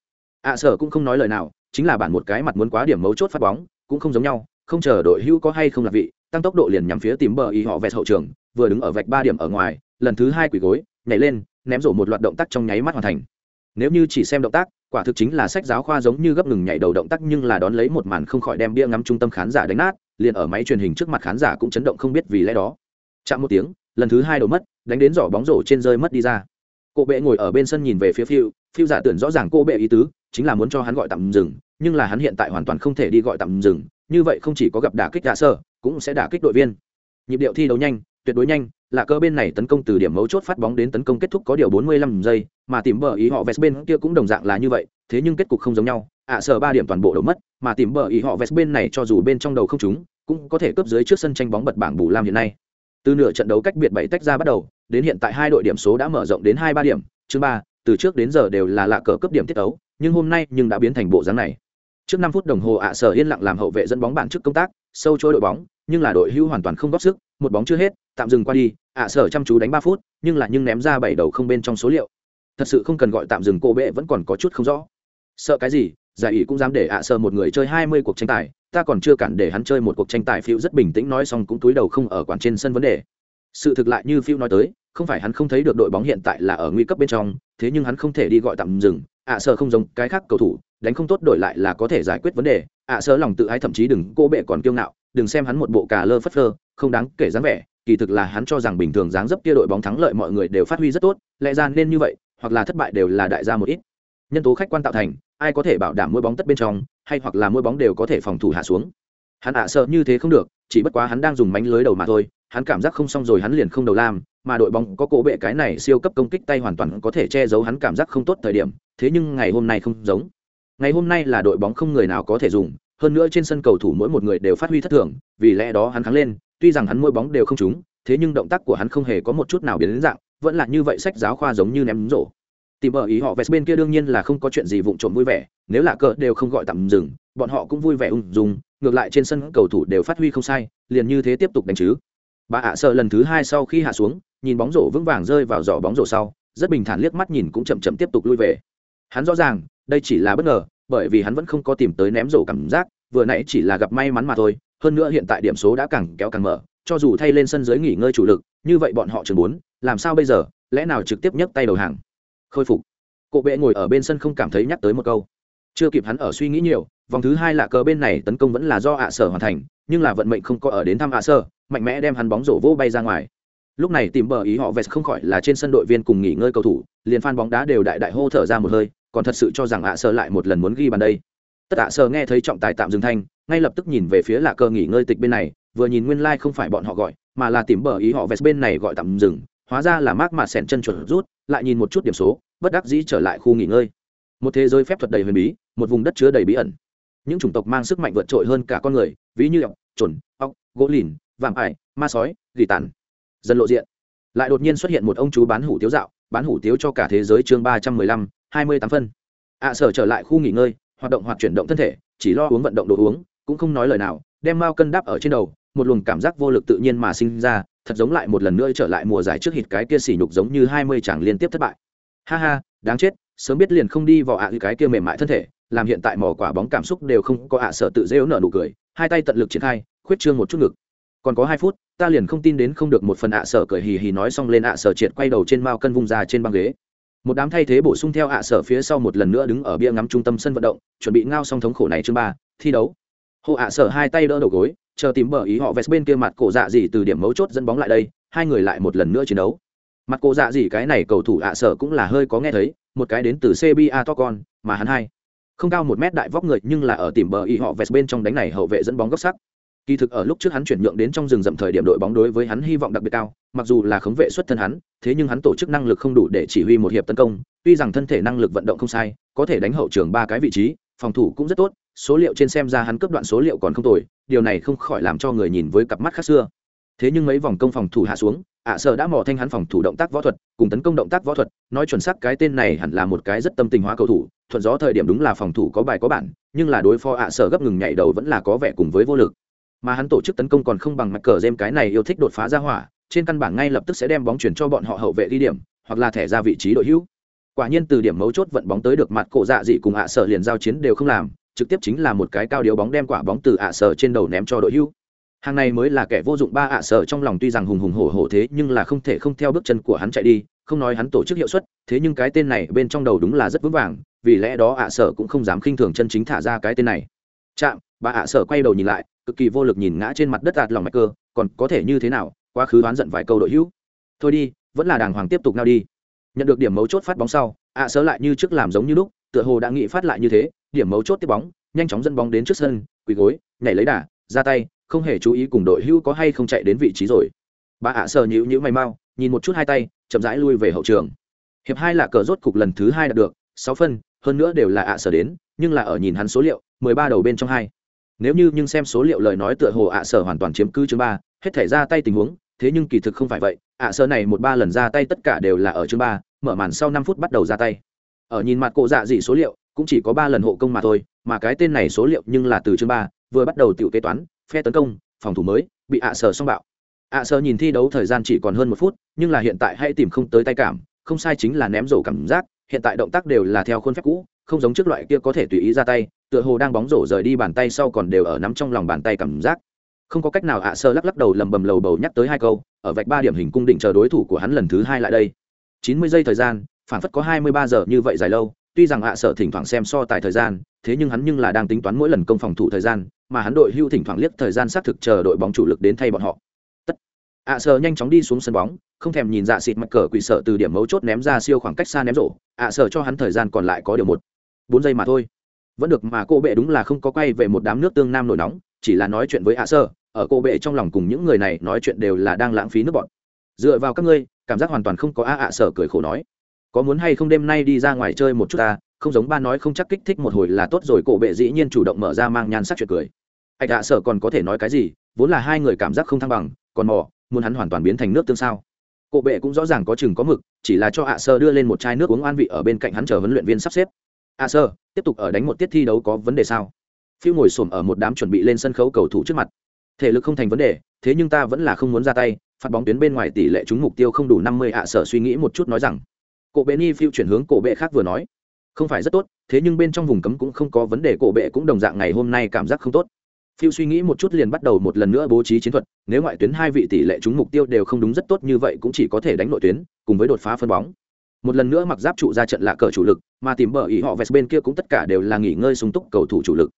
Ạ sở cũng không nói lời nào, chính là bản một cái mặt muốn quá điểm mấu chốt phát bóng, cũng không giống nhau không chờ đội hữu có hay không là vị, tăng tốc độ liền nhắm phía tìm bờ ý họ vẹt hậu trường, vừa đứng ở vạch ba điểm ở ngoài, lần thứ hai quỷ gối, nhảy lên, ném rổ một loạt động tác trong nháy mắt hoàn thành. Nếu như chỉ xem động tác, quả thực chính là sách giáo khoa giống như gấp ngừng nhảy đầu động tác nhưng là đón lấy một màn không khỏi đem bia ngắm trung tâm khán giả đánh nát, liền ở máy truyền hình trước mặt khán giả cũng chấn động không biết vì lẽ đó. Chạm một tiếng, lần thứ hai đổ mất, đánh đến giỏ bóng rổ trên rơi mất đi ra. Cô bệ ngồi ở bên sân nhìn về phía phiêu phiêu giả tưởng rõ ràng cô bệ ý tứ, chính là muốn cho hắn gọi tạm dừng, nhưng là hắn hiện tại hoàn toàn không thể đi gọi tạm dừng như vậy không chỉ có gặp đả kích đạ sở, cũng sẽ đả kích đội viên. Nhịp điệu thi đấu nhanh tuyệt đối nhanh là cơ bên này tấn công từ điểm mấu chốt phát bóng đến tấn công kết thúc có điều 45 giây mà tìm bờ ý họ vest bên kia cũng đồng dạng là như vậy thế nhưng kết cục không giống nhau ạ à, sở ba điểm toàn bộ đầu mất mà tìm bờ ý họ vest bên này cho dù bên trong đầu không chúng cũng có thể cướp dưới trước sân tranh bóng bật bảng bù lam hiện nay. Từ nửa trận đấu cách biệt bảy tách ra bắt đầu đến hiện tại hai đội điểm số đã mở rộng đến hai ba điểm chương ba từ trước đến giờ đều là lạ cờ cấp điểm tiết tấu nhưng hôm nay nhưng đã biến thành bộ dáng này trước năm phút đồng hồ ạ, sở yên lặng làm hậu vệ dẫn bóng bản trước công tác, sâu trôi đội bóng, nhưng là đội hưu hoàn toàn không góp sức, một bóng chưa hết, tạm dừng qua đi, ạ, sở chăm chú đánh ba phút, nhưng là nhưng ném ra bảy đầu không bên trong số liệu. Thật sự không cần gọi tạm dừng cô bệ vẫn còn có chút không rõ. Sợ cái gì, giải ủy cũng dám để ạ, sở một người chơi hai mươi cuộc tranh tài, ta còn chưa cản để hắn chơi một cuộc tranh tài phiêu rất bình tĩnh nói xong cũng túi đầu không ở quản trên sân vấn đề. Sự thực lại như phiêu nói tới, không phải hắn không thấy được đội bóng hiện tại là ở nguy cấp bên trong, thế nhưng hắn không thể đi gọi tạm dừng, ạ, sở không giống cái khác cầu thủ đánh không tốt đổi lại là có thể giải quyết vấn đề. À, ạ sơ lòng tự ái thậm chí đừng, cô bệ còn kiêu ngạo, đừng xem hắn một bộ cà lơ phất phơ, không đáng kể dáng vẻ. Kỳ thực là hắn cho rằng bình thường dáng dấp kia đội bóng thắng lợi mọi người đều phát huy rất tốt, lẽ ra nên như vậy, hoặc là thất bại đều là đại gia một ít. Nhân tố khách quan tạo thành, ai có thể bảo đảm mỗi bóng tất bên trong, hay hoặc là mỗi bóng đều có thể phòng thủ hạ xuống. Hắn ạ, sợ như thế không được, chỉ bất quá hắn đang dùng mánh lưới đầu mà thôi, hắn cảm giác không xong rồi hắn liền không đầu lam mà đội bóng có cổ bệ cái này siêu cấp công kích tay hoàn toàn có thể che giấu hắn cảm giác không tốt thời điểm, thế nhưng ngày hôm nay không giống ngày hôm nay là đội bóng không người nào có thể dùng, hơn nữa trên sân cầu thủ mỗi một người đều phát huy thất thường, vì lẽ đó hắn kháng lên, tuy rằng hắn mỗi bóng đều không trúng, thế nhưng động tác của hắn không hề có một chút nào biến đến dạng, vẫn là như vậy sách giáo khoa giống như ném rổ. Tìm ở ý họ vest bên kia đương nhiên là không có chuyện gì vụng trộm vui vẻ, nếu là cờ đều không gọi tạm dừng, bọn họ cũng vui vẻ ung dung, ngược lại trên sân cầu thủ đều phát huy không sai, liền như thế tiếp tục đánh chứ. Bà ạ sợ lần thứ hai sau khi hạ xuống, nhìn bóng rổ vững vàng rơi vào giỏ bóng rổ sau, rất bình thản liếc mắt nhìn cũng chậm chậm tiếp tục lui về. Hắn rõ ràng đây chỉ là bất ngờ, bởi vì hắn vẫn không có tìm tới ném rổ cảm giác, vừa nãy chỉ là gặp may mắn mà thôi, hơn nữa hiện tại điểm số đã càng kéo càng mở, cho dù thay lên sân dưới nghỉ ngơi chủ lực, như vậy bọn họ chừng bốn, làm sao bây giờ, lẽ nào trực tiếp nhấc tay đầu hàng? Khôi phục. Cộ bệ ngồi ở bên sân không cảm thấy nhắc tới một câu. Chưa kịp hắn ở suy nghĩ nhiều, vòng thứ hai là cờ bên này tấn công vẫn là do ạ sở hoàn thành, nhưng là vận mệnh không có ở đến thăm ạ sở, mạnh mẽ đem hắn bóng rổ vô bay ra ngoài. Lúc này tìm bờ ý họ vest không khỏi là trên sân đội viên cùng nghỉ ngơi cầu thủ, liền phan bóng đá đều đại đại hô thở ra một hơi còn thật sự cho rằng ạ sơ lại một lần muốn ghi bàn đây. Tất ạ sơ nghe thấy trọng tài tạm dừng thanh, ngay lập tức nhìn về phía lạ cơ nghỉ ngơi tịch bên này, vừa nhìn nguyên lai không phải bọn họ gọi, mà là tìm bờ ý họ vest bên này gọi tạm dừng, hóa ra là mác mà sèn chân chuột rút, lại nhìn một chút điểm số, bất đắc dĩ trở lại khu nghỉ ngơi. Một thế giới phép thuật đầy huyền bí, một vùng đất chứa đầy bí ẩn. Những chủng tộc mang sức mạnh vượt trội hơn cả con người, ví như ọc chuẩn ọc gỗ lìn vàng ải, ma sói, gỉ tàn. Dần lộ diện. Lại đột nhiên xuất hiện một ông chú bán hủ tiếu dạo, bán hủ tiếu cho cả thế giới chương ba trăm mười lăm hai mươi tám phân. Ạ sở trở lại khu nghỉ ngơi, hoạt động hoặc chuyển động thân thể, chỉ lo uống vận động đồ uống, cũng không nói lời nào, đem mao cân đắp ở trên đầu, một luồng cảm giác vô lực tự nhiên mà sinh ra, thật giống lại một lần nữa trở lại mùa giải trước hít cái kia xỉ nhục giống như hai mươi chàng liên tiếp thất bại. Ha ha, đáng chết, sớm biết liền không đi vào ạ cái kia mềm mại thân thể, làm hiện tại mỏ quả bóng cảm xúc đều không có ạ sở tự rêu nở nụ cười, hai tay tận lực triển khai, khuyết trương một chút ngực. Còn có hai phút, ta liền không tin đến không được một phần ạ sở cười hì hì nói xong lên ạ sở triệt quay đầu trên mao cân vung ra trên băng ghế một đám thay thế bổ sung theo ạ sở phía sau một lần nữa đứng ở bia ngắm trung tâm sân vận động, chuẩn bị ngao xong thống khổ này chương ba, thi đấu. Hộ ạ sở hai tay đỡ đầu gối, chờ tìm bờ ý họ vest bên kia mặt cổ dạ gì từ điểm mấu chốt dẫn bóng lại đây, hai người lại một lần nữa chiến đấu. Mặt cổ dạ gì cái này cầu thủ ạ sở cũng là hơi có nghe thấy, một cái đến từ cba to con, mà hắn hai không cao một mét đại vóc người nhưng là ở tìm bờ ý họ vest bên trong đánh này hậu vệ dẫn bóng góc sắc kỳ thực ở lúc trước hắn chuyển nhượng đến trong rừng rậm thời điểm đội bóng đối với hắn hy vọng đặc biệt cao, mặc dù là khống vệ xuất thân hắn, thế nhưng hắn tổ chức năng lực không đủ để chỉ huy một hiệp tấn công, tuy rằng thân thể năng lực vận động không sai, có thể đánh hậu trường ba cái vị trí, phòng thủ cũng rất tốt, số liệu trên xem ra hắn cấp đoạn số liệu còn không tồi, điều này không khỏi làm cho người nhìn với cặp mắt khác xưa. Thế nhưng mấy vòng công phòng thủ hạ xuống, ạ sở đã mò thanh hắn phòng thủ động tác võ thuật, cùng tấn công động tác võ thuật, nói chuẩn xác cái tên này hẳn là một cái rất tâm tình hóa cầu thủ, thuận gió thời điểm đúng là phòng thủ có bài có bản, nhưng là đối phó ạ sở gấp ngừng nhảy đầu vẫn là có vẻ cùng với vô lực mà hắn tổ chức tấn công còn không bằng mặt cờ dêm cái này yêu thích đột phá ra hỏa, trên căn bản ngay lập tức sẽ đem bóng chuyển cho bọn họ hậu vệ đi điểm, hoặc là thẻ ra vị trí đội hữu quả nhiên từ điểm mấu chốt vận bóng tới được mặt cổ dạ dị cùng ạ sợ liền giao chiến đều không làm, trực tiếp chính là một cái cao điếu bóng đem quả bóng từ ạ sở trên đầu ném cho đội hữu. hàng này mới là kẻ vô dụng, ba ạ sở trong lòng tuy rằng hùng hùng hổ hổ thế nhưng là không thể không theo bước chân của hắn chạy đi, không nói hắn tổ chức hiệu suất, thế nhưng cái tên này bên trong đầu đúng là rất vững vàng, vì lẽ đó ạ sở cũng không dám khinh thường chân chính thả ra cái tên này chạm bà ạ sở quay đầu nhìn lại cực kỳ vô lực nhìn ngã trên mặt đất ạt lòng mạch cơ, còn có thể như thế nào, quá khứ đoán giận vài câu đội hữu. Thôi đi, vẫn là đàng hoàng tiếp tục nào đi. Nhận được điểm mấu chốt phát bóng sau, ạ sớ lại như trước làm giống như lúc, tựa hồ đã nghĩ phát lại như thế, điểm mấu chốt tiếp bóng, nhanh chóng dẫn bóng đến trước sân, quỳ gối, nhảy lấy đà, ra tay, không hề chú ý cùng đội hưu có hay không chạy đến vị trí rồi. Bà ạ sờ nhữ nhữ mày mau, nhìn một chút hai tay, chậm rãi lui về hậu trường. Hiệp hai là cờ rốt cục lần thứ hai đạt được, sáu phân, hơn nữa đều là ạ sở đến, nhưng là ở nhìn hắn số liệu, mười ba đầu bên trong hai nếu như nhưng xem số liệu lời nói tựa hồ ạ sở hoàn toàn chiếm cứ chương ba, hết thể ra tay tình huống, thế nhưng kỳ thực không phải vậy, ạ sở này một ba lần ra tay tất cả đều là ở chương ba, mở màn sau năm phút bắt đầu ra tay. Ở nhìn mặt cộ dạ dị số liệu, cũng chỉ có ba lần hộ công mà thôi, mà cái tên này số liệu nhưng là từ chương ba, vừa bắt đầu tự kế toán, phe tấn công, phòng thủ mới, bị ạ sở xong bạo. Ạ sở nhìn thi đấu thời gian chỉ còn hơn một phút, nhưng là hiện tại hãy tìm không tới tay cảm, không sai chính là ném rổ cảm giác, hiện tại động tác đều là theo khuôn phép cũ, không giống trước loại kia có thể tùy ý ra tay tựa hồ đang bóng rổ rời đi bàn tay sau còn đều ở nắm trong lòng bàn tay cảm giác. Không có cách nào ạ, sơ lắc lắc đầu lầm bầm lầu bầu nhắc tới hai câu, ở vạch ba điểm hình cung định chờ đối thủ của hắn lần thứ hai lại đây. Chín mươi giây thời gian, phản phất có hai mươi ba giờ như vậy dài lâu, tuy rằng ạ sợ thỉnh thoảng xem so tài thời gian, thế nhưng hắn nhưng là đang tính toán mỗi lần công phòng thủ thời gian, mà hắn đội hưu thỉnh thoảng liếc thời gian xác thực chờ đội bóng chủ lực đến thay bọn họ. Tất. Ạ sợ nhanh chóng đi xuống sân bóng, không thèm nhìn dạ xịt mặt cờ quỷ sợ từ điểm mấu chốt ném ra siêu khoảng cách xa ném rổ, ạ sợ cho hắn thời gian còn lại có điều một. Bốn giây mà thôi vẫn được mà cô bệ đúng là không có quay về một đám nước tương nam nổi nóng, chỉ là nói chuyện với ạ sơ, ở cô bệ trong lòng cùng những người này nói chuyện đều là đang lãng phí nước bọn. Dựa vào các ngươi, cảm giác hoàn toàn không có a ạ sợ cười khổ nói. Có muốn hay không đêm nay đi ra ngoài chơi một chút ta, không giống ba nói không chắc kích thích một hồi là tốt rồi cổ bệ dĩ nhiên chủ động mở ra mang nhan sắc chuyện cười. Ạch ạ sở còn có thể nói cái gì, vốn là hai người cảm giác không thăng bằng, còn mò, muốn hắn hoàn toàn biến thành nước tương sao. Cổ bệ cũng rõ ràng có chừng có mực, chỉ là cho ạ sơ đưa lên một chai nước uống an vị ở bên cạnh hắn chờ huấn luyện viên sắp xếp. À, ạ sơ tiếp tục ở đánh một tiết thi đấu có vấn đề sao? Phiêu ngồi xổm ở một đám chuẩn bị lên sân khấu cầu thủ trước mặt. Thể lực không thành vấn đề, thế nhưng ta vẫn là không muốn ra tay phạt bóng tuyến bên ngoài tỷ lệ trúng mục tiêu không đủ năm mươi ạ sở suy nghĩ một chút nói rằng. Cổ bệ ni phiêu chuyển hướng cổ bệ khác vừa nói. Không phải rất tốt, thế nhưng bên trong vùng cấm cũng không có vấn đề, cổ bệ cũng đồng dạng ngày hôm nay cảm giác không tốt. Phiêu suy nghĩ một chút liền bắt đầu một lần nữa bố trí chiến thuật, nếu ngoại tuyến hai vị tỷ lệ trúng mục tiêu đều không đúng rất tốt như vậy cũng chỉ có thể đánh nội tuyến, cùng với đột phá phân bóng một lần nữa mặc giáp trụ ra trận lạ cờ chủ lực mà tìm bờ ý họ vest bên kia cũng tất cả đều là nghỉ ngơi sung túc cầu thủ chủ lực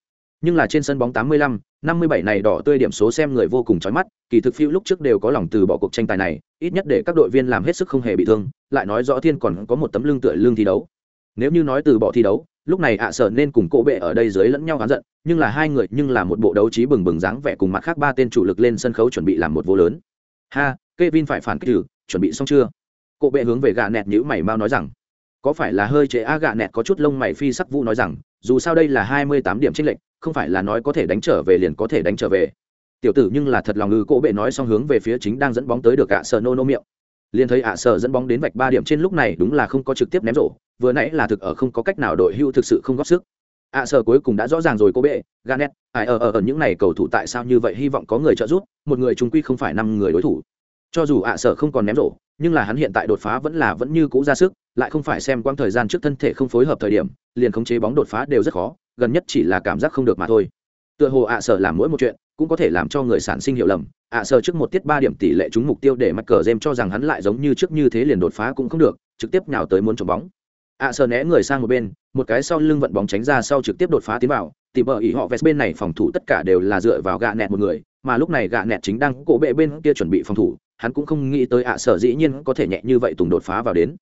nhưng là trên sân bóng 85, 57 này đỏ tươi điểm số xem người vô cùng chói mắt, kỳ thực phiêu lúc trước đều có lòng từ bỏ cuộc tranh tài này, ít nhất để các đội viên làm hết sức không hề bị thương, lại nói rõ thiên còn có một tấm lưng tựa lưng thi đấu. Nếu như nói từ bỏ thi đấu, lúc này ạ sở nên cùng cỗ bệ ở đây dưới lẫn nhau hán giận, nhưng là hai người nhưng là một bộ đấu trí bừng bừng dáng vẻ cùng mặt khác ba tên chủ lực lên sân khấu chuẩn bị làm một vô lớn. Ha, Kevin phải phản kích thử, chuẩn bị xong chưa? Cổ bệ hướng về gà nẹt nhữ mày mau nói rằng, có phải là hơi trễ a? Gà nẹt có chút lông mày phi sắc vũ nói rằng, dù sao đây là 28 điểm chênh lệch, không phải là nói có thể đánh trở về liền có thể đánh trở về. Tiểu tử nhưng là thật lòng ngư cổ bệ nói xong hướng về phía chính đang dẫn bóng tới được ạ sợ nô nô miệng. Liền thấy ạ sợ dẫn bóng đến vạch ba điểm trên lúc này đúng là không có trực tiếp ném rổ vừa nãy là thực ở không có cách nào đội hưu thực sự không góp sức. Ạ sợ cuối cùng đã rõ ràng rồi cô bệ ganet ai ở ở ở những này cầu thủ tại sao như vậy hy vọng có người trợ giúp một người trung quy không phải năm người đối thủ. Cho dù ạ sợ không còn ném rổ nhưng là hắn hiện tại đột phá vẫn là vẫn như cũ ra sức, lại không phải xem quãng thời gian trước thân thể không phối hợp thời điểm, liền khống chế bóng đột phá đều rất khó, gần nhất chỉ là cảm giác không được mà thôi. Tựa hồ ạ sở làm mỗi một chuyện, cũng có thể làm cho người sản sinh hiểu lầm, ạ sở trước một tiết ba điểm tỷ lệ trúng mục tiêu để mặt cờ jem cho rằng hắn lại giống như trước như thế liền đột phá cũng không được, trực tiếp nào tới muốn trộm bóng. ạ sở né người sang một bên, một cái sau lưng vận bóng tránh ra sau trực tiếp đột phá tiến vào tìm bờ ý họ vest bên này phòng thủ tất cả đều là dựa vào gạ nẹt một người, mà lúc này gạ nẹt chính đang cổ bệ bên kia chuẩn bị phòng thủ hắn cũng không nghĩ tới ạ sở dĩ nhiên có thể nhẹ như vậy tùng đột phá vào đến.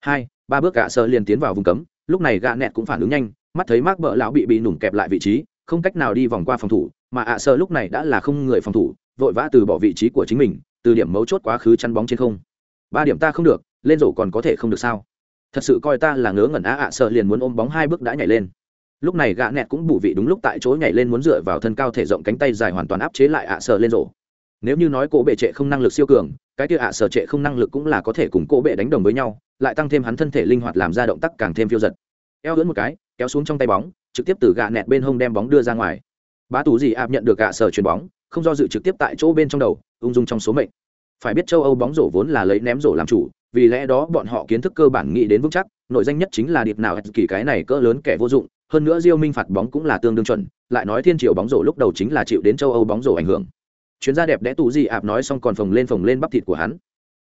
Hai, ba bước ạ sở liền tiến vào vùng cấm, lúc này gạ nẹt cũng phản ứng nhanh, mắt thấy mác bợ lão bị bị nủng kẹp lại vị trí, không cách nào đi vòng qua phòng thủ, mà ạ sở lúc này đã là không người phòng thủ, vội vã từ bỏ vị trí của chính mình, từ điểm mấu chốt quá khứ chăn bóng trên không. Ba điểm ta không được, lên rổ còn có thể không được sao? Thật sự coi ta là ngớ ngẩn á, ạ sợ liền muốn ôm bóng hai bước đã nhảy lên. Lúc này gã nẹt cũng bù vị đúng lúc tại chỗ nhảy lên muốn dựa vào thân cao thể rộng cánh tay dài hoàn toàn áp chế lại ạ sợ lên rổ nếu như nói cổ bệ trệ không năng lực siêu cường, cái kia ạ sở trệ không năng lực cũng là có thể cùng cổ bệ đánh đồng với nhau, lại tăng thêm hắn thân thể linh hoạt làm ra động tác càng thêm phiêu giật. Eo lưỡn một cái, kéo xuống trong tay bóng, trực tiếp từ gạ nẹt bên hông đem bóng đưa ra ngoài. Bá tù gì áp nhận được gạ sở chuyền bóng, không do dự trực tiếp tại chỗ bên trong đầu, ung dung trong số mệnh. Phải biết châu âu bóng rổ vốn là lấy ném rổ làm chủ, vì lẽ đó bọn họ kiến thức cơ bản nghĩ đến vững chắc, nội danh nhất chính là điệp nào kỳ cái này cỡ lớn kẻ vô dụng, hơn nữa diêu minh phạt bóng cũng là tương đương chuẩn, lại nói thiên triều bóng rổ lúc đầu chính là chịu đến châu âu bóng rổ ảnh hưởng chuyến gia đẹp đẽ tù gì ạp nói xong còn phồng lên phồng lên bắp thịt của hắn.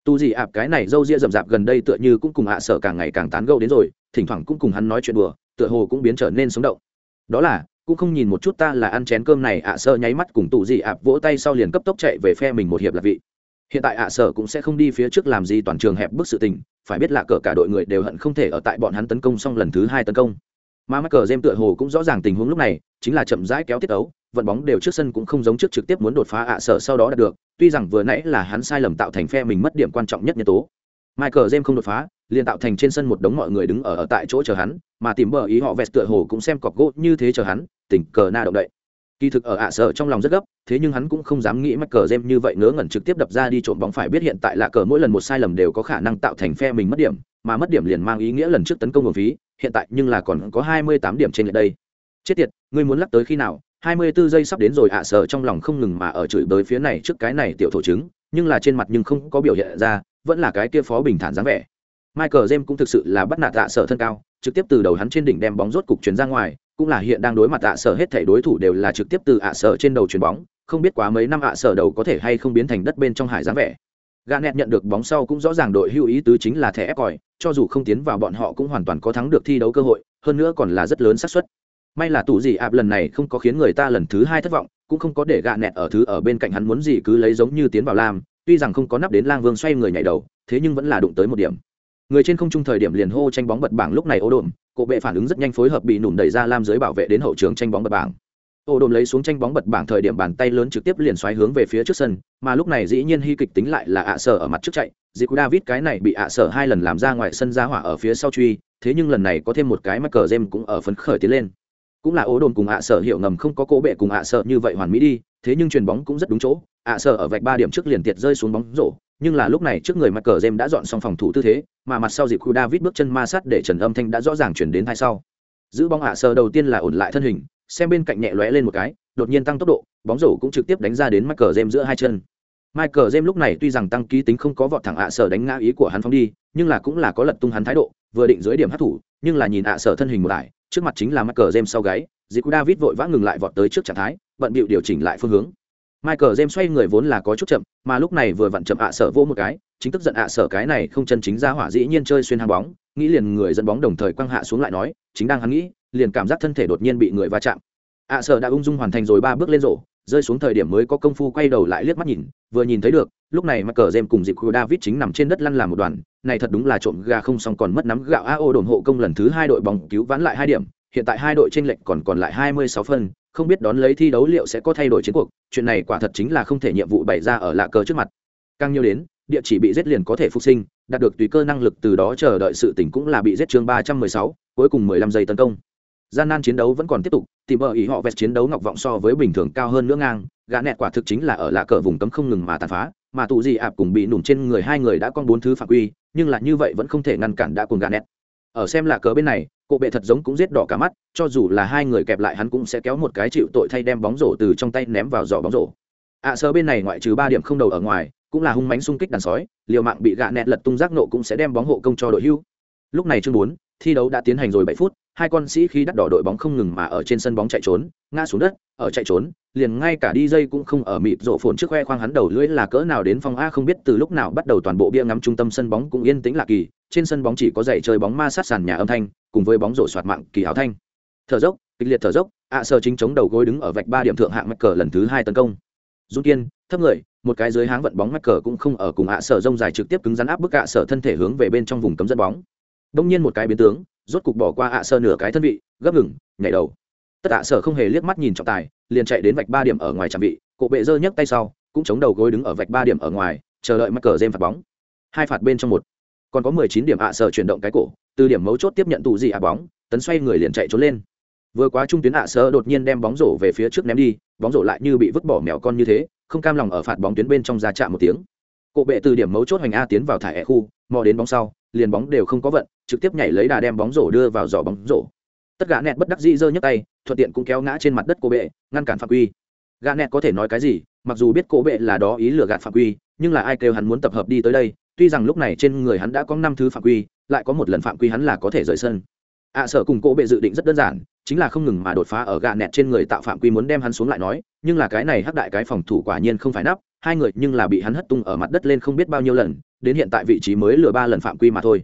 Tu gì ạp cái này dâu ria rậm rạp gần đây tựa như cũng cùng ạ sở càng ngày càng tán gẫu đến rồi, thỉnh thoảng cũng cùng hắn nói chuyện đùa, tựa hồ cũng biến trở nên sống động. Đó là, cũng không nhìn một chút ta là ăn chén cơm này, ạ sợ nháy mắt cùng tù gì ạp vỗ tay sau liền cấp tốc chạy về phe mình một hiệp là vị. Hiện tại ạ sở cũng sẽ không đi phía trước làm gì toàn trường hẹp bức sự tình, phải biết là cờ cả đội người đều hận không thể ở tại bọn hắn tấn công xong lần thứ hai tấn công. Mà mắc cờ jem tựa hồ cũng rõ ràng tình huống lúc này, chính là chậm rãi kéo tiết ấu vận bóng đều trước sân cũng không giống trước trực tiếp muốn đột phá ạ sở sau đó đạt được tuy rằng vừa nãy là hắn sai lầm tạo thành phe mình mất điểm quan trọng nhất nhân tố. Michael James không đột phá liền tạo thành trên sân một đống mọi người đứng ở, ở tại chỗ chờ hắn mà tìm bờ ý họ vẹt tựa hồ cũng xem cọc gỗ như thế chờ hắn tỉnh cờ na động đậy. Kỳ thực ở ạ sở trong lòng rất gấp thế nhưng hắn cũng không dám nghĩ Michael cờ như vậy ngớ ngẩn trực tiếp đập ra đi trộm bóng phải biết hiện tại là cờ mỗi lần một sai lầm đều có khả năng tạo thành phe mình mất điểm mà mất điểm liền mang ý nghĩa lần trước tấn công nguồn phí hiện tại nhưng là còn có hai mươi tám điểm trên lệch đây. Chết tiệt ngươi muốn lắc tới khi nào hai mươi 24 giây sắp đến rồi ạ sở trong lòng không ngừng mà ở chửi bới phía này trước cái này tiểu thổ chứng, nhưng là trên mặt nhưng không có biểu hiện ra, vẫn là cái kia phó bình thản dáng vẻ. Michael james cũng thực sự là bắt nạt ạ sở thân cao, trực tiếp từ đầu hắn trên đỉnh đem bóng rốt cục chuyển ra ngoài, cũng là hiện đang đối mặt ạ sở hết thể đối thủ đều là trực tiếp từ ạ sở trên đầu chuyển bóng, không biết quá mấy năm ạ sở đầu có thể hay không biến thành đất bên trong hải dáng vẻ. Gà nẹt nhận được bóng sau cũng rõ ràng đội hưu ý tứ chính là thẻ ép còi, cho dù không tiến vào bọn họ cũng hoàn toàn có thắng được thi đấu cơ hội, hơn nữa còn là rất lớn xác suất may là tủ gì ạp lần này không có khiến người ta lần thứ hai thất vọng, cũng không có để gạ nẹt ở thứ ở bên cạnh hắn muốn gì cứ lấy giống như tiến vào làm, tuy rằng không có nắp đến lang vương xoay người nhảy đầu, thế nhưng vẫn là đụng tới một điểm. Người trên không trung thời điểm liền hô tranh bóng bật bảng lúc này ô đồn cộ bệ phản ứng rất nhanh phối hợp bị nụm đẩy ra lam dưới bảo vệ đến hậu trường tranh bóng bật bảng. Ô đồn lấy xuống tranh bóng bật bảng thời điểm bàn tay lớn trực tiếp liền xoáy hướng về phía trước sân, mà lúc này dĩ nhiên hy kịch tính lại là ạ sở ở mặt trước chạy dì cú david cái này bị ạ sở hai lần làm ra ngoài sân ra hỏa ở phía sau truy, thế nhưng lần này có thêm một cái mắc cờ jem cũng ở phấn khởi tiến lên cũng là ố đồn cùng ạ sở hiệu ngầm không có cố bệ cùng ạ sở như vậy hoàn mỹ đi thế nhưng chuyền bóng cũng rất đúng chỗ. Ạ sở ở vạch ba điểm trước liền tiệt rơi xuống bóng rổ nhưng là lúc này trước người mặt cờ jem đã dọn xong phòng thủ tư thế mà mặt sau dịp khu david bước chân ma sát để trần âm thanh đã rõ ràng chuyển đến hai sau. Giữ bóng ạ sở đầu tiên là ổn lại thân hình xem bên cạnh nhẹ lóe lên một cái đột nhiên tăng tốc độ bóng rổ cũng trực tiếp đánh ra đến mặt cờ jem giữa hai chân. Michael James lúc này tuy rằng tăng ký tính không có vọt thẳng ạ sở đánh ngã ý của hắn phóng đi, nhưng là cũng là có lật tung hắn thái độ, vừa định dưới điểm hấp thủ, nhưng là nhìn ạ sở thân hình một lại, trước mặt chính là Michael James sau gáy, Zico David vội vã ngừng lại vọt tới trước trạng thái, bận bịu điều chỉnh lại phương hướng. Michael James xoay người vốn là có chút chậm, mà lúc này vừa vặn chậm ạ sở vô một cái, chính tức giận ạ sở cái này không chân chính ra hỏa dĩ nhiên chơi xuyên hàng bóng, nghĩ liền người dẫn bóng đồng thời quăng hạ xuống lại nói, chính đang hắn nghĩ, liền cảm giác thân thể đột nhiên bị người va chạm. ạ sở đã ung dung hoàn thành rồi ba bước lên rổ, rơi xuống thời điểm mới có công phu quay đầu lại liếc mắt nhìn, vừa nhìn thấy được, lúc này mà cờ dêm cùng Zico David chính nằm trên đất lăn làm một đoàn, này thật đúng là trộm gà không xong còn mất nắm gạo AO đồn hộ công lần thứ hai đội bóng cứu vãn lại hai điểm, hiện tại hai đội tranh lệch còn còn lại 26 phân, không biết đón lấy thi đấu liệu sẽ có thay đổi chiến cuộc, chuyện này quả thật chính là không thể nhiệm vụ bày ra ở lạ cờ trước mặt. Càng nhiều đến, địa chỉ bị giết liền có thể phục sinh, đạt được tùy cơ năng lực từ đó chờ đợi sự tỉnh cũng là bị giết chương 316, cuối cùng 15 giây tấn công. Gian nan chiến đấu vẫn còn tiếp tục, tìm bờ ý họ vẹt chiến đấu ngọc vọng so với bình thường cao hơn nữa ngang, gã nẹt quả thực chính là ở lạ cờ vùng cấm không ngừng mà tàn phá, mà tụ gì ạp cùng bị nủn trên người hai người đã con bốn thứ phạm quy, nhưng là như vậy vẫn không thể ngăn cản đã cùng gã nẹt. Ở xem lạ cờ bên này, cộ bệ thật giống cũng giết đỏ cả mắt cho dù là hai người kẹp lại hắn cũng sẽ kéo một cái chịu tội thay đem bóng rổ từ trong tay ném vào giỏ bóng rổ ạ à, sơ bên này ngoại trừ ba điểm không đầu ở ngoài cũng là hung mánh xung kích đàn sói liều mạng bị gạ nẹt lật tung giác nộ cũng sẽ đem bóng hộ công cho đội hưu lúc này chương bốn, thi đấu đã tiến hành rồi bảy phút, hai con sĩ khi đắt đỏ đội bóng không ngừng mà ở trên sân bóng chạy trốn, ngã xuống đất, ở chạy trốn, liền ngay cả đi dây cũng không ở mịt rộ phồn trước khoe khoang hắn đầu lưỡi là cỡ nào đến phòng a không biết từ lúc nào bắt đầu toàn bộ bia ngắm trung tâm sân bóng cũng yên tĩnh lạ kỳ, trên sân bóng chỉ có dạy chơi bóng ma sát sàn nhà âm thanh, cùng với bóng rổ soạt mạng kỳ áo thanh. Thở dốc, kịch liệt thở dốc, ạ à sơ chính chống đầu gối đứng ở vạch ba điểm thượng hạng mắc cờ lần thứ hai tấn công. Dung kiên, thấp người, một cái dưới háng vận bóng mắc cờ cũng không ở cùng ạ à sở rông dài trực tiếp cứng rắn áp bức ạ à sở thân thể hướng về bên trong vùng cấm dẫn bóng đông nhiên một cái biến tướng, rốt cục bỏ qua ạ sơ nửa cái thân vị, gấp ngừng, nhảy đầu. Tất ạ sở không hề liếc mắt nhìn trọng tài, liền chạy đến vạch ba điểm ở ngoài trạm vị cộ bệ dơ nhấc tay sau, cũng chống đầu gối đứng ở vạch ba điểm ở ngoài, chờ đợi mắc cờ dêm phạt bóng. Hai phạt bên trong một. Còn có mười chín điểm ạ sở chuyển động cái cổ, từ điểm mấu chốt tiếp nhận tụ gì ạ bóng, tấn xoay người liền chạy trốn lên. Vừa quá trung tuyến ạ sở đột nhiên đem bóng rổ về phía trước ném đi, bóng rổ lại như bị vứt bỏ mèo con như thế, không cam lòng ở phạt bóng tuyến bên trong ra chạm một tiếng. Cộ bệ từ điểm mấu chốt hoành a tiến vào thải e khu, mò đến bóng sau, liền bóng đều không có vận trực tiếp nhảy lấy đà đem bóng rổ đưa vào giỏ bóng rổ. Tất gã nẹt bất đắc dĩ giơ nhấc tay thuận tiện cũng kéo ngã trên mặt đất cô bệ ngăn cản phạm quy. Gã nẹt có thể nói cái gì mặc dù biết cô bệ là đó ý lừa gạt phạm quy nhưng là ai kêu hắn muốn tập hợp đi tới đây tuy rằng lúc này trên người hắn đã có năm thứ phạm quy lại có một lần phạm quy hắn là có thể rời sân. Ạ à, sở cùng cô bệ dự định rất đơn giản chính là không ngừng mà đột phá ở gạ nẹt trên người tạo phạm quy muốn đem hắn xuống lại nói nhưng là cái này hắc đại cái phòng thủ quả nhiên không phải nắp hai người nhưng là bị hắn hất tung ở mặt đất lên không biết bao nhiêu lần đến hiện tại vị trí mới lừa ba lần phạm quy mà thôi.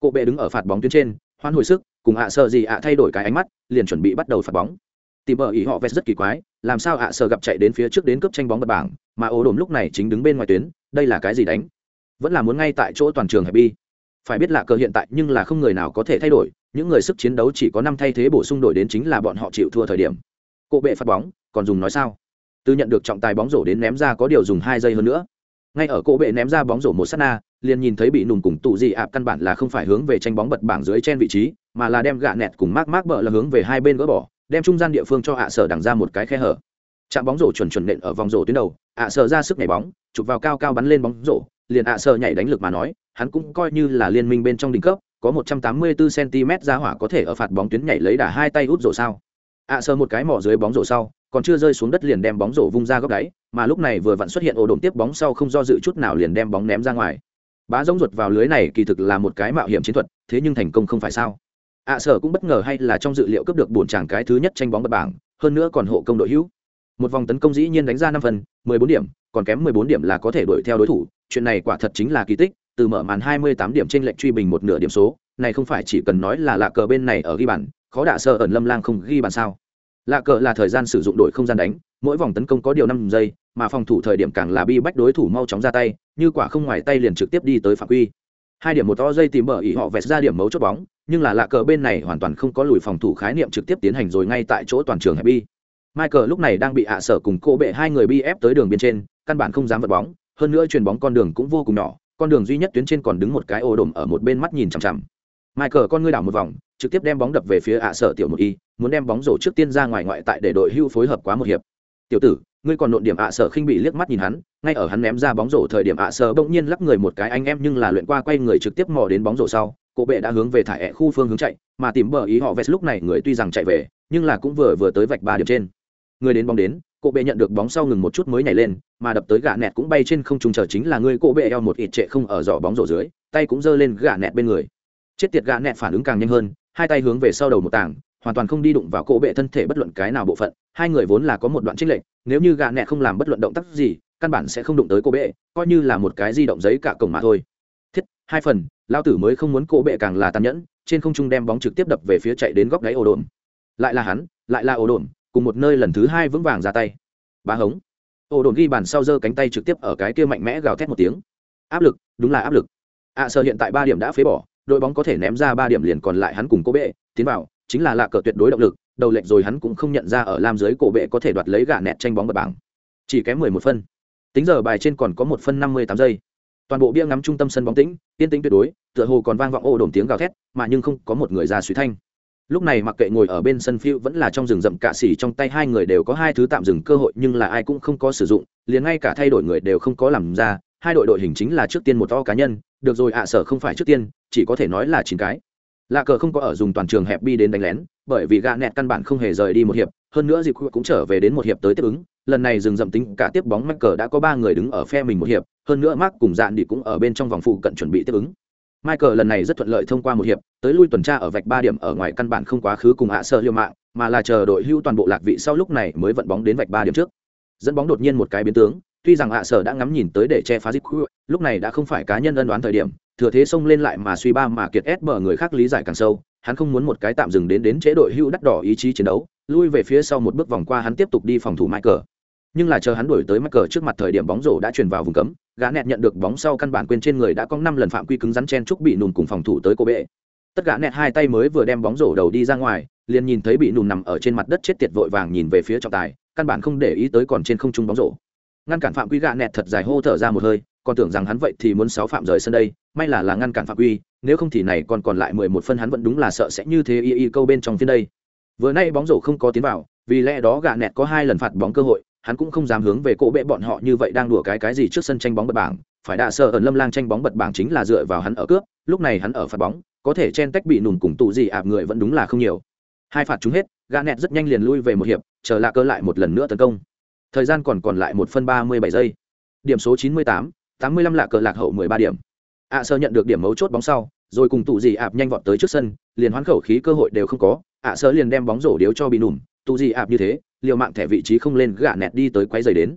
Cổ bệ đứng ở phạt bóng tuyến trên, hoan hồi sức, cùng ạ sợ gì ạ thay đổi cái ánh mắt, liền chuẩn bị bắt đầu phạt bóng. Tìm bờ ý họ vest rất kỳ quái, làm sao ạ sợ gặp chạy đến phía trước đến cướp tranh bóng bật bảng, mà ố đồn lúc này chính đứng bên ngoài tuyến, đây là cái gì đánh? Vẫn là muốn ngay tại chỗ toàn trường hẹp bi. Phải biết là cờ hiện tại nhưng là không người nào có thể thay đổi, những người sức chiến đấu chỉ có năm thay thế bổ sung đổi đến chính là bọn họ chịu thua thời điểm. Cổ bệ phạt bóng, còn dùng nói sao? Từ nhận được trọng tài bóng rổ đến ném ra có điều dùng hai giây hơn nữa ngay ở cổ bệ ném ra bóng rổ một s á t na, liền nhìn thấy bị nùng cùng tụ dị ạp căn bản là không phải hướng về tranh bóng bật bảng dưới trên vị trí, mà là đem gạ nẹt cùng mác mác bợ là hướng về hai bên gỡ bỏ, đem trung gian địa phương cho ạ sở đằng ra một cái khe hở. Chạm bóng rổ chuẩn chuẩn nện ở vòng rổ tuyến đầu, ạ sở ra sức nhảy bóng, chụp vào cao cao bắn lên bóng rổ, liền ạ sở nhảy đánh lực mà nói, hắn cũng coi như là liên minh bên trong đỉnh cấp, có một trăm tám mươi 184 cm ra hỏa có thể ở phạt bóng tuyến nhảy lấy đà hai tay út rổ sao. ạ sở một cái mỏ dưới bóng rổ sau, còn chưa rơi xuống đất liền đem bóng rổ vung ra góc đáy mà lúc này vừa vặn xuất hiện ổ đồn tiếp bóng sau không do dự chút nào liền đem bóng ném ra ngoài. Bá giống ruột vào lưới này kỳ thực là một cái mạo hiểm chiến thuật, thế nhưng thành công không phải sao? À, Ạ sở cũng bất ngờ hay là trong dự liệu cướp được bổn chàng cái thứ nhất tranh bóng bật bảng, hơn nữa còn hộ công đội hữu. Một vòng tấn công dĩ nhiên đánh ra năm phần, mười bốn điểm, còn kém mười bốn điểm là có thể đuổi theo đối thủ, chuyện này quả thật chính là kỳ tích, từ mở màn hai mươi tám điểm trên lệnh truy bình một nửa điểm số, này không phải chỉ cần nói là lạ cờ bên này ở ghi bàn, khó đạ sơ ẩn lâm lang không ghi bàn sao? Lạ cờ là thời gian sử dụng đội không gian đánh, mỗi vòng tấn công có điều năm giây, mà phòng thủ thời điểm càng là bi bách đối thủ mau chóng ra tay, như quả không ngoài tay liền trực tiếp đi tới phạm quy. Hai điểm một to dây tìm bờ ỉ họ vẹt ra điểm mấu chốt bóng, nhưng là lạ cờ bên này hoàn toàn không có lùi phòng thủ khái niệm trực tiếp tiến hành rồi ngay tại chỗ toàn trường happy michael lúc này đang bị ạ sở cùng cô bệ hai người bi ép tới đường biên trên, căn bản không dám vật bóng, hơn nữa chuyền bóng con đường cũng vô cùng nhỏ, con đường duy nhất tuyến trên còn đứng một cái ô đồm ở một bên mắt nhìn chằm chằm. Michael, con ngươi đảo một vòng, trực tiếp đem bóng đập về phía ạ sở tiểu một y muốn đem bóng rổ trước tiên ra ngoài ngoại tại để đội hưu phối hợp quá một hiệp. Tiểu tử, ngươi còn nộn điểm ạ sở khinh bị liếc mắt nhìn hắn, ngay ở hắn ném ra bóng rổ thời điểm ạ sở bỗng nhiên lắc người một cái anh em nhưng là luyện qua quay người trực tiếp mò đến bóng rổ sau, cổ bệ đã hướng về thải ẹ khu phương hướng chạy, mà tìm bờ ý họ vest lúc này người tuy rằng chạy về, nhưng là cũng vừa vừa tới vạch ba điểm trên. Người đến bóng đến, cổ bệ nhận được bóng sau ngừng một chút mới nhảy lên, mà đập tới gà nẹt cũng bay trên không trung chờ chính là người cổ bệ eo một ít trệ không ở giỏ bóng rổ dưới, tay cũng giơ lên gà nẹt bên người. Chết tiệt gà nẹt phản ứng càng nhanh hơn, hai tay hướng về sau đầu một tảng hoàn toàn không đi đụng vào cổ bệ thân thể bất luận cái nào bộ phận hai người vốn là có một đoạn trích lệch, nếu như gạ nẹ không làm bất luận động tác gì căn bản sẽ không đụng tới cổ bệ coi như là một cái di động giấy cả cổng mà thôi. Thiết hai phần lao tử mới không muốn cổ bệ càng là tàn nhẫn trên không trung đem bóng trực tiếp đập về phía chạy đến góc đáy ổ đồn lại là hắn lại là ổ đồn cùng một nơi lần thứ hai vững vàng ra tay. Bá hống. Ổ đồn ghi bàn sau giơ cánh tay trực tiếp ở cái kia mạnh mẽ gào thét một tiếng. Áp lực đúng là áp lực. Ạ à, sợ hiện tại ba điểm đã phế bỏ đội bóng có thể ném ra ba điểm liền còn lại hắn cùng cô bệ tiến vào chính là lạ cờ tuyệt đối động lực, đầu lệnh rồi hắn cũng không nhận ra ở lam dưới cổ bệ có thể đoạt lấy gà nẹt tranh bóng bật bảng. Chỉ kém mười một phân. Tính giờ bài trên còn có một phân năm mươi tám giây. Toàn bộ bia ngắm trung tâm sân bóng tĩnh, yên tĩnh tuyệt đối, tựa hồ còn vang vọng ô đồn tiếng gào thét, mà nhưng không có một người ra suy thanh. Lúc này mặc kệ ngồi ở bên sân phiêu vẫn là trong rừng rậm cạ xỉ trong tay hai người đều có hai thứ tạm dừng cơ hội nhưng là ai cũng không có sử dụng, liền ngay cả thay đổi người đều không có làm ra, hai đội đội hình chính là trước tiên một to cá nhân, được rồi ạ à, sở không phải trước tiên, chỉ có thể nói là chín cái lạ cờ không có ở dùng toàn trường hẹp bi đến đánh lén, bởi vì gạ nẹt căn bản không hề rời đi một hiệp, hơn nữa dịp cũng trở về đến một hiệp tới tiếp ứng. Lần này dừng dậm tính cả tiếp bóng mắc cờ đã có ba người đứng ở phe mình một hiệp, hơn nữa mark cùng dạn đi cũng ở bên trong vòng phụ cận chuẩn bị tiếp ứng. Michael lần này rất thuận lợi thông qua một hiệp, tới lui tuần tra ở vạch ba điểm ở ngoài căn bản không quá khứ cùng hạ sơ liêu mạng, mà là chờ đội hưu toàn bộ lạc vị sau lúc này mới vận bóng đến vạch ba điểm trước. Dẫn bóng đột nhiên một cái biến tướng, tuy rằng hạ sở đã ngắm nhìn tới để che phá dịp lúc này đã không phải cá nhân ân đoán thời điểm thừa thế xông lên lại mà suy ba mà kiệt ép bờ người khác lý giải càng sâu, hắn không muốn một cái tạm dừng đến đến chế đội hưu đắt đỏ ý chí chiến đấu, lui về phía sau một bước vòng qua hắn tiếp tục đi phòng thủ michael. Nhưng là chờ hắn đuổi tới mắc trước mặt thời điểm bóng rổ đã truyền vào vùng cấm, gã nẹt nhận được bóng sau căn bản quên trên người đã có năm lần phạm quy cứng rắn chen trúc bị nùn cùng phòng thủ tới cô bệ. Tất gã nẹt hai tay mới vừa đem bóng rổ đầu đi ra ngoài, liền nhìn thấy bị nùn nằm ở trên mặt đất chết tiệt vội vàng nhìn về phía trọng tài, căn bản không để ý tới còn trên không trung bóng rổ ngăn cản phạm quy gạ nẹt thật dài hô thở ra một hơi, còn tưởng rằng hắn vậy thì muốn sáu phạm rời sân đây, may là là ngăn cản phạm quy, nếu không thì này còn còn lại mười một phân hắn vẫn đúng là sợ sẽ như thế y y câu bên trong phiên đây. Vừa nay bóng rổ không có tiến vào, vì lẽ đó gạ nẹt có hai lần phạt bóng cơ hội, hắn cũng không dám hướng về cỗ bệ bọn họ như vậy đang đùa cái cái gì trước sân tranh bóng bật bảng, phải đạ sợ ẩn lâm lang tranh bóng bật bảng chính là dựa vào hắn ở cướp, lúc này hắn ở phạt bóng, có thể chen tách bị nùn cùng tụ gì ạp người vẫn đúng là không nhiều. Hai phạt chúng hết gã nẹt rất nhanh liền lui về một hiệp, chờ lạ cơ lại một lần nữa tấn công thời gian còn còn lại một phân ba mươi bảy giây. Điểm số chín mươi tám tám mươi lăm lạ cờ lạc hậu mười ba điểm. Ạ sơ nhận được điểm mấu chốt bóng sau, rồi cùng tụ gì ạp nhanh vọt tới trước sân, liền hoán khẩu khí cơ hội đều không có ạ sơ liền đem bóng rổ điếu cho bị nùm. Tụ gì ạp như thế, liều mạng thẻ vị trí không lên gạ nẹt đi tới quay dày đến.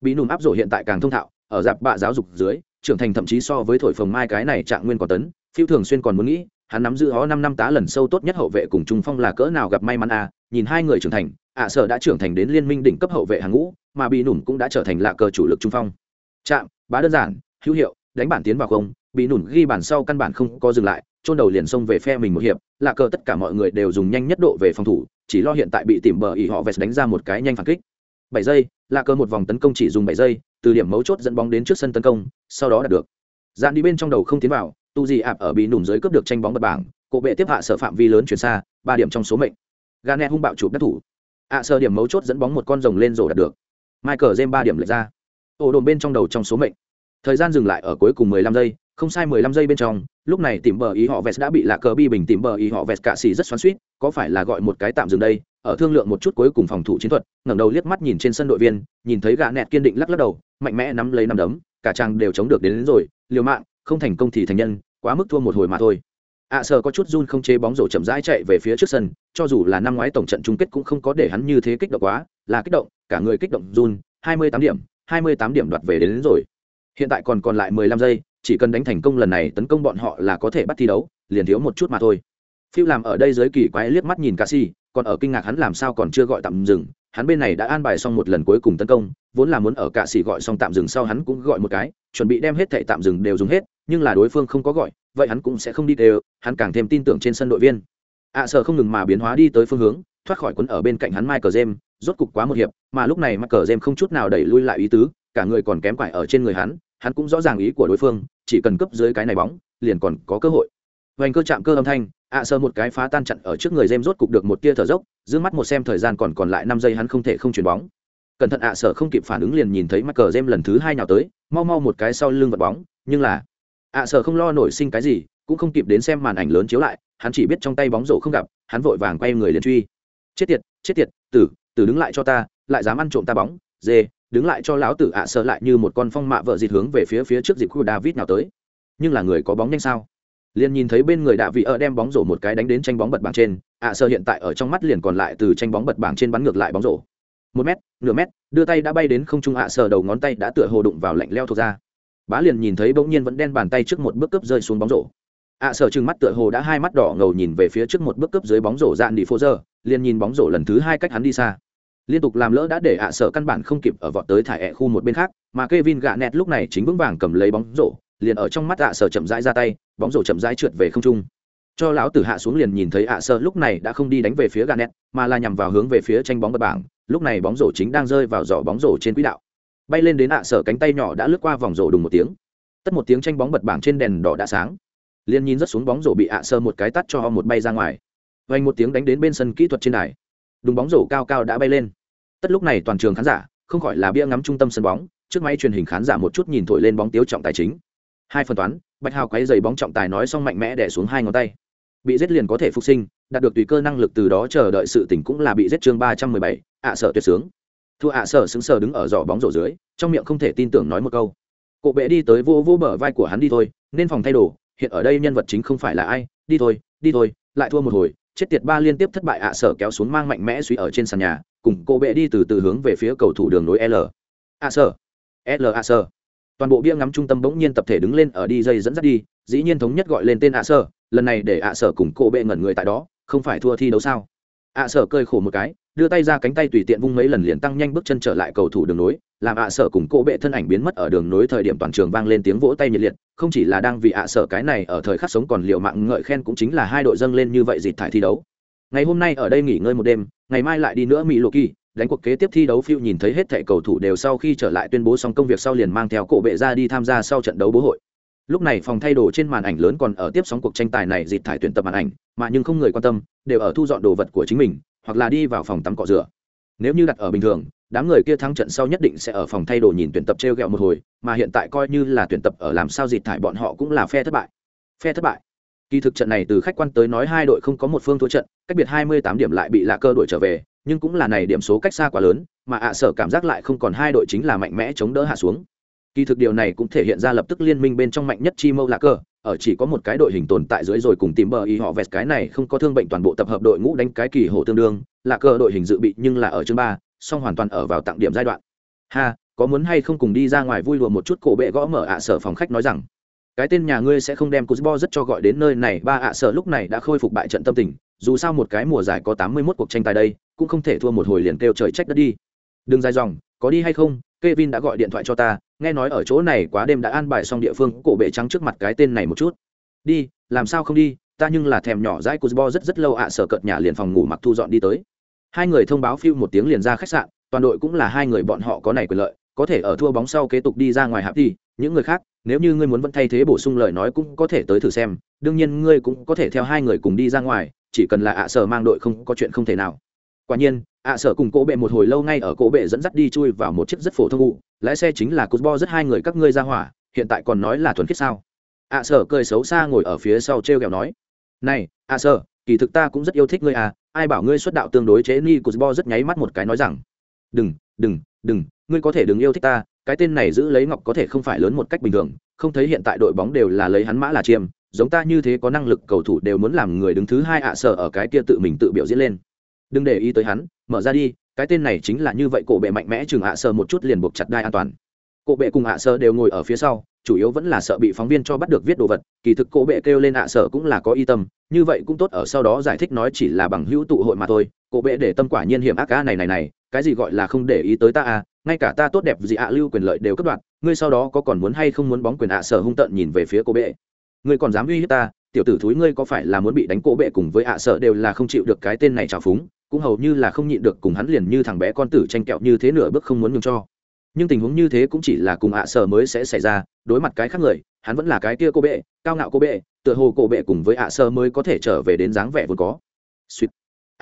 Bị nùm áp rổ hiện tại càng thông thạo, ở dạp bạ giáo dục dưới, trưởng thành thậm chí so với thổi phồng mai cái này trạng nguyên còn tấn, phiêu thường xuyên còn muốn nghĩ, hắn nắm giữ ó năm năm tá lần sâu tốt nhất hậu vệ cùng trung phong là cỡ nào gặp may mắn à nhìn hai người trưởng thành ạ sở đã trưởng thành đến liên minh đỉnh cấp hậu vệ hàng ngũ, mà bị nùm cũng đã trở thành lạ cờ chủ lực trung phong. Chạm, bá đơn giản, hữu hiệu, đánh bản tiến vào không bị nủn ghi bàn sau căn bản không có dừng lại trôn đầu liền xông về phe mình một hiệp, lạ cờ tất cả mọi người đều dùng nhanh nhất độ về phòng thủ, chỉ lo hiện tại bị tìm bờ ỉ họ vest đánh ra một cái nhanh phản kích. Bảy giây, lạ cờ một vòng tấn công chỉ dùng bảy giây, từ điểm mấu chốt dẫn bóng đến trước sân tấn công, sau đó đạt được. Dạn đi bên trong đầu không tiến vào, tu gì ạp ở bị nùm dưới cướp được tranh bóng bật bảng cộ bệ tiếp hạ sở phạm vi lớn chuyển xa, ba điểm trong số mệnh. Ganet hung bạo chụp đất thủ ạ à, sơ điểm mấu chốt dẫn bóng một con rồng lên rổ đạt được. Michael jem ba điểm lệch ra. Ổ đồn bên trong đầu trong số mệnh. Thời gian dừng lại ở cuối cùng 15 giây không sai 15 giây bên trong lúc này tìm bờ ý họ vest đã bị lạc cờ bi bình tìm bờ ý họ vest cạ xì rất xoắn suýt có phải là gọi một cái tạm dừng đây? Ở thương lượng một chút cuối cùng phòng thủ chiến thuật ngẩng đầu liếc mắt nhìn trên sân đội viên nhìn thấy gã nẹt kiên định lắc lắc đầu mạnh mẽ nắm lấy nắm đấm cả trang đều chống được đến, đến rồi liều mạng không thành công thì thành nhân quá mức thua một hồi mà thôi ạ à, sợ có chút run không chế bóng rổ chậm rãi chạy về phía trước sân cho dù là năm ngoái tổng trận chung kết cũng không có để hắn như thế kích động quá là kích động cả người kích động run 28 điểm 28 điểm đoạt về đến, đến rồi. Hiện tại còn còn lại 15 giây chỉ cần đánh thành công lần này tấn công bọn họ là có thể bắt thi đấu liền thiếu một chút mà thôi. Phiêu làm ở đây giới kỳ quái liếc mắt nhìn ca si còn ở kinh ngạc hắn làm sao còn chưa gọi tạm dừng hắn bên này đã an bài xong một lần cuối cùng tấn công vốn là muốn ở cạ xỉ gọi xong tạm dừng sau hắn cũng gọi một cái chuẩn bị đem hết thệ tạm dừng đều dùng hết nhưng là đối phương không có gọi vậy hắn cũng sẽ không đi đều hắn càng thêm tin tưởng trên sân đội viên. Ạ à, sợ không ngừng mà biến hóa đi tới phương hướng thoát khỏi quấn ở bên cạnh hắn michael jem rốt cục quá một hiệp mà lúc này michael jem không chút nào đẩy lui lại ý tứ cả người còn kém quải ở trên người hắn hắn cũng rõ ràng ý của đối phương chỉ cần cấp dưới cái này bóng liền còn có cơ hội. Vành cơ chạm cơ âm thanh ạ à, sơ một cái phá tan chặn ở trước người jem rốt cục được một tia thở dốc giữ mắt một xem thời gian còn còn lại năm giây hắn không thể không chuyền bóng. Cẩn thận ạ à, sở không kịp phản ứng liền nhìn thấy mắc cờ jem lần thứ hai nào tới mau mau một cái sau lưng vật bóng nhưng là ạ à, sở không lo nổi sinh cái gì cũng không kịp đến xem màn ảnh lớn chiếu lại hắn chỉ biết trong tay bóng rổ không gặp hắn vội vàng quay người liền truy. Chết tiệt chết tiệt tử tử đứng lại cho ta lại dám ăn trộm ta bóng dê đứng lại cho lão tử ạ sợ lại như một con phong mạ vợ dịt hướng về phía phía trước dịp khu david nào tới. Nhưng là người có bóng nhanh sao? Liền nhìn thấy bên người đạ vị ở đem bóng rổ một cái đánh đến tranh bóng bật bảng trên, ạ sơ hiện tại ở trong mắt liền còn lại từ tranh bóng bật bảng trên bắn ngược lại bóng rổ. Một mét, nửa mét, đưa tay đã bay đến không trung ạ sơ đầu ngón tay đã tựa hồ đụng vào lạnh leo thuộc ra. Bá liền nhìn thấy bỗng nhiên vẫn đen bàn tay trước một bước cướp rơi xuống bóng rổ. Ạ sơ trừng mắt tựa hồ đã hai mắt đỏ ngầu nhìn về phía trước một bước cướp dưới bóng rổ dạn đi phô giờ liền nhìn bóng rổ lần thứ hai cách hắn đi xa. Liên tục làm lỡ đã để ạ sở căn bản không kịp ở vọt tới thải ẹ khu một bên khác, mà Kevin gạ nẹt lúc này chính vững vàng cầm lấy bóng rổ liền ở trong mắt ạ sở chậm rãi ra tay, bóng rổ chậm rãi trượt về không trung. Cho lão tử hạ xuống liền nhìn thấy ạ sơ lúc này đã không đi đánh về phía gà nẹt mà là nhằm vào hướng về phía tranh bóng bật bảng, lúc này bóng rổ chính đang rơi vào giỏ bóng rổ trên quỹ đạo. Bay lên đến ạ sở cánh tay nhỏ đã lướt qua vòng rổ đùng một tiếng. Tất một tiếng tranh bóng bật bảng trên đèn đỏ đã sáng. Liền nhìn rất xuống bóng rổ bị ạ sơ một cái tắt cho một bay ra ngoài. Vành một tiếng đánh đến bên sân kỹ thuật trên đài. Đúng bóng rổ cao cao đã bay lên. Tất lúc này toàn trường khán giả, không khỏi là bia ngắm trung tâm sân bóng, trước máy truyền hình khán giả một chút nhìn thổi lên bóng tiếu trọng tài chính hai phần toán, bạch hào quay dày bóng trọng tài nói xong mạnh mẽ đẻ xuống hai ngón tay. Bị giết liền có thể phục sinh, đạt được tùy cơ năng lực từ đó chờ đợi sự tỉnh cũng là bị giết chương ba trăm mười bảy, ạ sợ tuyệt sướng. Thua ạ sợ xứng sờ đứng ở giỏ bóng rổ dưới, trong miệng không thể tin tưởng nói một câu. Cộ bệ đi tới vô vô bờ vai của hắn đi thôi, nên phòng thay đồ, hiện ở đây nhân vật chính không phải là ai, đi thôi đi thôi, lại thua một hồi, chết tiệt ba liên tiếp thất bại ạ sở kéo xuống mang mạnh mẽ suy ở trên sàn nhà, cùng cô bệ đi từ từ hướng về phía cầu thủ đường nối l. ạ sở l ạ sở toàn bộ bia ngắm trung tâm bỗng nhiên tập thể đứng lên ở đi dây dẫn dắt đi, dĩ nhiên thống nhất gọi lên tên ạ sở lần này để ạ sở cùng cô bệ ngẩn người tại đó, không phải thua thi đấu sao? ạ sở cơi khổ một cái, đưa tay ra cánh tay tùy tiện vung mấy lần liền tăng nhanh bước chân trở lại cầu thủ đường nối, làm ạ sở cùng cô bệ thân ảnh biến mất ở đường nối thời điểm toàn trường vang lên tiếng vỗ tay nhiệt liệt, không chỉ là đang vì ạ sở cái này ở thời khắc sống còn liệu mạng ngợi khen cũng chính là hai đội dâng lên như vậy dịp thải thi đấu. Ngày hôm nay ở đây nghỉ ngơi một đêm, ngày mai lại đi nữa mỹ lộ kỳ đánh cuộc kế tiếp thi đấu phiêu nhìn thấy hết thảy cầu thủ đều sau khi trở lại tuyên bố xong công việc sau liền mang theo cổ bệ ra đi tham gia sau trận đấu bố hội. Lúc này phòng thay đồ trên màn ảnh lớn còn ở tiếp sóng cuộc tranh tài này dịp thải tuyển tập màn ảnh, mà nhưng không người quan tâm, đều ở thu dọn đồ vật của chính mình, hoặc là đi vào phòng tắm cọ rửa. Nếu như đặt ở bình thường, đám người kia thắng trận sau nhất định sẽ ở phòng thay đồ nhìn tuyển tập t r e o g ẹ o một hồi, mà hiện tại coi như là tuyển tập ở làm sao dịp thải bọn họ cũng là phe thất bại. Phe thất bại kỳ thực trận này từ khách quan tới nói hai đội không có một phương thua trận, cách biệt hai mươi tám điểm lại bị lạc cơ đội trở về, nhưng cũng là này điểm số cách xa quá lớn, mà ạ sở cảm giác lại không còn hai đội chính là mạnh mẽ chống đỡ hạ xuống. Kỳ thực điều này cũng thể hiện ra lập tức liên minh bên trong mạnh nhất chi mâu lạc cơ, ở chỉ có một cái đội hình tồn tại dưới rồi cùng tìm bờ y họ vẹt cái này không có thương bệnh toàn bộ tập hợp đội ngũ đánh cái kỳ hồ tương đương lạc cơ đội hình dự bị nhưng là ở chương ba, song hoàn toàn ở vào tặng điểm giai đoạn. Ha, có muốn hay không cùng đi ra ngoài vui lùa một chút cổ bệ gõ mở ạ sở phòng khách nói rằng cái tên nhà ngươi sẽ không đem Cuzbo rất cho gọi đến nơi này. Ba ạ sợ lúc này đã khôi phục bại trận tâm tình, dù sao một cái mùa giải có tám mươi 81 cuộc tranh tài đây, cũng không thể thua một hồi liền kêu trời trách đất đi. Đừng dài dòng, có đi hay không, Kevin đã gọi điện thoại cho ta, nghe nói ở chỗ này quá đêm đã an bài xong địa phương, cổ bệ trắng trước mặt cái tên này một chút. Đi, làm sao không đi, ta nhưng là thèm nhỏ dãi cuzbo rất rất lâu ạ sở cợt nhà liền phòng ngủ mặc thu dọn đi tới. Hai người thông báo phiêu một tiếng liền ra khách sạn, toàn đội cũng là hai người bọn họ có này quyền lợi, có thể ở thua bóng sau kế tục đi ra ngoài hạp đi, những người khác nếu như ngươi muốn vẫn thay thế bổ sung lời nói cũng có thể tới thử xem đương nhiên ngươi cũng có thể theo hai người cùng đi ra ngoài chỉ cần là ạ sở mang đội không có chuyện không thể nào. Quả nhiên ạ sở cùng cỗ bệ một hồi lâu ngay ở cỗ bệ dẫn dắt đi chui vào một chiếc rất phổ thông ụ, lái xe chính là cusbo rất hai người các ngươi ra hỏa hiện tại còn nói là thuần khiết sao? Ạ sở cười xấu xa ngồi ở phía sau t r e o kẹo nói này ạ sở kỳ thực ta cũng rất yêu thích ngươi à ai bảo ngươi xuất đạo tương đối chế ni cusbo rất nháy mắt một cái nói rằng đừng đừng đừng ngươi có thể đừng yêu thích ta cái tên này giữ lấy ngọc có thể không phải lớn một cách bình thường, không thấy hiện tại đội bóng đều là lấy hắn mã là chiêm, giống ta như thế có năng lực cầu thủ đều muốn làm người đứng thứ hai ạ sở ở cái kia tự mình tự biểu diễn lên. Đừng để ý tới hắn, mở ra đi, cái tên này chính là như vậy cổ bệ mạnh mẽ chừng ạ sở một chút liền buộc chặt đai an toàn. Cổ bệ cùng ạ sở đều ngồi ở phía sau, chủ yếu vẫn là sợ bị phóng viên cho bắt được viết đồ vật, kỳ thực cổ bệ kêu lên ạ sở cũng là có y tâm, như vậy cũng tốt ở sau đó giải thích nói chỉ là bằng hữu tụ hội mà thôi, cổ bệ để tâm quả nhiên hiểm ác ca này này này cái gì gọi là không để ý tới ta à ngay cả ta tốt đẹp gì ạ, lưu quyền lợi đều cất đoạt, ngươi sau đó có còn muốn hay không muốn bóng quyền ạ, sở hung tận nhìn về phía cô bệ. Ngươi còn dám uy hiếp ta, tiểu tử thúi ngươi có phải là muốn bị đánh cô bệ cùng với ạ, sở đều là không chịu được cái tên này trào phúng, cũng hầu như là không nhịn được cùng hắn liền như thằng bé con tử tranh kẹo như thế nửa bước không muốn nhường cho. Nhưng tình huống như thế cũng chỉ là cùng ạ, sở mới sẽ xảy ra, đối mặt cái khác người, hắn vẫn là cái kia cô bệ, cao ngạo cô bệ, tựa hồ cô bệ cùng với ạ, sở mới có thể trở về đến dáng vẻ vốn có. Sweet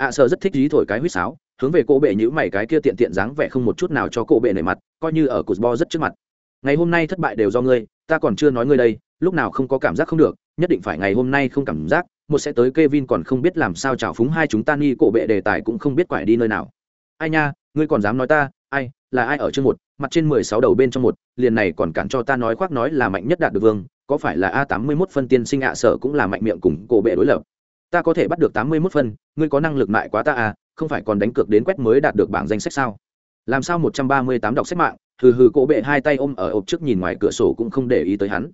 ạ sợ rất thích dí thổi cái huýt sáo hướng về cô bệ nhữ mày cái kia tiện tiện dáng vẻ không một chút nào cho cô bệ nề mặt coi như ở cột bo rất trước mặt ngày hôm nay thất bại đều do ngươi ta còn chưa nói ngươi đây lúc nào không có cảm giác không được nhất định phải ngày hôm nay không cảm giác một sẽ tới Kevin còn không biết làm sao chào phúng hai chúng ta ni cổ bệ đề tài cũng không biết quải đi nơi nào. Ai nha, ngươi còn dám nói ta, ai, là ai ở chương một, mặt trên mười sáu đầu bên trong một, liền này còn cản cho ta nói khoác nói là mạnh nhất đạt được vương, có phải là a tám mươi 81 phân tiên sinh ạ sở cũng là mạnh miệng cùng cổ bệ đối lập. Ta có thể bắt được tám mươi 81 phân, ngươi có năng lực mại quá ta à, không phải còn đánh cược đến quét mới đạt được bảng danh sách sao? Làm sao một trăm ba mươi tám đọc sách mạng, hừ hừ cổ bệ hai tay ôm ở ộp trước nhìn ngoài cửa sổ cũng không để ý tới hắn.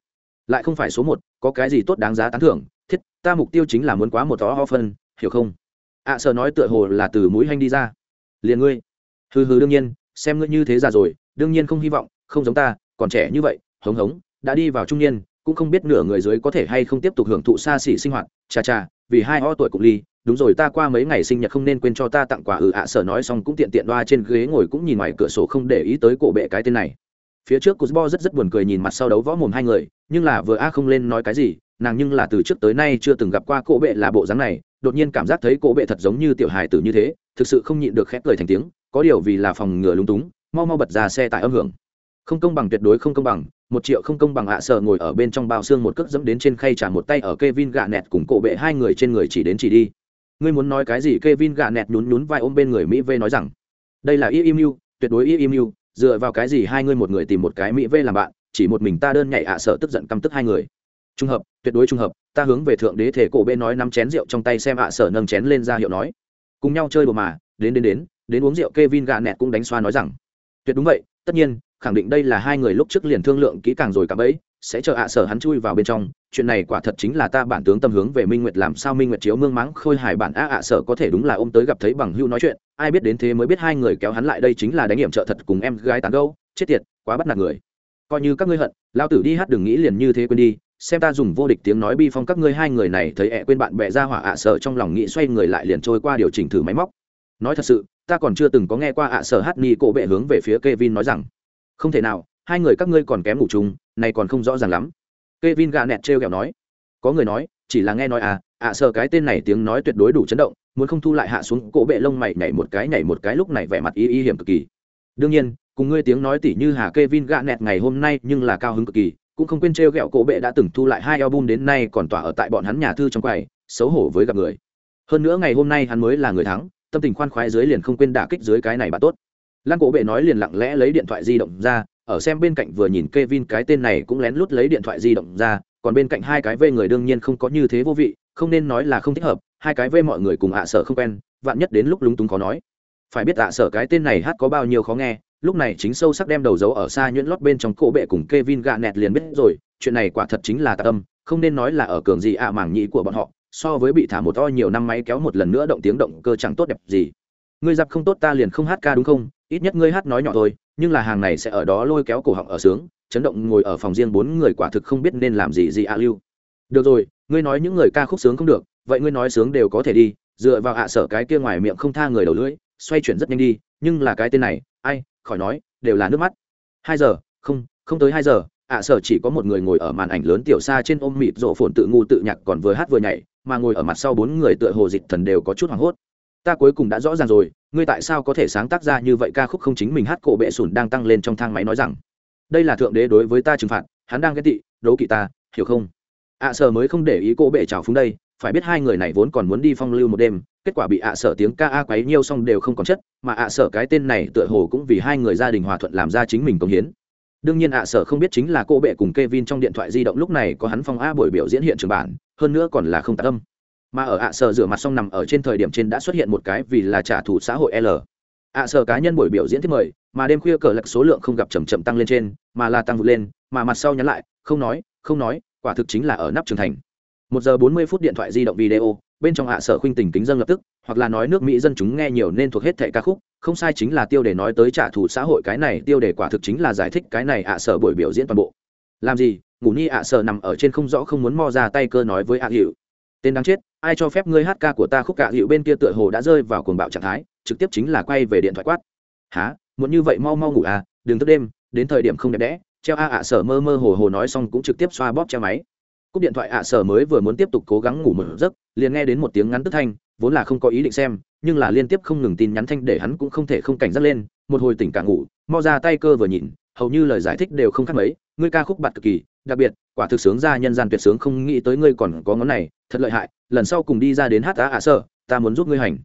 Lại không phải số một, có cái gì tốt đáng giá tán thưởng, thiết ta mục tiêu chính là muốn quá một tó ho phân hiểu không ạ à, sợ nói tựa hồ là từ mũi hanh đi ra liền ngươi hừ hừ đương nhiên xem ngươi như thế già rồi đương nhiên không hy vọng không giống ta còn trẻ như vậy hống hống đã đi vào trung niên cũng không biết nửa người dưới có thể hay không tiếp tục hưởng thụ xa xỉ sinh hoạt chà chà vì hai o tuổi cục ly đúng rồi ta qua mấy ngày sinh nhật không nên quên cho ta tặng quà ừ ạ à, sở nói xong cũng tiện tiện đoa trên ghế ngồi cũng nhìn ngoài cửa sổ không để ý tới cổ bệ cái tên này. Phía trước cusbo rất rất buồn cười nhìn mặt sau đấu võ mồm hai người nhưng là vừa a không lên nói cái gì nàng nhưng là từ trước tới nay chưa từng gặp qua cổ bệ là bộ dáng này đột nhiên cảm giác thấy cổ bệ thật giống như tiểu hài tử như thế thực sự không nhịn được khép cười thành tiếng có điều vì là phòng ngừa lúng túng mau mau bật ra xe tại âm hưởng. Không công bằng tuyệt đối không công bằng một triệu không công bằng hạ sợ ngồi ở bên trong bao xương một cước dẫm đến trên khay trả một tay ở Kevin gạ nẹt cùng cổ bệ hai người trên người chỉ đến chỉ đi. Ngươi muốn nói cái gì? Kevin gạ nẹt nhún nhún vai ôm bên người Mỹ V nói rằng, đây là IMU tuyệt đối IMU dựa vào cái gì hai người một người tìm một cái Mỹ V làm bạn, chỉ một mình ta đơn nhảy hạ sợ tức giận căm tức hai người. Trung hợp, tuyệt đối trung hợp, ta hướng về thượng đế thể cổ bệ nói năm chén rượu trong tay xem ạ, sợ nâng chén lên ra hiệu nói. Cùng nhau chơi đồ mà, đến đến đến đến uống rượu Kevin gà nẹt cũng đánh xoa nói rằng, tuyệt đúng vậy tất nhiên, khẳng định đây là hai người lúc trước liền thương lượng kỹ càng rồi cả bấy, sẽ chờ ạ sở hắn chui vào bên trong. Chuyện này quả thật chính là ta bản tướng tâm hướng về minh nguyệt làm sao minh nguyệt chiếu mương mắng khôi hài bản á, ạ sở có thể đúng là ôm tới gặp thấy bằng hưu nói chuyện. Ai biết đến thế mới biết hai người kéo hắn lại đây chính là đánh nghiệm trợ thật cùng em gái tán gâu chết tiệt, quá bắt nạt người. Coi như các ngươi hận, lao tử đi hát đừng nghĩ liền như thế quên đi. Xem ta dùng vô địch tiếng nói bi phong các ngươi hai người này thấy ẹ quên bạn bè ra hỏa ạ sợ trong lòng nghĩ xoay người lại liền trôi qua điều chỉnh thử máy móc. Nói thật sự ta còn chưa từng có nghe qua ạ sở hát ni cổ bệ hướng về phía Kevin nói rằng, không thể nào, hai người các ngươi còn kém ngủ chung, này còn không rõ ràng lắm. Kevin gà nẹt trêu ghẹo nói, có người nói, chỉ là nghe nói à ạ sở cái tên này tiếng nói tuyệt đối đủ chấn động, muốn không thu lại hạ xuống cổ bệ lông mày nhảy một cái nhảy một cái lúc này vẻ mặt y y hiểm cực kỳ. Đương nhiên, cùng ngươi tiếng nói tỉ như hà Kevin gạ nẹt ngày hôm nay nhưng là cao hứng cực kỳ, cũng không quên trêu ghẹo cổ bệ đã từng thu lại hai album đến nay còn tỏa ở tại bọn hắn nhà thư trong quầy, xấu hổ với gặp người. Hơn nữa ngày hôm nay hắn mới là người thắng tâm tình khoan khoái dưới liền không quên đả kích dưới cái này bạn tốt. Lan cổ bệ nói liền lặng lẽ lấy điện thoại di động ra ở xem bên cạnh vừa nhìn Kevin cái tên này cũng lén lút lấy điện thoại di động ra còn bên cạnh hai cái vê người đương nhiên không có như thế vô vị không nên nói là không thích hợp hai cái vê mọi người cùng ạ sở không quen vạn nhất đến lúc lúng túng khó nói. Phải biết ạ sở cái tên này hát có bao nhiêu khó nghe lúc này chính sâu sắc đem đầu dấu ở xa nhuyễn lót bên trong cổ bệ cùng Kevin gạ nẹt liền biết rồi, chuyện này quả thật chính là tạc tâm, không nên nói là ở cường gì ạ à mảng nhĩ của bọn họ, so với bị thả một to nhiều năm máy kéo một lần nữa động tiếng động cơ chẳng tốt đẹp gì. Ngươi giặc không tốt ta liền không hát ca đúng không? ít nhất ngươi hát nói nhỏ thôi, nhưng là hàng này sẽ ở đó lôi kéo cổ họng ở sướng, chấn động ngồi ở phòng riêng bốn người quả thực không biết nên làm gì gì ạ lưu được rồi, ngươi nói những người ca khúc sướng không được, vậy ngươi nói sướng đều có thể đi, dựa vào ạ sở cái kia ngoài miệng không tha người đầu lưỡi, xoay chuyển rất nhanh đi, nhưng là cái tên này, ai, khỏi nói, đều là nước mắt hai giờ, không không tới hai giờ, ạ sở chỉ có một người ngồi ở màn ảnh lớn tiểu xa trên ôm mịt rộ phồn tự ngu tự nhạc còn vừa hát vừa nhảy mà ngồi ở mặt sau bốn người tựa hồ dịch thần đều có chút hoảng hốt. Ta cuối cùng đã rõ ràng rồi, ngươi tại sao có thể sáng tác ra như vậy ca khúc không chính mình hát cổ bệ sùn đang tăng lên trong thang máy nói rằng. Đây là thượng đế đối với ta trừng phạt, hắn đang ghét tị, đấu kỵ ta, hiểu không? À, ạ sở mới không để ý cổ bệ trào phúng đây, phải biết hai người này vốn còn muốn đi phong lưu một đêm, kết quả bị ạ sở tiếng ca a quấy nhiêu xong đều không còn chất, mà ạ sở cái tên này tựa hồ cũng vì hai người gia đình hòa thuận làm ra chính mình công hiến đương nhiên ạ, sở không biết chính là cô bệ cùng Kevin trong điện thoại di động lúc này có hắn phong a buổi biểu diễn hiện trường bản, hơn nữa còn là không tạ âm. Mà ở ạ, sở rửa mặt xong nằm ở trên thời điểm trên đã xuất hiện một cái vì là trả thù xã hội l. Ạ, sở cá nhân buổi biểu diễn thứ mời, mà đêm khuya cờ lật số lượng không gặp chầm chậm tăng lên trên, mà là tăng vụt lên, mà mặt sau nhắn lại, không nói không nói, quả thực chính là ở nắp trường thành. Một giờ bốn mươi phút điện thoại di động video bên trong hạ sở khuynh tình kính dân lập tức, hoặc là nói nước mỹ dân chúng nghe nhiều nên thuộc hết thệ ca khúc, không sai chính là tiêu đề nói tới trả thù xã hội cái này, tiêu đề quả thực chính là giải thích cái này ạ sở buổi biểu diễn toàn bộ. Làm gì? Ngủ ni ạ sở nằm ở trên không rõ không muốn mo ra tay cơ nói với ạ hiệu tên đáng chết, ai cho phép ngươi hát ca của ta khúc cạ hiệu bên kia tựa hồ đã rơi vào cuồng bạo trạng thái, trực tiếp chính là quay về điện thoại quát. Há muốn như vậy mau mau ngủ à? Đừng thức đêm, đến thời điểm không đẹp đẽ, treo a ạ sở mơ mơ hồ hồ nói xong cũng trực tiếp xoa bóp treo máy cúp điện thoại ạ, sở mới vừa muốn tiếp tục cố gắng ngủ một giấc, liền nghe đến một tiếng ngắn tức thanh, vốn là không có ý định xem, nhưng là liên tiếp không ngừng tin nhắn thanh để hắn cũng không thể không cảnh giác lên, một hồi tỉnh cả ngủ mò ra tay cơ vừa nhìn, hầu như lời giải thích đều không khác mấy, ngươi ca khúc bạt cực kỳ, đặc biệt, quả thực sướng ra nhân gian tuyệt sướng, không nghĩ tới ngươi còn có ngón này, thật lợi hại, lần sau cùng đi ra đến hát á ạ, sở, ta muốn giúp ngươi hành.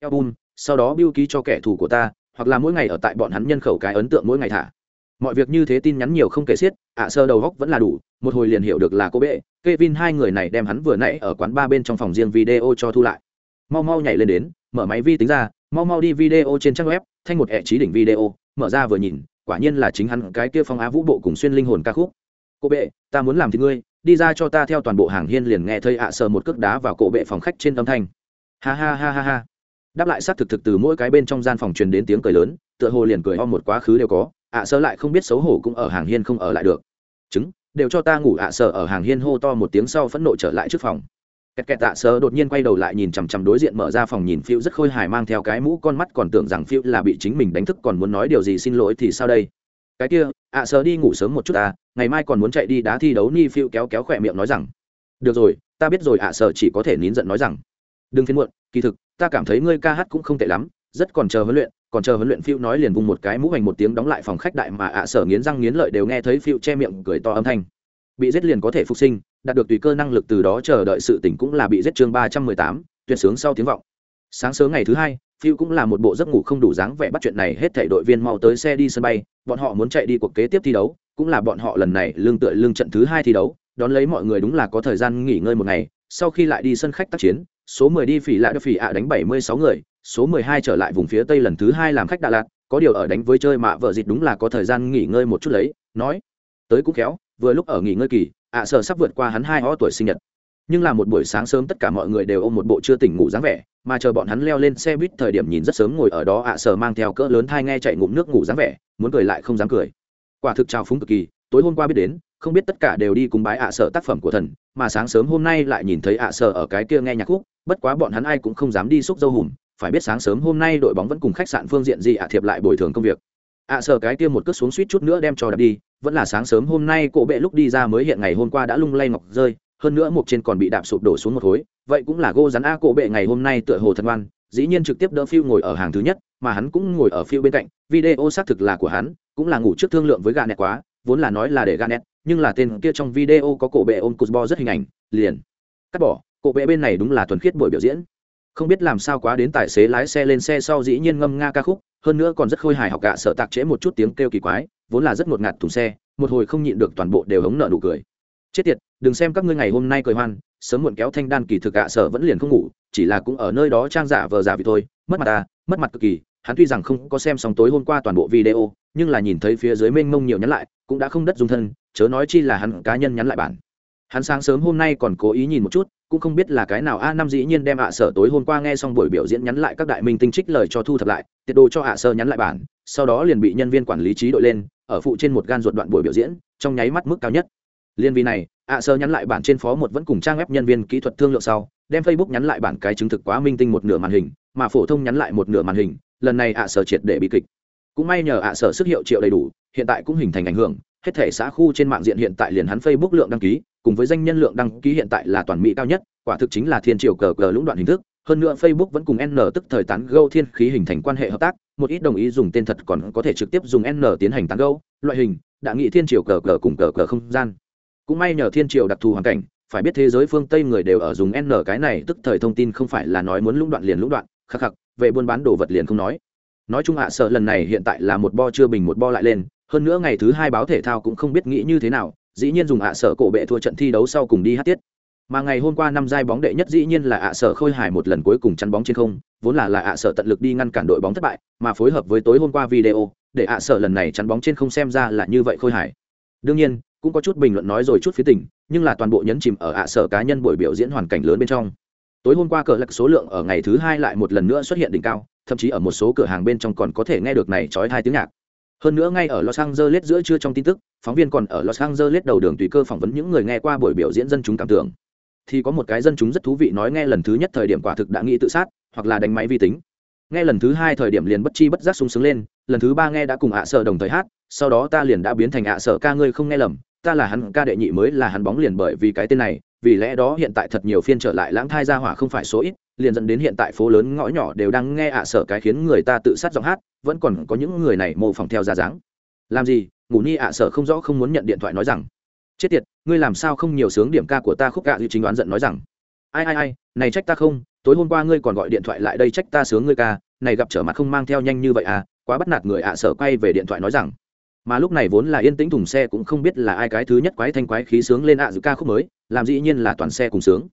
Album, sau đó biêu ký cho kẻ thù của ta, hoặc là mỗi ngày ở tại bọn hắn nhân khẩu cái ấn tượng mỗi ngày thả mọi việc như thế tin nhắn nhiều không kể xiết, ạ sơ đầu góc vẫn là đủ, một hồi liền hiểu được là cô bệ. Kevin hai người này đem hắn vừa nãy ở quán ba bên trong phòng riêng video cho thu lại. Mau mau nhảy lên đến, mở máy vi tính ra, mau mau đi video trên trang web, thanh một hệ trí đỉnh video, mở ra vừa nhìn, quả nhiên là chính hắn cái kia phong á vũ bộ cùng xuyên linh hồn ca khúc. Cô bệ, ta muốn làm thì ngươi, đi ra cho ta theo toàn bộ hàng hiên liền nghe thấy ạ sơ một cước đá vào cổ bệ phòng khách trên âm thanh. Ha ha ha ha ha. Đáp lại xác thực thực từ mỗi cái bên trong gian phòng truyền đến tiếng cười lớn, tựa hồ liền cười om một quá khứ đều có ạ sơ lại không biết xấu hổ cũng ở hàng hiên không ở lại được. Chứng đều cho ta ngủ ạ sơ ở hàng hiên hô to một tiếng sau phẫn nộ trở lại trước phòng. Kẹt kẹt ạ sơ đột nhiên quay đầu lại nhìn chằm chằm đối diện mở ra phòng nhìn phiêu rất khôi hài mang theo cái mũ con mắt còn tưởng rằng phiêu là bị chính mình đánh thức còn muốn nói điều gì xin lỗi thì sao đây? Cái kia, ạ sơ đi ngủ sớm một chút à ngày mai còn muốn chạy đi đá thi đấu ni phiêu kéo kéo khỏe miệng nói rằng. Được rồi, ta biết rồi ạ sơ chỉ có thể nín giận nói rằng. Đừng phiền muộn, kỳ thực, ta cảm thấy ngươi ca hát cũng không tệ lắm, rất còn chờ huấn luyện còn chờ huấn luyện phiêu nói liền vùng một cái mũ hành một tiếng đóng lại phòng khách đại mà ạ sở nghiến răng nghiến lợi đều nghe thấy phiêu che miệng cười to âm thanh. Bị giết liền có thể phục sinh đạt được tùy cơ năng lực từ đó chờ đợi sự tỉnh cũng là bị giết chương ba trăm mười tám tuyệt sướng sau tiếng vọng. Sáng sớm ngày thứ hai phiêu cũng là một bộ giấc ngủ không đủ dáng vẻ bắt chuyện này hết thảy đội viên mau tới xe đi sân bay bọn họ muốn chạy đi cuộc kế tiếp thi đấu cũng là bọn họ lần này lương tựa lương trận thứ hai thi đấu đón lấy mọi người đúng là có thời gian nghỉ ngơi một ngày sau khi lại đi sân khách tác chiến số 10 đi phỉ lại được phỉ ạ đánh 76 người, số 12 trở lại vùng phía tây lần thứ hai làm khách Đà Lạt, có điều ở đánh với chơi mạ vợ dịt đúng là có thời gian nghỉ ngơi một chút lấy, nói, tới cũng khéo, vừa lúc ở nghỉ ngơi kỳ, ạ sở sắp vượt qua hắn hai ho tuổi sinh nhật. Nhưng là một buổi sáng sớm tất cả mọi người đều ôm một bộ chưa tỉnh ngủ dáng vẻ, mà chờ bọn hắn leo lên xe buýt thời điểm nhìn rất sớm ngồi ở đó ạ sở mang theo cỡ lớn thai nghe chạy ngụm nước ngủ dáng vẻ, muốn cười lại không dám cười. Quả thực trào phúng cực kỳ, tối hôm qua biết đến, không biết tất cả đều đi cùng bái ạ sở tác phẩm của thần, mà sáng sớm hôm nay lại nhìn thấy ạ sở ở cái kia nghe nhạc khúc, bất quá bọn hắn ai cũng không dám đi xúc dâu hùm phải biết sáng sớm hôm nay đội bóng vẫn cùng khách sạn phương diện gì ạ thiệp lại bồi thường công việc. Ạ à, sợ cái kia một cước xuống suýt chút nữa đem cho đạp đi vẫn là sáng sớm hôm nay cổ bệ lúc đi ra mới hiện ngày hôm qua đã lung lay ngọc rơi hơn nữa một trên còn bị đạp sụp đổ xuống một khối vậy cũng là gô rắn a cổ bệ ngày hôm nay tựa hồ thật ngoan dĩ nhiên trực tiếp đỡ phiêu ngồi ở hàng thứ nhất mà hắn cũng ngồi ở phiêu bên cạnh video xác thực là của hắn cũng là ngủ trước thương lượng với gà nẹt quá vốn là nói là để gà nẹt nhưng là tên kia trong video có cổ bệ ôm cụt bo rất hình ảnh liền cắt bỏ cổ bệ bên này đúng là thuần khiết buổi biểu diễn không biết làm sao quá đến tài xế lái xe lên xe sau dĩ nhiên ngâm nga ca khúc, hơn nữa còn rất khôi hài học gạ sợ tạc trễ một chút tiếng kêu kỳ quái, vốn là rất ngột ngạt thùng xe, một hồi không nhịn được toàn bộ đều hống nợ nụ cười. Chết tiệt, đừng xem các ngươi ngày hôm nay cười hoan, sớm muộn kéo thanh đan kỳ thực gạ sợ vẫn liền không ngủ, chỉ là cũng ở nơi đó trang giả vờ giả vì thôi, mất mặt ta mất mặt cực kỳ, hắn tuy rằng không có xem xong tối hôm qua toàn bộ video, nhưng là nhìn thấy phía dưới mênh mông nhiều nhắn lại, cũng đã không đất dung thân, chớ nói chi là hắn cá nhân nhắn lại bản hắn sáng sớm hôm nay còn cố ý nhìn một chút cũng không biết là cái nào a năm dĩ nhiên đem ạ sở tối hôm qua nghe xong buổi biểu diễn nhắn lại các đại minh tinh trích lời cho thu thập lại tiệt đồ cho ạ sở nhắn lại bản, sau đó liền bị nhân viên quản lý trí đội lên, ở phụ trên một gan ruột đoạn buổi biểu diễn, trong nháy mắt mức cao nhất. Liên vì này, ạ sở nhắn lại bản trên phó một vẫn cùng trang web nhân viên kỹ thuật thương lượng sau, đem facebook nhắn lại bản cái chứng thực quá minh tinh một nửa màn hình, mà phổ thông nhắn lại một nửa màn hình, lần này ạ sở triệt để bị kịch. Cũng may nhờ ạ sở sức hiệu triệu đầy đủ, hiện tại cũng hình thành ảnh hưởng hết thể xã khu trên mạng diện hiện tại liền hắn facebook lượng đăng ký, cùng với danh nhân lượng đăng ký hiện tại là toàn mỹ cao nhất, quả thực chính là thiên triều cờ cờ lũng đoạn hình thức. Hơn nữa facebook vẫn cùng n tức thời tán gâu thiên khí hình thành quan hệ hợp tác, một ít đồng ý dùng tên thật còn có thể trực tiếp dùng n tiến hành tán gâu, loại hình, đã nghị thiên triều cờ cờ cùng cờ cờ không gian. Cũng may nhờ thiên triều đặc thù hoàn cảnh, phải biết thế giới phương tây người đều ở dùng n cái này tức thời thông tin không phải là nói muốn lũng đoạn liền lũng đoạn, khắc khắc, về buôn bán đồ vật liền không nói. Nói chung hạ sợ lần này hiện tại là một bo chưa bình một bo lại lên hơn nữa ngày thứ hai báo thể thao cũng không biết nghĩ như thế nào dĩ nhiên dùng ạ sở cổ bệ thua trận thi đấu sau cùng đi hát tiết. Mà ngày hôm qua năm giai bóng đệ nhất dĩ nhiên là ạ sở khôi hài một lần cuối cùng chắn bóng trên không vốn là là ạ sở tận lực đi ngăn cản đội bóng thất bại mà phối hợp với tối hôm qua video để ạ sở lần này chắn bóng trên không xem ra là như vậy khôi hài. Đương nhiên cũng có chút bình luận nói rồi chút phía tình, nhưng là toàn bộ nhấn chìm ở ạ sở cá nhân buổi biểu diễn hoàn cảnh lớn bên trong. Tối hôm qua cờ lạc số lượng ở ngày thứ hai lại một lần nữa xuất hiện đỉnh cao thậm chí ở một số cửa hàng bên trong còn có thể nghe được này trói hai tiếng nhạc hơn nữa ngay ở los angeles giữa trưa trong tin tức, phóng viên còn ở los angeles đầu đường tùy cơ phỏng vấn những người nghe qua buổi biểu diễn dân chúng cảm tưởng. Thì có một cái dân chúng rất thú vị nói nghe lần thứ nhất thời điểm quả thực đã nghĩ tự sát, hoặc là đánh máy vi tính. Nghe lần thứ hai thời điểm liền bất chi bất giác sung sướng lên, lần thứ ba nghe đã cùng ạ sợ đồng thời hát, sau đó ta liền đã biến thành ạ sợ ca ngươi không nghe lầm, ta là hắn ca đệ nhị mới là hắn bóng liền bởi vì cái tên này, vì lẽ đó hiện tại thật nhiều phiên trở lại lãng thai ra hỏa không phải số ít liền dẫn đến hiện tại phố lớn ngõ nhỏ đều đang nghe ạ sợ cái khiến người ta tự sát giọng hát, vẫn còn có những người này mô phỏng theo ra dáng. Làm gì? Ngủ ni ạ sợ không rõ không muốn nhận điện thoại nói rằng. Chết tiệt, ngươi làm sao không nhiều sướng điểm ca của ta khúc gạ dư chính đoán giận nói rằng. Ai ai ai, này trách ta không, tối hôm qua ngươi còn gọi điện thoại lại đây trách ta sướng ngươi ca, này gặp trở mặt không mang theo nhanh như vậy à quá bắt nạt người ạ sợ quay về điện thoại nói rằng. Mà lúc này vốn là yên tĩnh thùng xe cũng không biết là ai cái thứ nhất quái thanh quái khí sướng lên ạ à dự ca khúc mới, làm dĩ nhiên là toàn xe cùng sướng.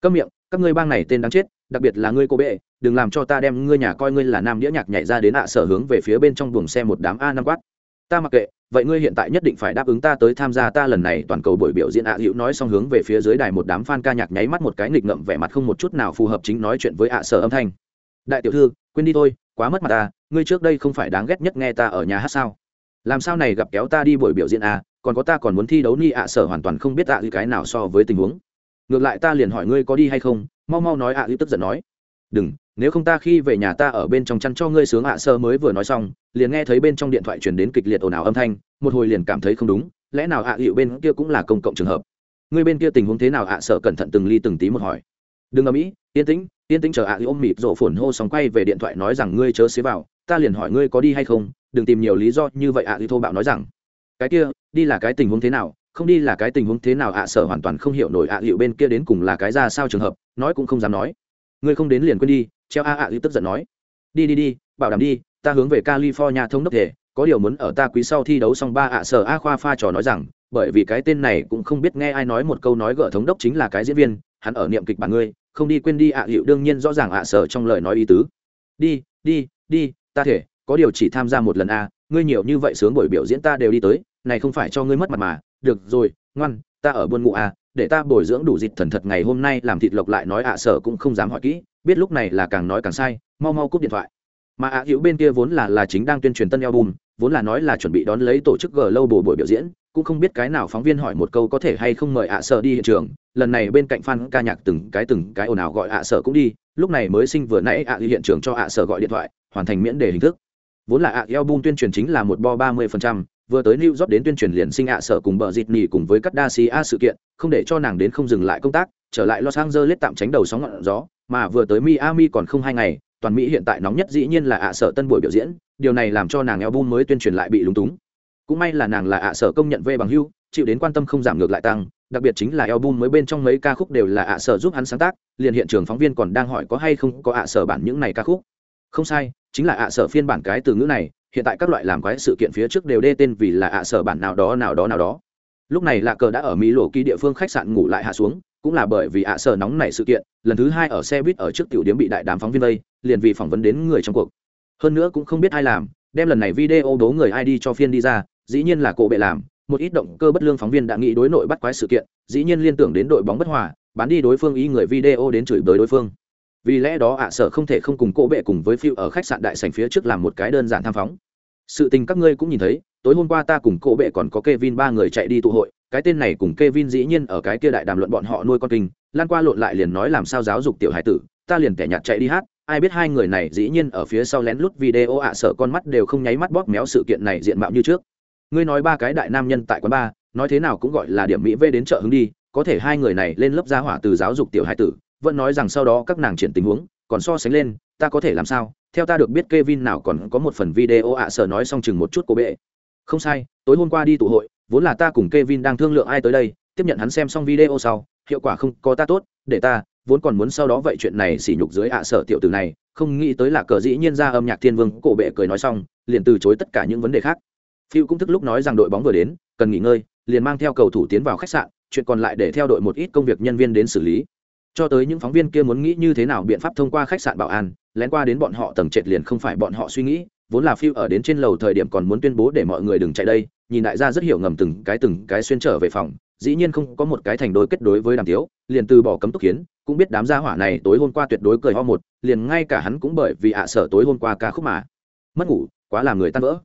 Câm miệng, các ngươi bang này tên đáng chết đặc biệt là ngươi cô bệ, đừng làm cho ta đem ngươi nhà coi ngươi là nam đĩa nhạc nhảy ra đến ạ sở hướng về phía bên trong buồng xe một đám a năm quát. Ta mặc kệ, vậy ngươi hiện tại nhất định phải đáp ứng ta tới tham gia ta lần này toàn cầu buổi biểu diễn ạ hữu nói xong hướng về phía dưới đài một đám fan ca nhạc nháy mắt một cái nghịch ngậm vẻ mặt không một chút nào phù hợp chính nói chuyện với ạ sở âm thanh. Đại tiểu thư, quên đi thôi, quá mất mặt ta, ngươi trước đây không phải đáng ghét nhất nghe ta ở nhà hát sao? Làm sao này gặp kéo ta đi buổi biểu diễn à còn có ta còn muốn thi đấu ni ạ sở hoàn toàn không biết ạ à cái nào so với tình huống ngược lại ta liền hỏi ngươi có đi hay không? Mau mau nói ạ à tức giận nói. Đừng, nếu không ta khi về nhà ta ở bên trong chăn cho ngươi sướng ạ, sơ mới vừa nói xong, liền nghe thấy bên trong điện thoại truyền đến kịch liệt ồn ào âm thanh, một hồi liền cảm thấy không đúng, lẽ nào ạ hiệu bên kia cũng là công cộng trường hợp? Ngươi bên kia tình huống thế nào ạ sợ cẩn thận từng ly từng tí một hỏi. Đừng ở mỹ yên tĩnh yên tĩnh chờ ạ hiệu ôm mịt rộ phồn hô xong quay về điện thoại nói rằng ngươi chớ xế vào, ta liền hỏi ngươi có đi hay không, đừng tìm nhiều lý do như vậy ạ hiệu thô bạo nói rằng. Cái kia, đi là cái tình huống thế nào? Không đi là cái tình huống thế nào ạ, sở hoàn toàn không hiểu nổi ạ hiệu bên kia đến cùng là cái ra sao trường hợp, nói cũng không dám nói. Ngươi không đến liền quên đi, treo a ạ hiệu tức giận nói. Đi đi đi, bảo đảm đi, ta hướng về california thông đốc thể, có điều muốn ở ta quý sau thi đấu xong ba ạ, sở a khoa pha trò nói rằng, bởi vì cái tên này cũng không biết nghe ai nói một câu nói gỡ thống đốc chính là cái diễn viên, hắn ở niệm kịch bản ngươi, không đi quên đi ạ hiệu đương nhiên rõ ràng ạ, sở trong lời nói ý tứ. Đi đi đi, ta thể, có điều chỉ tham gia một lần a ngươi nhiều như vậy sướng buổi biểu diễn ta đều đi tới, này không phải cho ngươi mất mặt mà được rồi, ngoan, ta ở buôn ngụ à để ta bồi dưỡng đủ dịt thần thật ngày hôm nay làm thịt lộc lại nói ạ sở cũng không dám hỏi kỹ, biết lúc này là càng nói càng sai, mau mau cúp điện thoại. Mà ạ, hữu bên kia vốn là là chính đang tuyên truyền tân album, vốn là nói là chuẩn bị đón lấy tổ chức g lâu bồ buổi biểu diễn, cũng không biết cái nào phóng viên hỏi một câu có thể hay không mời ạ sở đi hiện trường. Lần này bên cạnh fan ca nhạc từng cái từng cái ồn ào gọi ạ sở cũng đi, lúc này mới sinh vừa nãy ạ đi hiện trường cho ạ sở gọi điện thoại, hoàn thành miễn đề hình thức. Vốn là ạ album tuyên truyền chính là một bo ba mươi phần trăm vừa tới New York đến tuyên truyền liền sinh ạ sở cùng bờ dịt nỉ cùng với các đa xí a sự kiện, không để cho nàng đến không dừng lại công tác, trở lại Los Angeles tạm tránh đầu sóng ngọn gió, mà vừa tới Miami còn không hai ngày, toàn Mỹ hiện tại nóng nhất dĩ nhiên là ạ sở tân buổi biểu diễn, điều này làm cho nàng album mới tuyên truyền lại bị lúng túng. Cũng may là nàng là ạ sở công nhận về bằng hưu, chịu đến quan tâm không giảm ngược lại tăng, đặc biệt chính là album mới bên trong mấy ca khúc đều là ạ sở giúp hắn sáng tác, liền hiện trường phóng viên còn đang hỏi có hay không có ạ sở bản những này ca khúc. Không sai, chính là ạ sở phiên bản cái từ ngữ này, hiện tại các loại làm quái sự kiện phía trước đều đê tên vì là ạ sở bản nào đó nào đó nào đó. Lúc này lạ cờ đã ở mỹ lộ ký địa phương khách sạn ngủ lại hạ xuống, cũng là bởi vì ạ sở nóng nảy sự kiện, lần thứ hai ở xe buýt ở trước tiểu điểm bị đại đám phóng viên vây, liền vì phỏng vấn đến người trong cuộc. Hơn nữa cũng không biết ai làm, đem lần này video đố người ai đi cho phiên đi ra, dĩ nhiên là cổ bệ làm, một ít động cơ bất lương phóng viên đã nghĩ đối nội bắt quái sự kiện, dĩ nhiên liên tưởng đến đội bóng bất hòa, bán đi đối phương ý người video đến chửi bới đối phương vì lẽ đó ạ sở không thể không cùng cô bệ cùng với phiêu ở khách sạn đại sành phía trước làm một cái đơn giản tham phóng. Sự tình các ngươi cũng nhìn thấy, tối hôm qua ta cùng cô bệ còn có Kevin ba người chạy đi tụ hội, cái tên này cùng Kevin dĩ nhiên ở cái kia đại đàm luận bọn họ nuôi con kinh, lan qua lộn lại liền nói làm sao giáo dục tiểu hải tử, ta liền kẻ nhạt chạy đi hát, ai biết hai người này dĩ nhiên ở phía sau lén lút video ạ sợ con mắt đều không nháy mắt bóp méo sự kiện này diện mạo như trước. Ngươi nói ba cái đại nam nhân tại quán ba, nói thế nào cũng gọi là điểm mỹ vê đến chợ hứng đi, có thể hai người này lên lớp gia hỏa từ giáo dục tiểu hải tử vẫn nói rằng sau đó các nàng triển tình huống, còn so sánh lên, ta có thể làm sao? Theo ta được biết Kevin nào còn có một phần video ạ sở nói xong chừng một chút cô bệ. Không sai, tối hôm qua đi tụ hội, vốn là ta cùng Kevin đang thương lượng ai tới đây, tiếp nhận hắn xem xong video sau, hiệu quả không có ta tốt, để ta vốn còn muốn sau đó vậy chuyện này sỉ nhục dưới ạ sở tiểu tử này, không nghĩ tới là cờ dĩ nhiên ra âm nhạc thiên vương cổ bệ cười nói xong, liền từ chối tất cả những vấn đề khác. Phiêu cũng thức lúc nói rằng đội bóng vừa đến, cần nghỉ ngơi, liền mang theo cầu thủ tiến vào khách sạn, chuyện còn lại để theo đội một ít công việc nhân viên đến xử lý cho tới những phóng viên kia muốn nghĩ như thế nào biện pháp thông qua khách sạn bảo an, lén qua đến bọn họ tầng trệt liền không phải bọn họ suy nghĩ, vốn là phiêu ở đến trên lầu thời điểm còn muốn tuyên bố để mọi người đừng chạy đây, nhìn đại gia rất hiểu ngầm từng cái từng cái xuyên trở về phòng, dĩ nhiên không có một cái thành đôi kết đối với đàm tiếu, liền từ bỏ cấm túc kiến, cũng biết đám gia hỏa này tối hôm qua tuyệt đối cười ho một, liền ngay cả hắn cũng bởi vì ạ sở tối hôm qua ca khúc mà mất ngủ, quá làm người tan vỡ.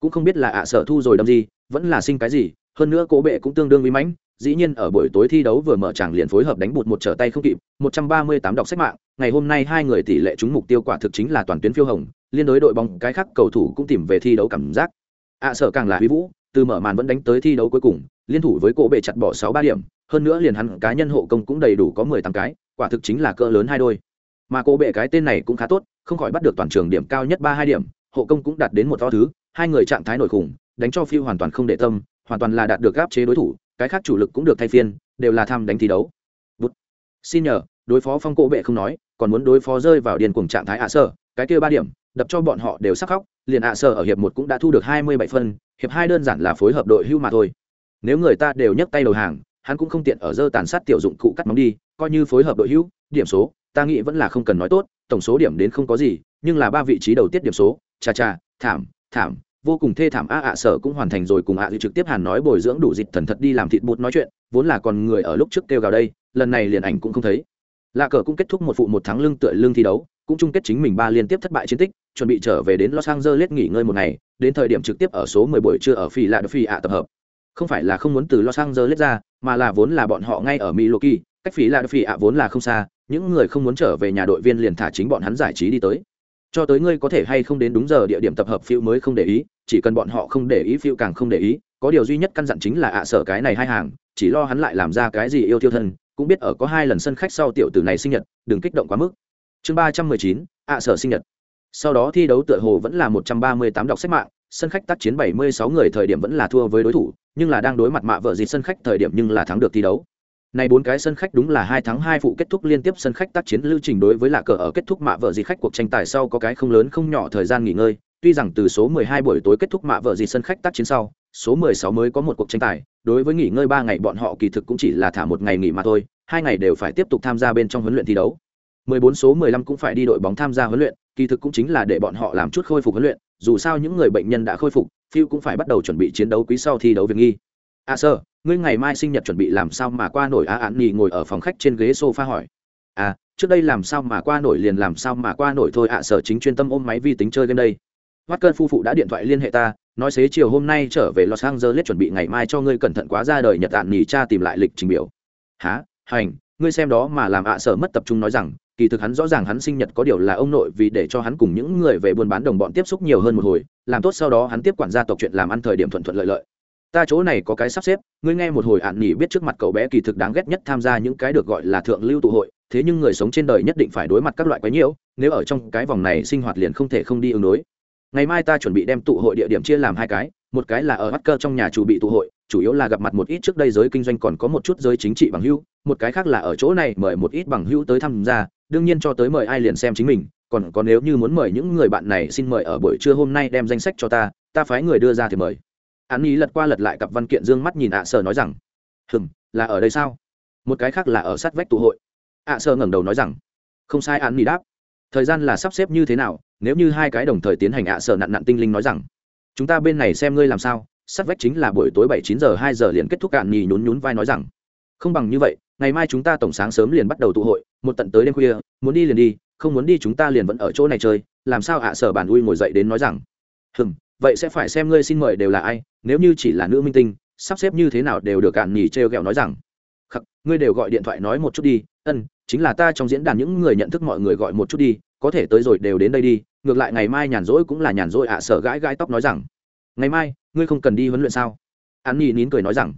Cũng không biết là ạ sở thu rồi đâm gì, vẫn là sinh cái gì, hơn nữa cố bệ cũng tương đương uy mãnh dĩ nhiên ở buổi tối thi đấu vừa mở tràng liền phối hợp đánh bụt một trở tay không kịp 138 đọc sách mạng, ngày hôm nay hai người tỷ lệ trúng mục tiêu quả thực chính là toàn tuyến phiêu hồng, liên đối đội bóng, cái khác cầu thủ cũng tìm về thi đấu cảm giác. À, Ạ sở càng là huy vũ, từ mở màn vẫn đánh tới thi đấu cuối cùng, liên thủ với cổ bệ chặt bỏ sáu ba điểm, hơn nữa liền hắn cá nhân hộ công cũng đầy đủ có mười tám cái, quả thực chính là cỡ lớn hai đôi. Mà cổ bệ cái tên này cũng khá tốt, không khỏi bắt được toàn trường điểm cao nhất ba hai điểm, hộ công cũng đạt đến một to thứ, hai người trạng thái nổi khủng, đánh cho phiêu hoàn toàn không để tâm, hoàn toàn là đạt được áp chế đối thủ cái khác chủ lực cũng được thay phiên, đều là tham đánh thi đấu Bút. xin nhờ, đối phó phong cổ bệ không nói, còn muốn đối phó rơi vào điền cùng trạng thái ạ sở. cái kia ba điểm, đập cho bọn họ đều sắc khóc, liền ạ sở ở hiệp một cũng đã thu được hai mươi bảy phân, hiệp hai đơn giản là phối hợp đội hưu mà thôi nếu người ta đều nhấc tay đầu hàng, hắn cũng không tiện ở dơ tàn sát tiểu dụng cụ cắt móng đi, coi như phối hợp đội hưu, điểm số, ta nghĩ vẫn là không cần nói tốt, tổng số điểm đến không có gì, nhưng là ba vị trí đầu tiết điểm số, cha cha, thảm thảm vô cùng thê thảm a ạ sở cũng hoàn thành rồi cùng ạ à trực tiếp hàn nói bồi dưỡng đủ dịch thần thật đi làm thịt bột nói chuyện, vốn là còn người ở lúc trước kêu gào đây, lần này liền ảnh cũng không thấy. Lạ cờ cũng kết thúc một phụ một thắng lưng tựa lưng thi đấu, cũng chung kết chính mình ba liên tiếp thất bại chiến tích, chuẩn bị trở về đến los angeles nghỉ ngơi một ngày, đến thời điểm trực tiếp ở số 10 buổi trưa ở phi lạ phi ạ tập hợp. Không phải là không muốn từ los angeles ra, mà là vốn là bọn họ ngay ở milwaukee, cách phi lạ phi ạ vốn là không xa, những người không muốn trở về nhà đội viên liền thả chính bọn hắn giải trí đi tới cho tới ngươi có thể hay không đến đúng giờ địa điểm tập hợp phiêu mới không để ý, chỉ cần bọn họ không để ý phiêu càng không để ý, có điều duy nhất căn dặn chính là ạ sở cái này hai hàng, chỉ lo hắn lại làm ra cái gì yêu thiêu thân, cũng biết ở có hai lần sân khách sau tiểu tử này sinh nhật, đừng kích động quá mức. Chương ba trăm mười chín, ạ sở sinh nhật. Sau đó thi đấu tựa hồ vẫn là một trăm ba mươi tám đọc sách mạng, sân khách tác chiến bảy mươi sáu người thời điểm vẫn là thua với đối thủ, nhưng là đang đối mặt mạ vợ gì sân khách thời điểm nhưng là thắng được thi đấu này bốn cái sân khách đúng là hai tháng hai phụ kết thúc liên tiếp sân khách tác chiến lưu trình đối với lạ cờ ở kết thúc mạ vợ gì khách cuộc tranh tài sau có cái không lớn không nhỏ thời gian nghỉ ngơi, tuy rằng từ số 12 buổi tối kết thúc mạ vợ gì sân khách tác chiến sau, số 16 mới có một cuộc tranh tài, đối với nghỉ ngơi 3 ngày bọn họ kỳ thực cũng chỉ là thả một ngày nghỉ mà thôi, hai ngày đều phải tiếp tục tham gia bên trong huấn luyện thi đấu. 14 số 15 cũng phải đi đội bóng tham gia huấn luyện, kỳ thực cũng chính là để bọn họ làm chút khôi phục huấn luyện, dù sao những người bệnh nhân đã khôi phục, Phil cũng phải bắt đầu chuẩn bị chiến đấu quý sau thi đấu việc nghi. À sơ, ngươi ngày mai sinh nhật chuẩn bị làm sao mà qua nổi? À, à, Á án nghỉ ngồi ở phòng khách trên ghế sofa hỏi. À trước đây làm sao mà qua nổi liền làm sao mà qua nổi thôi. À, ạ sở chính chuyên tâm ôm máy vi tính chơi game đây. Mắt cơn phu phụ đã điện thoại liên hệ ta, nói xế chiều hôm nay trở về Los Angeles chuẩn bị ngày mai cho ngươi cẩn thận quá ra đời Nhật Tạn nhì cha tìm lại lịch trình biểu. Hả? Hành, ngươi xem đó mà làm ạ sở mất tập trung nói rằng, kỳ thực hắn rõ ràng hắn sinh nhật có điều là ông nội vì để cho hắn cùng những người về buôn bán đồng bọn tiếp xúc nhiều hơn một hồi, làm tốt sau đó hắn tiếp quản gia tộc chuyện làm ăn thời điểm thuận thuận lợi lợi ta chỗ này có cái sắp xếp, ngươi nghe một hồi ạn nỉ biết trước mặt cậu bé kỳ thực đáng ghét nhất tham gia những cái được gọi là thượng lưu tụ hội, thế nhưng người sống trên đời nhất định phải đối mặt các loại quái nhiễu, nếu ở trong cái vòng này sinh hoạt liền không thể không đi ứng đối. Ngày mai ta chuẩn bị đem tụ hội địa điểm chia làm hai cái, một cái là ở bắt cơ trong nhà chủ bị tụ hội, chủ yếu là gặp mặt một ít trước đây giới kinh doanh còn có một chút giới chính trị bằng hữu, một cái khác là ở chỗ này mời một ít bằng hữu tới tham gia, đương nhiên cho tới mời ai liền xem chính mình, còn có nếu như muốn mời những người bạn này xin mời ở buổi trưa hôm nay đem danh sách cho ta ta phái người đưa ra thì mời hắn ý lật qua lật lại cặp văn kiện dương mắt nhìn ạ sở nói rằng, hừm, là ở đây sao? Một cái khác là ở sát vách tụ hội. ạ sở ngẩng đầu nói rằng, không sai, hắn ý đáp. Thời gian là sắp xếp như thế nào? Nếu như hai cái đồng thời tiến hành ạ sở nặn nặn tinh linh nói rằng, chúng ta bên này xem ngươi làm sao. Sát vách chính là buổi tối bảy chín giờ hai giờ liền kết thúc cạn nhì nhún nhún vai nói rằng, không bằng như vậy, ngày mai chúng ta tổng sáng sớm liền bắt đầu tụ hội, một tận tới đêm khuya, muốn đi liền đi, không muốn đi chúng ta liền vẫn ở chỗ này chơi, làm sao ạ sở bản ui ngồi dậy đến nói rằng, hừm, vậy sẽ phải xem ngươi xin mời đều là ai nếu như chỉ là nữ minh tinh, sắp xếp như thế nào đều được cạn nhì trêu ghẹo nói rằng, khắc, ngươi đều gọi điện thoại nói một chút đi, ân, chính là ta trong diễn đàn những người nhận thức mọi người gọi một chút đi, có thể tới rồi đều đến đây đi, ngược lại ngày mai nhàn rỗi cũng là nhàn rỗi ạ, sở gãi gãi tóc nói rằng, ngày mai, ngươi không cần đi huấn luyện sao? An nhi nín cười nói rằng,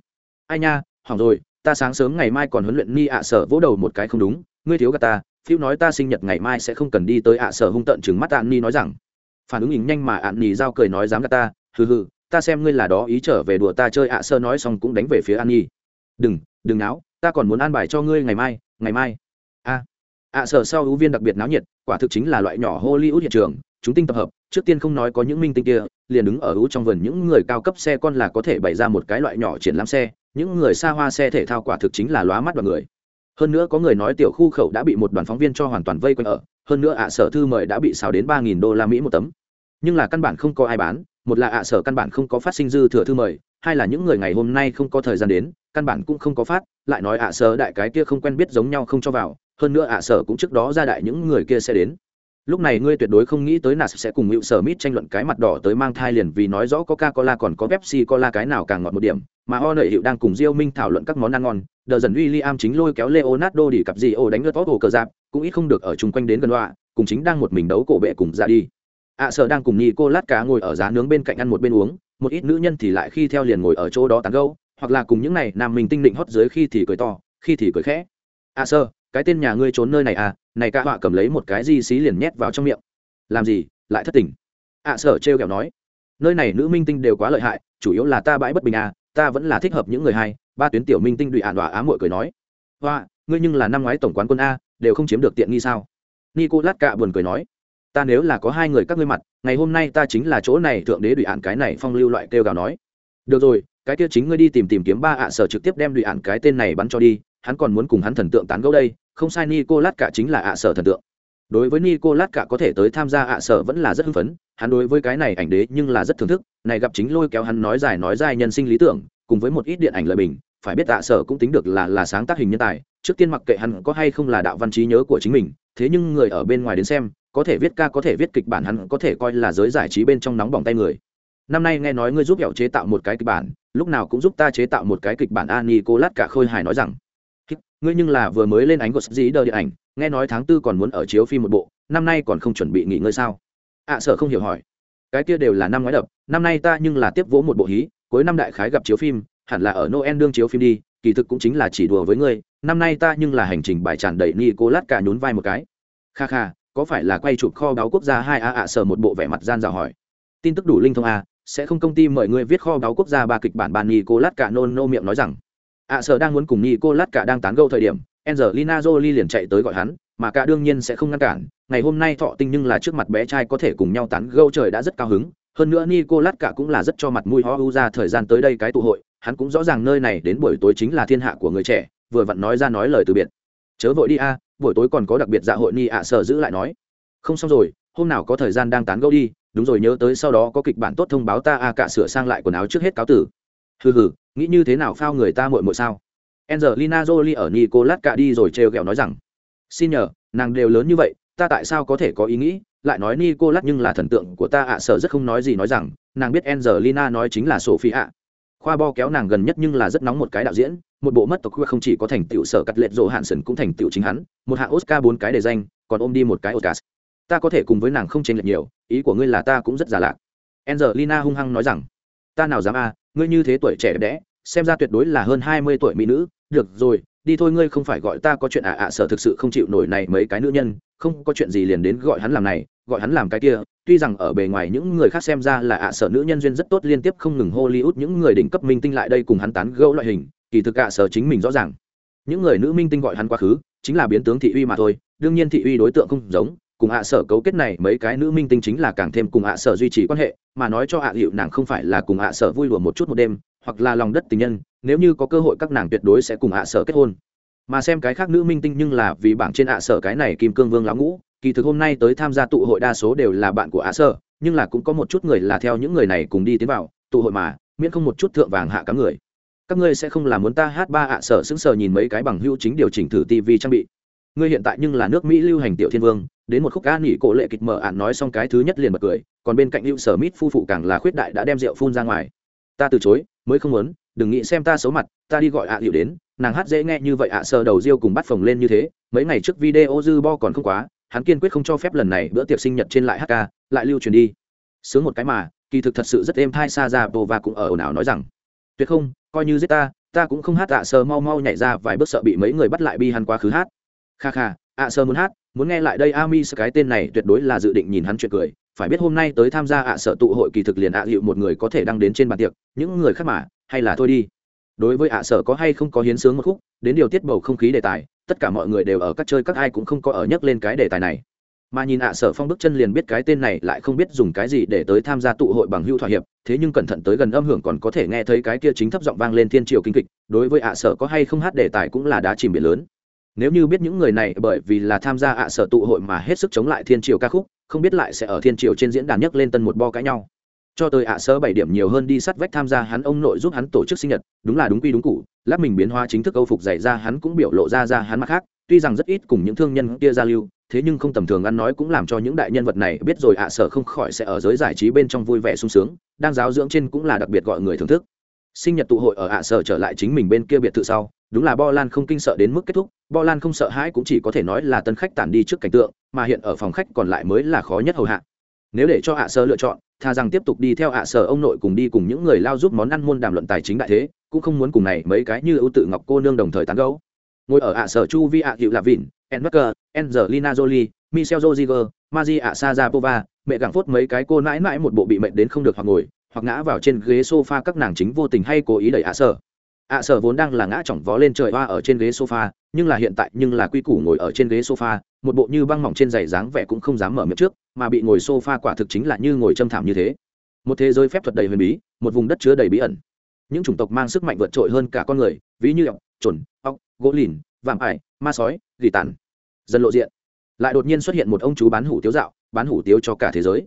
ai nha, hỏng rồi, ta sáng sớm ngày mai còn huấn luyện ni ạ, sở vỗ đầu một cái không đúng, ngươi thiếu gà ta, phiêu nói ta sinh nhật ngày mai sẽ không cần đi tới ạ, sở hung tận chừng mắt an ni nói rằng. Phản ứng hình nhanh mà an ni giao cười nói dám gà ta, hừ hừ ta xem ngươi là đó ý trở về đùa ta chơi ạ, sơ nói xong cũng đánh về phía an nhi. Đừng đừng náo, ta còn muốn an bài cho ngươi ngày mai ngày mai. A, ạ sở sau ưu viên đặc biệt náo nhiệt, quả thực chính là loại nhỏ hollywood hiện trường, chúng tinh tập hợp, trước tiên không nói có những minh tinh kia, liền đứng ở ưu trong vườn những người cao cấp xe con là có thể bày ra một cái loại nhỏ triển lãm xe, những người xa hoa xe thể thao quả thực chính là lóa mắt đoàn người. Hơn nữa có người nói tiểu khu khẩu đã bị một đoàn phóng viên cho hoàn toàn vây quanh ở, hơn nữa ạ, sở thư mời đã bị xào đến ba nghìn đô la mỹ một tấm. Nhưng là căn bản không có ai bán một là ạ, sở căn bản không có phát sinh dư thừa thư mời, hai là những người ngày hôm nay không có thời gian đến, căn bản cũng không có phát, lại nói ạ, sở đại cái kia không quen biết giống nhau không cho vào, hơn nữa ạ, sở cũng trước đó ra đại những người kia sẽ đến. Lúc này ngươi tuyệt đối không nghĩ tới nạt sẽ cùng hữu sở mít tranh luận cái mặt đỏ tới mang thai liền vì nói rõ coca cola còn có pepsi cola cái nào càng ngọt một điểm, mà o nợ hiệu đang cùng diêu minh thảo luận các món ăn ngon. Đờ dần w i am chính lôi kéo leonardo đi cặp gì ô đánh lượt tốt hồ cờ giáp cũng ít không được ở chung quanh đến gần đoạ cùng chính đang một mình đấu cổ bệ cùng ra đi ạ sợ đang cùng nhị cô lát cá ngồi ở giá nướng bên cạnh ăn một bên uống, một ít nữ nhân thì lại khi theo liền ngồi ở chỗ đó tán gâu hoặc là cùng những này nam mình tinh định hót dưới khi thì cười to, khi thì cười khẽ. Ạ sơ cái tên nhà ngươi trốn nơi này à? Này cả họa cầm lấy một cái di xí liền nhét vào trong miệng. Làm gì? Lại thất tình. Ạ sở trêu kẹo nói. Nơi này nữ minh tinh đều quá lợi hại, chủ yếu là ta bãi bất bình à ta vẫn là thích hợp những người hay. Ba tuyến tiểu minh tinh đụy ạn đọa á mội cười nói. Hoa ngươi nhưng là năm ngoái tổng quán quân a, đều không chiếm được tiện nghi sao? Nico lát cạ buồn cười nói ta nếu là có hai người các ngươi mặt, ngày hôm nay ta chính là chỗ này thượng đế đụy ạn cái này phong lưu loại kêu gào nói. Được rồi, cái kia chính ngươi đi tìm tìm kiếm ba ạ sở trực tiếp đem đụy ạn cái tên này bắn cho đi, hắn còn muốn cùng hắn thần tượng tán gẫu đây, không sai nico lát cả chính là ạ sở thần tượng. Đối với nico lát cả có thể tới tham gia ạ sở vẫn là rất hưng phấn, hắn đối với cái này ảnh đế nhưng là rất thưởng thức, này gặp chính lôi kéo hắn nói dài nói dài nhân sinh lý tưởng, cùng với một ít điện ảnh lời bình, phải biết ạ sở cũng tính được là là sáng tác hình nhân tài, trước tiên mặc kệ hắn có hay không là đạo văn trí nhớ của chính mình, thế nhưng người ở bên ngoài đến xem có thể viết ca có thể viết kịch bản hắn có thể coi là giới giải trí bên trong nóng bỏng tay người. Năm nay nghe nói ngươi giúp hẹo chế tạo một cái kịch bản lúc nào cũng giúp ta chế tạo một cái kịch bản a nico lát cả khôi hài nói rằng ngươi nhưng là vừa mới lên ánh của dĩ đờ điện ảnh nghe nói tháng tư còn muốn ở chiếu phim một bộ năm nay còn không chuẩn bị nghỉ ngơi sao? Ạ à, sợ không hiểu hỏi. Cái kia đều là năm ngoái đập năm nay ta nhưng là tiếp vỗ một bộ hí cuối năm đại khái gặp chiếu phim hẳn là ở noel đương chiếu phim đi kỳ thực cũng chính là chỉ đùa với ngươi năm nay ta nhưng là hành trình bài tràn đầy ni cô lát cả nhún vai một cái. Kha kha có phải là quay chụp kho báo quốc gia hai a ạ sở một bộ vẻ mặt gian dò hỏi. Tin tức đủ linh thông a sẽ không công ty mời người viết kho báo quốc gia ba kịch bản bàn nhì cô lát cả nôn nô miệng nói rằng. Ạ sở đang muốn cùng nhì cô lát cả đang tán gẫu thời điểm Angelina Jolie liền chạy tới gọi hắn, mà cả đương nhiên sẽ không ngăn cản, ngày hôm nay thọ tinh nhưng là trước mặt bé trai có thể cùng nhau tán gẫu trời đã rất cao hứng, hơn nữa Nicolas cả cũng là rất cho mặt mũi ho ra thời gian tới đây cái tụ hội, hắn cũng rõ ràng nơi này đến buổi tối chính là thiên hạ của người trẻ, vừa vặn nói ra nói lời từ biệt. Chớ vội đi a, buổi tối còn có đặc biệt dạ hội ni ạ sở giữ lại nói. Không xong rồi, hôm nào có thời gian đang tán gẫu đi, đúng rồi nhớ tới sau đó có kịch bản tốt thông báo ta a cả sửa sang lại quần áo trước hết cáo tử. Hừ hừ, nghĩ như thế nào phao người ta muội muội sao? Angelina Jolie ở Nicolas cả đi rồi trêu ghẹo nói rằng, xin nhờ, nàng đều lớn như vậy, ta tại sao có thể có ý nghĩ, lại nói Nicolas nhưng là thần tượng của ta ạ sợ rất không nói gì nói rằng, nàng biết Angelina nói chính là Sophie ạ. Khoa bo kéo nàng gần nhất nhưng là rất nóng một cái đạo diễn, một bộ mất tộc khuya không chỉ có thành tựu sở cắt lệ rộ hạn sần cũng thành tựu chính hắn, một hạng Oscar bốn cái đề danh, còn ôm đi một cái Oscar. Ta có thể cùng với nàng không chênh lệch nhiều, ý của ngươi là ta cũng rất giả lạc. Angelina hung hăng nói rằng, ta nào dám a, ngươi như thế tuổi trẻ đẹp đẽ, xem ra tuyệt đối là hơn hai mươi tuổi mỹ nữ, được rồi đi thôi ngươi không phải gọi ta có chuyện à ạ à, sợ thực sự không chịu nổi này mấy cái nữ nhân không có chuyện gì liền đến gọi hắn làm này, gọi hắn làm cái kia, tuy rằng ở bề ngoài những người khác xem ra là ạ à sợ nữ nhân duyên rất tốt liên tiếp không ngừng hollywood những người đỉnh cấp minh tinh lại đây cùng hắn tán gẫu loại hình, kỳ thực ạ à sợ chính mình rõ ràng. Những người nữ minh tinh gọi hắn quá khứ, chính là biến tướng thị uy mà thôi, đương nhiên thị uy đối tượng không giống, cùng ạ sở cấu kết này mấy cái nữ minh tinh chính là càng thêm cùng ạ sở duy trì quan hệ, mà nói cho ạ hiệu nàng không phải là cùng ạ sở vui lùa một chút một đêm, hoặc là lòng đất tình nhân, nếu như có cơ hội các nàng tuyệt đối sẽ cùng ạ sở kết hôn mà xem cái khác nữ minh tinh nhưng là vì bảng trên ạ sở cái này kim cương vương lão ngũ, kỳ thực hôm nay tới tham gia tụ hội đa số đều là bạn của ạ sở, nhưng là cũng có một chút người là theo những người này cùng đi tiến vào, tụ hội mà, miễn không một chút thượng vàng hạ cám người. Các ngươi sẽ không làm muốn ta hát ba ạ sở sững sờ nhìn mấy cái bằng hữu chính điều chỉnh thử tv trang bị. Ngươi hiện tại nhưng là nước mỹ lưu hành tiểu thiên vương, đến một khúc ca nghỉ cổ lệ kịch mở ạn nói xong cái thứ nhất liền bật cười, còn bên cạnh hữu sở mít phu phụ càng là khuyết đại đã đem rượu phun ra ngoài. Ta từ chối, mới không muốn, đừng nghĩ xem ta xấu mặt, ta đi gọi ạ à đến nàng hát dễ nghe như vậy ạ à sờ đầu riêu cùng bắt phồng lên như thế, mấy ngày trước video dư bo còn không quá, hắn kiên quyết không cho phép lần này bữa tiệc sinh nhật trên lại hát ca, lại lưu truyền đi. Sướng một cái mà, kỳ thực thật sự rất êm thai xa ra bồ và cũng ở ồn ào nói rằng, tuyệt không, coi như giết ta ta cũng không hát ạ, sờ mau mau nhảy ra vài bước sợ bị mấy người bắt lại bi hắn quá khứ hát. Kha kha, ạ, sờ muốn hát, muốn nghe lại đây, ami cái tên này tuyệt đối là dự định nhìn hắn chuyện cười. Phải biết hôm nay tới tham gia ạ sở tụ hội kỳ thực liền ạ hiệu một người có thể đăng đến trên bàn tiệc, những người khác mà, hay là thôi đi đối với ạ sở có hay không có hiến sướng một khúc, đến điều tiết bầu không khí đề tài, tất cả mọi người đều ở các chơi các ai cũng không có ở nhắc lên cái đề tài này. Mà nhìn ạ sở phong bước chân liền biết cái tên này lại không biết dùng cái gì để tới tham gia tụ hội bằng hưu thỏa hiệp, thế nhưng cẩn thận tới gần âm hưởng còn có thể nghe thấy cái kia chính thấp giọng vang lên thiên triều kinh kịch, đối với ạ sở có hay không hát đề tài cũng là đá chìm biển lớn. Nếu như biết những người này bởi vì là tham gia ạ sở tụ hội mà hết sức chống lại thiên triều ca khúc, không biết lại sẽ ở thiên triều trên diễn đàn nhấc lên tân một bo cãi nhau cho tới ạ sở bảy điểm nhiều hơn đi sắt vách tham gia hắn ông nội giúp hắn tổ chức sinh nhật, đúng là đúng quy đúng cụ, lát mình biến hóa chính thức âu phục dày ra hắn cũng biểu lộ ra ra hắn mặt khác, tuy rằng rất ít cùng những thương nhân kia giao lưu, thế nhưng không tầm thường ăn nói cũng làm cho những đại nhân vật này biết rồi ạ sở không khỏi sẽ ở giới giải trí bên trong vui vẻ sung sướng, đang giáo dưỡng trên cũng là đặc biệt gọi người thưởng thức. Sinh nhật tụ hội ở ạ sở trở lại chính mình bên kia biệt thự sau, đúng là bo lan không kinh sợ đến mức kết thúc, bo lan không sợ hãi cũng chỉ có thể nói là tân khách tản đi trước cảnh tượng, mà hiện ở phòng khách còn lại mới là khó nhất hầu hạ. Nếu để cho ạ sở lựa chọn thà rằng tiếp tục đi theo ạ sở ông nội cùng đi cùng những người lao giúp món ăn môn đàm luận tài chính đại thế, cũng không muốn cùng này mấy cái như ưu tự ngọc cô nương đồng thời tán gấu ngồi ở ạ sở chu vi ạ hiệu là vịn enberger angelina jolie, michel joziger maji ạ sajapova mẹ gặng phốt mấy cái cô nãi nãi một bộ bị mệnh đến không được hoặc ngồi, hoặc ngã vào trên ghế sofa các nàng chính vô tình hay cố ý đẩy ạ sở ạ sở vốn đang là ngã chỏng vó lên trời hoa ở trên ghế sofa, nhưng là hiện tại nhưng là quy củ ngồi ở trên ghế sofa, một bộ như băng mỏng trên giày dáng vẻ cũng không dám mở miệng trước, mà bị ngồi sofa quả thực chính là như ngồi châm thảm như thế. Một thế giới phép thuật đầy huyền bí, một vùng đất chứa đầy bí ẩn. Những chủng tộc mang sức mạnh vượt trội hơn cả con người, ví như ọc trồn ọc gỗ lìn, vạm ải, ma sói, gỉ tàn. Dần lộ diện. Lại đột nhiên xuất hiện một ông chú bán hủ tiếu dạo, bán hủ tiếu cho cả thế giới.